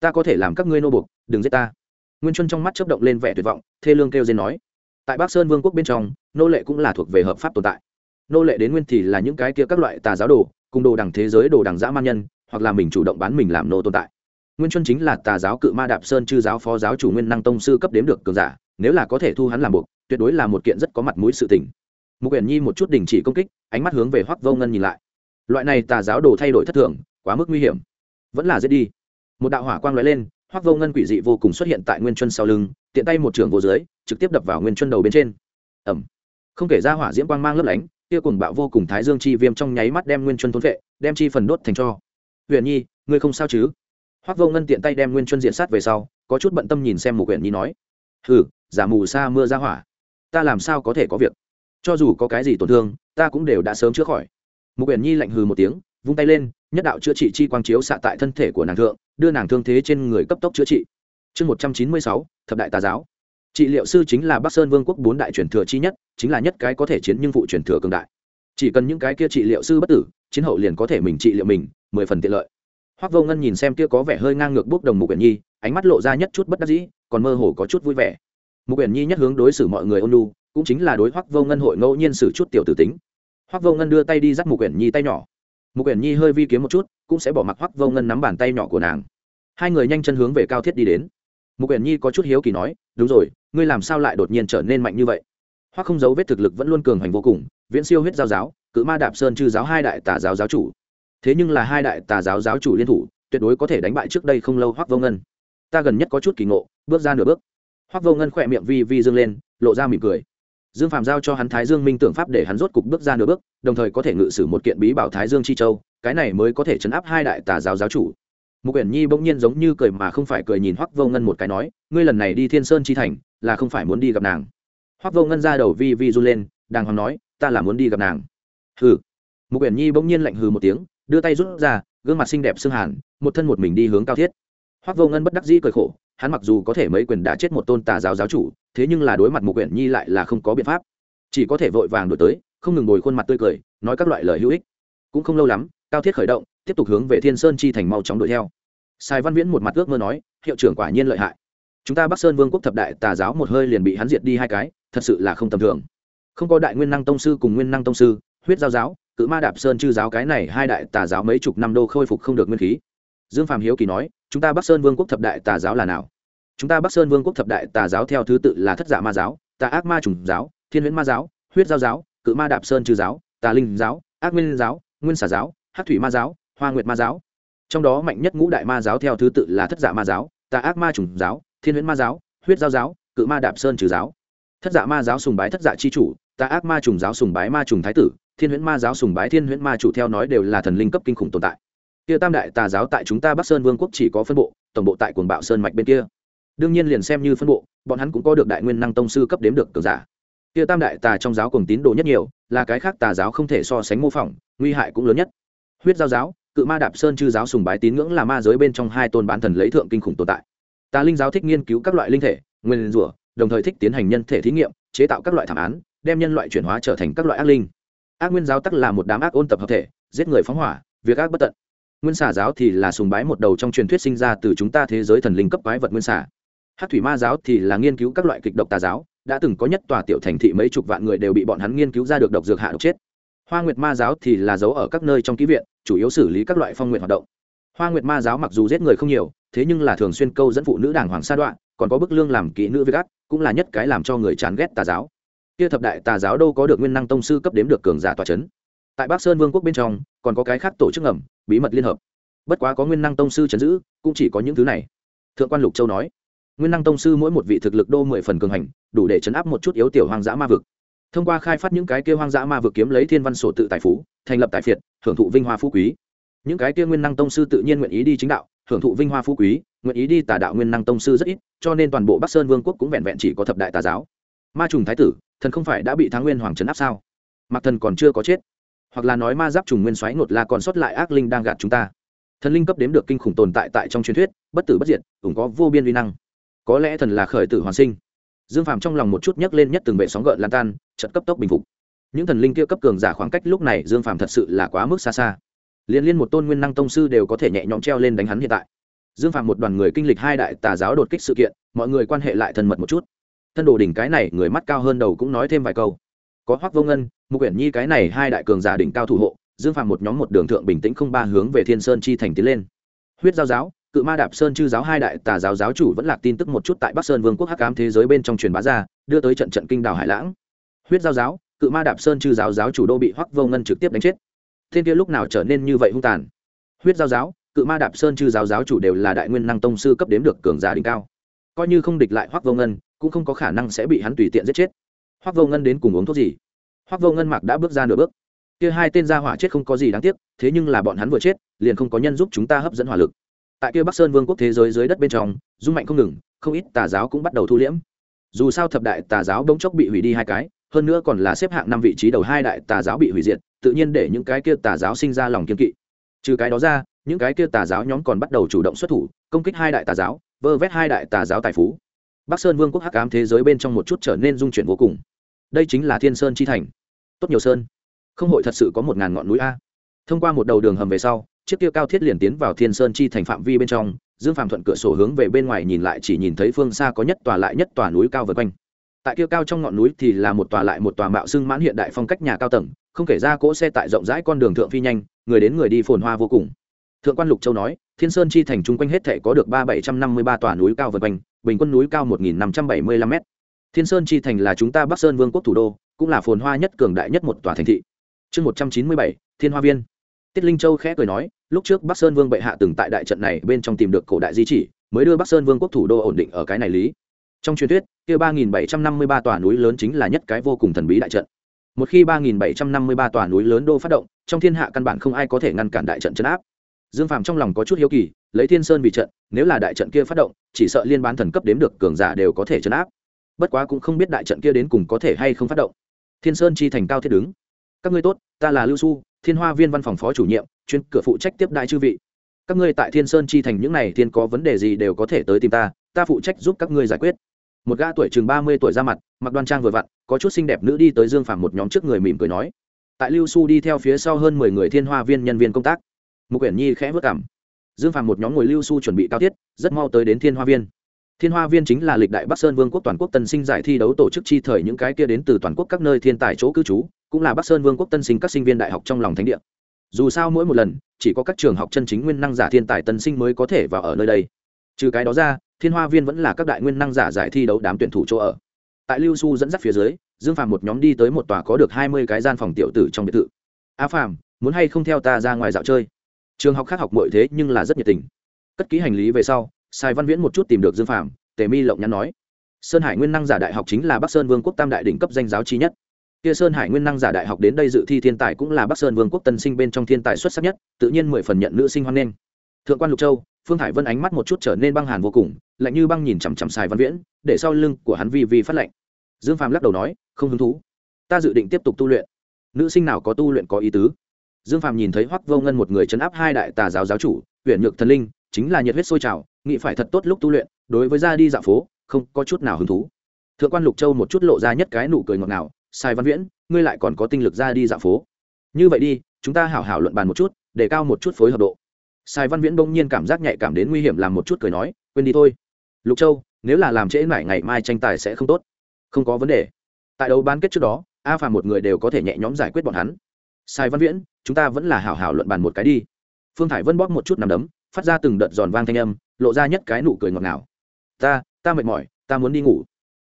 Ta có thể làm các ngươi nô buộc. Đừng giết ta. Nguyên chân trong mắt chớp động lên vẻ tuyệt vọng, thê lương kêu dên nói. Tại bắc sơn vương quốc bên trong, nô lệ cũng là thuộc về hợp pháp tồn tại. Nô lệ đến nguyên thì là những cái kia các loại tà giáo đồ, cùng đồ đằng thế giới, đồ đằng dã man nhân, hoặc là mình chủ động bán mình làm nô tồn tại nguyên chuân chính là tà giáo cự ma đạp sơn chư giáo phó giáo chủ nguyên năng tông sư cấp đếm được cường giả, nếu là có thể thu hắn làm buộc, tuyệt đối là một kiện rất có mặt mũi sự tình. Mục uyển nhi một chút đình chỉ công kích, ánh mắt hướng về hoắc vô ngân nhìn lại. Loại này tà giáo đồ thay đổi thất thường, quá mức nguy hiểm. Vẫn là giết đi. Một đạo hỏa quang lóe lên, hoắc vô ngân quỷ dị vô cùng xuất hiện tại nguyên chân sau lưng, tiện tay một trường vô dưới, trực tiếp đập vào nguyên chân đầu bên trên. Ẩm không kể ra hỏa diễm quang mang lấp lánh, kia cùng bạo vô cùng thái dương chi viêm trong nháy mắt đem nguyên chân thốn vệ đem chi phần đốt thành cho. Huyền nhi, ngươi không sao chứ? Hoắc vô ngân tiện tay đem nguyên chuân diện sát về sau, có chút bận tâm nhìn xem Mù Quyển nhi nói, hừ, giả mù sa mưa ra hỏa, ta làm sao có thể có việc? Cho dù có cái gì tổn thương, ta cũng đều đã sớm chữa khỏi. Mục Quyển nhi lạnh hừ một tiếng, vung tay lên, nhất đạo chữa trị chi quang chiếu xạ tại thân thể của nàng thượng, đưa nàng thương thế trên người cấp tốc chữa trị. Chương một trăm chín mươi sáu, thập đại tà giáo. Trị liệu sư chính là bắc sơn vương quốc bốn đại truyền thừa chi nhất, chính là nhất cái có thể chiến nhưng vụ truyền thừa cường đại. Chỉ cần những cái kia trị liệu sư bất tử, chiến hậu liền có thể mình trị liệu mình, mười phần tiện lợi. Hoắc vô ngân nhìn xem kia có vẻ hơi ngang ngược bốc đồng mục uyển nhi, ánh mắt lộ ra nhất chút bất đắc dĩ, còn mơ hồ có chút vui vẻ. Mục uyển nhi nhất hướng đối xử mọi người ôn lu cũng chính là đối hoắc vô ngân hội ngẫu nhiên xử chút tiểu tử tính. Hoắc vô ngân đưa tay đi dắt mục quyển nhi tay nhỏ. Mục quyển nhi hơi vi kiếm một chút, cũng sẽ bỏ mặc hoắc vô ngân nắm bàn tay nhỏ của nàng. Hai người nhanh chân hướng về cao thiết đi đến. Mục quyển nhi có chút hiếu kỳ nói, đúng rồi, ngươi làm sao lại đột nhiên trở nên mạnh như vậy? Hoắc không giấu vết thực lực vẫn luôn cường hành vô cùng, viễn siêu huyết giao giáo, cự ma đạp sơn chư giáo hai đại tà giáo giáo chủ thế nhưng là hai đại tà giáo giáo chủ liên thủ, tuyệt đối có thể đánh bại trước đây không lâu hoắc vô ngân. Ta gần nhất có chút kỳ ngộ, bước ra nửa bước. Hoắc vô ngân khỏe miệng vi vi dương lên, lộ ra mỉm cười. Dương phạm giao cho hắn thái dương minh tưởng pháp để hắn rốt cục bước ra nửa bước, đồng thời có thể ngự sử một kiện bí bảo thái dương chi châu, cái này mới có thể chấn áp hai đại tà giáo giáo chủ. Mục uyển nhi bỗng nhiên giống như cười mà không phải cười nhìn hoắc vô ngân một cái nói, ngươi lần này đi thiên sơn chi thành, là không phải muốn đi gặp nàng. Hoắc vô ngân ra đầu vi vi run lên, đàng hoàng nói, ta là muốn đi gặp nàng. Hừ. Mục uyển nhi bỗng nhiên lạnh hừ một tiếng đưa tay rút ra, gương mặt xinh đẹp xương hàn, một thân một mình đi hướng cao thiết. Hoắc vô ngân bất đắc dĩ cười khổ, hắn mặc dù có thể mấy quyền đã chết một tôn tà giáo giáo chủ, thế nhưng là đối mặt một quyển nhi lại là không có biện pháp. Chỉ có thể vội vàng đổi tới, không ngừng ngồi khuôn mặt tươi cười, nói các loại lời hữu ích. Cũng không lâu lắm, cao thiết khởi động, tiếp tục hướng về thiên sơn chi thành mau chóng đuổi theo. Sai văn viễn một mặt ước mơ nói, hiệu trưởng quả nhiên lợi hại. Chúng ta bắc sơn vương quốc thập đại tà giáo một hơi liền bị hắn diệt đi hai cái, thật sự là không tầm thường. Không có đại nguyên năng tông sư cùng nguyên năng tông sư, huyết giao giáo cự ma đạp sơn chư giáo cái này hai đại tà giáo mấy chục năm đô khôi phục không được nguyên khí. Dương Phạm hiếu kỳ nói, chúng ta bắc sơn vương quốc thập đại tà giáo là nào? Chúng ta bắc sơn vương quốc thập đại tà giáo theo thứ tự là thất giả ma giáo, tà ác ma trùng giáo, thiên huyễn ma giáo, huyết giao giáo, cự ma đạp sơn chư giáo, tà linh giáo, ác nguyên giáo, nguyên xà giáo hát thủy ma giáo, hoa nguyệt ma giáo. Trong đó mạnh nhất ngũ đại ma giáo theo thứ tự là thất giả ma giáo, tà ác ma trùng giáo, thiên huyễn ma giáo, huyết giao giáo, cự ma đạp sơn trừ giáo. Thất giả ma giáo sùng bái thất giả chi chủ, tà ác ma trùng giáo sùng bái ma trùng thái tử thiên huyễn ma giáo sùng bái thiên huyễn ma chủ theo nói đều là thần linh cấp kinh khủng tồn tại. Kia tam đại tà giáo tại chúng ta bắc sơn vương quốc chỉ có phân bộ, tổng bộ tại quần bạo sơn mạch bên kia. Đương nhiên liền xem như phân bộ, bọn hắn cũng có được đại nguyên năng tông sư cấp đếm được cường giả. Kia tam đại tà trong giáo cùng tín đồ nhất nhiều, là cái khác tà giáo không thể so sánh mô phỏng, nguy hại cũng lớn nhất. Huyết giao giáo, cự ma đạp sơn chư giáo sùng bái tín ngưỡng là ma giới bên trong hai tôn bán thần lấy thượng kinh khủng tồn tại. Tà linh giáo thích nghiên cứu các loại linh thể, nguyên rủa, đồng thời thích tiến hành nhân thể thí nghiệm, chế tạo các loại thảm án, đem nhân loại chuyển hóa trở thành các loại ác linh ác nguyên giáo tắc là một đám ác ôn tập hợp thể, giết người phóng hỏa, việc ác bất tận. Nguyên xà giáo thì là sùng bái một đầu trong truyền thuyết sinh ra từ chúng ta thế giới thần linh cấp quái vật nguyên xà. Hát thủy ma giáo thì là nghiên cứu các loại kịch độc tà giáo, đã từng có nhất tòa tiểu thành thị mấy chục vạn người đều bị bọn hắn nghiên cứu ra được độc dược hạ độc chết. Hoa nguyệt ma giáo thì là giấu ở các nơi trong ký viện, chủ yếu xử lý các loại phong nguyện hoạt động. Hoa nguyệt ma giáo mặc dù giết người không nhiều, thế nhưng là thường xuyên câu dẫn phụ nữ đảng hoàng sa đoạn còn có bức lương làm kỹ nữ với gắt cũng là nhất cái làm cho người chán ghét tà giáo kia thập đại tà giáo đâu có được nguyên năng tông sư cấp đếm được cường giả tòa c h ấ n tại bắc sơn vương quốc bên trong, còn có cái khác tổ chức ngầm, bí mật liên hợp. Bất quá có nguyên năng tông sư chấn giữ, cũng chỉ có những thứ này. Thượng quan lục châu nói, nguyên năng tông sư mỗi một vị thực lực đô mười phần cường hành, đủ để chấn áp một chút yếu tiểu hoang dã ma vực. Thông qua khai phát những cái kia hoang dã ma vực kiếm lấy thiên văn sổ tự tài phú, thành lập tài phiệt, hưởng thụ vinh hoa phú quý. Những cái kia nguyên năng tông sư tự nhiên nguyện ý đi chính đạo, hưởng thụ vinh hoa phú quý, nguyện ý đi tà đạo nguyên năng tông sư rất ít, cho nên toàn bộ bắc sơn vương quốc cũng vẹn vẹn chỉ có thập đại tà giáo ma trùng thái tử, thần không phải đã bị thắng nguyên hoàng trấn áp sao? Mặc thần còn chưa có chết. Hoặc là nói ma giáp trùng nguyên xoáy ngột là còn sót lại ác linh đang gạt chúng ta. Thần linh cấp đếm được kinh khủng tồn tại tại trong truyền thuyết, bất tử bất diệt, cũng có vô biên vi năng. Có lẽ thần là khởi tử hoàn sinh. Dương phàm trong lòng một chút nhấc lên nhất từng vệ sóng gợn lan tan trận cấp tốc bình phục. Những thần linh kia cấp cường giả khoảng cách lúc này dương phàm thật sự là quá mức xa xa. Liên liên một tôn nguyên năng tông sư đều có thể nhẹ nhõm treo lên đánh hắn hiện tại. Dương phàm một đoàn người kinh lịch hai đại tà giáo đột kích sự kiện, mọi người quan hệ lại thần mật một chút thân đồ đỉnh cái này người mắt cao hơn đầu cũng nói thêm vài câu. Có hoắc vô ngân, mục uyển nhi cái này hai đại cường giả đỉnh cao thủ hộ, dương phàm một nhóm một đường thượng bình tĩnh không ba hướng về thiên sơn chi thành tiến lên. Huyết giao giáo, cự ma đạp sơn chư giáo hai đại tà giáo giáo chủ vẫn lạc tin tức một chút tại bắc sơn vương quốc hắc ám thế giới bên trong truyền bá ra, đưa tới trận trận kinh đảo hải lãng. Huyết giao giáo, cự ma đạp sơn chư giáo giáo chủ đô bị hoắc vô ngân trực tiếp đánh chết. Thiên kia lúc nào trở nên như vậy hung tàn? Huyết giao giáo, cự ma đạp sơn chư giáo giáo chủ đều là đại nguyên năng tông sư cấp đếm được cường giả đỉnh cao coi như không địch lại hoắc vô ngân, cũng không có khả năng sẽ bị hắn tùy tiện giết chết. Hoắc vô ngân đến cùng uống thuốc gì? Hoắc vô ngân mặc đã bước ra nửa bước. Kia hai tên gia hỏa chết không có gì đáng tiếc, thế nhưng là bọn hắn vừa chết, liền không có nhân giúp chúng ta hấp dẫn hỏa lực. Tại kia bắc sơn vương quốc thế giới dưới đất bên trong, dung mạnh không ngừng, không ít tà giáo cũng bắt đầu thu liễm. Dù sao thập đại tà giáo đống chốc bị hủy đi hai cái, hơn nữa còn là xếp hạng năm vị trí đầu hai đại tà giáo bị hủy diệt, tự nhiên để những cái kia tà giáo sinh ra lòng kiên kỵ. Trừ cái đó ra, những cái kia tà giáo nhóm còn bắt đầu chủ động xuất thủ, công kích hai đại tà giáo vơ vét hai đại tà giáo tài phú. Bắc sơn vương quốc hắc ám thế giới bên trong một chút trở nên dung chuyển vô cùng. Đây chính là thiên sơn chi thành. Tốt nhiều sơn. Không hội thật sự có một ngàn ngọn núi a. Thông qua một đầu đường hầm về sau, chiếc kia cao thiết liền tiến vào thiên sơn chi thành phạm vi bên trong, dương phạm thuận cửa sổ hướng về bên ngoài nhìn lại chỉ nhìn thấy phương xa có nhất tòa lại nhất tòa núi cao vượt quanh. Tại kia cao trong ngọn núi thì là một tòa lại một tòa mạo xưng mãn hiện đại phong cách nhà cao tầng, không kể ra cỗ xe tại rộng rãi con đường thượng phi nhanh, người đến người đi phồn hoa vô cùng thượng quan lục châu nói, thiên sơn chi thành chung quanh hết thể có được ba bảy trăm năm mươi ba tòa núi cao vượt quanh, bình quân núi cao một nghìn năm trăm bảy mươi lăm m thiên sơn chi thành là chúng ta bắc sơn vương quốc thủ đô, cũng là phồn hoa nhất cường đại nhất một tòa thành thị. Chương một trăm chín mươi bảy, thiên hoa viên. Tiết linh châu khẽ cười nói, lúc trước bắc sơn vương bệ hạ từng tại đại trận này bên trong tìm được cổ đại di chỉ, mới đưa bắc sơn vương quốc thủ đô ổn định ở cái này lý. Trong truyền thuyết, kia ba nghìn bảy trăm năm mươi ba tòa núi lớn chính là nhất cái vô cùng thần bí đại trận. Một khi ba nghìn bảy trăm năm mươi ba tòa núi lớn đô phát động, trong thiên hạ căn bản không ai có thể ngăn cản đại trận chấn áp dương phàm trong lòng có chút hiếu kỳ, lấy thiên sơn vì trận, nếu là đại trận kia phát động, chỉ sợ liên bán thần cấp đếm được cường giả đều có thể chấn áp. Bất quá cũng không biết đại trận kia đến cùng có thể hay không phát động. Thiên sơn chi thành cao thiết đứng. Các ngươi tốt, ta là lưu su thiên hoa viên văn phòng phó chủ nhiệm, chuyên cửa phụ trách tiếp đại chư vị. Các ngươi tại thiên sơn chi thành những này thiên có vấn đề gì đều có thể tới tìm ta ta phụ trách giúp các ngươi giải quyết. Một gã tuổi chừng ba mươi tuổi ra mặt, mặc đoan trang vừa vặn, có chút xinh đẹp nữ đi tới dương phàm một nhóm trước người mỉm cười nói. Tại lưu su đi theo phía sau hơn mười người thiên hoa viên nhân viên công tác mục quyển nhi khẽ vất cảm. Dương phàm một nhóm ngồi lưu su chuẩn bị cao tiết, rất mau tới đến thiên hoa viên. Thiên hoa viên chính là lịch đại bắc sơn vương quốc toàn quốc tân sinh giải thi đấu tổ chức chi thời những cái kia đến từ toàn quốc các nơi thiên tài chỗ cư trú, cũng là bắc sơn vương quốc tân sinh các sinh viên đại học trong lòng thánh địa. Dù sao mỗi một lần, chỉ có các trường học chân chính nguyên năng giả thiên tài tân sinh mới có thể vào ở nơi đây. Trừ cái đó ra, thiên hoa viên vẫn là các đại nguyên năng giả giải thi đấu đám tuyển thủ chỗ ở. Tại lưu su dẫn dắt phía dưới, dương phàm một nhóm đi tới một tòa có được hai mươi cái gian phòng tiểu tử trong biệt thự. A phàm, muốn hay không theo ta ra ngoài dạo chơi? Trường học khác học mọi thế nhưng là rất nhiệt tình. Cất ký hành lý về sau, sài văn viễn một chút tìm được dương phạm tề mi lộng nhắn nói, sơn hải nguyên năng giả đại học chính là bắc sơn vương quốc tam đại đỉnh cấp danh giáo trí nhất. Kia sơn hải nguyên năng giả đại học đến đây dự thi thiên tài cũng là bắc sơn vương quốc tân sinh bên trong thiên tài xuất sắc nhất, tự nhiên mười phần nhận nữ sinh hoan nghênh. Thượng quan lục châu, phương hải vân ánh mắt một chút trở nên băng hàn vô cùng, lạnh như băng nhìn chằm chằm xài văn viễn, để sau lưng của hắn vi vi phát lạnh. Dương phàm lắc đầu nói, không hứng thú. Ta dự định tiếp tục tu luyện. Nữ sinh nào có tu luyện có ý tứ? Dương phàm nhìn thấy hoắc vô ngân một người chấn áp hai đại tà giáo giáo chủ huyện nhược thần linh, chính là nhiệt huyết sôi trào, nghĩ phải thật tốt lúc tu luyện, đối với ra đi dạo phố, không có chút nào hứng thú. Thượng quan lục châu một chút lộ ra nhất cái nụ cười ngọt ngào, sai văn viễn, ngươi lại còn có tinh lực ra đi dạo phố. Như vậy đi, chúng ta hảo hảo luận bàn một chút, để cao một chút phối hợp độ. Sai văn viễn bỗng nhiên cảm giác nhạy cảm đến nguy hiểm làm một chút cười nói, quên đi thôi. Lục châu, nếu là làm trễ mãi, ngày mai tranh tài sẽ không tốt. Không có vấn đề. Tại đấu bán kết trước đó, a phàm một người đều có thể nhẹ nhõm giải quyết bọn hắn sai văn viễn, chúng ta vẫn là hảo hảo luận bàn một cái đi. Phương thải vân bóp một chút nằm đấm, phát ra từng đợt giòn vang thanh âm, lộ ra nhất cái nụ cười ngọt ngào. Ta ta mệt mỏi, ta muốn đi ngủ.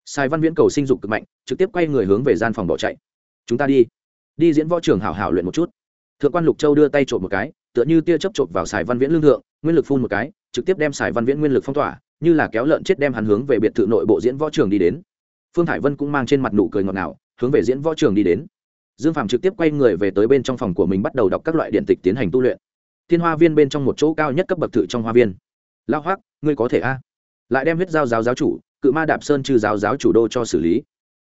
Sai văn viễn cầu sinh dục cực mạnh, trực tiếp quay người hướng về gian phòng bỏ chạy. Chúng ta đi. Đi diễn võ trường hảo hảo luyện một chút. Thượng quan lục châu đưa tay trộm một cái, tựa như tia chấp trộm vào sài văn viễn lương thượng, nguyên lực phun một cái, trực tiếp đem sài văn viễn nguyên lực phong tỏa, như là kéo lợn chết đem hắn hướng về biệt thự nội bộ diễn võ trường đi đến. Phương thải vân cũng mang trên mặt nụ cười ngọt ngào, hướng về diễn võ trường đi đến dương phạm trực tiếp quay người về tới bên trong phòng của mình bắt đầu đọc các loại điện tịch tiến hành tu luyện. Thiên hoa viên bên trong một chỗ cao nhất cấp bậc thự trong hoa viên. Lao hoác ngươi có thể a? Lại đem huyết giao giáo giáo chủ, cự ma đạp sơn trừ giáo giáo chủ đô cho xử lý.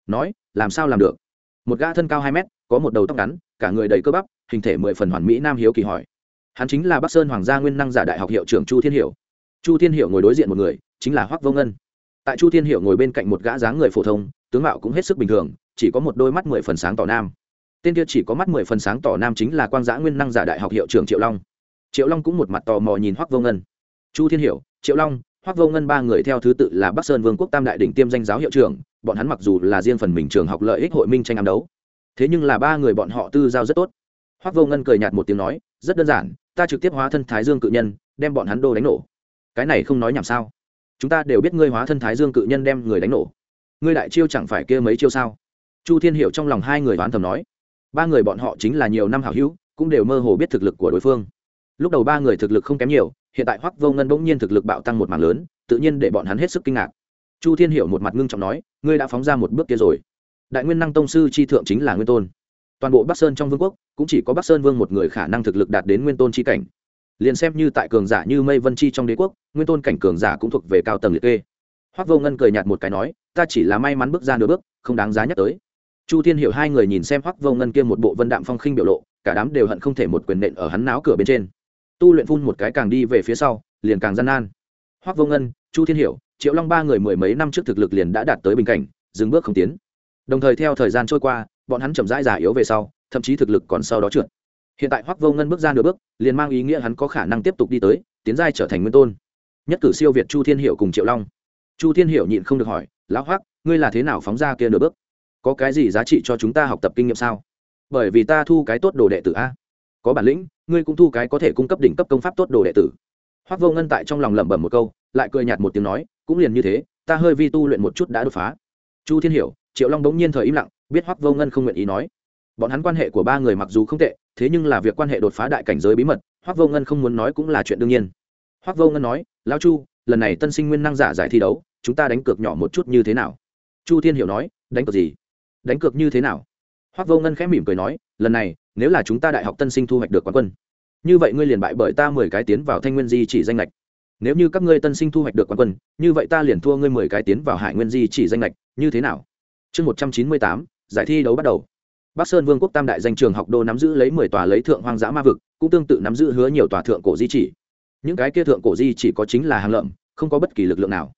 Nói, làm sao làm được? Một gã thân cao hai mét, có một đầu tóc ngắn, cả người đầy cơ bắp, hình thể mười phần hoàn mỹ nam hiếu kỳ hỏi. Hắn chính là bắc sơn hoàng gia nguyên năng giả đại học hiệu trưởng chu thiên hiểu. Chu thiên hiểu ngồi đối diện một người, chính là hoác vô ngân. Tại chu thiên hiểu ngồi bên cạnh một gã dáng người phổ thông, tướng mạo cũng hết sức bình thường, chỉ có một đôi mắt mười phần sáng tỏ nam tên kia chỉ có mắt mười phần sáng tỏ nam chính là quang giã nguyên năng giả đại học hiệu trưởng triệu long. Triệu long cũng một mặt tò mò nhìn hoác vô ngân. Chu thiên hiểu, triệu long hoác vô ngân ba người theo thứ tự là bắc sơn vương quốc tam đại đỉnh tiêm danh giáo hiệu trưởng, bọn hắn mặc dù là riêng phần mình trường học lợi ích hội minh tranh ám đấu, thế nhưng là ba người bọn họ tư giao rất tốt. Hoác vô ngân cười nhạt một tiếng nói, rất đơn giản, ta trực tiếp hóa thân thái dương cự nhân, đem bọn hắn đô đánh nổ. Cái này không nói nhảm sao? Chúng ta đều biết ngươi hóa thân thái dương cự nhân đem người đánh nổ. Ngươi đại chiêu chẳng phải kia mấy chiêu sao? Chu thiên hiểu trong lòng hai người đoán thầm nói ba người bọn họ chính là nhiều năm hảo hữu, cũng đều mơ hồ biết thực lực của đối phương. Lúc đầu ba người thực lực không kém nhiều, hiện tại hoắc vô ngân bỗng nhiên thực lực bạo tăng một mảng lớn, tự nhiên để bọn hắn hết sức kinh ngạc. Chu thiên hiểu một mặt ngưng trọng nói, ngươi đã phóng ra một bước kia rồi. Đại nguyên năng tông sư chi thượng chính là nguyên tôn. Toàn bộ bắc sơn trong vương quốc, cũng chỉ có bắc sơn vương một người khả năng thực lực đạt đến nguyên tôn chi cảnh. Liền xem như tại cường giả như mây vân chi trong đế quốc, nguyên tôn cảnh cường giả cũng thuộc về cao tầng liệt kê. Hoắc vô ngân cười nhạt một cái nói, ta chỉ là may mắn bước ra nửa bước, không đáng giá nhắc tới chu thiên hiểu hai người nhìn xem hoắc vô ngân kia một bộ vân đạm phong khinh biểu lộ, cả đám đều hận không thể một quyền nện ở hắn náo cửa bên trên. Tu luyện phun một cái càng đi về phía sau, liền càng gian nan. Hoắc vô ngân, chu thiên hiểu, triệu long ba người mười mấy năm trước thực lực liền đã đạt tới bình cảnh, dừng bước không tiến. Đồng thời theo thời gian trôi qua, bọn hắn chậm rãi già yếu về sau, thậm chí thực lực còn sau đó trượt. Hiện tại hoắc vô ngân bước ra nửa bước, liền mang ý nghĩa hắn có khả năng tiếp tục đi tới, tiến giai trở thành nguyên tôn. Nhất cử siêu việt chu thiên hiệu cùng triệu long. Chu thiên hiệu nhịn không được hỏi, lão hoắc, ngươi là thế nào phóng ra kia nửa bước? Có cái gì giá trị cho chúng ta học tập kinh nghiệm sao? Bởi vì ta thu cái tốt đồ đệ tử a. Có bản lĩnh, ngươi cũng thu cái có thể cung cấp đỉnh cấp công pháp tốt đồ đệ tử. Hoắc vô ngân tại trong lòng lẩm bẩm một câu, lại cười nhạt một tiếng nói, cũng liền như thế, ta hơi vi tu luyện một chút đã đột phá. Chu thiên hiểu, triệu long đống nhiên thời im lặng, biết hoắc vô ngân không nguyện ý nói. Bọn hắn quan hệ của ba người mặc dù không tệ, thế nhưng là việc quan hệ đột phá đại cảnh giới bí mật, hoắc vô ngân không muốn nói cũng là chuyện đương nhiên. Hoắc vô ngân nói, lão chu, lần này tân sinh nguyên năng giả giải thi đấu, chúng ta đánh cược nhỏ một chút như thế nào? Chu thiên hiểu nói, đánh cược gì? Đánh cược như thế nào? Hoác vô ngân khẽ mỉm cười nói, lần này, nếu là chúng ta đại học tân sinh thu hoạch được quán quân, như vậy ngươi liền bại bởi ta mười cái tiến vào thanh nguyên di chỉ danh lệch nếu như các ngươi tân sinh thu hoạch được quán quân, như vậy ta liền thua ngươi mười cái tiến vào hải nguyên di chỉ danh lệch như thế nào? Chương một trăm chín mươi tám, giải thi đấu bắt đầu. Bắc sơn vương quốc tam đại danh trường học đô nắm giữ lấy mười tòa lấy thượng hoang dã ma vực, cũng tương tự nắm giữ hứa nhiều tòa thượng cổ di chỉ. Những cái kia thượng cổ di chỉ có chính là hàng lợm, không có bất kỳ lực lượng nào.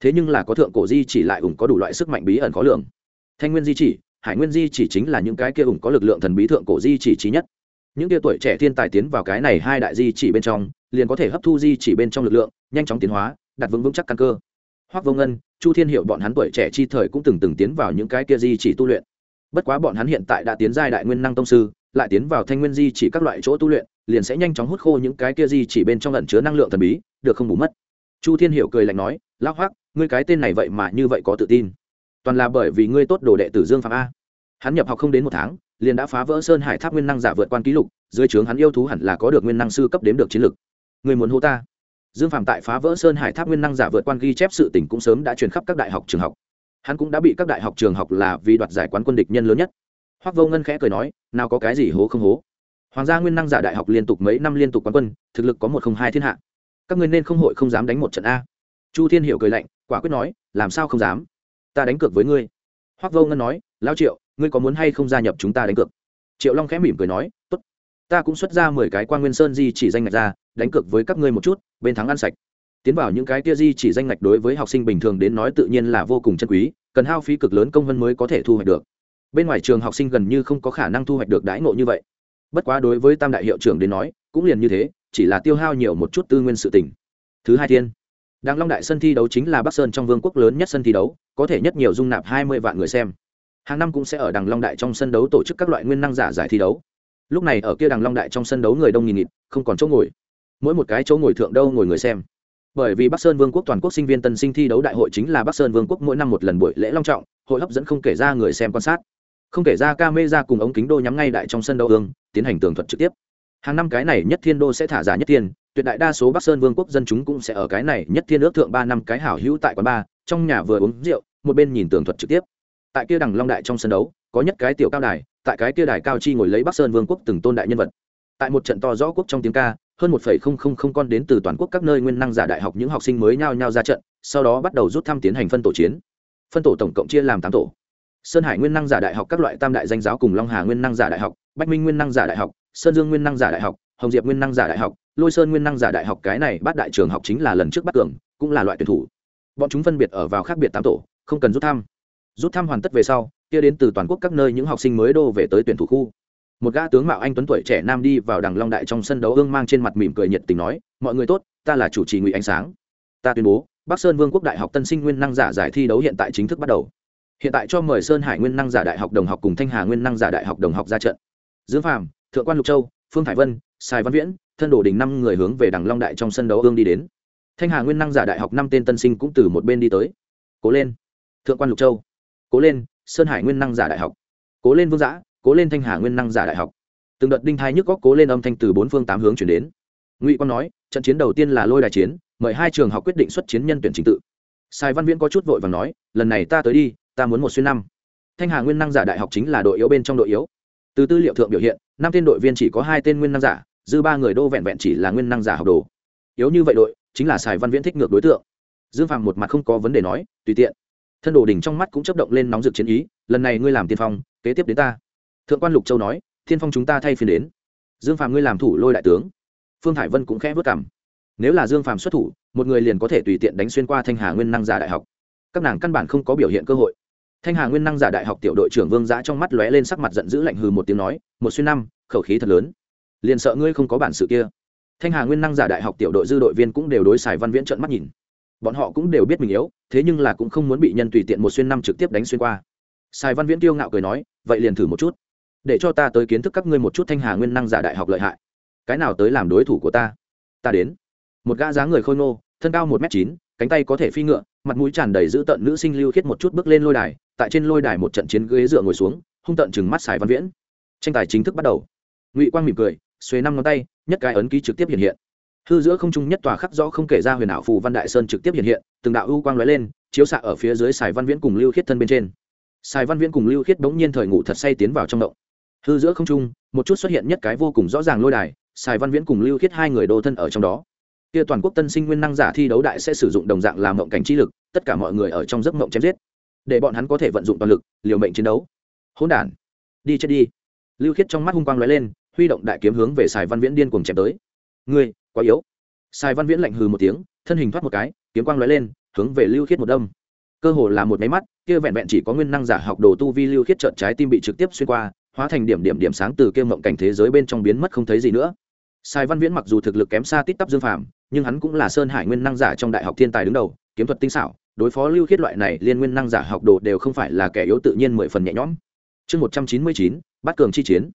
Thế nhưng là có thượng cổ di chỉ lại ủng có đủ loại sức mạnh bí ẩn khó lường thanh nguyên di chỉ, hải nguyên di chỉ chính là những cái kia ủng có lực lượng thần bí thượng cổ di chỉ trí nhất. Những kia tuổi trẻ thiên tài tiến vào cái này hai đại di chỉ bên trong, liền có thể hấp thu di chỉ bên trong lực lượng, nhanh chóng tiến hóa, đặt vững vững chắc căn cơ. Hoác vô ngân, chu thiên hiệu bọn hắn tuổi trẻ chi thời cũng từng từng tiến vào những cái kia di chỉ tu luyện. Bất quá bọn hắn hiện tại đã tiến giai đại nguyên năng tông sư, lại tiến vào thanh nguyên di chỉ các loại chỗ tu luyện, liền sẽ nhanh chóng hút khô những cái kia di chỉ bên trong lẩn chứa năng lượng thần bí, được không bù mất. Chu thiên hiệu cười lạnh nói, lão hoác ngươi cái tên này vậy mà như vậy có tự tin toàn là bởi vì ngươi tốt đồ đệ tử dương phạm a. Hắn nhập học không đến một tháng, liền đã phá vỡ sơn hải tháp nguyên năng giả vượt quan ký lục, dưới trướng hắn yêu thú hẳn là có được nguyên năng sư cấp đếm được chiến lực. Người muốn hô ta? Dương phạm tại phá vỡ sơn hải tháp nguyên năng giả vượt quan ghi chép sự tỉnh cũng sớm đã truyền khắp các đại học trường học. Hắn cũng đã bị các đại học trường học là vì đoạt giải quán quân địch nhân lớn nhất. Hoắc vô ngân khẽ cười nói, nào có cái gì hố không hố. Hoàng gia nguyên năng giả đại học liên tục mấy năm liên tục quán quân, thực lực có một không hai thiên hạ. Các ngươi nên không hội không dám đánh một trận a. Chu thiên hiểu cười lạnh, quả quyết nói, làm sao không dám? Ta đánh cược với ngươi. Hoắc vô ngân nói lão triệu, ngươi có muốn hay không gia nhập chúng ta đánh cược? Triệu long khẽ mỉm cười nói, tốt. Ta cũng xuất ra mười cái quan nguyên sơn di chỉ danh ngạch ra, đánh cược với các ngươi một chút, bên thắng ăn sạch. Tiến vào những cái kia di chỉ danh ngạch đối với học sinh bình thường đến nói tự nhiên là vô cùng chân quý, cần hao phí cực lớn công vân mới có thể thu hoạch được. Bên ngoài trường học sinh gần như không có khả năng thu hoạch được đãi ngộ như vậy. Bất quá đối với tam đại hiệu trưởng đến nói, cũng liền như thế, chỉ là tiêu hao nhiều một chút tư nguyên sự tỉnh thứ hai thiên đàng long đại sân thi đấu chính là bắc sơn trong vương quốc lớn nhất sân thi đấu có thể nhất nhiều dung nạp hai mươi vạn người xem. Hàng năm cũng sẽ ở đằng long đại trong sân đấu tổ chức các loại nguyên năng giả giải thi đấu. Lúc này ở kia đằng long đại trong sân đấu người đông nghìn nghịt, không còn chỗ ngồi. Mỗi một cái chỗ ngồi thượng đâu ngồi người xem. Bởi vì bắc sơn vương quốc toàn quốc sinh viên tân sinh thi đấu đại hội chính là bắc sơn vương quốc mỗi năm một lần buổi lễ long trọng, hội hấp dẫn không kể ra người xem quan sát. Không kể ra ca mê ra cùng ống kính đô nhắm ngay đại trong sân đấu ương tiến hành tường thuật trực tiếp. Hàng năm cái này nhất thiên đô sẽ thả giả nhất thiên, tuyệt đại đa số bắc sơn vương quốc dân chúng cũng sẽ ở cái này nhất thiên ước thượng ba năm cái hảo hữu tại quán ba trong nhà vừa uống rượu, một bên nhìn tường thuật trực tiếp. Tại kia đằng long đại trong sân đấu, có nhất cái tiểu cao đài, tại cái kia đài cao chi ngồi lấy bắc sơn vương quốc từng tôn đại nhân vật. Tại một trận to rõ quốc trong tiếng ca, hơn một phẩy không không không con đến từ toàn quốc các nơi nguyên năng giả đại học những học sinh mới nhao nhao ra trận, sau đó bắt đầu rút thăm tiến hành phân tổ chiến. Phân tổ tổng cộng chia làm tám tổ. Sơn hải nguyên năng giả đại học các loại tam đại danh giáo cùng long hà nguyên năng giả đại học, bách minh nguyên năng giả đại học, sơn dương nguyên năng giả đại học, hồng diệp nguyên năng giả đại học, lôi sơn nguyên năng giả đại học, cái này bát đại trường học chính là lần trước bắt cường, cũng là loại tuyển thủ bọn chúng phân biệt ở vào khác biệt tám tổ, không cần rút thăm. Rút thăm hoàn tất về sau, kia đến từ toàn quốc các nơi những học sinh mới đô về tới tuyển thủ khu. Một gã tướng mạo anh tuấn tuổi trẻ nam đi vào đằng long đại trong sân đấu ương mang trên mặt mỉm cười nhiệt tình nói, mọi người tốt, ta là chủ trì ngụy ánh sáng. Ta tuyên bố, bắc sơn vương quốc đại học tân sinh nguyên năng giả giải thi đấu hiện tại chính thức bắt đầu. Hiện tại cho mời sơn hải nguyên năng giả đại học đồng học cùng thanh hà nguyên năng giả đại học đồng học ra trận. Dương phàm, thượng quan lục châu, phương hải vân, sài văn viễn, thân đồ đình năm người hướng về đằng long đại trong sân đấu ương đi đến thanh hà nguyên năng giả đại học năm tên tân sinh cũng từ một bên đi tới. Cố lên. Thượng quan lục châu. Cố lên, sơn hải nguyên năng giả đại học. Cố lên vương giã, cố lên thanh hà nguyên năng giả đại học. Từng đợt đinh thai nhức góc cố lên âm thanh từ bốn phương tám hướng chuyển đến. Ngụy quang nói, trận chiến đầu tiên là lôi đài chiến, mời hai trường học quyết định xuất chiến nhân tuyển trình tự. Sài văn viễn có chút vội và nói, lần này ta tới đi, ta muốn một xuyên năm. Thanh hà nguyên năng giả đại học chính là đội yếu bên trong đội yếu. Từ tư liệu thượng biểu hiện, năm tên đội viên chỉ có hai tên nguyên năng giả, dư ba người đô vẹn vẹn chỉ là nguyên năng giả học đồ. Yếu như vậy đội chính là sài văn viễn thích ngược đối tượng. Dương Phàm một mặt không có vấn đề nói, tùy tiện. Thân đồ đình trong mắt cũng chấp động lên nóng rực chiến ý, lần này ngươi làm tiên phong, kế tiếp đến ta. Thượng quan lục châu nói thiên phong chúng ta thay phiên đến. Dương Phàm ngươi làm thủ lôi đại tướng. Phương hải vân cũng khẽ vất cảm nếu là dương Phàm xuất thủ, một người liền có thể tùy tiện đánh xuyên qua thanh hà nguyên năng giả đại học. Các nàng căn bản không có biểu hiện cơ hội. Thanh hà nguyên năng giả đại học tiểu đội trưởng vương giã trong mắt lóe lên sắc mặt giận dữ lạnh hừ một tiếng nói, một xuyên năm, khẩu khí thật lớn. Liền sợ ngươi không có bản sự kia thanh hà nguyên năng giả đại học tiểu đội dư đội viên cũng đều đối xài văn viễn trợn mắt nhìn. Bọn họ cũng đều biết mình yếu, thế nhưng là cũng không muốn bị nhân tùy tiện một xuyên năm trực tiếp đánh xuyên qua. Xài văn viễn tiêu ngạo cười nói, vậy liền thử một chút. Để cho ta tới kiến thức các ngươi một chút thanh hà nguyên năng giả đại học lợi hại. Cái nào tới làm đối thủ của ta? Ta đến. Một gã dáng người khôi ngô, thân cao một m chín, cánh tay có thể phi ngựa, mặt mũi tràn đầy dữ tợn nữ sinh lưu khiết một chút bước lên lôi đài, tại trên lôi đài một trận chiến ghế dựa ngồi xuống, hung tợn chừng mắt xài văn viễn. Tranh tài chính thức bắt đầu. Ngụy quang mỉm cười xuế năm ngón tay nhất cái ấn ký trực tiếp hiện hiện. Hư giữa không trung nhất tòa khắc rõ không kể ra huyền ảo phù văn đại sơn trực tiếp hiện hiện, từng đạo ưu quang lóe lên, chiếu xạ ở phía dưới sài văn viễn cùng lưu khiết thân bên trên. Sài văn viễn cùng lưu khiết bỗng nhiên thời ngủ thật say tiến vào trong động. Hư giữa không trung, một chút xuất hiện nhất cái vô cùng rõ ràng lôi đài, sài văn viễn cùng lưu khiết hai người đô thân ở trong đó. Kia toàn quốc tân sinh nguyên năng giả thi đấu đại sẽ sử dụng đồng dạng làm mộng cảnh trí lực, tất cả mọi người ở trong giấc mộng chém giết. Để bọn hắn có thể vận dụng toàn lực, liều mệnh chiến đấu. Hỗn đản, đi chết đi. Lưu khiết trong mắt hung quang lóe lên huy động đại kiếm hướng về sài văn viễn điên cuồng chém tới. Ngươi, quá yếu. Sài văn viễn lạnh hừ một tiếng, thân hình thoát một cái, kiếm quang lóe lên, hướng về lưu khiết một đâm. Cơ hồ là một máy mắt, kia vẹn vẹn chỉ có nguyên năng giả học đồ tu vi lưu khiết trợn trái tim bị trực tiếp xuyên qua, hóa thành điểm điểm điểm sáng từ kia mộng cảnh thế giới bên trong biến mất không thấy gì nữa. Sài văn viễn mặc dù thực lực kém xa tít tắp dương phàm, nhưng hắn cũng là sơn hải nguyên năng giả trong đại học thiên tài đứng đầu, kiếm thuật tinh xảo, đối phó lưu khiết loại này liên nguyên năng giả học đồ đều không phải là kẻ yếu tự nhiên mười phần nhẹ nhõm. Chương một trăm chín mươi chín, bắt cường chi chiến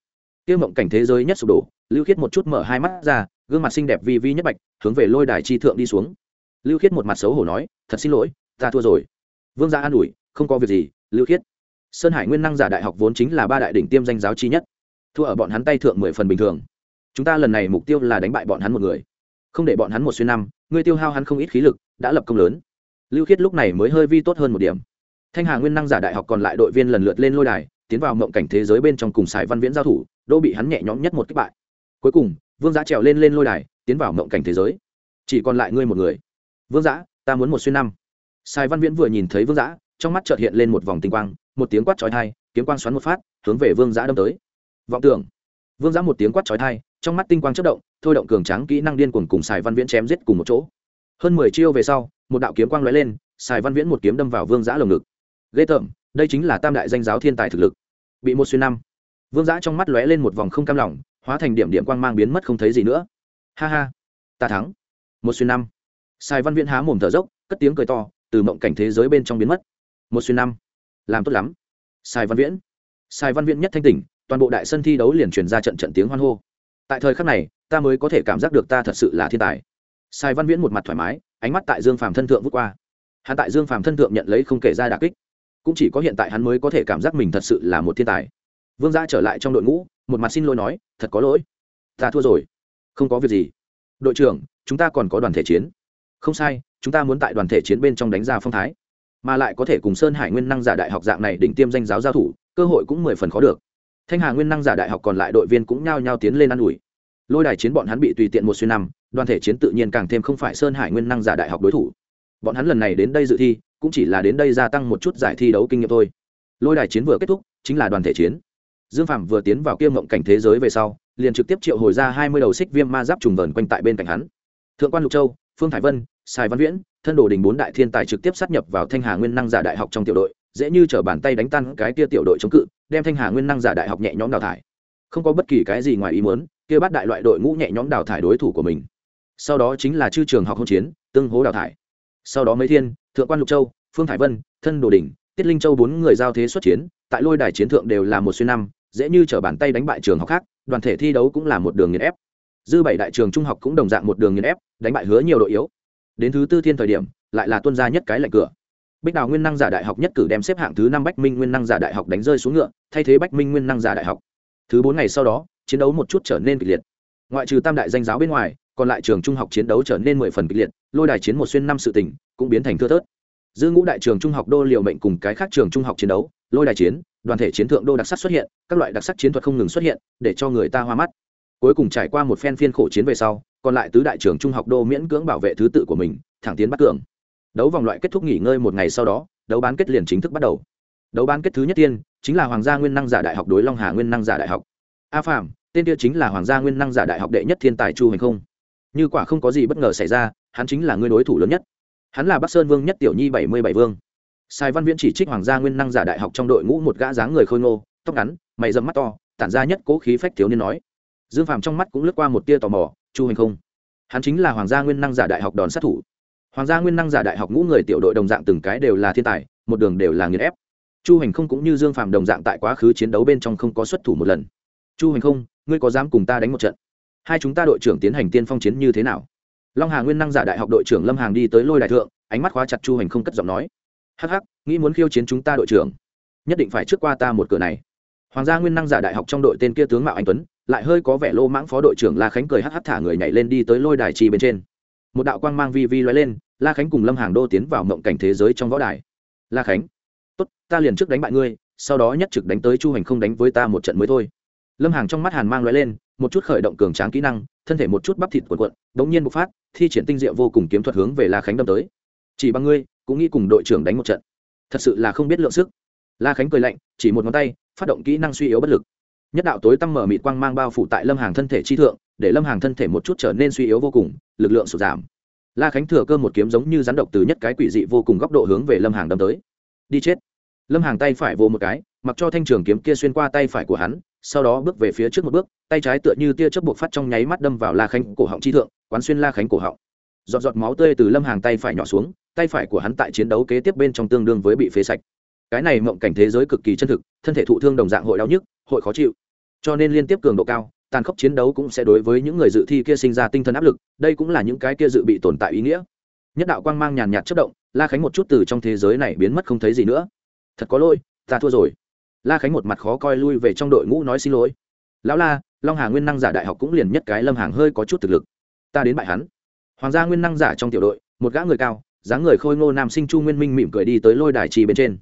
kia mộng cảnh thế giới nhất sụp đổ, lưu khiết một chút mở hai mắt ra, gương mặt xinh đẹp vi vi nhất bạch, hướng về lôi đài chi thượng đi xuống. Lưu khiết một mặt xấu hổ nói, thật xin lỗi, ta thua rồi. Vương gia an ủi, không có việc gì, lưu khiết. Sơn hải nguyên năng giả đại học vốn chính là ba đại đỉnh tiêm danh giáo chi nhất. Thua ở bọn hắn tay thượng mười phần bình thường. Chúng ta lần này mục tiêu là đánh bại bọn hắn một người. Không để bọn hắn một xuyên năm, ngươi tiêu hao hắn không ít khí lực, đã lập công lớn. Lưu khiết lúc này mới hơi vi tốt hơn một điểm. Thanh hà nguyên năng giả đại học còn lại đội viên lần lượt lên lôi đài tiến vào mộng cảnh thế giới bên trong cùng sài văn viễn giao thủ, đô bị hắn nhẹ nhõm nhất một cách bại. Cuối cùng, vương giã trèo lên lên lôi đài, tiến vào mộng cảnh thế giới. Chỉ còn lại ngươi một người. Vương giã, ta muốn một xuyên năm. Sài văn viễn vừa nhìn thấy vương giã, trong mắt trợt hiện lên một vòng tinh quang, một tiếng quát trói thai kiếm quang xoắn một phát, hướng về vương giã đâm tới. Vọng tưởng. Vương giã một tiếng quát trói thai trong mắt tinh quang chất động, thôi động cường tráng kỹ năng điên cuồng cùng sài văn viễn chém giết cùng một chỗ. Hơn mười chiêu về sau, một đạo kiếm quang lóe lên, sài văn viễn một kiếm đâm vào vương giã lồng ngực. Ghê tởm đây chính là tam đại danh giáo thiên tài thực lực. Bị một xuyên năm, vương giã trong mắt lóe lên một vòng không cam lỏng hóa thành điểm điểm quang mang biến mất không thấy gì nữa. Ha ha, ta thắng. Một xuyên năm, sài văn viễn há mồm thở dốc, cất tiếng cười to, từ mộng cảnh thế giới bên trong biến mất. Một xuyên năm, làm tốt lắm. Sài văn viễn, sài văn viễn nhất thanh tỉnh, toàn bộ đại sân thi đấu liền truyền ra trận trận tiếng hoan hô. Tại thời khắc này, ta mới có thể cảm giác được ta thật sự là thiên tài. Sài văn viễn một mặt thoải mái, ánh mắt tại dương phàm thân thượng vút qua. Hạ tại dương phàm thân thượng nhận lấy không kể ra đà kích cũng chỉ có hiện tại hắn mới có thể cảm giác mình thật sự là một thiên tài. Vương gia trở lại trong đội ngũ, một mặt xin lỗi nói, thật có lỗi. Ta thua rồi. Không có việc gì. Đội trưởng, chúng ta còn có đoàn thể chiến. Không sai, chúng ta muốn tại đoàn thể chiến bên trong đánh ra phong thái. Mà lại có thể cùng sơn hải nguyên năng giả đại học dạng này đỉnh tiêm danh giáo giao thủ, cơ hội cũng mười phần khó được. Thanh hà nguyên năng giả đại học còn lại đội viên cũng nhao nhao tiến lên ă n ủi. Lôi đài chiến bọn hắn bị tùy tiện một xuyên năm, đoàn thể chiến tự nhiên càng thêm không phải sơn hải nguyên năng giả đại học đối thủ. Bọn hắn lần này đến đây dự thi cũng chỉ là đến đây gia tăng một chút giải thi đấu kinh nghiệm thôi. Lôi đài chiến vừa kết thúc, chính là đoàn thể chiến. Dương phạm vừa tiến vào kia ngộng cảnh thế giới về sau, liền trực tiếp triệu hồi ra hai mươi đầu xích viêm ma giáp trùng vờn quanh tại bên cạnh hắn. Thượng quan lục châu, phương thái vân, sài văn viễn, thân đồ đình bốn đại thiên tài trực tiếp sát nhập vào thanh hà nguyên năng giả đại học trong tiểu đội, dễ như t bàn tay đánh tan cái kia tiểu đội chống cự, đem thanh hà nguyên năng giả đại học nhẹ nhõm đào thải. Không có bất kỳ cái gì ngoài ý muốn, kia bắt đại loại đội ngũ nhẹ nhõm đào thải đối thủ của mình. Sau đó chính là chư trường học hỗn chiến, tương hố đào thải. Sau đó mấy thiên thượng quan lục châu, phương thải vân, thân đồ đình tiết linh châu bốn người giao thế xuất chiến, tại lôi đài chiến thượng đều là một xuyên năm, dễ như t bàn tay đánh bại trường học khác, đoàn thể thi đấu cũng là một đường nghiền ép. Dư bảy đại trường trung học cũng đồng dạng một đường nghiền ép, đánh bại hứa nhiều đội yếu. Đến thứ tư thiên thời điểm, lại là tuân gia nhất cái lạnh cửa. Bích đào nguyên năng giả đại học nhất cử đem xếp hạng thứ năm bách minh nguyên năng giả đại học đánh rơi xuống ngựa, thay thế bách minh nguyên năng giả đại học. Thứ bốn ngày sau đó, chiến đấu một chút trở nên kịch liệt. Ngoại trừ tam đại danh giáo bên ngoài còn lại trường trung học chiến đấu trở nên mười phần kịch liệt, lôi đài chiến một xuyên năm sự tỉnh cũng biến thành thưa thớt. Dư ngũ đại trường trung học đô liệu mệnh cùng cái khác trường trung học chiến đấu, lôi đài chiến, đoàn thể chiến thượng đô đặc sắc xuất hiện, các loại đặc sắc chiến thuật không ngừng xuất hiện, để cho người ta hoa mắt. Cuối cùng trải qua một phen phiên khổ chiến về sau, còn lại tứ đại trường trung học đô miễn cưỡng bảo vệ thứ tự của mình, thẳng tiến bắt cường. Đấu vòng loại kết thúc nghỉ ngơi một ngày sau đó, đấu bán kết liền chính thức bắt đầu. Đấu bán kết thứ nhất tiên, chính là hoàng gia nguyên năng giả đại học đối long hà nguyên năng giả đại học. A phạm tên kia chính là hoàng gia nguyên năng giả đại học đệ nhất thiên tài chu hành không như quả không có gì bất ngờ xảy ra, hắn chính là người đối thủ lớn nhất. Hắn là bắc sơn vương nhất tiểu nhi bảy mươi bảy vương. Sai văn viễn chỉ trích hoàng gia nguyên năng giả đại học trong đội ngũ một gã dáng người khôi ngô, tóc ngắn, mày dầm mắt to, tản ra nhất cố khí phách thiếu niên nói. Dương phàm trong mắt cũng lướt qua một tia tò mò, chu hành không? Hắn chính là hoàng gia nguyên năng giả đại học đòn sát thủ. Hoàng gia nguyên năng giả đại học ngũ người tiểu đội đồng dạng từng cái đều là thiên tài, một đường đều là nghiền ép. Chu hành không cũng như dương phàm đồng dạng tại quá khứ chiến đấu bên trong không có xuất thủ một lần. Chu hành không, ngươi có dám cùng ta đánh một trận? Hai chúng ta đội trưởng tiến hành tiên phong chiến như thế nào? Long hà nguyên năng giả đại học đội trưởng lâm hàng đi tới lôi đại thượng, ánh mắt khóa chặt chu hành không cất giọng nói. Hắc hắc, nghĩ muốn khiêu chiến chúng ta đội trưởng, nhất định phải trước qua ta một cửa này. Hoàng gia nguyên năng giả đại học trong đội tên kia tướng mạo anh tuấn, lại hơi có vẻ lô mãng phó đội trưởng la khánh cười hắc hắc thả người nhảy lên đi tới lôi đài chi bên trên. Một đạo quang mang vi vi loay lên, la khánh cùng lâm hàng đô tiến vào mộng cảnh thế giới trong võ đài. La khánh, tốt, ta liền trước đánh bại ngươi, sau đó nhất trực đánh tới chu hành không đánh với ta một trận mới thôi. Lâm hàng trong mắt hàn mang loay lên một chút khởi động cường tráng kỹ năng, thân thể một chút bắp thịt cuộn cuộn, đống nhiên bộc phát, thi triển tinh diệu vô cùng kiếm thuật hướng về la khánh đâm tới. Chỉ bằng ngươi, cũng nghĩ cùng đội trưởng đánh một trận. Thật sự là không biết lượng sức. La khánh cười lạnh, chỉ một ngón tay, phát động kỹ năng suy yếu bất lực. Nhất đạo tối tăm mở mịt quang mang bao phủ tại lâm hàng thân thể chi thượng, để lâm hàng thân thể một chút trở nên suy yếu vô cùng, lực lượng sụt giảm. La khánh thừa cơ một kiếm giống như rắn độc từ nhất cái quỷ dị vô cùng góc độ hướng về lâm hàng đâm tới. Đi chết. Lâm hàng tay phải vô một cái, mặc cho thanh trường kiếm kia xuyên qua tay phải của hắn sau đó bước về phía trước một bước, tay trái tựa như tia chớp buộc phát trong nháy mắt đâm vào la khánh cổ họng chi thượng, quán xuyên la khánh cổ họng. Giọt giọt máu tươi từ lâm hàng tay phải nhỏ xuống, tay phải của hắn tại chiến đấu kế tiếp bên trong tương đương với bị phế sạch. Cái này mộng cảnh thế giới cực kỳ chân thực, thân thể thụ thương đồng dạng hội đau nhức, hội khó chịu. Cho nên liên tiếp cường độ cao, tàn khốc chiến đấu cũng sẽ đối với những người dự thi kia sinh ra tinh thần áp lực, đây cũng là những cái kia dự bị tồn tại ý nghĩa. Nhất đạo quang mang nhàn nhạt chất động, la khánh một chút từ trong thế giới này biến mất không thấy gì nữa. Thật có lỗi, ta thua rồi la khánh một mặt khó coi lui về trong đội ngũ nói xin lỗi. Lão la, long hà nguyên năng giả đại học cũng liền nhất cái lâm hàng hơi có chút thực lực. Ta đến bại hắn. Hoàng gia nguyên năng giả trong tiểu đội, một gã người cao, dáng người khôi ngô nam sinh chu nguyên minh mỉm cười đi tới lôi đài trì bên trên.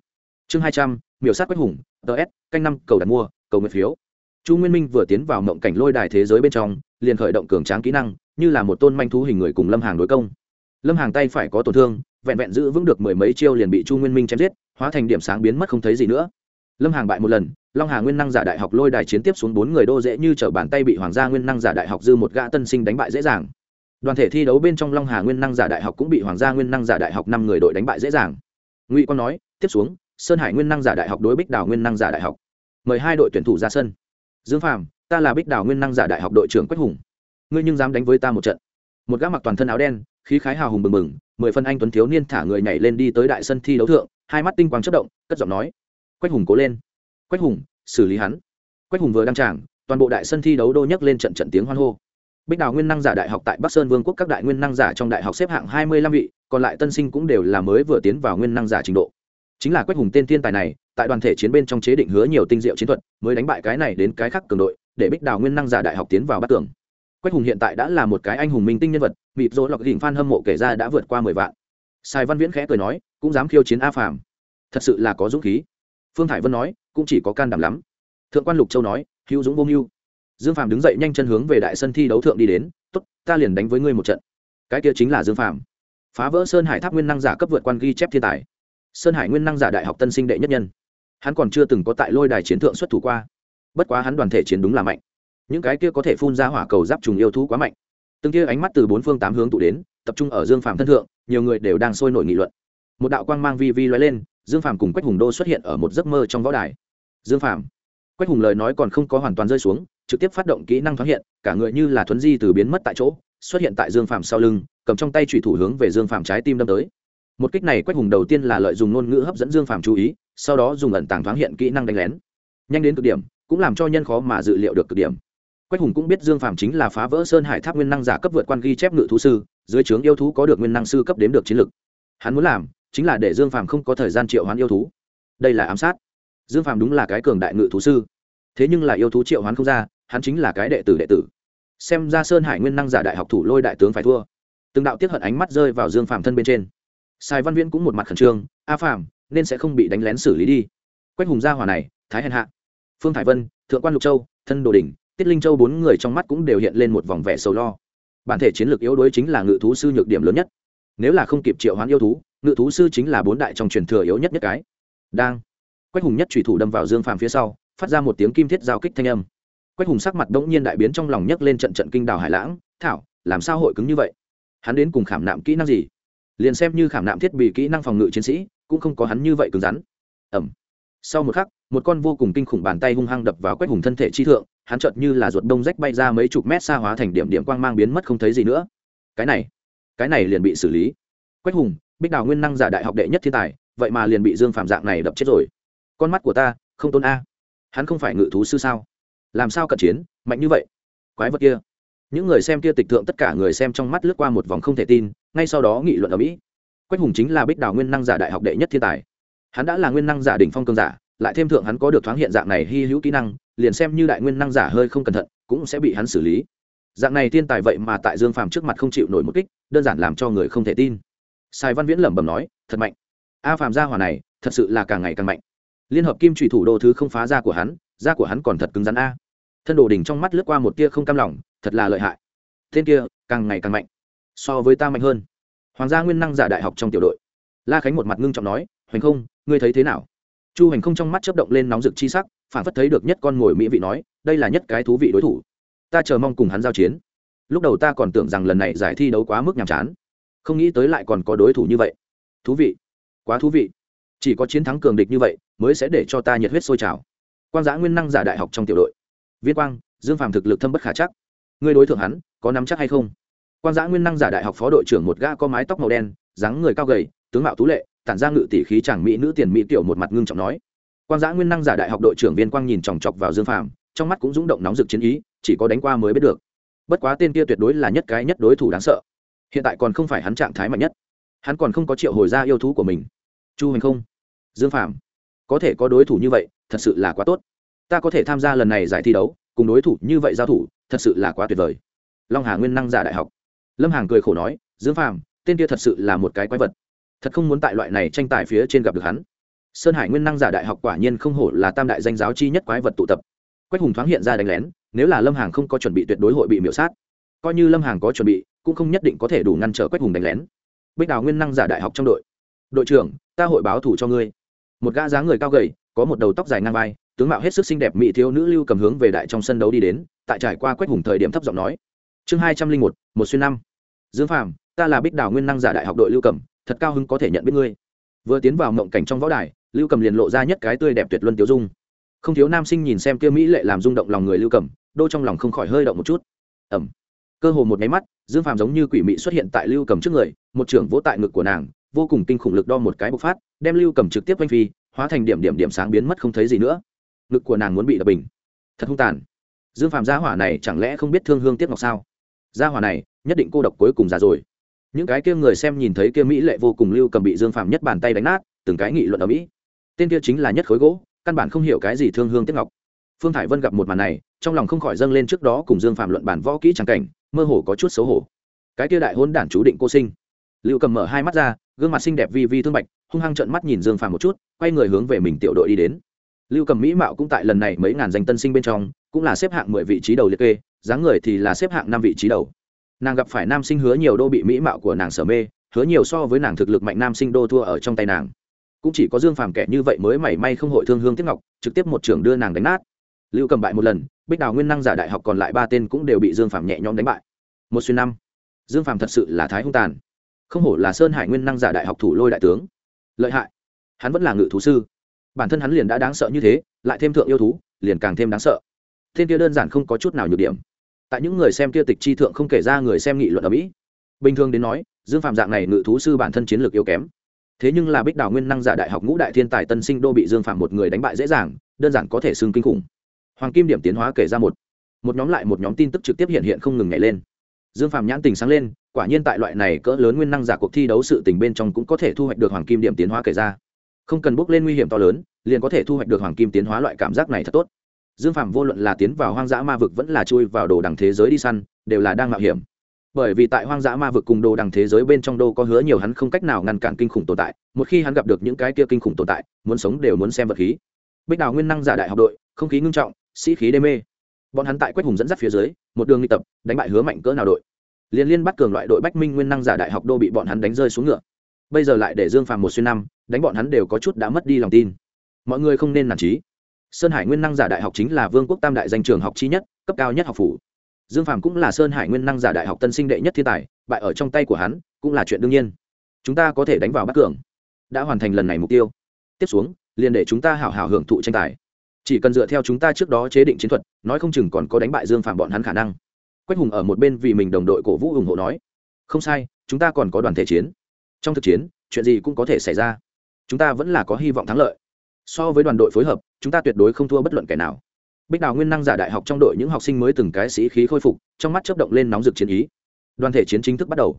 Chương hai trăm, miểu sát quách hùng ts canh năm, cầu đặt mua, cầu nguyện phiếu. Chu nguyên minh vừa tiến vào mộng cảnh lôi đài thế giới bên trong, liền khởi động cường tráng kỹ năng, như là một tôn manh thú hình người cùng lâm hàng đối công. Lâm hàng tay phải có tổn thương, vẹn vẹn giữ vững được mười mấy chiêu liền bị chu nguyên minh chém giết, hóa thành điểm sáng biến mất không thấy gì nữa lâm hàng bại một lần, long hà nguyên năng giả đại học lôi đài chiến tiếp xuống bốn người đô dễ như t r ở bàn tay bị hoàng gia nguyên năng giả đại học dư một gã tân sinh đánh bại dễ dàng. Đoàn thể thi đấu bên trong long hà nguyên năng giả đại học cũng bị hoàng gia nguyên năng giả đại học năm người đội đánh bại dễ dàng. Ngụy quang nói, tiếp xuống, sơn hải nguyên năng giả đại học đối bích đào nguyên năng giả đại học. Mời hai đội tuyển thủ ra sân. Dương phàm, ta là bích đào nguyên năng giả đại học đội trưởng quách hùng. Ngươi nhưng dám đánh với ta một trận. Một gã mặc toàn thân áo đen, khí khái hào hùng bừng bừng, mười phân anh tuấn thiếu niên thả người nhảy lên đi tới đại sân thi đấu thượng, hai mắt tinh quang chất động, cất giọng nói quách hùng cố lên. Quách hùng, xử lý hắn. Quách hùng vừa đăng tràng, toàn bộ đại sân thi đấu đô nhấc lên trận trận tiếng hoan hô. Bích đào nguyên năng giả đại học tại bắc sơn vương quốc các đại nguyên năng giả trong đại học xếp hạng hai mươi lăm vị, còn lại tân sinh cũng đều là mới vừa tiến vào nguyên năng giả trình độ. Chính là quách hùng tên thiên tài này, tại đoàn thể chiến bên trong chế định hứa nhiều tinh diệu chiến thuật, mới đánh bại cái này đến cái khác cường đội, để bích đào nguyên năng giả đại học tiến vào bắt tường. Quách hùng hiện tại đã là một cái anh hùng minh tinh nhân vật, mịp dỗ lọc đỉnh f hâm mộ kể ra đã vượt qua mười vạn. Sài văn viễn khẽ cười nói, cũng dám khiêu chiến a phàm. Thật sự là có dũng khí phương thải vân nói, cũng chỉ có can đảm lắm. Thượng quan lục châu nói, hữu dũng vô mưu. Dương phàm đứng dậy nhanh chân hướng về đại sân thi đấu thượng đi đến t ố t ta liền đánh với ngươi một trận. Cái kia chính là dương phàm. Phá vỡ sơn hải tháp nguyên năng giả cấp vượt quan ghi chép thiên tài. Sơn hải nguyên năng giả đại học tân sinh đệ nhất nhân. Hắn còn chưa từng có tại lôi đài chiến thượng xuất thủ qua. Bất quá hắn đoàn thể chiến đúng là mạnh. Những cái kia có thể phun ra hỏa cầu giáp trùng yêu thú quá mạnh. Từng kia ánh mắt từ bốn phương tám hướng tụ đến, tập trung ở dương phàm thân thượng, nhiều người đều đang sôi nổi nghị luận. Một đạo quang mang vi vi loay lên dương phàm cùng quách hùng đô xuất hiện ở một giấc mơ trong võ đài. Dương phàm. Quách hùng lời nói còn không có hoàn toàn rơi xuống, trực tiếp phát động kỹ năng thoáng hiện, cả người như là thuấn di từ biến mất tại chỗ, xuất hiện tại dương phàm sau lưng, cầm trong tay thủy thủ hướng về dương phàm trái tim đâm tới. Một kích này quách hùng đầu tiên là lợi dụng ngôn ngữ hấp dẫn dương phàm chú ý, sau đó dùng ẩn tàng thoáng hiện kỹ năng đánh lén. Nhanh đến cực điểm, cũng làm cho nhân khó mà dự liệu được cực điểm. Quách hùng cũng biết dương phàm chính là phá vỡ sơn hải tháp nguyên năng giả cấp vượt quan ghi chép ngự thú sư, dưới trướng yêu thú có được nguyên năng sư cấp đếm được chiến lực. Hắn muốn làm chính là để dương phàm không có thời gian triệu hoán yêu thú. Đây là ám sát. Dương phàm đúng là cái cường đại ngự thú sư. Thế nhưng là yêu thú triệu hoán không ra, hắn chính là cái đệ tử đệ tử. Xem ra sơn hải nguyên năng giả đại học thủ lôi đại tướng phải thua. Từng đạo tiếp hận ánh mắt rơi vào dương phàm thân bên trên. Sài văn viễn cũng một mặt khẩn trương, a phàm, nên sẽ không bị đánh lén xử lý đi. Quách hùng gia hòa này, thái hèn hạ. Phương thải vân, thượng quan lục châu, thân đồ đình tiết linh châu bốn người trong mắt cũng đều hiện lên một vòng vẻ sầu lo. Bản thể chiến lược yếu đuối chính là ngự thú sư nhược điểm lớn nhất. Nếu là không kịp triệu hoán yêu thú ngự thú sư chính là bốn đại trong truyền thừa yếu nhất nhất cái. Đang, quách hùng nhất thủy thủ đâm vào dương phàm phía sau, phát ra một tiếng kim thiết giao kích thanh âm. Quách hùng sắc mặt đống nhiên đại biến trong lòng nhấc lên trận trận kinh đào hải lãng, thảo, làm sao hội cứng như vậy? Hắn đến cùng khảm nạm kỹ năng gì? Liền xem như khảm nạm thiết bị kỹ năng phòng ngự chiến sĩ, cũng không có hắn như vậy cứng rắn. Ẩm sau một khắc, một con vô cùng kinh khủng bàn tay hung hăng đập vào quách hùng thân thể chi thượng, hắn chợt như là ruột đông rách bay ra mấy chục mét xa hóa thành điểm điểm quang mang biến mất không thấy gì nữa. Cái này cái này liền bị xử lý. Quách hùng bích đào nguyên năng giả đại học đệ nhất thiên tài, vậy mà liền bị dương phạm dạng này đập chết rồi. Con mắt của ta, không tôn a. Hắn không phải ngự thú sư sao? Làm sao cận chiến, mạnh như vậy? Quái vật kia. Những người xem kia tịch thượng tất cả người xem trong mắt lướt qua một vòng không thể tin, ngay sau đó nghị luận ở mỹ. Quách hùng chính là bích đào nguyên năng giả đại học đệ nhất thiên tài. Hắn đã là nguyên năng giả đỉnh phong cương giả, lại thêm thượng hắn có được thoáng hiện dạng này hy hữu kỹ năng, liền xem như đại nguyên năng giả hơi không cẩn thận, cũng sẽ bị hắn xử lý. Dạng này thiên tài vậy mà tại dương phàm trước mặt không chịu nổi một kích, đơn giản làm cho người không thể tin sài văn viễn lẩm bẩm nói, thật mạnh. A phàm gia hỏa này, thật sự là càng ngày càng mạnh. Liên hợp kim trùy thủ đô thứ không phá ra của hắn da của hắn còn thật cứng rắn a. Thân đồ đỉnh trong mắt lướt qua một tia không cam lòng, thật là lợi hại. Tên kia, càng ngày càng mạnh, so với ta mạnh hơn. Hoàng gia nguyên năng giả đại học trong tiểu đội. La khánh một mặt ngưng trọng nói, hoành không, ngươi thấy thế nào? Chu hoành không trong mắt chớp động lên nóng rực chi sắc, phản phất thấy được nhất con ngồi mỹ vị nói, đây là nhất cái thú vị đối thủ. Ta chờ mong cùng hắn giao chiến. Lúc đầu ta còn tưởng rằng lần này giải thi đấu quá mức nhàm chán không nghĩ tới lại còn có đối thủ như vậy. Thú vị. Quá thú vị. Chỉ có chiến thắng cường địch như vậy mới sẽ để cho ta nhiệt huyết sôi trào. Quan giã nguyên năng giả đại học trong tiểu đội. Viên quang, dương phàm thực lực thâm bất khả chắc. Ngươi đối tượng hắn, có nắm chắc hay không? Quan giã nguyên năng giả đại học phó đội trưởng một gã có mái tóc màu đen, dáng người cao gầy, tướng mạo tú lệ, tản ra ngự tỷ khí chàng mỹ nữ tiền mỹ tiểu một mặt ngưng trọng nói. Quan giã nguyên năng giả đại học đội trưởng viên quang nhìn chòng chọc vào dương phàm, trong mắt cũng rúng động nóng rực chiến ý, chỉ có đánh qua mới biết được. Bất quá tên kia tuyệt đối là nhất cái nhất đối thủ đáng sợ hiện tại còn không phải hắn trạng thái mạnh nhất. Hắn còn không có triệu hồi ra yêu thú của mình. Chu hành không? Dương phàm, có thể có đối thủ như vậy, thật sự là quá tốt. Ta có thể tham gia lần này giải thi đấu, cùng đối thủ như vậy giao thủ, thật sự là quá tuyệt vời. Long hà nguyên năng giả đại học. Lâm hàng cười khổ nói, dương phàm, tên kia thật sự là một cái quái vật. Thật không muốn tại loại này tranh tài phía trên gặp được hắn. Sơn hải nguyên năng giả đại học quả nhiên không hổ là tam đại danh giáo chi nhất quái vật tụ tập. Quách hùng thoáng hiện ra đánh lén, nếu là lâm hàng không có chuẩn bị tuyệt đối hội bị miễu sát coi như lâm hàng có chuẩn bị, cũng không nhất định có thể đủ ngăn trở quách hùng đánh lén. Bích đào nguyên năng giả đại học trong đội. Đội trưởng, ta hội báo thủ cho ngươi. Một gã dáng người cao gầy, có một đầu tóc dài ngang vai, tướng mạo hết sức xinh đẹp mỹ thiếu nữ lưu cầm hướng về đại trong sân đấu đi đến, tại trải qua quách hùng thời điểm thấp giọng nói. Chương hai trăm linh một một xuyên năm. Dương phàm, ta là bích đào nguyên năng giả đại học đội lưu cầm, thật cao hứng có thể nhận biết ngươi. Vừa tiến vào mộng cảnh trong võ đài, lưu cầm liền lộ ra nhất cái tươi đẹp tuyệt luân tiêu dung. Không thiếu nam sinh nhìn xem kia mỹ lệ làm rung động lòng người lưu cầm đô trong lòng không khỏi hơi động một chút. Ẩm cơ hồ một máy mắt, dương phàm giống như quỷ mị xuất hiện tại lưu cầm trước người, một trưởng vỗ tại ngực của nàng, vô cùng kinh khủng lực đo một cái bộc phát, đem lưu cầm trực tiếp quanh phi, hóa thành điểm điểm điểm sáng biến mất không thấy gì nữa. Ngực của nàng muốn bị đập bình. Thật hung tàn. Dương phàm gia hỏa này chẳng lẽ không biết thương hương tiếc ngọc sao? Gia hỏa này, nhất định cô độc cuối cùng già rồi. Những cái kia người xem nhìn thấy kia mỹ lệ vô cùng lưu cầm bị dương phàm nhất bàn tay đánh nát, từng cái nghị luận ở mỹ. Tên kia chính là nhất khối gỗ, căn bản không hiểu cái gì thương hương tiếc ngọc. Phương thải vân gặp một màn này, trong lòng không khỏi dâng lên trước đó cùng dương Phạm luận bản võ kỹ trắng cảnh mơ hồ có chút xấu hổ. Cái kia đại hôn đản chú định cô sinh. Lưu cầm mở hai mắt ra, gương mặt xinh đẹp vi vi thương bạch, hung hăng trợn mắt nhìn dương phàm một chút, quay người hướng về mình tiểu đội đi đến. Lưu cầm mỹ mạo cũng tại lần này mấy ngàn danh tân sinh bên trong, cũng là xếp hạng mười vị trí đầu liệt kê, dáng người thì là xếp hạng năm vị trí đầu. Nàng gặp phải nam sinh hứa nhiều đô bị mỹ mạo của nàng sở mê, hứa nhiều so với nàng thực lực mạnh nam sinh đô thua ở trong tay nàng. Cũng chỉ có dương phàm kẻ như vậy mới mảy may không hội thương hương tiếp ngọc, trực tiếp một trưởng đưa nàng đánh nát lưu cầm bại một lần, bích đào nguyên năng giả đại học còn lại ba tên cũng đều bị dương phạm nhẹ nhõm đánh bại. Một xuyên năm, dương phạm thật sự là thái hung tàn. Không hổ là sơn hải nguyên năng giả đại học thủ lôi đại tướng. Lợi hại. Hắn vẫn là ngự thú sư. Bản thân hắn liền đã đáng sợ như thế, lại thêm thượng yêu thú, liền càng thêm đáng sợ. Thiên kia đơn giản không có chút nào nhược điểm. Tại những người xem kia tịch chi thượng không kể ra người xem nghị luận ở mỹ. Bình thường đến nói, dương phạm dạng này ngự thú sư bản thân chiến lược yếu kém. Thế nhưng là bích đào nguyên năng giả đại học ngũ đại thiên tài tân sinh đô bị dương phạm một người đánh bại dễ dàng, đơn giản có thể xưng kinh khủng hoàng kim điểm tiến hóa kể ra một một nhóm lại một nhóm tin tức trực tiếp hiện hiện không ngừng nhảy lên. Dương phạm nhãn tình sáng lên, quả nhiên tại loại này cỡ lớn nguyên năng giả cuộc thi đấu sự tình bên trong cũng có thể thu hoạch được hoàng kim điểm tiến hóa kể ra. Không cần bước lên nguy hiểm to lớn, liền có thể thu hoạch được hoàng kim tiến hóa loại cảm giác này thật tốt. Dương phạm vô luận là tiến vào hoang dã ma vực vẫn là chui vào đồ đằng thế giới đi săn, đều là đang mạo hiểm. Bởi vì tại hoang dã ma vực cùng đồ đằng thế giới bên trong đô có hứa nhiều hắn không cách nào ngăn cản kinh khủng tồn tại, một khi hắn gặp được những cái kia kinh khủng tồn tại, muốn sống đều muốn xem vật khí. Bích đào nguyên năng giả đại học đội, không khí ngưng trọng sĩ khí đê mê. Bọn hắn tại quách hùng dẫn dắt phía dưới, một đường đi tập, đánh bại hứa mạnh cỡ nào đội. Liên liên bắt cường loại đội bách minh nguyên năng giả đại học đô bị bọn hắn đánh rơi xuống ngựa. Bây giờ lại để dương phàm một xuyên năm, đánh bọn hắn đều có chút đã mất đi lòng tin. Mọi người không nên nản trí sơn hải nguyên năng giả đại học chính là vương quốc tam đại danh trường học chi nhất, cấp cao nhất học phủ. Dương phàm cũng là sơn hải nguyên năng giả đại học tân sinh đệ nhất thiên tài, bại ở trong tay của hắn, cũng là chuyện đương nhiên. Chúng ta có thể đánh vào bắt cường. Đã hoàn thành lần này mục tiêu. Tiếp xuống, liền để chúng ta hảo hảo hưởng thụ tranh tài chỉ cần dựa theo chúng ta trước đó chế định chiến thuật, nói không chừng còn có đánh bại dương Phạm bọn hắn khả năng. Quách hùng ở một bên vì mình đồng đội cổ vũ ủng hộ nói. Không sai, chúng ta còn có đoàn thể chiến. Trong thực chiến, chuyện gì cũng có thể xảy ra. Chúng ta vẫn là có hy vọng thắng lợi. So với đoàn đội phối hợp, chúng ta tuyệt đối không thua bất luận kẻ nào. Bích đào nguyên năng giả đại học trong đội những học sinh mới từng cái sĩ khí khôi phục, trong mắt chấp động lên nóng rực chiến ý. Đoàn thể chiến chính thức bắt đầu.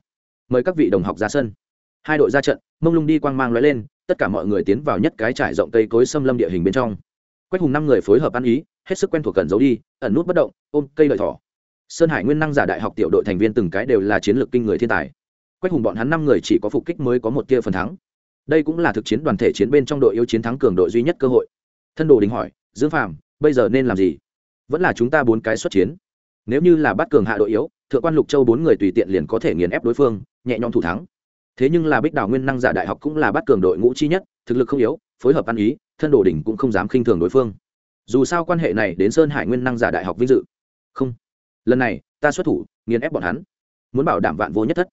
Mời các vị đồng học ra sân. Hai đội ra trận, mông lung đi quang mang lóe lên, tất cả mọi người tiến vào nhất cái trải rộng cây cối xâm lâm địa hình bên trong quách hùng năm người phối hợp ăn ý, hết sức quen thuộc cần giấu đi, ẩn nút bất động, ôm cây lợi thỏ. Sơn hải nguyên năng giả đại học tiểu đội thành viên từng cái đều là chiến lược kinh người thiên tài. Quách hùng bọn hắn năm người chỉ có phục kích mới có một tia phần thắng. Đây cũng là thực chiến đoàn thể chiến bên trong đội yếu chiến thắng cường đội duy nhất cơ hội. Thân đồ đình hỏi, dương phàm, bây giờ nên làm gì? Vẫn là chúng ta bốn cái xuất chiến. Nếu như là bắt cường hạ đội yếu, thượng quan lục châu bốn người tùy tiện liền có thể nghiền ép đối phương, nhẹ nhõm thủ thắng. Thế nhưng là bích đào nguyên năng giả đại học cũng là bắt cường đội ngũ chi nhất, thực lực không yếu, phối hợp ăn ý thân đồ đỉnh cũng không dám khinh thường đối phương. Dù sao quan hệ này đến sơn hải nguyên năng giả đại học vinh dự. Không. Lần này, ta xuất thủ, nghiền ép bọn hắn. Muốn bảo đảm vạn vô nhất thất.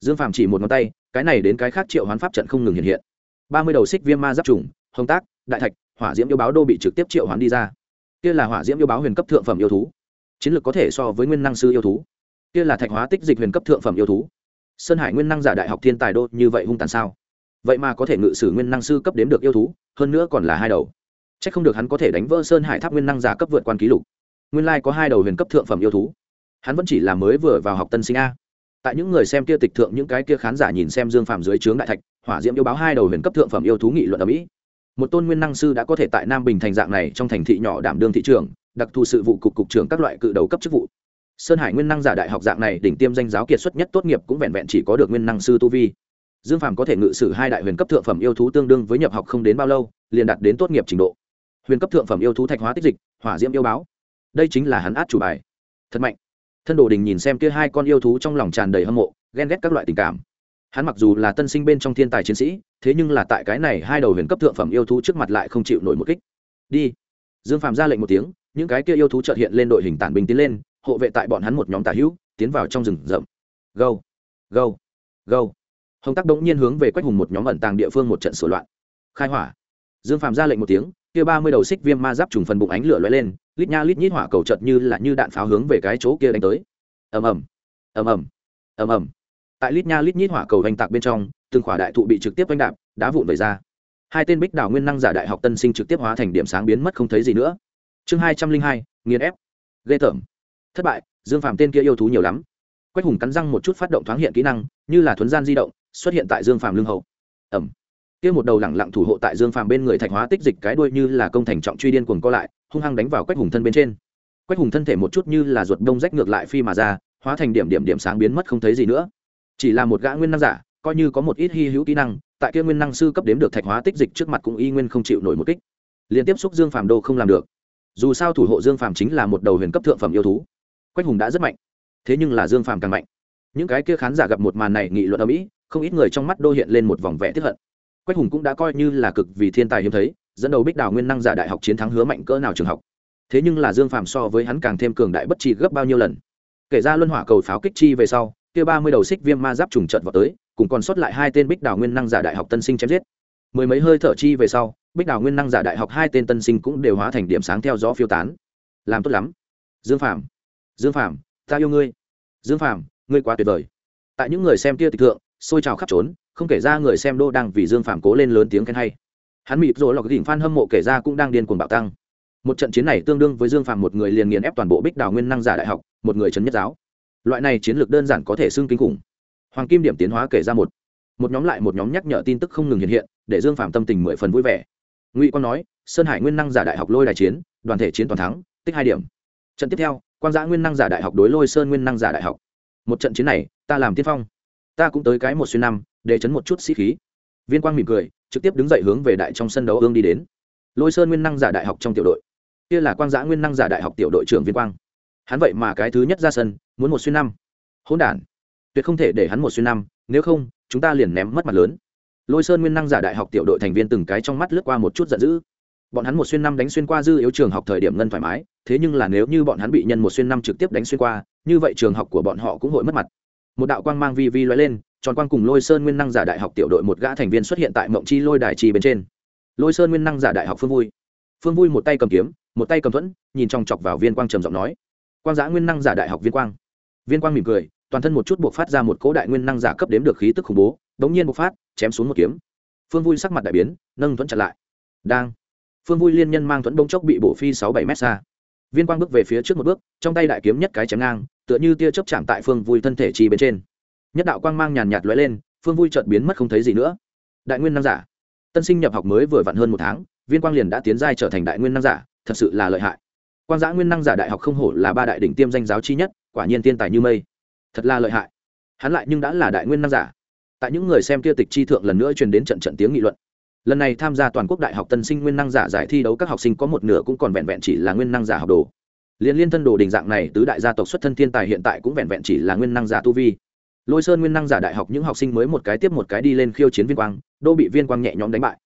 Dương phàm chỉ một ngón tay, cái này đến cái khác triệu hoán pháp trận không ngừng hiện hiện. Ba mươi đầu xích viêm ma giáp trùng, hồng tác, đại thạch, hỏa diễm yêu báo đô bị trực tiếp triệu hoán đi ra. Kia là hỏa diễm yêu báo huyền cấp thượng phẩm yêu thú. Chiến lược có thể so với nguyên năng sư yêu thú. Kia là thạch hóa tích dịch huyền cấp thượng phẩm yêu thú. Sơn hải nguyên năng giả đại học thiên tài đô như vậy hung tàn sao? Vậy mà có thể ngự sử nguyên năng sư cấp đếm được yêu thú, hơn nữa còn là hai đầu. C h ắ c không được hắn có thể đánh vỡ sơn hải tháp nguyên năng giả cấp vượt quan ký lục. Nguyên lai có hai đầu huyền cấp thượng phẩm yêu thú. Hắn vẫn chỉ là mới vừa vào học tân sinh a. Tại những người xem kia tịch thượng, những cái kia khán giả nhìn xem dương phàm dưới trướng đại thạch, hỏa diễm yêu báo hai đầu huyền cấp thượng phẩm yêu thú nghị luận ở mỹ. Một tôn nguyên năng sư đã có thể tại nam bình thành dạng này trong thành thị nhỏ đảm đương thị trường đặc thù sự vụ cục cục trưởng các loại cự đầu cấp chức vụ. Sơn hải nguyên năng giả đại học dạng này đỉnh tiêm danh giáo kiệt xuất nhất tốt nghiệp cũng vẹn vẹn chỉ có được nguyên năng sư tu vi dương phàm có thể ngự sử hai đại huyền cấp thượng phẩm yêu thú tương đương với nhập học không đến bao lâu, liền đạt đến tốt nghiệp trình độ. Huyền cấp thượng phẩm yêu thú thạch hóa tích dịch, hỏa diễm yêu báo. Đây chính là hắn át chủ bài. Thật mạnh. Thân đồ đình nhìn xem kia hai con yêu thú trong lòng tràn đầy hâm mộ, ghen ghét các loại tình cảm. Hắn mặc dù là tân sinh bên trong thiên tài chiến sĩ, thế nhưng là tại cái này hai đầu huyền cấp thượng phẩm yêu thú trước mặt lại không chịu nổi một kích. Đi. Dương phạm ra lệnh một tiếng, những cái kia yêu thú trợt hiện lên đội hình tản binh tiến lên, hộ vệ tại bọn hắn một nhóm tà hữu, tiến vào trong rừng rậm. Gâu gâu gâu hồng tắc đống nhiên hướng về quách hùng một nhóm ẩn tàng địa phương một trận sửa loạn khai hỏa dương phạm ra lệnh một tiếng kia ba mươi đầu xích viêm ma giáp trùng phần bụng ánh lửa lóe lên lít nha lít nhít hỏa cầu chợt như là như đạn pháo hướng về cái chỗ kia đánh tới ầm ầm ầm ầm ầm ầm tại lít nha lít nhít hỏa cầu hành tạc bên trong từng khỏa đại thụ bị trực tiếp oanh đạp đá vụn về ra hai tên bích đảo nguyên năng giả đại học tân sinh trực tiếp hóa thành điểm sáng biến mất không thấy gì nữa chương hai trăm linh hai nghiền ép ghê tởm thất bại dương phàm tên kia yêu thú nhiều lắm quách hùng cắn răng một chút phát động thoáng hiện kỹ năng như là thuấn gian di động xuất hiện tại dương phàm lưng hậu ẩm kia một đầu lẳng lặng thủ hộ tại dương phàm bên người thạch hóa tích dịch cái đuôi như là công thành trọng truy điên cuồng co lại, hung hăng đánh vào quách hùng thân bên trên. Quách hùng thân thể một chút như là ruột đông rách ngược lại phi mà ra, hóa thành điểm điểm điểm sáng biến mất không thấy gì nữa. Chỉ là một gã nguyên năng giả, coi như có một ít hy hữu kỹ năng, tại kia nguyên năng sư cấp đếm được thạch hóa tích dịch trước mặt cũng y nguyên không chịu nổi một kích. Liên tiếp xúc dương phàm đô không làm được. Dù sao thủ hộ dương phàm chính là một đầu huyền cấp thượng phẩm yêu thú. Quách hùng đã rất mạnh. Thế nhưng là dương phàm càng mạnh. Những cái kia khán giả gặp một màn này nghị luận ở mỹ không ít người trong mắt đô hiện lên một vòng vẻ tiếp hận. Quách hùng cũng đã coi như là cực vì thiên tài hiếm thấy, dẫn đầu bích đào nguyên năng giả đại học chiến thắng hứa mạnh cỡ nào trường học. Thế nhưng là dương phàm so với hắn càng thêm cường đại bất chi gấp bao nhiêu lần. Kể ra luân hỏa cầu pháo kích chi về sau, kia ba mươi đầu xích viêm ma giáp trùng trận vào tới, cùng còn sót lại hai tên bích đào nguyên năng giả đại học tân sinh chém giết. Mười mấy hơi thở chi về sau, bích đào nguyên năng giả đại học hai tên tân sinh cũng đều hóa thành điểm sáng theo gió phiêu tán. Làm tốt lắm. Dương phàm dương phàm, ta yêu ngươi. Dương phàm, ngươi quá tuyệt vời. Tại những người xem kia tịch thượng xôi trào khắp trốn, không kể ra người xem đô đang vì dương phạm cố lên lớn tiếng khen hay. Hắn mịp rồi lọc đỉnh f hâm mộ kể ra cũng đang điên cuồng bạo tăng. Một trận chiến này tương đương với dương phạm một người liền nghiền ép toàn bộ bích đào nguyên năng giả đại học, một người trấn nhất giáo. Loại này chiến lược đơn giản có thể xưng kinh khủng. Hoàng kim điểm tiến hóa kể ra một. Một nhóm lại một nhóm nhắc nhở tin tức không ngừng hiện hiện, để dương phạm tâm tình mười phần vui vẻ. Ngụy quang nói, sơn hải nguyên năng giả đại học lôi đài chiến, đoàn thể chiến toàn thắng, tích hai điểm. Trận tiếp theo quan giã nguyên năng giả đại học đối lôi sơn nguyên năng giả đại học. Một trận chiến này, ta làm tiên phong ta cũng tới cái một xuyên năm, để chấn một chút sĩ khí. Viên quang mỉm cười, trực tiếp đứng dậy hướng về đại trong sân đấu ương đi đến. Lôi sơn nguyên năng giả đại học trong tiểu đội. Kia là quang giã nguyên năng giả đại học tiểu đội trưởng viên quang. Hắn vậy mà cái thứ nhất ra sân, muốn một xuyên năm. Hỗn đản. Tuyệt không thể để hắn một xuyên năm, nếu không, chúng ta liền ném mất mặt lớn. Lôi sơn nguyên năng giả đại học tiểu đội thành viên từng cái trong mắt lướt qua một chút giận dữ. Bọn hắn một xuyên năm đánh xuyên qua dư yếu trường học thời điểm ngân thoải mái, thế nhưng là nếu như bọn hắn bị nhân một xuyên năm trực tiếp đánh xuyên qua, như vậy trường học của bọn họ cũng hội mất mặt một đạo quang mang vi vi lóe lên, tròn quang cùng lôi sơn nguyên năng giả đại học tiểu đội một gã thành viên xuất hiện tại mộng chi lôi đài trì bên trên. Lôi sơn nguyên năng giả đại học phương vui. Phương vui một tay cầm kiếm, một tay cầm thuẫn, nhìn trong chọc vào viên quang trầm giọng nói, quang giã nguyên năng giả đại học viên quang. Viên quang mỉm cười, toàn thân một chút buộc phát ra một cỗ đại nguyên năng giả cấp đếm được khí tức khủng bố, đống nhiên bộc phát, chém xuống một kiếm. Phương vui sắc mặt đại biến, nâng thuẫn chặn lại. Đang. Phương vui liên nhân mang thuẫn bông chốc bị bổ phi sáu bảy m xa. Viên quang bước về phía trước một bước, trong tay đại kiếm nhất cái chém ngang tựa như tia chớp chạm tại phương vui thân thể chi bên trên. Nhất đạo quang mang nhàn nhạt lóe lên, phương vui chợt biến mất không thấy gì nữa. Đại nguyên năng giả. Tân sinh nhập học mới vừa vặn hơn một tháng, viên quang liền đã tiến giai trở thành đại nguyên năng giả, thật sự là lợi hại. Quang giã nguyên năng giả đại học không hổ là ba đại đỉnh tiêm danh giáo chi nhất, quả nhiên tiên tài như mây. Thật là lợi hại. Hắn lại nhưng đã là đại nguyên năng giả. Tại những người xem kia tịch chi thượng lần nữa truyền đến trận trận tiếng nghị luận. Lần này tham gia toàn quốc đại học tân sinh nguyên năng giả giải thi đấu các học sinh có một nửa cũng còn vẹn vẹn chỉ là nguyên năng giả học đồ liên liên thân đồ đình dạng này, tứ đại gia tộc xuất thân thiên tài hiện tại cũng vẹn vẹn chỉ là nguyên năng giả tu vi. Lôi sơn nguyên năng giả đại học những học sinh mới một cái tiếp một cái đi lên khiêu chiến viên quang, đô bị viên quang nhẹ nhõm đánh bại.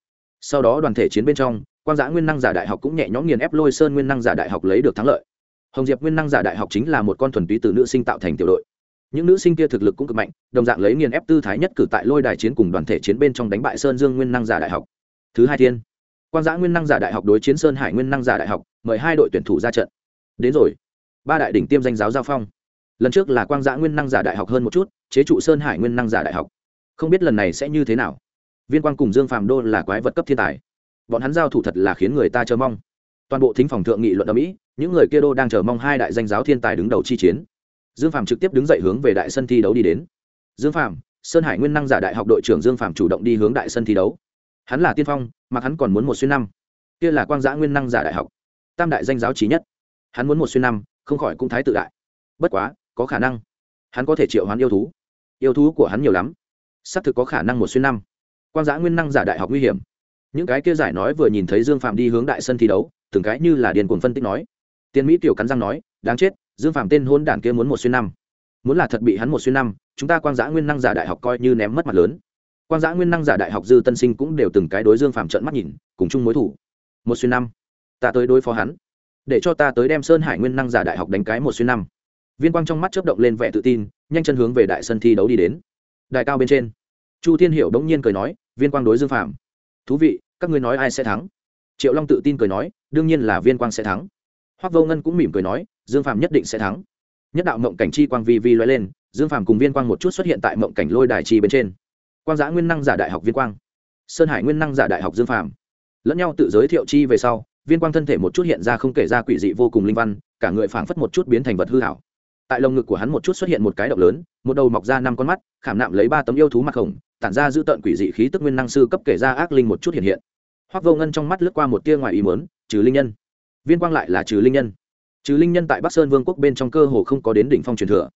Sau đó đoàn thể chiến bên trong, quang giã nguyên năng giả đại học cũng nhẹ nhõm nghiền ép lôi sơn nguyên năng giả đại học lấy được thắng lợi. Hồng diệp nguyên năng giả đại học chính là một con thuần túy từ nữ sinh tạo thành tiểu đội. Những nữ sinh kia thực lực cũng cực mạnh, đồng dạng lấy nghiền ép tư thái nhất cử tại lôi đài chiến cùng đoàn thể chiến bên trong đánh bại sơn dương nguyên năng giả đại học. Thứ hai thiên quan giã nguyên năng giả đại học đối chiến sơn hải nguyên năng giả đại học, mời hai đội tuyển thủ ra trận đến rồi. Ba đại đỉnh tiêm danh giáo giao phong. Lần trước là quang giã nguyên năng giả đại học hơn một chút, chế trụ sơn hải nguyên năng giả đại học. Không biết lần này sẽ như thế nào. Viên quang cùng dương phàm đô là quái vật cấp thiên tài. Bọn hắn giao thủ thật là khiến người ta chờ mong. Toàn bộ thính phòng thượng nghị luận ở mỹ, những người kia đô đang chờ mong hai đại danh giáo thiên tài đứng đầu chi chiến. Dương phạm trực tiếp đứng dậy hướng về đại sân thi đấu đi đến. Dương phạm sơn hải nguyên năng giả đại học đội trưởng dương phạm chủ động đi hướng đại sân thi đấu. Hắn là tiên phong, mà hắn còn muốn một xuyên năm. Kia là quang giã nguyên năng giả đại học. Tam đại danh giáo trí nhất hắn muốn một xuyên năm, không khỏi cũng thái tự đại. Bất quá, có khả năng. Hắn có thể triệu hoán yêu thú. Yêu thú của hắn nhiều lắm. Xác thực có khả năng một xuyên năm. Quan giã nguyên năng giả đại học nguy hiểm. Những cái kia giải nói vừa nhìn thấy dương phạm đi hướng đại sân thi đấu, từng cái như là điền cuồng phân tích nói. Tiên mỹ tiểu cắn răng nói, đáng chết, dương phạm tên hôn đản kia muốn một xuyên năm. Muốn là thật bị hắn một xuyên năm, chúng ta quan giã nguyên năng giả đại học coi như ném mất mặt lớn. Quan giã nguyên năng giả đại học dư tân sinh cũng đều từng cái đối dương phạm trận mắt nhìn, cùng chung mối thủ. Một xuyên năm, ta tới đối phó hắn để cho ta tới đem sơn hải nguyên năng giả đại học đánh cái một xuyên năm. Viên quang trong mắt chớp động lên vẻ tự tin, nhanh chân hướng về đại sân thi đấu đi đến. Đại cao bên trên, chu thiên hiểu đống nhiên cười nói, viên quang đối dương phạm thú vị, các ngươi nói ai sẽ thắng? Triệu long tự tin cười nói, đương nhiên là viên quang sẽ thắng. Hoác vô ngân cũng mỉm cười nói, dương phạm nhất định sẽ thắng. Nhất đạo mộng cảnh chi quang vi vi loay lên, dương phạm cùng viên quang một chút xuất hiện tại mộng cảnh lôi đài chi bên trên. Quang giã nguyên năng giả đại học viên quang, sơn hải nguyên năng giả đại học dương phạm lẫn nhau tự giới thiệu chi về sau viên quang thân thể một chút hiện ra không kể ra quỷ dị vô cùng linh văn, cả người phảng phất một chút biến thành vật hư hảo. Tại lồng ngực của hắn một chút xuất hiện một cái động lớn, một đầu mọc ra năm con mắt, khảm nạm lấy ba tấm yêu thú mặt khổng, tản ra giữ tợn quỷ dị khí tức nguyên năng sư cấp kể ra ác linh một chút hiện hiện. Hoác vô ngân trong mắt lướt qua một tia ngoài ý mớn trừ linh nhân. Viên quang lại là trừ linh nhân. Trừ linh nhân tại bắc sơn vương quốc bên trong cơ hồ không có đến đỉnh phong truyền thừa.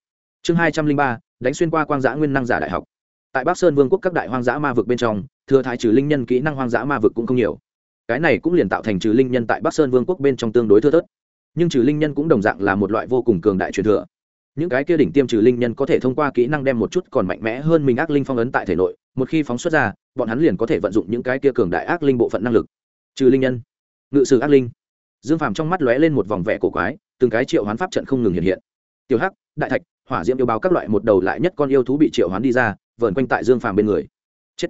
Chương hai trăm linh ba, đánh xuyên qua quang giã nguyên năng giả đại học. Tại bắc sơn vương quốc các đại hoang dã ma vực bên trong, thừa thái trừ linh nhân kỹ năng hoang dã ma vực cũng không nhiều cái này cũng liền tạo thành trừ linh nhân tại bắc sơn vương quốc bên trong tương đối thưa thớt. Nhưng trừ linh nhân cũng đồng dạng là một loại vô cùng cường đại truyền thừa. Những cái kia đỉnh tiêm trừ linh nhân có thể thông qua kỹ năng đem một chút còn mạnh mẽ hơn mình ác linh phong ấn tại thể nội, một khi phóng xuất ra, bọn hắn liền có thể vận dụng những cái kia cường đại ác linh bộ phận năng lực. Trừ linh nhân, ngự sử ác linh. Dương phàm trong mắt lóe lên một vòng vẻ cổ quái, từng cái triệu hoán pháp trận không ngừng hiện hiện. Tiểu hắc, đại thạch, hỏa diễm yêu báo các loại một đầu lại nhất con yêu thú bị triệu hoán đi ra, vờn quanh tại dương phàm bên người. Chết.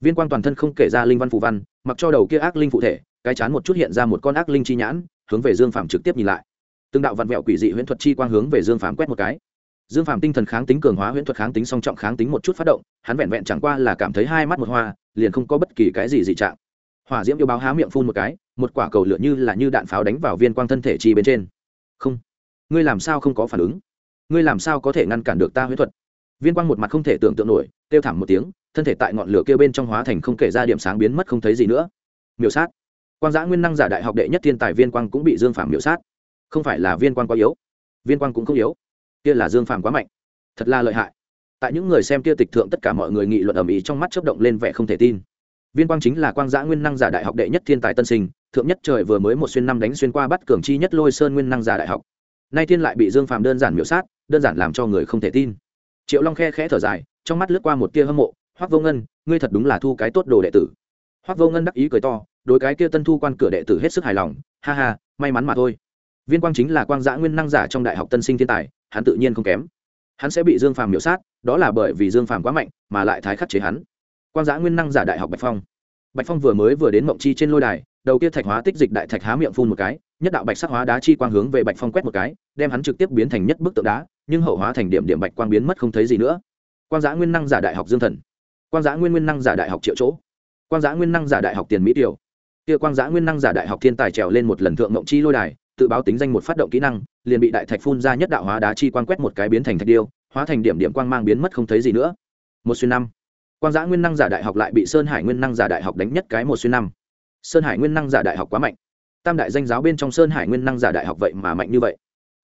Viên quan toàn thân không kể ra linh văn phù văn mặc cho đầu kia ác linh phụ thể, cái chán một chút hiện ra một con ác linh chi nhãn, hướng về dương phàm trực tiếp nhìn lại. Từng đạo vặn vẹo quỷ dị huyễn thuật chi quang hướng về dương phàm quét một cái. Dương phàm tinh thần kháng tính cường hóa, huyễn thuật kháng tính song trọng kháng tính một chút phát động, hắn vẹn vẹn chẳng qua là cảm thấy hai mắt một hoa, liền không có bất kỳ cái gì dị trạng. Hỏa diễm yêu báo há miệng phun một cái, một quả cầu lửa như là như đạn pháo đánh vào viên quang thân thể chi bên trên. Không. Ngươi làm sao không có phản ứng? Ngươi làm sao có thể ngăn cản được ta huyễn thuật? Viên quang một mặt không thể tưởng tượng nổi, kêu thảm một tiếng, thân thể tại ngọn lửa kêu bên trong hóa thành không kể ra điểm sáng biến mất không thấy gì nữa. Miểu sát. Quang giã nguyên năng giả đại học đệ nhất thiên tài viên quang cũng bị dương phàm miểu sát. Không phải là viên quang quá yếu. Viên quang cũng không yếu. Kia là dương phàm quá mạnh. Thật là lợi hại. Tại những người xem kia tịch thượng tất cả mọi người nghị luận ầm ĩ trong mắt chớp động lên vẻ không thể tin. Viên quang chính là quang giã nguyên năng giả đại học đệ nhất thiên tài tân sinh, thượng nhất trời vừa mới một xuyên năm đánh xuyên qua bắt cường chi nhất lôi sơn nguyên năng giả đại học. Nay thiên lại bị dương phàm đơn giản miểu sát, đơn giản làm cho người không thể tin triệu long khe khẽ thở dài, trong mắt lướt qua một tia hâm mộ hoác vô ngân, ngươi thật đúng là thu cái tốt đồ đệ tử. Hoác vô ngân đắc ý cười to, đối cái kia tân thu quan cửa đệ tử hết sức hài lòng, ha ha, may mắn mà thôi. Viên quang chính là quang giã nguyên năng giả trong đại học tân sinh thiên tài, hắn tự nhiên không kém. Hắn sẽ bị dương phàm miểu sát, đó là bởi vì dương phàm quá mạnh, mà lại thái khắc chế hắn. Quang giã nguyên năng giả đại học bạch phong. Bạch phong vừa mới vừa đến mộng chi trên lôi đài, đầu kia thạch hóa tích dịch đại thạch há miệng phun một cái, nhất đạo bạch sắc hóa đá chi quang hướng về bạch phong quét một cái, đem hắn trực tiếp biến thành nhất bức tượng đá nhưng hậu hóa thành điểm điểm bạch quang biến mất không thấy gì nữa. Quang giã nguyên năng giả đại học dương thần. Quang giã nguyên nguyên năng giả đại học triệu chỗ. Quang giã nguyên năng giả đại học tiền mỹ tiểu. Kia quang giã nguyên năng giả đại học thiên tài trèo lên một lần thượng mộng chi lôi đài, tự báo tính danh một phát động kỹ năng, liền bị đại thạch phun ra nhất đạo hóa đá chi quang quét một cái biến thành thạch điêu, hóa thành điểm điểm quang mang biến mất không thấy gì nữa. Một xuyên năm. Quang giã nguyên năng giả đại học lại bị sơn hải nguyên năng giả đại học đánh nhất cái một xuyên năm. Sơn hải nguyên năng giả đại học quá mạnh. Tam đại danh giáo bên trong sơn hải nguyên năng giả đại học vậy mà mạnh như vậy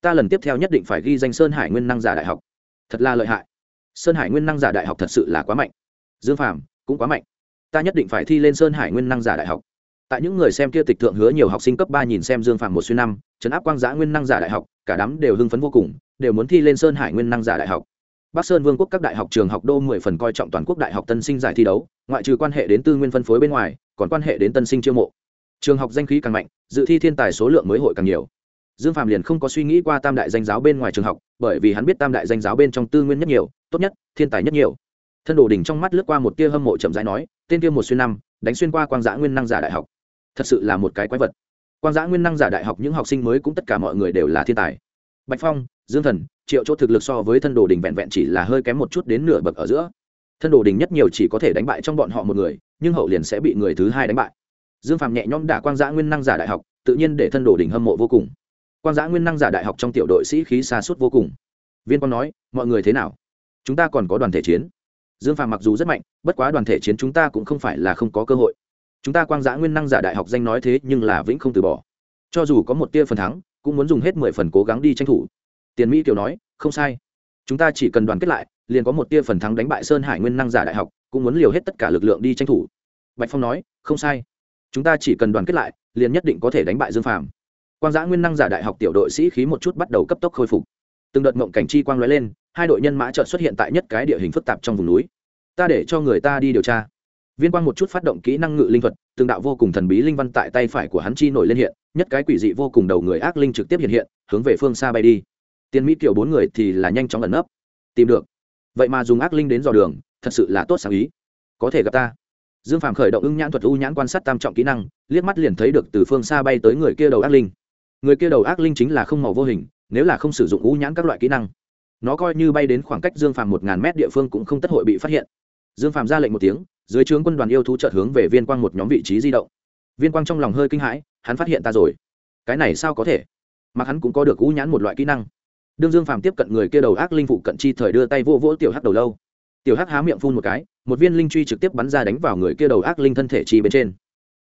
ta lần tiếp theo nhất định phải ghi danh sơn hải nguyên năng giả đại học. Thật là lợi hại. Sơn hải nguyên năng giả đại học thật sự là quá mạnh. Dương phàm, cũng quá mạnh. Ta nhất định phải thi lên sơn hải nguyên năng giả đại học. Tại những người xem kia tịch thượng hứa nhiều học sinh cấp ba nhìn xem dương phàm một xuyên năm, trấn áp quang giã nguyên năng giả đại học, cả đám đều hưng phấn vô cùng, đều muốn thi lên sơn hải nguyên năng giả đại học. Bắc sơn vương quốc các đại học trường học đô mười phần coi trọng toàn quốc đại học tân sinh giải thi đấu, ngoại trừ quan hệ đến tư nguyên phân phối bên ngoài, còn quan hệ đến tân sinh chiêu mộ. Trường học danh khí càng mạnh, dự thi thiên tài số lượng mới hội càng nhiều dương phạm liền không có suy nghĩ qua tam đại danh giáo bên ngoài trường học, bởi vì hắn biết tam đại danh giáo bên trong tư nguyên nhất nhiều, tốt nhất, thiên tài nhất nhiều. Thân đồ đỉnh trong mắt lướt qua một tia hâm mộ chậm rãi nói, tên kia một xuyên năm, đánh xuyên qua quang giã nguyên năng giả đại học. Thật sự là một cái quái vật. Quang giã nguyên năng giả đại học những học sinh mới cũng tất cả mọi người đều là thiên tài. Bạch phong, dương thần, triệu chỗ thực lực so với thân đồ đình vẹn vẹn chỉ là hơi kém một chút đến nửa bậc ở giữa. Thân đồ đình nhất nhiều chỉ có thể đánh bại trong bọn họ một người, nhưng hậu liền sẽ bị người thứ hai đánh bại. Dương phạm nhẹ nhõm đả quang giã nguyên năng giả đại học, tự nhiên để thân đồ đình hâm mộ vô cùng quang giã nguyên năng giả đại học trong tiểu đội sĩ khí xa suốt vô cùng. Viên quang nói, mọi người thế nào? Chúng ta còn có đoàn thể chiến. Dương Phàm mặc dù rất mạnh, bất quá đoàn thể chiến chúng ta cũng không phải là không có cơ hội. Chúng ta quang giã nguyên năng giả đại học danh nói thế nhưng là vĩnh không từ bỏ. Cho dù có một tia phần thắng, cũng muốn dùng hết mười phần cố gắng đi tranh thủ. Tiền mỹ kiều nói, không sai. Chúng ta chỉ cần đoàn kết lại, liền có một tia phần thắng đánh bại sơn hải nguyên năng giả đại học, cũng muốn liều hết tất cả lực lượng đi tranh thủ. Bạch phong nói, không sai. Chúng ta chỉ cần đoàn kết lại, liền nhất định có thể đánh bại dương phàm quang giã nguyên năng giả đại học tiểu đội sĩ khí một chút bắt đầu cấp tốc khôi phục. Từng đợt mộng cảnh chi quang lóe lên, hai đội nhân mã trợ xuất hiện tại nhất cái địa hình phức tạp trong vùng núi. Ta để cho người ta đi điều tra. Viên quang một chút phát động kỹ năng ngự linh thuật, từng đạo vô cùng thần bí linh văn tại tay phải của hắn chi nổi lên hiện, nhất cái quỷ dị vô cùng đầu người ác linh trực tiếp hiện hiện, hướng về phương xa bay đi. Tiên mỹ kiểu bốn người thì là nhanh chóng ẩn nấp. Tìm được. Vậy mà dùng ác linh đến dò đường, thật sự là tốt sáng ý. Có thể gặp ta. Dương phàm khởi động ưng nhãn thuật u nhãn quan sát tam trọng kỹ năng, liếc mắt liền thấy được từ phương xa bay tới người kia đầu ác linh người kia đầu ác linh chính là không màu vô hình, nếu là không sử dụng u nhãn các loại kỹ năng, nó coi như bay đến khoảng cách dương phàm một ngàn mét địa phương cũng không tất hội bị phát hiện. Dương phàm ra lệnh một tiếng, dưới trướng quân đoàn yêu thú chợt hướng về viên quang một nhóm vị trí di động. Viên quang trong lòng hơi kinh hãi, hắn phát hiện ta rồi. Cái này sao có thể? Mà hắn cũng có được u nhãn một loại kỹ năng. Đương dương phàm tiếp cận người kia đầu ác linh phụ cận chi thời đưa tay vô vỗ tiểu hắc đầu lâu. Tiểu hắc há miệng phun một cái, một viên linh truy trực tiếp bắn ra đánh vào người kia đầu ác linh thân thể chi bên trên.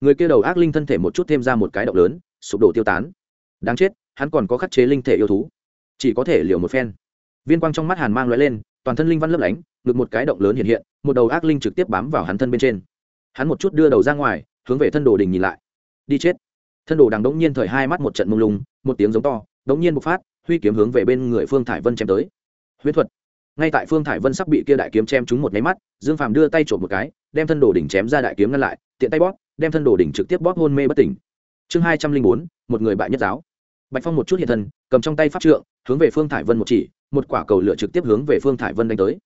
Người kia đầu ác linh thân thể một chút thêm ra một cái động lớn, sụp đổ tiêu tán đáng chết, hắn còn có khắc chế linh thể yêu thú. Chỉ có thể liều một phen. Viên quang trong mắt hàn mang loại lên, toàn thân linh văn lấp lánh, ngực một cái động lớn hiện hiện, một đầu ác linh trực tiếp bám vào hắn thân bên trên. Hắn một chút đưa đầu ra ngoài, hướng về thân đồ đình nhìn lại. Đi chết. Thân đồ đằng đống nhiên thời hai mắt một trận mông lung, một tiếng giống to, đống nhiên bộc phát, huy kiếm hướng về bên người phương thải vân chém tới. Huyết thuật. Ngay tại phương thải vân sắp bị kia đại kiếm chém trúng một nháy mắt, dương phàm đưa tay trộm một cái, đem thân đồ đỉnh chém ra đại kiếm ngăn lại, tiện tay bóp, đem thân đồ đỉnh trực tiếp bóp hôn mê bất tỉnh. Chương hai trăm linh bốn, một người bại nhất giáo bạch phong một chút hiện thân cầm trong tay pháp trượng hướng về phương thải vân một chỉ một quả cầu lửa trực tiếp hướng về phương thải vân đánh tới.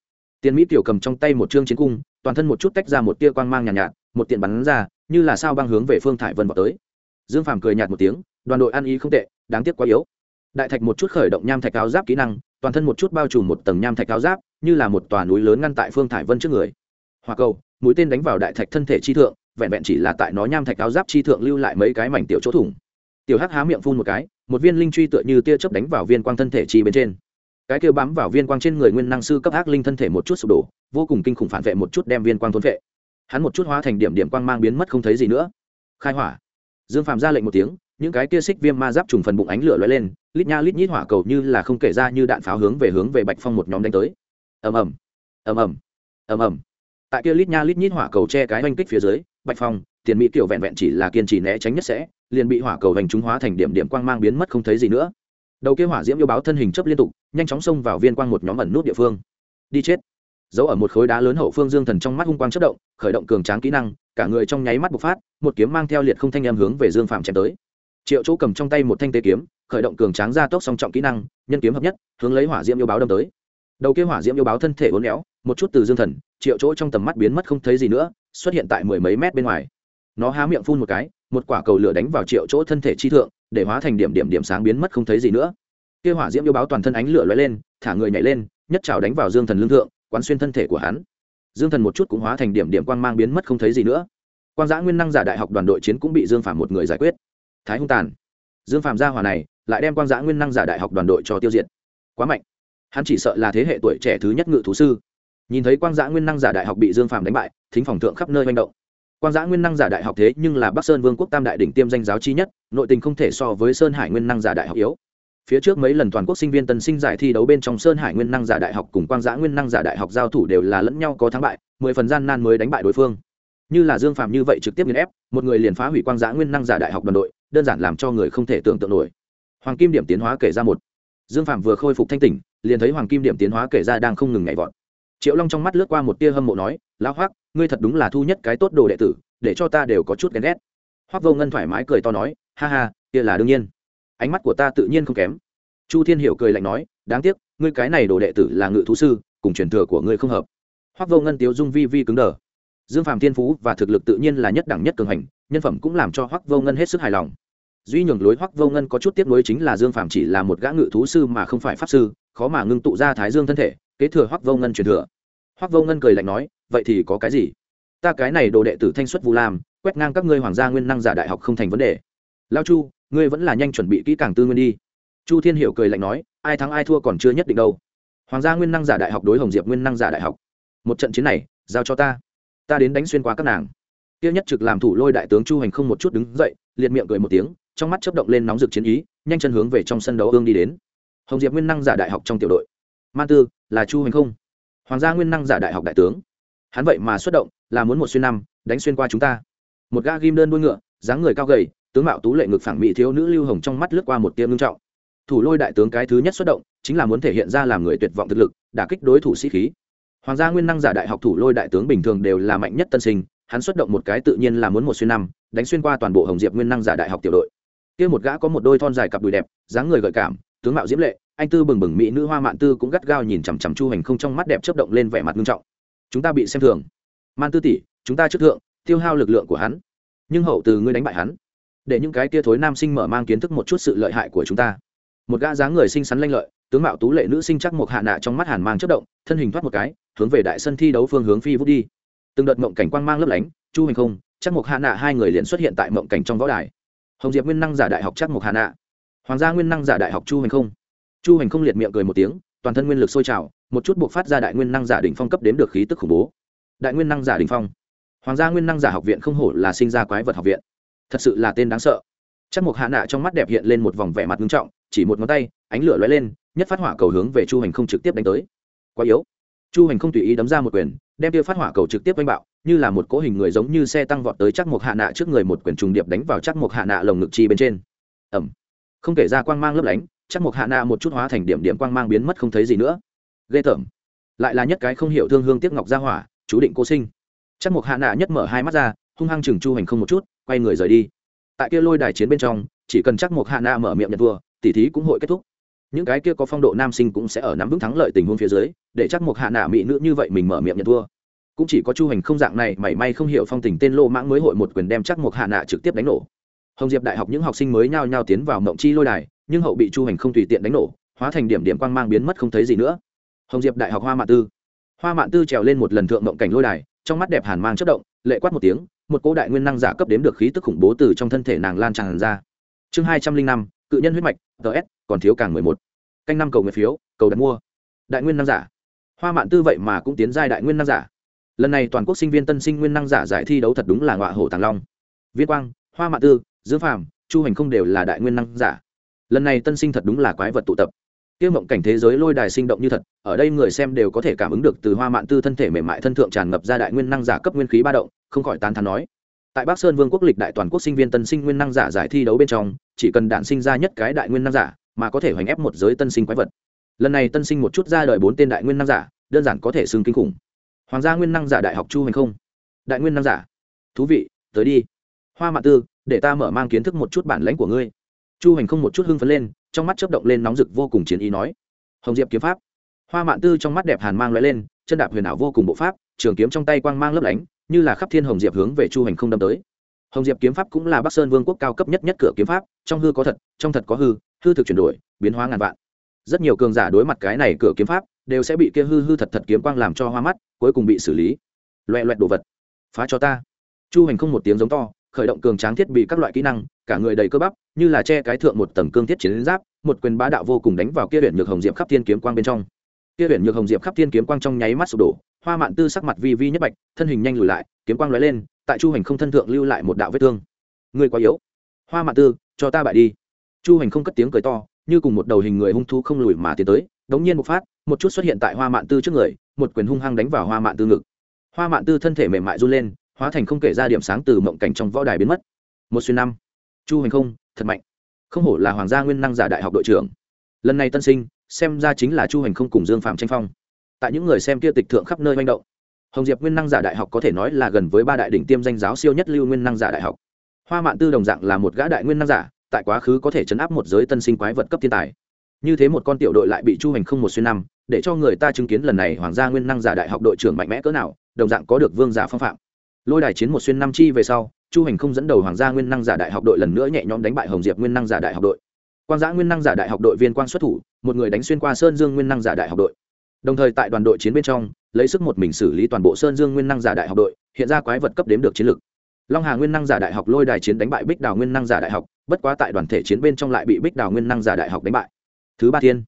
Tiền mỹ tiểu cầm trong tay một chương chiến cung toàn thân một chút tách ra một tia quang mang nhàn nhạt, nhạt một tiện bắn ra như là sao băng hướng về phương thải vân vào tới. Dương phàm cười nhạt một tiếng đoàn đội ăn ý không tệ đáng tiếc quá yếu. Đại thạch một chút khởi động nham thạch áo giáp kỹ năng toàn thân một chút bao trùm một tầng nham thạch áo giáp như là một tòa núi lớn ngăn tại phương thải vân trước người. Hoa cầu mũi tên đánh vào đại thạch thân thể chi thượng vẹn vẹn chỉ là tại nó nham thạch áo giáp chi thượng lưu lại mấy cái mảnh tiểu chỗ thủng. Tiểu hắc há miệng phun một cái một viên linh truy tựa như tia chớp đánh vào viên quang thân thể chi bên trên. Cái kia bám vào viên quang trên người nguyên năng sư cấp ác linh thân thể một chút sụp đổ, vô cùng kinh khủng phản vệ một chút đem viên quang thôn vệ. Hắn một chút hóa thành điểm điểm quang mang biến mất không thấy gì nữa. Khai hỏa. Dương phạm ra lệnh một tiếng, những cái kia xích viêm ma giáp trùng phần bụng ánh lửa lóe lên, lít nha lít nhít hỏa cầu như là không kể ra như đạn pháo hướng về hướng về bạch phong một nhóm đánh tới. Ầm ầm. Ầm ầm. Ầm ầm. Tại kia lít nha lít nhít hỏa cầu che cái oanh kích phía dưới, bạch phong tiền mỹ kiểu vẹn vẹn chỉ là kiên trì né tránh nhất sẽ, liền bị hỏa cầu hành chúng hóa thành điểm điểm quang mang biến mất không thấy gì nữa. Đầu kia hỏa diễm yêu báo thân hình chấp liên tục, nhanh chóng xông vào viên quang một nhóm ẩn nút địa phương. Đi chết. Giấu ở một khối đá lớn hậu phương dương thần trong mắt hung quang chất động, khởi động cường tráng kỹ năng, cả người trong nháy mắt bộc phát, một kiếm mang theo liệt không thanh em hướng về dương phạm chém tới. Triệu chỗ cầm trong tay một thanh tế kiếm, khởi động cường tráng ra tốc song trọng kỹ năng, nhân kiếm hợp nhất, hướng lấy hỏa diễm yêu báo đâm tới. Đầu kia hỏa diễm yêu báo thân thể uốn éo, một chút từ dương thần, triệu chỗ trong tầm mắt biến mất không thấy gì nữa, xuất hiện tại mười mấy mét bên ngoài nó há miệng phun một cái, một quả cầu lửa đánh vào triệu chỗ thân thể chi thượng, để hóa thành điểm điểm điểm sáng biến mất không thấy gì nữa. Kia hỏa diễm yêu báo toàn thân ánh lửa lóe lên, thả người nhảy lên, nhất trào đánh vào dương thần lương thượng, quán xuyên thân thể của hắn. Dương thần một chút cũng hóa thành điểm điểm quang mang biến mất không thấy gì nữa. Quang giã nguyên năng giả đại học đoàn đội chiến cũng bị dương phạm một người giải quyết. Thái hung tàn. Dương phạm gia hòa này, lại đem quang giã nguyên năng giả đại học đoàn đội cho tiêu diệt. Quá mạnh. Hắn chỉ sợ là thế hệ tuổi trẻ thứ nhất ngự thú sư. Nhìn thấy quang giã nguyên năng giả đại học bị dương phạm đánh bại, thính phòng thượng khắp nơi manh động quang giã nguyên năng giả đại học thế nhưng là bắc sơn vương quốc tam đại đỉnh tiêm danh giáo chi nhất, nội tình không thể so với sơn hải nguyên năng giả đại học yếu. Phía trước mấy lần toàn quốc sinh viên tân sinh giải thi đấu bên trong sơn hải nguyên năng giả đại học cùng quang giã nguyên năng giả đại học giao thủ đều là lẫn nhau có thắng bại, mười phần gian nan mới đánh bại đối phương. Như là dương phạm như vậy trực tiếp nghiền ép, một người liền phá hủy quang giã nguyên năng giả đại học đoàn đội, đơn giản làm cho người không thể tưởng tượng nổi. Hoàng kim điểm tiến hóa kể ra một. Dương phạm vừa khôi phục thanh tỉnh, liền thấy hoàng kim điểm tiến hóa kể ra đang không ngừng nhảy vọt. Triệu long trong mắt lướt qua một tia hâm mộ nói, lão hoác ngươi thật đúng là thu nhất cái tốt đồ đệ tử, để cho ta đều có chút ghen ghét. Hoác vô ngân thoải mái cười to nói, ha ha, kia là đương nhiên. Ánh mắt của ta tự nhiên không kém. Chu thiên hiểu cười lạnh nói, đáng tiếc, ngươi cái này đồ đệ tử là ngự thú sư, cùng truyền thừa của ngươi không hợp. Hoác vô ngân tiếu dung vi vi cứng đờ. Dương phàm thiên phú và thực lực tự nhiên là nhất đẳng nhất cường hành, nhân phẩm cũng làm cho hoác vô ngân hết sức hài lòng. Duy nhường lối Hoắc vô ngân có chút tiếp nối chính là dương phàm chỉ là một gã ngự thú sư mà không phải pháp sư, khó mà ngưng tụ ra thái dương thân thể, kế thừa Hoắc vô ngân truyền thừa. Hoắc vô ngân cười lạnh nói vậy thì có cái gì? Ta cái này đồ đệ tử thanh xuất vu lam, quét ngang các ngươi hoàng gia nguyên năng giả đại học không thành vấn đề. Lao chu, ngươi vẫn là nhanh chuẩn bị kỹ càng tư nguyên đi. Chu thiên hiểu cười lạnh nói, ai thắng ai thua còn chưa nhất định đâu. Hoàng gia nguyên năng giả đại học đối hồng diệp nguyên năng giả đại học. Một trận chiến này, giao cho ta. Ta đến đánh xuyên qua các nàng. Tiêu nhất trực làm thủ lôi đại tướng chu hành không một chút đứng dậy, liệt miệng cười một tiếng, trong mắt chấp động lên nóng rực chiến ý, nhanh chân hướng về trong sân đấu ương đi đến. Hồng diệp nguyên năng giả đại học trong tiểu đội. Man tư, là chu hành không? Hoàng gia nguyên năng giả đại học đại tướng hắn vậy mà xuất động, là muốn một xuyên năm, đánh xuyên qua chúng ta. Một gã ghim đơn đuôi ngựa, dáng người cao gầy, tướng mạo tú lệ ngực phẳng mỹ thiếu nữ lưu hồng trong mắt lướt qua một tiêm ngưng trọng. Thủ lôi đại tướng cái thứ nhất xuất động, chính là muốn thể hiện ra làm người tuyệt vọng thực lực, đả kích đối thủ sĩ khí. Hoàng gia nguyên năng giả đại học thủ lôi đại tướng bình thường đều là mạnh nhất tân sinh, hắn xuất động một cái tự nhiên là muốn một xuyên năm, đánh xuyên qua toàn bộ hồng diệp nguyên năng giả đại học tiểu đội. Kia một gã có một đôi thon dài cặp đùi đẹp, dáng người gợi cảm, tướng mạo diễm lệ, anh tư bừng bừng mỹ nữ hoa mạn tư cũng gắt gao nhìn chằm chằm chu hành không trong mắt đẹp chớp động lên vẻ mặt nghiêm trọng chúng ta bị xem thường. Man tư tỷ, chúng ta trước thượng, tiêu hao lực lượng của hắn. Nhưng hậu từ ngươi đánh bại hắn. Để những cái tia thối nam sinh mở mang kiến thức một chút sự lợi hại của chúng ta. Một gã dáng người xinh xắn lanh lợi, tướng mạo tú lệ nữ sinh chắc một hạ nạ trong mắt hàn mang chất động, thân hình thoát một cái, hướng về đại sân thi đấu phương hướng phi vút đi. Từng đợt mộng cảnh quang mang lấp lánh, chu hành không, chắc một hạ nạ hai người liền xuất hiện tại mộng cảnh trong võ đài. Hồng diệp nguyên năng giả đại học chắc một hạ nạ. Hoàng gia nguyên năng giả đại học chu hành không. Chu hành không liệt miệng cười một tiếng toàn thân nguyên lực sôi trào, một chút buộc phát ra đại nguyên năng giả đỉnh phong cấp đếm được khí tức khủng bố. Đại nguyên năng giả đỉnh phong. Hoàng gia nguyên năng giả học viện không hổ là sinh ra quái vật học viện. Thật sự là tên đáng sợ. Chắc một hạ nạ trong mắt đẹp hiện lên một vòng vẻ mặt nghiêm trọng, chỉ một ngón tay, ánh lửa lóe lên, nhất phát hỏa cầu hướng về chu hành không trực tiếp đánh tới. Quá yếu. Chu hành không tùy ý đấm ra một quyền, đem tiêu phát hỏa cầu trực tiếp đánh bạo, như là một cỗ hình người giống như xe tăng vọt tới chắc một hạ nạ trước người một quyền trùng điệp đánh vào chắc một hạ nạ lồng ngực chi bên trên. Ẩm không kể ra quang mang lấp lánh chắc một hạ nạ một chút hóa thành điểm điểm quang mang biến mất không thấy gì nữa. Ghê tởm. Lại là nhất cái không hiểu thương hương tiếc ngọc ra hỏa, chú định cô sinh. Chắc một hạ nạ nhất mở hai mắt ra, hung hăng chừng chu hành không một chút, quay người rời đi. Tại kia lôi đài chiến bên trong, chỉ cần chắc một hạ nạ mở miệng nhận thua, tỉ thí cũng hội kết thúc. Những cái kia có phong độ nam sinh cũng sẽ ở nắm vững thắng lợi tình huống phía dưới, để chắc một hạ nạ mỹ nữ như vậy mình mở miệng nhận thua. Cũng chỉ có chu hành không dạng này, mảy may không hiểu phong tình tên lô mãng mới hội một quyền đem chắc một hạ nạ trực tiếp đánh nổ. Hồng diệp đại học những học sinh mới nhao nhao tiến vào mộng chi lôi đài nhưng hậu bị chu hành không tùy tiện đánh nổ, hóa thành điểm điểm quang mang biến mất không thấy gì nữa. Hồng diệp đại học hoa mạn tư. Hoa mạn tư trèo lên một lần thượng mộng cảnh lôi đài, trong mắt đẹp hàn mang chất động, lệ quát một tiếng, một cô đại nguyên năng giả cấp đếm được khí tức khủng bố từ trong thân thể nàng lan tràn ra. Chương hai trăm linh năm, cự nhân huyết mạch ts còn thiếu càng mười một. Canh năm cầu nguyện phiếu, cầu đặt mua. Đại nguyên năng giả. Hoa mạn tư vậy mà cũng tiến giai đại nguyên năng giả. Lần này toàn quốc sinh viên tân sinh nguyên năng giả giải thi đấu thật đúng là ngọa hổ tàng long. Viên quang, hoa mạn tư dương phàm, chu hành không đều là đại nguyên năng giả lần này tân sinh thật đúng là quái vật tụ tập. Tiêu mộng cảnh thế giới lôi đài sinh động như thật, ở đây người xem đều có thể cảm ứng được từ hoa mạn tư thân thể mềm mại thân thượng tràn ngập ra đại nguyên năng giả cấp nguyên khí ba động, không khỏi tán thán nói. Tại bắc sơn vương quốc lịch đại toàn quốc sinh viên tân sinh nguyên năng giả giải thi đấu bên trong, chỉ cần đạn sinh ra nhất cái đại nguyên năng giả, mà có thể hoành ép một giới tân sinh quái vật. Lần này tân sinh một chút ra đời bốn tên đại nguyên năng giả, đơn giản có thể xưng kinh khủng. Hoàng gia nguyên năng giả đại học chu hành không? Đại nguyên năng giả. Thú vị, tới đi. Hoa mạn tư, để ta mở mang kiến thức một chút bản lãnh của ngươi chu hành không một chút hưng phấn lên, trong mắt chớp động lên nóng rực vô cùng chiến ý nói, hồng diệp kiếm pháp. Hoa mạn tư trong mắt đẹp hàn mang l lên, chân đạp huyền ảo vô cùng bộ pháp, trường kiếm trong tay quang mang lấp lánh, như là khắp thiên hồng diệp hướng về chu hành không đâm tới. Hồng diệp kiếm pháp cũng là bắc sơn vương quốc cao cấp nhất nhất cửa kiếm pháp, trong hư có thật, trong thật có hư hư thực chuyển đổi, biến hóa ngàn vạn. Rất nhiều cường giả đối mặt cái này cửa kiếm pháp, đều sẽ bị kia hư hư thật thật kiếm quang làm cho hoa mắt, cuối cùng bị xử lý. Loẹ loẹt đồ vật, phá cho ta. Chu hành không một tiếng giống to khởi động cường tráng thiết bị các loại kỹ năng, cả người đầy cơ bắp, như là che cái thượng một tầng cương thiết chiến giáp, một quyền bá đạo vô cùng đánh vào kia huyện nhược hồng diệp khắp thiên kiếm quang bên trong. Kia huyện nhược hồng diệp khắp thiên kiếm quang trong nháy mắt sụp đổ, hoa mạn tư sắc mặt vi vi nhất bạch, thân hình nhanh lùi lại, kiếm quang lóe lên, tại chu hành không thân thượng lưu lại một đạo vết thương. Người quá yếu. Hoa mạn tư, cho ta bại đi. Chu hành không cất tiếng cười to, như cùng một đầu hình người hung thú không lùi mà tiến tới, đống nhiên một phát, một chút xuất hiện tại hoa mạn tư trước người, một quyền hung hăng đánh vào hoa mạn tư ngực. Hoa mạn tư thân thể mềm mại run lên hóa thành không kể ra điểm sáng từ mộng cảnh trong võ đài biến mất. Một xuyên năm. Chu hành không, thật mạnh. Không hổ là hoàng gia nguyên năng giả đại học đội trưởng. Lần này tân sinh, xem ra chính là chu hành không cùng dương phạm tranh phong. Tại những người xem kia tịch thượng khắp nơi manh động, hồng diệp nguyên năng giả đại học có thể nói là gần với ba đại đỉnh tiêm danh giáo siêu nhất lưu nguyên năng giả đại học. Hoa mạn tư đồng dạng là một gã đại nguyên năng giả, tại quá khứ có thể chấn áp một giới tân sinh quái vật cấp thiên tài. Như thế một con tiểu đội lại bị chu hành không một xuyên năm, để cho người ta chứng kiến lần này hoàng gia nguyên năng giả đại học đội trưởng mạnh mẽ cỡ nào, đồng dạng có được vương giả phong phạm lôi đài chiến một xuyên năm chi về sau chu hành không dẫn đầu hoàng gia nguyên năng giả đại học đội lần nữa nhẹ nhõm đánh bại hồng diệp nguyên năng giả đại học đội quang giã nguyên năng giả đại học đội viên quang xuất thủ một người đánh xuyên qua sơn dương nguyên năng giả đại học đội đồng thời tại đoàn đội chiến bên trong lấy sức một mình xử lý toàn bộ sơn dương nguyên năng giả đại học đội hiện ra quái vật cấp đếm được chiến lược long hà nguyên năng giả đại học lôi đài chiến đánh bại bích đào nguyên năng giả đại học bất quá tại đoàn thể chiến bên trong lại bị bích đào nguyên năng giả đại học đánh bại thứ ba thiên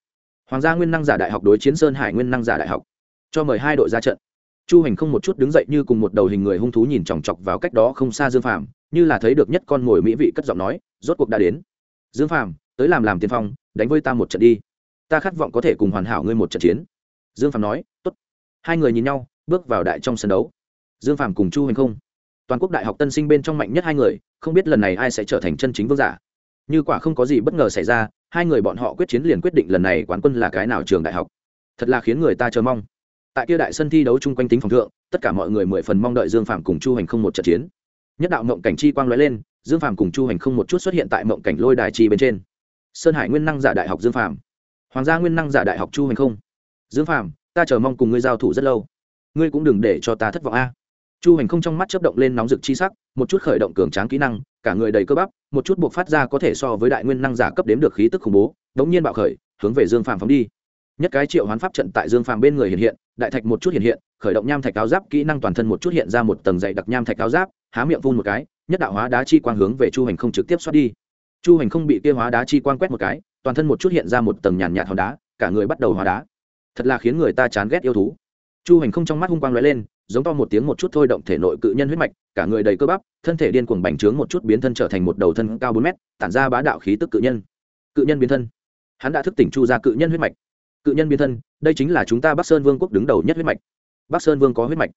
hoàng gia nguyên năng giả đại học đối chiến sơn hải nguyên năng giả đại học cho mời hai đội ra trận chu hành không một chút đứng dậy như cùng một đầu hình người hung thú nhìn chòng chọc vào cách đó không xa dương phàm, như là thấy được nhất con ngồi mỹ vị cất giọng nói, rốt cuộc đã đến. Dương phàm, tới làm làm tiên phong, đánh với ta một trận đi. Ta khát vọng có thể cùng hoàn hảo ngươi một trận chiến. Dương phàm nói, tốt. Hai người nhìn nhau, bước vào đại trong sân đấu. Dương phàm cùng chu hành không. Toàn quốc đại học tân sinh bên trong mạnh nhất hai người, không biết lần này ai sẽ trở thành chân chính vương giả. Như quả không có gì bất ngờ xảy ra, hai người bọn họ quyết chiến liền quyết định lần này quán quân là cái nào trường đại học. Thật là khiến người ta chờ mong tại kia đại sân thi đấu chung quanh tính phòng thượng, tất cả mọi người mười phần mong đợi dương phạm cùng chu hành không một trận chiến. Nhất đạo mộng cảnh chi quang lóe lên, dương phạm cùng chu hành không một chút xuất hiện tại mộng cảnh lôi đài chi bên trên. Sơn hải nguyên năng giả đại học dương phạm hoàng gia nguyên năng giả đại học chu hành không. Dương phạm ta chờ mong cùng ngươi giao thủ rất lâu. Ngươi cũng đừng để cho ta thất vọng a. Chu hành không trong mắt chấp động lên nóng rực chi sắc, một chút khởi động cường tráng kỹ năng, cả người đầy cơ bắp, một chút buộc phát ra có thể so với đại nguyên năng giả cấp đếm được khí tức khủng bố, đống nhiên bạo khởi, hướng về dương phạm phóng đi nhất cái triệu hoán pháp trận tại dương phàm bên người hiện hiện, đại thạch một chút hiện hiện, khởi động nham thạch áo giáp, kỹ năng toàn thân một chút hiện ra một tầng dày đặc nham thạch áo giáp, há miệng vun một cái, nhất đạo hóa đá chi quang hướng về chu hành không trực tiếp xoát đi. Chu hành không bị kia hóa đá chi quang quét một cái, toàn thân một chút hiện ra một tầng nhàn nhạt hòn đá, cả người bắt đầu hóa đá. Thật là khiến người ta chán ghét yêu thú. Chu hành không trong mắt hung quang lóe lên, giống to một tiếng một chút thôi động thể nội cự nhân huyết mạch, cả người đầy cơ bắp, thân thể điên cuồng bành trướng một chút biến thân trở thành một đầu thân cao bốn mét, tản ra bá đạo khí tức cự nhân. Cự nhân biến thân. Hắn đã thức tỉnh chu ra cự nhân huyết mạch cự nhân biến thân, đây chính là chúng ta bắc sơn vương quốc đứng đầu nhất huyết mạch. Bắc sơn vương có huyết mạch.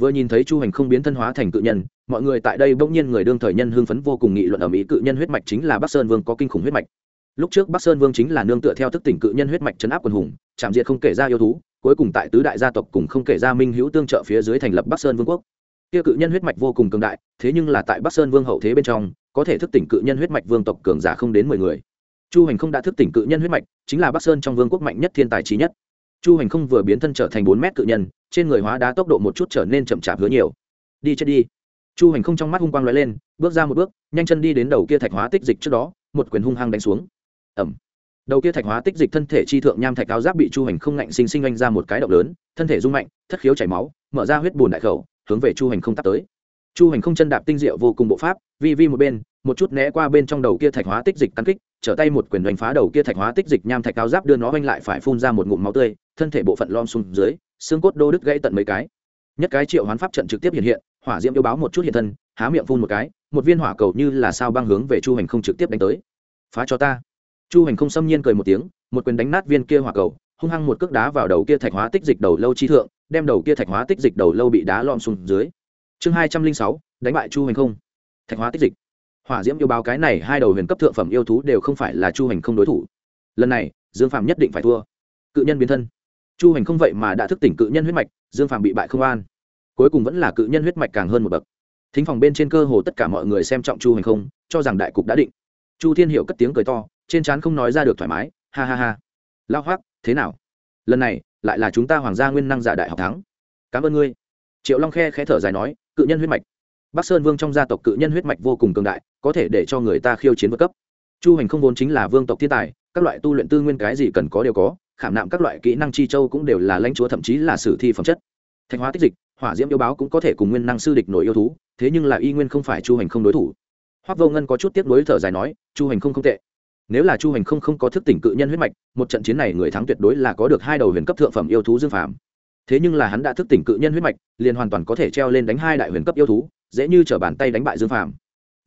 Vừa nhìn thấy chu hành không biến thân hóa thành cự nhân, mọi người tại đây bỗng nhiên người đương thời nhân hưng phấn vô cùng nghị luận ở mỹ cự nhân huyết mạch chính là bắc sơn vương có kinh khủng huyết mạch. Lúc trước bắc sơn vương chính là nương tựa theo thức tỉnh cự nhân huyết mạch chấn áp quần hùng, chạm diệt không kể ra yêu thú, cuối cùng tại tứ đại gia tộc cùng không kể ra minh hữu tương trợ phía dưới thành lập bắc sơn vương quốc. Kia cự nhân huyết mạch vô cùng cường đại, thế nhưng là tại bắc sơn vương hậu thế bên trong, có thể thức tỉnh cự nhân huyết mạch vương tộc cường giả không đến mười người chu hành không đã thức tỉnh cự nhân huyết mạch, chính là bắc sơn trong vương quốc mạnh nhất thiên tài trí nhất. Chu hành không vừa biến thân trở thành bốn mét cự nhân, trên người hóa đá tốc độ một chút trở nên chậm chạp hứa nhiều. Đi chết đi. Chu hành không trong mắt hung quang l ó e lên, bước ra một bước, nhanh chân đi đến đầu kia thạch hóa tích dịch trước đó, một quyền hung hăng đánh xuống. Ẩm. Đầu kia thạch hóa tích dịch thân thể chi thượng nham thạch áo giáp bị chu hành không ngạnh sinh sinh oanh ra một cái động lớn, thân thể rung mạnh, thất khiếu chảy máu, mở ra huyết bùn đại khẩu, hướng về chu hành không tắt tới. Chu hành không chân đạp tinh diệu vô cùng bộ pháp, vi vi một bên, một chút né qua bên trong đầu kia thạch hóa tích dịch tăng kích trở tay một quyền đánh phá đầu kia thạch hóa tích dịch nham thạch cao giáp đưa nó oanh lại phải phun ra một ngụm máu tươi, thân thể bộ phận lom xuống dưới, xương cốt đô đứt gãy tận mấy cái. Nhất cái triệu hoán pháp trận trực tiếp hiện hiện, hỏa diễm yêu báo một chút hiện thân, há miệng phun một cái, một viên hỏa cầu như là sao băng hướng về chu hành không trực tiếp đánh tới. Phá cho ta. Chu hành không xâm nhiên cười một tiếng, một quyền đánh nát viên kia hỏa cầu, hung hăng một cước đá vào đầu kia thạch hóa tích dịch đầu lâu chi thượng, đem đầu kia thạch hóa tích dịch đầu lâu bị đá lom xuống dưới. Chương hai trăm linh sáu, đánh bại chu hành không. Thạch hóa tích dịch hỏa diễm yêu báo cái này hai đầu huyền cấp thượng phẩm yêu thú đều không phải là chu hành không đối thủ. Lần này, dương phạm nhất định phải thua. Cự nhân biến thân. Chu hành không vậy mà đã thức tỉnh cự nhân huyết mạch, dương phạm bị bại không an. Cuối cùng vẫn là cự nhân huyết mạch càng hơn một bậc. Thính phòng bên trên cơ hồ tất cả mọi người xem trọng chu hành không, cho rằng đại cục đã định. Chu thiên hiệu cất tiếng cười to, trên trán không nói ra được thoải mái, ha ha ha. Lao hoác thế nào? Lần này, lại là chúng ta hoàng gia nguyên năng giả đại học thắng. Cảm ơn ngươi. Triệu long khe khẽ thở dài nói, cự nhân huyết mạch. Bắc sơn vương trong gia tộc cự nhân huyết mạch vô cùng cường đại có thể để cho người ta khiêu chiến vượt cấp. Chu hành không vốn chính là vương tộc thiên tài, các loại tu luyện tư nguyên cái gì cần có đều có, khảm nạm các loại kỹ năng chi châu cũng đều là lãnh chúa thậm chí là sử thi phẩm chất. Thanh hóa tích dịch, hỏa diễm yêu báo cũng có thể cùng nguyên năng sư địch nổi yêu thú, thế nhưng là y nguyên không phải chu hành không đối thủ. Hoác vô ngân có chút tiếp nối thở dài nói, chu hành không không tệ. Nếu là chu hành không không có thức tỉnh cự nhân huyết mạch, một trận chiến này người thắng tuyệt đối là có được hai đầu huyền cấp thượng phẩm yêu thú dương phàm. Thế nhưng là hắn đã thức tỉnh cự nhân huyết mạch, liền hoàn toàn có thể treo lên đánh hai đại huyền cấp yêu thú, dễ như t bàn tay đánh bại dương phàm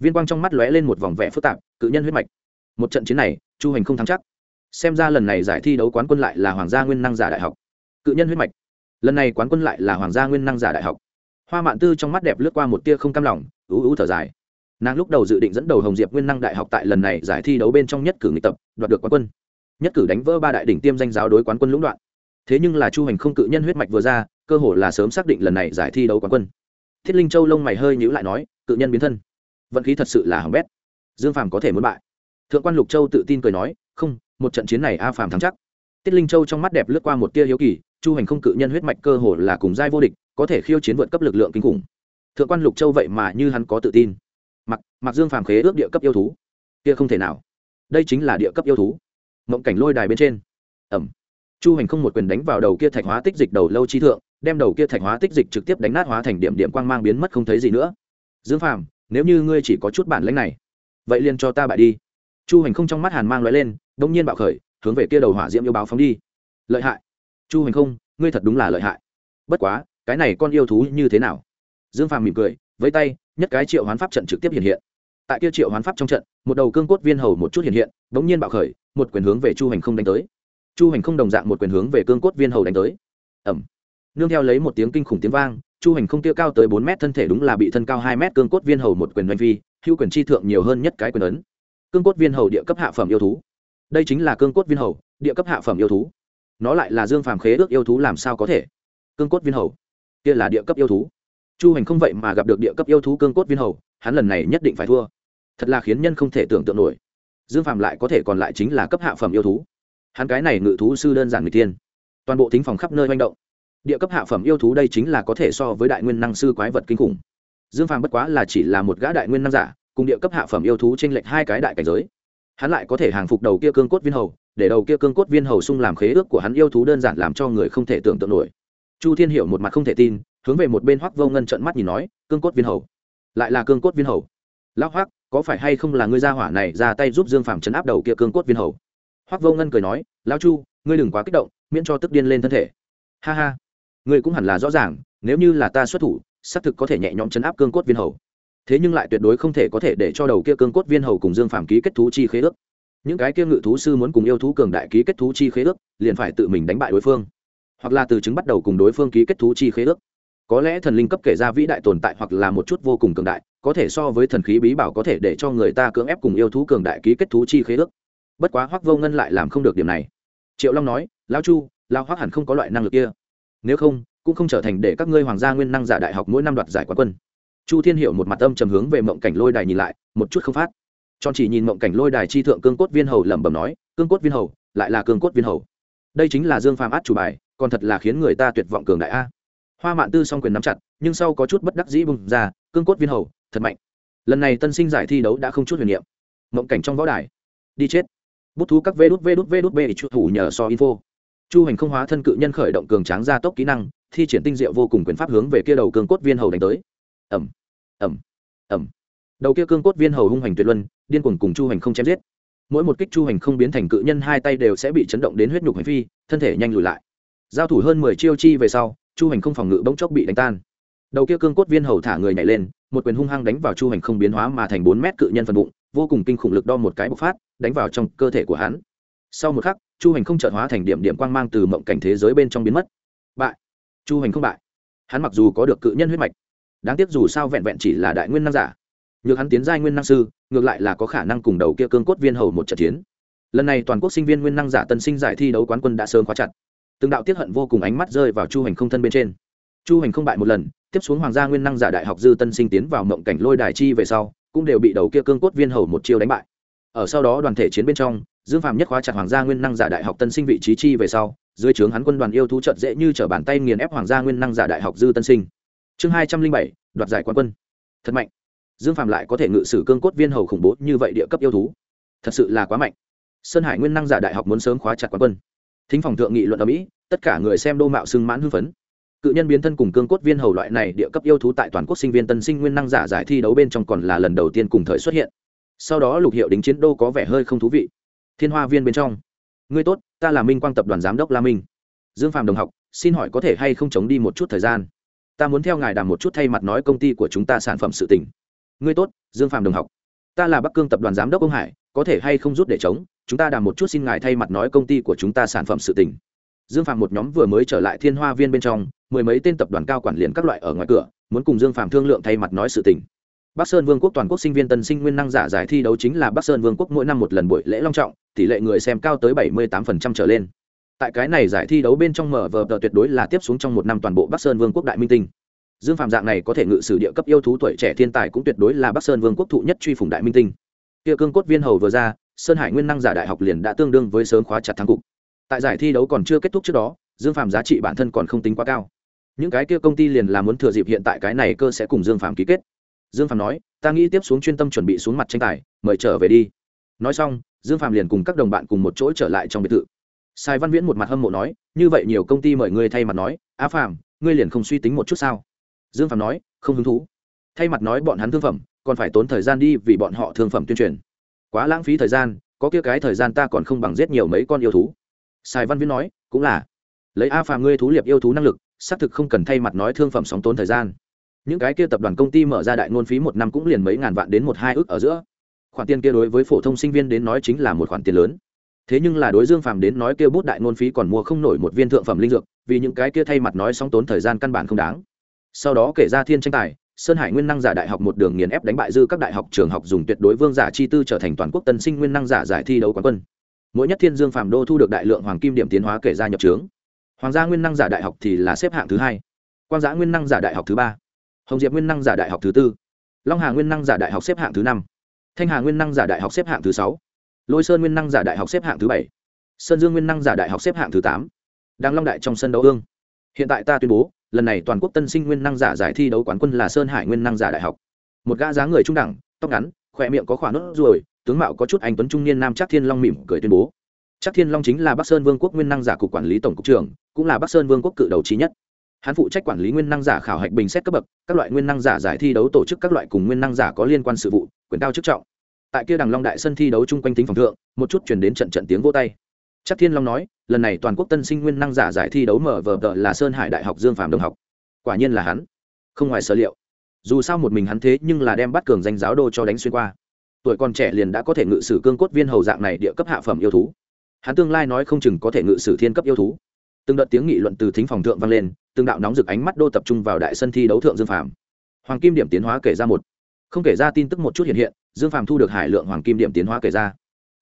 viên quang trong mắt lóe lên một vòng vẻ phức tạp, cự nhân huyết mạch. Một trận chiến này, chu hành không thắng chắc. Xem ra lần này giải thi đấu quán quân lại là hoàng gia nguyên năng giả đại học. Cự nhân huyết mạch. Lần này quán quân lại là hoàng gia nguyên năng giả đại học. Hoa mạn tư trong mắt đẹp lướt qua một tia không cam lòng, ú ú thở dài. Nàng lúc đầu dự định dẫn đầu hồng diệp nguyên năng đại học tại lần này giải thi đấu bên trong nhất cử nghị tập, đoạt được quán quân. Nhất cử đánh vỡ ba đại đỉnh tiêm danh giáo đối quán quân lũng đoạn. Thế nhưng là chu hành không cự nhân huyết mạch vừa ra, cơ hồ là sớm xác định lần này giải thi đấu quán quân. Thiết linh châu lông mày hơi nhíu lại nói, cự nhân biến thân vận khí thật sự là hỏng bét. Dương phàm có thể muốn bại. Thượng quan lục châu tự tin cười nói, không, một trận chiến này a phàm thắng chắc. Tiết linh châu trong mắt đẹp lướt qua một tia hiếu kỳ, chu hành không cự nhân huyết mạch cơ hồ là cùng giai vô địch, có thể khiêu chiến vượt cấp lực lượng kinh khủng. Thượng quan lục châu vậy mà như hắn có tự tin. Mặc mặc dương phàm khế ước địa cấp yêu thú. Kia không thể nào. Đây chính là địa cấp yêu thú. Mộng cảnh lôi đài bên trên. Ẩm. Chu hành không một quyền đánh vào đầu kia thạch hóa tích dịch đầu lâu chi thượng, đem đầu kia thạch hóa tích dịch trực tiếp đánh nát hóa thành điểm điểm quang mang biến mất không thấy gì nữa. Dương phàm nếu như ngươi chỉ có chút bản lãnh này, vậy liền cho ta bại đi. Chu hành không trong mắt hàn mang loại lên đông nhiên bạo khởi, hướng về kia đầu hỏa diễm yêu báo phóng đi. Lợi hại. Chu hành không, ngươi thật đúng là lợi hại. Bất quá, cái này con yêu thú như thế nào? Dương phàm mỉm cười, với tay, nhất cái triệu hoán pháp trận trực tiếp hiện hiện. Tại kia triệu hoán pháp trong trận, một đầu cương cốt viên hầu một chút hiện hiện đ n g nhiên bạo khởi, một quyền hướng về chu hành không đánh tới. Chu hành không đồng dạng một quyền hướng về cương cốt viên hầu đánh tới. Ẩm nương theo lấy một tiếng kinh khủng tiếng vang chu hành không tiêu cao tới bốn mét, thân thể đúng là bị thân cao hai mét, cương cốt viên hầu một quyền doanh phi, hữu quyền chi thượng nhiều hơn nhất cái quyền ấn. Cương cốt viên hầu địa cấp hạ phẩm yêu thú. Đây chính là cương cốt viên hầu, địa cấp hạ phẩm yêu thú. Nó lại là dương phàm khế ước yêu thú làm sao có thể? Cương cốt viên hầu, kia là địa cấp yêu thú. Chu hành không vậy mà gặp được địa cấp yêu thú cương cốt viên hầu, hắn lần này nhất định phải thua. Thật là khiến nhân không thể tưởng tượng nổi. Dương phàm lại có thể còn lại chính là cấp hạ phẩm yêu thú. Hắn cái này ngự thú sư đơn giản người tiên toàn bộ thính phòng khắp nơi manh động địa cấp hạ phẩm yêu thú đây chính là có thể so với đại nguyên năng sư quái vật kinh khủng. Dương phàm bất quá là chỉ là một gã đại nguyên năng giả, cùng địa cấp hạ phẩm yêu thú t r ê n lệch hai cái đại cảnh giới. Hắn lại có thể hàng phục đầu kia cương cốt viên hầu, để đầu kia cương cốt viên hầu sung làm khế ước của hắn yêu thú đơn giản làm cho người không thể tưởng tượng nổi. Chu thiên hiểu một mặt không thể tin, hướng về một bên hoắc vô ngân trận mắt nhìn nói, cương cốt viên hầu, lại là cương cốt viên hầu? Lão hoắc, có phải hay không là ngươi gia hỏa này ra tay giúp dương phàm chấn áp đầu kia cương cốt viên hầu? Hoắc vô ngân cười nói, lão chu, ngươi đừng quá kích động, miễn cho tức điên lên thân thể. Ha ha ngươi cũng hẳn là rõ ràng, nếu như là ta xuất thủ, xác thực có thể nhẹ nhõm chấn áp cương cốt viên hầu. Thế nhưng lại tuyệt đối không thể có thể để cho đầu kia cương cốt viên hầu cùng dương phàm ký kết thú chi khế ước. Những cái kia ngự thú sư muốn cùng yêu thú cường đại ký kết thú chi khế ước, liền phải tự mình đánh bại đối phương. Hoặc là từ chứng bắt đầu cùng đối phương ký kết thú chi khế ước. Có lẽ thần linh cấp kể ra vĩ đại tồn tại hoặc là một chút vô cùng cường đại, có thể so với thần khí bí bảo có thể để cho người ta cưỡng ép cùng yêu thú cường đại ký kết thú chi khế ước. Bất quá hoắc vô ngân lại làm không được điểm này. Triệu long nói lao chu lao hoắc hẳn không có loại năng lực kia nếu không, cũng không trở thành để các ngươi hoàng gia nguyên năng giả đại học mỗi năm đoạt giải quán quân. Chu thiên hiệu một mặt âm trầm hướng về mộng cảnh lôi đài nhìn lại, một chút không phát. Tròn chỉ nhìn mộng cảnh lôi đài chi thượng cương cốt viên hầu lẩm bẩm nói, cương cốt viên hầu, lại là cương cốt viên hầu. Đây chính là dương phàm át chủ bài, còn thật là khiến người ta tuyệt vọng cường đại a. Hoa mạn tư s o n g quyền nắm chặt, nhưng sau có chút bất đắc dĩ bùng ra, cương cốt viên hầu, thật mạnh. Lần này tân sinh giải thi đấu đã không chút huyền niệm. Mộng cảnh trong võ đài. Đi chết. Bút thú các vê đút vê đút vê đút vê thủ nhờ so info chu hành không hóa thân cự nhân khởi động cường tráng gia tốc kỹ năng, thi triển tinh diệu vô cùng quyền pháp hướng về kia đầu cương cốt viên hầu đánh tới. Ẩm ẩm ẩm đầu kia cương cốt viên hầu hung hành tuyệt luân, điên cuồng cùng chu hành không chém giết. Mỗi một kích chu hành không biến thành cự nhân, hai tay đều sẽ bị chấn động đến huyết nhục hành phi, thân thể nhanh lùi lại. Giao thủ hơn mười chiêu chi về sau, chu hành không phòng ngự bỗng chốc bị đánh tan. Đầu kia cương cốt viên hầu thả người nhảy lên, một quyền hung hăng đánh vào chu hành không biến hóa mà thành bốn mét cự nhân phần bụng, vô cùng kinh khủng lực đo một cái bộc phát, đánh vào trong cơ thể của hắn. Sau một khắc chu hành không chợt hóa thành điểm điểm quang mang từ mộng cảnh thế giới bên trong biến mất. Bại. Chu hành không bại. Hắn mặc dù có được cự nhân huyết mạch, đáng tiếc dù sao vẹn vẹn chỉ là đại nguyên năng giả. Nhược hắn tiến giai nguyên năng sư, ngược lại là có khả năng cùng đầu kia cương cốt viên hầu một trận chiến. Lần này toàn quốc sinh viên nguyên năng giả tân sinh giải thi đấu quán quân đã sớm khóa chặt. Từng đạo tiết hận vô cùng ánh mắt rơi vào chu hành không thân bên trên. Chu hành không bại một lần, tiếp xuống hoàng gia nguyên năng giả đại học dư tân sinh tiến vào mộng cảnh lôi đài chi về sau, cũng đều bị đầu kia cương cốt viên hầu một chiêu đánh bại ở sau đó đoàn thể chiến bên trong, dương phạm nhất khóa chặt hoàng gia nguyên năng giả đại học tân sinh vị trí chi về sau, dưới trướng hắn quân đoàn yêu thú trận dễ như trở bàn tay nghiền ép hoàng gia nguyên năng giả đại học dư tân sinh. Chương hai trăm linh bảy, đoạt giải quán quân. Thật mạnh. Dương phạm lại có thể ngự sử cương cốt viên hầu khủng bố như vậy địa cấp yêu thú. Thật sự là quá mạnh. Sơn hải nguyên năng giả đại học muốn sớm khóa chặt quán quân. Thính phòng thượng nghị luận ở mỹ, tất cả người xem đô mạo xưng mãn hưng phấn. Cự nhân biến thân cùng cương cốt viên hầu loại này địa cấp yêu thú tại toàn quốc sinh viên tân sinh nguyên năng giả giải thi đấu bên trong còn là lần đầu tiên cùng thời xuất hiện sau đó lục hiệu đính chiến đô có vẻ hơi không thú vị. Thiên hoa viên bên trong. Ngươi tốt, ta là minh quang tập đoàn giám đốc la minh. Dương phạm đồng học, xin hỏi có thể hay không chống đi một chút thời gian? Ta muốn theo ngài đàm một chút thay mặt nói công ty của chúng ta sản phẩm sự tỉnh ngươi tốt, dương phạm đồng học. Ta là bắc cương tập đoàn giám đốc ông hải, có thể hay không rút để chống? Chúng ta đàm một chút xin ngài thay mặt nói công ty của chúng ta sản phẩm sự tỉnh dương phạm một nhóm vừa mới trở lại thiên hoa viên bên trong, mười mấy tên tập đoàn cao quản liền các loại ở ngoài cửa, muốn cùng dương phạm thương lượng thay mặt nói sự tỉnh Bắc Sơn Vương quốc toàn quốc sinh viên tân sinh nguyên năng giả giải thi đấu chính là Bắc Sơn Vương quốc mỗi năm một lần buổi lễ long trọng, tỷ lệ người xem cao tới 78% trở lên. Tại cái này giải thi đấu bên trong mở vở tờ tuyệt đối là tiếp xuống trong một năm toàn bộ Bắc Sơn Vương quốc đại minh tinh. Dương Phạm dạng này có thể ngự sử địa cấp yêu thú tuổi trẻ thiên tài cũng tuyệt đối là Bắc Sơn Vương quốc thụ nhất truy phùng đại minh tinh. Kia cương cốt viên hầu vừa ra, Sơn Hải nguyên năng giả đại học liền đã tương đương với sớm khóa chặt thắng cục. Tại giải thi đấu còn chưa kết thúc trước đó, Dương Phạm giá trị bản thân còn không tính quá cao. Những cái kia công ty liền là muốn thừa dịp hiện tại cái này cơ sẽ cùng Dương Phạm ký kết dương phạm nói, ta nghĩ tiếp xuống chuyên tâm chuẩn bị xuống mặt tranh tài, mời trở về đi. Nói xong, dương phạm liền cùng các đồng bạn cùng một chỗ trở lại trong biệt thự. Sai văn viễn một mặt hâm mộ nói, như vậy nhiều công ty mời ngươi thay mặt nói, á phạm ngươi liền không suy tính một chút sao? Dương phạm nói, không hứng thú. Thay mặt nói bọn hắn thương phẩm, còn phải tốn thời gian đi vì bọn họ thương phẩm tuyên truyền. Quá lãng phí thời gian, có kia cái thời gian ta còn không bằng giết nhiều mấy con yêu thú. Sai văn viễn nói, cũng là. Lấy a phàm ngươi thú liệp yêu thú năng lực, xác thực không cần thay mặt nói thương phẩm sóng tốn thời gian những cái kia tập đoàn công ty mở ra đại ngôn phí một năm cũng liền mấy ngàn vạn đến một hai ước ở giữa. Khoản tiền kia đối với phổ thông sinh viên đến nói chính là một khoản tiền lớn. Thế nhưng là đối dương phàm đến nói kia bút đại ngôn phí còn mua không nổi một viên thượng phẩm linh dược, vì những cái kia thay mặt nói sóng tốn thời gian căn bản không đáng. Sau đó kể ra thiên tranh tài, sơn hải nguyên năng giả đại học một đường nghiền ép đánh bại dư các đại học trường học dùng tuyệt đối vương giả chi tư trở thành toàn quốc tân sinh nguyên năng giả giải thi đấu quán quân. Mỗi nhất thiên dương phạm đô thu được đại lượng hoàng kim điểm tiến hóa kể ra nhập trướng. Hoàng gia nguyên năng giả đại học thì là xếp hạng thứ hai. Quang giã nguyên năng giả đại học thứ ba hồng diệp nguyên năng giả đại học thứ tư. Long hà nguyên năng giả đại học xếp hạng thứ năm. Thanh hà nguyên năng giả đại học xếp hạng thứ sáu. Lôi sơn nguyên năng giả đại học xếp hạng thứ bảy. Sơn dương nguyên năng giả đại học xếp hạng thứ tám. Đang long đại trong sân đấu ương. Hiện tại ta tuyên bố, lần này toàn quốc tân sinh nguyên năng giả giải thi đấu quán quân là sơn hải nguyên năng giả đại học. Một gã dáng người trung đẳng, tóc ngắn, khỏe miệng có khỏa nốt ruồi, tướng mạo có chút anh tuấn trung niên nam chắc thiên long mỉm cười tuyên bố. Chắc thiên long chính là bắc sơn vương quốc nguyên năng giả cục quản lý tổng cục trưởng, cũng là bắc sơn vương quốc cự đầu trí nhất hắn phụ trách quản lý nguyên năng giả khảo hạch bình xét cấp bậc, các loại nguyên năng giả giải thi đấu tổ chức các loại cùng nguyên năng giả có liên quan sự vụ, quyền cao chức trọng. Tại kia đằng long đại sân thi đấu chung quanh tính phòng thượng, một chút chuyển đến trận trận tiếng vô tay. Chắc thiên long nói, lần này toàn quốc tân sinh nguyên năng giả giải thi đấu mở vờ tờ là sơn hải đại học dương phạm đồng học. Quả nhiên là hắn. Không ngoài sở liệu. Dù sao một mình hắn thế nhưng là đem bắt cường danh giáo đô cho đánh xuyên qua. Tuổi còn trẻ liền đã có thể ngự sử cương cốt viên hầu dạng này địa cấp hạ phẩm yêu thú. Hắn tương lai nói không chừng có thể ngự sử thiên cấp yêu thú. Từng đợt tiếng nghị luận từ thính phòng thượng vang lên từng đạo nóng rực ánh mắt đô tập trung vào đại sân thi đấu thượng dương phàm. Hoàng kim điểm tiến hóa kể ra một, không kể ra tin tức một chút hiện hiện, dương phàm thu được hải lượng hoàng kim điểm tiến hóa kể ra.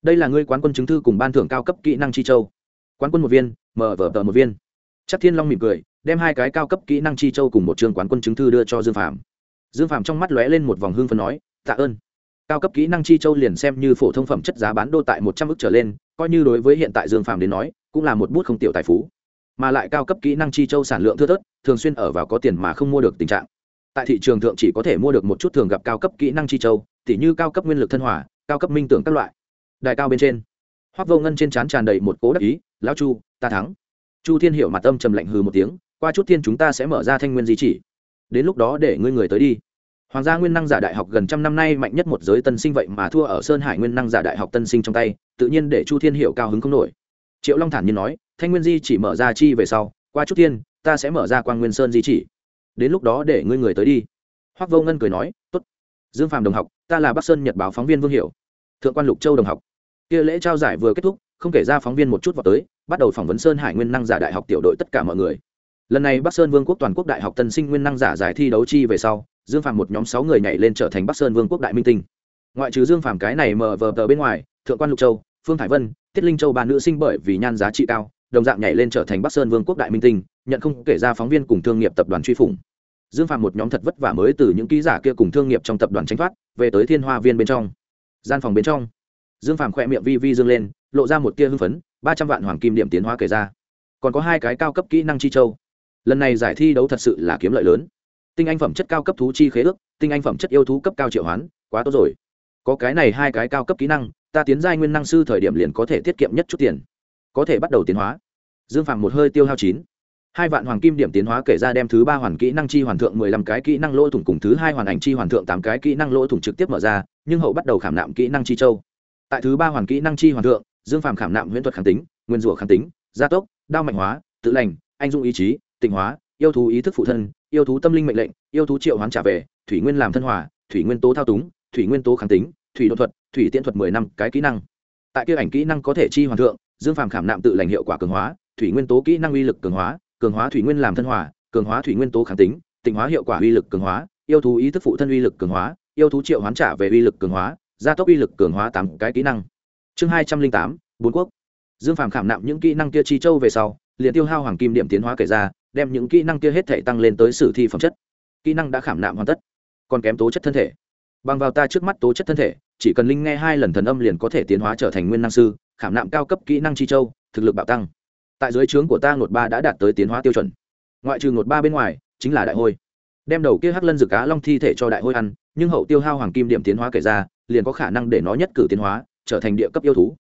Đây là ngươi quán quân chứng thư cùng ban thưởng cao cấp kỹ năng chi châu. Quán quân một viên, mở vở tờ một viên. Chắc thiên long mỉm cười, đem hai cái cao cấp kỹ năng chi châu cùng một trường quán quân chứng thư đưa cho dương phàm. Dương phàm trong mắt lóe lên một vòng hương phân nói, tạ ơn. Cao cấp kỹ năng chi châu liền xem như phổ thông phẩm chất giá bán đô tại một trăm ước trở lên, coi như đối với hiện tại dương phàm đến nói, cũng là một bút không tiểu tài phú mà lại cao cấp kỹ năng chi châu sản lượng thưa thớt, thường xuyên ở vào có tiền mà không mua được tình trạng. Tại thị trường thượng chỉ có thể mua được một chút thường gặp cao cấp kỹ năng chi châu, tỉ như cao cấp nguyên lực thân hỏa, cao cấp minh tưởng các loại. Đại cao bên trên hoác vô ngân trên trán tràn đầy một cố đắc ý, lão chu, ta thắng. Chu thiên hiểu mặt âm trầm lạnh hừ một tiếng, qua chút thiên chúng ta sẽ mở ra thanh nguyên di chỉ. Đến lúc đó để ngươi người tới đi. Hoàng gia nguyên năng giả đại học gần trăm năm nay mạnh nhất một giới tân sinh vậy mà thua ở sơn hải nguyên năng giả đại học tân sinh trong tay, tự nhiên để chu thiên hiểu cao hứng không nổi triệu long thản nhiên nói, thanh nguyên di chỉ mở ra chi về sau, qua chút thiên, ta sẽ mở ra quan nguyên sơn di chỉ. Đến lúc đó để ngươi người tới đi. Hoác vô ngân cười nói t ố t dương phàm đồng học, ta là bắc sơn nhật báo phóng viên vương hiểu. Thượng quan lục châu đồng học. Kia lễ trao giải vừa kết thúc, không kể ra phóng viên một chút vào tới, bắt đầu phỏng vấn sơn hải nguyên năng giả đại học tiểu đội tất cả mọi người. Lần này bắc sơn vương quốc toàn quốc đại học tân sinh nguyên năng giả giải thi đấu chi về sau, dương phàm một nhóm sáu người nhảy lên trở thành bắc sơn vương quốc đại minh tinh. Ngoại trừ dương phàm cái này mờ vờ tờ bên ngoài, thượng quan lục châu, phương thải vân tiết linh châu ba nữ sinh bởi vì nhan giá trị cao, đồng dạng nhảy lên trở thành bắc sơn vương quốc đại minh tinh, nhận không kể ra phóng viên cùng thương nghiệp tập đoàn truy phủng. Dương phàm một nhóm thật vất vả mới từ những ký giả kia cùng thương nghiệp trong tập đoàn tranh thoát, về tới thiên hoa viên bên trong. Gian phòng bên trong, dương phàm khỏe miệng vi vi dương lên, lộ ra một tia hưng phấn, ba trăm vạn hoàng kim điểm tiến hóa kể ra. Còn có hai cái cao cấp kỹ năng chi châu. Lần này giải thi đấu thật sự là kiếm lợi lớn. Tinh anh phẩm chất cao cấp thú chi khế ước, tinh anh phẩm chất yêu thú cấp cao triệu hoán, quá tốt rồi. Có cái này hai cái cao cấp kỹ năng ta tiến giai nguyên năng sư thời điểm liền có thể tiết kiệm nhất chút tiền. Có thể bắt đầu tiến hóa. Dương phạm một hơi tiêu hao chín. Hai vạn hoàng kim điểm tiến hóa kể ra đem thứ ba hoàn kỹ năng chi hoàn thượng mười lăm cái kỹ năng lỗ thủng cùng thứ hai hoàn ảnh chi hoàn thượng tám cái kỹ năng lỗ thủng trực tiếp mở ra, nhưng hậu bắt đầu khảm nạm kỹ năng chi châu. Tại thứ ba hoàn kỹ năng chi hoàn thượng, dương phạm khảm nạm huyễn thuật kháng tính, nguyên rủa kháng tính, gia tốc, đao mạnh hóa, tự lành, anh dung ý chí, tịnh hóa, yêu thú ý thức phụ thân, yêu thú tâm linh mệnh lệnh, yêu thú triệu hoán trả về, thủy nguyên làm thân hòa, thủy nguyên tố thao túng, thủy nguyên tố kháng tính thủy đột thuật, thủy tiễn thuật mười năm, cái kỹ năng. Tại kia ảnh kỹ năng có thể chi hoàn thượng, dương phàm khảm nạm tự lành hiệu quả cường hóa, thủy nguyên tố kỹ năng uy lực cường hóa cường hóa thủy nguyên làm thân hòa, cường hóa thủy nguyên tố kháng tính, tịnh hóa hiệu quả uy lực cường hóa, yêu thú ý thức phụ thân uy lực cường hóa, yêu thú triệu hoán trả về uy lực cường hóa, gia tốc uy lực cường hóa tám cái kỹ năng. Chương hai trăm linh tám, bốn quốc. Dương phàm khảm nạm những kỹ năng kia chi châu về sau, liền tiêu hao hoàng kim điểm tiến hóa kể ra, đem những kỹ năng kia hết thể tăng lên tới sử thi phẩm chất. Kỹ năng đã khảm nạm hoàn tất, còn kém tố chất thân thể bằng vào ta trước mắt tố chất thân thể, chỉ cần linh nghe hai lần thần âm liền có thể tiến hóa trở thành nguyên năng sư, khảm nạm cao cấp kỹ năng chi châu, thực lực bạo tăng. Tại dưới trướng của ta ngột ba đã đạt tới tiến hóa tiêu chuẩn. Ngoại trừ ngột ba bên ngoài, chính là đại hôi. Đem đầu kia hắc lân rực cá long thi thể cho đại hôi ăn, nhưng hậu tiêu hao hoàng kim điểm tiến hóa kể ra, liền có khả năng để nó nhất cử tiến hóa, trở thành địa cấp yêu thú.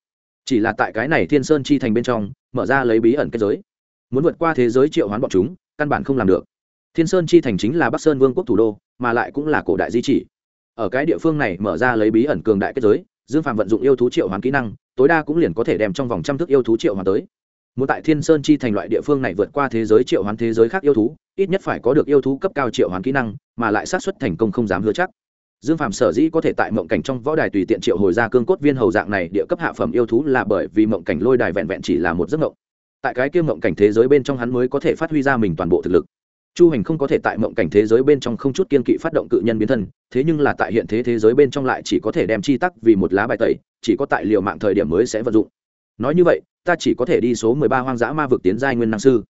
Chỉ là tại cái này thiên sơn chi thành bên trong, mở ra lấy bí ẩn kết giới. Muốn vượt qua thế giới triệu hoán bọn chúng, căn bản không làm được. Thiên sơn chi thành chính là bắc sơn vương quốc thủ đô, mà lại cũng là cổ đại di chỉ ở cái địa phương này mở ra lấy bí ẩn cường đại kết giới, dương phạm vận dụng yêu thú triệu hoán kỹ năng, tối đa cũng liền có thể đem trong vòng trăm thước yêu thú triệu hoán tới. Muốn tại thiên sơn chi thành loại địa phương này vượt qua thế giới triệu hoán thế giới khác yêu thú, ít nhất phải có được yêu thú cấp cao triệu hoán kỹ năng, mà lại sát xuất thành công không dám hứa chắc. Dương phạm sở dĩ có thể tại mộng cảnh trong võ đài tùy tiện triệu hồi ra cương cốt viên hầu dạng này địa cấp hạ phẩm yêu thú là bởi vì mộng cảnh lôi đài vẹn vẹn chỉ là một giấc mộng. Tại cái kia mộng cảnh thế giới bên trong hắn mới có thể phát huy ra mình toàn bộ thực lực chu hành không có thể tại mộng cảnh thế giới bên trong không chút kiên kỵ phát động cự nhân biến thân, thế nhưng là tại hiện thế thế giới bên trong lại chỉ có thể đem chi tắc vì một lá bài tẩy, chỉ có tại liều mạng thời điểm mới sẽ vận dụng. Nói như vậy, ta chỉ có thể đi số mười ba hoang dã ma vực tiến giai nguyên năng sư.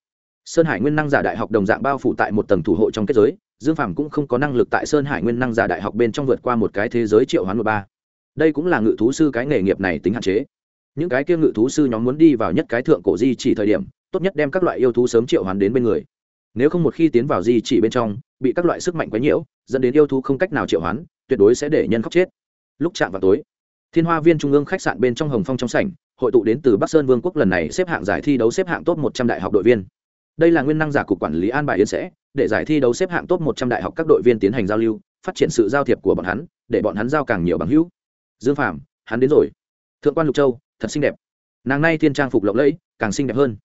Sơn hải nguyên năng giả đại học đồng dạng bao phủ tại một tầng thủ hộ trong kết giới, dương phàm cũng không có năng lực tại sơn hải nguyên năng giả đại học bên trong vượt qua một cái thế giới triệu hoán một ba. Đây cũng là ngự thú sư cái nghề nghiệp này tính hạn chế. Những cái kia ngự thú sư nhóm muốn đi vào nhất cái thượng cổ di chỉ thời điểm, tốt nhất đem các loại yêu thú sớm triệu hoán đến bên người nếu không một khi tiến vào di chỉ bên trong, bị các loại sức mạnh quấy nhiễu, dẫn đến yêu thú không cách nào triệu hoán, tuyệt đối sẽ để nhân khóc chết. Lúc chạm vào tối, thiên hoa viên trung ương khách sạn bên trong hồng phong trong sảnh, hội tụ đến từ bắc sơn vương quốc lần này xếp hạng giải thi đấu xếp hạng top một trăm đại học đội viên. Đây là nguyên năng giả cục quản lý an bài yên sẽ, để giải thi đấu xếp hạng top một trăm đại học các đội viên tiến hành giao lưu, phát triển sự giao thiệp của bọn hắn, để bọn hắn giao càng nhiều bằng hữu. Dương phạm hắn đến rồi. Thượng quan lục châu, thật xinh đẹp. Nàng nay thiên trang phục lộng lẫy, càng xinh đẹp hơn.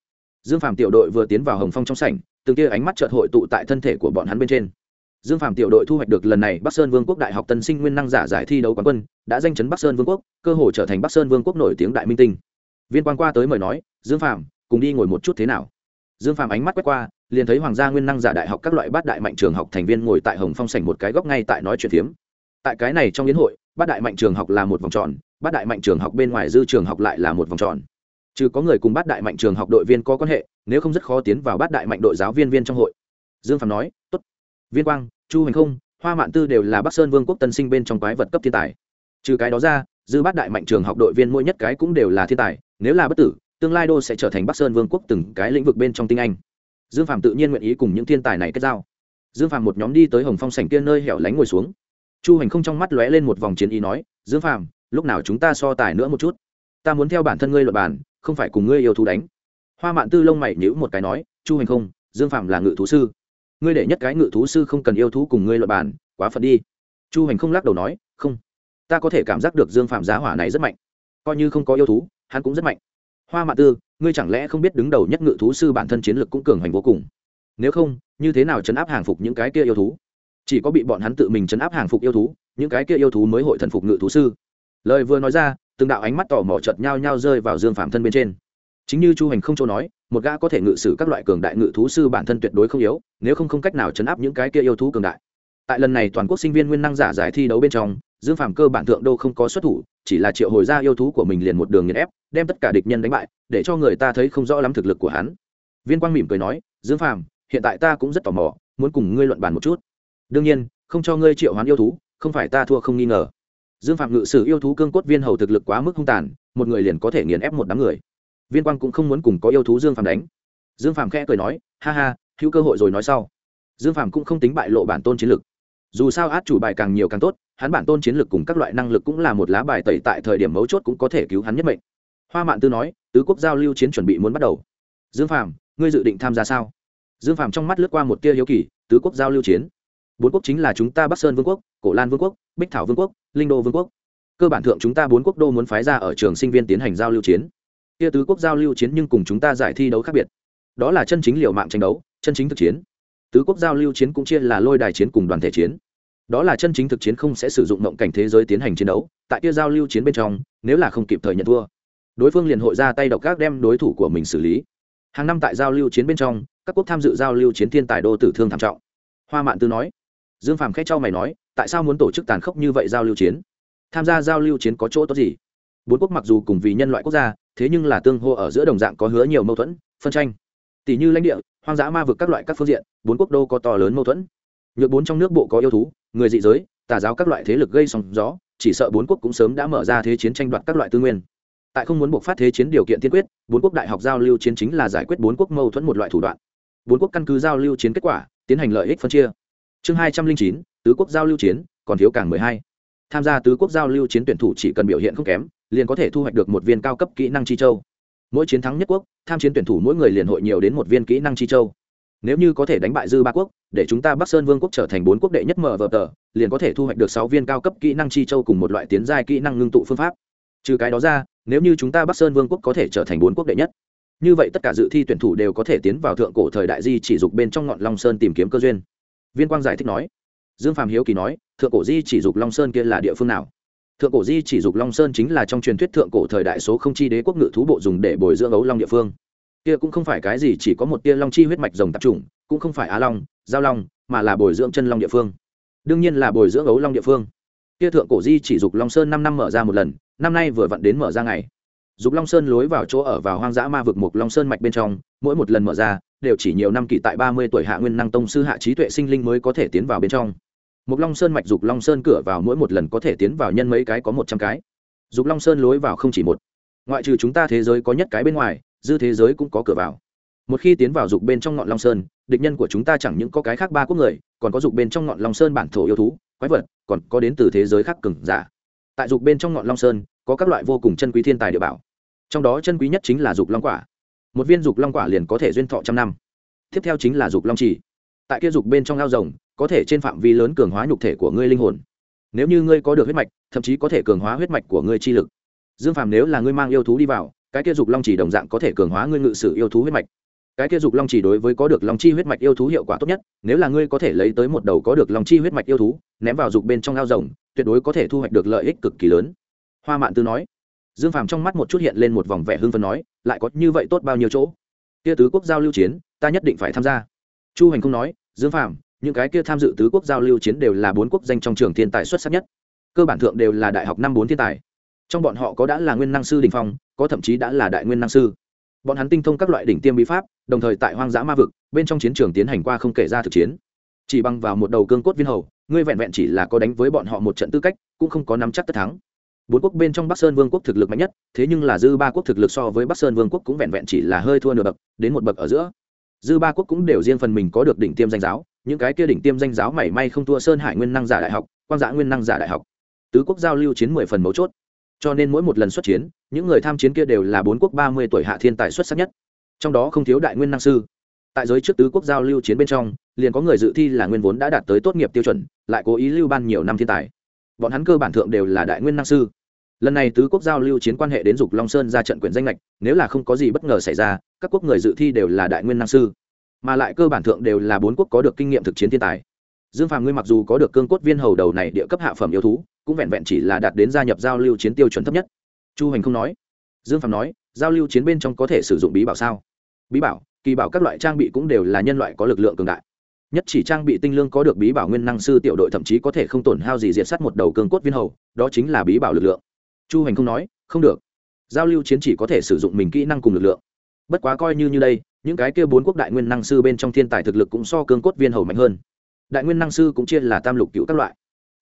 Dương phạm tiểu đội vừa tiến vào hồng phong trong sảnh từng kia ánh mắt chợt hội tụ tại thân thể của bọn hắn bên trên. Dương phạm tiểu đội thu hoạch được lần này bắc sơn vương quốc đại học tân sinh nguyên năng giả giải thi đấu quán quân, đã danh chấn bắc sơn vương quốc, cơ hội trở thành bắc sơn vương quốc nổi tiếng đại minh tinh. Viên quan qua tới mời nói, dương phạm cùng đi ngồi một chút thế nào? Dương phạm ánh mắt quét qua, liền thấy hoàng gia nguyên năng giả đại học các loại bát đại mạnh trường học thành viên ngồi tại hồng phong sảnh một cái góc ngay tại nói chuyện phiếm. Tại cái này trong yến hội, bát đại mạnh trường học là một vòng tròn, bát đại mạnh trường học bên ngoài dư trường học lại là một vòng tròn trừ có người cùng bát đại mạnh trường học đội viên có quan hệ, nếu không rất khó tiến vào bát đại mạnh đội giáo viên viên trong hội. Dương phạm nói, tốt. Viên quang, chu hành không, hoa mạn tư đều là bắc sơn vương quốc tân sinh bên trong quái vật cấp thiên tài. Trừ cái đó ra, dư bát đại mạnh trường học đội viên mỗi nhất cái cũng đều là thiên tài, nếu là bất tử, tương lai đô sẽ trở thành bắc sơn vương quốc từng cái lĩnh vực bên trong tinh anh. Dương phạm tự nhiên nguyện ý cùng những thiên tài này kết giao. Dương phạm một nhóm đi tới hồng phong sảnh kia nơi hẻo lánh ngồi xuống. Chu hành không trong mắt lóe lên một vòng chiến ý nói, dương phạm lúc nào chúng ta so tài nữa một chút? Ta muốn theo bản thân ngươi luật bản không phải cùng ngươi yêu thú đánh. Hoa mạn tư lông mày nhữ một cái nói, chu hành không, dương phạm là ngự thú sư. Ngươi để nhất cái ngự thú sư không cần yêu thú cùng ngươi luật bàn, quá phật đi. Chu hành không lắc đầu nói, không. Ta có thể cảm giác được dương phạm giá hỏa này rất mạnh. Coi như không có yêu thú, hắn cũng rất mạnh. Hoa mạ tư, ngươi chẳng lẽ không biết đứng đầu nhất ngự thú sư bản thân chiến lược cũng cường hành vô cùng? Nếu không, như thế nào chấn áp hàng phục những cái kia yêu thú? Chỉ có bị bọn hắn tự mình chấn áp hàng phục yêu thú, những cái kia yêu thú mới hội thần phục ngự thú sư. Lời vừa nói ra từng đạo ánh mắt tò mò chợt nhau nhau rơi vào dương phạm thân bên trên. Chính như chu hành không châu nói, một gã có thể ngự sử các loại cường đại ngự thú sư bản thân tuyệt đối không yếu, nếu không không cách nào chấn áp những cái kia yêu thú cường đại. Tại lần này toàn quốc sinh viên nguyên năng giả giải thi đấu bên trong, dương phạm cơ bản thượng đô không có xuất thủ, chỉ là triệu hồi ra yêu thú của mình liền một đường nghiền ép, đem tất cả địch nhân đánh bại, để cho người ta thấy không rõ lắm thực lực của hắn. Viên quang mỉm cười nói, dương phạm hiện tại ta cũng rất tò mò, muốn cùng ngươi luận bàn một chút. Đương nhiên, không cho ngươi triệu hoán yêu thú, không phải ta thua không nghi ngờ dương phạm ngự sử yêu thú cương cốt viên hầu thực lực quá mức hung tàn một người liền có thể nghiền ép một đám người. Viên quang cũng không muốn cùng có yêu thú dương phạm đánh. Dương phạm khẽ cười nói ha ha hữu cơ hội rồi nói sau. Dương phạm cũng không tính bại lộ bản tôn chiến lực. Dù sao át chủ bài càng nhiều càng tốt hắn bản tôn chiến lược cùng các loại năng lực cũng là một lá bài tẩy tại thời điểm mấu chốt cũng có thể cứu hắn nhất mệnh. Hoa mạn tư nói tứ quốc giao lưu chiến chuẩn bị muốn bắt đầu. Dương Phạm, ngươi dự định tham gia sao? Dương Phạm trong mắt lướt qua một tia hiếu kỳ tứ quốc giao lưu chiến? Bốn quốc chính là chúng ta bắc sơn vương quốc, cổ lan vương quốc, bích thảo vương quốc, linh đô vương quốc. Cơ bản thượng chúng ta bốn quốc đô muốn phái ra ở trường sinh viên tiến hành giao lưu chiến. Kia tứ quốc giao lưu chiến nhưng cùng chúng ta giải thi đấu khác biệt. Đó là chân chính liều mạng tranh đấu, chân chính thực chiến. Tứ quốc giao lưu chiến cũng chia là lôi đài chiến cùng đoàn thể chiến. Đó là chân chính thực chiến không sẽ sử dụng mộng cảnh thế giới tiến hành chiến đấu. Tại kia giao lưu chiến bên trong, nếu là không kịp thời nhận thua, đối phương liền hội ra tay độc các đem đối thủ của mình xử lý. Hàng năm tại giao lưu chiến bên trong, các quốc tham dự giao lưu chiến thiên tài đô tử thương thảm trọng. Hoa mạn tư nói dương phàm khẽ cho mày nói, tại sao muốn tổ chức tàn khốc như vậy giao lưu chiến? Tham gia giao lưu chiến có chỗ tốt gì? Bốn quốc mặc dù cùng vì nhân loại quốc gia, thế nhưng là tương hô ở giữa đồng dạng có hứa nhiều mâu thuẫn, phân tranh. Tỷ như lãnh địa, hoang dã ma vực các loại các phương diện, bốn quốc đô có to lớn mâu thuẫn. Nhược bốn trong nước bộ có yêu thú, người dị giới, tà giáo các loại thế lực gây sóng gió, chỉ sợ bốn quốc cũng sớm đã mở ra thế chiến tranh đoạt các loại tư nguyên. Tại không muốn buộc phát thế chiến điều kiện tiên quyết, bốn quốc đại học giao lưu chiến chính là giải quyết bốn quốc mâu thuẫn một loại thủ đoạn. Bốn quốc căn cứ giao lưu chiến kết quả, tiến hành lợi ích phân chia chương hai trăm linh chín, tứ quốc giao lưu chiến, còn thiếu càng mười hai. Tham gia tứ quốc giao lưu chiến tuyển thủ chỉ cần biểu hiện không kém, liền có thể thu hoạch được một viên cao cấp kỹ năng chi châu. Mỗi chiến thắng nhất quốc, tham chiến tuyển thủ mỗi người liền hội nhiều đến một viên kỹ năng chi châu. Nếu như có thể đánh bại dư ba quốc, để chúng ta bắc sơn vương quốc trở thành bốn quốc đệ nhất mở vở tờ, liền có thể thu hoạch được sáu viên cao cấp kỹ năng chi châu cùng một loại tiến giai kỹ năng ngưng tụ phương pháp. Trừ cái đó ra, nếu như chúng ta bắc sơn vương quốc có thể trở thành bốn quốc đệ nhất, như vậy tất cả dự thi tuyển thủ đều có thể tiến vào thượng cổ thời đại di chỉ dục bên trong ngọn long sơn tìm kiếm cơ duyên viên quang giải thích nói. Dương phạm hiếu kỳ nói, thượng cổ di chỉ dục long sơn kia là địa phương nào? Thượng cổ di chỉ dục long sơn chính là trong truyền thuyết thượng cổ thời đại số không chi đế quốc ngự thú bộ dùng để bồi dưỡng ấu long địa phương. Kia cũng không phải cái gì chỉ có một tia long chi huyết mạch rồng tạp trùng cũng không phải á long, giao long, mà là bồi dưỡng chân long địa phương. Đương nhiên là bồi dưỡng ấu long địa phương. Kia thượng cổ di chỉ dục long sơn năm năm mở ra một lần, năm nay vừa vặn đến mở ra ngày. Dục long sơn lối vào chỗ ở vào hoang dã ma vực mục long sơn mạch bên trong, mỗi một lần mở ra đều chỉ nhiều năm kỳ tại ba mươi tuổi hạ nguyên năng tông sư hạ trí tuệ sinh linh mới có thể tiến vào bên trong. Mục long sơn mạch dục long sơn cửa vào mỗi một lần có thể tiến vào nhân mấy cái có một trăm cái. Dục long sơn lối vào không chỉ một. Ngoại trừ chúng ta thế giới có nhất cái bên ngoài, dư thế giới cũng có cửa vào. Một khi tiến vào dục bên trong ngọn long sơn, địch nhân của chúng ta chẳng những có cái khác ba quốc người, còn có dục bên trong ngọn long sơn bản thổ yêu thú, quái vật, còn có đến từ thế giới khác cừng giả. Tại dục bên trong ngọn long sơn, có các loại vô cùng chân quý thiên tài địa bảo. Trong đó chân quý nhất chính là dục long quả một viên dục long quả liền có thể duyên thọ trăm năm. Tiếp theo chính là dục long trì tại kia dục bên trong ao rồng, có thể trên phạm vi lớn cường hóa nhục thể của ngươi linh hồn. Nếu như ngươi có được huyết mạch, thậm chí có thể cường hóa huyết mạch của ngươi chi lực. Dương phàm nếu là ngươi mang yêu thú đi vào, cái kia dục long chỉ đồng dạng có thể cường hóa ngươi ngự sử yêu thú huyết mạch. Cái kia dục long chỉ đối với có được long chi huyết mạch yêu thú hiệu quả tốt nhất, nếu là ngươi có thể lấy tới một đầu có được long chi huyết mạch yêu thú, ném vào dục bên trong ao rồng, tuyệt đối có thể thu hoạch được lợi ích cực kỳ lớn. Hoa mạn tư nói dương phàm trong mắt một chút hiện lên một vòng vẻ hưng phấn nói, lại có như vậy tốt bao nhiêu chỗ? Kia tứ quốc giao lưu chiến, ta nhất định phải tham gia. Chu hành không nói, dương phàm, những cái kia tham dự tứ quốc giao lưu chiến đều là bốn quốc danh trong trường thiên tài xuất sắc nhất. Cơ bản thượng đều là đại học năm bốn thiên tài. Trong bọn họ có đã là nguyên năng sư đình phong, có thậm chí đã là đại nguyên năng sư. Bọn hắn tinh thông các loại đỉnh tiêm bí pháp, đồng thời tại hoang dã ma vực, bên trong chiến trường tiến hành qua không kể ra thực chiến. Chỉ bằng vào một đầu cương cốt viên hầu, ngươi vẹn vẹn chỉ là có đánh với bọn họ một trận tư cách, cũng không có nắm chắc tất thắng bốn quốc bên trong bắc sơn vương quốc thực lực mạnh nhất, thế nhưng là dư ba quốc thực lực so với bắc sơn vương quốc cũng vẹn vẹn chỉ là hơi thua nửa bậc, đến một bậc ở giữa. Dư ba quốc cũng đều riêng phần mình có được đỉnh tiêm danh giáo, những cái kia đỉnh tiêm danh giáo mảy may không thua sơn hải nguyên năng giả đại học, quang giã nguyên năng giả đại học. Tứ quốc giao lưu chiến mười phần mấu chốt. Cho nên mỗi một lần xuất chiến, những người tham chiến kia đều là bốn quốc ba mươi tuổi hạ thiên tài xuất sắc nhất. Trong đó không thiếu đại nguyên năng sư. Tại giới trước tứ quốc giao lưu chiến bên trong, liền có người dự thi là nguyên vốn đã đạt tới tốt nghiệp tiêu chuẩn, lại cố ý lưu ban nhiều năm thiên tài. Bọn hắn cơ bản thượng đều là đại nguyên năng sư lần này tứ quốc giao lưu chiến quan hệ đến dục long sơn ra trận quyển danh lệch, nếu là không có gì bất ngờ xảy ra, các quốc người dự thi đều là đại nguyên năng sư. Mà lại cơ bản thượng đều là bốn quốc có được kinh nghiệm thực chiến thiên tài. Dương phàm ngươi mặc dù có được cương cốt viên hầu đầu này địa cấp hạ phẩm yêu thú, cũng vẹn vẹn chỉ là đạt đến gia nhập giao lưu chiến tiêu chuẩn thấp nhất. Chu hành không nói. Dương phàm nói, giao lưu chiến bên trong có thể sử dụng bí bảo sao? Bí bảo, kỳ bảo các loại trang bị cũng đều là nhân loại có lực lượng cường đại. Nhất chỉ trang bị tinh lương có được bí bảo nguyên năng sư tiểu đội thậm chí có thể không tổn hao gì diệt s á t một đầu cương cốt viên hầu, đó chính là bí bảo lực lượng chu hành không nói, không được. Giao lưu chiến chỉ có thể sử dụng mình kỹ năng cùng lực lượng. Bất quá coi như như đây, những cái kia bốn quốc đại nguyên năng sư bên trong thiên tài thực lực cũng so cương cốt viên hầu mạnh hơn. Đại nguyên năng sư cũng chia là tam lục cựu các loại.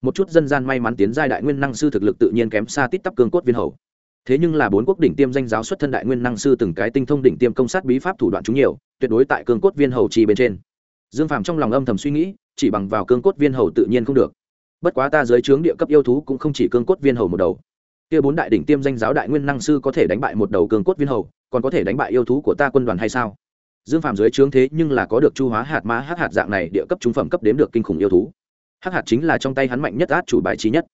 Một chút dân gian may mắn tiến giai đại nguyên năng sư thực lực tự nhiên kém xa tít tắp cương cốt viên hầu. Thế nhưng là bốn quốc đỉnh tiêm danh giáo xuất thân đại nguyên năng sư từng cái tinh thông đỉnh tiêm công sát bí pháp thủ đoạn chúng nhiều, tuyệt đối tại cương cốt viên hầu trì bên trên. Dương phàm trong lòng âm thầm suy nghĩ, chỉ bằng vào cương cốt viên hầu tự nhiên không được. Bất quá ta dưới trướng địa cấp yêu thú cũng không chỉ cương cốt viên hầu một đầu kia bốn đại đỉnh tiêm danh giáo đại nguyên năng sư có thể đánh bại một đầu cường cốt viên hầu, còn có thể đánh bại yêu thú của ta quân đoàn hay sao? Dương phàm dưới trướng thế nhưng là có được chu hóa hạt mã hắc hạt dạng này địa cấp trung phẩm cấp đếm được kinh khủng yêu thú. Hắc hạt chính là trong tay hắn mạnh nhất át chủ bài trí nhất.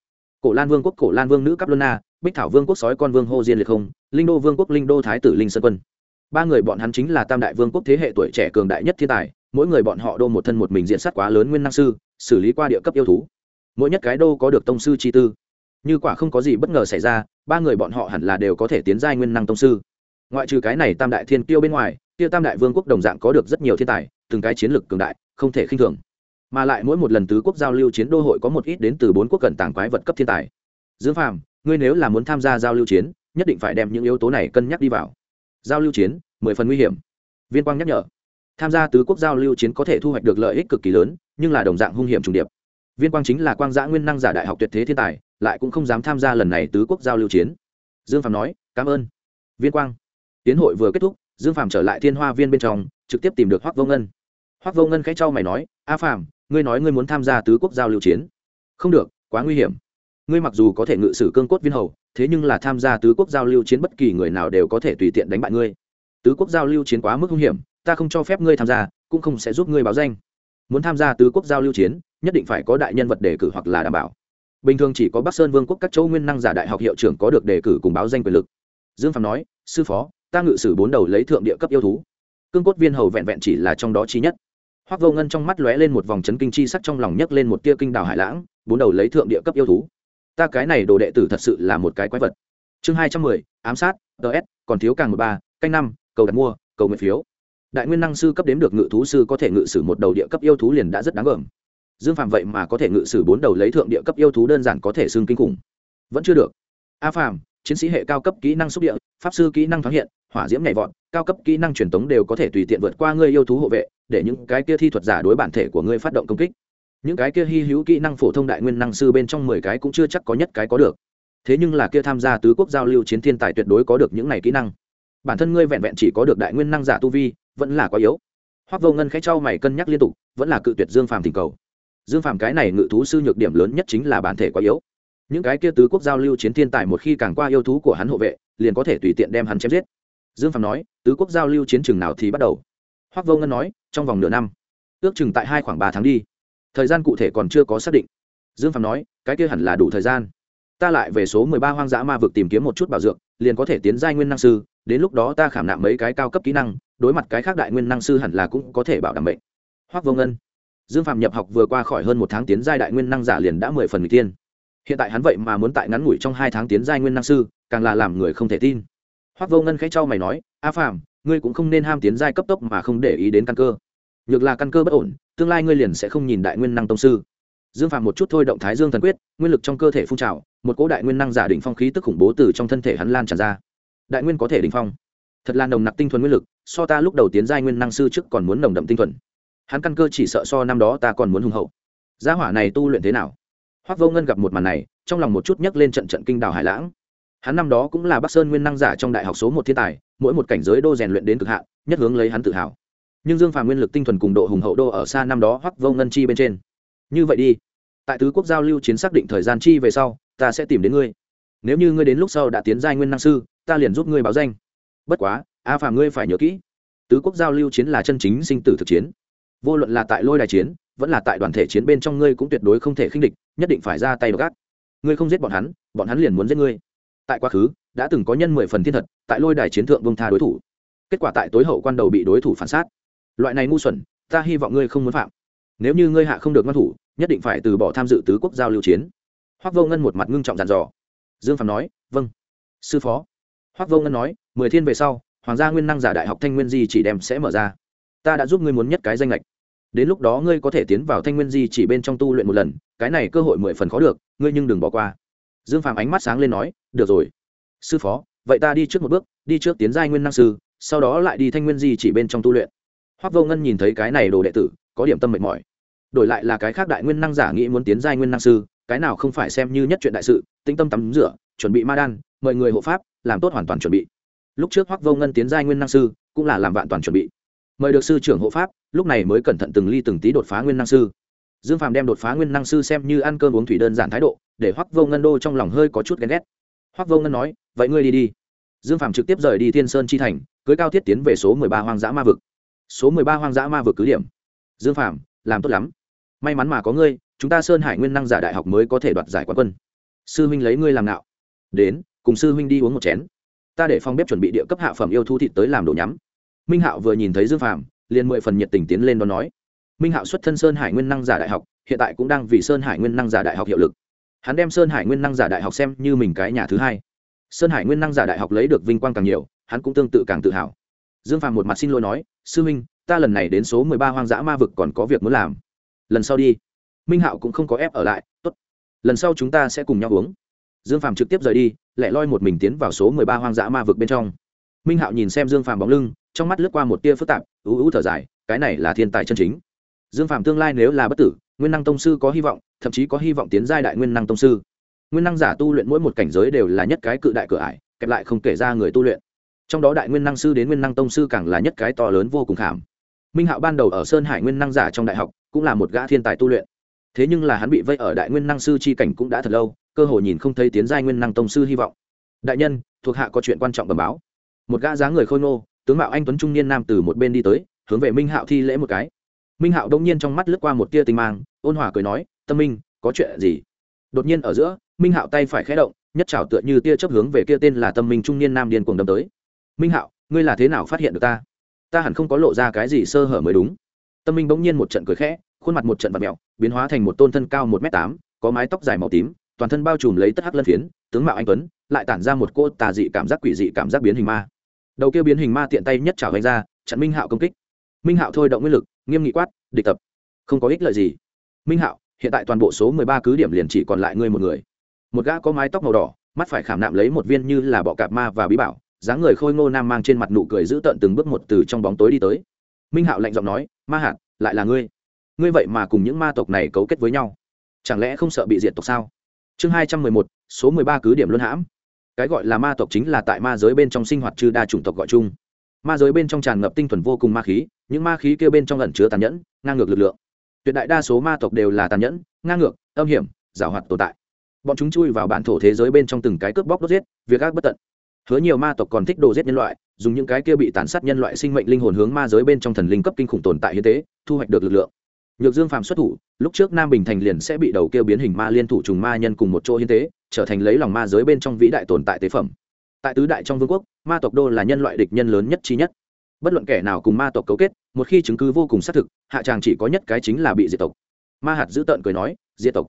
Cổ lan vương quốc, cổ lan vương nữ cấp luna bích thảo vương quốc sói con vương hô diên liệt không, linh đô vương quốc linh đô thái tử linh sơn quân. Ba người bọn hắn chính là tam đại vương quốc thế hệ tuổi trẻ cường đại nhất thiên tài, mỗi người bọn họ đô một thân một mình diện sát quá lớn nguyên năng sư, xử lý qua địa cấp yêu thú. Mỗi nhất cái đô có được tông sư chi tư như quả không có gì bất ngờ xảy ra, ba người bọn họ hẳn là đều có thể tiến giai nguyên năng tông sư. Ngoại trừ cái này tam đại thiên tiêu bên ngoài tiêu tam đại vương quốc đồng dạng có được rất nhiều thiên tài, từng cái chiến lược cường đại, không thể khinh thường. Mà lại mỗi một lần tứ quốc giao lưu chiến đô hội có một ít đến từ bốn quốc cận tảng quái vật cấp thiên tài. Dương phàm, ngươi nếu là muốn tham gia giao lưu chiến, nhất định phải đem những yếu tố này cân nhắc đi vào. Giao lưu chiến, mười phần nguy hiểm. Viên quang nhắc nhở. Tham gia tứ quốc giao lưu chiến có thể thu hoạch được lợi ích cực kỳ lớn, nhưng là đồng dạng hung hiểm trùng điệp. Viên quang chính là quang giã nguyên năng giả đại học tuyệt thế thiên tài lại cũng không dám tham gia lần này tứ quốc giao lưu chiến. Dương phạm nói, cảm ơn. Viên quang. Tiến hội vừa kết thúc, dương phạm trở lại thiên hoa viên bên trong, trực tiếp tìm được hoác vô ngân. Hoác vô ngân khẽ trao mày nói, a phạm ngươi nói ngươi muốn tham gia tứ quốc giao lưu chiến? Không được, quá nguy hiểm. Ngươi mặc dù có thể ngự sử cương cốt viên hầu, thế nhưng là tham gia tứ quốc giao lưu chiến bất kỳ người nào đều có thể tùy tiện đánh bại ngươi. Tứ quốc giao lưu chiến quá mức hung hiểm, ta không cho phép ngươi tham gia, cũng không sẽ giúp ngươi báo danh. Muốn tham gia tứ quốc giao lưu chiến, nhất định phải có đại nhân vật đề cử hoặc là đảm bảo bình thường chỉ có bắc sơn vương quốc các châu nguyên năng giả đại học hiệu trưởng có được đề cử cùng báo danh quyền lực. Dương phạm nói, sư phó, ta ngự sử bốn đầu lấy thượng địa cấp yêu thú. Cương cốt viên hầu vẹn vẹn chỉ là trong đó chi nhất. Hoác vô ngân trong mắt lóe lên một vòng chấn kinh chi sắc trong lòng nhấc lên một tia kinh đào hải lãng, bốn đầu lấy thượng địa cấp yêu thú? Ta cái này đồ đệ tử thật sự là một cái quái vật. Chương hai trăm mười, ám sát ts còn thiếu càng một ba, canh năm, cầu đặt mua, cầu nguyện phiếu. Đại nguyên năng sư cấp đếm được ngự thú sư có thể ngự sử một đầu địa cấp yêu thú liền đã rất đáng gờm dương phạm vậy mà có thể ngự sử bốn đầu lấy thượng địa cấp yêu thú đơn giản có thể xưng kinh khủng. Vẫn chưa được. A Phạm, chiến sĩ hệ cao cấp kỹ năng xúc địa pháp sư kỹ năng thoáng hiện hỏa diễm nhảy vọt cao cấp kỹ năng truyền tống đều có thể tùy tiện vượt qua ngươi yêu thú hộ vệ để những cái kia thi thuật giả đối bản thể của ngươi phát động công kích. Những cái kia hy hữu kỹ năng phổ thông đại nguyên năng sư bên trong mười cái cũng chưa chắc có nhất cái có được. Thế nhưng là kia tham gia tứ quốc giao lưu chiến thiên tài tuyệt đối có được những này kỹ năng. Bản thân ngươi vẹn vẹn chỉ có được đại nguyên năng giả tu vi vẫn là quá yếu. Hoắc vô ngân khẽ trao mày cân nhắc liên tục vẫn là cự tuyệt dương phàm thỉnh cầu dương phàm cái này ngự thú sư nhược điểm lớn nhất chính là bản thể quá yếu. Những cái kia tứ quốc giao lưu chiến thiên tài một khi càng qua yêu thú của hắn hộ vệ, liền có thể tùy tiện đem hắn chém giết. Dương phàm nói, tứ quốc giao lưu chiến trường nào thì bắt đầu? Hoắc vô ngân nói, trong vòng nửa năm. Ước chừng tại hai khoảng ba tháng đi. Thời gian cụ thể còn chưa có xác định. Dương phàm nói, cái kia hẳn là đủ thời gian. Ta lại về số mười ba hoang dã ma vực tìm kiếm một chút bảo dược, liền có thể tiến giai nguyên năng sư, đến lúc đó ta khảm nạm mấy cái cao cấp kỹ năng, đối mặt cái khác đại nguyên năng sư hẳn là cũng có thể bảo đảm bệnh hoắc vô ngân dương phạm nhập học vừa qua khỏi hơn một tháng tiến giai đại nguyên năng giả liền đã mười phần người tiên hiện tại hắn vậy mà muốn tại ngắn ngủi trong hai tháng tiến giai nguyên năng sư, càng là làm người không thể tin. Hoắc vô ngân khẽ trao mày nói, a phạm, ngươi cũng không nên ham tiến giai cấp tốc mà không để ý đến căn cơ. Nhược là căn cơ bất ổn, tương lai ngươi liền sẽ không nhìn đại nguyên năng tông sư. Dương phạm một chút thôi động thái dương thần quyết, nguyên lực trong cơ thể phun trào, một cỗ đại nguyên năng giả đỉnh phong khí tức khủng bố từ trong thân thể hắn lan tràn ra. Đại nguyên có thể đỉnh phong. Thật là nồng nặc tinh thuần nguyên lực, so ta lúc đầu tiến giai nguyên năng sư trước còn muốn nồng đậm tinh thuần hắn căn cơ chỉ sợ so năm đó ta còn muốn hùng hậu. Gia hỏa này tu luyện thế nào? Hoắc vô ngân gặp một màn này, trong lòng một chút nhấc lên trận trận kinh đào hải lãng. Hắn năm đó cũng là bắc sơn nguyên năng giả trong đại học số một thiên tài, mỗi một cảnh giới đô rèn luyện đến cực hạn, nhất hướng lấy hắn tự hào. Nhưng dương phàm nguyên lực tinh thuần cùng độ hùng hậu đô ở xa năm đó hoắc vô ngân chi bên trên. Như vậy đi. Tại tứ quốc giao lưu chiến xác định thời gian chi về sau, ta sẽ tìm đến ngươi. Nếu như ngươi đến lúc sau đã tiến giai nguyên năng sư, ta liền giúp ngươi báo danh. Bất quá, a phàm ngươi phải nhớ kỹ, tứ quốc giao lưu chiến là chân chính sinh tử thực chiến vô luận là tại lôi đài chiến, vẫn là tại đoàn thể chiến bên trong ngươi cũng tuyệt đối không thể khinh địch, nhất định phải ra tay gác ngươi không giết bọn hắn bọn hắn liền muốn giết ngươi. Tại quá khứ, đã từng có nhân mười phần thiên thật, tại lôi đài chiến thượng bông tha đối thủ. Kết quả tại tối hậu quan đầu bị đối thủ phản sát. Loại này ngu xuẩn, ta hy vọng ngươi không muốn phạm. Nếu như ngươi hạ không được ngăn thủ, nhất định phải từ bỏ tham dự tứ quốc giao lưu chiến. Hoác vô ngân một mặt ngưng trọng dàn dò. Dương phạm nói vâng sư phó. Hoác vô ngân nói, mười thiên về sau, hoàng gia nguyên năng giả đại học thanh nguyên di chỉ đem sẽ mở ra ta đã giúp ngươi muốn nhất cái danh lệch. Đến lúc đó ngươi có thể tiến vào thanh nguyên di chỉ bên trong tu luyện một lần, cái này cơ hội mười phần khó được, ngươi nhưng đừng bỏ qua. Dương phàm ánh mắt sáng lên nói, được rồi. Sư phó, vậy ta đi trước một bước, đi trước tiến giai nguyên năng sư, sau đó lại đi thanh nguyên di chỉ bên trong tu luyện. Hoác vô ngân nhìn thấy cái này đồ đệ tử, có điểm tâm mệt mỏi. Đổi lại là cái khác đại nguyên năng giả nghĩ muốn tiến giai nguyên năng sư, cái nào không phải xem như nhất chuyện đại sự, tĩnh tâm tắm rửa, chuẩn bị ma đan, mời người hộ pháp, làm tốt hoàn toàn chuẩn bị. Lúc trước hoác vô ngân tiến giai nguyên năng sư, cũng là làm vạn toàn chuẩn bị mời được sư trưởng hộ pháp, lúc này mới cẩn thận từng ly từng tí đột phá nguyên năng sư. Dương phàm đem đột phá nguyên năng sư xem như ăn cơm uống thủy đơn giản thái độ, để hoắc vô ngân đô trong lòng hơi có chút ghen ghét. Hoắc vô ngân nói, vậy ngươi đi đi. Dương phàm trực tiếp rời đi thiên sơn chi thành cưới cao thiết tiến về số mười ba hoang dã ma vực. Số mười ba hoang dã ma vực cứ điểm. Dương phàm, làm tốt lắm. May mắn mà có ngươi, chúng ta sơn hải nguyên năng giả đại học mới có thể đoạt giải quán quân. Sư huynh lấy ngươi làm nạo. Đến, cùng sư huynh đi uống một chén. Ta để phòng bếp chuẩn bị địa cấp hạ phẩm yêu thu thịt tới làm đồ nhắm minh hạo vừa nhìn thấy dương phàm, liền mười phần nhiệt tình tiến lên đó nói, minh hạo xuất thân sơn hải nguyên năng giả đại học, hiện tại cũng đang vì sơn hải nguyên năng giả đại học hiệu lực. Hắn đem sơn hải nguyên năng giả đại học xem như mình cái nhà thứ hai. Sơn hải nguyên năng giả đại học lấy được vinh quang càng nhiều, hắn cũng tương tự càng tự hào. Dương phàm một mặt xin lỗi nói, sư minh, ta lần này đến số mười ba hoang dã ma vực còn có việc muốn làm. Lần sau đi. Minh hạo cũng không có ép ở lại, tốt, lần sau chúng ta sẽ cùng nhau uống. Dương phàm trực tiếp rời đi lại loi một mình tiến vào số mười ba hoang dã ma vực bên trong minh hạo nhìn xem dương phàm bóng lưng, trong mắt lướt qua một tia phức tạp, ú ú thở dài, cái này là thiên tài chân chính. Dương phàm tương lai nếu là bất tử, nguyên năng tông sư có hy vọng, thậm chí có hy vọng tiến giai đại nguyên năng tông sư. Nguyên năng giả tu luyện mỗi một cảnh giới đều là nhất cái cự đại cửa ải, kẹp lại không kể ra người tu luyện. Trong đó đại nguyên năng sư đến nguyên năng tông sư càng là nhất cái to lớn vô cùng khảm. Minh hạo ban đầu ở sơn hải nguyên năng giả trong đại học, cũng là một gã thiên tài tu luyện. Thế nhưng là hắn bị vây ở đại nguyên năng sư c h i cảnh cũng đã thật lâu, cơ hội nhìn không thấy tiến giai nguyên năng tông sư hy vọng. Đại nhân, thuộc hạ có chuyện quan trọng bẩm báo một gã dáng người khôi ngô, tướng mạo anh tuấn trung niên nam từ một bên đi tới, hướng về minh hạo thi lễ một cái. Minh hạo đông nhiên trong mắt lướt qua một tia tinh mang, ôn hòa cười nói, tâm minh, có chuyện gì? Đột nhiên ở giữa, minh hạo tay phải khé động, nhất trào tựa như tia chấp hướng về kia tên là tâm minh trung niên nam điên cuồng đâm tới. Minh hạo, ngươi là thế nào phát hiện được ta? Ta hẳn không có lộ ra cái gì sơ hở mới đúng. Tâm minh bỗng nhiên một trận cười khẽ, khuôn mặt một trận vật mẹo biến hóa thành một tôn thân cao một m tám, có mái tóc dài màu tím, toàn thân bao trùm lấy tất hắc lân phiến, tướng mạo anh tuấn, lại tản ra một cô tà dị cảm giác quỷ dị cảm giác biến hình ma đầu kia biến hình ma tiện tay nhất trả vánh ra, chặn minh hạo công kích. Minh hạo thôi động nguyên lực, nghiêm nghị quát, địch tập. Không có ích lợi gì. Minh hạo, hiện tại toàn bộ số mười ba cứ điểm liền chỉ còn lại ngươi một người. Một gã có mái tóc màu đỏ, mắt phải khảm nạm lấy một viên như là bọ cạp ma và bí bảo, dáng người khôi ngô nam mang trên mặt nụ cười giữ tợn từng bước một từ trong bóng tối đi tới. Minh hạo lạnh giọng nói, ma hạt, lại là ngươi. Ngươi vậy mà cùng những ma tộc này cấu kết với nhau. Chẳng lẽ không sợ bị diệt tộc sao? Chương hai trăm mười một, số mười ba cứ điểm luân hãm cái gọi là ma tộc chính là tại ma giới bên trong sinh hoạt chư đa chủng tộc gọi chung. Ma giới bên trong tràn ngập tinh thuần vô cùng ma khí, những ma khí kêu bên trong lẩn chứa tàn nhẫn, ngang ngược lực lượng. Tuyệt đại đa số ma tộc đều là tàn nhẫn, ngang ngược, âm hiểm, giảo hoạt tồn tại. Bọn chúng chui vào bản thổ thế giới bên trong từng cái cướp bóc đốt giết, việc ác bất tận. Hứa nhiều ma tộc còn thích đồ giết nhân loại, dùng những cái kia bị tàn sát nhân loại sinh mệnh linh hồn hướng ma giới bên trong thần linh cấp kinh khủng tồn tại hiến tế, thu hoạch được lực lượng. Nhược dương phàm xuất thủ, lúc trước nam bình thành liền sẽ bị đầu kia biến hình ma liên thủ trùng ma nhân cùng một chỗ hiến tế trở thành lấy lòng ma giới bên trong vĩ đại tồn tại tế phẩm. Tại tứ đại trong vương quốc, ma tộc đô là nhân loại địch nhân lớn nhất chi nhất. Bất luận kẻ nào cùng ma tộc cấu kết, một khi chứng cứ vô cùng xác thực, hạ tràng chỉ có nhất cái chính là bị diệt tộc. Ma hạt giữ tợn cười nói, diệt tộc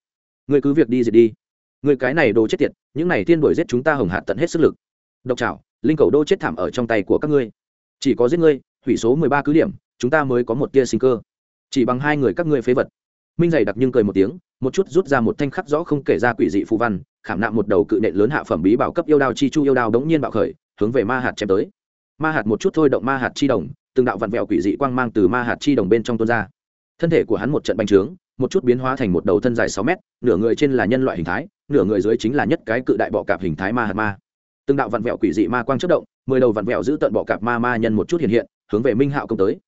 người cứ việc đi diệt đi. Người cái này đồ chết tiệt, những này thiên đuổi giết chúng ta hồng hạt tận hết sức lực. Độc trảo, linh cầu đô chết thảm ở trong tay của các ngươi. Chỉ có giết ngươi, hủy số mười ba cứ điểm, chúng ta mới có một tia sinh cơ. Chỉ bằng hai người các ngươi phế vật. Minh dày đặc nhưng cười một tiếng, một chút rút ra một thanh khắc rõ không kể ra quỷ dị phù văn khảm nạm một đầu cự nện lớn hạ phẩm bí bảo cấp yêu đao chi chu yêu đao đống nhiên bạo khởi, hướng về ma hạt chém tới. Ma hạt một chút thôi động ma hạt chi đồng, từng đạo vặn vẹo quỷ dị quang mang từ ma hạt chi đồng bên trong tuôn ra. Thân thể của hắn một trận bành trướng, một chút biến hóa thành một đầu thân dài sáu mét, nửa người trên là nhân loại hình thái, nửa người dưới chính là nhất cái cự đại bọ cạp hình thái ma hạt ma. Từng đạo vặn vẹo quỷ dị ma quang chất động, mười đầu vặn vẹo giữ tận bọ cạp ma ma nhân một chút hiện hiện, hướng về minh hạo công tới.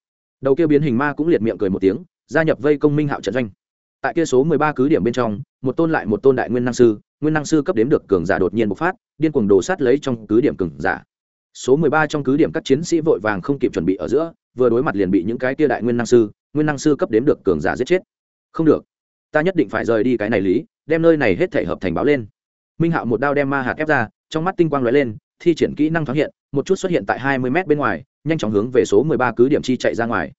Đầu kia biến hình ma cũng liệt miệng cười một tiếng, gia nhập vây công minh hạo trận doanh. Tại kia số mười ba cứ điểm bên trong, một tôn lại một tôn đại nguyên năng sư nguyên năng sư cấp đếm được cường giả đột nhiên bộc phát, điên cuồng đồ sát lấy trong cứ điểm cường giả. Số mười ba trong cứ điểm các chiến sĩ vội vàng không kịp chuẩn bị ở giữa, vừa đối mặt liền bị những cái tia đại nguyên năng sư, nguyên năng sư cấp đếm được cường giả giết chết. Không được. Ta nhất định phải rời đi cái này lý, đem nơi này hết thể hợp thành báo lên. Minh hạo một đao đem ma hạt ép ra, trong mắt tinh quang lóe lên, thi triển kỹ năng thoáng hiện, một chút xuất hiện tại hai mươi m bên ngoài, nhanh chóng hướng về số mười ba cứ điểm chi chạy ra ngoài.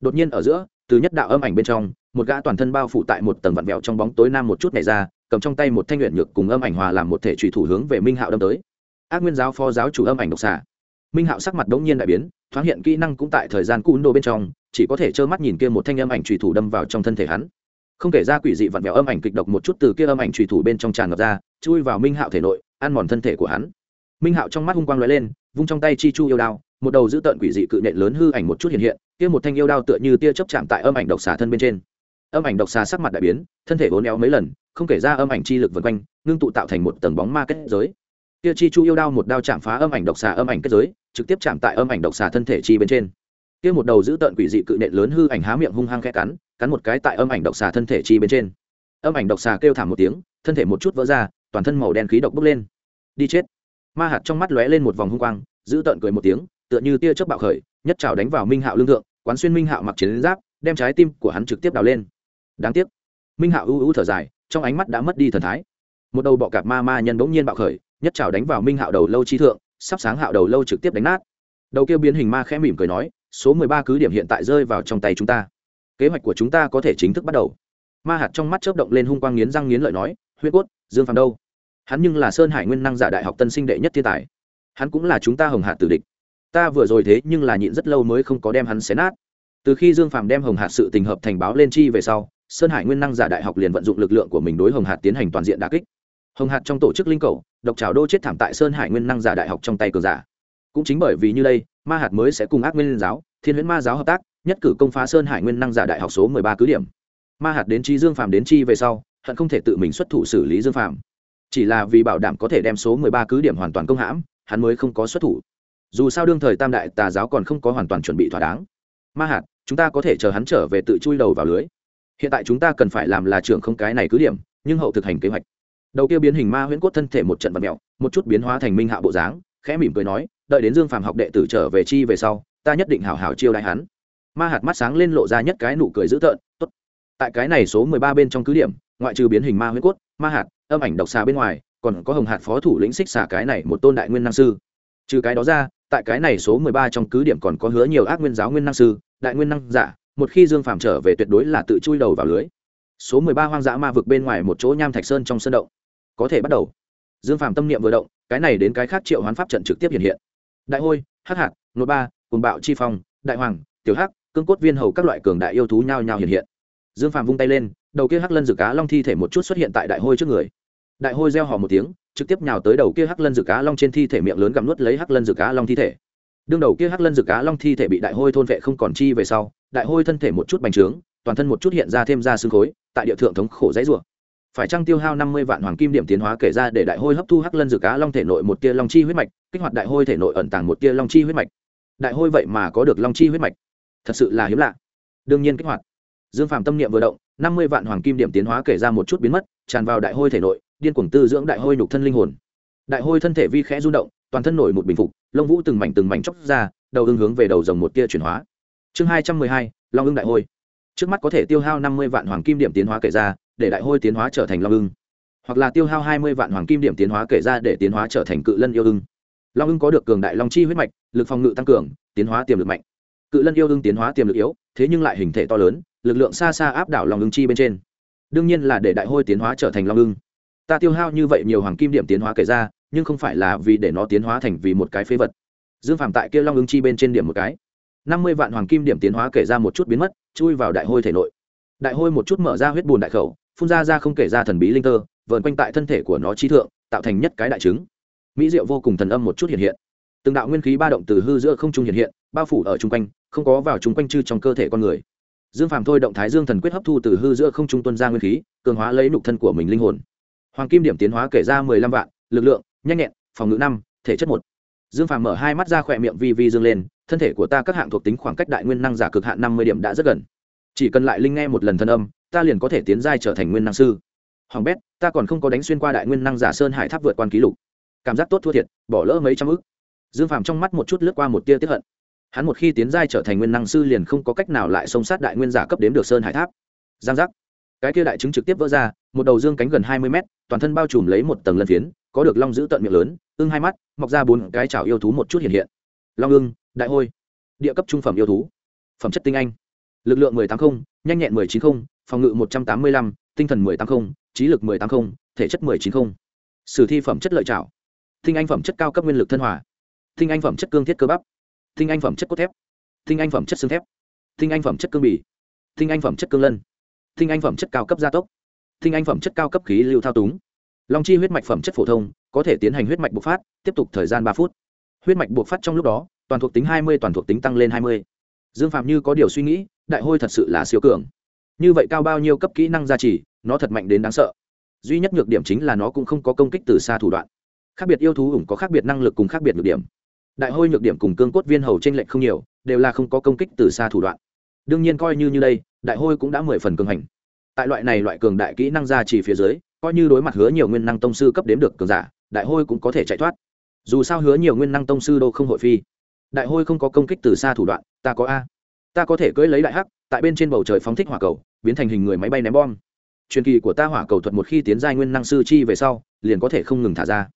Đột nhiên ở giữa, từ nhất đạo âm ảnh bên trong, một gã toàn thân bao phủ tại một tầng vặn vẹo trong bóng tối nam một chút này ra cầm trong tay một thanh luyện nhược cùng âm ảnh hòa làm một thể trùy thủ hướng về minh hạo đâm tới. Ác nguyên giáo phó giáo chủ âm ảnh độc xạ. Minh hạo sắc mặt đống nhiên đại biến, thoáng hiện kỹ năng cũng tại thời gian cún đô bên trong, chỉ có thể trơ mắt nhìn kia một thanh âm ảnh trùy thủ đâm vào trong thân thể hắn. Không kể ra quỷ dị vặn vẹo âm ảnh kịch độc một chút từ kia âm ảnh trùy thủ bên trong tràn ngập ra, chui vào minh hạo thể nội, ăn mòn thân thể của hắn. Minh hạo trong mắt hung quang lóe lên, vung trong tay chi chu yêu đao, một đầu giữ tợn quỷ dị cự nện lớn hư ảnh một chút hiện hiện, kia một thanh yêu đao tựa như tia chớp chạm tại âm ảnh độc xà thân bên trên. Âm ảnh độc xà sắc mặt đại biến, thân thể vốn éo mấy lần không kể ra âm ảnh chi lực vần quanh, ngưng tụ tạo thành một tầng bóng ma kết giới. Kia chi chu yêu đao một đao chạm phá âm ảnh độc xà âm ảnh kết giới, trực tiếp chạm tại âm ảnh độc xà thân thể chi bên trên. Kia một đầu giữ tợn quỷ dị cự nện lớn hư ảnh há miệng hung hăng khẽ cắn cắn một cái tại âm ảnh độc xà thân thể chi bên trên. Âm ảnh độc xà kêu thảm một tiếng, thân thể một chút vỡ ra, toàn thân màu đen khí độc bốc lên. Đi chết. Ma hạt trong mắt lóe lên một vòng hung quang, giữ tợn cười một tiếng, tựa như tia chớp bạo khởi, nhất trào đánh vào minh hạo lương thượng, quán xuyên minh hạo mặc chiến giáp, đem trái tim của hắn trực tiếp đào lên. Đáng tiếc. Minh hạo ưu ưu thở dài trong ánh mắt đã mất đi thần thái. Một đầu bọ cạp ma ma nhân bỗng nhiên bạo khởi, nhất trào đánh vào minh hạo đầu lâu chi thượng, sắp sáng hạo đầu lâu trực tiếp đánh nát. Đầu kia biến hình ma khẽ mỉm cười nói, số mười ba cứ điểm hiện tại rơi vào trong tay chúng ta. Kế hoạch của chúng ta có thể chính thức bắt đầu. Ma hạt trong mắt chớp động lên hung quang nghiến răng nghiến lợi nói huyết cốt, dương phàm đâu? Hắn nhưng là sơn hải nguyên năng giả đại học tân sinh đệ nhất thiên tài. Hắn cũng là chúng ta hồng hạt tử địch. Ta vừa rồi thế nhưng là nhịn rất lâu mới không có đem hắn xé nát. Từ khi dương phàm đem hồng hạt sự tình hợp thành báo lên chi về sau sơn hải nguyên năng giả đại học liền vận dụng lực lượng của mình đối hồng hạt tiến hành toàn diện đà kích. Hồng hạt trong tổ chức linh cầu, độc trào đô chết thảm tại sơn hải nguyên năng giả đại học trong tay cường giả. Cũng chính bởi vì như đây, ma hạt mới sẽ cùng ác nguyên giáo, thiên huyễn ma giáo hợp tác, nhất cử công phá sơn hải nguyên năng giả đại học số mười ba cứ điểm. Ma hạt đến chi dương phàm đến chi về sau, hận không thể tự mình xuất thủ xử lý dương phàm. Chỉ là vì bảo đảm có thể đem số mười ba cứ điểm hoàn toàn công hãm, hắn mới không có xuất thủ. Dù sao đương thời tam đại tà giáo còn không có hoàn toàn chuẩn bị thỏa đáng. Ma hạt, chúng ta có thể chờ hắn trở về tự chui đầu vào lưới hiện tại chúng ta cần phải làm là trưởng không cái này cứ điểm, nhưng hậu thực hành kế hoạch. Đầu kia biến hình ma huyễn cốt thân thể một trận vật mẹo một chút biến hóa thành minh hạ bộ dáng, khẽ mỉm cười nói, đợi đến dương phàm học đệ tử trở về chi về sau, ta nhất định hảo hảo chiêu đại hắn. Ma hạt mắt sáng lên lộ ra nhất cái nụ cười dữ tợn, tốt. Tại cái này số mười ba bên trong cứ điểm, ngoại trừ biến hình ma huyễn cốt, ma hạt, âm ảnh độc xà bên ngoài, còn có hồng hạt phó thủ lĩnh xích xà cái này một tôn đại nguyên năng sư. Trừ cái đó ra, tại cái này số mười ba trong cứ điểm còn có hứa nhiều ác nguyên giáo nguyên năng sư, đại nguyên năng giả một khi dương phàm trở về tuyệt đối là tự chui đầu vào lưới. Số mười ba hoang dã ma vực bên ngoài một chỗ nham thạch sơn trong sân động. Có thể bắt đầu. Dương phàm tâm niệm vừa động, cái này đến cái khác triệu hoán pháp trận trực tiếp hiện hiện. Đại hôi, hắc hạc nội ba cồn bạo chi phong, đại hoàng, tiểu hắc, cương cốt viên hầu các loại cường đại yêu thú nhao nhao hiện hiện. Dương phàm vung tay lên, đầu kia hắc lân rực cá long thi thể một chút xuất hiện tại đại hôi trước người. Đại hôi reo hò một tiếng, trực tiếp nhào tới đầu kia hắc lân rực cá long trên thi thể miệng lớn gặm nuốt lấy hắc lân rực cá long thi thể. Đương đầu kia hắc lân rực cá long thi thể bị đại hôi thôn vệ không còn chi về sau đại hôi thân thể một chút bành trướng, toàn thân một chút hiện ra thêm ra xương khối, tại địa thượng thống khổ dãy rủa. Phải chăng tiêu hao năm mươi vạn hoàng kim điểm tiến hóa kể ra để đại hôi hấp thu hắc lân dược cá long thể nội một tia long chi huyết mạch, kích hoạt đại hôi thể nội ẩn tàng một tia long chi huyết mạch. Đại hôi vậy mà có được long chi huyết mạch? Thật sự là hiếm lạ. Đương nhiên kích hoạt. Dương phàm tâm niệm vừa động, năm mươi vạn hoàng kim điểm tiến hóa kể ra một chút biến mất, tràn vào đại hôi thể nội, điên cuồng tư dưỡng đại hôi nhục thân linh hồn. Đại hôi thân thể vi khẽ rung động, toàn thân nổi một bình phục, lông vũ từng mảnh từng mảnh chóc ra, đầu hướng về đầu dòng một tia chuyển hóa chương hai trăm mười hai, long ưng đại hôi. Trước mắt có thể tiêu hao năm mươi vạn hoàng kim điểm tiến hóa kể ra, để đại hôi tiến hóa trở thành long ưng. Hoặc là tiêu hao hai mươi vạn hoàng kim điểm tiến hóa kể ra để tiến hóa trở thành cự lân yêu ưng. Long ưng có được cường đại long chi huyết mạch, lực phòng ngự tăng cường, tiến hóa tiềm lực mạnh. Cự lân yêu ưng tiến hóa tiềm lực yếu, thế nhưng lại hình thể to lớn, lực lượng xa xa áp đảo long ưng chi bên trên. Đương nhiên là để đại hôi tiến hóa trở thành long ưng. Ta tiêu hao như vậy nhiều hoàng kim điểm tiến hóa kể ra, nhưng không phải là vì để nó tiến hóa thành vì một cái phế vật. Dương phạm tại kia long ưng chi bên trên điểm một cái năm mươi vạn hoàng kim điểm tiến hóa kể ra một chút biến mất, chui vào đại hôi thể nội. Đại hôi một chút mở ra huyết bùn đại khẩu, phun ra ra không kể ra thần bí linh tơ vờn quanh tại thân thể của nó trí thượng, tạo thành nhất cái đại trứng. Mỹ diệu vô cùng thần âm một chút hiện hiện. Từng đạo nguyên khí ba động từ hư giữa không trung hiện hiện, bao phủ ở chung quanh, không có vào chung quanh chư trong cơ thể con người. Dương phàm thôi động thái dương thần quyết hấp thu từ hư giữa không trung tuân ra nguyên khí, cường hóa lấy nục thân của mình linh hồn. Hoàng kim điểm tiến hóa kể ra mười lăm vạn, lực lượng, nhanh nhẹn, phòng ngự năm, thể chất một. Dương phàm mở hai mắt ra khỏe miệng vi vi dương lên thân thể của ta các hạng thuộc tính khoảng cách đại nguyên năng giả cực hạn năm mươi điểm đã rất gần. Chỉ cần lại linh nghe một lần thân âm, ta liền có thể tiến giai trở thành nguyên năng sư. Hoàng bét, ta còn không có đánh xuyên qua đại nguyên năng giả sơn hải tháp vượt quan ký lục. Cảm giác tốt thua thiệt, bỏ lỡ mấy trăm ức. Dương phàm trong mắt một chút lướt qua một tia tiếp hận. Hắn một khi tiến giai trở thành nguyên năng sư liền không có cách nào lại xông sát đại nguyên giả cấp đếm được sơn hải tháp. Giang giác. Cái kia đại chứng trực tiếp vỡ ra, một đầu dương cánh gần hai mươi mét, toàn thân bao trùm lấy một tầng lân phiến, có được long giữ tận miệng lớn, ưng hai mắt, mọc ra bốn cái chảo yêu thú một chút hiện hiện. Long ưng đại hôi địa cấp trung phẩm yêu thú phẩm chất tinh anh lực lượng mười tám không nhanh nhẹn mười chín không phòng ngự một trăm tám mươi lăm tinh thần mười tám không trí lực mười tám không thể chất mười chín không sử thi phẩm chất lợi trảo tinh anh phẩm chất cao cấp nguyên lực thân hòa tinh anh phẩm chất cương thiết cơ bắp tinh anh phẩm chất cốt thép tinh anh phẩm chất xương thép tinh anh phẩm chất cương bì tinh anh phẩm chất cương lân tinh anh phẩm chất cao cấp gia tốc tinh anh phẩm chất cao cấp khí lưu thao túng long chi huyết mạch phẩm chất phổ thông có thể tiến hành huyết mạch bộc phát tiếp tục thời gian ba phút huyết mạch bộc phát trong lúc đó toàn thuộc tính hai mươi, toàn thuộc tính tăng lên hai mươi. Dương phạm như có điều suy nghĩ, đại hôi thật sự là siêu cường. Như vậy cao bao nhiêu cấp kỹ năng gia trì, nó thật mạnh đến đáng sợ. Duy nhất nhược điểm chính là nó cũng không có công kích từ xa thủ đoạn. Khác biệt yêu thú ủng có khác biệt năng lực cùng khác biệt nhược điểm. Đại hôi nhược điểm cùng cương cốt viên hầu t r ê n lệch không nhiều, đều là không có công kích từ xa thủ đoạn. Đương nhiên coi như như đây, đại hôi cũng đã mười phần cường hành. Tại loại này loại cường đại kỹ năng ra chỉ phía dưới, coi như đối mặt hứa nhiều nguyên năng tông sư cấp đếm được cường giả, đại hôi cũng có thể chạy thoát. Dù sao hứa nhiều nguyên năng tông sư đâu không hội phi đại hôi không có công kích từ xa thủ đoạn, ta có a. Ta có thể cưỡi lấy đại hắc, tại bên trên bầu trời phóng thích hỏa cầu, biến thành hình người máy bay ném bom. Truyền kỳ của ta hỏa cầu thuật một khi tiến giai nguyên năng sư chi về sau, liền có thể không ngừng thả ra.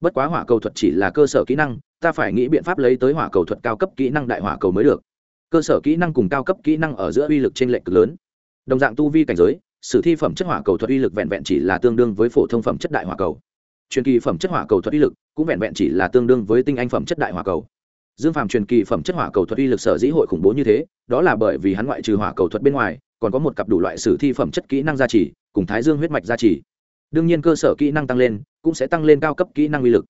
Bất quá hỏa cầu thuật chỉ là cơ sở kỹ năng, ta phải nghĩ biện pháp lấy tới hỏa cầu thuật cao cấp kỹ năng đại hỏa cầu mới được. Cơ sở kỹ năng cùng cao cấp kỹ năng ở giữa uy lực trên lệch cực lớn. Đồng dạng tu vi cảnh giới, sử thi phẩm chất hỏa cầu thuật uy lực vẹn vẹn chỉ là tương đương với phổ thông phẩm chất đại hỏa cầu. Truyền kỳ phẩm chất hỏa cầu thuật uy lực cũng vẹn vẹn chỉ là tương đương với tinh anh phẩm chất đại hỏa cầu dương phàm truyền kỳ phẩm chất hỏa cầu thuật uy lực sở dĩ hội khủng bố như thế, đó là bởi vì hắn ngoại trừ hỏa cầu thuật bên ngoài, còn có một cặp đủ loại sử thi phẩm chất kỹ năng gia trì, cùng thái dương huyết mạch gia trì. Đương nhiên cơ sở kỹ năng tăng lên, cũng sẽ tăng lên cao cấp kỹ năng uy lực.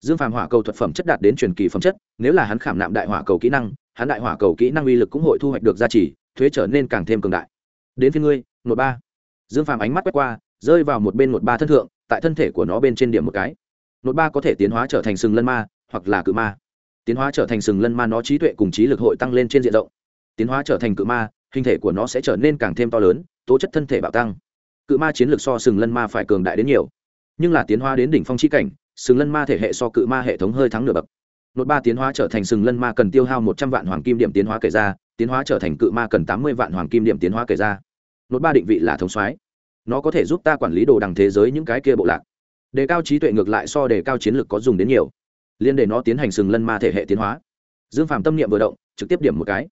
Dương phàm hỏa cầu thuật phẩm chất đạt đến truyền kỳ phẩm chất, nếu là hắn khảm nạm đại hỏa cầu kỹ năng, hắn đại hỏa cầu kỹ năng uy lực cũng hội thu hoạch được gia trì, thuế trở nên càng thêm cường đại. Đến phía ngươi nội ba. Dương phàm ánh mắt quét qua, rơi vào một bên một ba thân thượng, tại thân thể của nó bên trên điểm một cái. Nội ba có thể tiến hóa trở thành sừng lân ma, hoặc là cự ma tiến hóa trở thành sừng lân ma nó trí tuệ cùng trí lực hội tăng lên trên diện rộng. Tiến hóa trở thành cự ma, hình thể của nó sẽ trở nên càng thêm to lớn, tố chất thân thể bạo tăng. Cự ma chiến lược so sừng lân ma phải cường đại đến nhiều. Nhưng là tiến hóa đến đỉnh phong chi cảnh, sừng lân ma thể hệ so cự ma hệ thống hơi thắng nửa bậc. Nốt ba tiến hóa trở thành sừng lân ma cần tiêu hao một trăm vạn hoàng kim điểm tiến hóa kể ra, tiến hóa trở thành cự ma cần tám mươi vạn hoàng kim điểm tiến hóa kể ra. Nốt ba định vị là thống soái. Nó có thể giúp ta quản lý đồ đằng thế giới những cái kia bộ lạc. Đề cao trí tuệ ngược lại so đề cao chiến lược có dùng đến nhiều liên để nó tiến hành sừng lân ma thể hệ tiến hóa. Dương phàm tâm niệm vừa động, trực tiếp điểm một cái.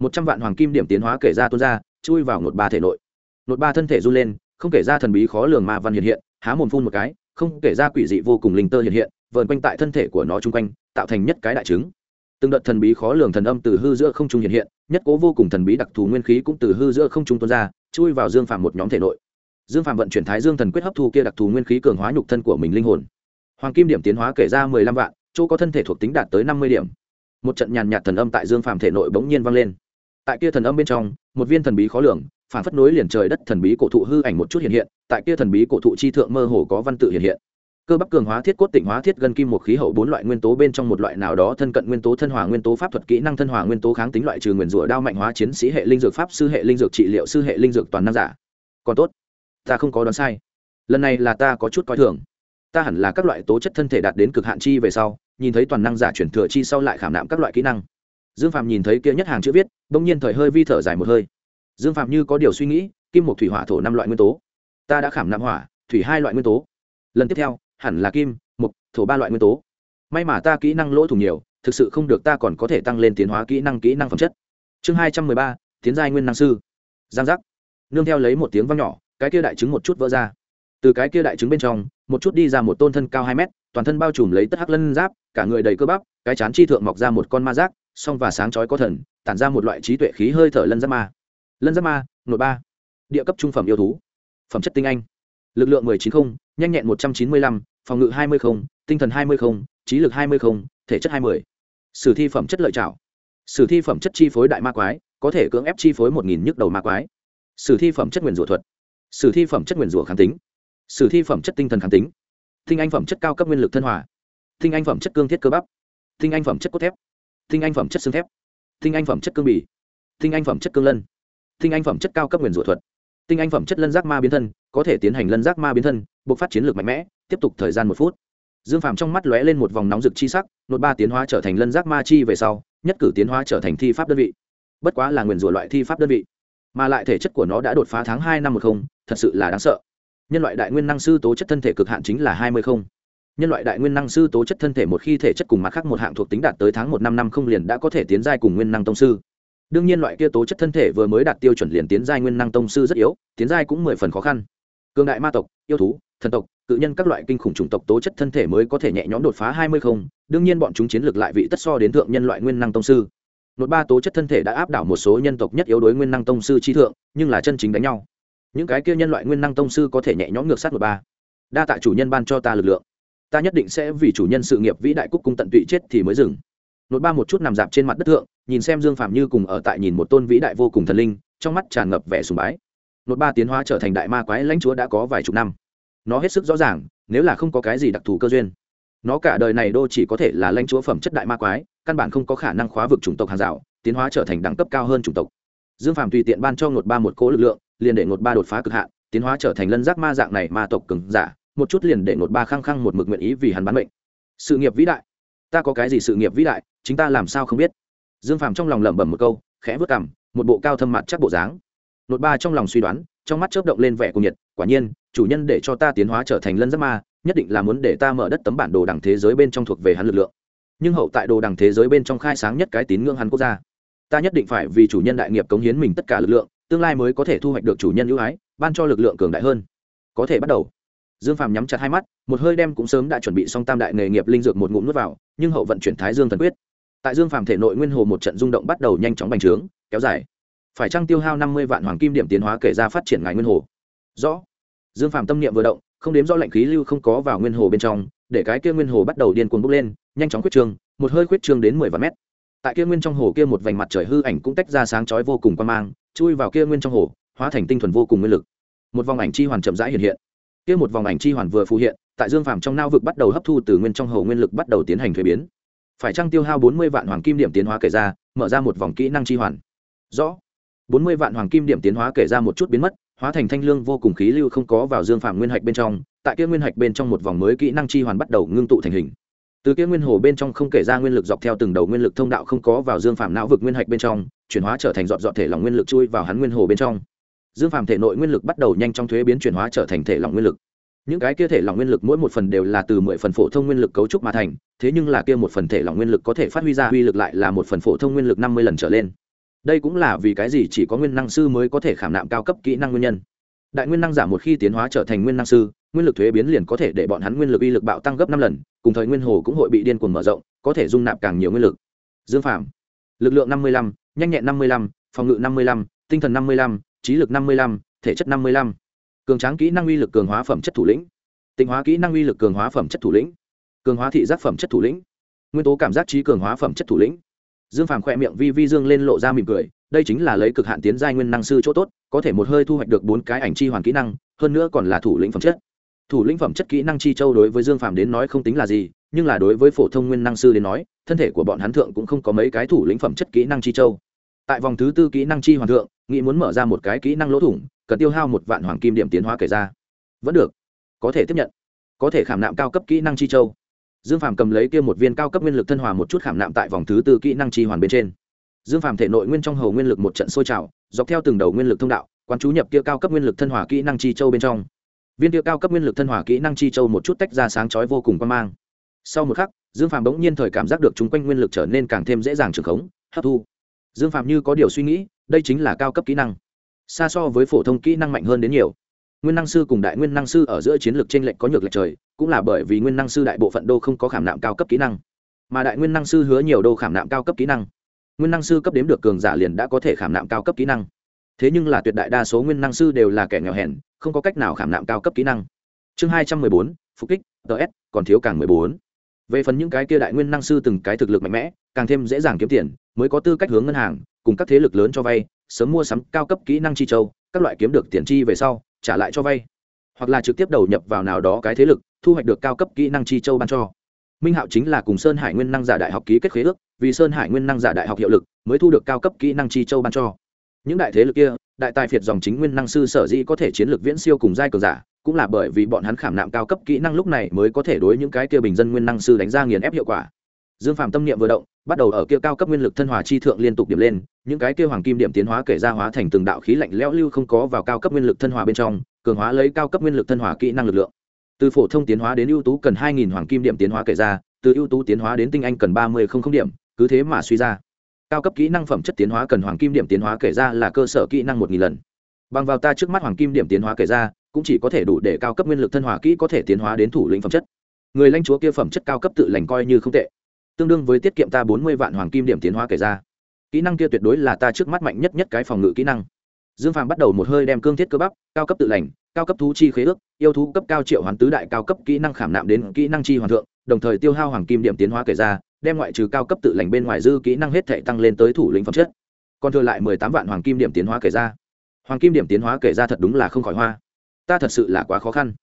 Một trăm vạn hoàng kim điểm tiến hóa kể ra tuôn ra, chui vào một ba thể nội. Một ba thân thể run lên, không kể ra thần bí khó lường ma văn hiện hiện, há mồm phun một cái, không kể ra quỷ dị vô cùng linh tơ hiện hiện, vờn quanh tại thân thể của nó chung quanh, tạo thành nhất cái đại trứng. Từng đợt thần bí khó lường thần âm từ hư giữa không trung hiện hiện, nhất cố vô cùng thần bí đặc thù nguyên khí cũng từ hư giữa không trung tuôn ra, chui vào dương phàm một nhóm thể nội. Dương phàm vận chuyển thái dương thần quyết hấp thu kia đặc thù nguyên khí cường hóa nhục thân của mình linh hồn. Hoàng kim điểm tiến hóa kể ra mười lăm vạn chỗ có thân thể thuộc tính đạt tới năm mươi điểm. Một trận nhàn nhạt thần âm tại dương phàm thể nội bỗng nhiên vang lên. Tại kia thần âm bên trong, một viên thần bí khó lường, phản phất nối liền trời đất thần bí cổ thụ hư ảnh một chút hiện hiện, tại kia thần bí cổ thụ chi thượng mơ hồ có văn tự hiện hiện. Cơ bắp cường hóa thiết cốt tịnh hóa thiết gần kim một khí hậu bốn loại nguyên tố bên trong một loại nào đó thân cận nguyên tố thân hòa nguyên tố pháp thuật kỹ năng thân hòa nguyên tố kháng tính loại trừ nguyền rủa đao mạnh hóa chiến sĩ hệ linh dược pháp sư hệ linh dược trị liệu sư hệ linh dược toàn năng giả. Còn tốt, ta không có đoán sai. Lần này là ta có chút coi thường ta hẳn là các loại tố chất thân thể đạt đến cực hạn chi về sau, nhìn thấy toàn năng giả chuyển thừa chi sau lại khảm nạm các loại kỹ năng. Dương phạm nhìn thấy kia nhất hàng chữ viết, bỗng nhiên thời hơi vi thở dài một hơi. Dương phạm như có điều suy nghĩ, kim một thủy hỏa thổ năm loại nguyên tố. Ta đã khảm nạm hỏa, thủy hai loại nguyên tố. Lần tiếp theo, hẳn là kim, mục, thổ ba loại nguyên tố. May mà ta kỹ năng lỗ thủng nhiều, thực sự không được ta còn có thể tăng lên tiến hóa kỹ năng kỹ năng phẩm chất. Chương hai trăm mười ba, tiến giai nguyên năng sư. Giang giác. Nương theo lấy một tiếng văng nhỏ, cái kia đại chứng một chút vỡ ra từ cái kia đại trứng bên trong, một chút đi ra một tôn thân cao hai mét, toàn thân bao trùm lấy tất hắc lân giáp, cả người đầy cơ bắp, cái chán chi thượng mọc ra một con ma giác, song và sáng chói có thần, tản ra một loại trí tuệ khí hơi thở lân giáp ma. Lân giáp ma nội ba. Địa cấp trung phẩm yêu thú. Phẩm chất tinh anh. Lực lượng mười chín không, nhanh nhẹn một trăm chín mươi lăm, phòng ngự hai mươi không, tinh thần hai mươi không, trí lực hai mươi không, thể chất hai mươi. Sử thi phẩm chất lợi trảo. Sử thi phẩm chất chi phối đại ma quái, có thể cưỡng ép chi phối một nghìn nhức đầu ma quái. Sử thi phẩm chất nguyền rủa thuật. Sử thi phẩm chất nguyền rủa kháng tính sử thi phẩm chất tinh thần kháng tính, tinh anh phẩm chất cao cấp nguyên lực thân hòa, tinh anh phẩm chất cương thiết cơ bắp, tinh anh phẩm chất cốt thép, tinh anh phẩm chất xương thép, tinh anh phẩm chất cương bì, tinh anh phẩm chất cương lân, tinh anh phẩm chất cao cấp nguyền rủa thuật, tinh anh phẩm chất lân giác ma biến thân, có thể tiến hành lân giác ma biến thân buộc phát chiến lược mạnh mẽ, tiếp tục thời gian một phút. Dương phàm trong mắt lóe lên một vòng nóng rực chi sắc nốt ba tiến hóa trở thành lân giác ma chi về sau, nhất cử tiến hóa trở thành thi pháp đơn vị. Bất quá là nguyền rủa loại thi pháp đơn vị, mà lại thể chất của nó đã đột phá tháng hai năm một không, thật sự là đáng sợ nhân loại đại nguyên năng sư tố chất thân thể cực hạn chính là hai mươi không. Nhân loại đại nguyên năng sư tố chất thân thể một khi thể chất cùng mặt khác một hạng thuộc tính đạt tới tháng một năm năm không liền đã có thể tiến giai cùng nguyên năng tông sư. Đương nhiên loại kia tố chất thân thể vừa mới đạt tiêu chuẩn liền tiến giai nguyên năng tông sư rất yếu, tiến giai cũng mười phần khó khăn. Cường đại ma tộc, yêu thú, thần tộc, cự nhân các loại kinh khủng chủng tộc tố chất thân thể mới có thể nhẹ nhõm đột phá hai mươi không, đương nhiên bọn chúng chiến lược lại vị tất so đến thượng nhân loại nguyên năng tông sư. Nốt ba tố chất thân thể đã áp đảo một số nhân tộc nhất yếu đối nguyên năng tông sư chi thượng, nhưng là chân chính đánh nhau những cái kia nhân loại nguyên năng tông sư có thể nhẹ nhõm ngược sát một ba. Đa tạ chủ nhân ban cho ta lực lượng. Ta nhất định sẽ vì chủ nhân sự nghiệp vĩ đại cúc cung tận tụy chết thì mới dừng. Nốt ba một chút nằm dạp trên mặt đất thượng, nhìn xem dương phạm như cùng ở tại nhìn một tôn vĩ đại vô cùng thần linh, trong mắt tràn ngập vẻ sùng bái. Nốt ba tiến hóa trở thành đại ma quái lãnh chúa đã có vài chục năm. Nó hết sức rõ ràng, nếu là không có cái gì đặc thù cơ duyên, nó cả đời này đô chỉ có thể là lãnh chúa phẩm chất đại ma quái, căn bản không có khả năng khóa vực chủng tộc hàng rào, tiến hóa trở thành đẳng cấp cao hơn chủng tộc. Dương phạm tùy tiện ban cho ngột ba một cố lực lượng liền để ngột ba đột phá cực hạn, tiến hóa trở thành lân giác ma dạng này ma tộc cứng giả, một chút liền để ngột ba khăng khăng một mực nguyện ý vì hắn bán mệnh. Sự nghiệp vĩ đại. Ta có cái gì sự nghiệp vĩ đại, chính ta làm sao không biết? Dương phàm trong lòng lẩm bẩm một câu, khẽ vớt cằm, một bộ cao thâm mặt chắc bộ dáng. Nột ba trong lòng suy đoán, trong mắt chớp động lên vẻ cuồng nhiệt, quả nhiên, chủ nhân để cho ta tiến hóa trở thành lân giác ma, nhất định là muốn để ta mở đất tấm bản đồ đẳng thế giới bên trong thuộc về hắn lực lượng. Nhưng hậu tại đồ đẳng thế giới bên trong khai sáng nhất cái tín ngưỡng hắn quốc gia. Ta nhất định phải vì chủ nhân đại nghiệp cống hiến mình tất cả lực lượng tương lai mới có thể thu hoạch được chủ nhân ưu ái, ban cho lực lượng cường đại hơn. Có thể bắt đầu. Dương phàm nhắm chặt hai mắt, một hơi đem cũng sớm đã chuẩn bị xong tam đại nghề nghiệp linh dược một ngụm nuốt vào, nhưng hậu vận chuyển thái dương thần quyết. Tại dương phàm thể nội nguyên hồ một trận rung động bắt đầu nhanh chóng bành trướng, kéo dài. Phải trăng tiêu hao năm mươi vạn hoàng kim điểm tiến hóa kể ra phát triển ngài nguyên hồ? Rõ. Dương phàm tâm niệm vừa động, không đếm rõ lệnh khí lưu không có vào nguyên hồ bên trong, để cái kia nguyên hồ bắt đầu điên cuồng bốc lên, nhanh chóng khuyết trương, một hơi khuyết trương đến mười vạn mét. Tại kia nguyên trong hồ kia một vành mặt trời hư ảnh cũng tách ra sáng chói vô cùng quan mang chui vào kia nguyên trong hồ, hóa thành tinh thuần vô cùng nguyên lực. Một vòng ảnh chi hoàn chậm rãi hiện hiện. Kia một vòng ảnh chi hoàn vừa phù hiện, tại dương phàm trong nao vực bắt đầu hấp thu từ nguyên trong hồ nguyên lực bắt đầu tiến hành thuế biến. Phải trăng tiêu hao bốn mươi vạn hoàng kim điểm tiến hóa kể ra, mở ra một vòng kỹ năng chi hoàn? Rõ. bốn mươi vạn hoàng kim điểm tiến hóa kể ra một chút biến mất, hóa thành thanh lương vô cùng khí lưu không có vào dương phàm nguyên hạch bên trong, tại kia nguyên hạch bên trong một vòng mới kỹ năng chi hoàn bắt đầu ngưng tụ thành hình từ kia nguyên hồ bên trong không kể ra nguyên lực dọc theo từng đầu nguyên lực thông đạo không có vào dương phạm não vực nguyên hạch bên trong, chuyển hóa trở thành dọn dọn thể lòng nguyên lực chui vào hắn nguyên hồ bên trong. Dương phạm thể nội nguyên lực bắt đầu nhanh trong thuế biến chuyển hóa trở thành thể lòng nguyên lực. Những cái kia thể lòng nguyên lực mỗi một phần đều là từ mười phần phổ thông nguyên lực cấu trúc mà thành, thế nhưng là kia một phần thể lòng nguyên lực có thể phát huy ra uy lực lại là một phần phổ thông nguyên lực năm mươi lần trở lên. Đây cũng là vì cái gì chỉ có nguyên năng sư mới có thể khảm nạm cao cấp kỹ năng nguyên nhân đại nguyên năng giả một khi tiến hóa trở thành nguyên năng sư, nguyên lực thuế biến liền có thể để bọn hắn nguyên lực uy lực bạo tăng gấp năm lần, cùng thời nguyên hồ cũng hội bị điên cuồng mở rộng, có thể dung nạp càng nhiều nguyên lực. Dương phạm lực lượng năm mươi lăm, nhanh nhẹn năm mươi lăm, phòng ngự năm mươi lăm, tinh thần năm mươi lăm, trí lực năm mươi lăm, thể chất năm mươi lăm. Cường tráng kỹ năng uy lực cường hóa phẩm chất thủ lĩnh. Tịnh hóa kỹ năng uy lực cường hóa phẩm chất thủ lĩnh. Cường hóa thị giác phẩm chất thủ lĩnh. Nguyên tố cảm giác trí cường hóa phẩm chất thủ lĩnh. Dương phàm khỏe miệng vi vi dương lên lộ ra mỉm cười đây chính là lấy cực hạn tiến giai nguyên năng sư chỗ tốt, có thể một hơi thu hoạch được bốn cái ảnh chi hoàn kỹ năng, hơn nữa còn là thủ lĩnh phẩm chất. Thủ lĩnh phẩm chất kỹ năng chi châu đối với dương phàm đến nói không tính là gì, nhưng là đối với phổ thông nguyên năng sư đến nói, thân thể của bọn hắn thượng cũng không có mấy cái thủ lĩnh phẩm chất kỹ năng chi châu. Tại vòng thứ tư kỹ năng chi hoàn thượng, nghĩ muốn mở ra một cái kỹ năng lỗ thủng, cần tiêu hao một vạn hoàng kim điểm tiến hóa kể ra. Vẫn được. Có thể tiếp nhận. Có thể khảm nạm cao cấp kỹ năng chi châu. Dương phàm cầm lấy kia một viên cao cấp nguyên lực thân hòa một chút khảm nạm tại vòng thứ tư kỹ năng chi hoàn bên trên dương phàm thể nội nguyên trong hầu nguyên lực một trận sôi trào, dọc theo từng đầu nguyên lực thông đạo, quán chú nhập kia cao cấp nguyên lực thân hòa kỹ năng chi châu bên trong. Viên kia cao cấp nguyên lực thân hòa kỹ năng chi châu một chút tách ra sáng chói vô cùng quan mang. Sau một khắc, dương phàm bỗng nhiên thời cảm giác được chúng quanh nguyên lực trở nên càng thêm dễ dàng trường khống, hấp thu. Dương phàm như có điều suy nghĩ, đây chính là cao cấp kỹ năng. Xa so với phổ thông kỹ năng mạnh hơn đến nhiều. Nguyên năng sư cùng đại nguyên năng sư ở giữa chiến lược t r ê n lệch có nhược lệch trời, cũng là bởi vì nguyên năng sư đại bộ phận đô không có khảm nạm cao cấp kỹ năng. Mà đại nguyên năng sư hứa nhiều đô khảm nạm cao cấp kỹ năng nguyên năng sư cấp đếm được cường giả liền đã có thể khảm nạm cao cấp kỹ năng. Thế nhưng là tuyệt đại đa số nguyên năng sư đều là kẻ nghèo hèn, không có cách nào khảm nạm cao cấp kỹ năng. Chương hai trăm mười bốn, phục kích ts còn thiếu càng mười bốn. Về phần những cái kia đại nguyên năng sư từng cái thực lực mạnh mẽ, càng thêm dễ dàng kiếm tiền, mới có tư cách hướng ngân hàng, cùng các thế lực lớn cho vay, sớm mua sắm cao cấp kỹ năng chi châu, các loại kiếm được tiền chi về sau, trả lại cho vay. Hoặc là trực tiếp đầu nhập vào nào đó cái thế lực, thu hoạch được cao cấp kỹ năng chi châu ban cho minh hạo chính là cùng sơn hải nguyên năng giả đại học ký kết khế ước, vì sơn hải nguyên năng giả đại học hiệu lực, mới thu được cao cấp kỹ năng chi châu ban cho. Những đại thế lực kia, đại tài phiệt dòng chính nguyên năng sư sở dĩ có thể chiến lược viễn siêu cùng giai cường giả, cũng là bởi vì bọn hắn khảm nạm cao cấp kỹ năng lúc này mới có thể đối những cái kia bình dân nguyên năng sư đánh ra nghiền ép hiệu quả. Dương phạm tâm niệm vừa động, bắt đầu ở kia cao cấp nguyên lực thân hòa chi thượng liên tục điểm lên, những cái kia hoàng kim điểm tiến hóa kể ra hóa thành từng đạo khí lạnh lẽo lưu không có vào cao cấp nguyên lực thân hòa bên trong, cường hóa lấy cao cấp nguyên lực thân hòa kỹ năng lực lượng từ phổ thông tiến hóa đến ưu tú cần hai nghìn hoàng kim điểm tiến hóa kể ra, từ ưu tú tiến hóa đến tinh anh cần ba mươi không không điểm, cứ thế mà suy ra. Cao cấp kỹ năng phẩm chất tiến hóa cần hoàng kim điểm tiến hóa kể ra là cơ sở kỹ năng một nghìn lần. Bằng vào ta trước mắt hoàng kim điểm tiến hóa kể ra, cũng chỉ có thể đủ để cao cấp nguyên lực thân hòa kỹ có thể tiến hóa đến thủ lĩnh phẩm chất. Người lãnh chúa kia phẩm chất cao cấp tự lành coi như không tệ. Tương đương với tiết kiệm ta bốn mươi vạn hoàng kim điểm tiến hóa kể ra. Kỹ năng kia tuyệt đối là ta trước mắt mạnh nhất nhất cái phòng ngự kỹ năng. Dương phàm bắt đầu một hơi đem cương thiết cơ bắp, cao cấp tự lành, cao cấp thú chi khế ước yêu thú cấp cao triệu hoán tứ đại cao cấp kỹ năng khảm nạm đến kỹ năng chi hoàn thượng, đồng thời tiêu hao hoàng kim điểm tiến hóa kể ra, đem ngoại trừ cao cấp tự lành bên ngoài dư kỹ năng hết thể tăng lên tới thủ lĩnh phẩm chất. Còn thừa lại mười tám vạn hoàng kim điểm tiến hóa kể ra. Hoàng kim điểm tiến hóa kể ra thật đúng là không khỏi hoa. Ta thật sự là quá khó khăn.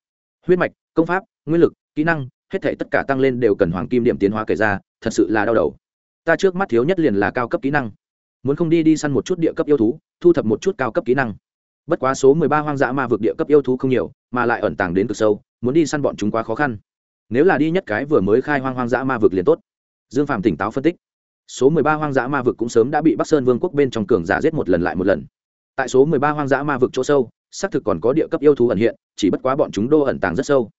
Huyết mạch, công pháp, nguyên lực, kỹ năng, hết thể tất cả tăng lên đều cần hoàng kim điểm tiến hóa kể ra, thật sự là đau đầu. Ta trước mắt thiếu nhất liền là cao cấp kỹ năng. Muốn không đi đi săn một chút địa cấp yêu thú, thu thập một chút cao cấp kỹ năng bất quá số mười ba hoang dã ma vực địa cấp yêu thú không nhiều, mà lại ẩn tàng đến cực sâu, muốn đi săn bọn chúng quá khó khăn. Nếu là đi nhất cái vừa mới khai hoang hoang dã ma vực liền tốt. Dương phạm tỉnh táo phân tích. Số mười ba hoang dã ma vực cũng sớm đã bị bắc sơn vương quốc bên trong cường giả giết một lần lại một lần. Tại số mười ba hoang dã ma vực chỗ sâu, xác thực còn có địa cấp yêu thú ẩn hiện, chỉ bất quá bọn chúng đô ẩn tàng rất sâu.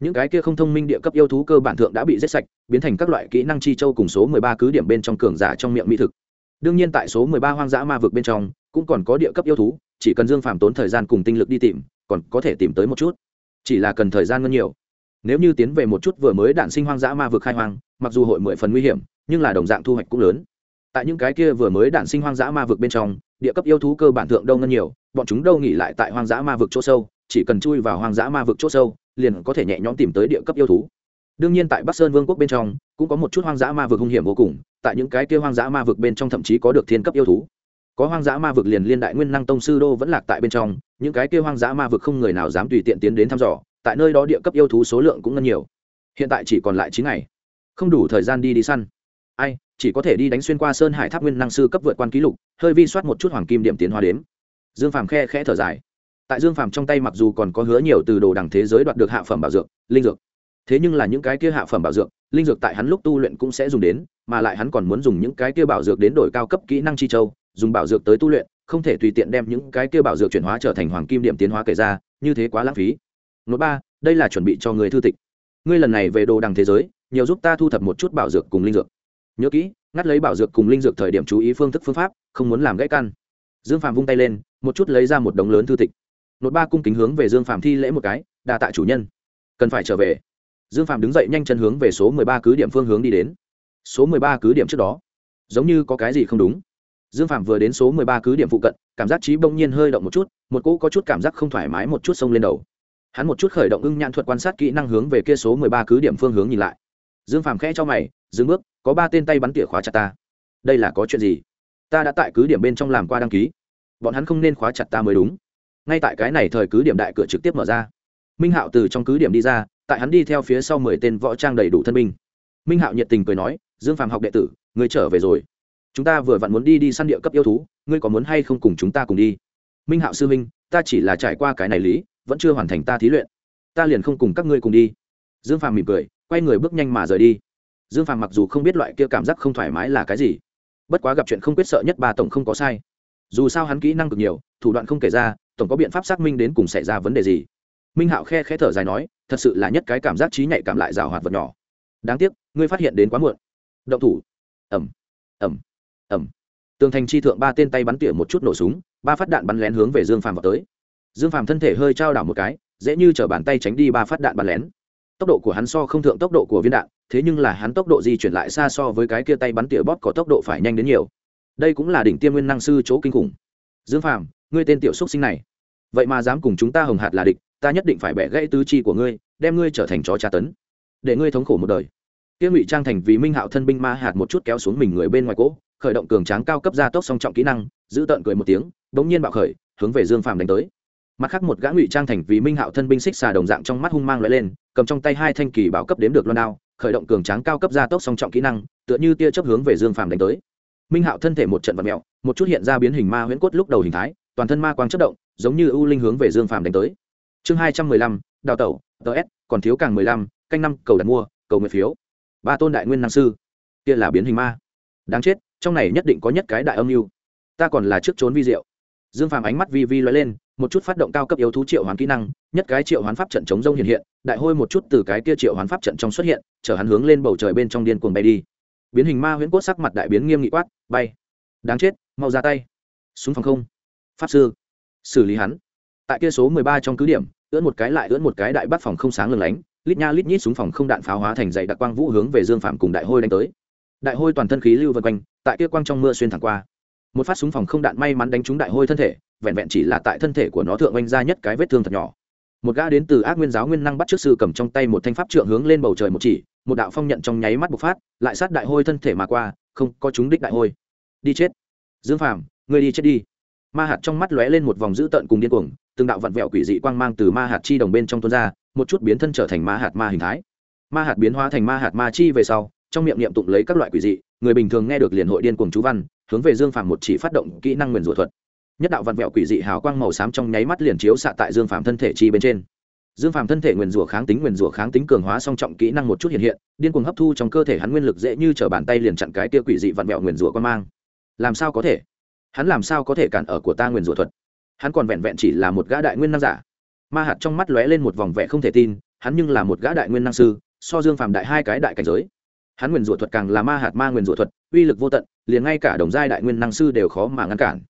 Những cái kia không thông minh địa cấp yêu thú cơ bản thượng đã bị giết sạch, biến thành các loại kỹ năng chi châu cùng số mười ba cứ điểm bên trong cường giả trong miệng mỹ thực. Đương nhiên tại số mười ba hoang dã ma vực bên trong, cũng còn có địa cấp yêu thú chỉ cần dương phàm tốn thời gian cùng tinh lực đi tìm, còn có thể tìm tới một chút. Chỉ là cần thời gian ngân nhiều. Nếu như tiến về một chút vừa mới đạn sinh hoang dã ma vực khai hoang, mặc dù hội mười phần nguy hiểm, nhưng là đồng dạng thu hoạch cũng lớn. Tại những cái kia vừa mới đạn sinh hoang dã ma vực bên trong, địa cấp yêu thú cơ bản thượng đâu ngân nhiều, bọn chúng đâu nghỉ lại tại hoang dã ma vực chỗ sâu, chỉ cần chui vào hoang dã ma vực chỗ sâu, liền có thể nhẹ nhõm tìm tới địa cấp yêu thú. Đương nhiên tại bắc sơn vương quốc bên trong, cũng có một chút hoang dã ma vực hung hiểm vô cùng, tại những cái kia hoang dã ma vực bên trong thậm chí có được thiên cấp yêu thú có hoang dã ma vực liền liên đại nguyên năng tông sư đô vẫn lạc tại bên trong, những cái kia hoang dã ma vực không người nào dám tùy tiện tiến đến thăm dò, tại nơi đó địa cấp yêu thú số lượng cũng ngân nhiều. Hiện tại chỉ còn lại chín ngày. Không đủ thời gian đi đi săn. Ai, chỉ có thể đi đánh xuyên qua sơn hải tháp nguyên năng sư cấp vượt quan ký lục, hơi vi soát một chút hoàng kim điểm tiến hóa đếm. Dương phàm khe khẽ thở dài. Tại dương phàm trong tay mặc dù còn có hứa nhiều từ đồ đằng thế giới đoạt được hạ phẩm bảo dược, linh dược. Thế nhưng là những cái kia hạ phẩm bảo dược, linh dược tại hắn lúc tu luyện cũng sẽ dùng đến, mà lại hắn còn muốn dùng những cái kia bảo dược đến đổi cao cấp kỹ năng chi châu dùng bảo dược tới tu luyện, không thể tùy tiện đem những cái kia bảo dược chuyển hóa trở thành hoàng kim điểm tiến hóa kể ra, như thế quá lãng phí. Nốt ba, đây là chuẩn bị cho người thư tịch. Ngươi lần này về đồ đằng thế giới, nhiều giúp ta thu thập một chút bảo dược cùng linh dược. Nhớ kỹ, ngắt lấy bảo dược cùng linh dược thời điểm chú ý phương thức phương pháp, không muốn làm gãy căn. Dương phạm vung tay lên, một chút lấy ra một đống lớn thư tịch. Nốt ba cung kính hướng về dương phạm thi lễ một cái, đa tạ chủ nhân. Cần phải trở về. Dương phạm đứng dậy nhanh chân hướng về số mười ba cứ điểm phương hướng đi đến. Số mười ba cứ điểm trước đó. Giống như có cái gì không đúng dương phạm vừa đến số mười ba cứ điểm phụ cận, cảm giác trí bỗng nhiên hơi động một chút, một cỗ có chút cảm giác không thoải mái một chút xông lên đầu. Hắn một chút khởi động ưng nhãn thuật quan sát kỹ năng hướng về kia số mười ba cứ điểm phương hướng nhìn lại. Dương Phạm khẽ cho mày, dừng bước, có ba tên tay bắn tỉa khóa chặt ta. Đây là có chuyện gì? Ta đã tại cứ điểm bên trong làm qua đăng ký. Bọn hắn không nên khóa chặt ta mới đúng. Ngay tại cái này thời cứ điểm đại cửa trực tiếp mở ra, minh hạo từ trong cứ điểm đi ra, tại hắn đi theo phía sau mười tên võ trang đầy đủ thân binh. Minh hạo nhiệt tình cười nói, dương phàm học đệ tử ngươi trở về rồi chúng ta vừa vặn muốn đi đi săn địa cấp yêu thú, ngươi có muốn hay không cùng chúng ta cùng đi? Minh hạo sư minh ta chỉ là trải qua cái này lý, vẫn chưa hoàn thành ta thí luyện. Ta liền không cùng các ngươi cùng đi. Dương phàm mỉm cười, quay người bước nhanh mà rời đi. Dương phàm mặc dù không biết loại kia cảm giác không thoải mái là cái gì, bất quá gặp chuyện không quyết sợ nhất bà tổng không có sai. Dù sao hắn kỹ năng cực nhiều, thủ đoạn không kể ra, tổng có biện pháp xác minh đến cùng xảy ra vấn đề gì. Minh hạo khe khẽ thở dài nói, thật sự là nhất cái cảm giác trí nhạy cảm lại rào hoạt vật nhỏ. Đáng tiếc, ngươi phát hiện đến quá muộn. Động thủ. Ẩm ẩm ẩm. Tường thành chi thượng ba tên tay bắn tỉa một chút nổ súng, ba phát đạn bắn lén hướng về dương phàm vào tới. Dương phàm thân thể hơi trao đảo một cái, dễ như chở bàn tay tránh đi ba phát đạn bắn lén. Tốc độ của hắn so không thượng tốc độ của viên đạn, thế nhưng là hắn tốc độ di chuyển lại xa so với cái kia tay bắn tỉa bóp có tốc độ phải nhanh đến nhiều. Đây cũng là đỉnh tiêm nguyên năng sư chỗ kinh khủng. Dương phàm, ngươi tên tiểu xúc sinh này. Vậy mà dám cùng chúng ta hồng hạt là địch, ta nhất định phải bẻ gãy tứ chi của ngươi, đem ngươi trở thành chó tra tấn. Để ngươi thống khổ một đời. Kia ngụy trang thành vì minh hạo thân binh ma hạt một chút kéo xuống mình người bên ngoài cỗ khởi động cường tráng cao cấp gia tốc song trọng kỹ năng, giữ tợn cười một tiếng, bỗng nhiên bạo khởi, hướng về dương phàm đánh tới. Mặt khác một gã ngụy trang thành vì minh hạo thân binh xích xà đồng dạng trong mắt hung mang lại lên, cầm trong tay hai thanh kỳ bảo cấp đếm được loan đao, khởi động cường tráng cao cấp gia tốc song trọng kỹ năng, tựa như tia chấp hướng về dương phàm đánh tới. Minh hạo thân thể một trận vật mẹo một chút hiện ra biến hình ma huyễn cốt lúc đầu hình thái, toàn thân ma quang chất động, giống như ưu linh hướng về dương phàm đánh tới. Chương hai trăm mười lăm, đào tẩu ts còn thiếu càng mười lăm, canh năm, cầu đặt mua, cầu nguyện phiếu. Ba tôn đại nguyên năng sư, kia là biến hình ma đáng chết, trong này nhất định có nhất cái đại âm mưu. Ta còn là trước trốn vi diệu. Dương phàm ánh mắt vi vi lóe lên, một chút phát động cao cấp yếu thú triệu hoán kỹ năng, nhất cái triệu hoán pháp trận chống rông hiện hiện, đại hôi một chút từ cái kia triệu hoán pháp trận trong xuất hiện, chở hắn hướng lên bầu trời bên trong điên cuồng bay đi. Biến hình ma huyễn cốt sắc mặt đại biến nghiêm nghị quát, bay. Đáng chết, mau ra tay. Súng phòng không. Pháp sư. Xử lý hắn. Tại kia số mười ba trong cứ điểm, ưỡn một cái lại ưỡn một cái đại bắt phòng không sáng lừng lánh, lít nha lít nhít súng phòng không đạn pháo hóa thành dày đặc quang vũ hướng về dương phạm cùng đại hôi đánh tới đại hôi toàn thân khí lưu vân quanh, tại kia quang trong mưa xuyên thẳng qua. Một phát súng phòng không đạn may mắn đánh trúng đại hôi thân thể, vẹn vẹn chỉ là tại thân thể của nó thượng oanh ra nhất cái vết thương thật nhỏ. Một gã đến từ ác nguyên giáo nguyên năng bắt trước sư cầm trong tay một thanh pháp trượng hướng lên bầu trời một chỉ, một đạo phong nhận trong nháy mắt bộc phát, lại sát đại hôi thân thể mà qua, không có chúng đích đại hôi. Đi chết. Dương phàm, ngươi đi chết đi. Ma hạt trong mắt lóe lên một vòng dữ tợn cùng điên cuồng, từng đạo vặn vẹo quỷ dị quang mang từ ma hạt chi đồng bên trong tuôn ra, một chút biến thân trở thành ma hạt ma hình thái. Ma hạt biến hóa thành ma hạt ma chi về sau trong miệng niệm tụng lấy các loại quỷ dị, người bình thường nghe được liền hội điên cuồng chú văn, hướng về dương phàm một chỉ phát động kỹ năng nguyền rủa thuật. Nhất đạo vặn vẹo quỷ dị hào quang màu xám trong nháy mắt liền chiếu xạ tại dương phàm thân thể chi bên trên. Dương phàm thân thể nguyền rủa kháng tính nguyền rủa kháng tính cường hóa song trọng kỹ năng một chút hiện hiện, điên cuồng hấp thu trong cơ thể hắn nguyên lực dễ như t bàn tay liền chặn cái tia quỷ dị vặn vẹo nguyền rủa quan mang. Làm sao có thể? Hắn làm sao có thể cản ở của ta nguyền rủa thuật? Hắn còn vẹn vẹn chỉ là một gã đại nguyên năng giả. Ma hạt trong mắt lóe lên một vòng vẻ không thể tin, hắn nhưng là một gã đại nguyên năng sư, so dương phàm đại hai cái đại cảnh giới hắn nguyền rủa thuật càng là ma hạt ma nguyền rủa thuật, uy lực vô tận, liền ngay cả đồng giai đại nguyên năng sư đều khó mà ngăn cản.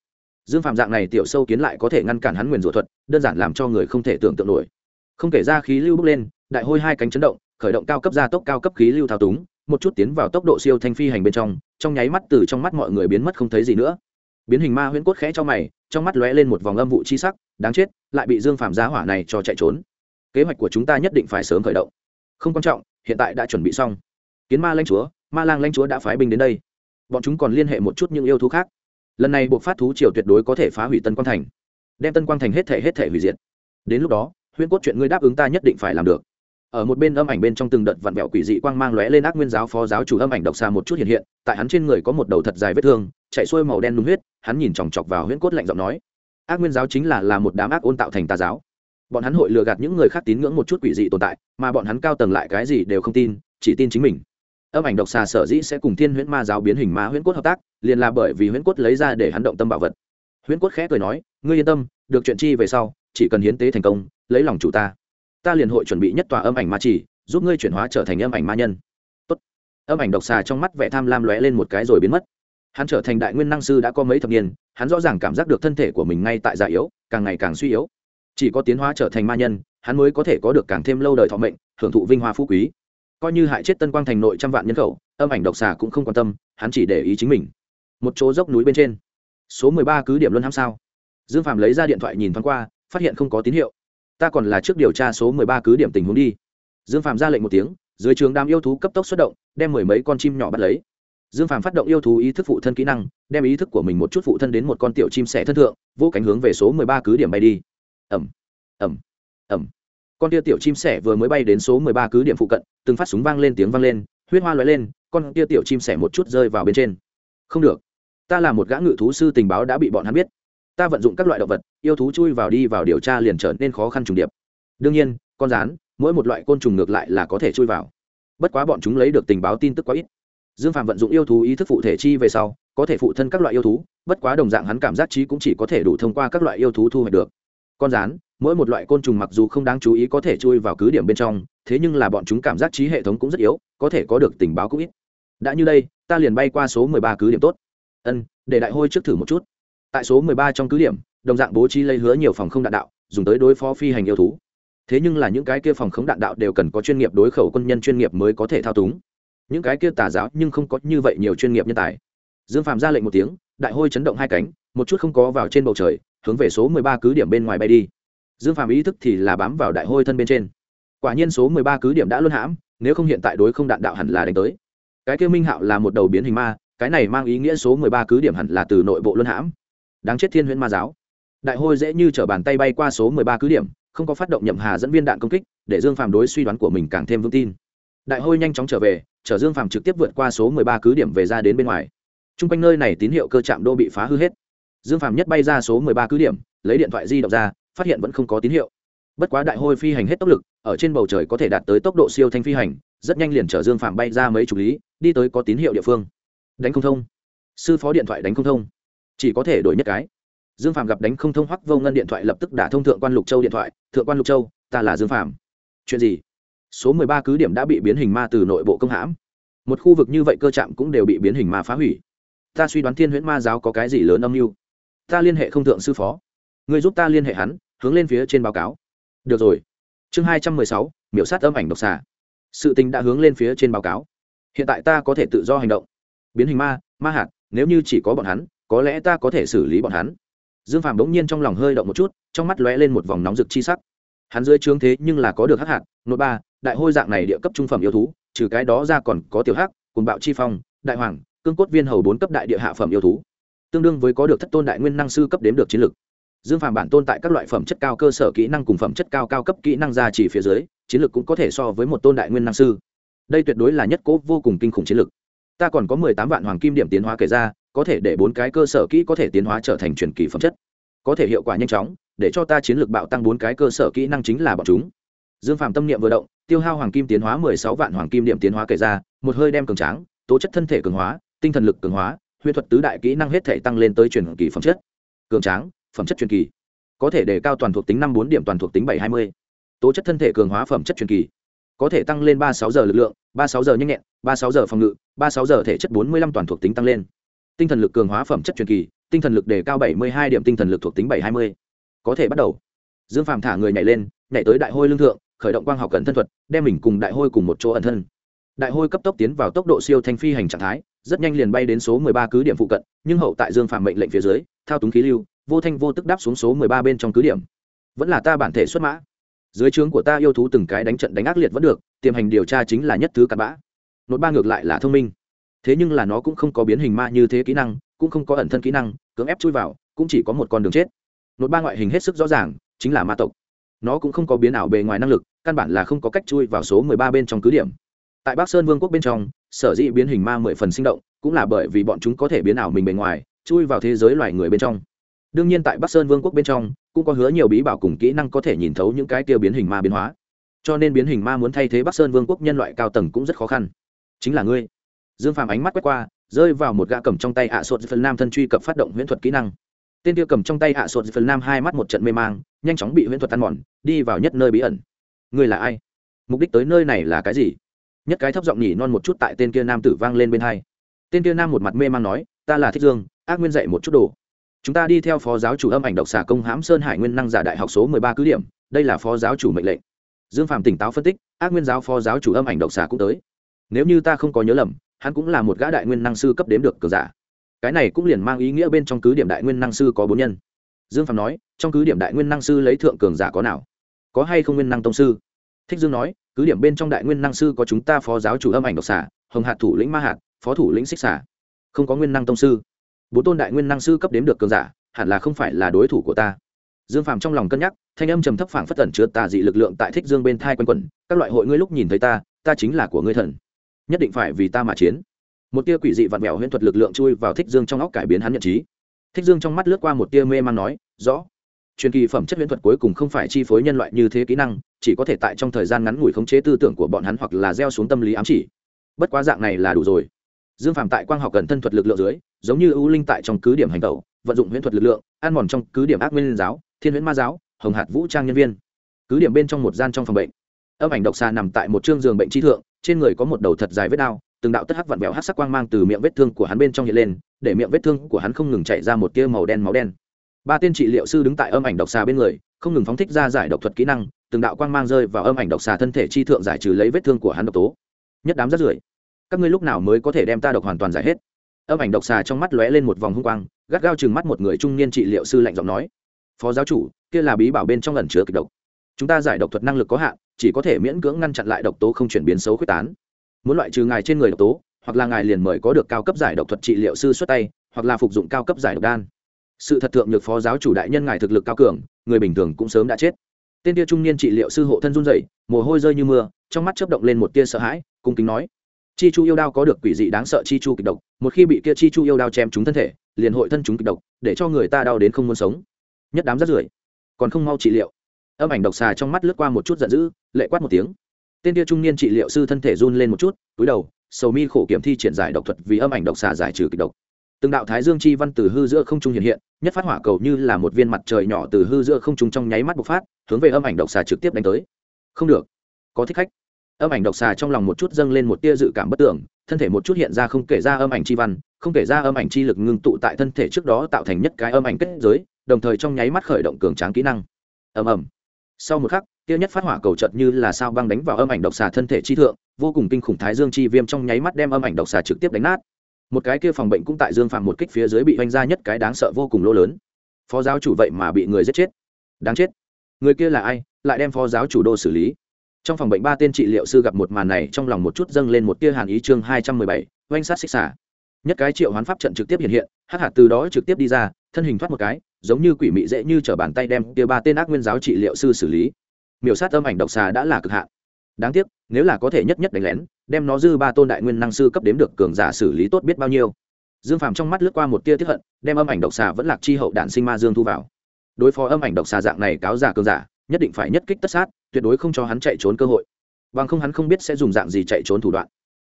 Dương Phạm dạng này tiểu sâu kiến lại có thể ngăn cản hắn nguyền rủa thuật, đơn giản làm cho người không thể tưởng tượng nổi. Không kể ra khí lưu bốc lên, đại hôi hai cánh chấn động, khởi động cao cấp gia tốc cao cấp khí lưu thao túng, một chút tiến vào tốc độ siêu thanh phi hành bên trong trong nháy mắt từ trong mắt mọi người biến mất không thấy gì nữa. Biến hình ma huyễn cốt khẽ cho mày, trong mắt lóe lên một vòng âm vụ chi sắc, đáng chết, lại bị dương phạm giá hỏa này cho chạy trốn. Kế hoạch của chúng ta nhất định phải sớm khởi động. Không quan trọng, hiện tại đã chuẩn bị xong kiến ma lanh chúa, ma lang lanh chúa đã phái binh đến đây. Bọn chúng còn liên hệ một chút những yêu thú khác. Lần này buộc phát thú triều tuyệt đối có thể phá hủy tân quang thành, đem tân quang thành hết thể hết thể hủy diệt. Đến lúc đó, huyễn cốt chuyện ngươi đáp ứng ta nhất định phải làm được. Ở một bên âm ảnh bên trong từng đợt vặn vẹo quỷ dị quang mang lóe lên ác nguyên giáo phó giáo chủ âm ảnh độc xa một chút hiện hiện, tại hắn trên người có một đầu thật dài vết thương chạy xuôi màu đen đúng huyết, hắn nhìn chòng chọc vào huyễn cốt lạnh giọng nói, ác nguyên giáo chính là là một đám ác ôn tạo thành tà giáo. Bọn hắn hội lừa gạt những người khác tín ngưỡng một chút quỷ dị tồn tại, mà bọn hắn cao tầng lại cái gì đều không tin, chỉ tin chính mình âm ảnh độc xà sở dĩ sẽ cùng thiên huyễn ma giáo biến hình ma huyễn cốt hợp tác, liền là bởi vì huyễn cốt lấy ra để hắn động tâm bảo vật. Huyễn cốt khẽ cười nói, ngươi yên tâm, được chuyện chi về sau, chỉ cần hiến tế thành công, lấy lòng chủ ta. Ta liền hội chuẩn bị nhất tòa âm ảnh ma chỉ giúp ngươi chuyển hóa trở thành âm ảnh ma nhân. Tốt. âm ảnh độc xà trong mắt vẻ tham lam lóe lên một cái rồi biến mất. Hắn trở thành đại nguyên năng sư đã có mấy thập niên, hắn rõ ràng cảm giác được thân thể của mình ngay tại già yếu, càng ngày càng suy yếu. Chỉ có tiến hóa trở thành ma nhân, hắn mới có thể có được càng thêm lâu đời thọ mệnh, hưởng thụ vinh hoa phú quý coi như hại chết tân quang thành nội trăm vạn nhân khẩu, âm ảnh độc xà cũng không quan tâm, hắn chỉ để ý chính mình. Một chỗ dốc núi bên trên. Số mười ba cứ điểm luân hãm sao. Dương phạm lấy ra điện thoại nhìn thoáng qua, phát hiện không có tín hiệu. Ta còn là trước điều tra số mười ba cứ điểm tình huống đi. Dương phạm ra lệnh một tiếng, dưới trường đám yêu thú cấp tốc xuất động, đem mười mấy con chim nhỏ bắt lấy. Dương phạm phát động yêu thú ý thức phụ thân kỹ năng, đem ý thức của mình một chút phụ thân đến một con tiểu chim sẻ thân thượng, vô cánh hướng về số mười ba cứ điểm bay đi. Ẩm ẩm ẩm con tia tiểu chim sẻ vừa mới bay đến số mười ba cứ điểm phụ cận, từng phát súng vang lên tiếng vang lên, huyết hoa l lên, con tia tiểu chim sẻ một chút rơi vào bên trên. Không được. Ta là một gã ngự thú sư tình báo đã bị bọn hắn biết. Ta vận dụng các loại động vật, yêu thú chui vào đi vào điều tra liền trở nên khó khăn trùng điệp. Đương nhiên, con rán mỗi một loại côn trùng ngược lại là có thể chui vào. Bất quá bọn chúng lấy được tình báo tin tức quá ít. Dương phạm vận dụng yêu thú ý thức phụ thể chi về sau, có thể phụ thân các loại yêu thú, bất quá đồng dạng hắn cảm giác trí cũng chỉ có thể đủ thông qua các loại yêu thú thu hoạch được con rán, mỗi một loại côn trùng mặc dù không đáng chú ý có thể chui vào cứ điểm bên trong, thế nhưng là bọn chúng cảm giác trí hệ thống cũng rất yếu, có thể có được tình báo cũng ít. Đã như đây, ta liền bay qua số mười ba cứ điểm tốt. Ân, để đại hôi trước thử một chút. Tại số mười ba trong cứ điểm, đồng dạng bố trí lấy hứa nhiều phòng không đạn đạo, dùng tới đối phó phi hành yêu thú. Thế nhưng là những cái kia phòng không đạn đạo đều cần có chuyên nghiệp đối khẩu quân nhân chuyên nghiệp mới có thể thao túng. Những cái kia tà giáo nhưng không có như vậy nhiều chuyên nghiệp nhân tài. Dương phạm ra lệnh một tiếng, đại hôi chấn động hai cánh, một chút không có vào trên bầu trời hướng về số mười ba cứ điểm bên ngoài bay đi. Dương phạm ý thức thì là bám vào đại hôi thân bên trên. Quả nhiên số mười ba cứ điểm đã luân hãm, nếu không hiện tại đối không đạn đạo hẳn là đánh tới. Cái kia minh hạo là một đầu biến hình ma, cái này mang ý nghĩa số mười ba cứ điểm hẳn là từ nội bộ luân hãm. Đáng chết thiên huyễn ma giáo. Đại hôi dễ như t bàn tay bay qua số mười ba cứ điểm, không có phát động nhậm hà dẫn viên đạn công kích, để dương phàm đối suy đoán của mình càng thêm vững tin. Đại hôi nhanh chóng trở về, chở dương phàm trực tiếp vượt qua số mười ba cứ điểm về ra đến bên ngoài. T r u n g quanh nơi này tín hiệu cơ trạm đô bị phá hư hết dương Phạm nhất bay ra số mười ba cứ điểm, lấy điện thoại di động ra, phát hiện vẫn không có tín hiệu. Bất quá đại hôi phi hành hết tốc lực, ở trên bầu trời có thể đạt tới tốc độ siêu thanh phi hành, rất nhanh liền chở dương Phạm bay ra mấy chục lý, đi tới có tín hiệu địa phương. Đánh không thông. Sư phó điện thoại đánh không thông. Chỉ có thể đổi nhất cái. Dương phạm gặp đánh không thông hoắc vô ngân điện thoại lập tức đả thông thượng quan lục châu điện thoại, thượng quan lục châu, ta là dương phạm chuyện gì? Số mười ba cứ điểm đã bị biến hình ma từ nội bộ công hãm. Một khu vực như vậy cơ trạm cũng đều bị biến hình ma phá hủy. Ta suy đoán thiên huyễn ma giáo có cái gì lớn âm mưu ta liên hệ không thượng sư phó. Người giúp ta liên hệ hắn, hướng lên phía trên báo cáo. Được rồi. Chương hai trăm mười sáu, miểu sát âm ảnh độc xà. Sự tình đã hướng lên phía trên báo cáo. Hiện tại ta có thể tự do hành động. Biến hình ma ma hạt, nếu như chỉ có bọn hắn, có lẽ ta có thể xử lý bọn hắn. Dương phạm bỗng nhiên trong lòng hơi động một chút, trong mắt lóe lên một vòng nóng rực chi sắc. Hắn dưới trướng thế nhưng là có được hắc hạt nội ba, đại hôi dạng này địa cấp trung phẩm yêu thú, trừ cái đó ra còn có tiểu hắc cùng bạo chi phong, đại hoàng, cương cốt viên hầu bốn cấp đại địa hạ phẩm yêu thú tương đương với có được thất tôn đại nguyên năng sư cấp đếm được chiến lược. Dương phàm bản tôn tại các loại phẩm chất cao cơ sở kỹ năng cùng phẩm chất cao cao cấp kỹ năng ra chỉ phía dưới, chiến lược cũng có thể so với một tôn đại nguyên năng sư. Đây tuyệt đối là nhất cố vô cùng kinh khủng chiến lược. Ta còn có mười tám vạn hoàng kim điểm tiến hóa kể ra, có thể để bốn cái cơ sở kỹ có thể tiến hóa trở thành truyền kỳ phẩm chất. Có thể hiệu quả nhanh chóng, để cho ta chiến lược bạo tăng bốn cái cơ sở kỹ năng chính là bọn chúng. Dương phạm tâm niệm vừa động, tiêu hao hoàng kim tiến hóa mười sáu vạn hoàng kim điểm tiến hóa kể ra, một hơi đem cường tráng, tố chất thân thể cường hóa, tinh thần lực cường hóa huyễn thuật tứ đại kỹ năng hết thể tăng lên tới truyền kỳ phẩm chất. Cường tráng, phẩm chất truyền kỳ. Có thể đề cao toàn thuộc tính năm bốn điểm, toàn thuộc tính bảy hai mươi. Tố chất thân thể cường hóa phẩm chất truyền kỳ. Có thể tăng lên ba sáu giờ lực lượng, ba sáu giờ nhanh nhẹn, ba sáu giờ phòng ngự, ba sáu giờ thể chất bốn mươi lăm toàn thuộc tính tăng lên. Tinh thần lực cường hóa phẩm chất truyền kỳ, tinh thần lực đề cao bảy mươi hai điểm, tinh thần lực thuộc tính bảy hai mươi. Có thể bắt đầu. Dương phàm thả người nhảy lên, nhảy tới đại hôi lương thượng, khởi động quang học cẩn thân thuật, đem mình cùng đại hôi cùng một chỗ ẩn thân. Đại hôi cấp tốc tiến vào tốc độ siêu thanh phi hành trạng thái rất nhanh liền bay đến số mười ba cứ điểm phụ cận, nhưng hậu tại dương phàm mệnh lệnh phía dưới, thao túng khí lưu, vô thanh vô tức đáp xuống số mười ba bên trong cứ điểm. Vẫn là ta bản thể xuất mã. Dưới trướng của ta yêu thú từng cái đánh trận đánh ác liệt vẫn được, tiềm hành điều tra chính là nhất thứ cặn bã. Nốt ba ngược lại là thông minh. Thế nhưng là nó cũng không có biến hình ma như thế kỹ năng, cũng không có ẩn thân kỹ năng, cưỡng ép chui vào, cũng chỉ có một con đường chết. Nốt ba ngoại hình hết sức rõ ràng, chính là ma tộc. Nó cũng không có biến ảo bề ngoài năng lực, căn bản là không có cách chui vào số mười ba bên trong cứ điểm tại bắc sơn vương quốc bên trong, sở dĩ biến hình ma mười phần sinh động, cũng là bởi vì bọn chúng có thể biến ảo mình bề ngoài, chui vào thế giới loài người bên trong. Đương nhiên tại bắc sơn vương quốc bên trong, cũng có hứa nhiều bí bảo cùng kỹ năng có thể nhìn thấu những cái tiêu biến hình ma biến hóa. Cho nên biến hình ma muốn thay thế bắc sơn vương quốc nhân loại cao tầng cũng rất khó khăn. Chính là ngươi. Dương phàm ánh mắt quét qua, rơi vào một gã cầm trong tay ạ à sột phần nam thân truy cập phát động huyễn thuật kỹ năng. Tên tiêu cầm trong tay ạ à sột phần nam hai mắt một trận mê mang, nhanh chóng bị huyễn thuật ăn mòn, đi vào nhất nơi bí ẩn. Ngươi là ai? Mục đích tới nơi này là cái gì? Nhất cái thấp giọng nhỉ non một chút tại tên kia nam tử vang lên bên hai. Tên kia nam một mặt mê mang nói, ta là thích dương, ác nguyên dạy một chút đồ. Chúng ta đi theo phó giáo chủ âm ảnh độc xà công hãm sơn hải nguyên năng giả đại học số mười ba cứ điểm, đây là phó giáo chủ mệnh lệnh. Dương phàm tỉnh táo phân tích, ác nguyên giáo phó giáo chủ âm ảnh độc xà cũng tới. Nếu như ta không có nhớ lầm, hắn cũng là một gã đại nguyên năng sư cấp đếm được cờ giả. Cái này cũng liền mang ý nghĩa bên trong cứ điểm đại nguyên năng sư có bốn nhân. Dương phạm nói, trong cứ điểm đại nguyên năng sư lấy thượng cường giả có nào? Có hay không nguyên năng tông sư? Thích dương nói cứ điểm bên trong đại nguyên năng sư có chúng ta phó giáo chủ âm ảnh độc xả, hồng hạt thủ lĩnh ma hạt, phó thủ lĩnh xích xả. Không có nguyên năng tông sư. Bốn tôn đại nguyên năng sư cấp đếm được cường giả, hẳn là không phải là đối thủ của ta. Dương phạm trong lòng cân nhắc, thanh âm trầm thấp phảng phất tẩn chứa tà dị lực lượng tại thích dương bên thai quanh quẩn, các loại hội ngươi lúc nhìn thấy ta ta chính là của ngươi thần. Nhất định phải vì ta mà chiến. Một tia quỷ dị vặn vẹo huyễn thuật lực lượng chui vào thích dương trong óc cải biến hắn nhận trí. Thích dương trong mắt lướt qua một tia mê man nói, rõ truyền kỳ phẩm chất huyễn thuật cuối cùng không phải chi phối nhân loại như thế kỹ năng, chỉ có thể tại trong thời gian ngắn ngủi khống chế tư tưởng của bọn hắn hoặc là gieo xuống tâm lý ám chỉ. Bất quá dạng này là đủ rồi. Dương phạm tại quang học cần thân thuật lực lượng dưới, giống như ưu linh tại trong cứ điểm hành tẩu, vận dụng huyễn thuật lực lượng, ăn mòn trong cứ điểm ác nguyên giáo, thiên huyễn ma giáo, hồng hạt vũ trang nhân viên. Cứ điểm bên trong một gian trong phòng bệnh. Âm ảnh độc xà nằm tại một chương giường bệnh trí thượng, trên người có một đầu thật dài vết đao, từng đạo tất hắc vặn vẹo hắc sắc quang mang từ miệng vết thương của hắn bên trong hiện lên, để miệng vết thương của hắn không ngừng chạy ra một tia màu đen máu đen ba tiên trị liệu sư đứng tại âm ảnh độc xà bên người, không ngừng phóng thích ra giải độc thuật kỹ năng, từng đạo quang mang rơi vào âm ảnh độc xà thân thể chi thượng giải trừ lấy vết thương của hắn độc tố. Nhất đám rất rưởi. Các ngươi lúc nào mới có thể đem ta độc hoàn toàn giải hết? Âm ảnh độc xà trong mắt lóe lên một vòng hung quang, gắt gao chừng mắt một người trung niên trị liệu sư lạnh giọng nói, phó giáo chủ, kia là bí bảo bên trong ẩn chứa kịch độc. Chúng ta giải độc thuật năng lực có hạn, chỉ có thể miễn cưỡng ngăn chặn lại độc tố không chuyển biến xấu quyết tán. Muốn loại trừ ngài trên người độc tố, hoặc là ngài liền mời có được cao cấp giải độc thuật trị liệu sư xuất tay, hoặc là phục dụng cao cấp giải độc đan sự thật thượng nhược phó giáo chủ đại nhân ngài thực lực cao cường, người bình thường cũng sớm đã chết. Tên tia trung niên trị liệu sư hộ thân run dậy mồ hôi rơi như mưa, trong mắt chớp động lên một tia sợ hãi, cung kính nói chi chu yêu đao có được quỷ dị đáng sợ chi chu kịch độc, một khi bị kia chi chu yêu đao chém trúng thân thể, liền hội thân chúng kịch độc, để cho người ta đau đến không muốn sống. Nhất đám rất rưởi, còn không mau trị liệu. Âm ảnh độc xà trong mắt lướt qua một chút giận dữ, lệ quát một tiếng. Tên tia trung niên trị liệu sư thân thể run lên một chút, túi đầu, sầu mi khổ kiểm thi triển giải độc thuật vì âm ảnh độc xà giải trừ kịch độc từng đạo thái dương chi văn từ hư giữa không trung hiện hiện, nhất phát hỏa cầu như là một viên mặt trời nhỏ từ hư giữa không trung trong nháy mắt bộc phát, hướng về âm ảnh độc xà trực tiếp đánh tới. Không được. Có thích khách. Âm ảnh độc xà trong lòng một chút dâng lên một tia dự cảm bất tưởng, thân thể một chút hiện ra không kể ra âm ảnh chi văn, không kể ra âm ảnh chi lực ngưng tụ tại thân thể trước đó tạo thành nhất cái âm ảnh kết giới, đồng thời trong nháy mắt khởi động cường tráng kỹ năng. Ầm ầm. Sau một khắc, tia nhất phát hỏa cầu chợt như là sao băng đánh vào âm ảnh độc xà thân thể chi thượng, vô cùng kinh khủng thái dương chi viêm trong nháy mắt đem âm ảnh độc xà trực tiếp đánh nát một cái kia phòng bệnh cũng tại dương phạm một kích phía dưới bị oanh ra nhất cái đáng sợ vô cùng lỗ lớn. Phó giáo chủ vậy mà bị người giết chết. Đáng chết. Người kia là ai, lại đem phó giáo chủ đô xử lý? Trong phòng bệnh ba tên trị liệu sư gặp một màn này, trong lòng một chút dâng lên một tia hàn ý chương hai trăm mười bảy, oanh sát xích xả. Nhất cái triệu hoán pháp trận trực tiếp hiện hiện, hắc hạt từ đó trực tiếp đi ra, thân hình thoát một cái, giống như quỷ mị dễ như t r ở bàn tay đem tia ba tên ác nguyên giáo trị liệu sư xử lý. Miểu sát âm ảnh độc xà đã là cực hạn đáng tiếc, nếu là có thể nhất nhất đánh lén, đem nó dư ba tôn đại nguyên năng sư cấp đếm được cường giả xử lý tốt biết bao nhiêu. Dương phàm trong mắt lướt qua một tia tiếp hận, đem âm ảnh độc xà vẫn lạc chi hậu đạn sinh ma dương thu vào. Đối phó âm ảnh độc xà dạng này cáo giả cường giả, nhất định phải nhất kích tất sát, tuyệt đối không cho hắn chạy trốn cơ hội. Bằng không hắn không biết sẽ dùng dạng gì chạy trốn thủ đoạn.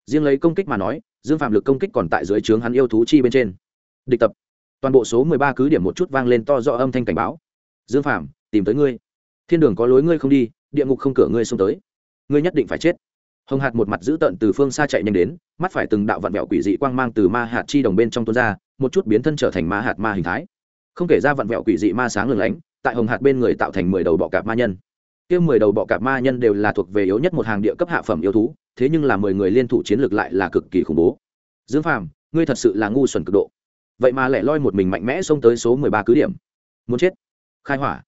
Riêng lấy công kích mà nói, dương phạm lực công kích còn tại dưới trướng hắn yêu thú chi bên trên. Địch tập. Toàn bộ số mười ba cứ điểm một chút vang lên to do âm thanh cảnh báo. Dương phạm tìm tới ngươi. Thiên đường có lối ngươi không đi, địa ngục không cửa ngươi xông tới ngươi nhất định phải chết. Hồng hạt một mặt dữ tợn từ phương xa chạy nhanh đến, mắt phải từng đạo vạn vẹo quỷ dị quang mang từ ma hạt chi đồng bên trong tuôn ra, một chút biến thân trở thành ma hạt ma hình thái. Không kể ra vạn vẹo quỷ dị ma sáng lừng lánh, tại hồng hạt bên người tạo thành mười đầu bọ cạp ma nhân. Kia mười đầu bọ cạp ma nhân đều là thuộc về yếu nhất một hàng địa cấp hạ phẩm yêu thú, thế nhưng là mười người liên thủ chiến lược lại là cực kỳ khủng bố. Dương phàm, ngươi thật sự là ngu xuẩn cực độ. Vậy mà lại loi một mình mạnh mẽ xông tới số mười ba cứ điểm. Muốn chết. Khai hỏa.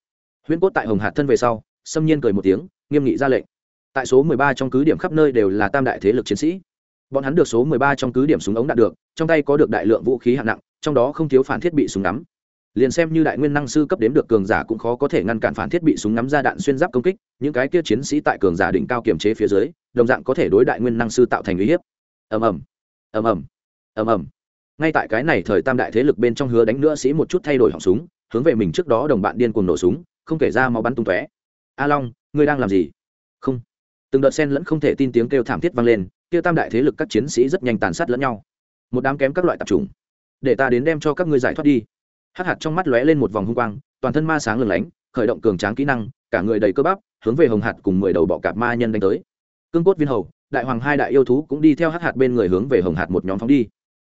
Huyễn cốt tại hồng hạt thân về sau, xâm nhiên cười một tiếng, nghiêm nghị ra lệnh tại số mười ba trong cứ điểm khắp nơi đều là tam đại thế lực chiến sĩ. Bọn hắn được số mười ba trong cứ điểm súng ống đạt được, trong tay có được đại lượng vũ khí hạng nặng, trong đó không thiếu phản thiết bị súng ngắm. Liền xem như đại nguyên năng sư cấp đếm được cường giả cũng khó có thể ngăn cản phản thiết bị súng ngắm ra đạn xuyên giáp công kích, những cái kia chiến sĩ tại cường giả đỉnh cao kiểm chế phía dưới, đồng dạng có thể đối đại nguyên năng sư tạo thành uy hiếp. Ầm ầm ầm ầm ầm ầm. Ngay tại cái này thời tam đại thế lực bên trong hứa đánh nữa sĩ một chút thay đổi họng súng, hướng về mình trước đó đồng bạn điên cuồng nổ súng, không kể ra máu bắn tung tóe. A long, ngươi đang làm gì? Không từng đợt sen lẫn không thể tin tiếng kêu thảm thiết vang lên, kia tam đại thế lực các chiến sĩ rất nhanh tàn sát lẫn nhau. Một đám kém các loại tạp trùng để ta đến đem cho các ngươi giải thoát đi. Hắc hạt trong mắt lóe lên một vòng hung quang, toàn thân ma sáng lừng lánh, khởi động cường tráng kỹ năng, cả người đầy cơ bắp, hướng về hồng hạt cùng mười đầu bọ cạp ma nhân đánh tới. Cương cốt viên hầu, đại hoàng hai đại yêu thú cũng đi theo hắc hạt bên người hướng về hồng hạt một nhóm phóng đi.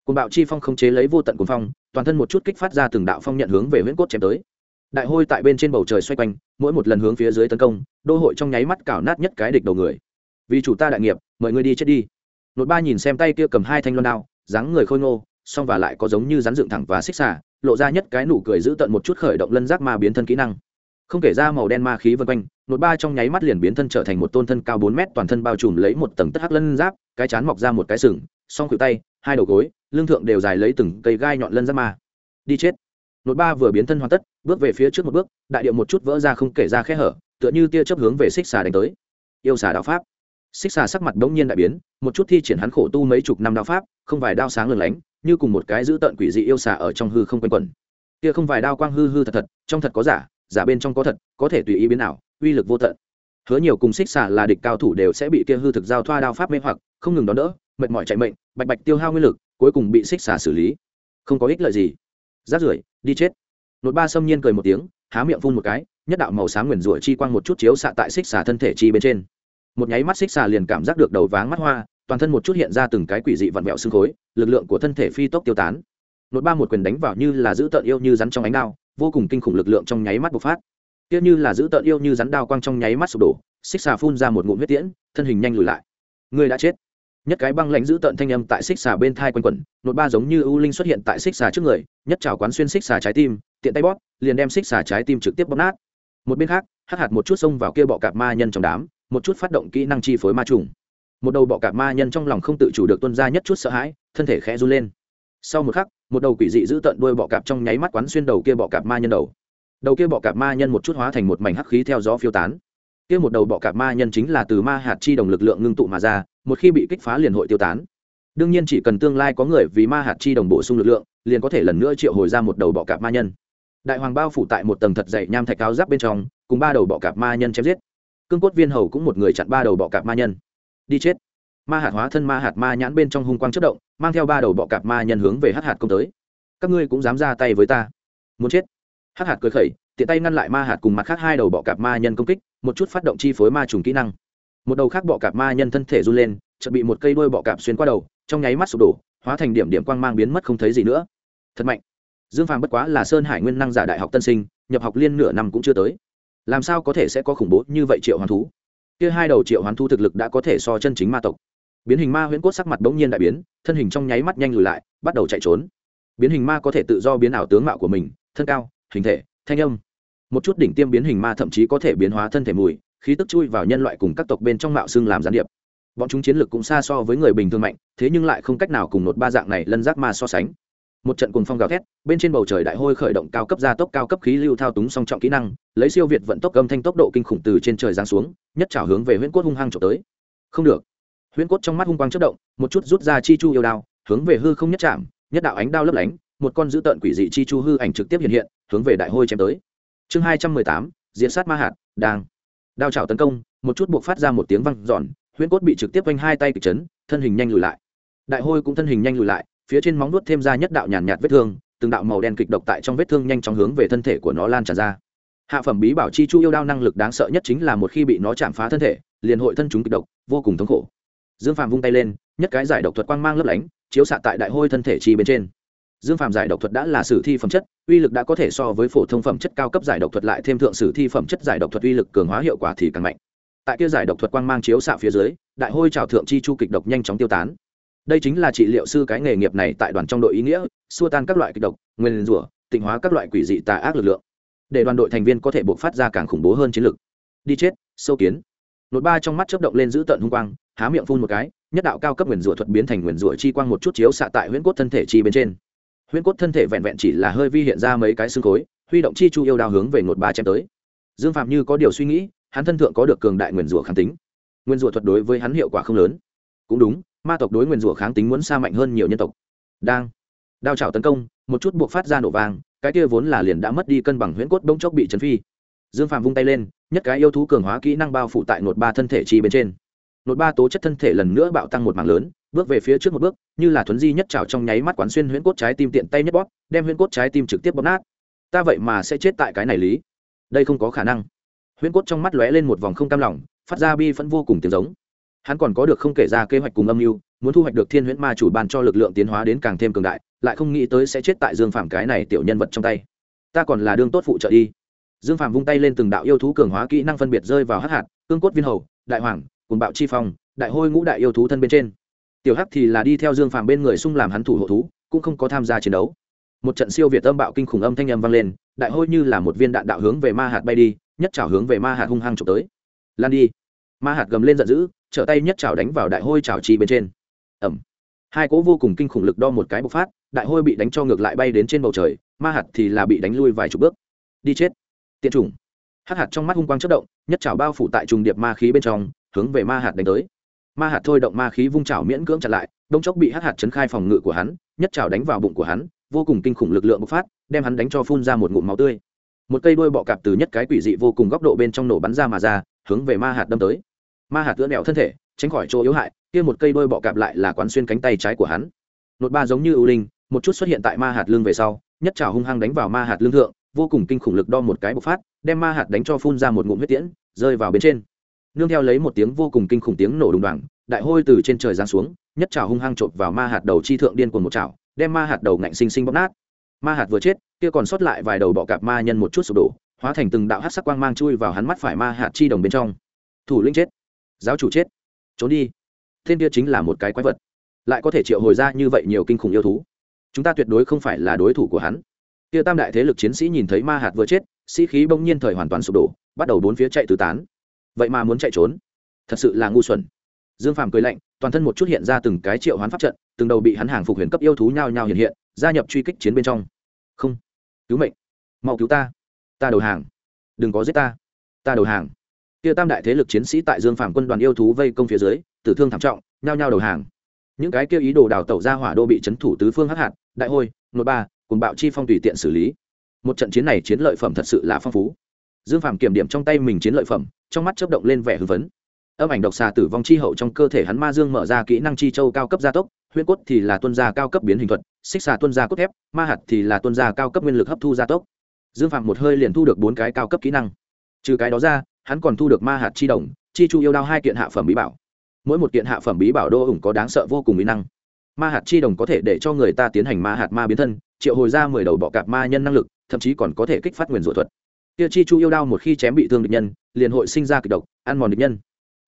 Côn bạo chi phong không chế lấy vô tận cuồng phong, toàn thân một chút kích phát ra từng đạo phong nhận hướng về huyễn cốt chém tới đại hôi tại bên trên bầu trời xoay quanh, mỗi một lần hướng phía dưới tấn công, đô hội trong nháy mắt cào nát nhất cái địch đầu người. Vì chủ ta đại nghiệp, mời ngươi đi chết đi. Nột ba nhìn xem tay kia cầm hai thanh loan đao, dáng người khôi ngô, song và lại có giống như rắn dựng thẳng và xích xả lộ ra nhất cái nụ cười giữ tận một chút khởi động lân giác ma biến thân kỹ năng. Không kể ra màu đen ma khí vân quanh, nột ba trong nháy mắt liền biến thân trở thành một tôn thân cao bốn mét toàn thân bao trùm lấy một tầng tất hắc lân giáp, cái chán mọc ra một cái sừng, song khuỷu tay, hai đầu gối, lưng thượng đều dài lấy từng cây gai nhọn lân giáp ma. Đi chết nội ba vừa biến thân hoàn tất, bước về phía trước một bước, đại điệu một chút vỡ ra không kể ra khe hở, tựa như tia chấp hướng về xích xà đánh tới. Yêu xà đạo pháp. Xích xà sắc mặt bỗng nhiên đại biến, một chút thi triển hắn khổ tu mấy chục năm đạo pháp, không vài đao sáng lừng lánh, như cùng một cái giữ tận quỷ dị yêu xà ở trong hư không quanh quẩn. Tia không vài đao quang hư hư thật thật, trong thật có giả giả bên trong có thật, có thể tùy ý biến ảo, uy lực vô tận. Hứa nhiều cùng xích xà là địch cao thủ đều sẽ bị kia hư thực giao thoa đao pháp mê hoặc, không ngừng đón đỡ, mệt mỏi chạy mệnh, bạch bạch tiêu hao nguyên lực, cuối cùng bị xích xà xử lý. Không có ích lợi gì. Rát rưởi đi chết. Nốt ba xâm nhiên cười một tiếng, há miệng phun một cái, nhất đạo màu sáng nguyền rủa chi quang một chút chiếu xạ tại xích xà thân thể chi bên trên. Một nháy mắt xích xà liền cảm giác được đầu váng mắt hoa, toàn thân một chút hiện ra từng cái quỷ dị vặn vẹo xương khối, lực lượng của thân thể phi tốc tiêu tán. Nốt ba một quyền đánh vào như là giữ tợn yêu như rắn trong ánh đao, vô cùng kinh khủng lực lượng trong nháy mắt bộc phát. Tiếc như là giữ tợn yêu như rắn đao quang trong nháy mắt sụp đổ, xích xà phun ra một ngụm huyết tiễn, thân hình nhanh lùi lại. Người đã chết nhất cái băng lãnh giữ tận thanh âm tại xích xà bên thai quanh quẩn nốt ba giống như ưu linh xuất hiện tại xích xà trước người, nhất trào quán xuyên xích xà trái tim, tiện tay bóp, liền đem xích xà trái tim trực tiếp bóp nát. Một bên khác, hắc hạt một chút xông vào kia bọ cạp ma nhân trong đám, một chút phát động kỹ năng chi phối ma trùng. Một đầu bọ cạp ma nhân trong lòng không tự chủ được tuân ra nhất chút sợ hãi, thân thể khẽ run lên. Sau một khắc, một đầu quỷ dị giữ tận đuôi bọ cạp trong nháy mắt quán xuyên đầu kia bọ cạp ma nhân đầu. Đầu kia bọ cạp ma nhân một chút hóa thành một mảnh hắc khí theo gió phiêu tán kia một đầu bọ cạp ma nhân chính là từ ma hạt chi đồng lực lượng ngưng tụ mà ra, một khi bị kích phá liền hội tiêu tán. Đương nhiên chỉ cần tương lai có người vì ma hạt chi đồng bổ sung lực lượng, liền có thể lần nữa triệu hồi ra một đầu bọ cạp ma nhân. Đại hoàng bao phủ tại một tầng thật dày nham thạch cao giáp bên trong, cùng ba đầu bọ cạp ma nhân chém giết. Cương cốt viên hầu cũng một người chặn ba đầu bọ cạp ma nhân. Đi chết. Ma hạt hóa thân ma hạt ma nhãn bên trong hung quang chất động, mang theo ba đầu bọ cạp ma nhân hướng về hát hạt công tới. Các ngươi cũng dám ra tay với ta. Muốn chết. Hát hạt cười khẩy, tiện tay ngăn lại ma hạt cùng mặt khác hai đầu bọ cạp ma nhân công kích một chút phát động chi phối ma trùng kỹ năng. Một đầu khác bọ cạp ma nhân thân thể run lên, chợt bị một cây đuôi bọ cạp xuyên qua đầu, trong nháy mắt sụp đổ, hóa thành điểm điểm quang mang biến mất không thấy gì nữa. Thật mạnh. Dương phàm bất quá là sơn hải nguyên năng giả đại học tân sinh, nhập học liên nửa năm cũng chưa tới. Làm sao có thể sẽ có khủng bố như vậy triệu hoán thú? Kia hai đầu triệu hoán thú thực lực đã có thể so chân chính ma tộc. Biến hình ma huyễn cốt sắc mặt bỗng nhiên đại biến, thân hình trong nháy mắt nhanh lùi lại, bắt đầu chạy trốn. Biến hình ma có thể tự do biến ảo tướng mạo của mình, thân cao, hình thể, thanh âm một chút đỉnh tiêm biến hình ma thậm chí có thể biến hóa thân thể mùi, khí tức chui vào nhân loại cùng các tộc bên trong mạo xương làm gián điệp. Bọn chúng chiến lược cũng xa so với người bình thường mạnh, thế nhưng lại không cách nào cùng một ba dạng này lân giác ma so sánh. Một trận cùng phong gào thét, bên trên bầu trời đại hôi khởi động cao cấp gia tốc, cao cấp khí lưu thao túng song trọng kỹ năng, lấy siêu việt vận tốc âm thanh tốc độ kinh khủng từ trên trời giáng xuống, nhất trào hướng về huyễn cốt hung hăng trộm tới. Không được. Huyễn cốt trong mắt hung quang chất động, một chút rút ra chi chu yêu đao, hướng về hư không nhất chạm, nhất đạo ánh đao lấp lánh, một con dữ tợn quỷ dị chi chu hư ảnh trực tiếp hiện hiện, hướng về đại hôi chém tới chương hai trăm mười tám diễn sát ma hạt đang. Đao chảo tấn công một chút buộc phát ra một tiếng văng giòn huyễn cốt bị trực tiếp quanh hai tay kịch chấn thân hình nhanh lùi lại. Đại hôi cũng thân hình nhanh lùi lại phía trên móng nuốt thêm ra nhất đạo nhàn nhạt, vết thương từng đạo màu đen kịch độc tại trong vết thương nhanh chóng hướng về thân thể của nó lan tràn ra. Hạ phẩm bí bảo chi chu yêu đao năng lực đáng sợ nhất chính là một khi bị nó chạm phá thân thể liền hội thân chúng kịch độc vô cùng thống khổ. Dương phàm vung tay lên nhất cái giải độc thuật quang mang lấp lánh chiếu xạ tại đại hôi thân thể chi bên trên dương phàm giải độc thuật đã là sử thi phẩm chất, uy lực đã có thể so với phổ thông phẩm chất cao cấp giải độc thuật lại thêm thượng sử thi phẩm chất giải độc thuật uy lực cường hóa hiệu quả thì càng mạnh. Tại kia giải độc thuật quang mang chiếu xạ phía dưới, đại hôi trào thượng chi chu kịch độc nhanh chóng tiêu tán. Đây chính là trị liệu sư cái nghề nghiệp này tại đoàn trong đội ý nghĩa, xua tan các loại kịch độc, nguyên rủa, tịnh hóa các loại quỷ dị tà ác lực lượng. Để đoàn đội thành viên có thể buộc phát ra càng khủng bố hơn chiến lực. Đi chết, sâu kiến. Nốt ba trong mắt chớp động lên giữ tận hung quang, há miệng phun một cái, nhất đạo cao cấp nguyền rủa thuật biến thành nguyền rủa chi quang một chút chiếu xạ tại huyễn cốt thân thể chi bên trên huyễn cốt thân thể vẹn vẹn chỉ là hơi vi hiện ra mấy cái xương khối, huy động chi chu yêu đao hướng về ngột ba chém tới. Dương phạm như có điều suy nghĩ, hắn thân thượng có được cường đại nguyền rủa kháng tính. Nguyên rủa thuật đối với hắn hiệu quả không lớn. Cũng đúng, ma tộc đối nguyên rủa kháng tính muốn xa mạnh hơn nhiều nhân tộc. Đang, đao chảo tấn công, một chút buộc phát ra nổ vàng cái kia vốn là liền đã mất đi cân bằng huyễn cốt bỗng chốc bị chấn phi. Dương phạm vung tay lên, nhất cái yêu thú cường hóa kỹ năng bao phủ tại nột ba thân thể chi bên trên. Nột ba tố chất thân thể lần nữa bạo tăng một mảng lớn bước về phía trước một bước, như là thuấn di nhất trào trong nháy mắt quán xuyên huyễn cốt trái tim tiện tay nhất bóp, đem huyễn cốt trái tim trực tiếp bóp nát. Ta vậy mà sẽ chết tại cái này lý. Đây không có khả năng. Huyễn cốt trong mắt lóe lên một vòng không cam lòng, phát ra bi phẫn vô cùng tiếng giống. Hắn còn có được không kể ra kế hoạch cùng âm mưu, muốn thu hoạch được thiên huyễn ma chủ ban cho lực lượng tiến hóa đến càng thêm cường đại, lại không nghĩ tới sẽ chết tại dương phạm cái này tiểu nhân vật trong tay. Ta còn là đương tốt phụ trợ đi. Dương phạm vung tay lên từng đạo yêu thú cường hóa kỹ năng phân biệt rơi vào hắc hạt, cương cốt viên hầu, đại hoàng cùng bạo chi phong, đại hôi ngũ đại yêu thú thân bên trên tiểu hắc thì là đi theo dương Phàm bên người xung làm hắn thủ hộ thú, cũng không có tham gia chiến đấu. Một trận siêu việt âm bạo kinh khủng âm thanh âm vang lên, đại hôi như là một viên đạn đạo hướng về ma hạt bay đi, nhất trào hướng về ma hạt hung hăng trộm tới. Lan đi. Ma hạt gầm lên giận dữ, trở tay nhất trào đánh vào đại hôi trào chi bên trên. Ẩm hai cỗ vô cùng kinh khủng lực đo một cái bộc phát, đại hôi bị đánh cho ngược lại bay đến trên bầu trời, ma hạt thì là bị đánh lui vài chục bước. Đi chết. Tiện trùng hắc hạt trong mắt hung quang chất động, nhất trào bao phủ tại trùng điệp ma khí bên trong, hướng về ma hạt đánh tới ma hạt thôi động ma khí vung trào miễn cưỡng chặn lại, đông chốc bị hắc hạt chấn khai phòng ngự của hắn, nhất trào đánh vào bụng của hắn, vô cùng kinh khủng lực lượng bộc phát, đem hắn đánh cho phun ra một ngụm máu tươi. Một cây đuôi bọ cạp từ nhất cái quỷ dị vô cùng góc độ bên trong nổ bắn ra mà ra, hướng về ma hạt đâm tới. Ma hạt tựa nẹo thân thể, tránh khỏi chỗ yếu hại, kia một cây đuôi bọ cạp lại là quán xuyên cánh tay trái của hắn. Nốt ba giống như ưu linh, một chút xuất hiện tại ma hạt lưng về sau, nhất trào hung hăng đánh vào ma hạt lưng thượng, vô cùng kinh khủng lực đo một cái bộc phát, đem ma hạt đánh cho phun ra một ngụm huyết tiễn, rơi vào bên trên nương theo lấy một tiếng vô cùng kinh khủng tiếng nổ đùng đoàng, đại hôi từ trên trời giáng xuống, nhất trào hung hăng chộp vào ma hạt đầu chi thượng điên cuồng một chảo đem ma hạt đầu ngạnh sinh sinh bóp nát. Ma hạt vừa chết, kia còn sót lại vài đầu bọ cạp ma nhân một chút sụp đổ, hóa thành từng đạo hát sắc quang mang chui vào hắn mắt phải ma hạt chi đồng bên trong. Thủ lĩnh chết. Giáo chủ chết. Trốn đi. Thiên kia chính là một cái quái vật. Lại có thể triệu hồi ra như vậy nhiều kinh khủng yêu thú. Chúng ta tuyệt đối không phải là đối thủ của hắn. Kia tam đại thế lực chiến sĩ nhìn thấy ma hạt vừa chết, sĩ khí bỗng nhiên thời hoàn toàn sụp đổ, bắt đầu bốn phía chạy tứ tán vậy mà muốn chạy trốn. Thật sự là ngu xuẩn. Dương phàm cười lạnh, toàn thân một chút hiện ra từng cái triệu hoán pháp trận, từng đầu bị hắn hàng phục huyền cấp yêu thú nhao nhao hiện hiện, gia nhập truy kích chiến bên trong. Không. Cứu mệnh. Mau cứu ta. Ta đầu hàng. Đừng có giết ta. Ta đầu hàng. Kia tam đại thế lực chiến sĩ tại dương phàm quân đoàn yêu thú vây công phía dưới, tử thương thảm trọng, nhao nhao đầu hàng. Những cái kia ý đồ đào tẩu ra hỏa đô bị c h ấ n thủ tứ phương hắc hạt, đại hôi nội ba cùng bạo chi phong tùy tiện xử lý. Một trận chiến này chiến lợi phẩm thật sự là phong phú dương phàm kiểm điểm trong tay mình chiến lợi phẩm, trong mắt chấp động lên vẻ hư vấn âm ảnh độc xà tử vong chi hậu trong cơ thể hắn ma dương mở ra kỹ năng chi châu cao cấp gia tốc, huyễn cốt thì là tuân gia cao cấp biến hình thuật, xích xà tuân gia cốt thép, ma hạt thì là tuân gia cao cấp nguyên lực hấp thu gia tốc. Dương phạm một hơi liền thu được bốn cái cao cấp kỹ năng. Trừ cái đó ra, hắn còn thu được ma hạt chi đồng, chi chu yêu đao hai kiện hạ phẩm bí bảo. Mỗi một kiện hạ phẩm bí bảo đô ủng có đáng sợ vô cùng mỹ năng. Ma hạt chi đồng có thể để cho người ta tiến hành ma hạt ma biến thân, triệu hồi ra mười đầu bọ cạp ma nhân năng lực, thậm chí còn có thể kích phát nguyền rủa thuật kia chi chu yêu đao một khi chém bị thương địch nhân, liền hội sinh ra kịch độc, ăn mòn địch nhân.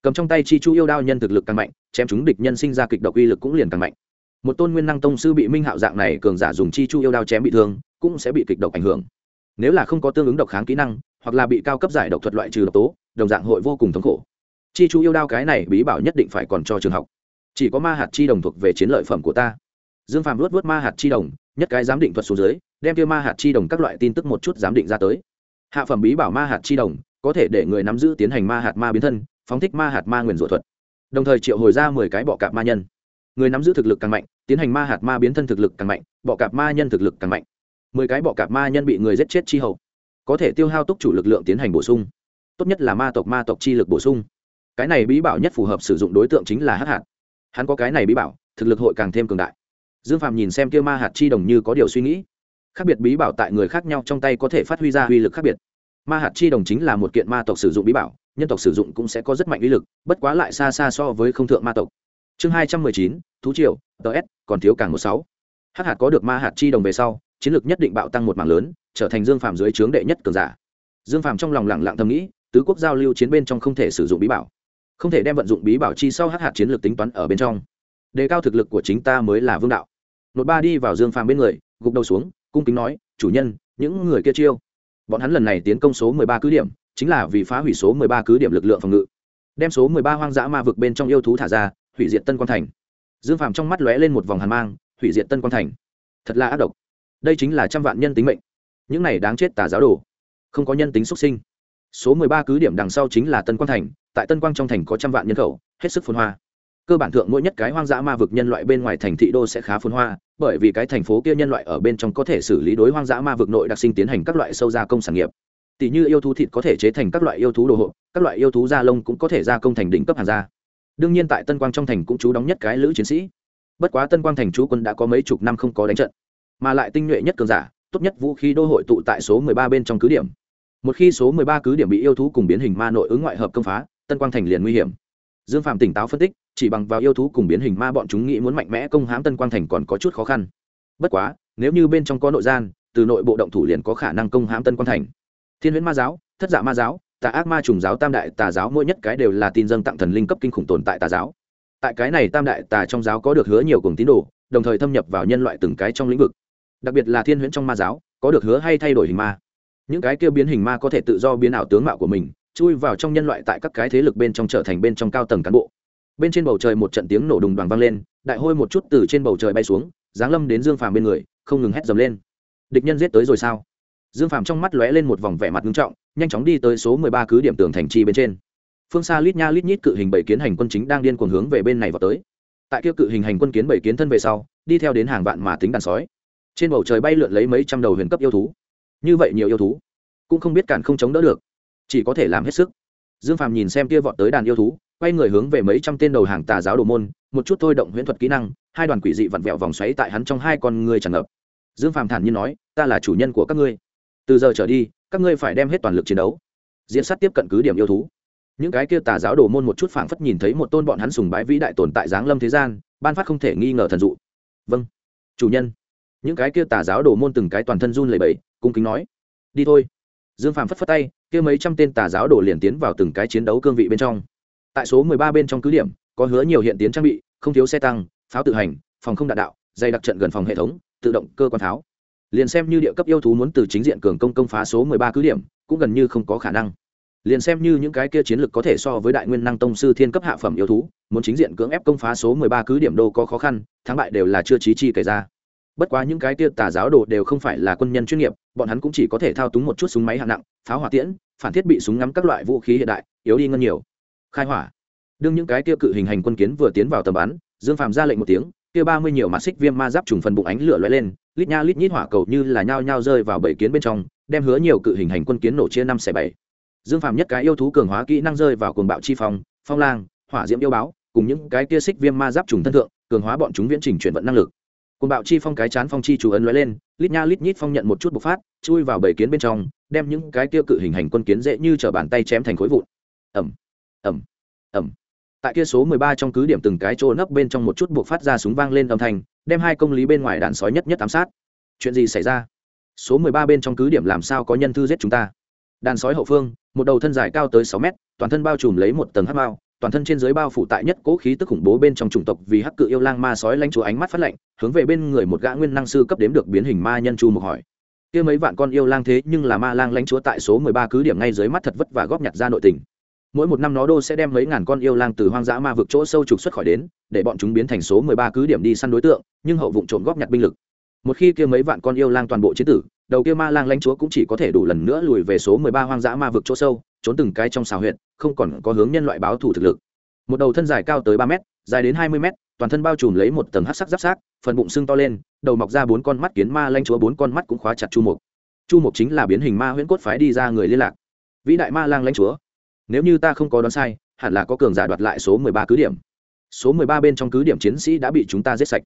Cầm trong tay chi chu yêu đao nhân thực lực càng mạnh, chém chúng địch nhân sinh ra kịch độc uy lực cũng liền càng mạnh. Một tôn nguyên năng tông sư bị minh hạo dạng này cường giả dùng chi chu yêu đao chém bị thương, cũng sẽ bị kịch độc ảnh hưởng. Nếu là không có tương ứng độc kháng kỹ năng, hoặc là bị cao cấp giải độc thuật loại trừ độc tố, đồng dạng hội vô cùng thống khổ. Chi chu yêu đao cái này bí bảo nhất định phải còn cho trường học. Chỉ có ma hạt chi đồng thuộc về chiến lợi phẩm của ta. Dương phàm luốt vớt ma hạt chi đồng, nhất cái giám định thuật xuống dưới, đem kia ma hạt chi đồng các loại tin tức một chút giám định ra tới hạ phẩm bí bảo ma hạt chi đồng, có thể để người nắm giữ tiến hành ma hạt ma biến thân, phóng thích ma hạt ma nguyền rủa thuật. Đồng thời triệu hồi ra mười cái bọ cạp ma nhân. Người nắm giữ thực lực càng mạnh, tiến hành ma hạt ma biến thân thực lực càng mạnh, bọ cạp ma nhân thực lực càng mạnh. Mười cái bọ cạp ma nhân bị người giết chết chi hậu, có thể tiêu hao túc chủ lực lượng tiến hành bổ sung. Tốt nhất là ma tộc ma tộc chi lực bổ sung. Cái này bí bảo nhất phù hợp sử dụng đối tượng chính là hắc hạt. Hắn có cái này bí bảo, thực lực hội càng thêm cường đại. Dương phạm nhìn xem kia ma hạt chi đồng như có điều suy nghĩ khác biệt bí bảo tại người khác nhau trong tay có thể phát huy ra uy lực khác biệt. Ma hạt chi đồng chính là một kiện ma tộc sử dụng bí bảo, nhân tộc sử dụng cũng sẽ có rất mạnh uy lực, bất quá lại xa xa so với không thượng ma tộc. Chương hai trăm mười chín, thú triều ts còn thiếu càng một sáu. Hắc hạt có được ma hạt chi đồng về sau, chiến lược nhất định bạo tăng một mảng lớn, trở thành dương phạm dưới trướng đệ nhất cường giả. Dương phạm trong lòng lẳng lặng thầm nghĩ, tứ quốc giao lưu chiến bên trong không thể sử dụng bí bảo, không thể đem vận dụng bí bảo chi sau hắc hạt chiến lược tính toán ở bên trong. Đề cao thực lực của chính ta mới là vương đạo. Nột ba đi vào dương phàm bên người, gục đầu xuống cung kính nói, chủ nhân, những người kia chiêu. Bọn hắn lần này tiến công số mười ba cứ điểm, chính là vì phá hủy số mười ba cứ điểm lực lượng phòng ngự. Đem số mười ba hoang dã ma vực bên trong yêu thú thả ra, hủy diệt tân quan thành. Dương phàm trong mắt lóe lên một vòng hàn mang, hủy diệt tân quan thành. Thật là ác độc. Đây chính là trăm vạn nhân tính mệnh. Những này đáng chết tà giáo đồ. Không có nhân tính xuất sinh. Số mười ba cứ điểm đằng sau chính là tân quang thành, tại tân quang trong thành có trăm vạn nhân khẩu, hết sức phồn hoa. Cơ bản thượng mỗi nhất cái hoang dã ma vực nhân loại bên ngoài thành thị đô sẽ khá phồn hoa bởi vì cái thành phố kia nhân loại ở bên trong có thể xử lý đối hoang dã ma vực nội đặc sinh tiến hành các loại sâu gia công sản nghiệp. Tỷ như yêu thú thịt có thể chế thành các loại yêu thú đồ hộp, các loại yêu thú da lông cũng có thể gia công thành đỉnh cấp hàng gia. Đương nhiên tại tân quang trong thành cũng chú đóng nhất cái lữ chiến sĩ. Bất quá tân quang thành chú quân đã có mấy chục năm không có đánh trận. Mà lại tinh nhuệ nhất cường giả, tốt nhất vũ khí đô hội tụ tại số mười ba bên trong cứ điểm. Một khi số mười ba cứ điểm bị yêu thú cùng biến hình ma nội ứng ngoại hợp công phá, tân quang thành liền nguy hiểm. Dương phạm tỉnh táo phân tích chỉ bằng vào yêu thú cùng biến hình ma bọn chúng nghĩ muốn mạnh mẽ công hãm tân quang thành còn có chút khó khăn. Bất quá, nếu như bên trong có nội gian, từ nội bộ động thủ liền có khả năng công hãm tân quang thành. Thiên huyễn ma giáo, thất dạ ma giáo, tà ác ma trùng giáo, tam đại tà giáo mỗi nhất cái đều là tin dân tặng thần linh cấp kinh khủng tồn tại tà giáo. Tại cái này tam đại tà trong giáo có được hứa nhiều cùng tín đồ, đồng thời thâm nhập vào nhân loại từng cái trong lĩnh vực. Đặc biệt là thiên huyễn trong ma giáo, có được hứa hay thay đổi hình ma. Những cái kia biến hình ma có thể tự do biến ảo tướng mạo của mình, chui vào trong nhân loại tại các cái thế lực bên trong trở thành bên trong cao tầng cán bộ bên trên bầu trời một trận tiếng nổ đùng đoàn vang lên, đại hôi một chút từ trên bầu trời bay xuống, giáng lâm đến dương phàm bên người, không ngừng hét dầm lên. Địch nhân giết tới rồi sao? Dương phàm trong mắt lóe lên một vòng vẻ mặt nghiêm trọng, nhanh chóng đi tới số mười ba cứ điểm tường thành chi bên trên. Phương xa lít nha lít nhít cự hình bảy kiến hành quân chính đang điên cuồng hướng về bên này vào tới. Tại kia cự hình hành quân kiến bảy kiến thân về sau, đi theo đến hàng vạn mà tính đàn sói. Trên bầu trời bay lượn lấy mấy trăm đầu huyền cấp yêu thú. Như vậy nhiều yêu thú, cũng không biết cản không chống đỡ được, chỉ có thể làm hết sức. Dương phàm nhìn xem kia vọt tới đàn yêu thú quay người hướng về mấy trăm tên đầu hàng tà giáo đồ môn, một chút thôi động huyễn thuật kỹ năng, hai đoàn quỷ dị vặn vẹo vòng xoáy tại hắn trong hai con người tràn ngập. Dương phàm thản nhiên nói, ta là chủ nhân của các ngươi. Từ giờ trở đi, các ngươi phải đem hết toàn lực chiến đấu. Diễn sát tiếp cận cứ điểm yêu thú. Những cái kia tà giáo đồ môn một chút phảng phất nhìn thấy một tôn bọn hắn sùng bái vĩ đại tồn tại giáng lâm thế gian, ban phát không thể nghi ngờ thần dụ. Vâng chủ nhân. Những cái kia tà giáo đồ môn từng cái toàn thân run lẩy bẩy, cung kính nói, đi thôi. Dương phàm phất phất tay, kia mấy trăm tên tà giáo đồ liền tiến vào từng cái chiến đấu cương vị bên trong tại số mười ba bên trong cứ điểm, có hứa nhiều hiện tiến trang bị, không thiếu xe tăng, pháo tự hành, phòng không đạn đạo dày đặc trận gần phòng hệ thống, tự động cơ quan pháo. Liền xem như địa cấp yêu thú muốn từ chính diện cường công công phá số mười ba cứ điểm, cũng gần như không có khả năng. Liền xem như những cái kia chiến lược có thể so với đại nguyên năng tông sư thiên cấp hạ phẩm yêu thú, muốn chính diện cưỡng ép công phá số mười ba cứ điểm đô có khó khăn, thắng bại đều là chưa trí chi kể ra. Bất quá những cái kia tà giáo đồ đều không phải là quân nhân chuyên nghiệp, bọn hắn cũng chỉ có thể thao túng một chút súng máy hạng nặng, pháo hỏa tiễn, phản thiết bị súng ngắm các loại vũ khí hiện đại, yếu đi ngân nhiều khai hỏa. Đương những cái kia cự hình hành quân kiến vừa tiến vào tầm bắn, dương phàm ra lệnh một tiếng, kia ba mươi nhiều mặt xích viêm ma giáp trùng phần bụng ánh lửa lóe lên, lít nha lít nhít hỏa cầu như là nhao nhao rơi vào bảy kiến bên trong, đem hứa nhiều cự hình hành quân kiến nổ chia năm xẻ bảy. Dương phàm nhất cái yêu thú cường hóa kỹ năng rơi vào cuồng bạo chi phong phong lang, hỏa diễm yêu báo, cùng những cái kia xích viêm ma giáp trùng thân thượng, cường hóa bọn chúng viễn trình chuyển vận năng lực. Cuồng bạo chi phong cái chán phong chi chủ ấn lóe lên, lít nha lít nhít phong nhận một chút bộc phát, chui vào bảy kiến bên trong, đem những cái kia cự hình hành quân kiến dễ như t bàn tay chém thành khối vụn. Ẩm ẩm ẩm tại kia số mười ba trong cứ điểm từng cái chỗ nấp bên trong một chút buộc phát ra súng vang lên âm thanh, đem hai công lý bên ngoài đàn sói nhất nhất ám sát. Chuyện gì xảy ra? Số mười ba bên trong cứ điểm làm sao có nhân thư giết chúng ta? Đàn sói hậu phương, một đầu thân dài cao tới sáu mét, toàn thân bao trùm lấy một tầng hắc bao toàn thân trên dưới bao phủ tại nhất cố khí tức khủng bố bên trong chủng tộc vì hắc cự yêu lang ma sói lanh chúa ánh mắt phát lạnh, hướng về bên người một gã nguyên năng sư cấp đếm được biến hình ma nhân chu một hỏi. Kia mấy vạn con yêu lang thế nhưng là ma lang lãnh chúa tại số mười ba cứ điểm ngay dưới mắt thật vất và góp nhặt ra nội tình mỗi một năm nó đô sẽ đem mấy ngàn con yêu lang từ hoang dã ma vực chỗ sâu trục xuất khỏi đến, để bọn chúng biến thành số mười ba cứ điểm đi săn đối tượng, nhưng hậu vụ trộm góp nhặt binh lực. Một khi kia mấy vạn con yêu lang toàn bộ chế tử, đầu kia ma lang lãnh chúa cũng chỉ có thể đủ lần nữa lùi về số mười ba hoang dã ma vực chỗ sâu, trốn từng cái trong xào huyện không còn có hướng nhân loại báo thủ thực lực. Một đầu thân dài cao tới ba mét, dài đến hai mươi mét, toàn thân bao trùm lấy một tầng hát sắc giáp sát phần bụng sưng to lên, đầu mọc ra bốn con mắt kiến ma lãnh chúa bốn con mắt cũng khóa chặt chu mục. Chu mục chính là biến hình ma huyễn cốt phái đi ra người liên lạc. Vĩ đại ma lang lãnh chúa nếu như ta không có đoán sai, hẳn là có cường giả đoạt lại số mười ba cứ điểm. Số mười ba bên trong cứ điểm chiến sĩ đã bị chúng ta giết sạch.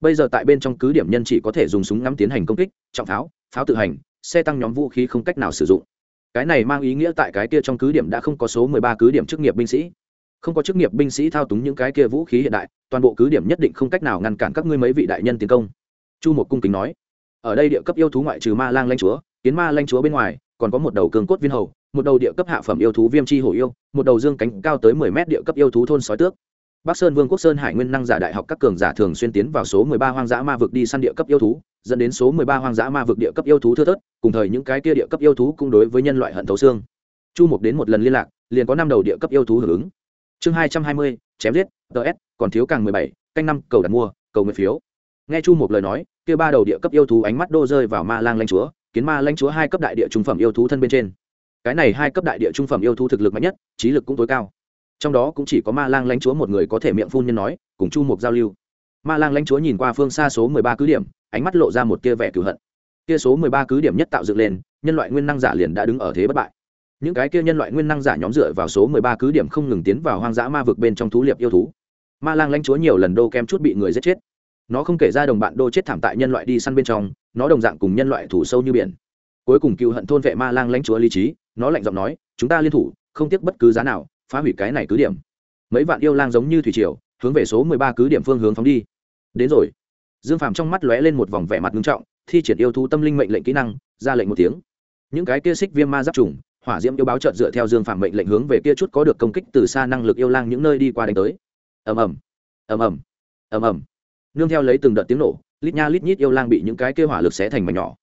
Bây giờ tại bên trong cứ điểm nhân chỉ có thể dùng súng ngắm tiến hành công kích, trọng pháo pháo tự hành, xe tăng nhóm vũ khí không cách nào sử dụng. Cái này mang ý nghĩa tại cái kia trong cứ điểm đã không có số mười ba cứ điểm chức nghiệp binh sĩ. Không có chức nghiệp binh sĩ thao túng những cái kia vũ khí hiện đại, toàn bộ cứ điểm nhất định không cách nào ngăn cản các ngươi mấy vị đại nhân tiến công. Chu một cung kính nói, ở đây địa cấp yêu thú ngoại trừ ma lang lanh chúa, kiến ma lanh chúa bên ngoài, còn có một đầu cường cốt viên hầu một đầu địa cấp hạ phẩm yêu thú viêm chi hổ yêu, một đầu dương cánh cao tới mười mét địa cấp yêu thú thôn sói tước. Bắc sơn vương quốc sơn hải nguyên năng giả đại học các cường giả thường xuyên tiến vào số mười ba hoang dã ma vực đi săn địa cấp yêu thú, dẫn đến số mười ba hoang dã ma vực địa cấp yêu thú thưa thớt, cùng thời những cái kia địa cấp yêu thú cũng đối với nhân loại hận thấu xương. Chu mục đến một lần liên lạc, liền có năm đầu địa cấp yêu thú hưởng ứng. Chương hai trăm hai mươi, chém giết ts còn thiếu càng mười bảy, canh năm, cầu đặt mua, cầu nguyện phiếu. Nghe chu mục lời nói, kia ba đầu địa cấp yêu thú ánh mắt đô rơi vào ma lang lanh chúa, kiến ma lanh chúa hai cấp đại địa trung phẩm yêu thú thân bên trên cái này hai cấp đại địa trung phẩm yêu thú thực lực mạnh nhất, trí lực cũng tối cao. Trong đó cũng chỉ có ma lang lãnh chúa một người có thể miệng phun nhân nói, cùng chu mục giao lưu. Ma lang lãnh chúa nhìn qua phương xa số mười ba cứ điểm, ánh mắt lộ ra một tia vẻ cửu hận. Kia số mười ba cứ điểm nhất tạo dựng lên, nhân loại nguyên năng giả liền đã đứng ở thế bất bại. Những cái kia nhân loại nguyên năng giả nhóm dựa vào số mười ba cứ điểm không ngừng tiến vào hoang dã ma vực bên trong thú liệp yêu thú. Ma lang lãnh chúa nhiều lần đô kem chút bị người giết chết. Nó không kể ra đồng bạn đô chết thảm tại nhân loại đi săn bên trong, nó đồng dạng cùng nhân loại thủ sâu như biển. Cuối cùng cựu hận thôn vệ ma lang lãnh chúa lý trí nó lạnh giọng nói, chúng ta liên thủ, không tiếc bất cứ giá nào, phá hủy cái này cứ điểm. Mấy vạn yêu lang giống như thủy triều, hướng về số mười ba cứ điểm phương hướng phóng đi. Đến rồi. Dương phàm trong mắt lóe lên một vòng vẻ mặt nghiêm trọng, thi triển yêu thú tâm linh mệnh lệnh kỹ năng, ra lệnh một tiếng. Những cái kia xích viêm ma giáp trùng, hỏa diễm yêu báo trợt dựa theo dương phàm mệnh lệnh hướng về kia chút có được công kích từ xa năng lực yêu lang những nơi đi qua đánh tới. Ầm ầm. Ầm ầm. Ầm ầm. Nương theo lấy từng đợt tiếng nổ, lít nha lít nhít yêu lang bị những cái kia hỏa lực xé thành mảnh nhỏ.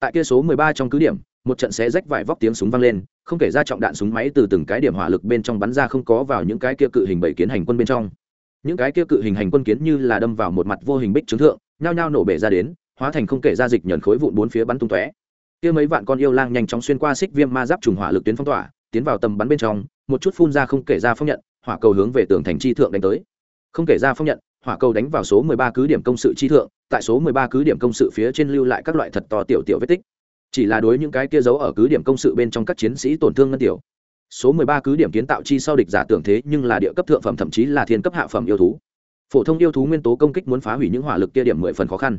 Tại kia số mười ba trong cứ điểm một trận xé rách vải vóc tiếng súng vang lên, không kể ra trọng đạn súng máy từ từng cái điểm hỏa lực bên trong bắn ra không có vào những cái kia cự hình bảy kiến hành quân bên trong. Những cái kia cự hình hành quân kiến như là đâm vào một mặt vô hình bích trướng thượng, nhao nhao nổ bể ra đến, hóa thành không kể ra dịch nhẫn khối vụn bốn phía bắn tung tóe. Kia mấy vạn con yêu lang nhanh chóng xuyên qua xích viêm ma giáp trùng hỏa lực tuyến phong tỏa, tiến vào tầm bắn bên trong, một chút phun ra không kể ra phong nhận, hỏa cầu hướng về tường thành chi thượng đánh tới. Không kể ra phong nhận, hỏa cầu đánh vào số 13 cứ điểm công sự chi thượng, tại số 13 cứ điểm công sự phía trên lưu lại các loại thật to tiểu tiểu vết tích chỉ là đối những cái kia giấu ở cứ điểm công sự bên trong các chiến sĩ tổn thương ngân tiểu. Số 13 cứ điểm kiến tạo chi sau địch giả tưởng thế nhưng là địa cấp thượng phẩm thậm chí là thiên cấp hạ phẩm yêu thú. Phổ thông yêu thú nguyên tố công kích muốn phá hủy những hỏa lực kia điểm mười phần khó khăn.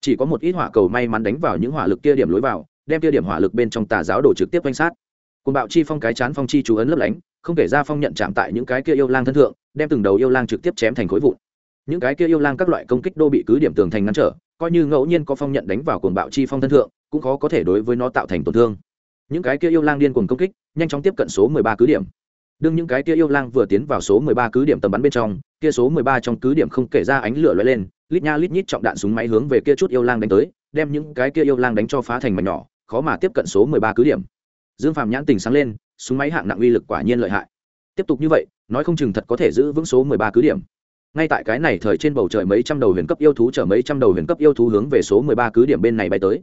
Chỉ có một ít hỏa cầu may mắn đánh vào những hỏa lực kia điểm lối vào, đem kia điểm hỏa lực bên trong tà giáo đổ trực tiếp quanh sát. Cùng bạo chi phong cái chán phong chi chú ấn lấp lánh, không kể ra phong nhận chạm tại những cái kia yêu lang thân thượng, đem từng đầu yêu lang trực tiếp chém thành khối vụn. Những cái kia yêu lang các loại công kích đô bị cứ điểm tường thành ngăn trở, coi như ngẫu nhiên có phong nhận đánh vào cuồng bạo chi phong thân thượng cũng khó có thể đối với nó tạo thành tổn thương. Những cái kia yêu lang điên cuồng công kích, nhanh chóng tiếp cận số mười ba cứ điểm. Đương những cái kia yêu lang vừa tiến vào số mười ba cứ điểm tầm bắn bên trong, kia số mười ba trong cứ điểm không kể ra ánh lửa lóe lên, lít nha lít nhít trọng đạn súng máy hướng về kia chút yêu lang đánh tới, đem những cái kia yêu lang đánh cho phá thành mảnh nhỏ, khó mà tiếp cận số mười ba cứ điểm. Dương phàm nhãn tình sáng lên, súng máy hạng nặng uy lực quả nhiên lợi hại. Tiếp tục như vậy, nói không chừng thật có thể giữ vững số mười ba cứ điểm. Ngay tại cái này thời trên bầu trời mấy trăm đầu huyền cấp yêu thú chở mấy trăm đầu huyền cấp yêu thú hướng về số mười ba cứ điểm bên này bay tới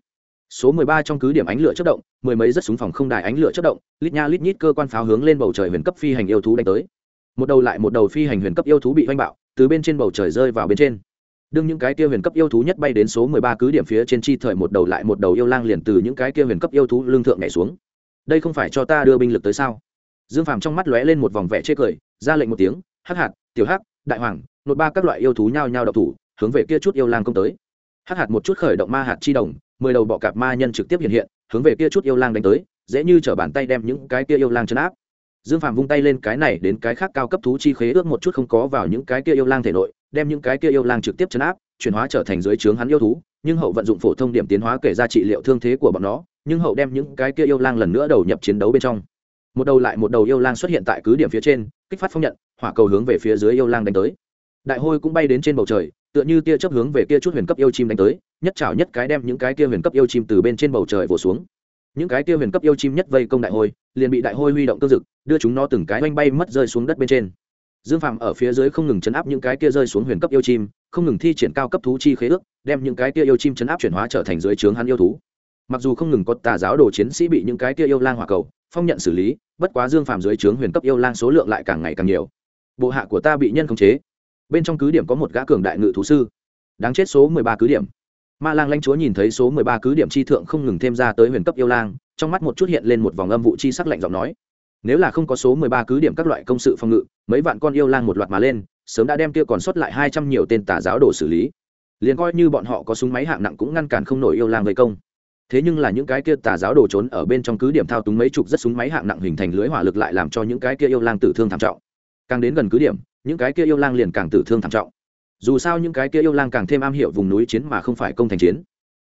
số mười ba trong cứ điểm ánh lửa chớp động, mười mấy rất súng phòng không đài ánh lửa chớp động, lít nha lít nhít cơ quan pháo hướng lên bầu trời huyền cấp phi hành yêu thú đánh tới. Một đầu lại một đầu phi hành huyền cấp yêu thú bị oanh bạo, từ bên trên bầu trời rơi vào bên trên. Đương những cái kia huyền cấp yêu thú nhất bay đến số mười ba cứ điểm phía trên chi thời, một đầu lại một đầu yêu lang liền từ những cái kia huyền cấp yêu thú lương thượng nhảy xuống. Đây không phải cho ta đưa binh lực tới sao? Dương phàm trong mắt lóe lên một vòng vẻ chê cười, ra lệnh một tiếng, hắc hạt, tiểu hắc, đại hoàng, nột ba các loại yêu thú nhao nhao độc thủ, hướng về kia chút yêu lang công tới. Hắc hạt một chút khởi động ma hạt chi đồng mười đầu bọ cạp ma nhân trực tiếp hiện hiện, hướng về kia chút yêu lang đánh tới, dễ như chở bàn tay đem những cái kia yêu lang chấn áp. Dương phàm vung tay lên cái này đến cái khác cao cấp thú chi khế ước một chút không có vào những cái kia yêu lang thể nội, đem những cái kia yêu lang trực tiếp chấn áp, chuyển hóa trở thành dưới trướng hắn yêu thú, nhưng hậu vận dụng phổ thông điểm tiến hóa kể ra trị liệu thương thế của bọn nó, nhưng hậu đem những cái kia yêu lang lần nữa đầu nhập chiến đấu bên trong. Một đầu lại một đầu yêu lang xuất hiện tại cứ điểm phía trên, kích phát phong nhận, hỏa cầu hướng về phía dưới yêu lang đánh tới. Đại hôi cũng bay đến trên bầu trời tựa như tia chấp hướng về kia chút huyền cấp yêu chim đánh tới, nhất trào nhất cái đem những cái kia huyền cấp yêu chim từ bên trên bầu trời vỗ xuống. Những cái kia huyền cấp yêu chim nhất vây công đại hôi, liền bị đại hôi huy động cơ dực, đưa chúng nó từng cái oanh bay mất rơi xuống đất bên trên. Dương phạm ở phía dưới không ngừng chấn áp những cái kia rơi xuống huyền cấp yêu chim, không ngừng thi triển cao cấp thú chi khế ước, đem những cái kia yêu chim chấn áp chuyển hóa trở thành dưới trướng hắn yêu thú. Mặc dù không ngừng có tà giáo đồ chiến sĩ bị những cái kia yêu lang hỏa cầu, phong nhận xử lý, bất quá dương phạm dưới trướng huyền cấp yêu lang số lượng lại càng ngày càng nhiều. Bộ hạ của ta bị nhân khống chế bên trong cứ điểm có một gã cường đại ngự thú sư. Đáng chết số mười ba cứ điểm. Ma lang lãnh chúa nhìn thấy số mười ba cứ điểm chi thượng không ngừng thêm ra tới huyền cấp yêu lang, trong mắt một chút hiện lên một vòng âm vụ chi sắc lạnh giọng nói. Nếu là không có số mười ba cứ điểm các loại công sự phòng ngự, mấy vạn con yêu lang một loạt mà lên, sớm đã đem kia còn sót lại hai trăm nhiều tên tà giáo đồ xử lý. Liền coi như bọn họ có súng máy hạng nặng cũng ngăn cản không nổi yêu lang vây công. Thế nhưng là những cái kia tà giáo đồ trốn ở bên trong cứ điểm thao túng mấy chục rất súng máy hạng nặng hình thành lưới hỏa lực lại làm cho những cái kia yêu lang tử thương thảm trọng. Càng đến gần cứ điểm những cái kia yêu lang liền càng tử thương thảm trọng. Dù sao những cái kia yêu lang càng thêm am hiểu vùng núi chiến mà không phải công thành chiến.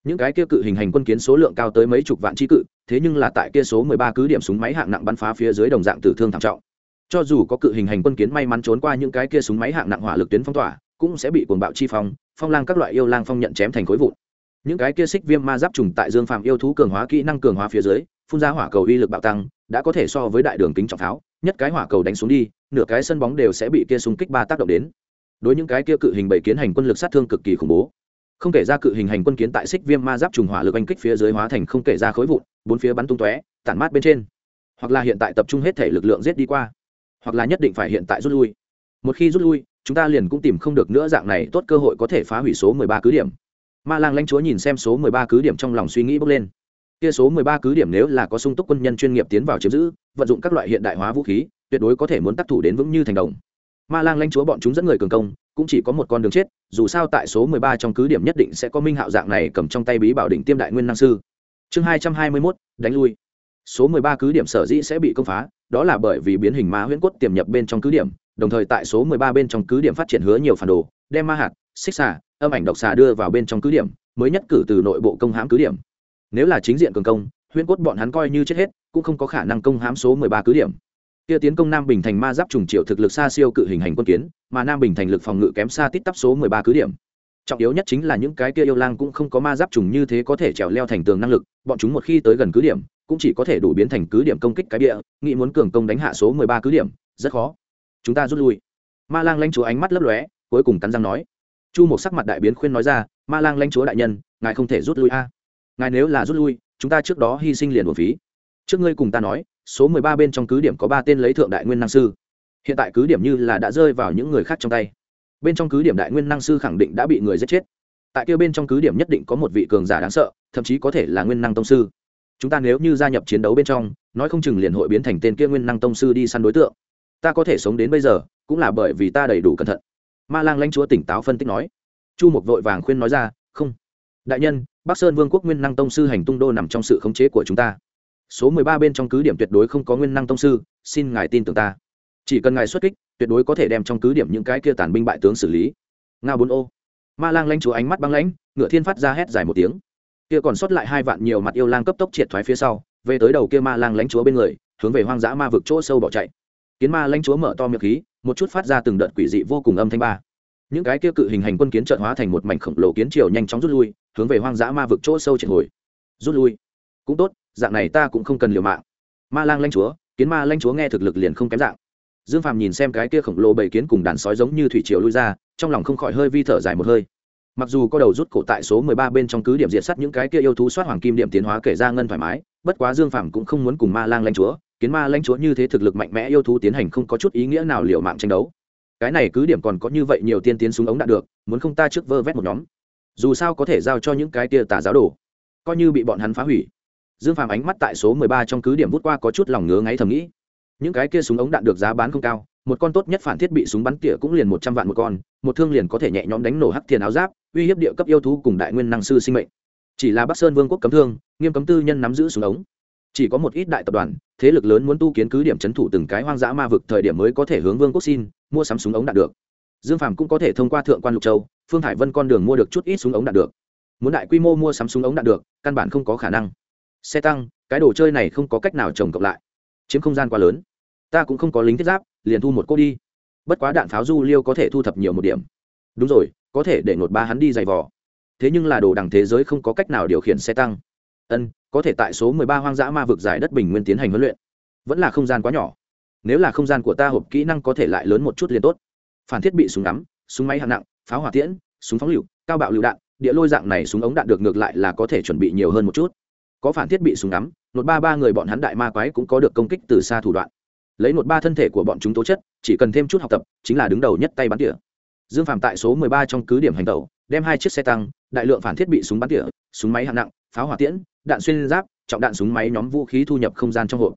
Những cái kia cự hình hành quân kiến số lượng cao tới mấy chục vạn chi cự, thế nhưng là tại kia số mười ba cứ điểm súng máy hạng nặng bắn phá phía dưới đồng dạng tử thương thảm trọng. Cho dù có cự hình hành quân kiến may mắn trốn qua những cái kia súng máy hạng nặng hỏa lực tuyến phong tỏa, cũng sẽ bị cuồng bạo chi phong phong lang các loại yêu lang phong nhận chém thành khối vụn. Những cái kia xích viêm ma giáp trùng tại dương phàm yêu thú cường hóa kỹ năng cường hóa phía dưới, phun ra hỏa cầu uy lực bạo tăng, đã có thể so với đại đường kính trọng tháo nhất cái hỏa cầu đánh xuống đi, nửa cái sân bóng đều sẽ bị kia súng kích ba tác động đến. Đối những cái kia cự hình bảy kiến hành quân lực sát thương cực kỳ khủng bố. Không kể ra cự hình hành quân kiến tại xích viêm ma giáp trùng hỏa lực anh kích phía dưới hóa thành không kể ra khối vụn, bốn phía bắn tung tóe, tản mát bên trên. Hoặc là hiện tại tập trung hết thể lực lượng giết đi qua. Hoặc là nhất định phải hiện tại rút lui. Một khi rút lui, chúng ta liền cũng tìm không được nữa dạng này tốt cơ hội có thể phá hủy số mười ba cứ điểm. Ma lang lãnh chúa nhìn xem số mười ba cứ điểm trong lòng suy nghĩ bốc lên. Kia số mười ba cứ điểm nếu là có sung túc quân nhân chuyên nghiệp tiến vào chiếm giữ vận dụng các loại hiện đại hóa vũ khí, tuyệt đối có thể muốn tác thủ đến vững như thành đồng. Ma lang lãnh chúa bọn chúng dẫn người cường công, cũng chỉ có một con đường chết, dù sao tại số mười ba trong cứ điểm nhất định sẽ có minh hạo dạng này cầm trong tay bí bảo đỉnh tiêm đại nguyên năng sư. Chương hai trăm hai mươi mốt, đánh lui. Số mười ba cứ điểm sở dĩ sẽ bị công phá, đó là bởi vì biến hình ma huyễn cốt tiềm nhập bên trong cứ điểm, đồng thời tại số mười ba bên trong cứ điểm phát triển hứa nhiều phản đồ, đem ma hạt, xích xà, âm ảnh độc xà đưa vào bên trong cứ điểm, mới nhất cử từ nội bộ công hãm cứ điểm. Nếu là chính diện cường công, huyễn cốt bọn hắn coi như chết hết cũng không có khả năng công hãm số mười ba cứ điểm. Kia tiến công nam bình thành ma giáp trùng triệu thực lực xa siêu cự hình hành quân kiến, mà nam bình thành lực phòng ngự kém xa tít tắp số mười ba cứ điểm. Trọng yếu nhất chính là những cái kia yêu lang cũng không có ma giáp trùng như thế có thể trèo leo thành tường năng lực, bọn chúng một khi tới gần cứ điểm, cũng chỉ có thể đủ biến thành cứ điểm công kích cái địa, nghĩ muốn cường công đánh hạ số mười ba cứ điểm, rất khó. Chúng ta rút lui. Ma lang lãnh chúa ánh mắt lấp lóe, cuối cùng cắn răng nói. Chu một sắc mặt đại biến khuyên nói ra, ma lang lãnh chúa đại nhân, ngài không thể rút lui a. Ngài nếu là rút lui, chúng ta trước đó hy sinh liền một phí trước ngươi cùng ta nói, số mười ba bên trong cứ điểm có ba tên lấy thượng đại nguyên năng sư. Hiện tại cứ điểm như là đã rơi vào những người khác trong tay. Bên trong cứ điểm đại nguyên năng sư khẳng định đã bị người giết chết. Tại kia bên trong cứ điểm nhất định có một vị cường giả đáng sợ, thậm chí có thể là nguyên năng tông sư. Chúng ta nếu như gia nhập chiến đấu bên trong, nói không chừng liền hội biến thành tên kia nguyên năng tông sư đi săn đối tượng. Ta có thể sống đến bây giờ, cũng là bởi vì ta đầy đủ cẩn thận. Ma lang lãnh chúa tỉnh táo phân tích nói. Chu mục vội vàng khuyên nói ra, không. Đại nhân, bắc sơn vương quốc nguyên năng tông sư hành tung đô nằm trong sự khống chế của chúng ta số mười ba bên trong cứ điểm tuyệt đối không có nguyên năng tông sư, xin ngài tin tưởng ta. Chỉ cần ngài xuất kích, tuyệt đối có thể đem trong cứ điểm những cái kia tàn binh bại tướng xử lý. Ngao bốn ô. Ma lang lãnh chúa ánh mắt băng lãnh, ngựa thiên phát ra hét dài một tiếng. Kia còn sót lại hai vạn nhiều mặt yêu lang cấp tốc triệt thoái phía sau, về tới đầu kia ma lang lãnh chúa bên người, hướng về hoang dã ma vực chỗ sâu bỏ chạy. Kiến ma lãnh chúa mở to miệng khí, một chút phát ra từng đợt quỷ dị vô cùng âm thanh ba. Những cái kia cự hình hành quân kiến trợn hóa thành một mảnh khổng lồ kiến triều nhanh chóng rút lui, hướng về hoang dã ma vực chỗ sâu triệt hồi. Rút lui. Cũng tốt dạng này ta cũng không cần liều mạng. Ma lang Lanh chúa, kiến ma Lanh chúa nghe thực lực liền không kém dạng. Dương phàm nhìn xem cái kia khổng lồ bầy kiến cùng đàn sói giống như thủy triều lui ra, trong lòng không khỏi hơi vi thở dài một hơi. Mặc dù có đầu rút cổ tại số mười ba bên trong cứ điểm diệt sắt những cái kia yêu thú soát hoàng kim điểm tiến hóa kể ra ngân thoải mái, bất quá dương phàm cũng không muốn cùng ma lang Lanh chúa, kiến ma Lanh chúa như thế thực lực mạnh mẽ yêu thú tiến hành không có chút ý nghĩa nào liệu mạng tranh đấu. Cái này cứ điểm còn có như vậy nhiều tiên tiến súng ống đạt được, muốn không ta trước vơ vét một nhóm. Dù sao có thể giao cho những cái tia tà giáo đồ, coi như bị bọn hắn phá hủy dương phàm ánh mắt tại số mười ba trong cứ điểm vút qua có chút lòng ngứa ngáy thầm nghĩ. Những cái kia súng ống đạn được giá bán không cao, một con tốt nhất phản thiết bị súng bắn tỉa cũng liền một trăm vạn một con, một thương liền có thể nhẹ nhõm đánh nổ hắc thiền áo giáp, uy hiếp địa cấp yêu thú cùng đại nguyên năng sư sinh mệnh. Chỉ là bắc sơn vương quốc cấm thương, nghiêm cấm tư nhân nắm giữ súng ống. Chỉ có một ít đại tập đoàn, thế lực lớn muốn tu kiến cứ điểm c h ấ n thủ từng cái hoang dã ma vực thời điểm mới có thể hướng vương quốc xin, mua sắm súng ống đạt được. Dương phàm cũng có thể thông qua thượng quan lục châu, phương hải vân con đường mua được chút ít súng ống đạt được. Muốn đại quy mô mua sắm súng ống đạt được, căn bản không có khả năng xe tăng, cái đồ chơi này không có cách nào trồng cộng lại. Chiếm không gian quá lớn. Ta cũng không có lính thiết giáp, liền thu một cô đi. Bất quá đạn pháo du liêu có thể thu thập nhiều một điểm. Đúng rồi, có thể để nột ba hắn đi giày vò. Thế nhưng là đồ đằng thế giới không có cách nào điều khiển xe tăng. Ân, có thể tại số mười ba hoang dã ma vực giải đất bình nguyên tiến hành huấn luyện. Vẫn là không gian quá nhỏ. Nếu là không gian của ta hộp kỹ năng có thể lại lớn một chút liền tốt. Phản thiết bị súng ngắm, súng máy hạng nặng, pháo hỏa tiễn, súng phóng lựu, cao bạo lựu đạn, địa lôi dạng này súng ống đạn được ngược lại là có thể chuẩn bị nhiều hơn một chút có phản thiết bị súng ngắm, nột ba ba người bọn hắn đại ma quái cũng có được công kích từ xa thủ đoạn. Lấy nột ba thân thể của bọn chúng tố chất, chỉ cần thêm chút học tập, chính là đứng đầu nhất tay bắn tỉa. Dương phạm tại số mười ba trong cứ điểm hành tẩu, đem hai chiếc xe tăng, đại lượng phản thiết bị súng bắn tỉa, súng máy hạng nặng, pháo hỏa tiễn, đạn xuyên giáp, trọng đạn súng máy nhóm vũ khí thu nhập không gian trong hộp.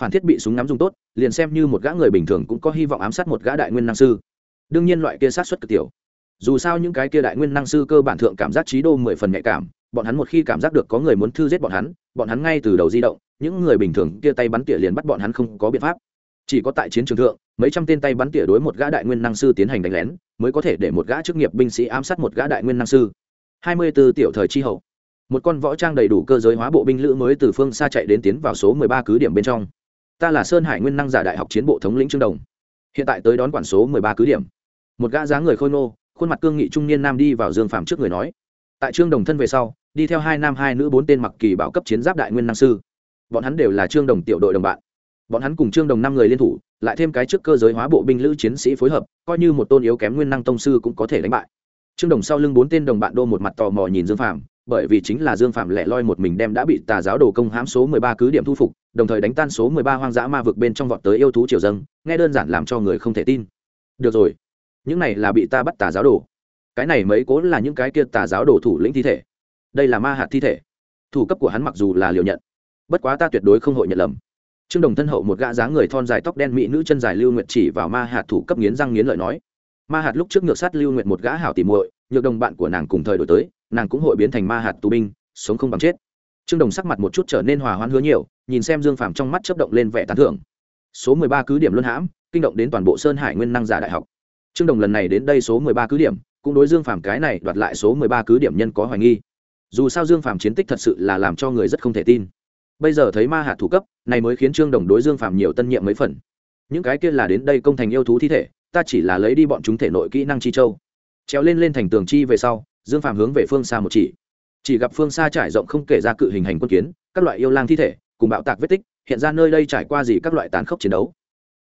Phản thiết bị súng ngắm dùng tốt, liền xem như một gã người bình thường cũng có hy vọng ám sát một gã đại nguyên năng sư. Đương nhiên loại kia sát xuất cực tiểu. Dù sao những cái kia đại nguyên năng sư cơ bản thượng cảm giác trí đô mười phần nhạy cảm bọn hắn một khi cảm giác được có người muốn thư giết bọn hắn bọn hắn ngay từ đầu di động, những người bình thường kia tay bắn tỉa liền bắt bọn hắn không có biện pháp. Chỉ có tại chiến trường thượng, mấy trăm tên tay bắn tỉa đối một gã đại nguyên năng sư tiến hành đánh lén, mới có thể để một gã chức nghiệp binh sĩ ám sát một gã đại nguyên năng sư. Hai mươi 24 tiểu thời chi hậu. Một con võ trang đầy đủ cơ giới hóa bộ binh lữ mới từ phương xa chạy đến tiến vào số mười ba cứ điểm bên trong. Ta là sơn hải nguyên năng giả đại học chiến bộ thống lĩnh trương đồng. Hiện tại tới đón quản số mười ba cứ điểm. Một gã dáng người khôi nô khuôn mặt cương nghị trung niên nam đi vào dương phàm trước người nói tại trương đồng thân về sau, đi theo hai nam hai nữ bốn tên mặc kỳ bảo cấp chiến giáp đại nguyên năng sư. Bọn hắn đều là trương đồng tiểu đội đồng bạn. Bọn hắn cùng trương đồng năm người liên thủ, lại thêm cái trước cơ giới hóa bộ binh lữ chiến sĩ phối hợp, coi như một tôn yếu kém nguyên năng tông sư cũng có thể đánh bại. Trương đồng sau lưng bốn tên đồng bạn đô một mặt tò mò nhìn dương phạm bởi vì chính là dương phạm lẻ loi một mình đem đã bị tà giáo đồ công hãm số mười ba cứ điểm thu phục, đồng thời đánh tan số mười ba hoang dã ma vực bên trong vọt tới yêu thú triều dâng nghe đơn giản làm cho người không thể tin. Được rồi, những này là bị ta bắt tà giáo đồ cái này mấy cố là những cái kia tà giáo đồ thủ lĩnh thi thể. Đây là ma hạt thi thể. Thủ cấp của hắn mặc dù là liều nhận, bất quá ta tuyệt đối không hội nhận lầm. Trương đồng thân hậu một gã dáng người thon dài tóc đen mỹ nữ chân dài lưu nguyệt chỉ vào ma hạt thủ cấp nghiến răng nghiến lợi nói, ma hạt lúc trước ngược sát lưu nguyệt một gã hảo tỉ muội, nhược đồng bạn của nàng cùng thời đổi tới, nàng cũng hội biến thành ma hạt tù binh, sống không bằng chết. Trương đồng sắc mặt một chút trở nên hòa hoãn hứa nhiều, nhìn xem dương phàm trong mắt chấp động lên vẻ tán thưởng. Số mười ba cứ điểm luân hãm, kinh động đến toàn bộ sơn hải nguyên năng giả đại học. Trương đồng lần này đến đây số mười ba cứ điểm cũng đối dương phàm cái này đoạt lại số mười ba cứ điểm nhân có hoài nghi. Dù sao dương phàm chiến tích thật sự là làm cho người rất không thể tin. Bây giờ thấy ma hạt thủ cấp, này mới khiến trương đồng đối dương phàm nhiều tân nhiệm mấy phần. Những cái kia là đến đây công thành yêu thú thi thể, ta chỉ là lấy đi bọn chúng thể nội kỹ năng chi châu. Treo lên lên thành tường chi về sau, dương phàm hướng về phương xa một chỉ. Chỉ gặp phương xa trải rộng không kể ra cự hình hành quân kiến, các loại yêu lang thi thể, cùng bạo tạc vết tích, hiện ra nơi đây trải qua gì các loại tàn khốc chiến đấu.